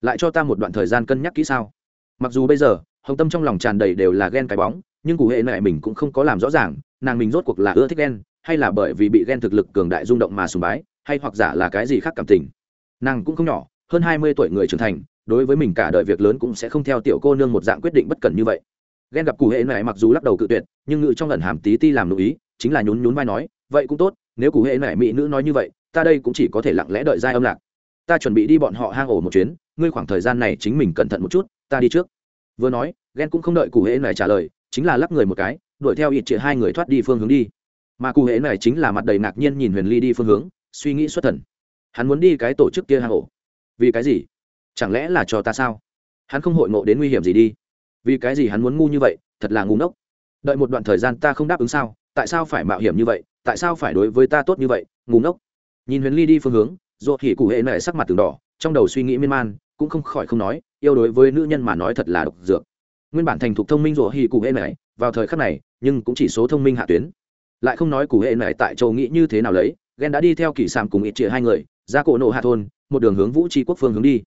lại cho ta một đoạn thời gian cân nhắc kỹ sao? Mặc dù bây giờ, hồng tâm trong lòng tràn đầy đều là ghen cái bóng, nhưng cụ hệ này mình cũng không có làm rõ ràng, nàng mình rốt cuộc là ưa thích ghen, hay là bởi vì bị ghen thực lực cường đại rung động mà sùng bái, hay hoặc giả là cái gì khác cảm tình. Nàng cũng không nhỏ, hơn hai mươi tuổi người trưởng thành, đối với mình cả đời việc lớn cũng sẽ không theo tiểu cô nương một dạng quyết định bất cần như vậy. Ghen gặp cụ hệ này mặc dù lắc đầu cự tuyệt, nhưng ngự trong lần hàm tí ti làm nụ ý, chính là nhún nhún vai nói, vậy cũng tốt, nếu cụ hệ này mỹ nữ nói như vậy, ta đây cũng chỉ có thể lặng lẽ đợi giai âm lạc. Ta chuẩn bị đi bọn họ hang ổ một chuyến, ngươi khoảng thời gian này chính mình cẩn thận một chút ta đi trước. Vừa nói ghen cũng không đợi cụ hệ này trả lời, chính là lắp người một cái, đuổi theo ít chĩa hai người thoát đi phương hướng đi. Mà cụ hệ này chính là mặt đầy ngạc nhiên nhìn huyền ly đi phương hướng, suy nghĩ xuất thần. Hắn muốn đi cái tổ chức kia hang ổ. Vì cái gì? Chẳng lẽ là cho ta sao? Hắn không hội ngộ đến nguy hiểm gì đi. Vì cái gì hắn muốn ngu như vậy, thật là ngu ngốc. Đợi một đoạn thời gian ta không đáp ứng sao? Tại sao phải mạo hiểm như vậy? Tại sao phải đối với ta tốt như vậy? Ngu ngốc. Nhìn huyền ly đi phương hướng ruột thì cụ hệ này sắc mặt từng đỏ, trong đầu suy nghĩ miên man, cũng không khỏi không nói yêu đối với nữ nhân mà nói thật là độc dược. Nguyên bản thành thục thông minh rủa hì cụ hệ này vào thời khắc này, nhưng cũng chỉ số thông minh hạ tuyến. Lại không nói cụ hệ này tại châu nghĩ như thế nào lấy, ghen đã đi theo kỳ sàm cùng ít chĩa hai người, ra cổ nộ hạ thôn, một đường hướng vũ tri quốc phương hướng đi.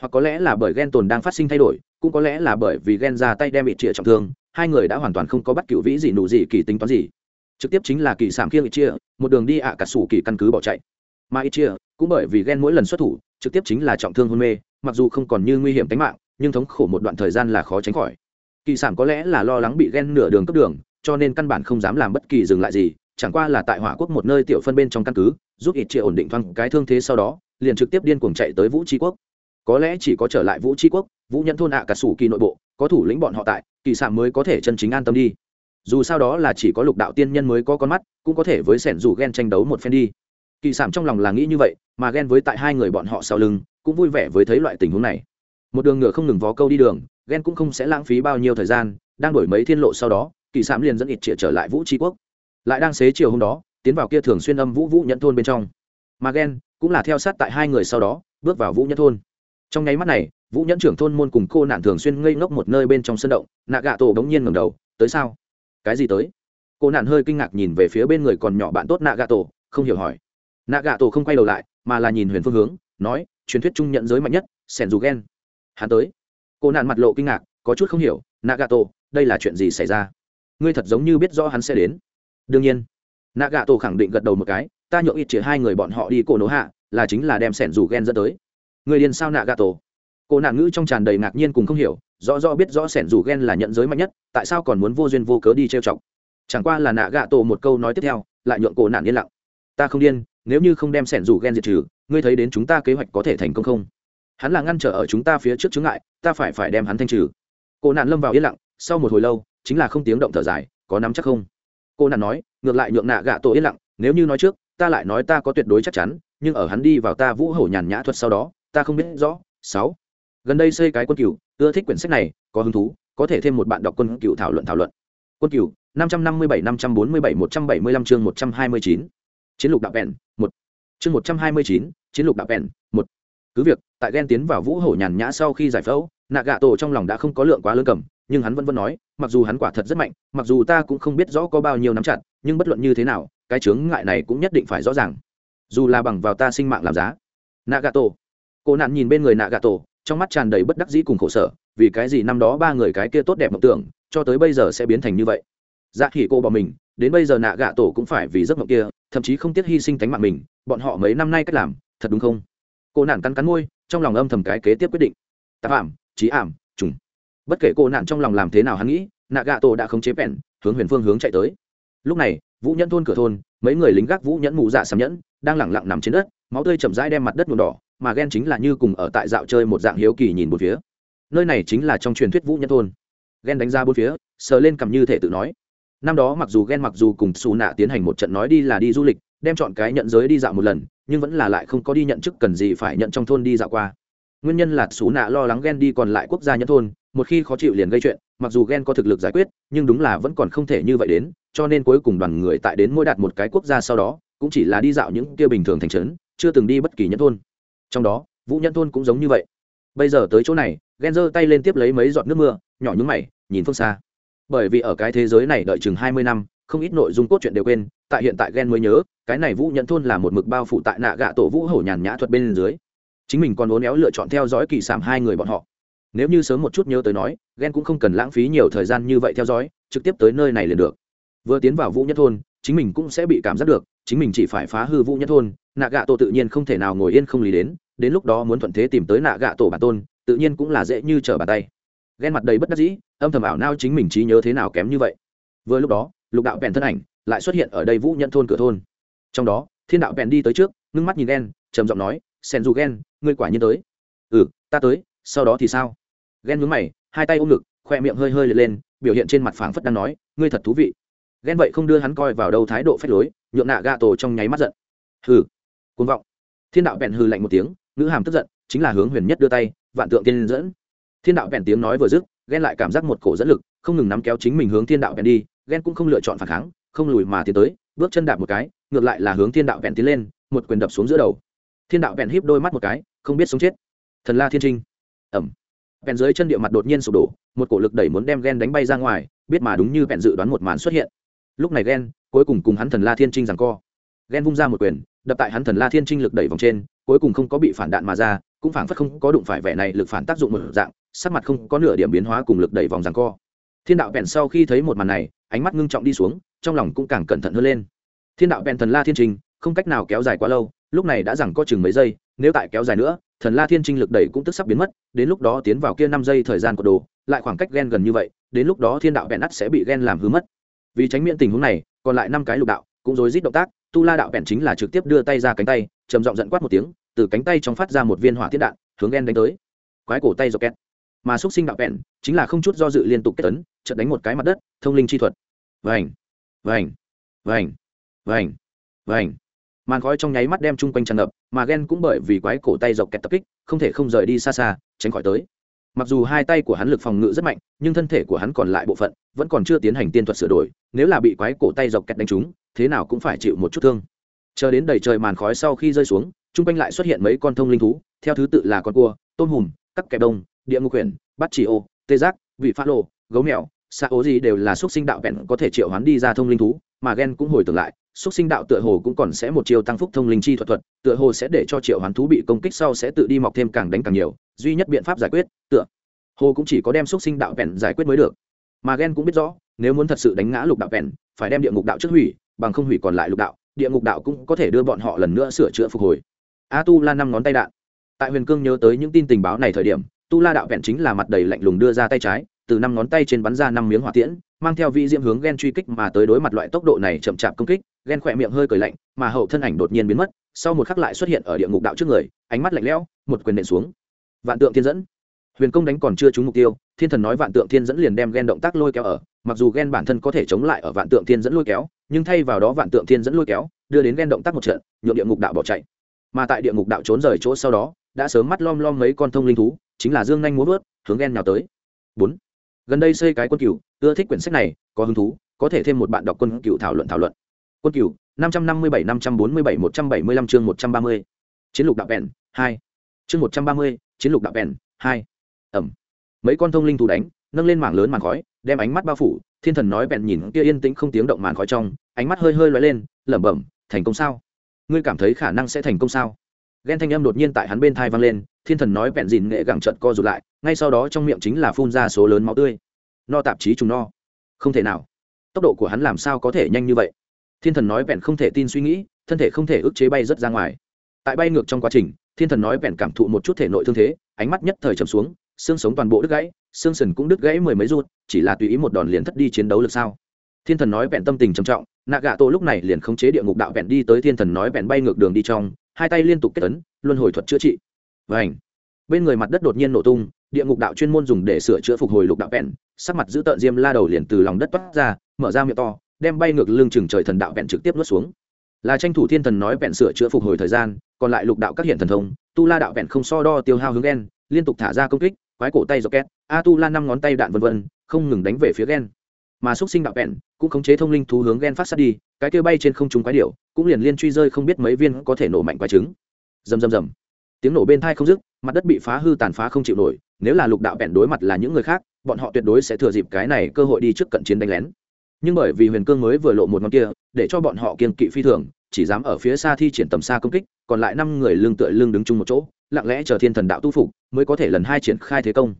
Hoặc có lẽ là bởi ghen tồn đang phát sinh thay đổi, cũng có lẽ là bởi vì ghen ra tay đem ít chĩa trọng thương, hai người đã hoàn toàn không có bắt cựu vĩ gì, nụ gì, kỳ tính toán gì. Trực tiếp chính là kỳ sảm khiêng ít chia, một đường đi ạ cả sủ kỳ căn cứ bỏ chạy. Mà ít chia, cũng bởi vì ghen mỗi lần xuất thủ, trực tiếp chính là trọng thương hôn mê mặc dù không còn như nguy hiểm tính mạng, nhưng thống khổ một đoạn thời gian là khó tránh khỏi. Kỳ sản có lẽ là lo lắng bị ghen nửa đường cấp đường, cho nên căn bản không dám làm bất kỳ dừng lại gì, chẳng qua là tại hỏa quốc một nơi tiểu phân bên trong căn cứ, giúp ít triệu ổn định thoáng cái thương thế sau đó, liền trực tiếp điên cuồng chạy tới vũ tri quốc. Có lẽ chỉ có trở lại vũ tri quốc, vũ nhẫn thôn ạ cả sủ kỳ nội bộ, có thủ lĩnh bọn họ tại, kỳ sản mới có thể chân chính an tâm đi. Dù sao đó là chỉ có lục đạo tiên nhân mới có con mắt, cũng có thể với sẻn dù ghen tranh đấu một phen đi. Kỳ sản trong lòng là nghĩ như vậy, mà ghen với tại hai người bọn họ sau lưng cũng vui vẻ với thấy loại tình huống này. Một đường ngựa không ngừng vó câu đi đường, ghen cũng không sẽ lãng phí bao nhiêu thời gian, đang đổi mấy thiên lộ sau đó, kỳ sản liền dẫn ít trịa trở lại vũ tri quốc. Lại đang xế chiều hôm đó, tiến vào kia thường xuyên âm vũ vũ nhận thôn bên trong. Mà ghen cũng là theo sát tại hai người sau đó, bước vào vũ nhẫn thôn. Trong nháy mắt này, vũ nhẫn trưởng thôn môn cùng cô nạn thường xuyên ngây ngốc một nơi bên trong sân động nạ gạ tổ bỗng nhiên ngầm đầu, tới sao? Cái gì tới? Cô nạn hơi kinh ngạc nhìn về phía bên người còn nhỏ bạn tốt nạ gạ tổ không hiểu hỏi. Nạ gạ tổ không quay đầu lại, mà là nhìn huyền phương hướng, nói truyền thuyết trung nhận giới mạnh nhất sẻn dù ghen hắn tới. Cô nạn mặt lộ kinh ngạc, có chút không hiểu, nagato, đây là chuyện gì xảy ra? Ngươi thật giống như biết rõ hắn sẽ đến. Đương nhiên. Nagato khẳng định gật đầu một cái, ta nhượng ít chỉ hai người bọn họ đi cổ nổ hạ, là chính là đem sẻn dù ghen dẫn tới. Người điền sao nagato? Cô nạn ngữ trong tràn đầy ngạc nhiên cùng không hiểu, rõ rõ biết rõ sẻn dù ghen là nhận giới mạnh nhất, tại sao còn muốn vô duyên vô cớ đi trêu chọc? Chẳng qua là nạ gạ tổ một câu nói tiếp theo, lại nhượng cổ nạn yên lặng. Ta không điên, nếu như không đem sẻn dù ghen diệt trừ ngươi thấy đến chúng ta kế hoạch có thể thành công không? Hắn là ngăn trở ở chúng ta phía trước chướng ngại, ta phải phải đem hắn thanh trừ. Cô nạn lâm vào yên lặng, sau một hồi lâu, chính là không tiếng động thở dài, có nắm chắc không? Cô nạn nói, ngược lại nhượng nạ gạ tổ yên lặng, nếu như nói trước, ta lại nói ta có tuyệt đối chắc chắn, nhưng ở hắn đi vào ta vũ hổ nhàn nhã thuật sau đó, ta không biết rõ. Sáu. Gần đây xây cái quân cựu ưa thích quyển sách này, có hứng thú, có thể thêm một bạn đọc quân cựu thảo luận thảo luận. Quân cựu năm trăm năm mươi bảy, năm trăm bốn mươi bảy, một trăm bảy mươi lăm chương một trăm hai mươi chín. Chiến lục đạo vẹn một chương một trăm hai mươi chín, chiến lục đạo vẹn một. Cứ việc, tại ghen tiến vào vũ hổ nhàn nhã sau khi giải phẫu nạ gạ tổ trong lòng đã không có lượng quá lớn cầm, nhưng hắn vẫn vẫn nói, mặc dù hắn quả thật rất mạnh, mặc dù ta cũng không biết rõ có bao nhiêu nắm chặt, nhưng bất luận như thế nào, cái chướng ngại này cũng nhất định phải rõ ràng. Dù là bằng vào ta sinh mạng làm giá. Nạ gạ tổ cô nạn nhìn bên người nạ gạ tổ trong mắt tràn đầy bất đắc dĩ cùng khổ sở, vì cái gì năm đó ba người cái kia tốt đẹp mộng tưởng, cho tới bây giờ sẽ biến thành như vậy? Dạ khỉ cô bỏ mình, đến bây giờ nạ gạ tổ cũng phải vì giấc mộng kia thậm chí không tiếc hy sinh tánh mạng mình, bọn họ mấy năm nay cách làm, thật đúng không? Cô nạn cắn cắn môi, trong lòng âm thầm cái kế tiếp quyết định. Tạp ảm trí ảm, trùng. Bất kể cô nạn trong lòng làm thế nào hắn nghĩ nạ gạ tổ đã khống chế bèn hướng huyền phương hướng chạy tới. Lúc này, vũ nhẫn thôn cửa thôn, mấy người lính gác vũ nhẫn mù dạ sầm nhẫn, đang lẳng lặng nằm trên đất, máu tươi chậm rãi đem mặt đất nhuộm đỏ, mà ghen chính là như cùng ở tại dạo chơi một dạng hiếu kỳ nhìn một phía. Nơi này chính là trong truyền thuyết vũ nhẫn thôn. Ghen đánh ra bốn phía, sờ lên cầm như thể tự nói năm đó mặc dù ghen mặc dù cùng xù nạ tiến hành một trận nói đi là đi du lịch, đem chọn cái nhận giới đi dạo một lần, nhưng vẫn là lại không có đi nhận chức cần gì phải nhận trong thôn đi dạo qua. Nguyên nhân là xù nạ lo lắng ghen đi còn lại quốc gia nhận thôn, một khi khó chịu liền gây chuyện, mặc dù ghen có thực lực giải quyết, nhưng đúng là vẫn còn không thể như vậy đến, cho nên cuối cùng đoàn người tại đến mỗi đạt một cái quốc gia sau đó, cũng chỉ là đi dạo những kia bình thường thành trấn, chưa từng đi bất kỳ nhân thôn. Trong đó, vũ nhân thôn cũng giống như vậy. Bây giờ tới chỗ này ghen giơ tay lên tiếp lấy mấy giọt nước mưa, nhỏ nhúng mày, nhìn phương xa bởi vì ở cái thế giới này đợi chừng hai mươi năm, không ít nội dung cốt truyện đều quên, tại hiện tại ghen mới nhớ, cái này vũ nhận thôn là một mực bao phủ tại nạ gạ tổ vũ hổ nhàn nhã thuật bên dưới. Chính mình còn uốn éo lựa chọn theo dõi kỳ sản hai người bọn họ. Nếu như sớm một chút nhớ tới nói ghen cũng không cần lãng phí nhiều thời gian như vậy theo dõi, trực tiếp tới nơi này liền được. Vừa tiến vào vũ nhất thôn, chính mình cũng sẽ bị cảm giác được, chính mình chỉ phải phá hư vũ nhất thôn, nạ gạ tổ tự nhiên không thể nào ngồi yên không lý đến đến lúc đó muốn thuận thế tìm tới nạ gạ tổ bản tôn, tự nhiên cũng là dễ như trở bàn tay. Ghen mặt đầy bất đắc dĩ âm thầm ảo nao chính mình trí nhớ thế nào kém như vậy. Vừa lúc đó lục đạo bèn thân ảnh lại xuất hiện ở đây vũ nhận thôn cửa thôn. Trong đó thiên đạo bèn đi tới trước ngưng mắt nhìn ghen trầm giọng nói sen dù ghen ngươi quả nhiên tới. Ừ ta tới sau đó thì sao? Ghen nhướng mày hai tay ôm ngực khoe miệng hơi hơi lên, lên biểu hiện trên mặt phảng phất đang nói ngươi thật thú vị. Ghen vậy không đưa hắn coi vào đâu thái độ phách lối nhượng nạ gạ tổ trong nháy mắt giận. Hừ côn vọng. Thiên đạo bèn hừ lạnh một tiếng ngữ hàm tức giận chính là hướng huyền nhất đưa tay vạn tượng tiên dẫn. Thiên đạo bèn tiếng nói vừa dứt ghen lại cảm giác một cổ dẫn lực, không ngừng nắm kéo chính mình hướng thiên đạo bèn đi ghen cũng không lựa chọn phản kháng, không lùi mà tiến tới, bước chân đạp một cái, ngược lại là hướng thiên đạo bèn tiến lên, một quyền đập xuống giữa đầu. Thiên đạo bèn híp đôi mắt một cái, không biết sống chết. Thần la thiên trinh. Ẩm bèn dưới chân địa mặt đột nhiên sụp đổ, một cổ lực đẩy muốn đem ghen đánh bay ra ngoài, biết mà đúng như bèn dự đoán một màn xuất hiện. Lúc này ghen cuối cùng cùng hắn thần la thiên trinh rằng co. Ghen vung ra một quyền, đập tại hắn thần la thiên trinh lực đẩy vòng trên, cuối cùng không có bị phản đạn mà ra, cũng phản phất không có đụng phải vẻ này lực phản tác dụng một dạng sắc mặt không có nửa điểm biến hóa cùng lực đẩy vòng giằng co. Thiên đạo bèn sau khi thấy một màn này ánh mắt ngưng trọng đi xuống trong lòng cũng càng cẩn thận hơn lên. Thiên đạo bèn thần la thiên trình, không cách nào kéo dài quá lâu lúc này đã rằng có chừng mấy giây nếu tại kéo dài nữa thần la thiên trinh lực đẩy cũng tức sắp biến mất đến lúc đó tiến vào kia năm giây thời gian của đồ lại khoảng cách ghen gần như vậy đến lúc đó thiên đạo bèn ắt sẽ bị ghen làm hư mất. Vì tránh miễn tình huống này còn lại năm cái lục đạo cũng rối rít động tác tu la đạo bèn chính là trực tiếp đưa tay ra cánh tay trầm giọng giận quát một tiếng từ cánh tay trong phát ra một viên hỏa thiết đạn hướng ghen đánh tới. Quái cổ tay dọc kẹt mà xúc sinh đạo vẹn, chính là không chút do dự liên tục kết tấn trận đánh một cái mặt đất thông linh chi thuật. Vành vành vành vành vành. Màn khói trong nháy mắt đem chung quanh tràn ngập mà ghen cũng bởi vì quái cổ tay dọc kẹt tập kích không thể không rời đi xa xa tránh khỏi tới. Mặc dù hai tay của hắn lực phòng ngự rất mạnh nhưng thân thể của hắn còn lại bộ phận vẫn còn chưa tiến hành tiên thuật sửa đổi nếu là bị quái cổ tay dọc kẹt đánh trúng thế nào cũng phải chịu một chút thương. Chờ đến đầy trời màn khói sau khi rơi xuống chung quanh lại xuất hiện mấy con thông linh thú theo thứ tự là con cua tôm hùm tắc kẹp đông địa ngục quyển bắt chỉ ô, tê giác, vị phát lộ, gấu mèo, xa ố gì đều là xúc sinh đạo vẹn có thể triệu hoán đi ra thông linh thú, mà ghen cũng hồi tưởng lại, xúc sinh đạo tựa hồ cũng còn sẽ một chiều tăng phúc thông linh chi thuật thuật, tựa hồ sẽ để cho triệu hoán thú bị công kích sau sẽ tự đi mọc thêm càng đánh càng nhiều, duy nhất biện pháp giải quyết, tựa hồ cũng chỉ có đem xúc sinh đạo vẹn giải quyết mới được. Mà ghen cũng biết rõ, nếu muốn thật sự đánh ngã lục đạo vẹn, phải đem địa ngục đạo trước hủy, bằng không hủy còn lại lục đạo, địa ngục đạo cũng có thể đưa bọn họ lần nữa sửa chữa phục hồi. A tu la năm ngón tay đạn. Tại huyền cương nhớ tới những tin tình báo này thời điểm tu la đạo vẹn chính là mặt đầy lạnh lùng đưa ra tay trái, từ năm ngón tay trên bắn ra năm miếng hỏa tiễn, mang theo vị diễm hướng ghen truy kích mà tới đối mặt loại tốc độ này chậm chạp công kích ghen khỏe miệng hơi cười lạnh, mà hậu thân ảnh đột nhiên biến mất, sau một khắc lại xuất hiện ở địa ngục đạo trước người, ánh mắt lạnh lẽo, một quyền nện xuống. Vạn tượng thiên dẫn. Huyền công đánh còn chưa trúng mục tiêu, thiên thần nói vạn tượng thiên dẫn liền đem ghen động tác lôi kéo ở, mặc dù ghen bản thân có thể chống lại ở vạn tượng thiên dẫn lôi kéo, nhưng thay vào đó vạn tượng thiên dẫn lôi kéo, đưa đến ghen động tác một trận, nhượng địa ngục đạo bỏ chạy. Mà tại địa ngục đạo trốn rời chỗ sau đó, đã sớm mắt lom lom mấy con thông linh thú chính là dương nhanh muốn vớt, hướng ghen nào tới. Bốn. Gần đây xây cái quân cựu ưa thích quyển sách này, có hứng thú, có thể thêm một bạn đọc quân cựu thảo luận thảo luận. Quân cựu năm trăm năm mươi bảy, năm trăm bốn mươi bảy, một trăm bảy mươi lăm chương một trăm ba mươi. Chiến lục đạo bèn, hai. Chương một trăm ba mươi, chiến lục đạo bèn, hai. Ẩm. Mấy con thông linh thú đánh, nâng lên mảng lớn màn khói, đem ánh mắt bao phủ, thiên thần nói bèn nhìn kia yên tĩnh không tiếng động màn khói trong, ánh mắt hơi hơi lóe lên, lẩm bẩm, thành công sao? Ngươi cảm thấy khả năng sẽ thành công sao? Ghen thanh âm đột nhiên tại hắn bên thai vang lên, thiên thần nói vẹn dìn nghệ gẳng trận co rụt lại, ngay sau đó trong miệng chính là phun ra số lớn máu tươi. No tạp chí trùng no. Không thể nào. Tốc độ của hắn làm sao có thể nhanh như vậy? Thiên thần nói vẹn không thể tin suy nghĩ, thân thể không thể ức chế bay rất ra ngoài. Tại bay ngược trong quá trình, thiên thần nói vẹn cảm thụ một chút thể nội thương thế, ánh mắt nhất thời trầm xuống, xương sống toàn bộ đứt gãy, xương sần cũng đứt gãy mười mấy rút chỉ là tùy ý một đòn liền thất đi chiến đấu lực sao? Thiên thần nói vẹn tâm tình trầm trọng, nạ gạ tổ lúc này liền khống chế địa ngục đạo vẹn đi tới thiên thần nói vẹn bay ngược đường đi trong hai tay liên tục kết ấn, luân hồi thuật chữa trị. Và ảnh bên người mặt đất đột nhiên nổ tung, địa ngục đạo chuyên môn dùng để sửa chữa phục hồi lục đạo vẹn, sắc mặt giữ tợn diêm la đầu liền từ lòng đất toát ra, mở ra miệng to, đem bay ngược lưng chừng trời thần đạo vẹn trực tiếp nuốt xuống. Là tranh thủ thiên thần nói vẹn sửa chữa phục hồi thời gian, còn lại lục đạo các hiện thần thông, tu la đạo vẹn không so đo tiêu hao hướng ghen liên tục thả ra công kích, quái cổ tay do két, a tu la năm ngón tay đạn vân vân, không ngừng đánh về phía ghen mà xúc sinh đạo vẹn cũng khống chế thông linh thú hướng ghen phát sát đi, cái kia bay trên không trung quái điệu cũng liền liên truy rơi không biết mấy viên có thể nổ mạnh quái trứng. Rầm rầm rầm. Tiếng nổ bên thai không dứt, mặt đất bị phá hư tàn phá không chịu nổi, nếu là lục đạo vẹn đối mặt là những người khác, bọn họ tuyệt đối sẽ thừa dịp cái này cơ hội đi trước cận chiến đánh lén. Nhưng bởi vì huyền cương mới vừa lộ một ngón kia, để cho bọn họ kiên kỵ phi thường, chỉ dám ở phía xa thi triển tầm xa công kích, còn lại năm người lương tựa lương đứng chung một chỗ, lặng lẽ chờ thiên thần đạo tu phục, mới có thể lần hai triển khai thế công.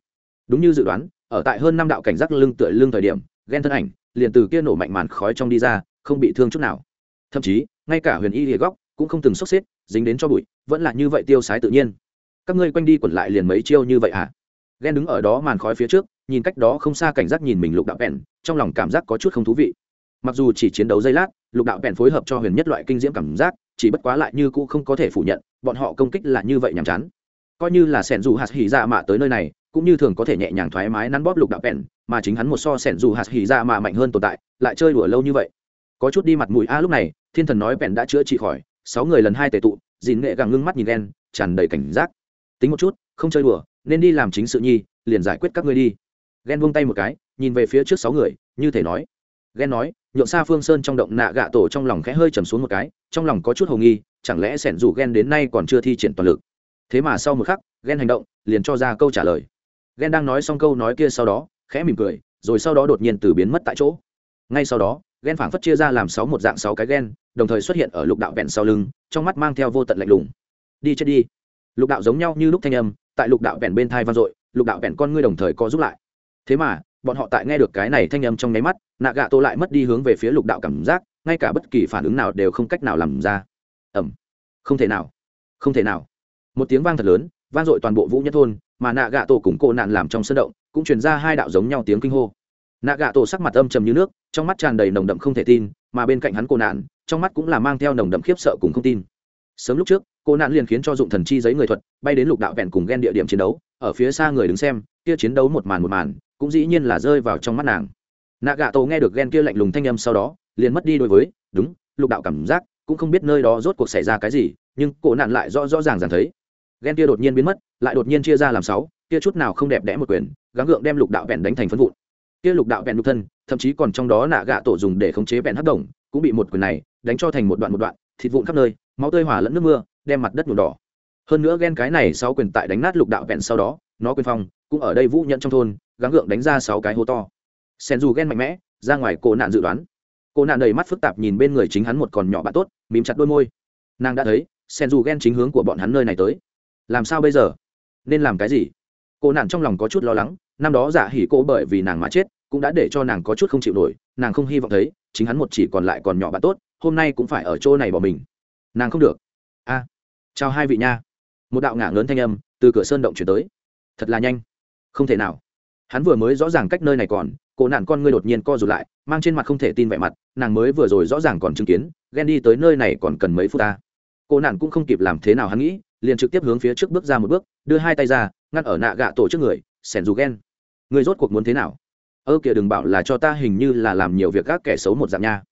Đúng như dự đoán, ở tại hơn năm đạo cảnh giác lương tựa lương thời điểm ghen thân ảnh, liền từ kia nổ mạnh màn khói trong đi ra, không bị thương chút nào. Thậm chí, ngay cả huyền y Hề góc cũng không từng sốc xếp, dính đến cho bụi, vẫn là như vậy tiêu sái tự nhiên. Các ngươi quanh đi quẩn lại liền mấy chiêu như vậy à? Ghen đứng ở đó màn khói phía trước, nhìn cách đó không xa cảnh giác nhìn mình lục đạo bèn trong lòng cảm giác có chút không thú vị. Mặc dù chỉ chiến đấu giây lát, lục đạo bèn phối hợp cho huyền nhất loại kinh diễm cảm giác, chỉ bất quá lại như cũ không có thể phủ nhận, bọn họ công kích là như vậy nhàm chán. Coi như là sẻn dù hạt hỉ ra mạ tới nơi này cũng như thường có thể nhẹ nhàng thoải mái nắn bóp lục đạo bèn mà chính hắn một so sẻn dù hạt hỉ ra mà mạnh hơn tồn tại, lại chơi đùa lâu như vậy. Có chút đi mặt mũi a lúc này, thiên thần nói bèn đã chữa trị khỏi, sáu người lần hai tề tụ, dìn nghệ gàng ngưng mắt nhìn đen tràn đầy cảnh giác. Tính một chút, không chơi đùa, nên đi làm chính sự nhi, liền giải quyết các ngươi đi. Ghen buông tay một cái, nhìn về phía trước sáu người, như thể nói. Ghen nói, nhượng xa phương sơn trong động nạ gạ tổ trong lòng khẽ hơi trầm xuống một cái, trong lòng có chút hồ nghi, chẳng lẽ sẻn dù ghen đến nay còn chưa thi triển toàn lực? Thế mà sau một khắc, ghen hành động, liền cho ra câu trả lời ghen đang nói xong câu nói kia sau đó, khẽ mỉm cười, rồi sau đó đột nhiên từ biến mất tại chỗ. Ngay sau đó ghen phảng phất chia ra làm sáu một dạng sáu cái ghen đồng thời xuất hiện ở lục đạo vẹn sau lưng, trong mắt mang theo vô tận lạnh lùng. Đi chết đi. Lục đạo giống nhau như lúc thanh âm, tại lục đạo vẹn bên thai vang dội, lục đạo vẹn con ngươi đồng thời có giúp lại. Thế mà, bọn họ tại nghe được cái này thanh âm trong nháy mắt nạ gạ tô lại mất đi hướng về phía lục đạo cảm giác, ngay cả bất kỳ phản ứng nào đều không cách nào làm ra. Ẩm không thể nào. Không thể nào. Một tiếng vang thật lớn, vang dội toàn bộ vũ nhất thôn mà nạ gạ tổ cùng cô nạn làm trong sân động cũng truyền ra hai đạo giống nhau tiếng kinh hô. Nạ gạ tổ sắc mặt âm trầm như nước, trong mắt tràn đầy nồng đậm không thể tin, mà bên cạnh hắn cô nạn, trong mắt cũng là mang theo nồng đậm khiếp sợ cùng không tin. Sớm lúc trước, cô nạn liền khiến cho dụng thần chi giấy người thuật bay đến lục đạo vẹn cùng ghen địa điểm chiến đấu, ở phía xa người đứng xem, kia chiến đấu một màn một màn, cũng dĩ nhiên là rơi vào trong mắt nàng. Nạ gạ tổ nghe được ghen kia lạnh lùng thanh âm sau đó, liền mất đi đối với, đúng, lục đạo cảm giác, cũng không biết nơi đó rốt cuộc xảy ra cái gì, nhưng cổ nạn lại rõ rõ ràng ràng thấy ghen kia đột nhiên biến mất, lại đột nhiên chia ra làm sáu, kia chút nào không đẹp đẽ một quyền, gắng gượng đem lục đạo vẹn đánh thành phân vụn. Kia lục đạo vẹn lục thân, thậm chí còn trong đó nạ gạ tổ dùng để khống chế vẹn hấp đồng cũng bị một quyền này đánh cho thành một đoạn một đoạn, thịt vụn khắp nơi, máu tơi hỏa lẫn nước mưa, đem mặt đất nhuộm đỏ. Hơn nữa ghen cái này sau quyền tại đánh nát lục đạo vẹn sau đó, nó quyền phong cũng ở đây vũ nhận trong thôn, gắng gượng đánh ra sáu cái hố to. Sen dù ghen mạnh mẽ, ra ngoài cổ nạn dự đoán. Cô nạn đầy mắt phức tạp nhìn bên người chính hắn một còn nhỏ bạn tốt, mím chặt đôi môi. Nàng đã thấy, sen dù ghen chính hướng của bọn hắn nơi này tới làm sao bây giờ? Nên làm cái gì? Cô nạn trong lòng có chút lo lắng, năm đó giả hỉ cô bởi vì nàng mà chết, cũng đã để cho nàng có chút không chịu nổi, nàng không hy vọng thấy, chính hắn một chỉ còn lại còn nhỏ bạn tốt, hôm nay cũng phải ở chỗ này bỏ mình. Nàng không được. A, chào hai vị nha. Một đạo ngả lớn thanh âm từ cửa sơn động chuyển tới. Thật là nhanh. Không thể nào. Hắn vừa mới rõ ràng cách nơi này còn cổ nạn con ngươi đột nhiên co rụt lại, mang trên mặt không thể tin vẻ mặt, nàng mới vừa rồi rõ ràng còn chứng kiến, ghen đi tới nơi này còn cần mấy phút ta. Cô nạn cũng không kịp làm thế nào hắn nghĩ, liền trực tiếp hướng phía trước bước ra một bước, đưa hai tay ra, ngăn ở nạ gạ tổ trước người, sẻn dù ghen. Người rốt cuộc muốn thế nào? Ơ kìa đừng bảo là cho ta hình như là làm nhiều việc các kẻ xấu một dạng nha.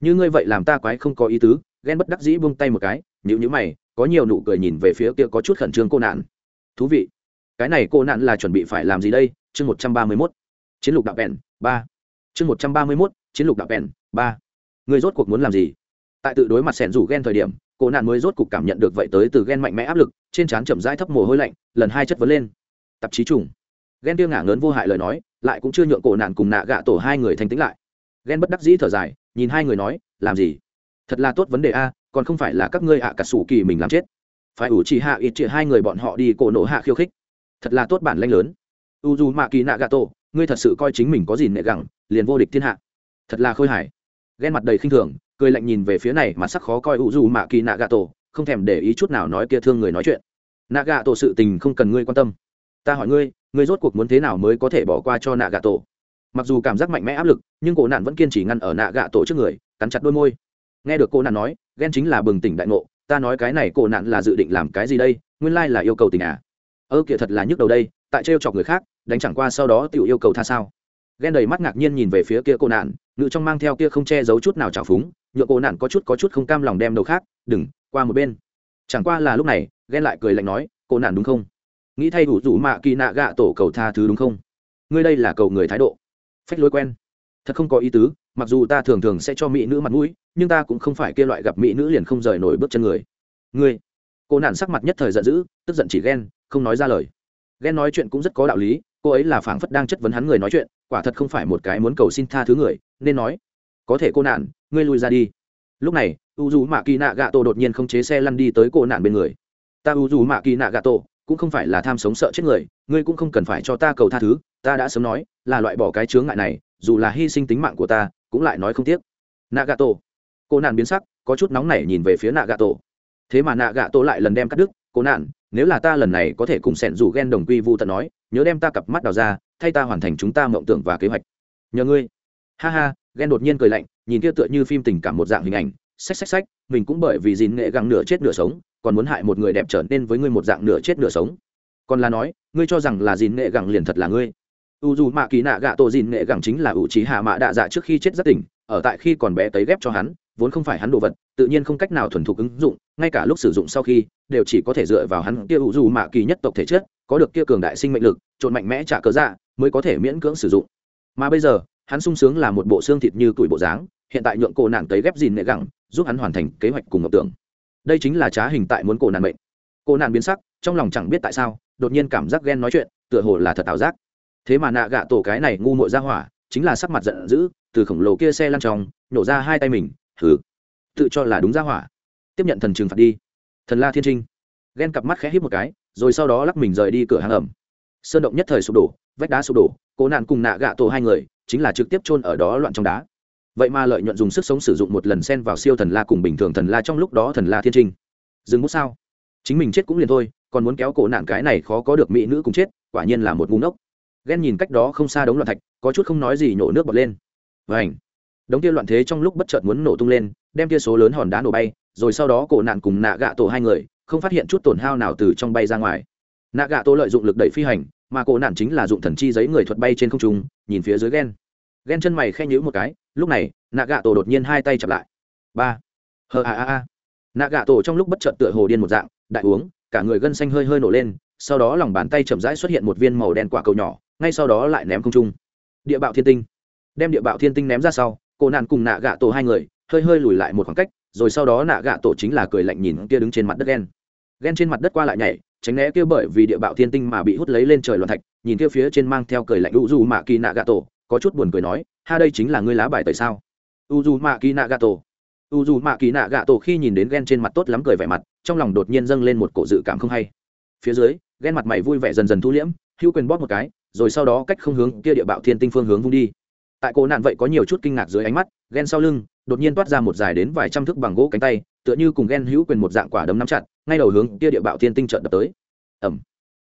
Như ngươi vậy làm ta quái không có ý tứ, ghen bất đắc dĩ buông tay một cái nhữ nhữ mày, có nhiều nụ cười nhìn về phía kia có chút khẩn trương cô nạn. Thú vị. Cái này cô nạn là chuẩn bị phải làm gì đây? Chương một trăm ba mươi mốt. Chiến lục đạo bèn, ba. Chương một trăm ba mươi mốt, chiến lục đạo bèn, ba. Người rốt cuộc muốn làm gì? Tại tự đối mặt sẻn rủ ghen thời điểm cô nạn mới rốt cục cảm nhận được vậy tới từ ghen mạnh mẽ áp lực, trên trán chậm rãi thấp mồ hôi lạnh, lần hai chất vấn lên. Tạp chí trùng. Ghen tiêu ngả ngớn vô hại lời nói, lại cũng chưa nhượng cổ nạn cùng nạ gạ tổ hai người thanh tĩnh lại. Ghen bất đắc dĩ thở dài, nhìn hai người nói, làm gì? Thật là tốt vấn đề a, còn không phải là các ngươi ạ cả sủ kỳ mình làm chết. Phải ủ chỉ hạ ít chỉ hai người bọn họ đi cổ nổ hạ khiêu khích. Thật là tốt bản lanh lớn. U dù mạ kỳ nạ gạ tổ ngươi thật sự coi chính mình có gì nệ gẳng, liền vô địch thiên hạ. Thật là khôi hài ghen mặt đầy khinh thường, cười lạnh nhìn về phía này mà sắc khó coi u dù mạ kỳ nạ gà tổ không thèm để ý chút nào nói kia thương người nói chuyện. Nạ gà tổ sự tình không cần ngươi quan tâm. Ta hỏi ngươi ngươi rốt cuộc muốn thế nào mới có thể bỏ qua cho nạ gà tổ mặc dù cảm giác mạnh mẽ áp lực, nhưng cổ nạn vẫn kiên trì ngăn ở nạ gà tổ trước người, cắn chặt đôi môi. Nghe được cô nạn nói, ghen chính là bừng tỉnh đại ngộ, ta nói cái này cổ nạn là dự định làm cái gì đây? Nguyên lai là yêu cầu tình à? Ơ, kìa thật là nhức đầu đây, tại trêu chọc người khác, đánh chẳng qua sau đó tự yêu cầu tha sao? Ghen đầy mắt ngạc nhiên nhìn về phía kia cô nạn ngự trong mang theo kia không che giấu chút nào trào phúng nhựa cô nạn có chút có chút không cam lòng đem đầu khác, đừng, qua một bên. Chẳng qua là lúc này, ghen lại cười lạnh nói, cô nạn đúng không? Nghĩ thay đủ rủ mạ kỳ nạ gạ tổ cầu tha thứ đúng không? Ngươi đây là cầu người thái độ. Phách lối quen. Thật không có ý tứ, mặc dù ta thường thường sẽ cho mỹ nữ mặt mũi, nhưng ta cũng không phải kia loại gặp mỹ nữ liền không rời nổi bước chân người. Ngươi? Cô nạn sắc mặt nhất thời giận dữ, tức giận chỉ ghen, không nói ra lời. Ghen nói chuyện cũng rất có đạo lý cô ấy là phảng phất đang chất vấn hắn người nói chuyện, quả thật không phải một cái muốn cầu xin tha thứ người, nên nói, có thể cô nạn, ngươi lui ra đi. Lúc này u dù mạ kỳ nạ gạ tổ đột nhiên không chế xe lăn đi tới cô nạn bên người. Ta u dù mạ kỳ nạ gạ tổ cũng không phải là tham sống sợ chết người, ngươi cũng không cần phải cho ta cầu tha thứ, ta đã sớm nói, là loại bỏ cái chướng ngại này, dù là hy sinh tính mạng của ta, cũng lại nói không tiếc. Nạ gạ tổ cô nạn biến sắc, có chút nóng nảy nhìn về phía nạ gạ tổ thế mà nạ gạ tổ lại lần đem cắt đứt, cô nạn, nếu là ta lần này có thể cùng sẻn rủ ghen đồng quy vu tận nói nhớ đem ta cặp mắt đào ra, thay ta hoàn thành chúng ta mộng tưởng và kế hoạch. Nhờ ngươi. Ha ha ghen đột nhiên cười lạnh, nhìn kia tựa như phim tình cảm một dạng hình ảnh. Xách xách xách, mình cũng bởi vì dìn nghệ găng nửa chết nửa sống, còn muốn hại một người đẹp trở nên với ngươi một dạng nửa chết nửa sống. Còn là nói, ngươi cho rằng là dìn nghệ găng liền thật là ngươi. U dù mạ kỳ nạ gạ tổ dìn nghệ găng chính là ủ trí hạ mạ đạ dạ trước khi chết rất tỉnh, ở tại khi còn bé tấy ghép cho hắn, vốn không phải hắn đồ vật, tự nhiên không cách nào thuần thục ứng dụng, ngay cả lúc sử dụng sau khi, đều chỉ có thể dựa vào hắn. Kia ủ dù mạ kỳ nhất tộc thể chất có được kia cường đại sinh mệnh lực, trộn mạnh mẽ trả cớ dạ mới có thể miễn cưỡng sử dụng. Mà bây giờ, hắn sung sướng là một bộ xương thịt như tuổi bộ dáng, hiện tại nhượng cổ nạn tới ghép dìn nệ gẳng, giúp hắn hoàn thành kế hoạch cùng ngọc tưởng. Đây chính là trá hình tại muốn cổ nạn mệnh. Cổ nạn biến sắc, trong lòng chẳng biết tại sao, đột nhiên cảm giác ghen nói chuyện, tựa hồ là thật ảo giác. Thế mà nạ gạ tổ cái này ngu muội ra hỏa, chính là sắc mặt giận dữ, từ khổng lồ kia xe lăn trong, nổ ra hai tay mình thử tự cho là đúng ra hỏa. Tiếp nhận thần trừng phạt đi. Thần la thiên trinh. Ghen cặp mắt khẽ hít một cái rồi sau đó lắc mình rời đi cửa hàng ẩm. Sơn động nhất thời sụp đổ, vách đá sụp đổ, cố nạn cùng nạ gạ tổ hai người, chính là trực tiếp chôn ở đó loạn trong đá. Vậy mà lợi nhuận dùng sức sống sử dụng một lần xen vào siêu thần la cùng bình thường thần la trong lúc đó thần la thiên trinh. Dừng bút sao. Chính mình chết cũng liền thôi, còn muốn kéo cổ nạn cái này khó có được mỹ nữ cùng chết, quả nhiên là một ngu ngốc. Ghen nhìn cách đó không xa đống loạn thạch, có chút không nói gì nhổ nước bọt lên. Vảnh đống kia loạn thế trong lúc bất chợt muốn nổ tung lên, đem kia số lớn hòn đá nổ bay, rồi sau đó cổ nạn cùng nạ gạ tổ hai người không phát hiện chút tổn hao nào từ trong bay ra ngoài. Nạ gạ tổ lợi dụng lực đẩy phi hành, mà cổ nạn chính là dụng thần chi giấy người thuật bay trên không trung, nhìn phía dưới ghen ghen chân mày khe nhữ một cái, lúc này nạ gạ tổ đột nhiên hai tay chặp lại. Ba. Hờ a a a. Nạ gạ tổ trong lúc bất chợt tựa hồ điên một dạng, đại uống, cả người gân xanh hơi hơi nổ lên, sau đó lòng bàn tay chậm rãi xuất hiện một viên màu đen quả cầu nhỏ, ngay sau đó lại ném không trung. Địa bạo thiên tinh. Đem địa bạo thiên tinh ném ra sau cô nạn cùng nạ gạ tổ hai người, hơi hơi lùi lại một khoảng cách, rồi sau đó nạ gạ tổ chính là cười lạnh nhìn kia đứng trên mặt đất ghen ghen trên mặt đất qua lại nhảy, tránh né kia bởi vì địa bạo thiên tinh mà bị hút lấy lên trời loạn thạch, nhìn kia phía trên mang theo cười lạnh u du mạ kỳ nạ Gà tổ có chút buồn cười nói, ha, đây chính là ngươi lá bài tại sao? U du mạ kỳ nạ Gà tổ u du mạ kỳ nạ Gà tổ khi nhìn đến ghen trên mặt tốt lắm cười vẻ mặt, trong lòng đột nhiên dâng lên một cổ dự cảm không hay. Phía dưới ghen mặt mày vui vẻ dần dần thu liễm, hữu quyền bóp một cái, rồi sau đó cách không hướng kia địa bạo thiên tinh phương hướng vung đi. Tại cổ nạn vậy có nhiều chút kinh ngạc dưới ánh mắt ghen sau lưng, đột nhiên toát ra một dài đến vài trăm thước bằng gỗ cánh tay tựa như cùng ghen hữu quyền một dạng quả đấm nắm chặt, ngay đầu hướng kia địa bạo thiên tinh trợn đập tới. Ẩm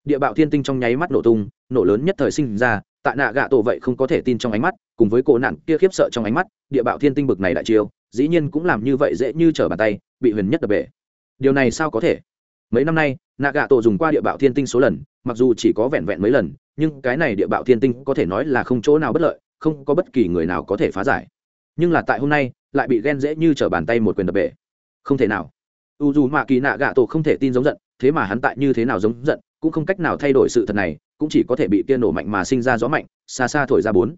địa bạo thiên tinh trong nháy mắt nổ tung, nổ lớn nhất thời sinh ra, tại nạ gạ tổ vậy không có thể tin trong ánh mắt, cùng với cổ nạn kia khiếp sợ trong ánh mắt, địa bạo thiên tinh bực này đại chiêu, dĩ nhiên cũng làm như vậy dễ như trở bàn tay, bị huyền nhất đập bể. Điều này sao có thể? Mấy năm nay, nạ gạ tổ dùng qua địa bạo thiên tinh số lần, mặc dù chỉ có vẹn vẹn mấy lần, nhưng cái này địa bạo thiên tinh có thể nói là không chỗ nào bất lợi, không có bất kỳ người nào có thể phá giải. Nhưng là tại hôm nay, lại bị ghen dễ như trở bàn tay một quyền đập bể không thể nào. U dù mạ kỳ nạ gạ tổ không thể tin giống giận, thế mà hắn tại như thế nào giống giận, cũng không cách nào thay đổi sự thật này, cũng chỉ có thể bị kia nổ mạnh mà sinh ra gió mạnh, xa xa thổi ra bốn.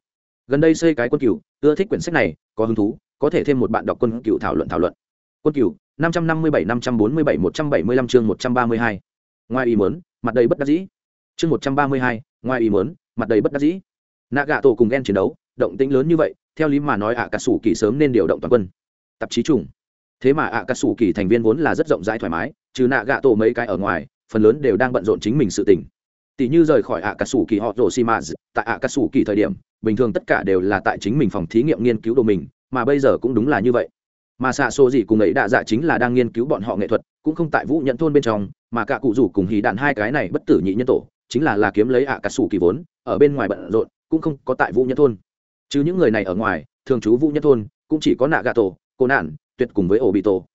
Gần đây xây cái quân cựu ưa thích quyển sách này, có hứng thú, có thể thêm một bạn đọc quân cựu thảo luận thảo luận. Quân cựu năm trăm năm mươi bảy, năm trăm bốn mươi bảy, một trăm bảy mươi lăm chương một trăm ba mươi hai. Ngoài ý mớn mặt đầy bất đắc dĩ. Chương một trăm ba mươi hai, ngoài ý mớn mặt đầy bất đắc dĩ. Nạ gạ tổ cùng ghen chiến đấu, động tĩnh lớn như vậy, theo lý mà nói ạ, cả sủ kỳ sớm nên điều động toàn quân. Tạp chí trùng thế mà ạ cà sủ kỳ thành viên vốn là rất rộng rãi thoải mái, trừ nạ gạ tổ mấy cái ở ngoài, phần lớn đều đang bận rộn chính mình sự tình. Tỷ như rời khỏi ạ cà sủ kỳ họ rổ xi mã tại ạ cà sủ kỳ thời điểm, bình thường tất cả đều là tại chính mình phòng thí nghiệm nghiên cứu đồ mình, mà bây giờ cũng đúng là như vậy. Mà xạ xô gì cùng ấy đạ dạ chính là đang nghiên cứu bọn họ nghệ thuật, cũng không tại vũ nhận thôn bên trong, mà cả cụ rủ cùng hí đạn hai cái này bất tử nhị nhân tổ, chính là là kiếm lấy ạ cà sủ kỳ vốn, ở bên ngoài bận rộn, cũng không có tại vũ nhân thôn. Chứ những người này ở ngoài, thường trú vũ nhân thôn, cũng chỉ có nạ gà tổ, cô nạn tuyệt cùng với ổ bị tổ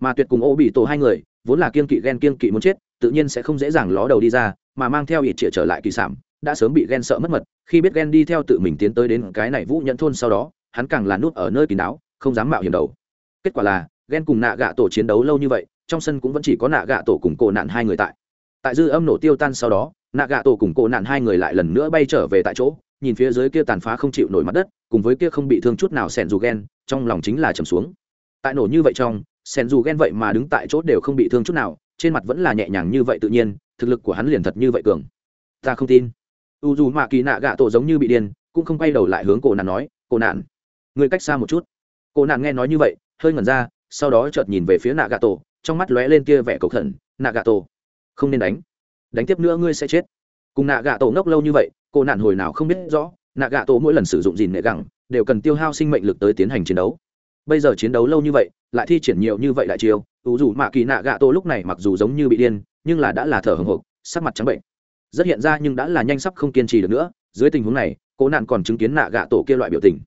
mà tuyệt cùng ổ bị tổ hai người, vốn là kiên kỵ ghen kiên kỵ muốn chết, tự nhiên sẽ không dễ dàng ló đầu đi ra, mà mang theo ít trịa trở lại kỳ sản đã sớm bị ghen sợ mất mật. Khi biết ghen đi theo tự mình tiến tới đến cái này vũ nhận thôn sau đó, hắn càng là nút ở nơi kín đáo, không dám mạo hiểm đầu. Kết quả là, ghen cùng nạ gạ tổ chiến đấu lâu như vậy, trong sân cũng vẫn chỉ có nạ gạ tổ cùng cổ nạn hai người tại. Tại dư âm nổ tiêu tan sau đó, nạ gạ tổ cùng cổ nạn hai người lại lần nữa bay trở về tại chỗ, nhìn phía dưới kia tàn phá không chịu nổi mặt đất, cùng với kia không bị thương chút nào sẻn dù ghen, trong lòng chính là trầm xuống tại nổ như vậy trong, sen dù ghen vậy mà đứng tại chỗ đều không bị thương chút nào, trên mặt vẫn là nhẹ nhàng như vậy tự nhiên, thực lực của hắn liền thật như vậy cường. Ta không tin. U dù mạ kỳ nạ gạ tổ giống như bị điên, cũng không quay đầu lại hướng cổ nạn nói, cổ nạn, người cách xa một chút. Cổ nạn nghe nói như vậy, hơi ngẩn ra, sau đó chợt nhìn về phía nạ gạ tổ, trong mắt lóe lên kia vẻ cầu khẩn, nạ gạ tổ, không nên đánh. Đánh tiếp nữa ngươi sẽ chết. Cùng nạ gạ tổ ngốc lâu như vậy cô nạn hồi nào không biết rõ, nạ gạ tổ mỗi lần sử dụng dìn nệ gẳng, đều cần tiêu hao sinh mệnh lực tới tiến hành chiến đấu bây giờ chiến đấu lâu như vậy, lại thi triển nhiều như vậy đại chiêu, ủ dù mạ kỳ nạ gạ tổ lúc này mặc dù giống như bị điên, nhưng là đã là thở hồng hộc, sắc mặt trắng bệnh. Rất hiện ra nhưng đã là nhanh sắp không kiên trì được nữa, dưới tình huống này, cố nạn còn chứng kiến nạ gạ tổ kia loại biểu tình.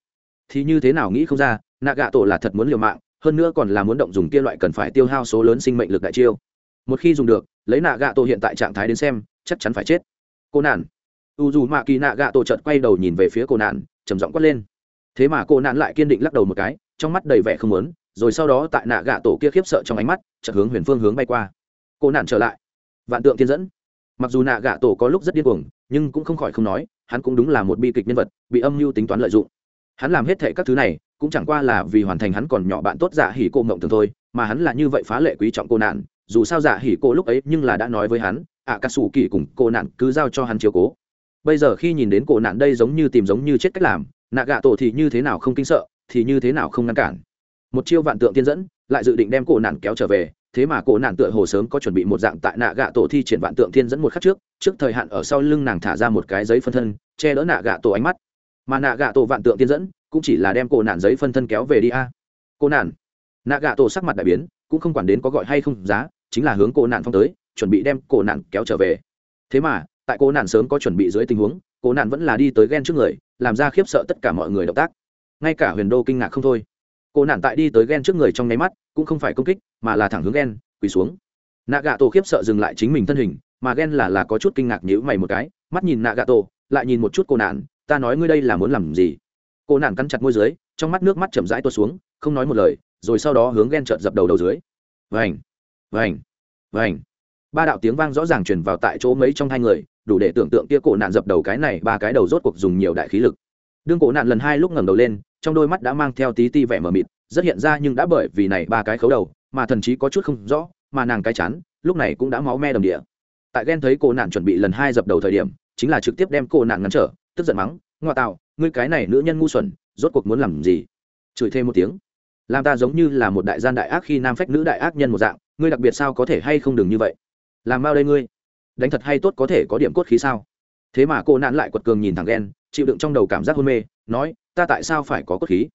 Thì như thế nào nghĩ không ra, nạ gạ tổ là thật muốn liều mạng, hơn nữa còn là muốn động dùng kia loại cần phải tiêu hao số lớn sinh mệnh lực đại chiêu. Một khi dùng được, lấy nạ gạ tổ hiện tại trạng thái đến xem, chắc chắn phải chết. Cô nạn. U dù mạ kỳ nạ gạ tổ chợt quay đầu nhìn về phía cô nạn, trầm giọng quát lên. Thế mà cô nạn lại kiên định lắc đầu một cái trong mắt đầy vẻ không muốn, rồi sau đó tại nạ gạ tổ kia khiếp sợ trong ánh mắt, chợt hướng huyền phương hướng bay qua. Cô nạn trở lại. Vạn tượng thiên dẫn. Mặc dù nạ gạ tổ có lúc rất điên cuồng, nhưng cũng không khỏi không nói, hắn cũng đúng là một bi kịch nhân vật, bị âm mưu tính toán lợi dụng. Hắn làm hết thệ các thứ này, cũng chẳng qua là vì hoàn thành hắn còn nhỏ bạn tốt giả hỉ cô mộng thường thôi, mà hắn là như vậy phá lệ quý trọng cô nạn dù sao giả hỉ cô lúc ấy nhưng là đã nói với hắn ạ cà sủ kỳ cùng cô nạn cứ giao cho hắn chiếu cố. Bây giờ khi nhìn đến cô nạn đây giống như tìm giống như chết cách làm, nạ gạ tổ thì như thế nào không kinh sợ thì như thế nào không ngăn cản? Một chiêu vạn tượng tiên dẫn, lại dự định đem cô nạn kéo trở về, thế mà cô nạn tựa hồ sớm có chuẩn bị một dạng tại nạ gạ tổ thi triển vạn tượng thiên dẫn một khắc trước trước thời hạn ở sau lưng nàng thả ra một cái giấy phân thân, che đỡ nạ gạ tổ ánh mắt. Mà nạ gạ tổ vạn tượng tiên dẫn, cũng chỉ là đem cô nạn giấy phân thân kéo về đi a. Cô nạn. Nạ gạ tổ sắc mặt đại biến, cũng không quản đến có gọi hay không giá, chính là hướng cô nạn phong tới, chuẩn bị đem cô nạn kéo trở về. Thế mà, tại cô nạn sớm có chuẩn bị dưới tình huống cô nạn vẫn là đi tới ghen trước người, làm ra khiếp sợ tất cả mọi người động tác ngay cả huyền đô kinh ngạc không thôi. Cô nạn tại đi tới ghen trước người trong nháy mắt, cũng không phải công kích, mà là thẳng hướng ghen quỳ xuống. Nạ gạ tổ khiếp sợ dừng lại chính mình thân hình, mà ghen là là có chút kinh ngạc nhữ mày một cái, mắt nhìn nạ gạ tổ lại nhìn một chút cô nạn ta nói ngươi đây là muốn làm gì? Cô nạn cắn chặt môi dưới, trong mắt nước mắt chậm rãi tuột xuống, không nói một lời, rồi sau đó hướng ghen trợt dập đầu đầu dưới. Vành vành vành. Ba đạo tiếng vang rõ ràng truyền vào tại chỗ mấy trong hai người, đủ để tưởng tượng kia cổ nạn dập đầu cái này, ba cái đầu rốt cuộc dùng nhiều đại khí lực đương cổ nạn lần hai lúc ngẩng đầu lên, trong đôi mắt đã mang theo tí ti vẻ mờ mịt, rất hiện ra nhưng đã bởi vì này ba cái khấu đầu, mà thần chí có chút không rõ, mà nàng cái chán, lúc này cũng đã máu me đầm địa. Tại ghen thấy cổ nạn chuẩn bị lần hai dập đầu thời điểm, chính là trực tiếp đem cổ nạn ngăn trở, tức giận mắng ngoại tạo, ngươi cái này nữ nhân ngu xuẩn, rốt cuộc muốn làm gì? Chửi thêm một tiếng. Làm ta giống như là một đại gian đại ác khi nam phách nữ đại ác nhân một dạng, ngươi đặc biệt sao có thể hay không đừng như vậy? Làm bao đây ngươi? Đánh thật hay tốt có thể có điểm cốt khí sao? Thế mà cô nạn lại quật cường nhìn thẳng ghen chịu đựng trong đầu cảm giác hôn mê, nói, ta tại sao phải có cốt khí?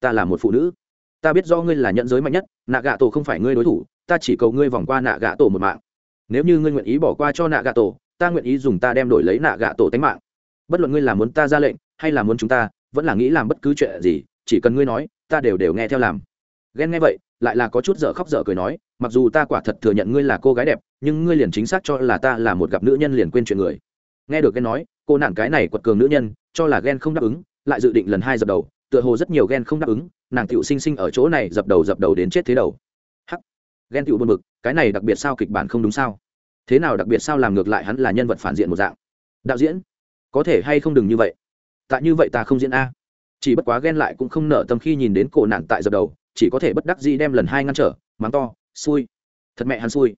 Ta là một phụ nữ. Ta biết do ngươi là nhận giới mạnh nhất nạ gạ tổ không phải ngươi đối thủ, ta chỉ cầu ngươi vòng qua nạ gạ tổ một mạng. Nếu như ngươi nguyện ý bỏ qua cho nạ gạ tổ ta nguyện ý dùng ta đem đổi lấy nạ gạ tổ tánh mạng. Bất luận ngươi là muốn ta ra lệnh, hay là muốn chúng ta, vẫn là nghĩ làm bất cứ chuyện gì, chỉ cần ngươi nói, ta đều đều nghe theo làm. Ghen nghe vậy, lại là có chút dở khóc dở cười nói, mặc dù ta quả thật thừa nhận ngươi là cô gái đẹp, nhưng ngươi liền chính xác cho là ta là một gặp nữ nhân liền quên chuyện người. Nghe được ghen nói, cô nạn cái này quật cường nữ nhân cho là ghen không đáp ứng, lại dự định lần hai dập đầu, tựa hồ rất nhiều ghen không đáp ứng, nàng tựu sinh sinh ở chỗ này dập đầu dập đầu đến chết thế đầu. Hắc. Ghen tựu buồn bực, cái này đặc biệt sao kịch bản không đúng sao? Thế nào đặc biệt sao làm ngược lại hắn là nhân vật phản diện một dạng? Đạo diễn, có thể hay không đừng như vậy? Tại như vậy ta không diễn a. Chỉ bất quá ghen lại cũng không nợ tâm khi nhìn đến cổ nạn tại dập đầu, chỉ có thể bất đắc dĩ đem lần hai ngăn trở, mắng to, xui. Thật mẹ hắn xui.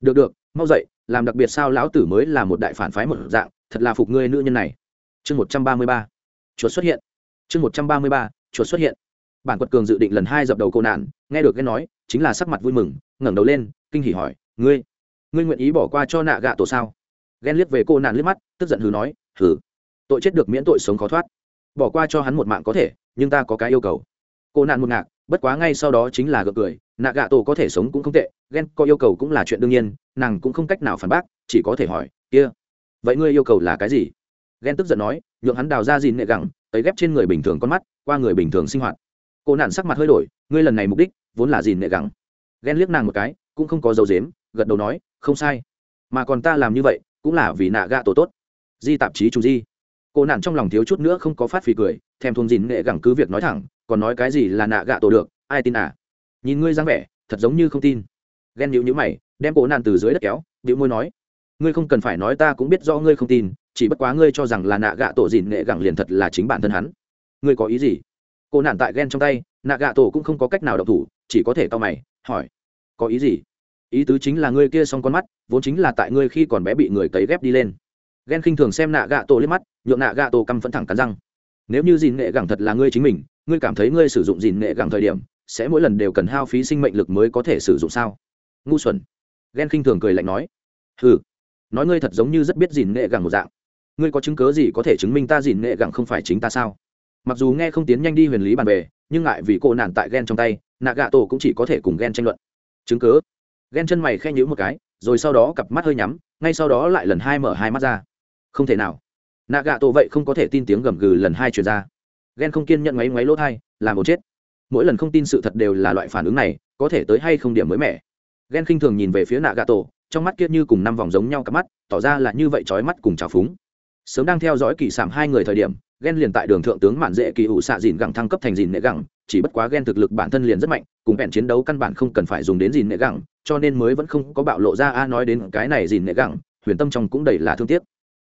Được được, mau dậy, làm đặc biệt sao lão tử mới là một đại phản phái một dạng, thật là phục ngươi nữ nhân này chương một trăm ba mươi ba, chuột xuất hiện. Chương một trăm ba mươi ba, chuột xuất hiện. Bản quật cường dự định lần hai dập đầu cô nạn, nghe được nghe nói, chính là sắc mặt vui mừng, ngẩng đầu lên, kinh hỉ hỏi, ngươi ngươi nguyện ý bỏ qua cho nạ gạ tổ sao? Ghen liếc về cô nạn liếc mắt, tức giận hừ nói, hừ, tội chết được miễn tội sống khó thoát. Bỏ qua cho hắn một mạng có thể, nhưng ta có cái yêu cầu. Cô nạn một ngạc, bất quá ngay sau đó chính là gượng cười, nạ gạ tổ có thể sống cũng không tệ ghen có yêu cầu cũng là chuyện đương nhiên, nàng cũng không cách nào phản bác, chỉ có thể hỏi, kia, vậy ngươi yêu cầu là cái gì? Ghen tức giận nói, nhượng hắn đào ra dìn nệ gẳng tới ghép trên người bình thường con mắt, qua người bình thường sinh hoạt. Cô nạn sắc mặt hơi đổi, ngươi lần này mục đích, vốn là dìn nệ gẳng. Ghen liếc nàng một cái, cũng không có dấu dếm gật đầu nói, không sai. Mà còn ta làm như vậy, cũng là vì nạ gạ tổ tốt. Di tạp chí trùng di. Cô nạn trong lòng thiếu chút nữa không có phát phì cười, thèm thuồng dìn nệ gẳng cứ việc nói thẳng, còn nói cái gì là nạ gạ tổ được, ai tin à? Nhìn ngươi dáng vẻ, thật giống như không tin. Ghen nhịu nhữ mày, đem cổ nạn từ dưới đất kéo điệu môi nói, ngươi không cần phải nói ta cũng biết do ngươi không tin chỉ bất quá ngươi cho rằng là nạ gạ tổ dìn nghệ gẳng liền thật là chính bản thân hắn. Ngươi có ý gì? Cô nạn tại ghen trong tay, nạ gạ tổ cũng không có cách nào độc thủ, chỉ có thể to mày, hỏi. Có ý gì? Ý tứ chính là ngươi kia xong con mắt, vốn chính là tại ngươi khi còn bé bị người cấy ghép đi lên. Ghen khinh thường xem nạ gạ tổ lên mắt, nhượng nạ gạ tổ căm phẫn thẳng cắn răng. Nếu như dìn nghệ gẳng thật là ngươi chính mình, ngươi cảm thấy ngươi sử dụng dìn nghệ gẳng thời điểm, sẽ mỗi lần đều cần hao phí sinh mệnh lực mới có thể sử dụng sao? Ngu xuẩn. Ghen khinh thường cười lạnh nói. Ừ nói ngươi thật giống như rất biết dìn nghệ gẳng một dạng ngươi có chứng cớ gì có thể chứng minh ta dìn nghệ gẳng không phải chính ta sao? Mặc dù nghe không tiến nhanh đi huyền lý bàn về nhưng ngại vì cô nản tại ghen trong tay, nạ gạ tổ cũng chỉ có thể cùng ghen tranh luận. Chứng cớ ghen chân mày khen nhữ một cái, rồi sau đó cặp mắt hơi nhắm, ngay sau đó lại lần hai mở hai mắt ra. Không thể nào. Nạ gạ tổ vậy không có thể tin tiếng gầm gừ lần hai chuyển ra. Ghen không kiên nhận ngoáy ngoáy lỗ thai làm một chết. Mỗi lần không tin sự thật đều là loại phản ứng này, có thể tới hay không điểm mới mẻ. Ghen khinh thường nhìn về phía nạ gạ tổ, trong mắt kia như cùng năm vòng giống nhau cặp mắt, tỏ ra là như vậy trói mắt cùng trào phúng sớm đang theo dõi kỳ sảm hai người thời điểm ghen liền tại đường thượng tướng mạn dễ kỳ ủ xạ dìn gẳng thăng cấp thành dìn nệ gẳng chỉ bất quá ghen thực lực bản thân liền rất mạnh, cùng bèn chiến đấu căn bản không cần phải dùng đến dìn nệ gẳng cho nên mới vẫn không có bạo lộ ra a nói đến cái này dìn nệ gẳng huyền tâm trong cũng đầy là thương tiếc.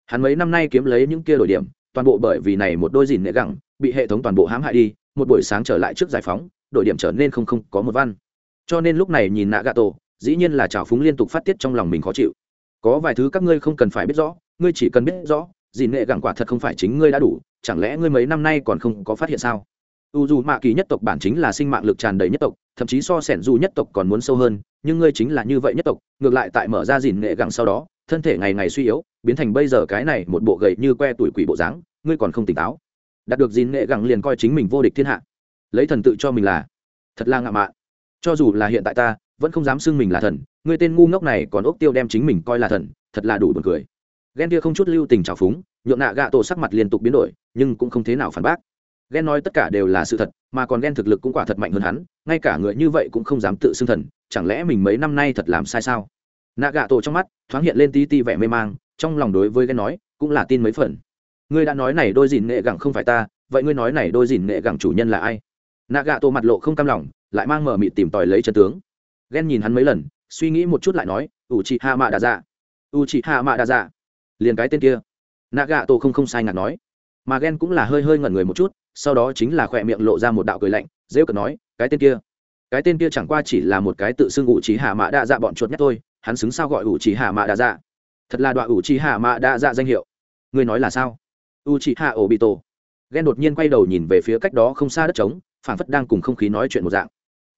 Hắn mấy năm nay kiếm lấy những kia đổi điểm, toàn bộ bởi vì này một đôi dìn nệ gẳng bị hệ thống toàn bộ hãm hại đi, một buổi sáng trở lại trước giải phóng, đổi điểm trở nên không không có một văn. Cho nên lúc này nhìn nạ gà tổ dĩ nhiên là trào phúng liên tục phát tiết trong lòng mình khó chịu. Có vài thứ các ngươi không cần phải biết rõ, ngươi chỉ cần biết rõ dìn nghệ gẳng quả thật không phải chính ngươi đã đủ, chẳng lẽ ngươi mấy năm nay còn không có phát hiện sao? U dù mạ kỳ nhất tộc bản chính là sinh mạng lực tràn đầy nhất tộc, thậm chí so sẻn dù nhất tộc còn muốn sâu hơn, nhưng ngươi chính là như vậy nhất tộc, ngược lại tại mở ra dìn nghệ gẳng sau đó, thân thể ngày ngày suy yếu, biến thành bây giờ cái này một bộ gầy như que tuổi quỷ bộ dáng, ngươi còn không tỉnh táo. Đạt được dìn nghệ gẳng liền coi chính mình vô địch thiên hạ. Lấy thần tự cho mình là thật là ngạo mạn. Cho dù là hiện tại ta, vẫn không dám xưng mình là thần, ngươi tên ngu ngốc này còn ốc tiêu đem chính mình coi là thần, thật là đủ buồn cười ghen kia không chút lưu tình trào phúng nhuộm nạ gạ tổ sắc mặt liên tục biến đổi, nhưng cũng không thế nào phản bác. Ghen nói tất cả đều là sự thật, mà còn ghen thực lực cũng quả thật mạnh hơn hắn, ngay cả người như vậy cũng không dám tự xưng thần, chẳng lẽ mình mấy năm nay thật làm sai sao? Nạ gạ tổ trong mắt thoáng hiện lên tí ti vẻ mê mang, trong lòng đối với ghen nói, cũng là tin mấy phần. Ngươi đã nói này đôi dìn nghệ gẳng không phải ta, vậy ngươi nói này đôi dìn nghệ gẳng chủ nhân là ai? Nạ gạ tổ mặt lộ không cam lòng, lại mang mở mịt tìm tòi lấy chân tướng. Ghen nhìn hắn mấy lần, suy nghĩ một chút lại nói u chị hạ mạ đà dạ u chị hạ mạ đà dạ liền cái tên kia. Nạ gạ tổ không không sai ngạc nói. Mà ghen cũng là hơi hơi ngẩn người một chút, sau đó chính là khỏe miệng lộ ra một đạo cười lạnh, rêu cợt nói, cái tên kia? Cái tên kia chẳng qua chỉ là một cái tự xưng ủ trí hạ mạ đa dạ bọn chuột nhất thôi, hắn xứng sao gọi ủ trí hạ mạ đa dạ thật là đoạn ủ trí hạ mạ đa dạ danh hiệu. Ngươi nói là sao? U trí hạ ổ bị tổ ghen đột nhiên quay đầu nhìn về phía cách đó không xa đất trống phản phất đang cùng không khí nói chuyện một dạng.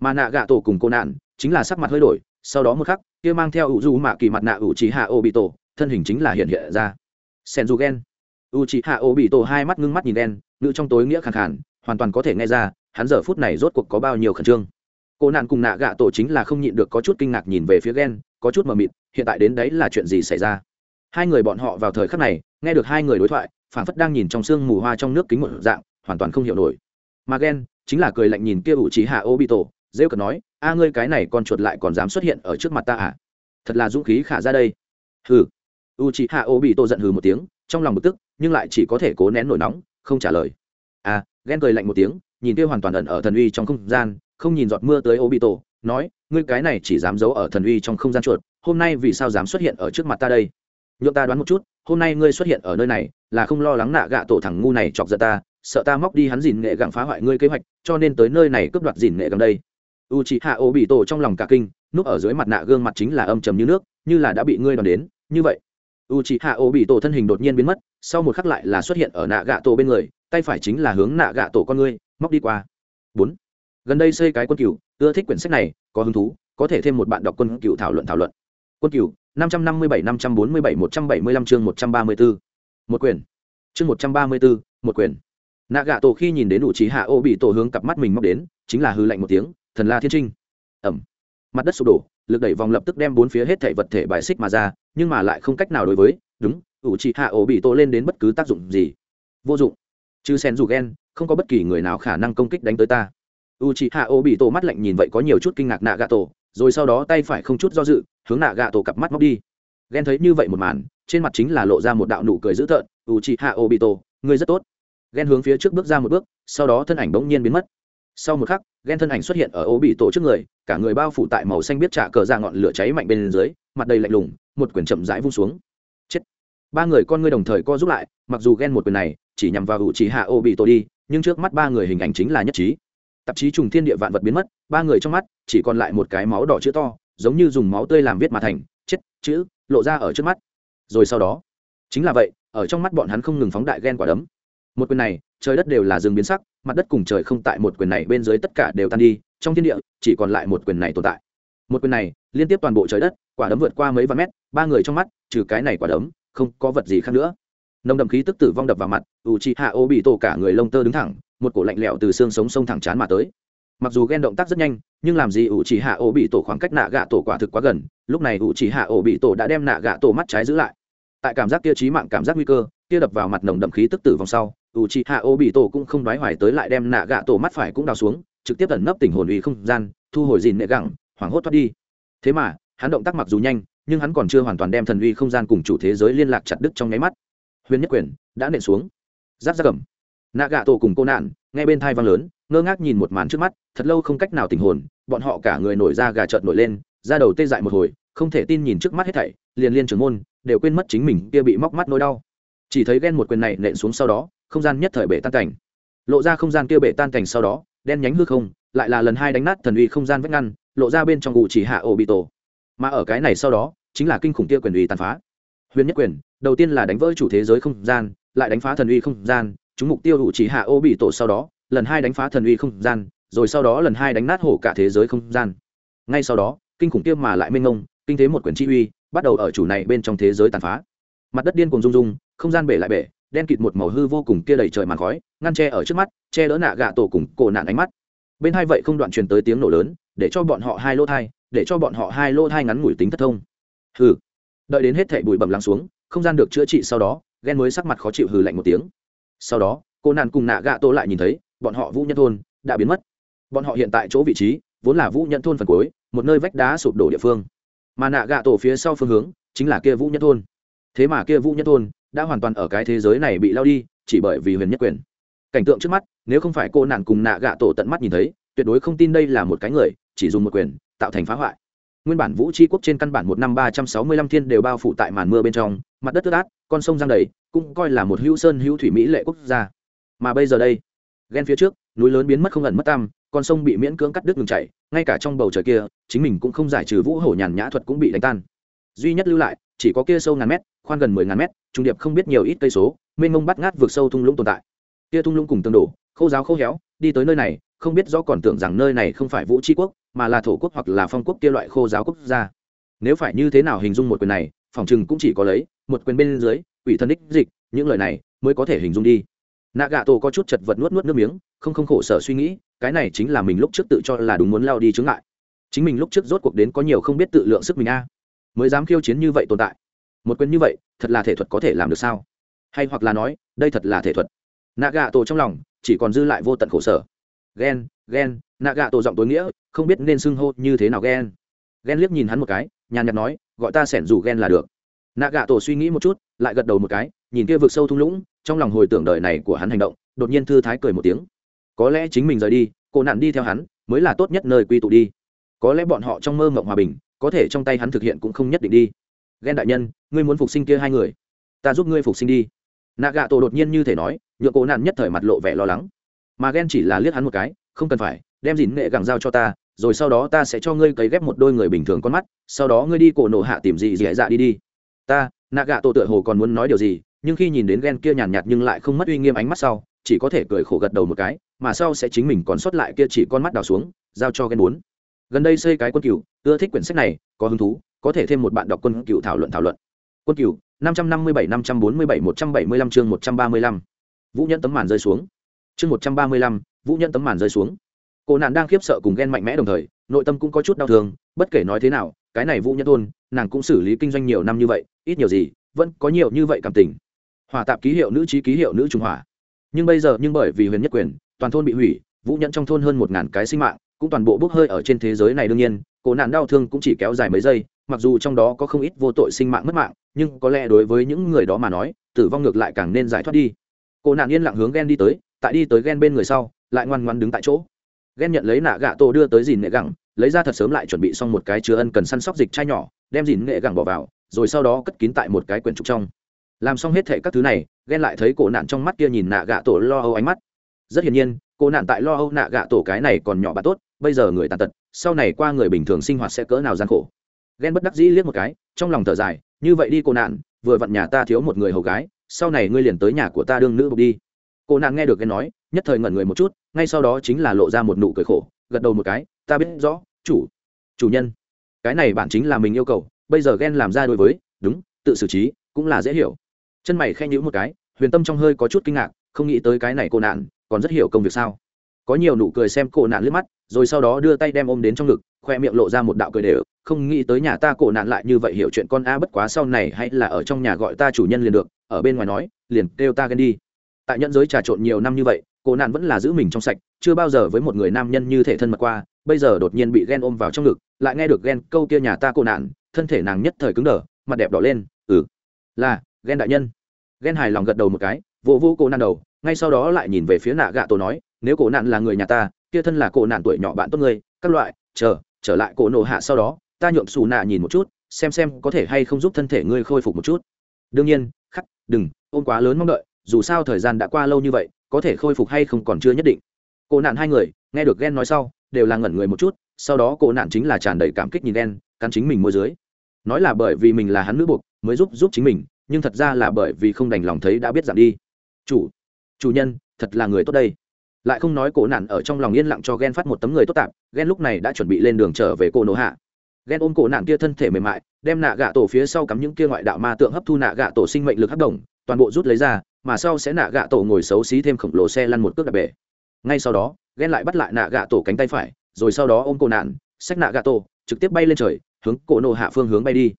Mà nạ gạ tổ cùng cô nạn, chính là sắc mặt hơi đổi, sau đó một khắc, kia mang theo ủ du mạ kỳ mặt nạ ủ trí hạ ổ bị tổ thân hình chính là hiện hiện ra. Sen du uchiha u hạ bị tổ hai mắt ngưng mắt nhìn đen ngự trong tối nghĩa khẳng khản hoàn toàn có thể nghe ra, hắn giờ phút này rốt cuộc có bao nhiêu khẩn trương. Cô nạn cùng nạ gạ tổ chính là không nhịn được có chút kinh ngạc nhìn về phía ghen có chút mờ mịt, hiện tại đến đấy là chuyện gì xảy ra? Hai người bọn họ vào thời khắc này, nghe được hai người đối thoại phản phất đang nhìn trong sương mù hoa trong nước kính một dạng, hoàn toàn không hiểu nổi. Mà ghen chính là cười lạnh nhìn kia ủ trí hạ ô bị tổ rêu cần nói, a ngươi cái này con chuột lại còn dám xuất hiện ở trước mặt ta à? Thật là dũng khí khả ra đây. Hừ u trí hạ ô bị tổ giận hừ một tiếng, trong lòng bực tức, nhưng lại chỉ có thể cố nén nổi nóng, không trả lời. À ghen cười lạnh một tiếng, nhìn kia hoàn toàn ẩn ở thần uy trong không gian, không nhìn giọt mưa tới ô bị tổ nói, ngươi cái này chỉ dám giấu ở thần uy trong không gian chuột, hôm nay vì sao dám xuất hiện ở trước mặt ta đây? Nhượng ta đoán một chút, hôm nay ngươi xuất hiện ở nơi này, là không lo lắng nạ gạ tổ thằng ngu này chọc giận ta, sợ ta móc đi hắn dìn nghệ gặng phá hoại ngươi kế hoạch, cho nên tới nơi này cướp đoạt dìn nghệ gần đây. U chị hạ ô bị tổ trong lòng cả kinh, núp ở dưới mặt nạ gương mặt chính là âm trầm như nước, như là đã bị ngươi đòn đến, như vậy u chị hạ ô bị tổ thân hình đột nhiên biến mất, sau một khắc lại là xuất hiện ở nạ gạ tổ bên người, tay phải chính là hướng nạ gạ tổ con ngươi, móc đi qua. Bốn. Gần đây xây cái quân cựu ưa thích quyển sách này, có hứng thú, có thể thêm một bạn đọc quân cựu thảo luận thảo luận. Quân cựu năm trăm năm mươi bảy, năm trăm bốn mươi bảy, một trăm bảy mươi lăm chương một trăm ba mươi bốn một quyển. chương một trăm ba mươi bốn một quyển. nạ gạ tổ khi nhìn đến đủ trí hạ ô bị tổ hướng cặp mắt mình móc đến, chính là hư lạnh một tiếng, thần la thiên trinh. Ẩm. Mặt đất sụp đổ, lực đẩy vòng lập tức đem bốn phía hết thể vật thể bài xích mà ra nhưng mà lại không cách nào đối với, đúng, ủ trị hạ ổ bị tổ lên đến bất cứ tác dụng gì. Vô dụng. Chứ sen dù ghen không có bất kỳ người nào khả năng công kích đánh tới ta. U chị hạ ô bị tổ mắt lạnh nhìn vậy có nhiều chút kinh ngạc nạ gạ tổ, rồi sau đó tay phải không chút do dự, hướng nạ gạ tổ cặp mắt móc đi. Ghen thấy như vậy một màn, trên mặt chính là lộ ra một đạo nụ cười dữ tợn u chị hạ ô bị tổ, ngươi rất tốt. Ghen hướng phía trước bước ra một bước, sau đó thân ảnh bỗng nhiên biến mất. Sau một khắc ghen thân ảnh xuất hiện ở ô bị tổ trước người, cả người bao phủ tại màu xanh biết trả cờ ra ngọn lửa cháy mạnh bên dưới mặt đầy lạnh lùng, một quyển chậm rãi vung xuống. Chết. Ba người con ngươi đồng thời co giúp lại, mặc dù ghen một quyền này chỉ nhằm vào ủ chỉ hạ ô bị tổ đi, nhưng trước mắt ba người hình ảnh chính là nhất trí. Tạp chí trùng thiên địa vạn vật biến mất, ba người trong mắt chỉ còn lại một cái máu đỏ chữ to, giống như dùng máu tươi làm viết mà thành. Chết, chữ, lộ ra ở trước mắt. Rồi sau đó, chính là vậy, ở trong mắt bọn hắn không ngừng phóng đại ghen quả đấm. Một quyền này, trời đất đều là rừng biến sắc, mặt đất cùng trời không tại một quyền này bên dưới tất cả đều tan đi, trong thiên địa chỉ còn lại một quyền này tồn tại một quyền này, liên tiếp toàn bộ trời đất, quả đấm vượt qua mấy vạn mét, ba người trong mắt, trừ cái này quả đấm, không có vật gì khác nữa. Nồng đậm khí tức tử vong đập vào mặt u chi hạ ô bị tổ cả người lông tơ đứng thẳng, một cổ lạnh lẽo từ xương sống sông thẳng chán mà tới. Mặc dù ghen động tác rất nhanh, nhưng làm gì ủ chỉ hạ ổ bị tổ khoảng cách nạ gạ tổ quả thực quá gần, lúc này ủ chỉ hạ ổ bị tổ đã đem nạ gạ tổ mắt trái giữ lại. Tại cảm giác kia trí mạng, cảm giác nguy cơ, kia đập vào mặt nồng đậm khí tức tử vong sau ủ chỉ hạ ổ bị tổ cũng không đoái hoài tới lại đem nạ gạ tổ mắt phải cũng đào xuống, trực tiếp ẩn nấp tình hồn uy không gian, thu hồi dìn nệ gẳng hoảng hốt thoát đi. Thế mà, hắn động tác mặc dù nhanh, nhưng hắn còn chưa hoàn toàn đem thần uy không gian cùng chủ thế giới liên lạc chặt đứt trong nháy mắt. Huyền nhất quyền đã nện xuống. Giáp ra cầm nạ gạ tổ cùng cô nạn, nghe bên thai vang lớn, ngơ ngác nhìn một màn trước mắt, thật lâu không cách nào tình hồn, bọn họ cả người nổi ra gà trợn nổi lên ra đầu tê dại một hồi, không thể tin nhìn trước mắt hết thảy, liền liên trưởng môn, đều quên mất chính mình kia bị móc mắt nỗi đau. Chỉ thấy ghen một quyền này nện xuống sau đó, không gian nhất thời bể tan cảnh. Lộ ra không gian kia bể tan cảnh sau đó, đen nhánh hư không, lại là lần hai đánh nát thần uy không gian vách ngăn lộ ra bên trong ngụ chỉ hạ ổ bị tổ mà ở cái này sau đó, chính là kinh khủng kia quyền uy tàn phá. Huyền nhất quyền, đầu tiên là đánh vỡ chủ thế giới không gian, lại đánh phá thần uy không gian, chúng mục tiêu ngụ chỉ hạ ô bị tổ sau đó, lần hai đánh phá thần uy không gian, rồi sau đó lần hai đánh nát hổ cả thế giới không gian. Ngay sau đó, kinh khủng kia mà lại mênh ngông kinh thế một quyền chi uy, bắt đầu ở chủ này bên trong thế giới tàn phá. Mặt đất điên cùng rung rung, không gian bể lại bể, đen kịt một màu hư vô cùng kia đầy trời màn khói, ngăn che ở trước mắt, che đỡ nạ gạ tổ cùng cổ nạn ánh mắt. Bên hai vậy không đoạn truyền tới tiếng nổ lớn để cho bọn họ hai lỗ thai, để cho bọn họ hai lỗ thai ngắn ngủi tính thất thông. Hừ. Đợi đến hết thảy bụi bẩm lắng xuống, không gian được chữa trị sau đó ghen mới sắc mặt khó chịu hừ lạnh một tiếng. Sau đó, cô nạn cùng nạ gạ tổ lại nhìn thấy, bọn họ vũ nhân thôn đã biến mất. Bọn họ hiện tại chỗ vị trí, vốn là vũ nhân thôn phần cuối, một nơi vách đá sụp đổ địa phương. Mà nạ gạ tổ phía sau phương hướng, chính là kia vũ nhân thôn. Thế mà kia vũ nhân thôn đã hoàn toàn ở cái thế giới này bị lao đi, chỉ bởi vì huyền nhất quyền. Cảnh tượng trước mắt, nếu không phải cô nạn cùng nạ gạ tổ tận mắt nhìn thấy tuyệt đối không tin đây là một cái người, chỉ dùng một quyền, tạo thành phá hoại. Nguyên bản vũ tri quốc trên căn bản một năm ba trăm sáu mươi lăm thiên đều bao phủ tại màn mưa bên trong, mặt đất tứ át con sông giang đầy, cũng coi là một hữu sơn hữu thủy mỹ lệ quốc gia. Mà bây giờ đây ghen phía trước, núi lớn biến mất không ẩn mất tam con sông bị miễn cưỡng cắt đứt ngừng chảy, ngay cả trong bầu trời kia, chính mình cũng không giải trừ vũ hổ nhàn nhã thuật cũng bị đánh tan. Duy nhất lưu lại, chỉ có kia sâu ngàn mét, khoan gần mười ngàn mét, trung điệp không biết nhiều ít cây số, mênh mông bắt ngát vượt sâu thung lũng tồn tại. Kia thung lũng cùng tương đổ, khô giáo khô héo, đi tới nơi này không biết rõ còn tưởng rằng nơi này không phải vũ tri quốc, mà là thổ quốc hoặc là phong quốc kia loại khô giáo quốc gia. Nếu phải như thế nào hình dung một quyền này, phòng chừng cũng chỉ có lấy một quyền bên dưới ủy thân đích dịch, những lời này mới có thể hình dung đi. Nạ Gà tổ có chút chật vật nuốt nuốt nước miếng, không không khổ sở suy nghĩ, cái này chính là mình lúc trước tự cho là đúng muốn lao đi chứng lại chính mình lúc trước rốt cuộc đến có nhiều không biết tự lượng sức mình a. Mới dám khiêu chiến như vậy tồn tại. Một quyền như vậy, thật là thể thuật có thể làm được sao? Hay hoặc là nói, đây thật là thể thuật. Nạ Gà tổ trong lòng chỉ còn dư lại vô tận khổ sở ghen ghen nạ gạ tổ giọng tối nghĩa, không biết nên xưng hô như thế nào ghen ghen liếc nhìn hắn một cái, nhàn nhạt nói, gọi ta sẻn dù ghen là được. Nạ gạ tổ suy nghĩ một chút, lại gật đầu một cái, nhìn kia vực sâu thung lũng, trong lòng hồi tưởng đời này của hắn hành động, đột nhiên thư thái cười một tiếng. Có lẽ chính mình rời đi, cô nạn đi theo hắn, mới là tốt nhất nơi quy tụ đi. Có lẽ bọn họ trong mơ mộng hòa bình, có thể trong tay hắn thực hiện cũng không nhất định đi. Ghen đại nhân, ngươi muốn phục sinh kia hai người? Ta giúp ngươi phục sinh đi. Nạ gạ tổ đột nhiên như thể nói nhựa cô nạn nhất thời mặt lộ vẻ lo lắng mà ghen chỉ là liếc hắn một cái, không cần phải, đem dìn nghệ gẳng giao cho ta, rồi sau đó ta sẽ cho ngươi cấy ghép một đôi người bình thường con mắt, sau đó ngươi đi cổ nổ hạ tìm gì dễ dạ đi đi. Ta, nạ gạ tổ tựa hồ còn muốn nói điều gì, nhưng khi nhìn đến ghen kia nhàn nhạt nhưng lại không mất uy nghiêm ánh mắt sau, chỉ có thể cười khổ gật đầu một cái, mà sau sẽ chính mình còn sót lại kia chỉ con mắt đào xuống, giao cho ghen muốn. gần đây xây cái quân cựu ưa thích quyển sách này, có hứng thú, có thể thêm một bạn đọc quân cựu thảo luận thảo luận. Quân cựu năm trăm năm mươi bảy, năm trăm bốn mươi bảy, một trăm bảy mươi lăm chương một trăm ba mươi lăm. Vũ nhẫn tấm màn rơi xuống chương một trăm ba mươi lăm, vũ nhân tấm màn rơi xuống. Cô nạn đang khiếp sợ cùng ghen mạnh mẽ đồng thời, nội tâm cũng có chút đau thương, bất kể nói thế nào, cái này vũ nhân thôn, nàng cũng xử lý kinh doanh nhiều năm như vậy, ít nhiều gì, vẫn có nhiều như vậy cảm tình. Hòa tạp ký hiệu nữ trí ký hiệu nữ trung hòa nhưng bây giờ, nhưng bởi vì huyền nhất quyền, toàn thôn bị hủy, vũ nhẫn trong thôn hơn một ngàn cái sinh mạng, cũng toàn bộ bốc hơi ở trên thế giới này đương nhiên cổ nạn đau thương cũng chỉ kéo dài mấy giây, mặc dù trong đó có không ít vô tội sinh mạng mất mạng, nhưng có lẽ đối với những người đó mà nói, tử vong ngược lại càng nên giải thoát đi. Cổ nạn yên lặng hướng ghen đi tới tại đi tới ghen bên người sau, lại ngoan ngoan đứng tại chỗ. Ghen nhận lấy nạ gạ tổ đưa tới dìn nghệ gẳng, lấy ra thật sớm lại chuẩn bị xong một cái chứa ân cần săn sóc dịch chai nhỏ, đem dìn nghệ gẳng bỏ vào, rồi sau đó cất kín tại một cái quyển trục trong. Làm xong hết thệ các thứ này ghen lại thấy cổ nạn trong mắt kia nhìn nạ gạ tổ lo âu ánh mắt. Rất hiển nhiên, cổ nạn tại lo âu nạ gạ tổ cái này còn nhỏ bà tốt, bây giờ người tàn tật, sau này qua người bình thường sinh hoạt sẽ cỡ nào gian khổ. Ghen bất đắc dĩ liếc một cái, trong lòng thở dài, như vậy đi cô nạn, vừa vặn nhà ta thiếu một người hầu gái, sau này ngươi liền tới nhà của ta đương nữ bục đi cô nàng nghe được cái nói, nhất thời ngẩn người một chút, ngay sau đó chính là lộ ra một nụ cười khổ, gật đầu một cái, ta biết rõ, chủ chủ nhân. Cái này bản chính là mình yêu cầu, bây giờ ghen làm ra đối với, đúng, tự xử trí, cũng là dễ hiểu. Chân mày khen nhữ một cái, huyền tâm trong hơi có chút kinh ngạc, không nghĩ tới cái này cô nạn, còn rất hiểu công việc sao. Có nhiều nụ cười xem cô nạn liếc mắt, rồi sau đó đưa tay đem ôm đến trong ngực, khoe miệng lộ ra một đạo cười đều, không nghĩ tới nhà ta cổ nạn lại như vậy hiểu chuyện con a, bất quá sau này hay là ở trong nhà gọi ta chủ nhân liền được, ở bên ngoài nói, liền kêu ta ghen đi tại nhận giới trà trộn nhiều năm như vậy cổ nạn vẫn là giữ mình trong sạch, chưa bao giờ với một người nam nhân như thể thân mật qua, bây giờ đột nhiên bị ghen ôm vào trong ngực, lại nghe được ghen câu kia nhà ta cổ nạn, thân thể nàng nhất thời cứng đờ, mặt đẹp đỏ lên ừ là, ghen đại nhân. Ghen hài lòng gật đầu một cái vô vô cổ nạn đầu, ngay sau đó lại nhìn về phía nạ gạ tổ nói, nếu cổ nạn là người nhà ta, kia thân là cổ nạn tuổi nhỏ bạn tốt ngươi, các loại, chờ, trở lại cổ nổ hạ sau đó, ta nhuộm xù nạ nhìn một chút, xem xem có thể hay không giúp thân thể ngươi khôi phục một chút. Đương nhiên, khắc, đừng, ôm quá lớn mong đợi dù sao thời gian đã qua lâu như vậy, có thể khôi phục hay không còn chưa nhất định. Cổ nạn hai người, nghe được ghen nói sau, đều là ngẩn người một chút, sau đó cổ nạn chính là tràn đầy cảm kích nhìn đen cắn chính mình môi dưới. Nói là bởi vì mình là hắn nữ buộc, mới giúp giúp chính mình, nhưng thật ra là bởi vì không đành lòng thấy đã biết giảm đi. Chủ chủ nhân, thật là người tốt đây. Lại không nói cổ nạn ở trong lòng yên lặng cho ghen phát một tấm người tốt tạp ghen lúc này đã chuẩn bị lên đường trở về cô nổ hạ. Ghen ôm cổ nạn kia thân thể mềm mại, đem nạ gạ tổ phía sau cắm những kia ngoại đạo ma tượng hấp thu nạ gạ tổ sinh mệnh lực hấp đồng toàn bộ rút lấy ra mà sau sẽ nạ gạ tổ ngồi xấu xí thêm khổng lồ xe lăn một cước đạp bể. Ngay sau đó, ghen lại bắt lại nạ gạ tổ cánh tay phải, rồi sau đó ôm cổ nạn, xách nạ gạ tổ, trực tiếp bay lên trời, hướng cổ nộ hạ phương hướng bay đi.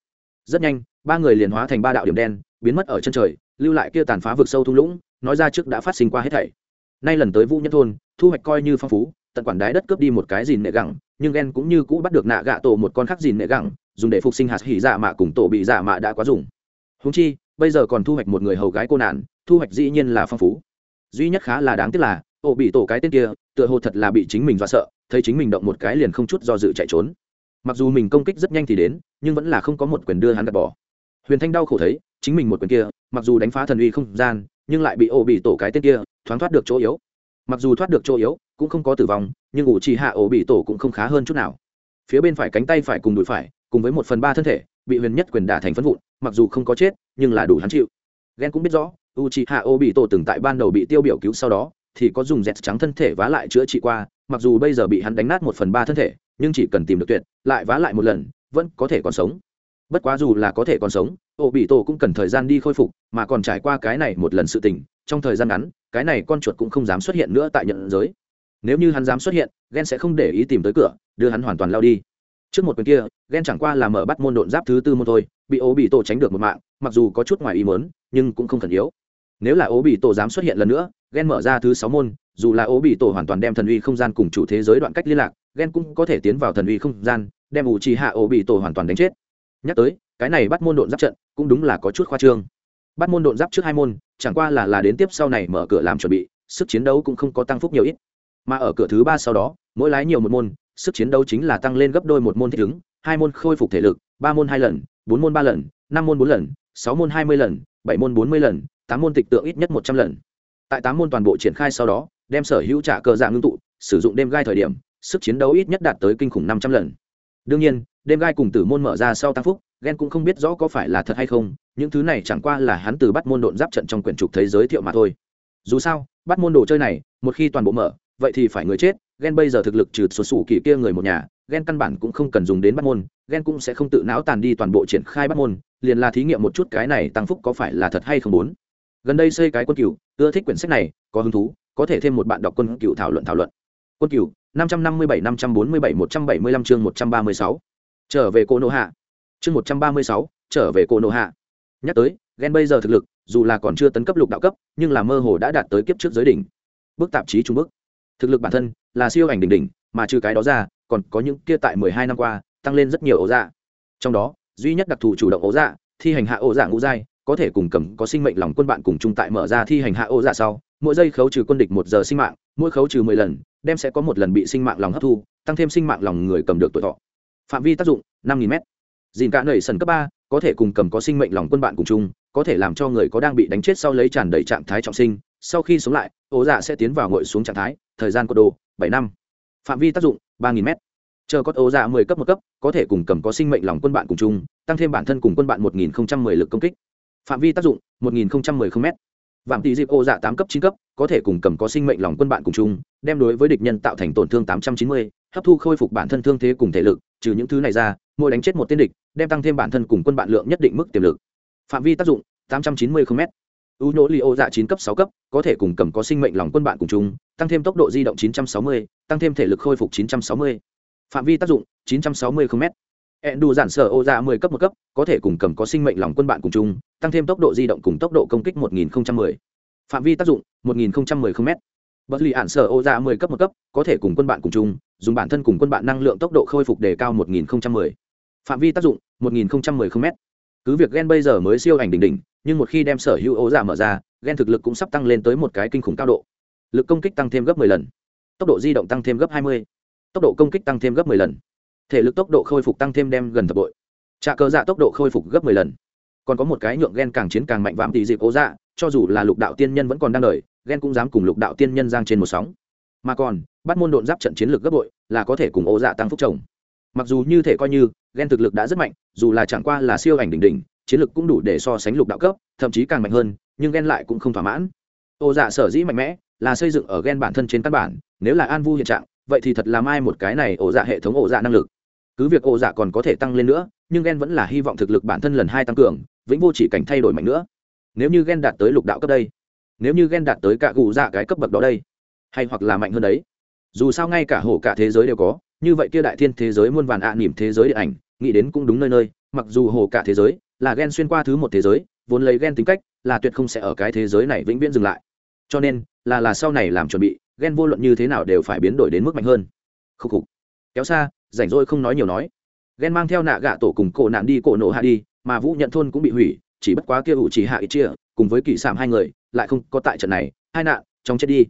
Rất nhanh, ba người liền hóa thành ba đạo điểm đen, biến mất ở chân trời, lưu lại kia tàn phá vực sâu thung lũng, nói ra trước đã phát sinh qua hết thảy. Nay lần tới vũ nhân thôn, thu hoạch coi như phong phú, tận quản đái đất cướp đi một cái dìn nệ gẳng, nhưng ghen cũng như cũ bắt được nạ gạ tổ một con khác dìn nệ gẳng, dùng để phục sinh hạt hỉ dạ mạ cùng tổ bị dạ mạ đã quá dùng. Húng chi, bây giờ còn thu hoạch một người hầu gái cô nạn thu hoạch dĩ nhiên là phong phú. Duy nhất khá là đáng tiếc là ổ bị tổ cái tên kia, tựa hồ thật là bị chính mình dọa sợ, thấy chính mình động một cái liền không chút do dự chạy trốn. Mặc dù mình công kích rất nhanh thì đến, nhưng vẫn là không có một quyền đưa hắn gạt bỏ. Huyền thanh đau khổ thấy, chính mình một quyền kia, mặc dù đánh phá thần uy không gian, nhưng lại bị ổ bị tổ cái tên kia, thoáng thoát được chỗ yếu. Mặc dù thoát được chỗ yếu, cũng không có tử vong, nhưng ủ trì hạ ổ bị tổ cũng không khá hơn chút nào. Phía bên phải cánh tay phải cùng đùi phải, cùng với một phần ba thân thể, bị huyền nhất quyền đả thành phân vụn, mặc dù không có chết, nhưng là đủ hắn chịu. Ghen cũng biết rõ u c hạ ô bị tổ từng tại ban đầu bị tiêu biểu cứu sau đó, thì có dùng dẹt trắng thân thể vá lại chữa trị qua, mặc dù bây giờ bị hắn đánh nát một phần ba thân thể, nhưng chỉ cần tìm được tuyệt, lại vá lại một lần, vẫn có thể còn sống. Bất quá dù là có thể còn sống ô bị tổ cũng cần thời gian đi khôi phục, mà còn trải qua cái này một lần sự tình, trong thời gian ngắn, cái này con chuột cũng không dám xuất hiện nữa tại nhận giới. Nếu như hắn dám xuất hiện, Gen sẽ không để ý tìm tới cửa, đưa hắn hoàn toàn lao đi. Trước một quyền kia, Gen chẳng qua là mở bắt môn độn giáp thứ tư môn thôi, bị ố bị tổ tránh được một mạng, mặc dù có chút ngoài ý mớn nhưng cũng không cần yếu nếu là ố bị tổ dám xuất hiện lần nữa ghen mở ra thứ sáu môn, dù là ố bị tổ hoàn toàn đem thần uy không gian cùng chủ thế giới đoạn cách liên lạc ghen cũng có thể tiến vào thần uy không gian, đem ủ trì hạ ố bị tổ hoàn toàn đánh chết. Nhắc tới, cái này bắt môn độn giáp trận cũng đúng là có chút khoa trương. Bắt môn độn giáp trước hai môn, chẳng qua là là đến tiếp sau này mở cửa làm chuẩn bị, sức chiến đấu cũng không có tăng phúc nhiều ít. Mà ở cửa thứ ba sau đó, mỗi lái nhiều một môn, sức chiến đấu chính là tăng lên gấp đôi một môn thích ứng, hai môn khôi phục thể lực, ba môn hai lần, bốn môn ba lần, năm môn bốn lần, sáu môn hai mươi lần, bảy môn bốn mươi lần tám môn tịch tượng ít nhất một trăm lần. Tại tám môn toàn bộ triển khai sau đó, đem sở hữu trả cờ dạng ngưng tụ, sử dụng đêm gai thời điểm, sức chiến đấu ít nhất đạt tới kinh khủng năm trăm lần. Đương nhiên, đêm gai cùng tử môn mở ra sau tăng phúc ghen cũng không biết rõ có phải là thật hay không, những thứ này chẳng qua là hắn từ bắt môn độn giáp trận trong quyển trục thế giới thiệu mà thôi. Dù sao, bắt môn đồ chơi này, một khi toàn bộ mở, vậy thì phải người chết ghen bây giờ thực lực trừ số sủ kỳ kia người một nhà ghen căn bản cũng không cần dùng đến bắt môn ghen cũng sẽ không tự não tàn đi toàn bộ triển khai bắt môn, liền là thí nghiệm một chút cái này tăng phúc có phải là thật hay không bốn gần đây xây cái quân cựu ưa thích quyển sách này, có hứng thú, có thể thêm một bạn đọc quân cựu thảo luận thảo luận. Quân cựu năm trăm năm mươi bảy, năm trăm bốn mươi bảy, một trăm bảy mươi lăm chương một trăm ba mươi sáu. Trở về cô nô hạ. Chương một trăm ba mươi sáu, trở về cô nô hạ. Nhắc tới ghen bây giờ thực lực, dù là còn chưa tấn cấp lục đạo cấp, nhưng là mơ hồ đã đạt tới kiếp trước giới đỉnh. Bước tạp chí trung bước. thực lực bản thân là siêu ảnh đỉnh đỉnh, mà trừ cái đó ra, còn có những kia tại mười hai năm qua, tăng lên rất nhiều ấu dạ. Trong đó, duy nhất đặc thù chủ động ấu dạ thi hành hạ ấu dạ ngũ giai có thể cùng cầm có sinh mệnh lòng quân bạn cùng chung tại mở ra thi hành hạ ô dạ sau, mỗi giây khấu trừ quân địch một giờ sinh mạng, mỗi khấu trừ mười lần, đem sẽ có một lần bị sinh mạng lòng hấp thu, tăng thêm sinh mạng lòng người cầm được tuổi thọ. Phạm vi tác dụng, năm nghìn m dìn cả nảy sần cấp ba, có thể cùng cầm có sinh mệnh lòng quân bạn cùng chung, có thể làm cho người có đang bị đánh chết sau lấy tràn đầy trạng thái trọng sinh, sau khi sống lại ố dạ sẽ tiến vào ngội xuống trạng thái, thời gian của đồ, bảy năm. Phạm vi tác dụng, ba nghìn m chờ có ố dạ mười cấp một cấp, có thể cùng cầm có sinh mệnh lòng quân bạn cùng chung, tăng thêm bản thân cùng quân bạn một nghìn mười lực công kích phạm vi tác dụng một nghìn mười m vạm tỷ dịp ô dạ tám cấp chín cấp, có thể cùng cầm có sinh mệnh lòng quân bạn cùng chung, đem đối với địch nhân tạo thành tổn thương tám trăm chín mươi, hấp thu khôi phục bản thân thương thế cùng thể lực, trừ những thứ này ra, mỗi đánh chết một tên địch, đem tăng thêm bản thân cùng quân bạn lượng nhất định mức tiềm lực. Phạm vi tác dụng tám trăm chín mươi km u nỗ li ô dạ chín cấp sáu cấp, có thể cùng cầm có sinh mệnh lòng quân bạn cùng chung, tăng thêm tốc độ di động chín trăm sáu mươi, tăng thêm thể lực khôi phục chín trăm sáu mươi. Phạm vi tác dụng chín trăm hẹn đủ giản sở ô ra mười cấp một cấp, có thể cùng cầm có sinh mệnh lòng quân bạn cùng chung, tăng thêm tốc độ di động cùng tốc độ công kích một nghìn mười. Phạm vi tác dụng, một nghìn mười km bất lì ạn sở ô ra mười cấp một cấp, có thể cùng quân bạn cùng chung, dùng bản thân cùng quân bạn năng lượng tốc độ khôi phục đề cao một nghìn mười. Phạm vi tác dụng, một nghìn mười km cứ việc gen bây giờ mới siêu ảnh đỉnh đỉnh, nhưng một khi đem sở hữu ô ra mở ra, gen thực lực cũng sắp tăng lên tới một cái kinh khủng cao độ. Lực công kích tăng thêm gấp 10 lần. Tốc độ di động tăng thêm gấp 20. tốc độ công kích tăng thêm gấp 10 lần thể lực tốc độ khôi phục tăng thêm đem gần thập bội. Trạ cơ dạ tốc độ khôi phục gấp 10 lần. Còn có một cái nhượng gen càng chiến càng mạnh vạm tỷ dịp ố dạ cho dù là lục đạo tiên nhân vẫn còn đang đợi, gen cũng dám cùng lục đạo tiên nhân giang trên một sóng. Mà còn, bắt môn độn giáp trận chiến lược gấp bội, là có thể cùng ố dạ tăng phúc chồng. Mặc dù như thể coi như, gen thực lực đã rất mạnh, dù là chẳng qua là siêu ảnh đỉnh đỉnh, chiến lực cũng đủ để so sánh lục đạo cấp, thậm chí càng mạnh hơn, nhưng gen lại cũng không thỏa mãn. Ô dạ sở dĩ mạnh mẽ, là xây dựng ở gen bản thân trên căn bản, nếu là an vu hiện trạng, vậy thì thật là mai một cái này ổ dạ hệ thống ổ dạ năng lực cứ việc ổ dạ còn có thể tăng lên nữa, nhưng gen vẫn là hy vọng thực lực bản thân lần hai tăng cường, vĩnh vô chỉ cảnh thay đổi mạnh nữa. Nếu như gen đạt tới lục đạo cấp đây, nếu như gen đạt tới cả gù dạ cái cấp bậc đó đây, hay hoặc là mạnh hơn đấy. Dù sao ngay cả hổ cả thế giới đều có, như vậy kia đại thiên thế giới muôn vàn ạ à nỉm thế giới điện ảnh, nghĩ đến cũng đúng nơi nơi, mặc dù hồ cả thế giới là ghen xuyên qua thứ một thế giới, vốn lấy ghen tính cách là tuyệt không sẽ ở cái thế giới này vĩnh viễn dừng lại. Cho nên, là là sau này làm chuẩn bị ghen vô luận như thế nào đều phải biến đổi đến mức mạnh hơn. Khúc khục. Kéo xa rảnh rỗi không nói nhiều nói. Ghen mang theo nạ gạ tổ cùng cổ nạn đi, cổ nổ hạ đi, mà vũ nhận thôn cũng bị hủy, chỉ bất quá kia ủ chỉ hạ ít chia, cùng với kỳ sảm hai người, lại không có tại trận này. Hai nạn trong chết đi.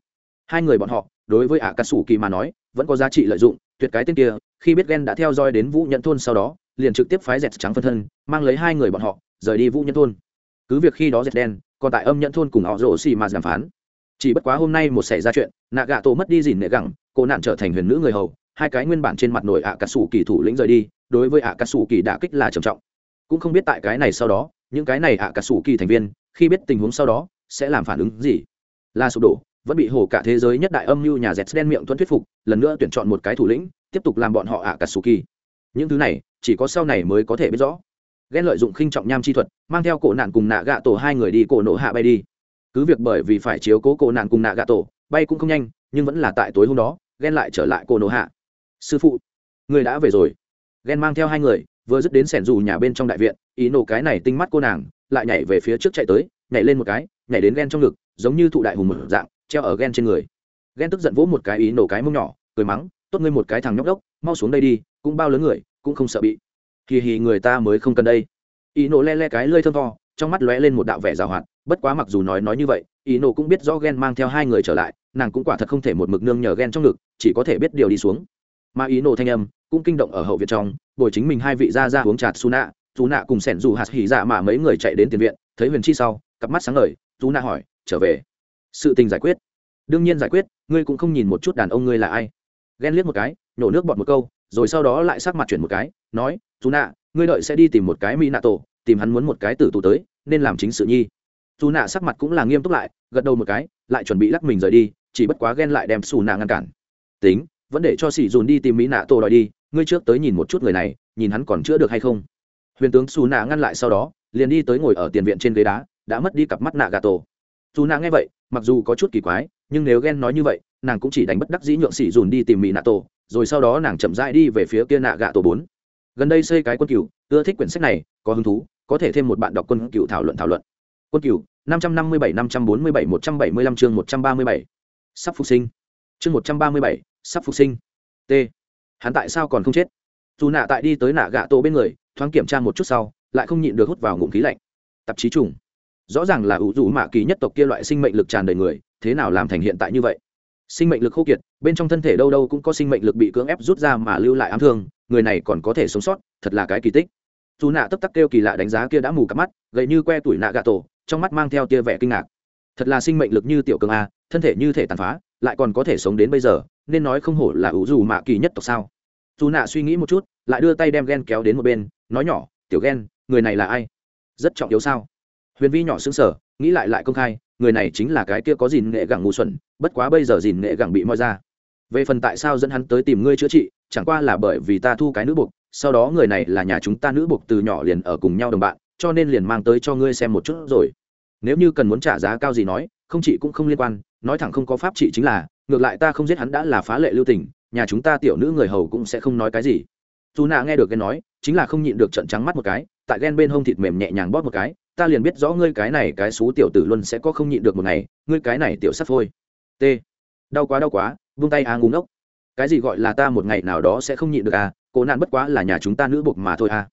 Hai người bọn họ, đối với ả cà sủ kỳ mà nói, vẫn có giá trị lợi dụng, tuyệt cái tên kia, khi biết ghen đã theo dõi đến vũ nhận thôn sau đó, liền trực tiếp phái dẹt trắng phân thân, mang lấy hai người bọn họ, rời đi vũ nhận thôn. Cứ việc khi đó dẹt đen, còn tại âm nhận thôn cùng họ rổ xì mà đàm phán. Chỉ bất quá hôm nay một xảy ra chuyện, nạ gạ tổ mất đi dìn nệ gẳng cô nạn trở thành huyền nữ người hầu hai cái nguyên bản trên mặt nổi ạ cà sủ kỳ thủ lĩnh rời đi, đối với ạ cà sủ kỳ đả kích là trầm trọng. Cũng không biết tại cái này sau đó, những cái này ạ cà sủ kỳ thành viên, khi biết tình huống sau đó, sẽ làm phản ứng gì? Là sụp đổ, vẫn bị hồ cả thế giới nhất đại âm mưu nhà dẹt đen miệng thuẫn thuyết phục, lần nữa tuyển chọn một cái thủ lĩnh, tiếp tục làm bọn họ ạ cà sủ kỳ những thứ này, chỉ có sau này mới có thể biết rõ. Ghen lợi dụng khinh trọng nham chi thuật, mang theo cổ nạn cùng nạ gạ tổ hai người đi cổ nổ hạ bay đi. Cứ việc bởi vì phải chiếu cố cổ nạn cùng nạ gạ tổ bay cũng không nhanh, nhưng vẫn là tại tối hôm đó, ghen lại trở lại cổ nổ hạ sư phụ, người đã về rồi. Ghen mang theo hai người, vừa dứt đến sẻn dù nhà bên trong đại viện, ý nổ cái này tinh mắt cô nàng, lại nhảy về phía trước chạy tới, nhảy lên một cái, nhảy đến ghen trong ngực, giống như thụ đại hùng một dạng, treo ở ghen trên người. Ghen tức giận vỗ một cái ý nổ cái mông nhỏ, cười mắng, tốt ngươi một cái thằng nhóc đốc, mau xuống đây đi, cũng bao lớn người, cũng không sợ bị. Kỳ hì, người ta mới không cần đây. Ý nổ le le cái lơi thơm to trong mắt lóe lên một đạo vẻ rào hoạt, bất quá mặc dù nói nói như vậy, ý nổ cũng biết rõ ghen mang theo hai người trở lại, nàng cũng quả thật không thể một mực nương nhờ ghen trong ngực, chỉ có thể biết điều đi xuống mà ý nổ thanh âm cũng kinh động ở hậu viện trong, bồi chính mình hai vị ra ra uống trà su nạ chú nạ cùng sẻn dù hạt hỉ dạ mà mấy người chạy đến tiền viện, thấy huyền chi sau, cặp mắt sáng ngời chú nạ hỏi, trở về? Sự tình giải quyết. Đương nhiên giải quyết, ngươi cũng không nhìn một chút đàn ông ngươi là ai. Ghen liếc một cái, nhổ nước bọt một câu, rồi sau đó lại sắc mặt chuyển một cái, nói dù nạ ngươi đợi sẽ đi tìm một cái mỹ nạ tổ, tìm hắn muốn một cái tử tù tới, nên làm chính sự nhi. Dù nạ sắc mặt cũng là nghiêm túc lại, gật đầu một cái, lại chuẩn bị lắc mình rời đi, chỉ bất quá ghen lại đem xù nạ ngăn cản. Tính vẫn để cho sỉ dùn đi tìm mỹ nạ tổ đòi đi, ngươi trước tới nhìn một chút người này, nhìn hắn còn chữa được hay không? Huyền tướng xù nạ ngăn lại sau đó, liền đi tới ngồi ở tiền viện trên ghế đá, đã mất đi cặp mắt nạ gà tổ. Dù nạ nghe vậy, mặc dù có chút kỳ quái, nhưng nếu ghen nói như vậy, nàng cũng chỉ đánh bất đắc dĩ nhượng sỉ dùn đi tìm mỹ nạ tổ, rồi sau đó nàng chậm rãi đi về phía kia nạ gà tổ bốn. Gần đây xây cái quân cựu ưa thích quyển sách này, có hứng thú, có thể thêm một bạn đọc quân cựu thảo luận thảo luận. Quân cựu năm trăm năm mươi bảy, năm trăm bốn mươi bảy, một trăm bảy mươi lăm chương một trăm ba mươi bảy. Sắp phục sinh chương một trăm ba mươi bảy, sắp phục sinh. T. Hắn tại sao còn không chết? Dù nạ tại đi tới nạ gạ tổ bên người, thoáng kiểm tra một chút sau, lại không nhịn được hút vào ngụm khí lạnh. Tạp chí trùng. Rõ ràng là ủ rũ mạ kỳ nhất tộc kia loại sinh mệnh lực tràn đầy người, thế nào làm thành hiện tại như vậy? Sinh mệnh lực khô kiệt, bên trong thân thể đâu đâu cũng có sinh mệnh lực bị cưỡng ép rút ra mà lưu lại ám thương, người này còn có thể sống sót, thật là cái kỳ tích. Dù nạ tấp tắc kêu kỳ lạ đánh giá kia đã mù cắp mắt gậy như que tuổi nạ gà tổ, trong mắt mang theo tia vẻ kinh ngạc. Thật là sinh mệnh lực như tiểu cường a thân thể như thể tàn phá, lại còn có thể sống đến bây giờ, nên nói không hổ là ủ dù mạ kỳ nhất tộc sao? Dù nạ suy nghĩ một chút, lại đưa tay đem ghen kéo đến một bên, nói nhỏ, tiểu ghen người này là ai? Rất trọng yếu sao? Huyền vi nhỏ xứng sở nghĩ lại lại công khai, người này chính là cái kia có dìn nghệ gẳng ngu xuẩn, bất quá bây giờ dìn nghệ gẳng bị moi ra. Về phần tại sao dẫn hắn tới tìm ngươi chữa trị, chẳng qua là bởi vì ta thu cái nữ buộc, sau đó người này là nhà chúng ta nữ buộc từ nhỏ liền ở cùng nhau đồng bạn, cho nên liền mang tới cho ngươi xem một chút rồi. Nếu như cần muốn trả giá cao gì nói, không chị cũng không liên quan nói thẳng không có pháp trị chính là, ngược lại ta không giết hắn đã là phá lệ lưu tình, nhà chúng ta tiểu nữ người hầu cũng sẽ không nói cái gì. Dù nạ nghe được cái nói, chính là không nhịn được trận trắng mắt một cái, tại ghen bên hông thịt mềm nhẹ nhàng bóp một cái, ta liền biết rõ ngươi cái này cái xú tiểu tử luôn sẽ có không nhịn được một ngày, ngươi cái này tiểu sắt phôi. T. Đau quá đau quá, vung tay à ngúng ốc cái gì gọi là ta một ngày nào đó sẽ không nhịn được à cố nạn bất quá là nhà chúng ta nữ buộc mà thôi à.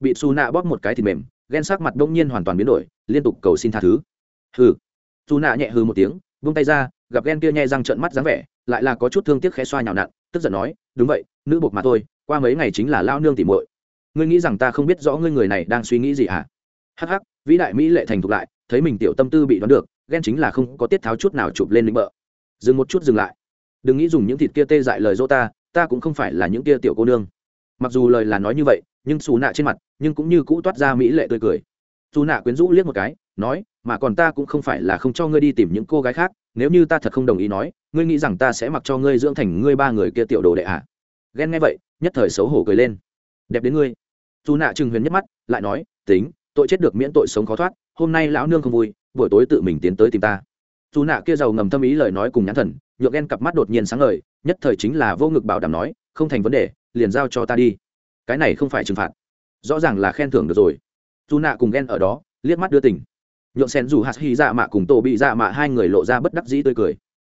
Bị xù nạ bóp một cái thịt mềm ghen sắc mặt đông nhiên hoàn toàn biến đổi, liên tục cầu xin tha thứ. Hừ. Xù nạ nhẹ hừ một tiếng vung tay ra, gặp ghen kia nhẹ răng trợn mắt dáng vẻ, lại là có chút thương tiếc khẽ xoa nhào nặn, tức giận nói, đúng vậy, nữ buộc mà thôi, qua mấy ngày chính là lao nương tỉ muội. Ngươi nghĩ rằng ta không biết rõ ngươi người này đang suy nghĩ gì hả? Hắc hắc, vĩ đại mỹ lệ thành thục lại, thấy mình tiểu tâm tư bị đoán được, ghen chính là không có tiết tháo chút nào chụp lên lĩnh bợ. Dừng một chút dừng lại. Đừng nghĩ dùng những thịt kia tê dại lời dỗ ta ta cũng không phải là những kia tiểu cô nương. Mặc dù lời là nói như vậy, nhưng xù nạ trên mặt, nhưng cũng như cũ toát ra mỹ lệ tươi cười. Xù nạ quyến rũ liếc một cái, nói mà còn ta cũng không phải là không cho ngươi đi tìm những cô gái khác, nếu như ta thật không đồng ý nói, ngươi nghĩ rằng ta sẽ mặc cho ngươi dưỡng thành ngươi ba người kia tiểu đồ đệ ạ à? ghen nghe vậy, nhất thời xấu hổ cười lên. Đẹp đến ngươi. Dù nạ trừng huyền nhất mắt, lại nói, tính, tội chết được miễn tội sống khó thoát, hôm nay lão nương không vui, buổi tối tự mình tiến tới tìm ta. Dù nạ kia giàu ngầm tâm ý lời nói cùng nhãn thần, nhượng ghen cặp mắt đột nhiên sáng ngời, nhất thời chính là vô ngực bảo đảm nói, không thành vấn đề, liền giao cho ta đi. Cái này không phải trừng phạt. Rõ ràng là khen thưởng được rồi. Dù nạ cùng ghen ở đó, liếc mắt đưa tình nhượng sen dù hạt hy dạ mạ cùng tổ bị dạ mạ hai người lộ ra bất đắc dĩ tươi cười.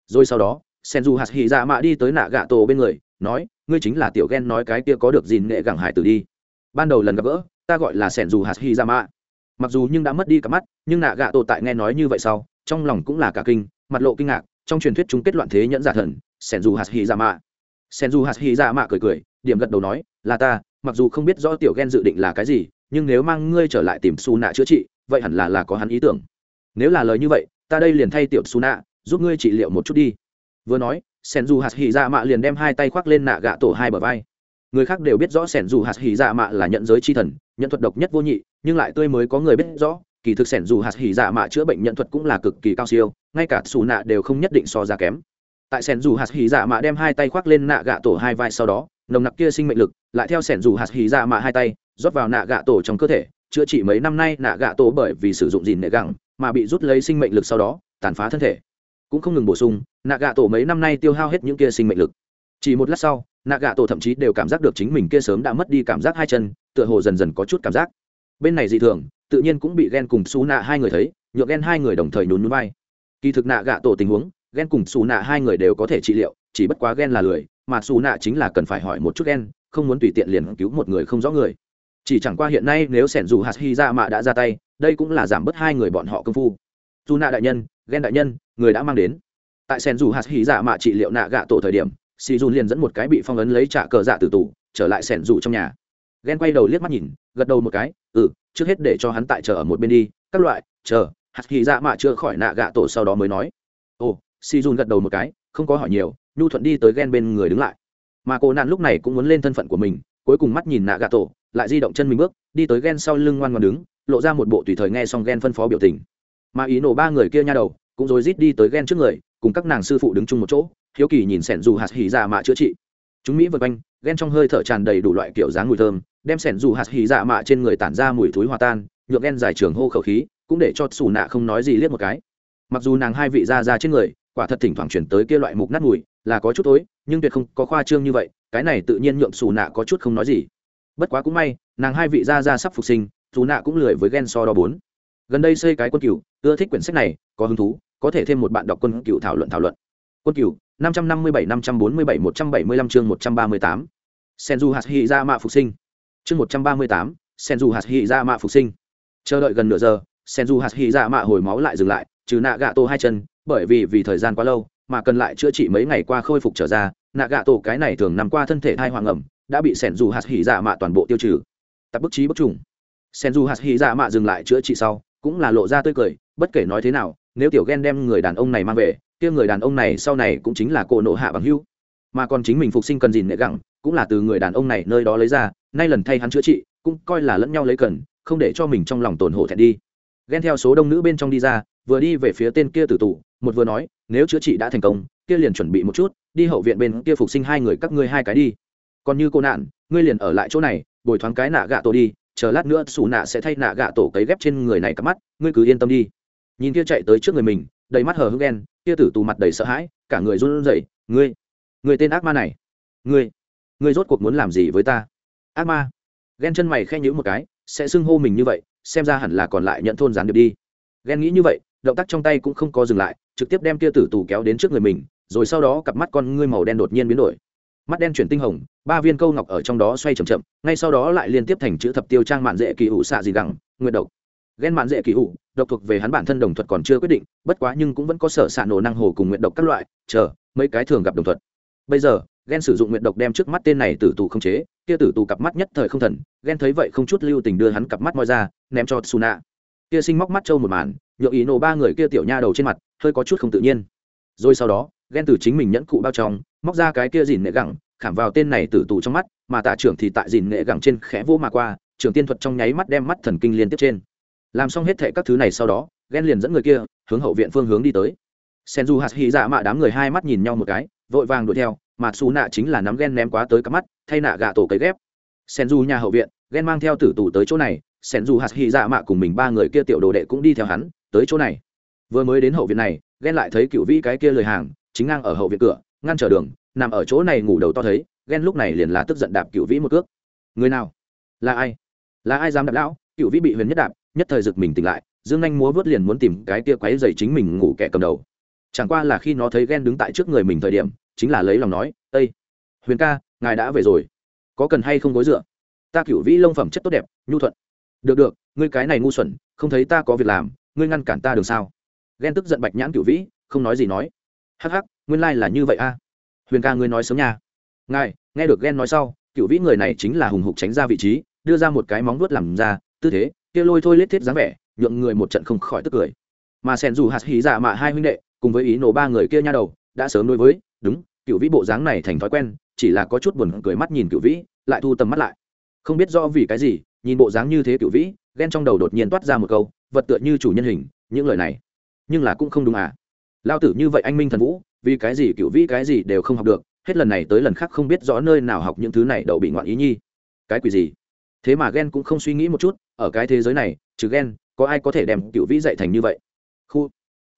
Rồi sau đó, sen dù hạt hy dạ mạ đi tới nạ gạ tổ bên người, nói, ngươi chính là tiểu ghen nói cái kia có được gìn nghệ gẳng hải tử đi. Ban đầu lần gặp gỡ, ta gọi là Sen dù hạt hy Dạ mạ. Mặc dù nhưng đã mất đi cả mắt, nhưng nạ gạ tổ tại nghe nói như vậy sau, trong lòng cũng là cả kinh, mặt lộ kinh ngạc, trong truyền thuyết chúng kết loạn thế nhẫn giả thần, Sen dù hạt hy Dạ mạ. Sen dù hạt hy Dạ mạ cười cười, điểm gật đầu nói, là ta, mặc dù không biết rõ tiểu ghen dự định là cái gì, nhưng nếu mang ngươi trở lại tìm su nạ chữa trị vậy hẳn là là có hắn ý tưởng. Nếu là lời như vậy, ta đây liền thay tiểu su nạ giúp ngươi trị liệu một chút đi. Vừa nói sen dù hạt hỉ dạ mạ liền đem hai tay khoác lên nạ gạ tổ hai bờ vai. Người khác đều biết rõ sẻn dù hạt hỉ dạ mạ là nhận giới chi thần, nhận thuật độc nhất vô nhị, nhưng lại tươi mới có người biết rõ, kỳ thực sẻn dù hạt hỉ dạ mạ chữa bệnh nhận thuật cũng là cực kỳ cao siêu, ngay cả xù nạ đều không nhất định so ra kém. Tại sẻn dù hạt hỉ dạ mạ đem hai tay khoác lên nạ gạ tổ hai vai sau đó, nồng nặc kia sinh mệnh lực, lại theo sẻn dù hạt hỉ dạ mạ hai tay, rót vào nạ gạ tổ trong cơ thể chữa trị mấy năm nay nạ gạ tổ bởi vì sử dụng dìn nệ gẳng mà bị rút lấy sinh mệnh lực sau đó, tàn phá thân thể. Cũng không ngừng bổ sung, nạ gạ tổ mấy năm nay tiêu hao hết những kia sinh mệnh lực. Chỉ một lát sau, nạ gạ tổ thậm chí đều cảm giác được chính mình kia sớm đã mất đi cảm giác hai chân, tựa hồ dần dần có chút cảm giác. Bên này dị thường, tự nhiên cũng bị ghen cùng xù nạ hai người thấy nhựa ghen hai người đồng thời nhún núi bay kỳ thực nạ gạ tổ tình huống ghen cùng xù nạ hai người đều có thể trị liệu, chỉ bất quá ghen là lười, mà xù nạ chính là cần phải hỏi một chút ghen không muốn tùy tiện liền cứu một người không rõ người chỉ chẳng qua hiện nay nếu sẻn dù hạt hy ra mạ đã ra tay, đây cũng là giảm bớt hai người bọn họ công phu. Dù nạ đại nhân ghen đại nhân, người đã mang đến. Tại sẻn dù hạt hy ra mạ trị liệu nạ gạ tổ thời điểm si dùn liền dẫn một cái bị phong ấn lấy trả cờ dạ từ tủ trở lại sẻn dù trong nhà. Ghen quay đầu liếc mắt nhìn, gật đầu một cái ừ trước hết để cho hắn tại chờ ở một bên đi, các loại, chờ. Hạt hy ra mạ chưa khỏi nạ gạ tổ sau đó mới nói. Ồ si dùn gật đầu một cái, không có hỏi nhiều, nhu thuận đi tới ghen bên người đứng lại. Mà cô nạn lúc này cũng muốn lên thân phận của mình, cuối cùng mắt nhìn nạ gạ tổ lại di động chân mình bước, đi tới ghen sau lưng ngoan ngoan đứng, lộ ra một bộ tùy thời nghe xong ghen phân phó biểu tình. Mà ý nổ ba người kia nha đầu, cũng rồi rít đi tới ghen trước người, cùng các nàng sư phụ đứng chung một chỗ, hiếu kỳ nhìn sẻn dù hạt hỉ dạ mạ chữa trị. Chúng mỹ vượt quanh ghen trong hơi thở tràn đầy đủ loại kiểu dáng mùi thơm, đem sẻn dù hạt hỉ dạ mạ trên người tản ra mùi thúi hòa tan, nhượng ghen dài trường hô khẩu khí, cũng để cho xù nạ không nói gì liếc một cái. Mặc dù nàng hai vị ra ra trên người, quả thật thỉnh thoảng chuyển tới kia loại mục nát mùi, là có chút tối nhưng tuyệt không có khoa trương như vậy, cái này tự nhiên nhượng xù nạ có chút không nói gì bất quá cũng may, nàng hai vị ra ra sắp phục sinh, dù nạ cũng lười với ghen so đo bốn. Gần đây xây cái quân cựu ưa thích quyển sách này, có hứng thú, có thể thêm một bạn đọc quân cựu thảo luận thảo luận. Quân cựu năm trăm năm mươi bảy, năm trăm bốn mươi bảy, một trăm bảy mươi lăm chương một trăm ba mươi tám. Senju hạt hy ra mạ phục sinh. Chương một trăm ba mươi tám, senju hạt hy ra mạ phục sinh. Chờ đợi gần nửa giờ, senju hạt hy ra mạ hồi máu lại dừng lại, trừ nạ gạ tô hai chân, bởi vì vì thời gian quá lâu, mà cần lại chữa trị mấy ngày qua khôi phục trở ra, nạ gạ tổ cái này thường nằm qua thân thể thai hoàng ẩm đã bị sẻn dù hạt hỉ dạ mạ toàn bộ tiêu trừ. Tập bức trí bức trùng. Sẻn dù hạt hỉ dạ mạ dừng lại chữa trị sau, cũng là lộ ra tươi cười, bất kể nói thế nào, nếu tiểu ghen đem người đàn ông này mang về, kia người đàn ông này sau này cũng chính là cổ nộ hạ bằng hưu mà còn chính mình phục sinh cần gìn nệ gẳng, cũng là từ người đàn ông này nơi đó lấy ra, nay lần thay hắn chữa trị, cũng coi là lẫn nhau lấy cần, không để cho mình trong lòng tổn hổ thẹn đi. Ghen theo số đông nữ bên trong đi ra, vừa đi về phía tên kia tử tù, một vừa nói, nếu chữa trị đã thành công, kia liền chuẩn bị một chút, đi hậu viện bên kia phục sinh hai người các ngươi hai cái đi còn như cô nạn, ngươi liền ở lại chỗ này, bồi thoáng cái nạ gạ tổ đi, chờ lát nữa xù nạ sẽ thay nạ gạ tổ cấy ghép trên người này cắp mắt, ngươi cứ yên tâm đi. Nhìn kia chạy tới trước người mình, đầy mắt hờ hững đen kia tử tù mặt đầy sợ hãi, cả người run rẩy, ngươi, người tên ác ma này, ngươi ngươi rốt cuộc muốn làm gì với ta? Ác ma? Ghen chân mày khen nhữ một cái, sẽ xưng hô mình như vậy, xem ra hẳn là còn lại nhận thôn gián điệp đi. Ghen nghĩ như vậy, động tác trong tay cũng không có dừng lại, trực tiếp đem kia tử tù kéo đến trước người mình, rồi sau đó cặp mắt con ngươi màu đen đột nhiên biến đổi mắt đen chuyển tinh hồng, ba viên câu ngọc ở trong đó xoay c h ậ m chậm, ngay sau đó lại liên tiếp thành chữ thập tiêu trang mạn dễ kỳ ủ xạ gì gẳng nguyện độc. Ghen mạn dễ kỳ ủ độc thuộc về hắn bản thân đồng thuật còn chưa quyết định, bất quá nhưng cũng vẫn có sở xạ nổ năng hồ cùng nguyện độc các loại, chờ, mấy cái thường gặp đồng thuật. Bây giờ ghen sử dụng nguyện độc đem trước mắt tên này tử tù không chế, kia tử tù cặp mắt nhất thời không thần ghen thấy vậy không chút lưu tình đưa hắn cặp mắt moi ra, ném cho suna kia sinh móc mắt trâu một màn, nhượng ý nổ ba người kia tiểu nha đầu trên mặt, hơi có chút không tự nhiên. Rồi sau đó ghen từ chính mình nhẫn cụ bao trong móc ra cái kia dìn nghệ gẳng, khảm vào tên này tử tù trong mắt, mà tạ trưởng thì tại dìn nghệ gẳng trên khẽ vô mà qua, trưởng tiên thuật trong nháy mắt đem mắt thần kinh liên tiếp trên. Làm xong hết thệ các thứ này sau đó, ghen liền dẫn người kia, hướng hậu viện phương hướng đi tới. Sen du hạt hy dạ mạ đám người hai mắt nhìn nhau một cái, vội vàng đuổi theo, mà xù nạ chính là nắm ghen ném quá tới cắp mắt, thay nạ gà tổ cấy ghép. Sen du nhà hậu viện, ghen mang theo tử tù tới chỗ này sen du hạt hy dạ mạ cùng mình ba người kia tiểu đồ đệ cũng đi theo hắn, tới chỗ này. Vừa mới đến hậu viện này, ghen lại thấy cựu vĩ cái kia lời hàng, chính ngang ở hậu viện cửa ngăn trở đường, nằm ở chỗ này ngủ đầu to thấy, ghen lúc này liền là tức giận đạp cựu vĩ một cước. Người nào? Là ai? Là ai dám đạp lão? Cựu vĩ bị huyền nhất đạp, nhất thời giật mình tỉnh lại, dương anh múa vớt liền muốn tìm cái tia quáy dày chính mình ngủ kẻ cầm đầu. Chẳng qua là khi nó thấy ghen đứng tại trước người mình thời điểm, chính là lấy lòng nói ây huyền ca, ngài đã về rồi. Có cần hay không gối dựa? Ta cựu vĩ lông phẩm chất tốt đẹp, nhu thuận. Được được, ngươi cái này ngu xuẩn, không thấy ta có việc làm, ngươi ngăn cản ta đường sao? Ghen tức giận bạch nhãn cựu vĩ, không nói gì nói. Hắc hắc nguyên lai là như vậy a. Huyền ca ngươi nói sớm nha. Ngài, nghe được ghen nói sau, cựu vĩ người này chính là hùng hục tránh ra vị trí, đưa ra một cái móng vuốt làm ra, tư thế, kia lôi thôi lết thiết dáng vẻ, nhượng người một trận không khỏi tức cười. Mà sen dù hạt hí dạ mạ hai huynh đệ, cùng với ý nổ ba người kia nha đầu, đã sớm đối với, đúng, cựu vĩ bộ dáng này thành thói quen, chỉ là có chút buồn cười mắt nhìn cựu vĩ, lại thu tầm mắt lại. Không biết rõ vì cái gì, nhìn bộ dáng như thế cựu vĩ ghen trong đầu đột nhiên toát ra một câu, vật tựa như chủ nhân hình, những lời này, nhưng là cũng không đúng à lao tử như vậy anh minh thần vũ, vì cái gì cựu vĩ cái gì đều không học được, hết lần này tới lần khác không biết rõ nơi nào học những thứ này đậu bị ngoạn ý nhi. Cái quỷ gì? Thế mà ghen cũng không suy nghĩ một chút, ở cái thế giới này, trừ ghen có ai có thể đem cựu vĩ dạy thành như vậy? Khu.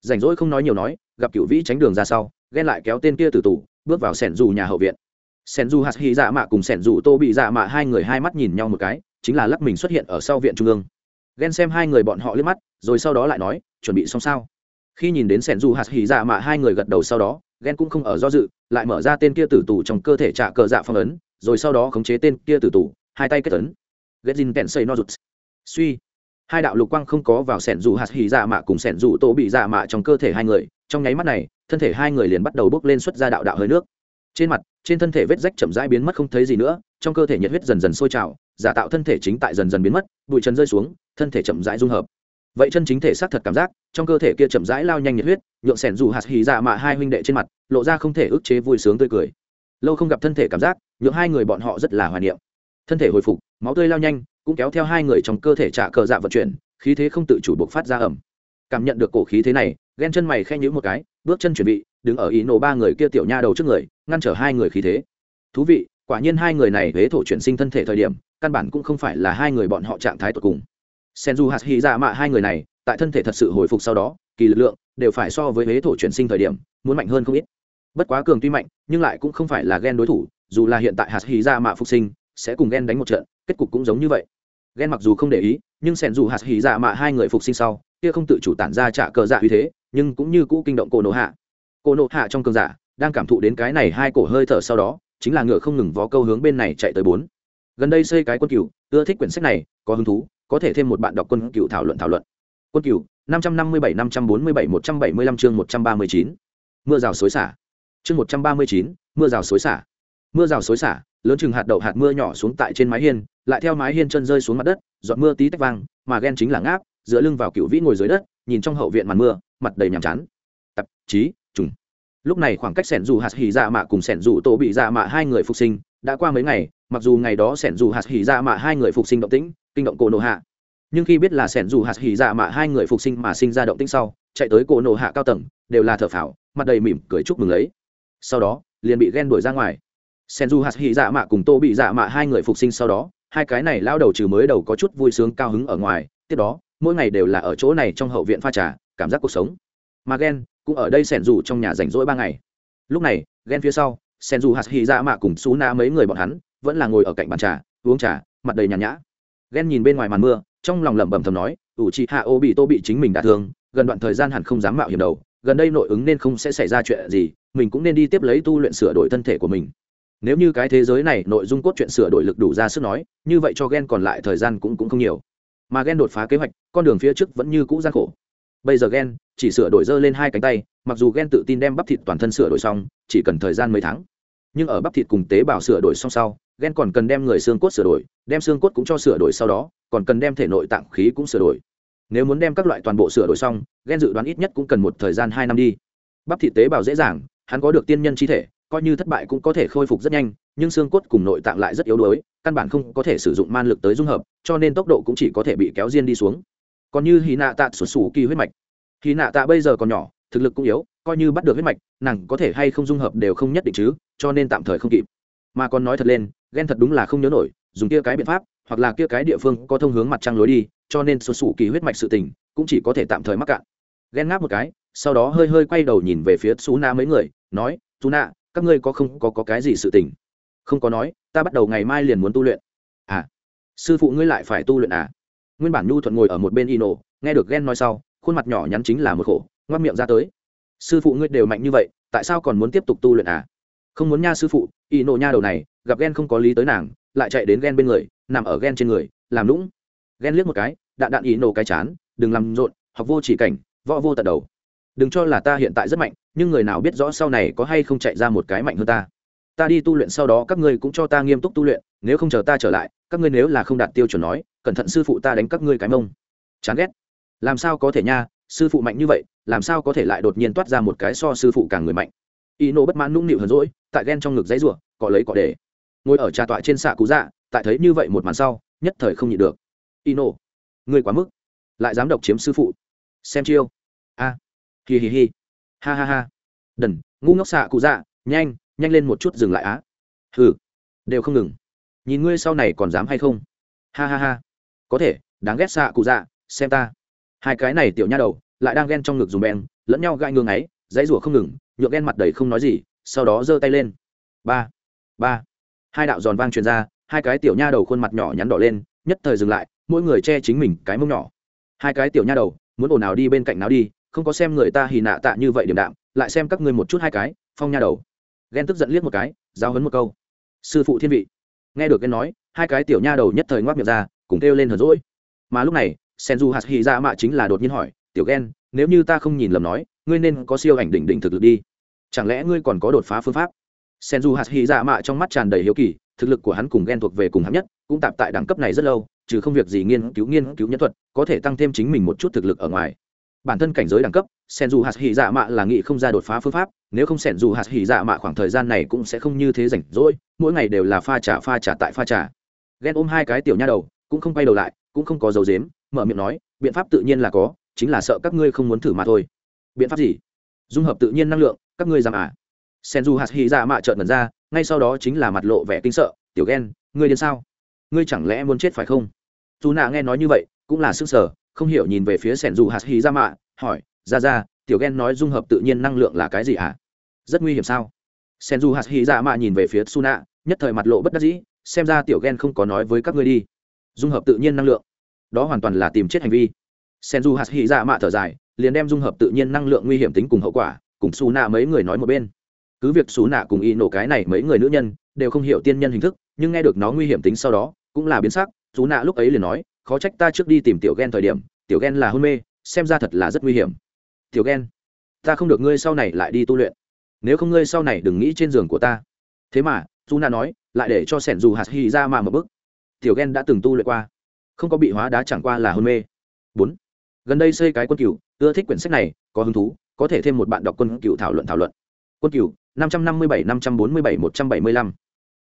Rảnh rỗi không nói nhiều nói, gặp cựu vĩ tránh đường ra sau ghen lại kéo tên kia từ tủ bước vào sẻn dù nhà hậu viện. Sẻn dù hạt hy dạ mạ cùng sẻn dù tô bị dạ mạ hai người hai mắt nhìn nhau một cái, chính là lắc mình xuất hiện ở sau viện trung ương. Ghen xem hai người bọn họ liếc mắt, rồi sau đó lại nói, chuẩn bị xong sao? Khi nhìn đến sẻn dù hạt hỉ dạ mạ hai người gật đầu sau đó ghen cũng không ở do dự, lại mở ra tên kia tử tù trong cơ thể trả cờ dạ phong ấn, rồi sau đó khống chế tên kia tử tù, hai tay kết ấn. Ghét dinh kẹn xây no rụt. Suy. Hai đạo lục quang không có vào sẻn dù hạt hỉ dạ mạ cùng sẻn dù tổ bị dạ mạ trong cơ thể hai người, trong nháy mắt này, thân thể hai người liền bắt đầu bốc lên xuất ra đạo đạo hơi nước. Trên mặt, trên thân thể vết rách chậm rãi biến mất không thấy gì nữa, trong cơ thể nhiệt huyết dần dần sôi trào, giả tạo thân thể chính tại dần dần biến mất, bụi trần rơi xuống, thân thể chậm rãi dung hợp vậy chân chính thể xác thật cảm giác, trong cơ thể kia chậm rãi lao nhanh nhiệt huyết, nhượng sẻn dù hạt hì dạ mạ hai huynh đệ trên mặt, lộ ra không thể ức chế vui sướng tươi cười. Lâu không gặp thân thể cảm giác, nhượng hai người bọn họ rất là hoài niệm. Thân thể hồi phục, máu tươi lao nhanh, cũng kéo theo hai người trong cơ thể trả cờ dạ vận chuyển, khí thế không tự chủ buộc phát ra ẩm. Cảm nhận được cổ khí thế này ghen chân mày khen nhữ một cái, bước chân chuẩn bị, đứng ở ý nổ ba người kia tiểu nha đầu trước người, ngăn trở hai người khí thế. Thú vị, quả nhiên hai người này huế thổ chuyển sinh thân thể thời điểm, căn bản cũng không phải là hai người bọn họ trạng thái tột cùng sen du hạt hy dạ mạ hai người này, tại thân thể thật sự hồi phục sau đó, kỳ lực lượng đều phải so với huế thổ chuyển sinh thời điểm, muốn mạnh hơn không ít. Bất quá cường tuy mạnh, nhưng lại cũng không phải là ghen đối thủ, dù là hiện tại hạt hy dạ mạ phục sinh, sẽ cùng ghen đánh một trận, kết cục cũng giống như vậy. Ghen mặc dù không để ý, nhưng sẻn dù hạt hỉ dạ mạ hai người phục sinh sau, kia không tự chủ tản ra trả cờ dạ uy thế, nhưng cũng như cũ kinh động cổ nộ hạ. Cổ nộ hạ trong cường giả, đang cảm thụ đến cái này hai cổ hơi thở sau đó, chính là ngựa không ngừng vó câu hướng bên này chạy tới bốn. Gần đây xây cái quân cựu ưa thích quyển sách này, có hứng thú có thể thêm một bạn đọc quân cựu thảo luận thảo luận. Quân cựu, năm trăm năm mươi bảy, năm trăm bốn mươi bảy, một trăm bảy mươi lăm chương một trăm ba mươi chín. Mưa rào xối xả. Chương một trăm ba mươi chín, mưa rào xối xả. Mưa rào xối xả, lớn chừng hạt đậu, hạt mưa nhỏ xuống tại trên mái hiên, lại theo mái hiên chân rơi xuống mặt đất, giọt mưa tí tách vang, mà ghen chính là ngáp, dựa lưng vào cựu vĩ ngồi dưới đất, nhìn trong hậu viện màn mưa, mặt đầy nhàm chán. Tạp chí trùng. Lúc này khoảng cách sẻn dù hạt hỉ dạ mạ cùng sẻn dù tổ bị dạ mạ hai người phục sinh đã qua mấy ngày, mặc dù ngày đó sẻn dù hạt hỉ dạ mạ hai người phục sinh động tĩnh, kinh động cổ Nộ hạ. Nhưng khi biết là sẻn dù hạt hỉ dạ mạ hai người phục sinh mà sinh ra động tĩnh sau, chạy tới cổ Nộ hạ cao tầng, đều là thở phào, mặt đầy mỉm cười chúc mừng lấy. Sau đó, liền bị ghen đuổi ra ngoài. Sen du hạt hy dạ mạ cùng tô bị dạ mạ hai người phục sinh sau đó, hai cái này lao đầu trừ mới đầu có chút vui sướng cao hứng ở ngoài, tiếp đó, mỗi ngày đều là ở chỗ này trong hậu viện pha trà, cảm giác cuộc sống. Mà ghen cũng ở đây sẻn dù trong nhà rảnh rỗi ba ngày. Lúc này, ghen phía sau sen dù hạt hy ra mạ cùng xú na mấy người bọn hắn vẫn là ngồi ở cạnh bàn trà, uống trà, mặt đầy nhàn nhã. Ghen nhìn bên ngoài màn mưa, trong lòng lẩm bẩm thầm nói ủ chị hạ ô bị tô bị chính mình đả thương, gần đoạn thời gian hẳn không dám mạo hiểm đầu gần đây nội ứng nên không sẽ xảy ra chuyện gì, mình cũng nên đi tiếp lấy tu luyện sửa đổi thân thể của mình. Nếu như cái thế giới này nội dung cốt truyện sửa đổi lực đủ ra sức nói, như vậy cho ghen còn lại thời gian cũng cũng không nhiều. Mà ghen đột phá kế hoạch, con đường phía trước vẫn như cũ gian khổ. Bây giờ ghen chỉ sửa đổi dơ lên hai cánh tay, mặc dù ghen tự tin đem bắp thịt toàn thân sửa đổi xong, chỉ cần thời gian mấy tháng nhưng ở bắp thịt cùng tế bào sửa đổi xong sau ghen còn cần đem người xương cốt sửa đổi, đem xương cốt cũng cho sửa đổi sau đó, còn cần đem thể nội tạng khí cũng sửa đổi. Nếu muốn đem các loại toàn bộ sửa đổi xong ghen dự đoán ít nhất cũng cần một thời gian hai năm đi. Bắp thịt tế bào dễ dàng, hắn có được tiên nhân chi thể, coi như thất bại cũng có thể khôi phục rất nhanh, nhưng xương cốt cùng nội tạng lại rất yếu đuối, căn bản không có thể sử dụng man lực tới dung hợp, cho nên tốc độ cũng chỉ có thể bị kéo diên đi xuống. Còn như hy nạ tạ sụt sủ kỳ huyết mạch. Hy nạ tạ bây giờ còn nhỏ, thực lực cũng yếu, coi như bắt được huyết mạch, nàng có thể hay không dung hợp đều không nhất định chứ cho nên tạm thời không kịp. Mà còn nói thật lên ghen thật đúng là không nhớ nổi dùng kia cái biện pháp hoặc là kia cái địa phương có thông hướng mặt trăng lối đi cho nên sụt sủ kỳ huyết mạch sự tình cũng chỉ có thể tạm thời mắc cạn. Ghen ngáp một cái sau đó hơi hơi quay đầu nhìn về phía xú na mấy người nói xú na các ngươi có không có, có cái gì sự tình? Không có nói ta bắt đầu ngày mai liền muốn tu luyện. À sư phụ ngươi lại phải tu luyện à? Nguyên bản nhu thuận ngồi ở một bên y nổ nghe được ghen nói sau khuôn mặt nhỏ nhắn chính là một khổ ngoắc miệng ra tới. Sư phụ ngươi đều mạnh như vậy tại sao còn muốn tiếp tục tu luyện à? Không muốn nha sư phụ, y nổ nha đầu này, gặp ghen không có lý tới nàng, lại chạy đến ghen bên người, nằm ở ghen trên người, làm lũng ghen liếc một cái, đạn đạn y nổ cái chán, đừng làm rộn, học vô chỉ cảnh, võ vô tận đầu. Đừng cho là ta hiện tại rất mạnh, nhưng người nào biết rõ sau này có hay không chạy ra một cái mạnh hơn ta. Ta đi tu luyện sau đó các ngươi cũng cho ta nghiêm túc tu luyện, nếu không chờ ta trở lại, các ngươi nếu là không đạt tiêu chuẩn nói, cẩn thận sư phụ ta đánh các ngươi cái mông. Chán ghét. Làm sao có thể nha, sư phụ mạnh như vậy, làm sao có thể lại đột nhiên toát ra một cái so sư phụ càng người mạnh. Y nổ bất mãn nũng nịu hờn rỗi tại ghen trong ngực dãy rủa, cọ lấy cọ để. Ngồi ở trà tọa trên xạ cú dạ tại thấy như vậy một màn sau, nhất thời không nhịn được. Ino, ngươi quá mức. Lại dám độc chiếm sư phụ. Xem chiêu. A. À. hi hi hi. Ha ha ha. Đần, ngu ngốc xạ cụ dạ nhanh nhanh lên một chút dừng lại á. Hừ. Đều không ngừng. Nhìn ngươi sau này còn dám hay không? Ha ha ha. Có thể, đáng ghét xạ cụ dạ xem ta. Hai cái này tiểu nha đầu, lại đang ghen trong ngực dùng beng, lẫn nhau gai ngương ấy dãy rủa không ngừng nhựa ghen mặt đầy không nói gì sau đó giơ tay lên. Ba ba. Hai đạo giòn vang truyền ra, hai cái tiểu nha đầu khuôn mặt nhỏ nhắn đỏ lên, nhất thời dừng lại, mỗi người che chính mình cái mông nhỏ. Hai cái tiểu nha đầu, muốn ồn nào đi bên cạnh nào đi, không có xem người ta hì nạ tạ như vậy điểm đạm, lại xem các ngươi một chút hai cái, phong nha đầu. Ghen tức giận liếc một cái giao hấn một câu. Sư phụ thiên vị. Nghe được ghen nói, hai cái tiểu nha đầu nhất thời ngoác miệng ra, cùng kêu lên hờn rỗi mà lúc này, senju hạt hì ra mạ chính là đột nhiên hỏi, tiểu ghen nếu như ta không nhìn lầm nói, ngươi nên có siêu ảnh đỉnh đỉnh thực lực đi chẳng lẽ ngươi còn có đột phá phương pháp? Senju hạt hy dạ mạ trong mắt tràn đầy hiếu kỳ, thực lực của hắn cùng ghen thuộc về cùng hắn nhất, cũng tạm tại đẳng cấp này rất lâu, trừ không việc gì nghiên cứu nghiên cứu nhân thuật, có thể tăng thêm chính mình một chút thực lực ở ngoài. Bản thân cảnh giới đẳng cấp sen du hạt hy dạ mạ là nghị không ra đột phá phương pháp, nếu không sen du hạt hy dạ mạ khoảng thời gian này cũng sẽ không như thế rảnh rỗi, mỗi ngày đều là pha trà pha trà tại pha trà. Ghen ôm hai cái tiểu nha đầu, cũng không quay đầu lại, cũng không có dấu dếm mở miệng nói, biện pháp tự nhiên là có, chính là sợ các ngươi không muốn thử mà thôi. Biện pháp gì? Dung hợp tự nhiên năng lượng các ngươi dám à? Sen du hạt hy ra mạ trợn mật ra, ngay sau đó chính là mặt lộ vẻ kinh sợ, tiểu ghen ngươi đến sao? Ngươi chẳng lẽ muốn chết phải không? Dù nạ nghe nói như vậy, cũng là sức sở không hiểu nhìn về phía sẻn dù hạt hí ra mạ, hỏi, ra ra, tiểu ghen nói dung hợp tự nhiên năng lượng là cái gì ạ à? rất nguy hiểm sao? Sen dù hạt hí ra mạ nhìn về phía su nạ nhất thời mặt lộ bất đắc dĩ, xem ra tiểu ghen không có nói với các ngươi đi. Dung hợp tự nhiên năng lượng. Đó hoàn toàn là tìm chết hành vi. Sen dù hạt ra mạ thở dài, liền đem dung hợp tự nhiên năng lượng nguy hiểm tính cùng hậu quả cùng xù nạ mấy người nói một bên. Cứ việc xù nạ cùng y nổ cái này mấy người nữ nhân đều không hiểu tiên nhân hình thức, nhưng nghe được nó nguy hiểm tính sau đó, cũng là biến sắc. Xù nạ lúc ấy liền nói, khó trách ta trước đi tìm tiểu ghen thời điểm, tiểu ghen là hôn mê, xem ra thật là rất nguy hiểm. Tiểu ghen ta không được ngươi sau này lại đi tu luyện. Nếu không ngươi sau này đừng nghĩ trên giường của ta. Thế mà xú nạ nói, lại để cho sẻn dù hạt hy ra mà một bức tiểu ghen đã từng tu luyện qua, không có bị hóa đá chẳng qua là hôn mê. Bốn, gần đây xây cái quân cựu ưa thích quyển sách này, có hứng thú có thể thêm một bạn đọc quân cựu thảo luận thảo luận. Quân cựu, năm trăm năm mươi bảy, năm trăm bốn mươi bảy, một trăm bảy mươi lăm.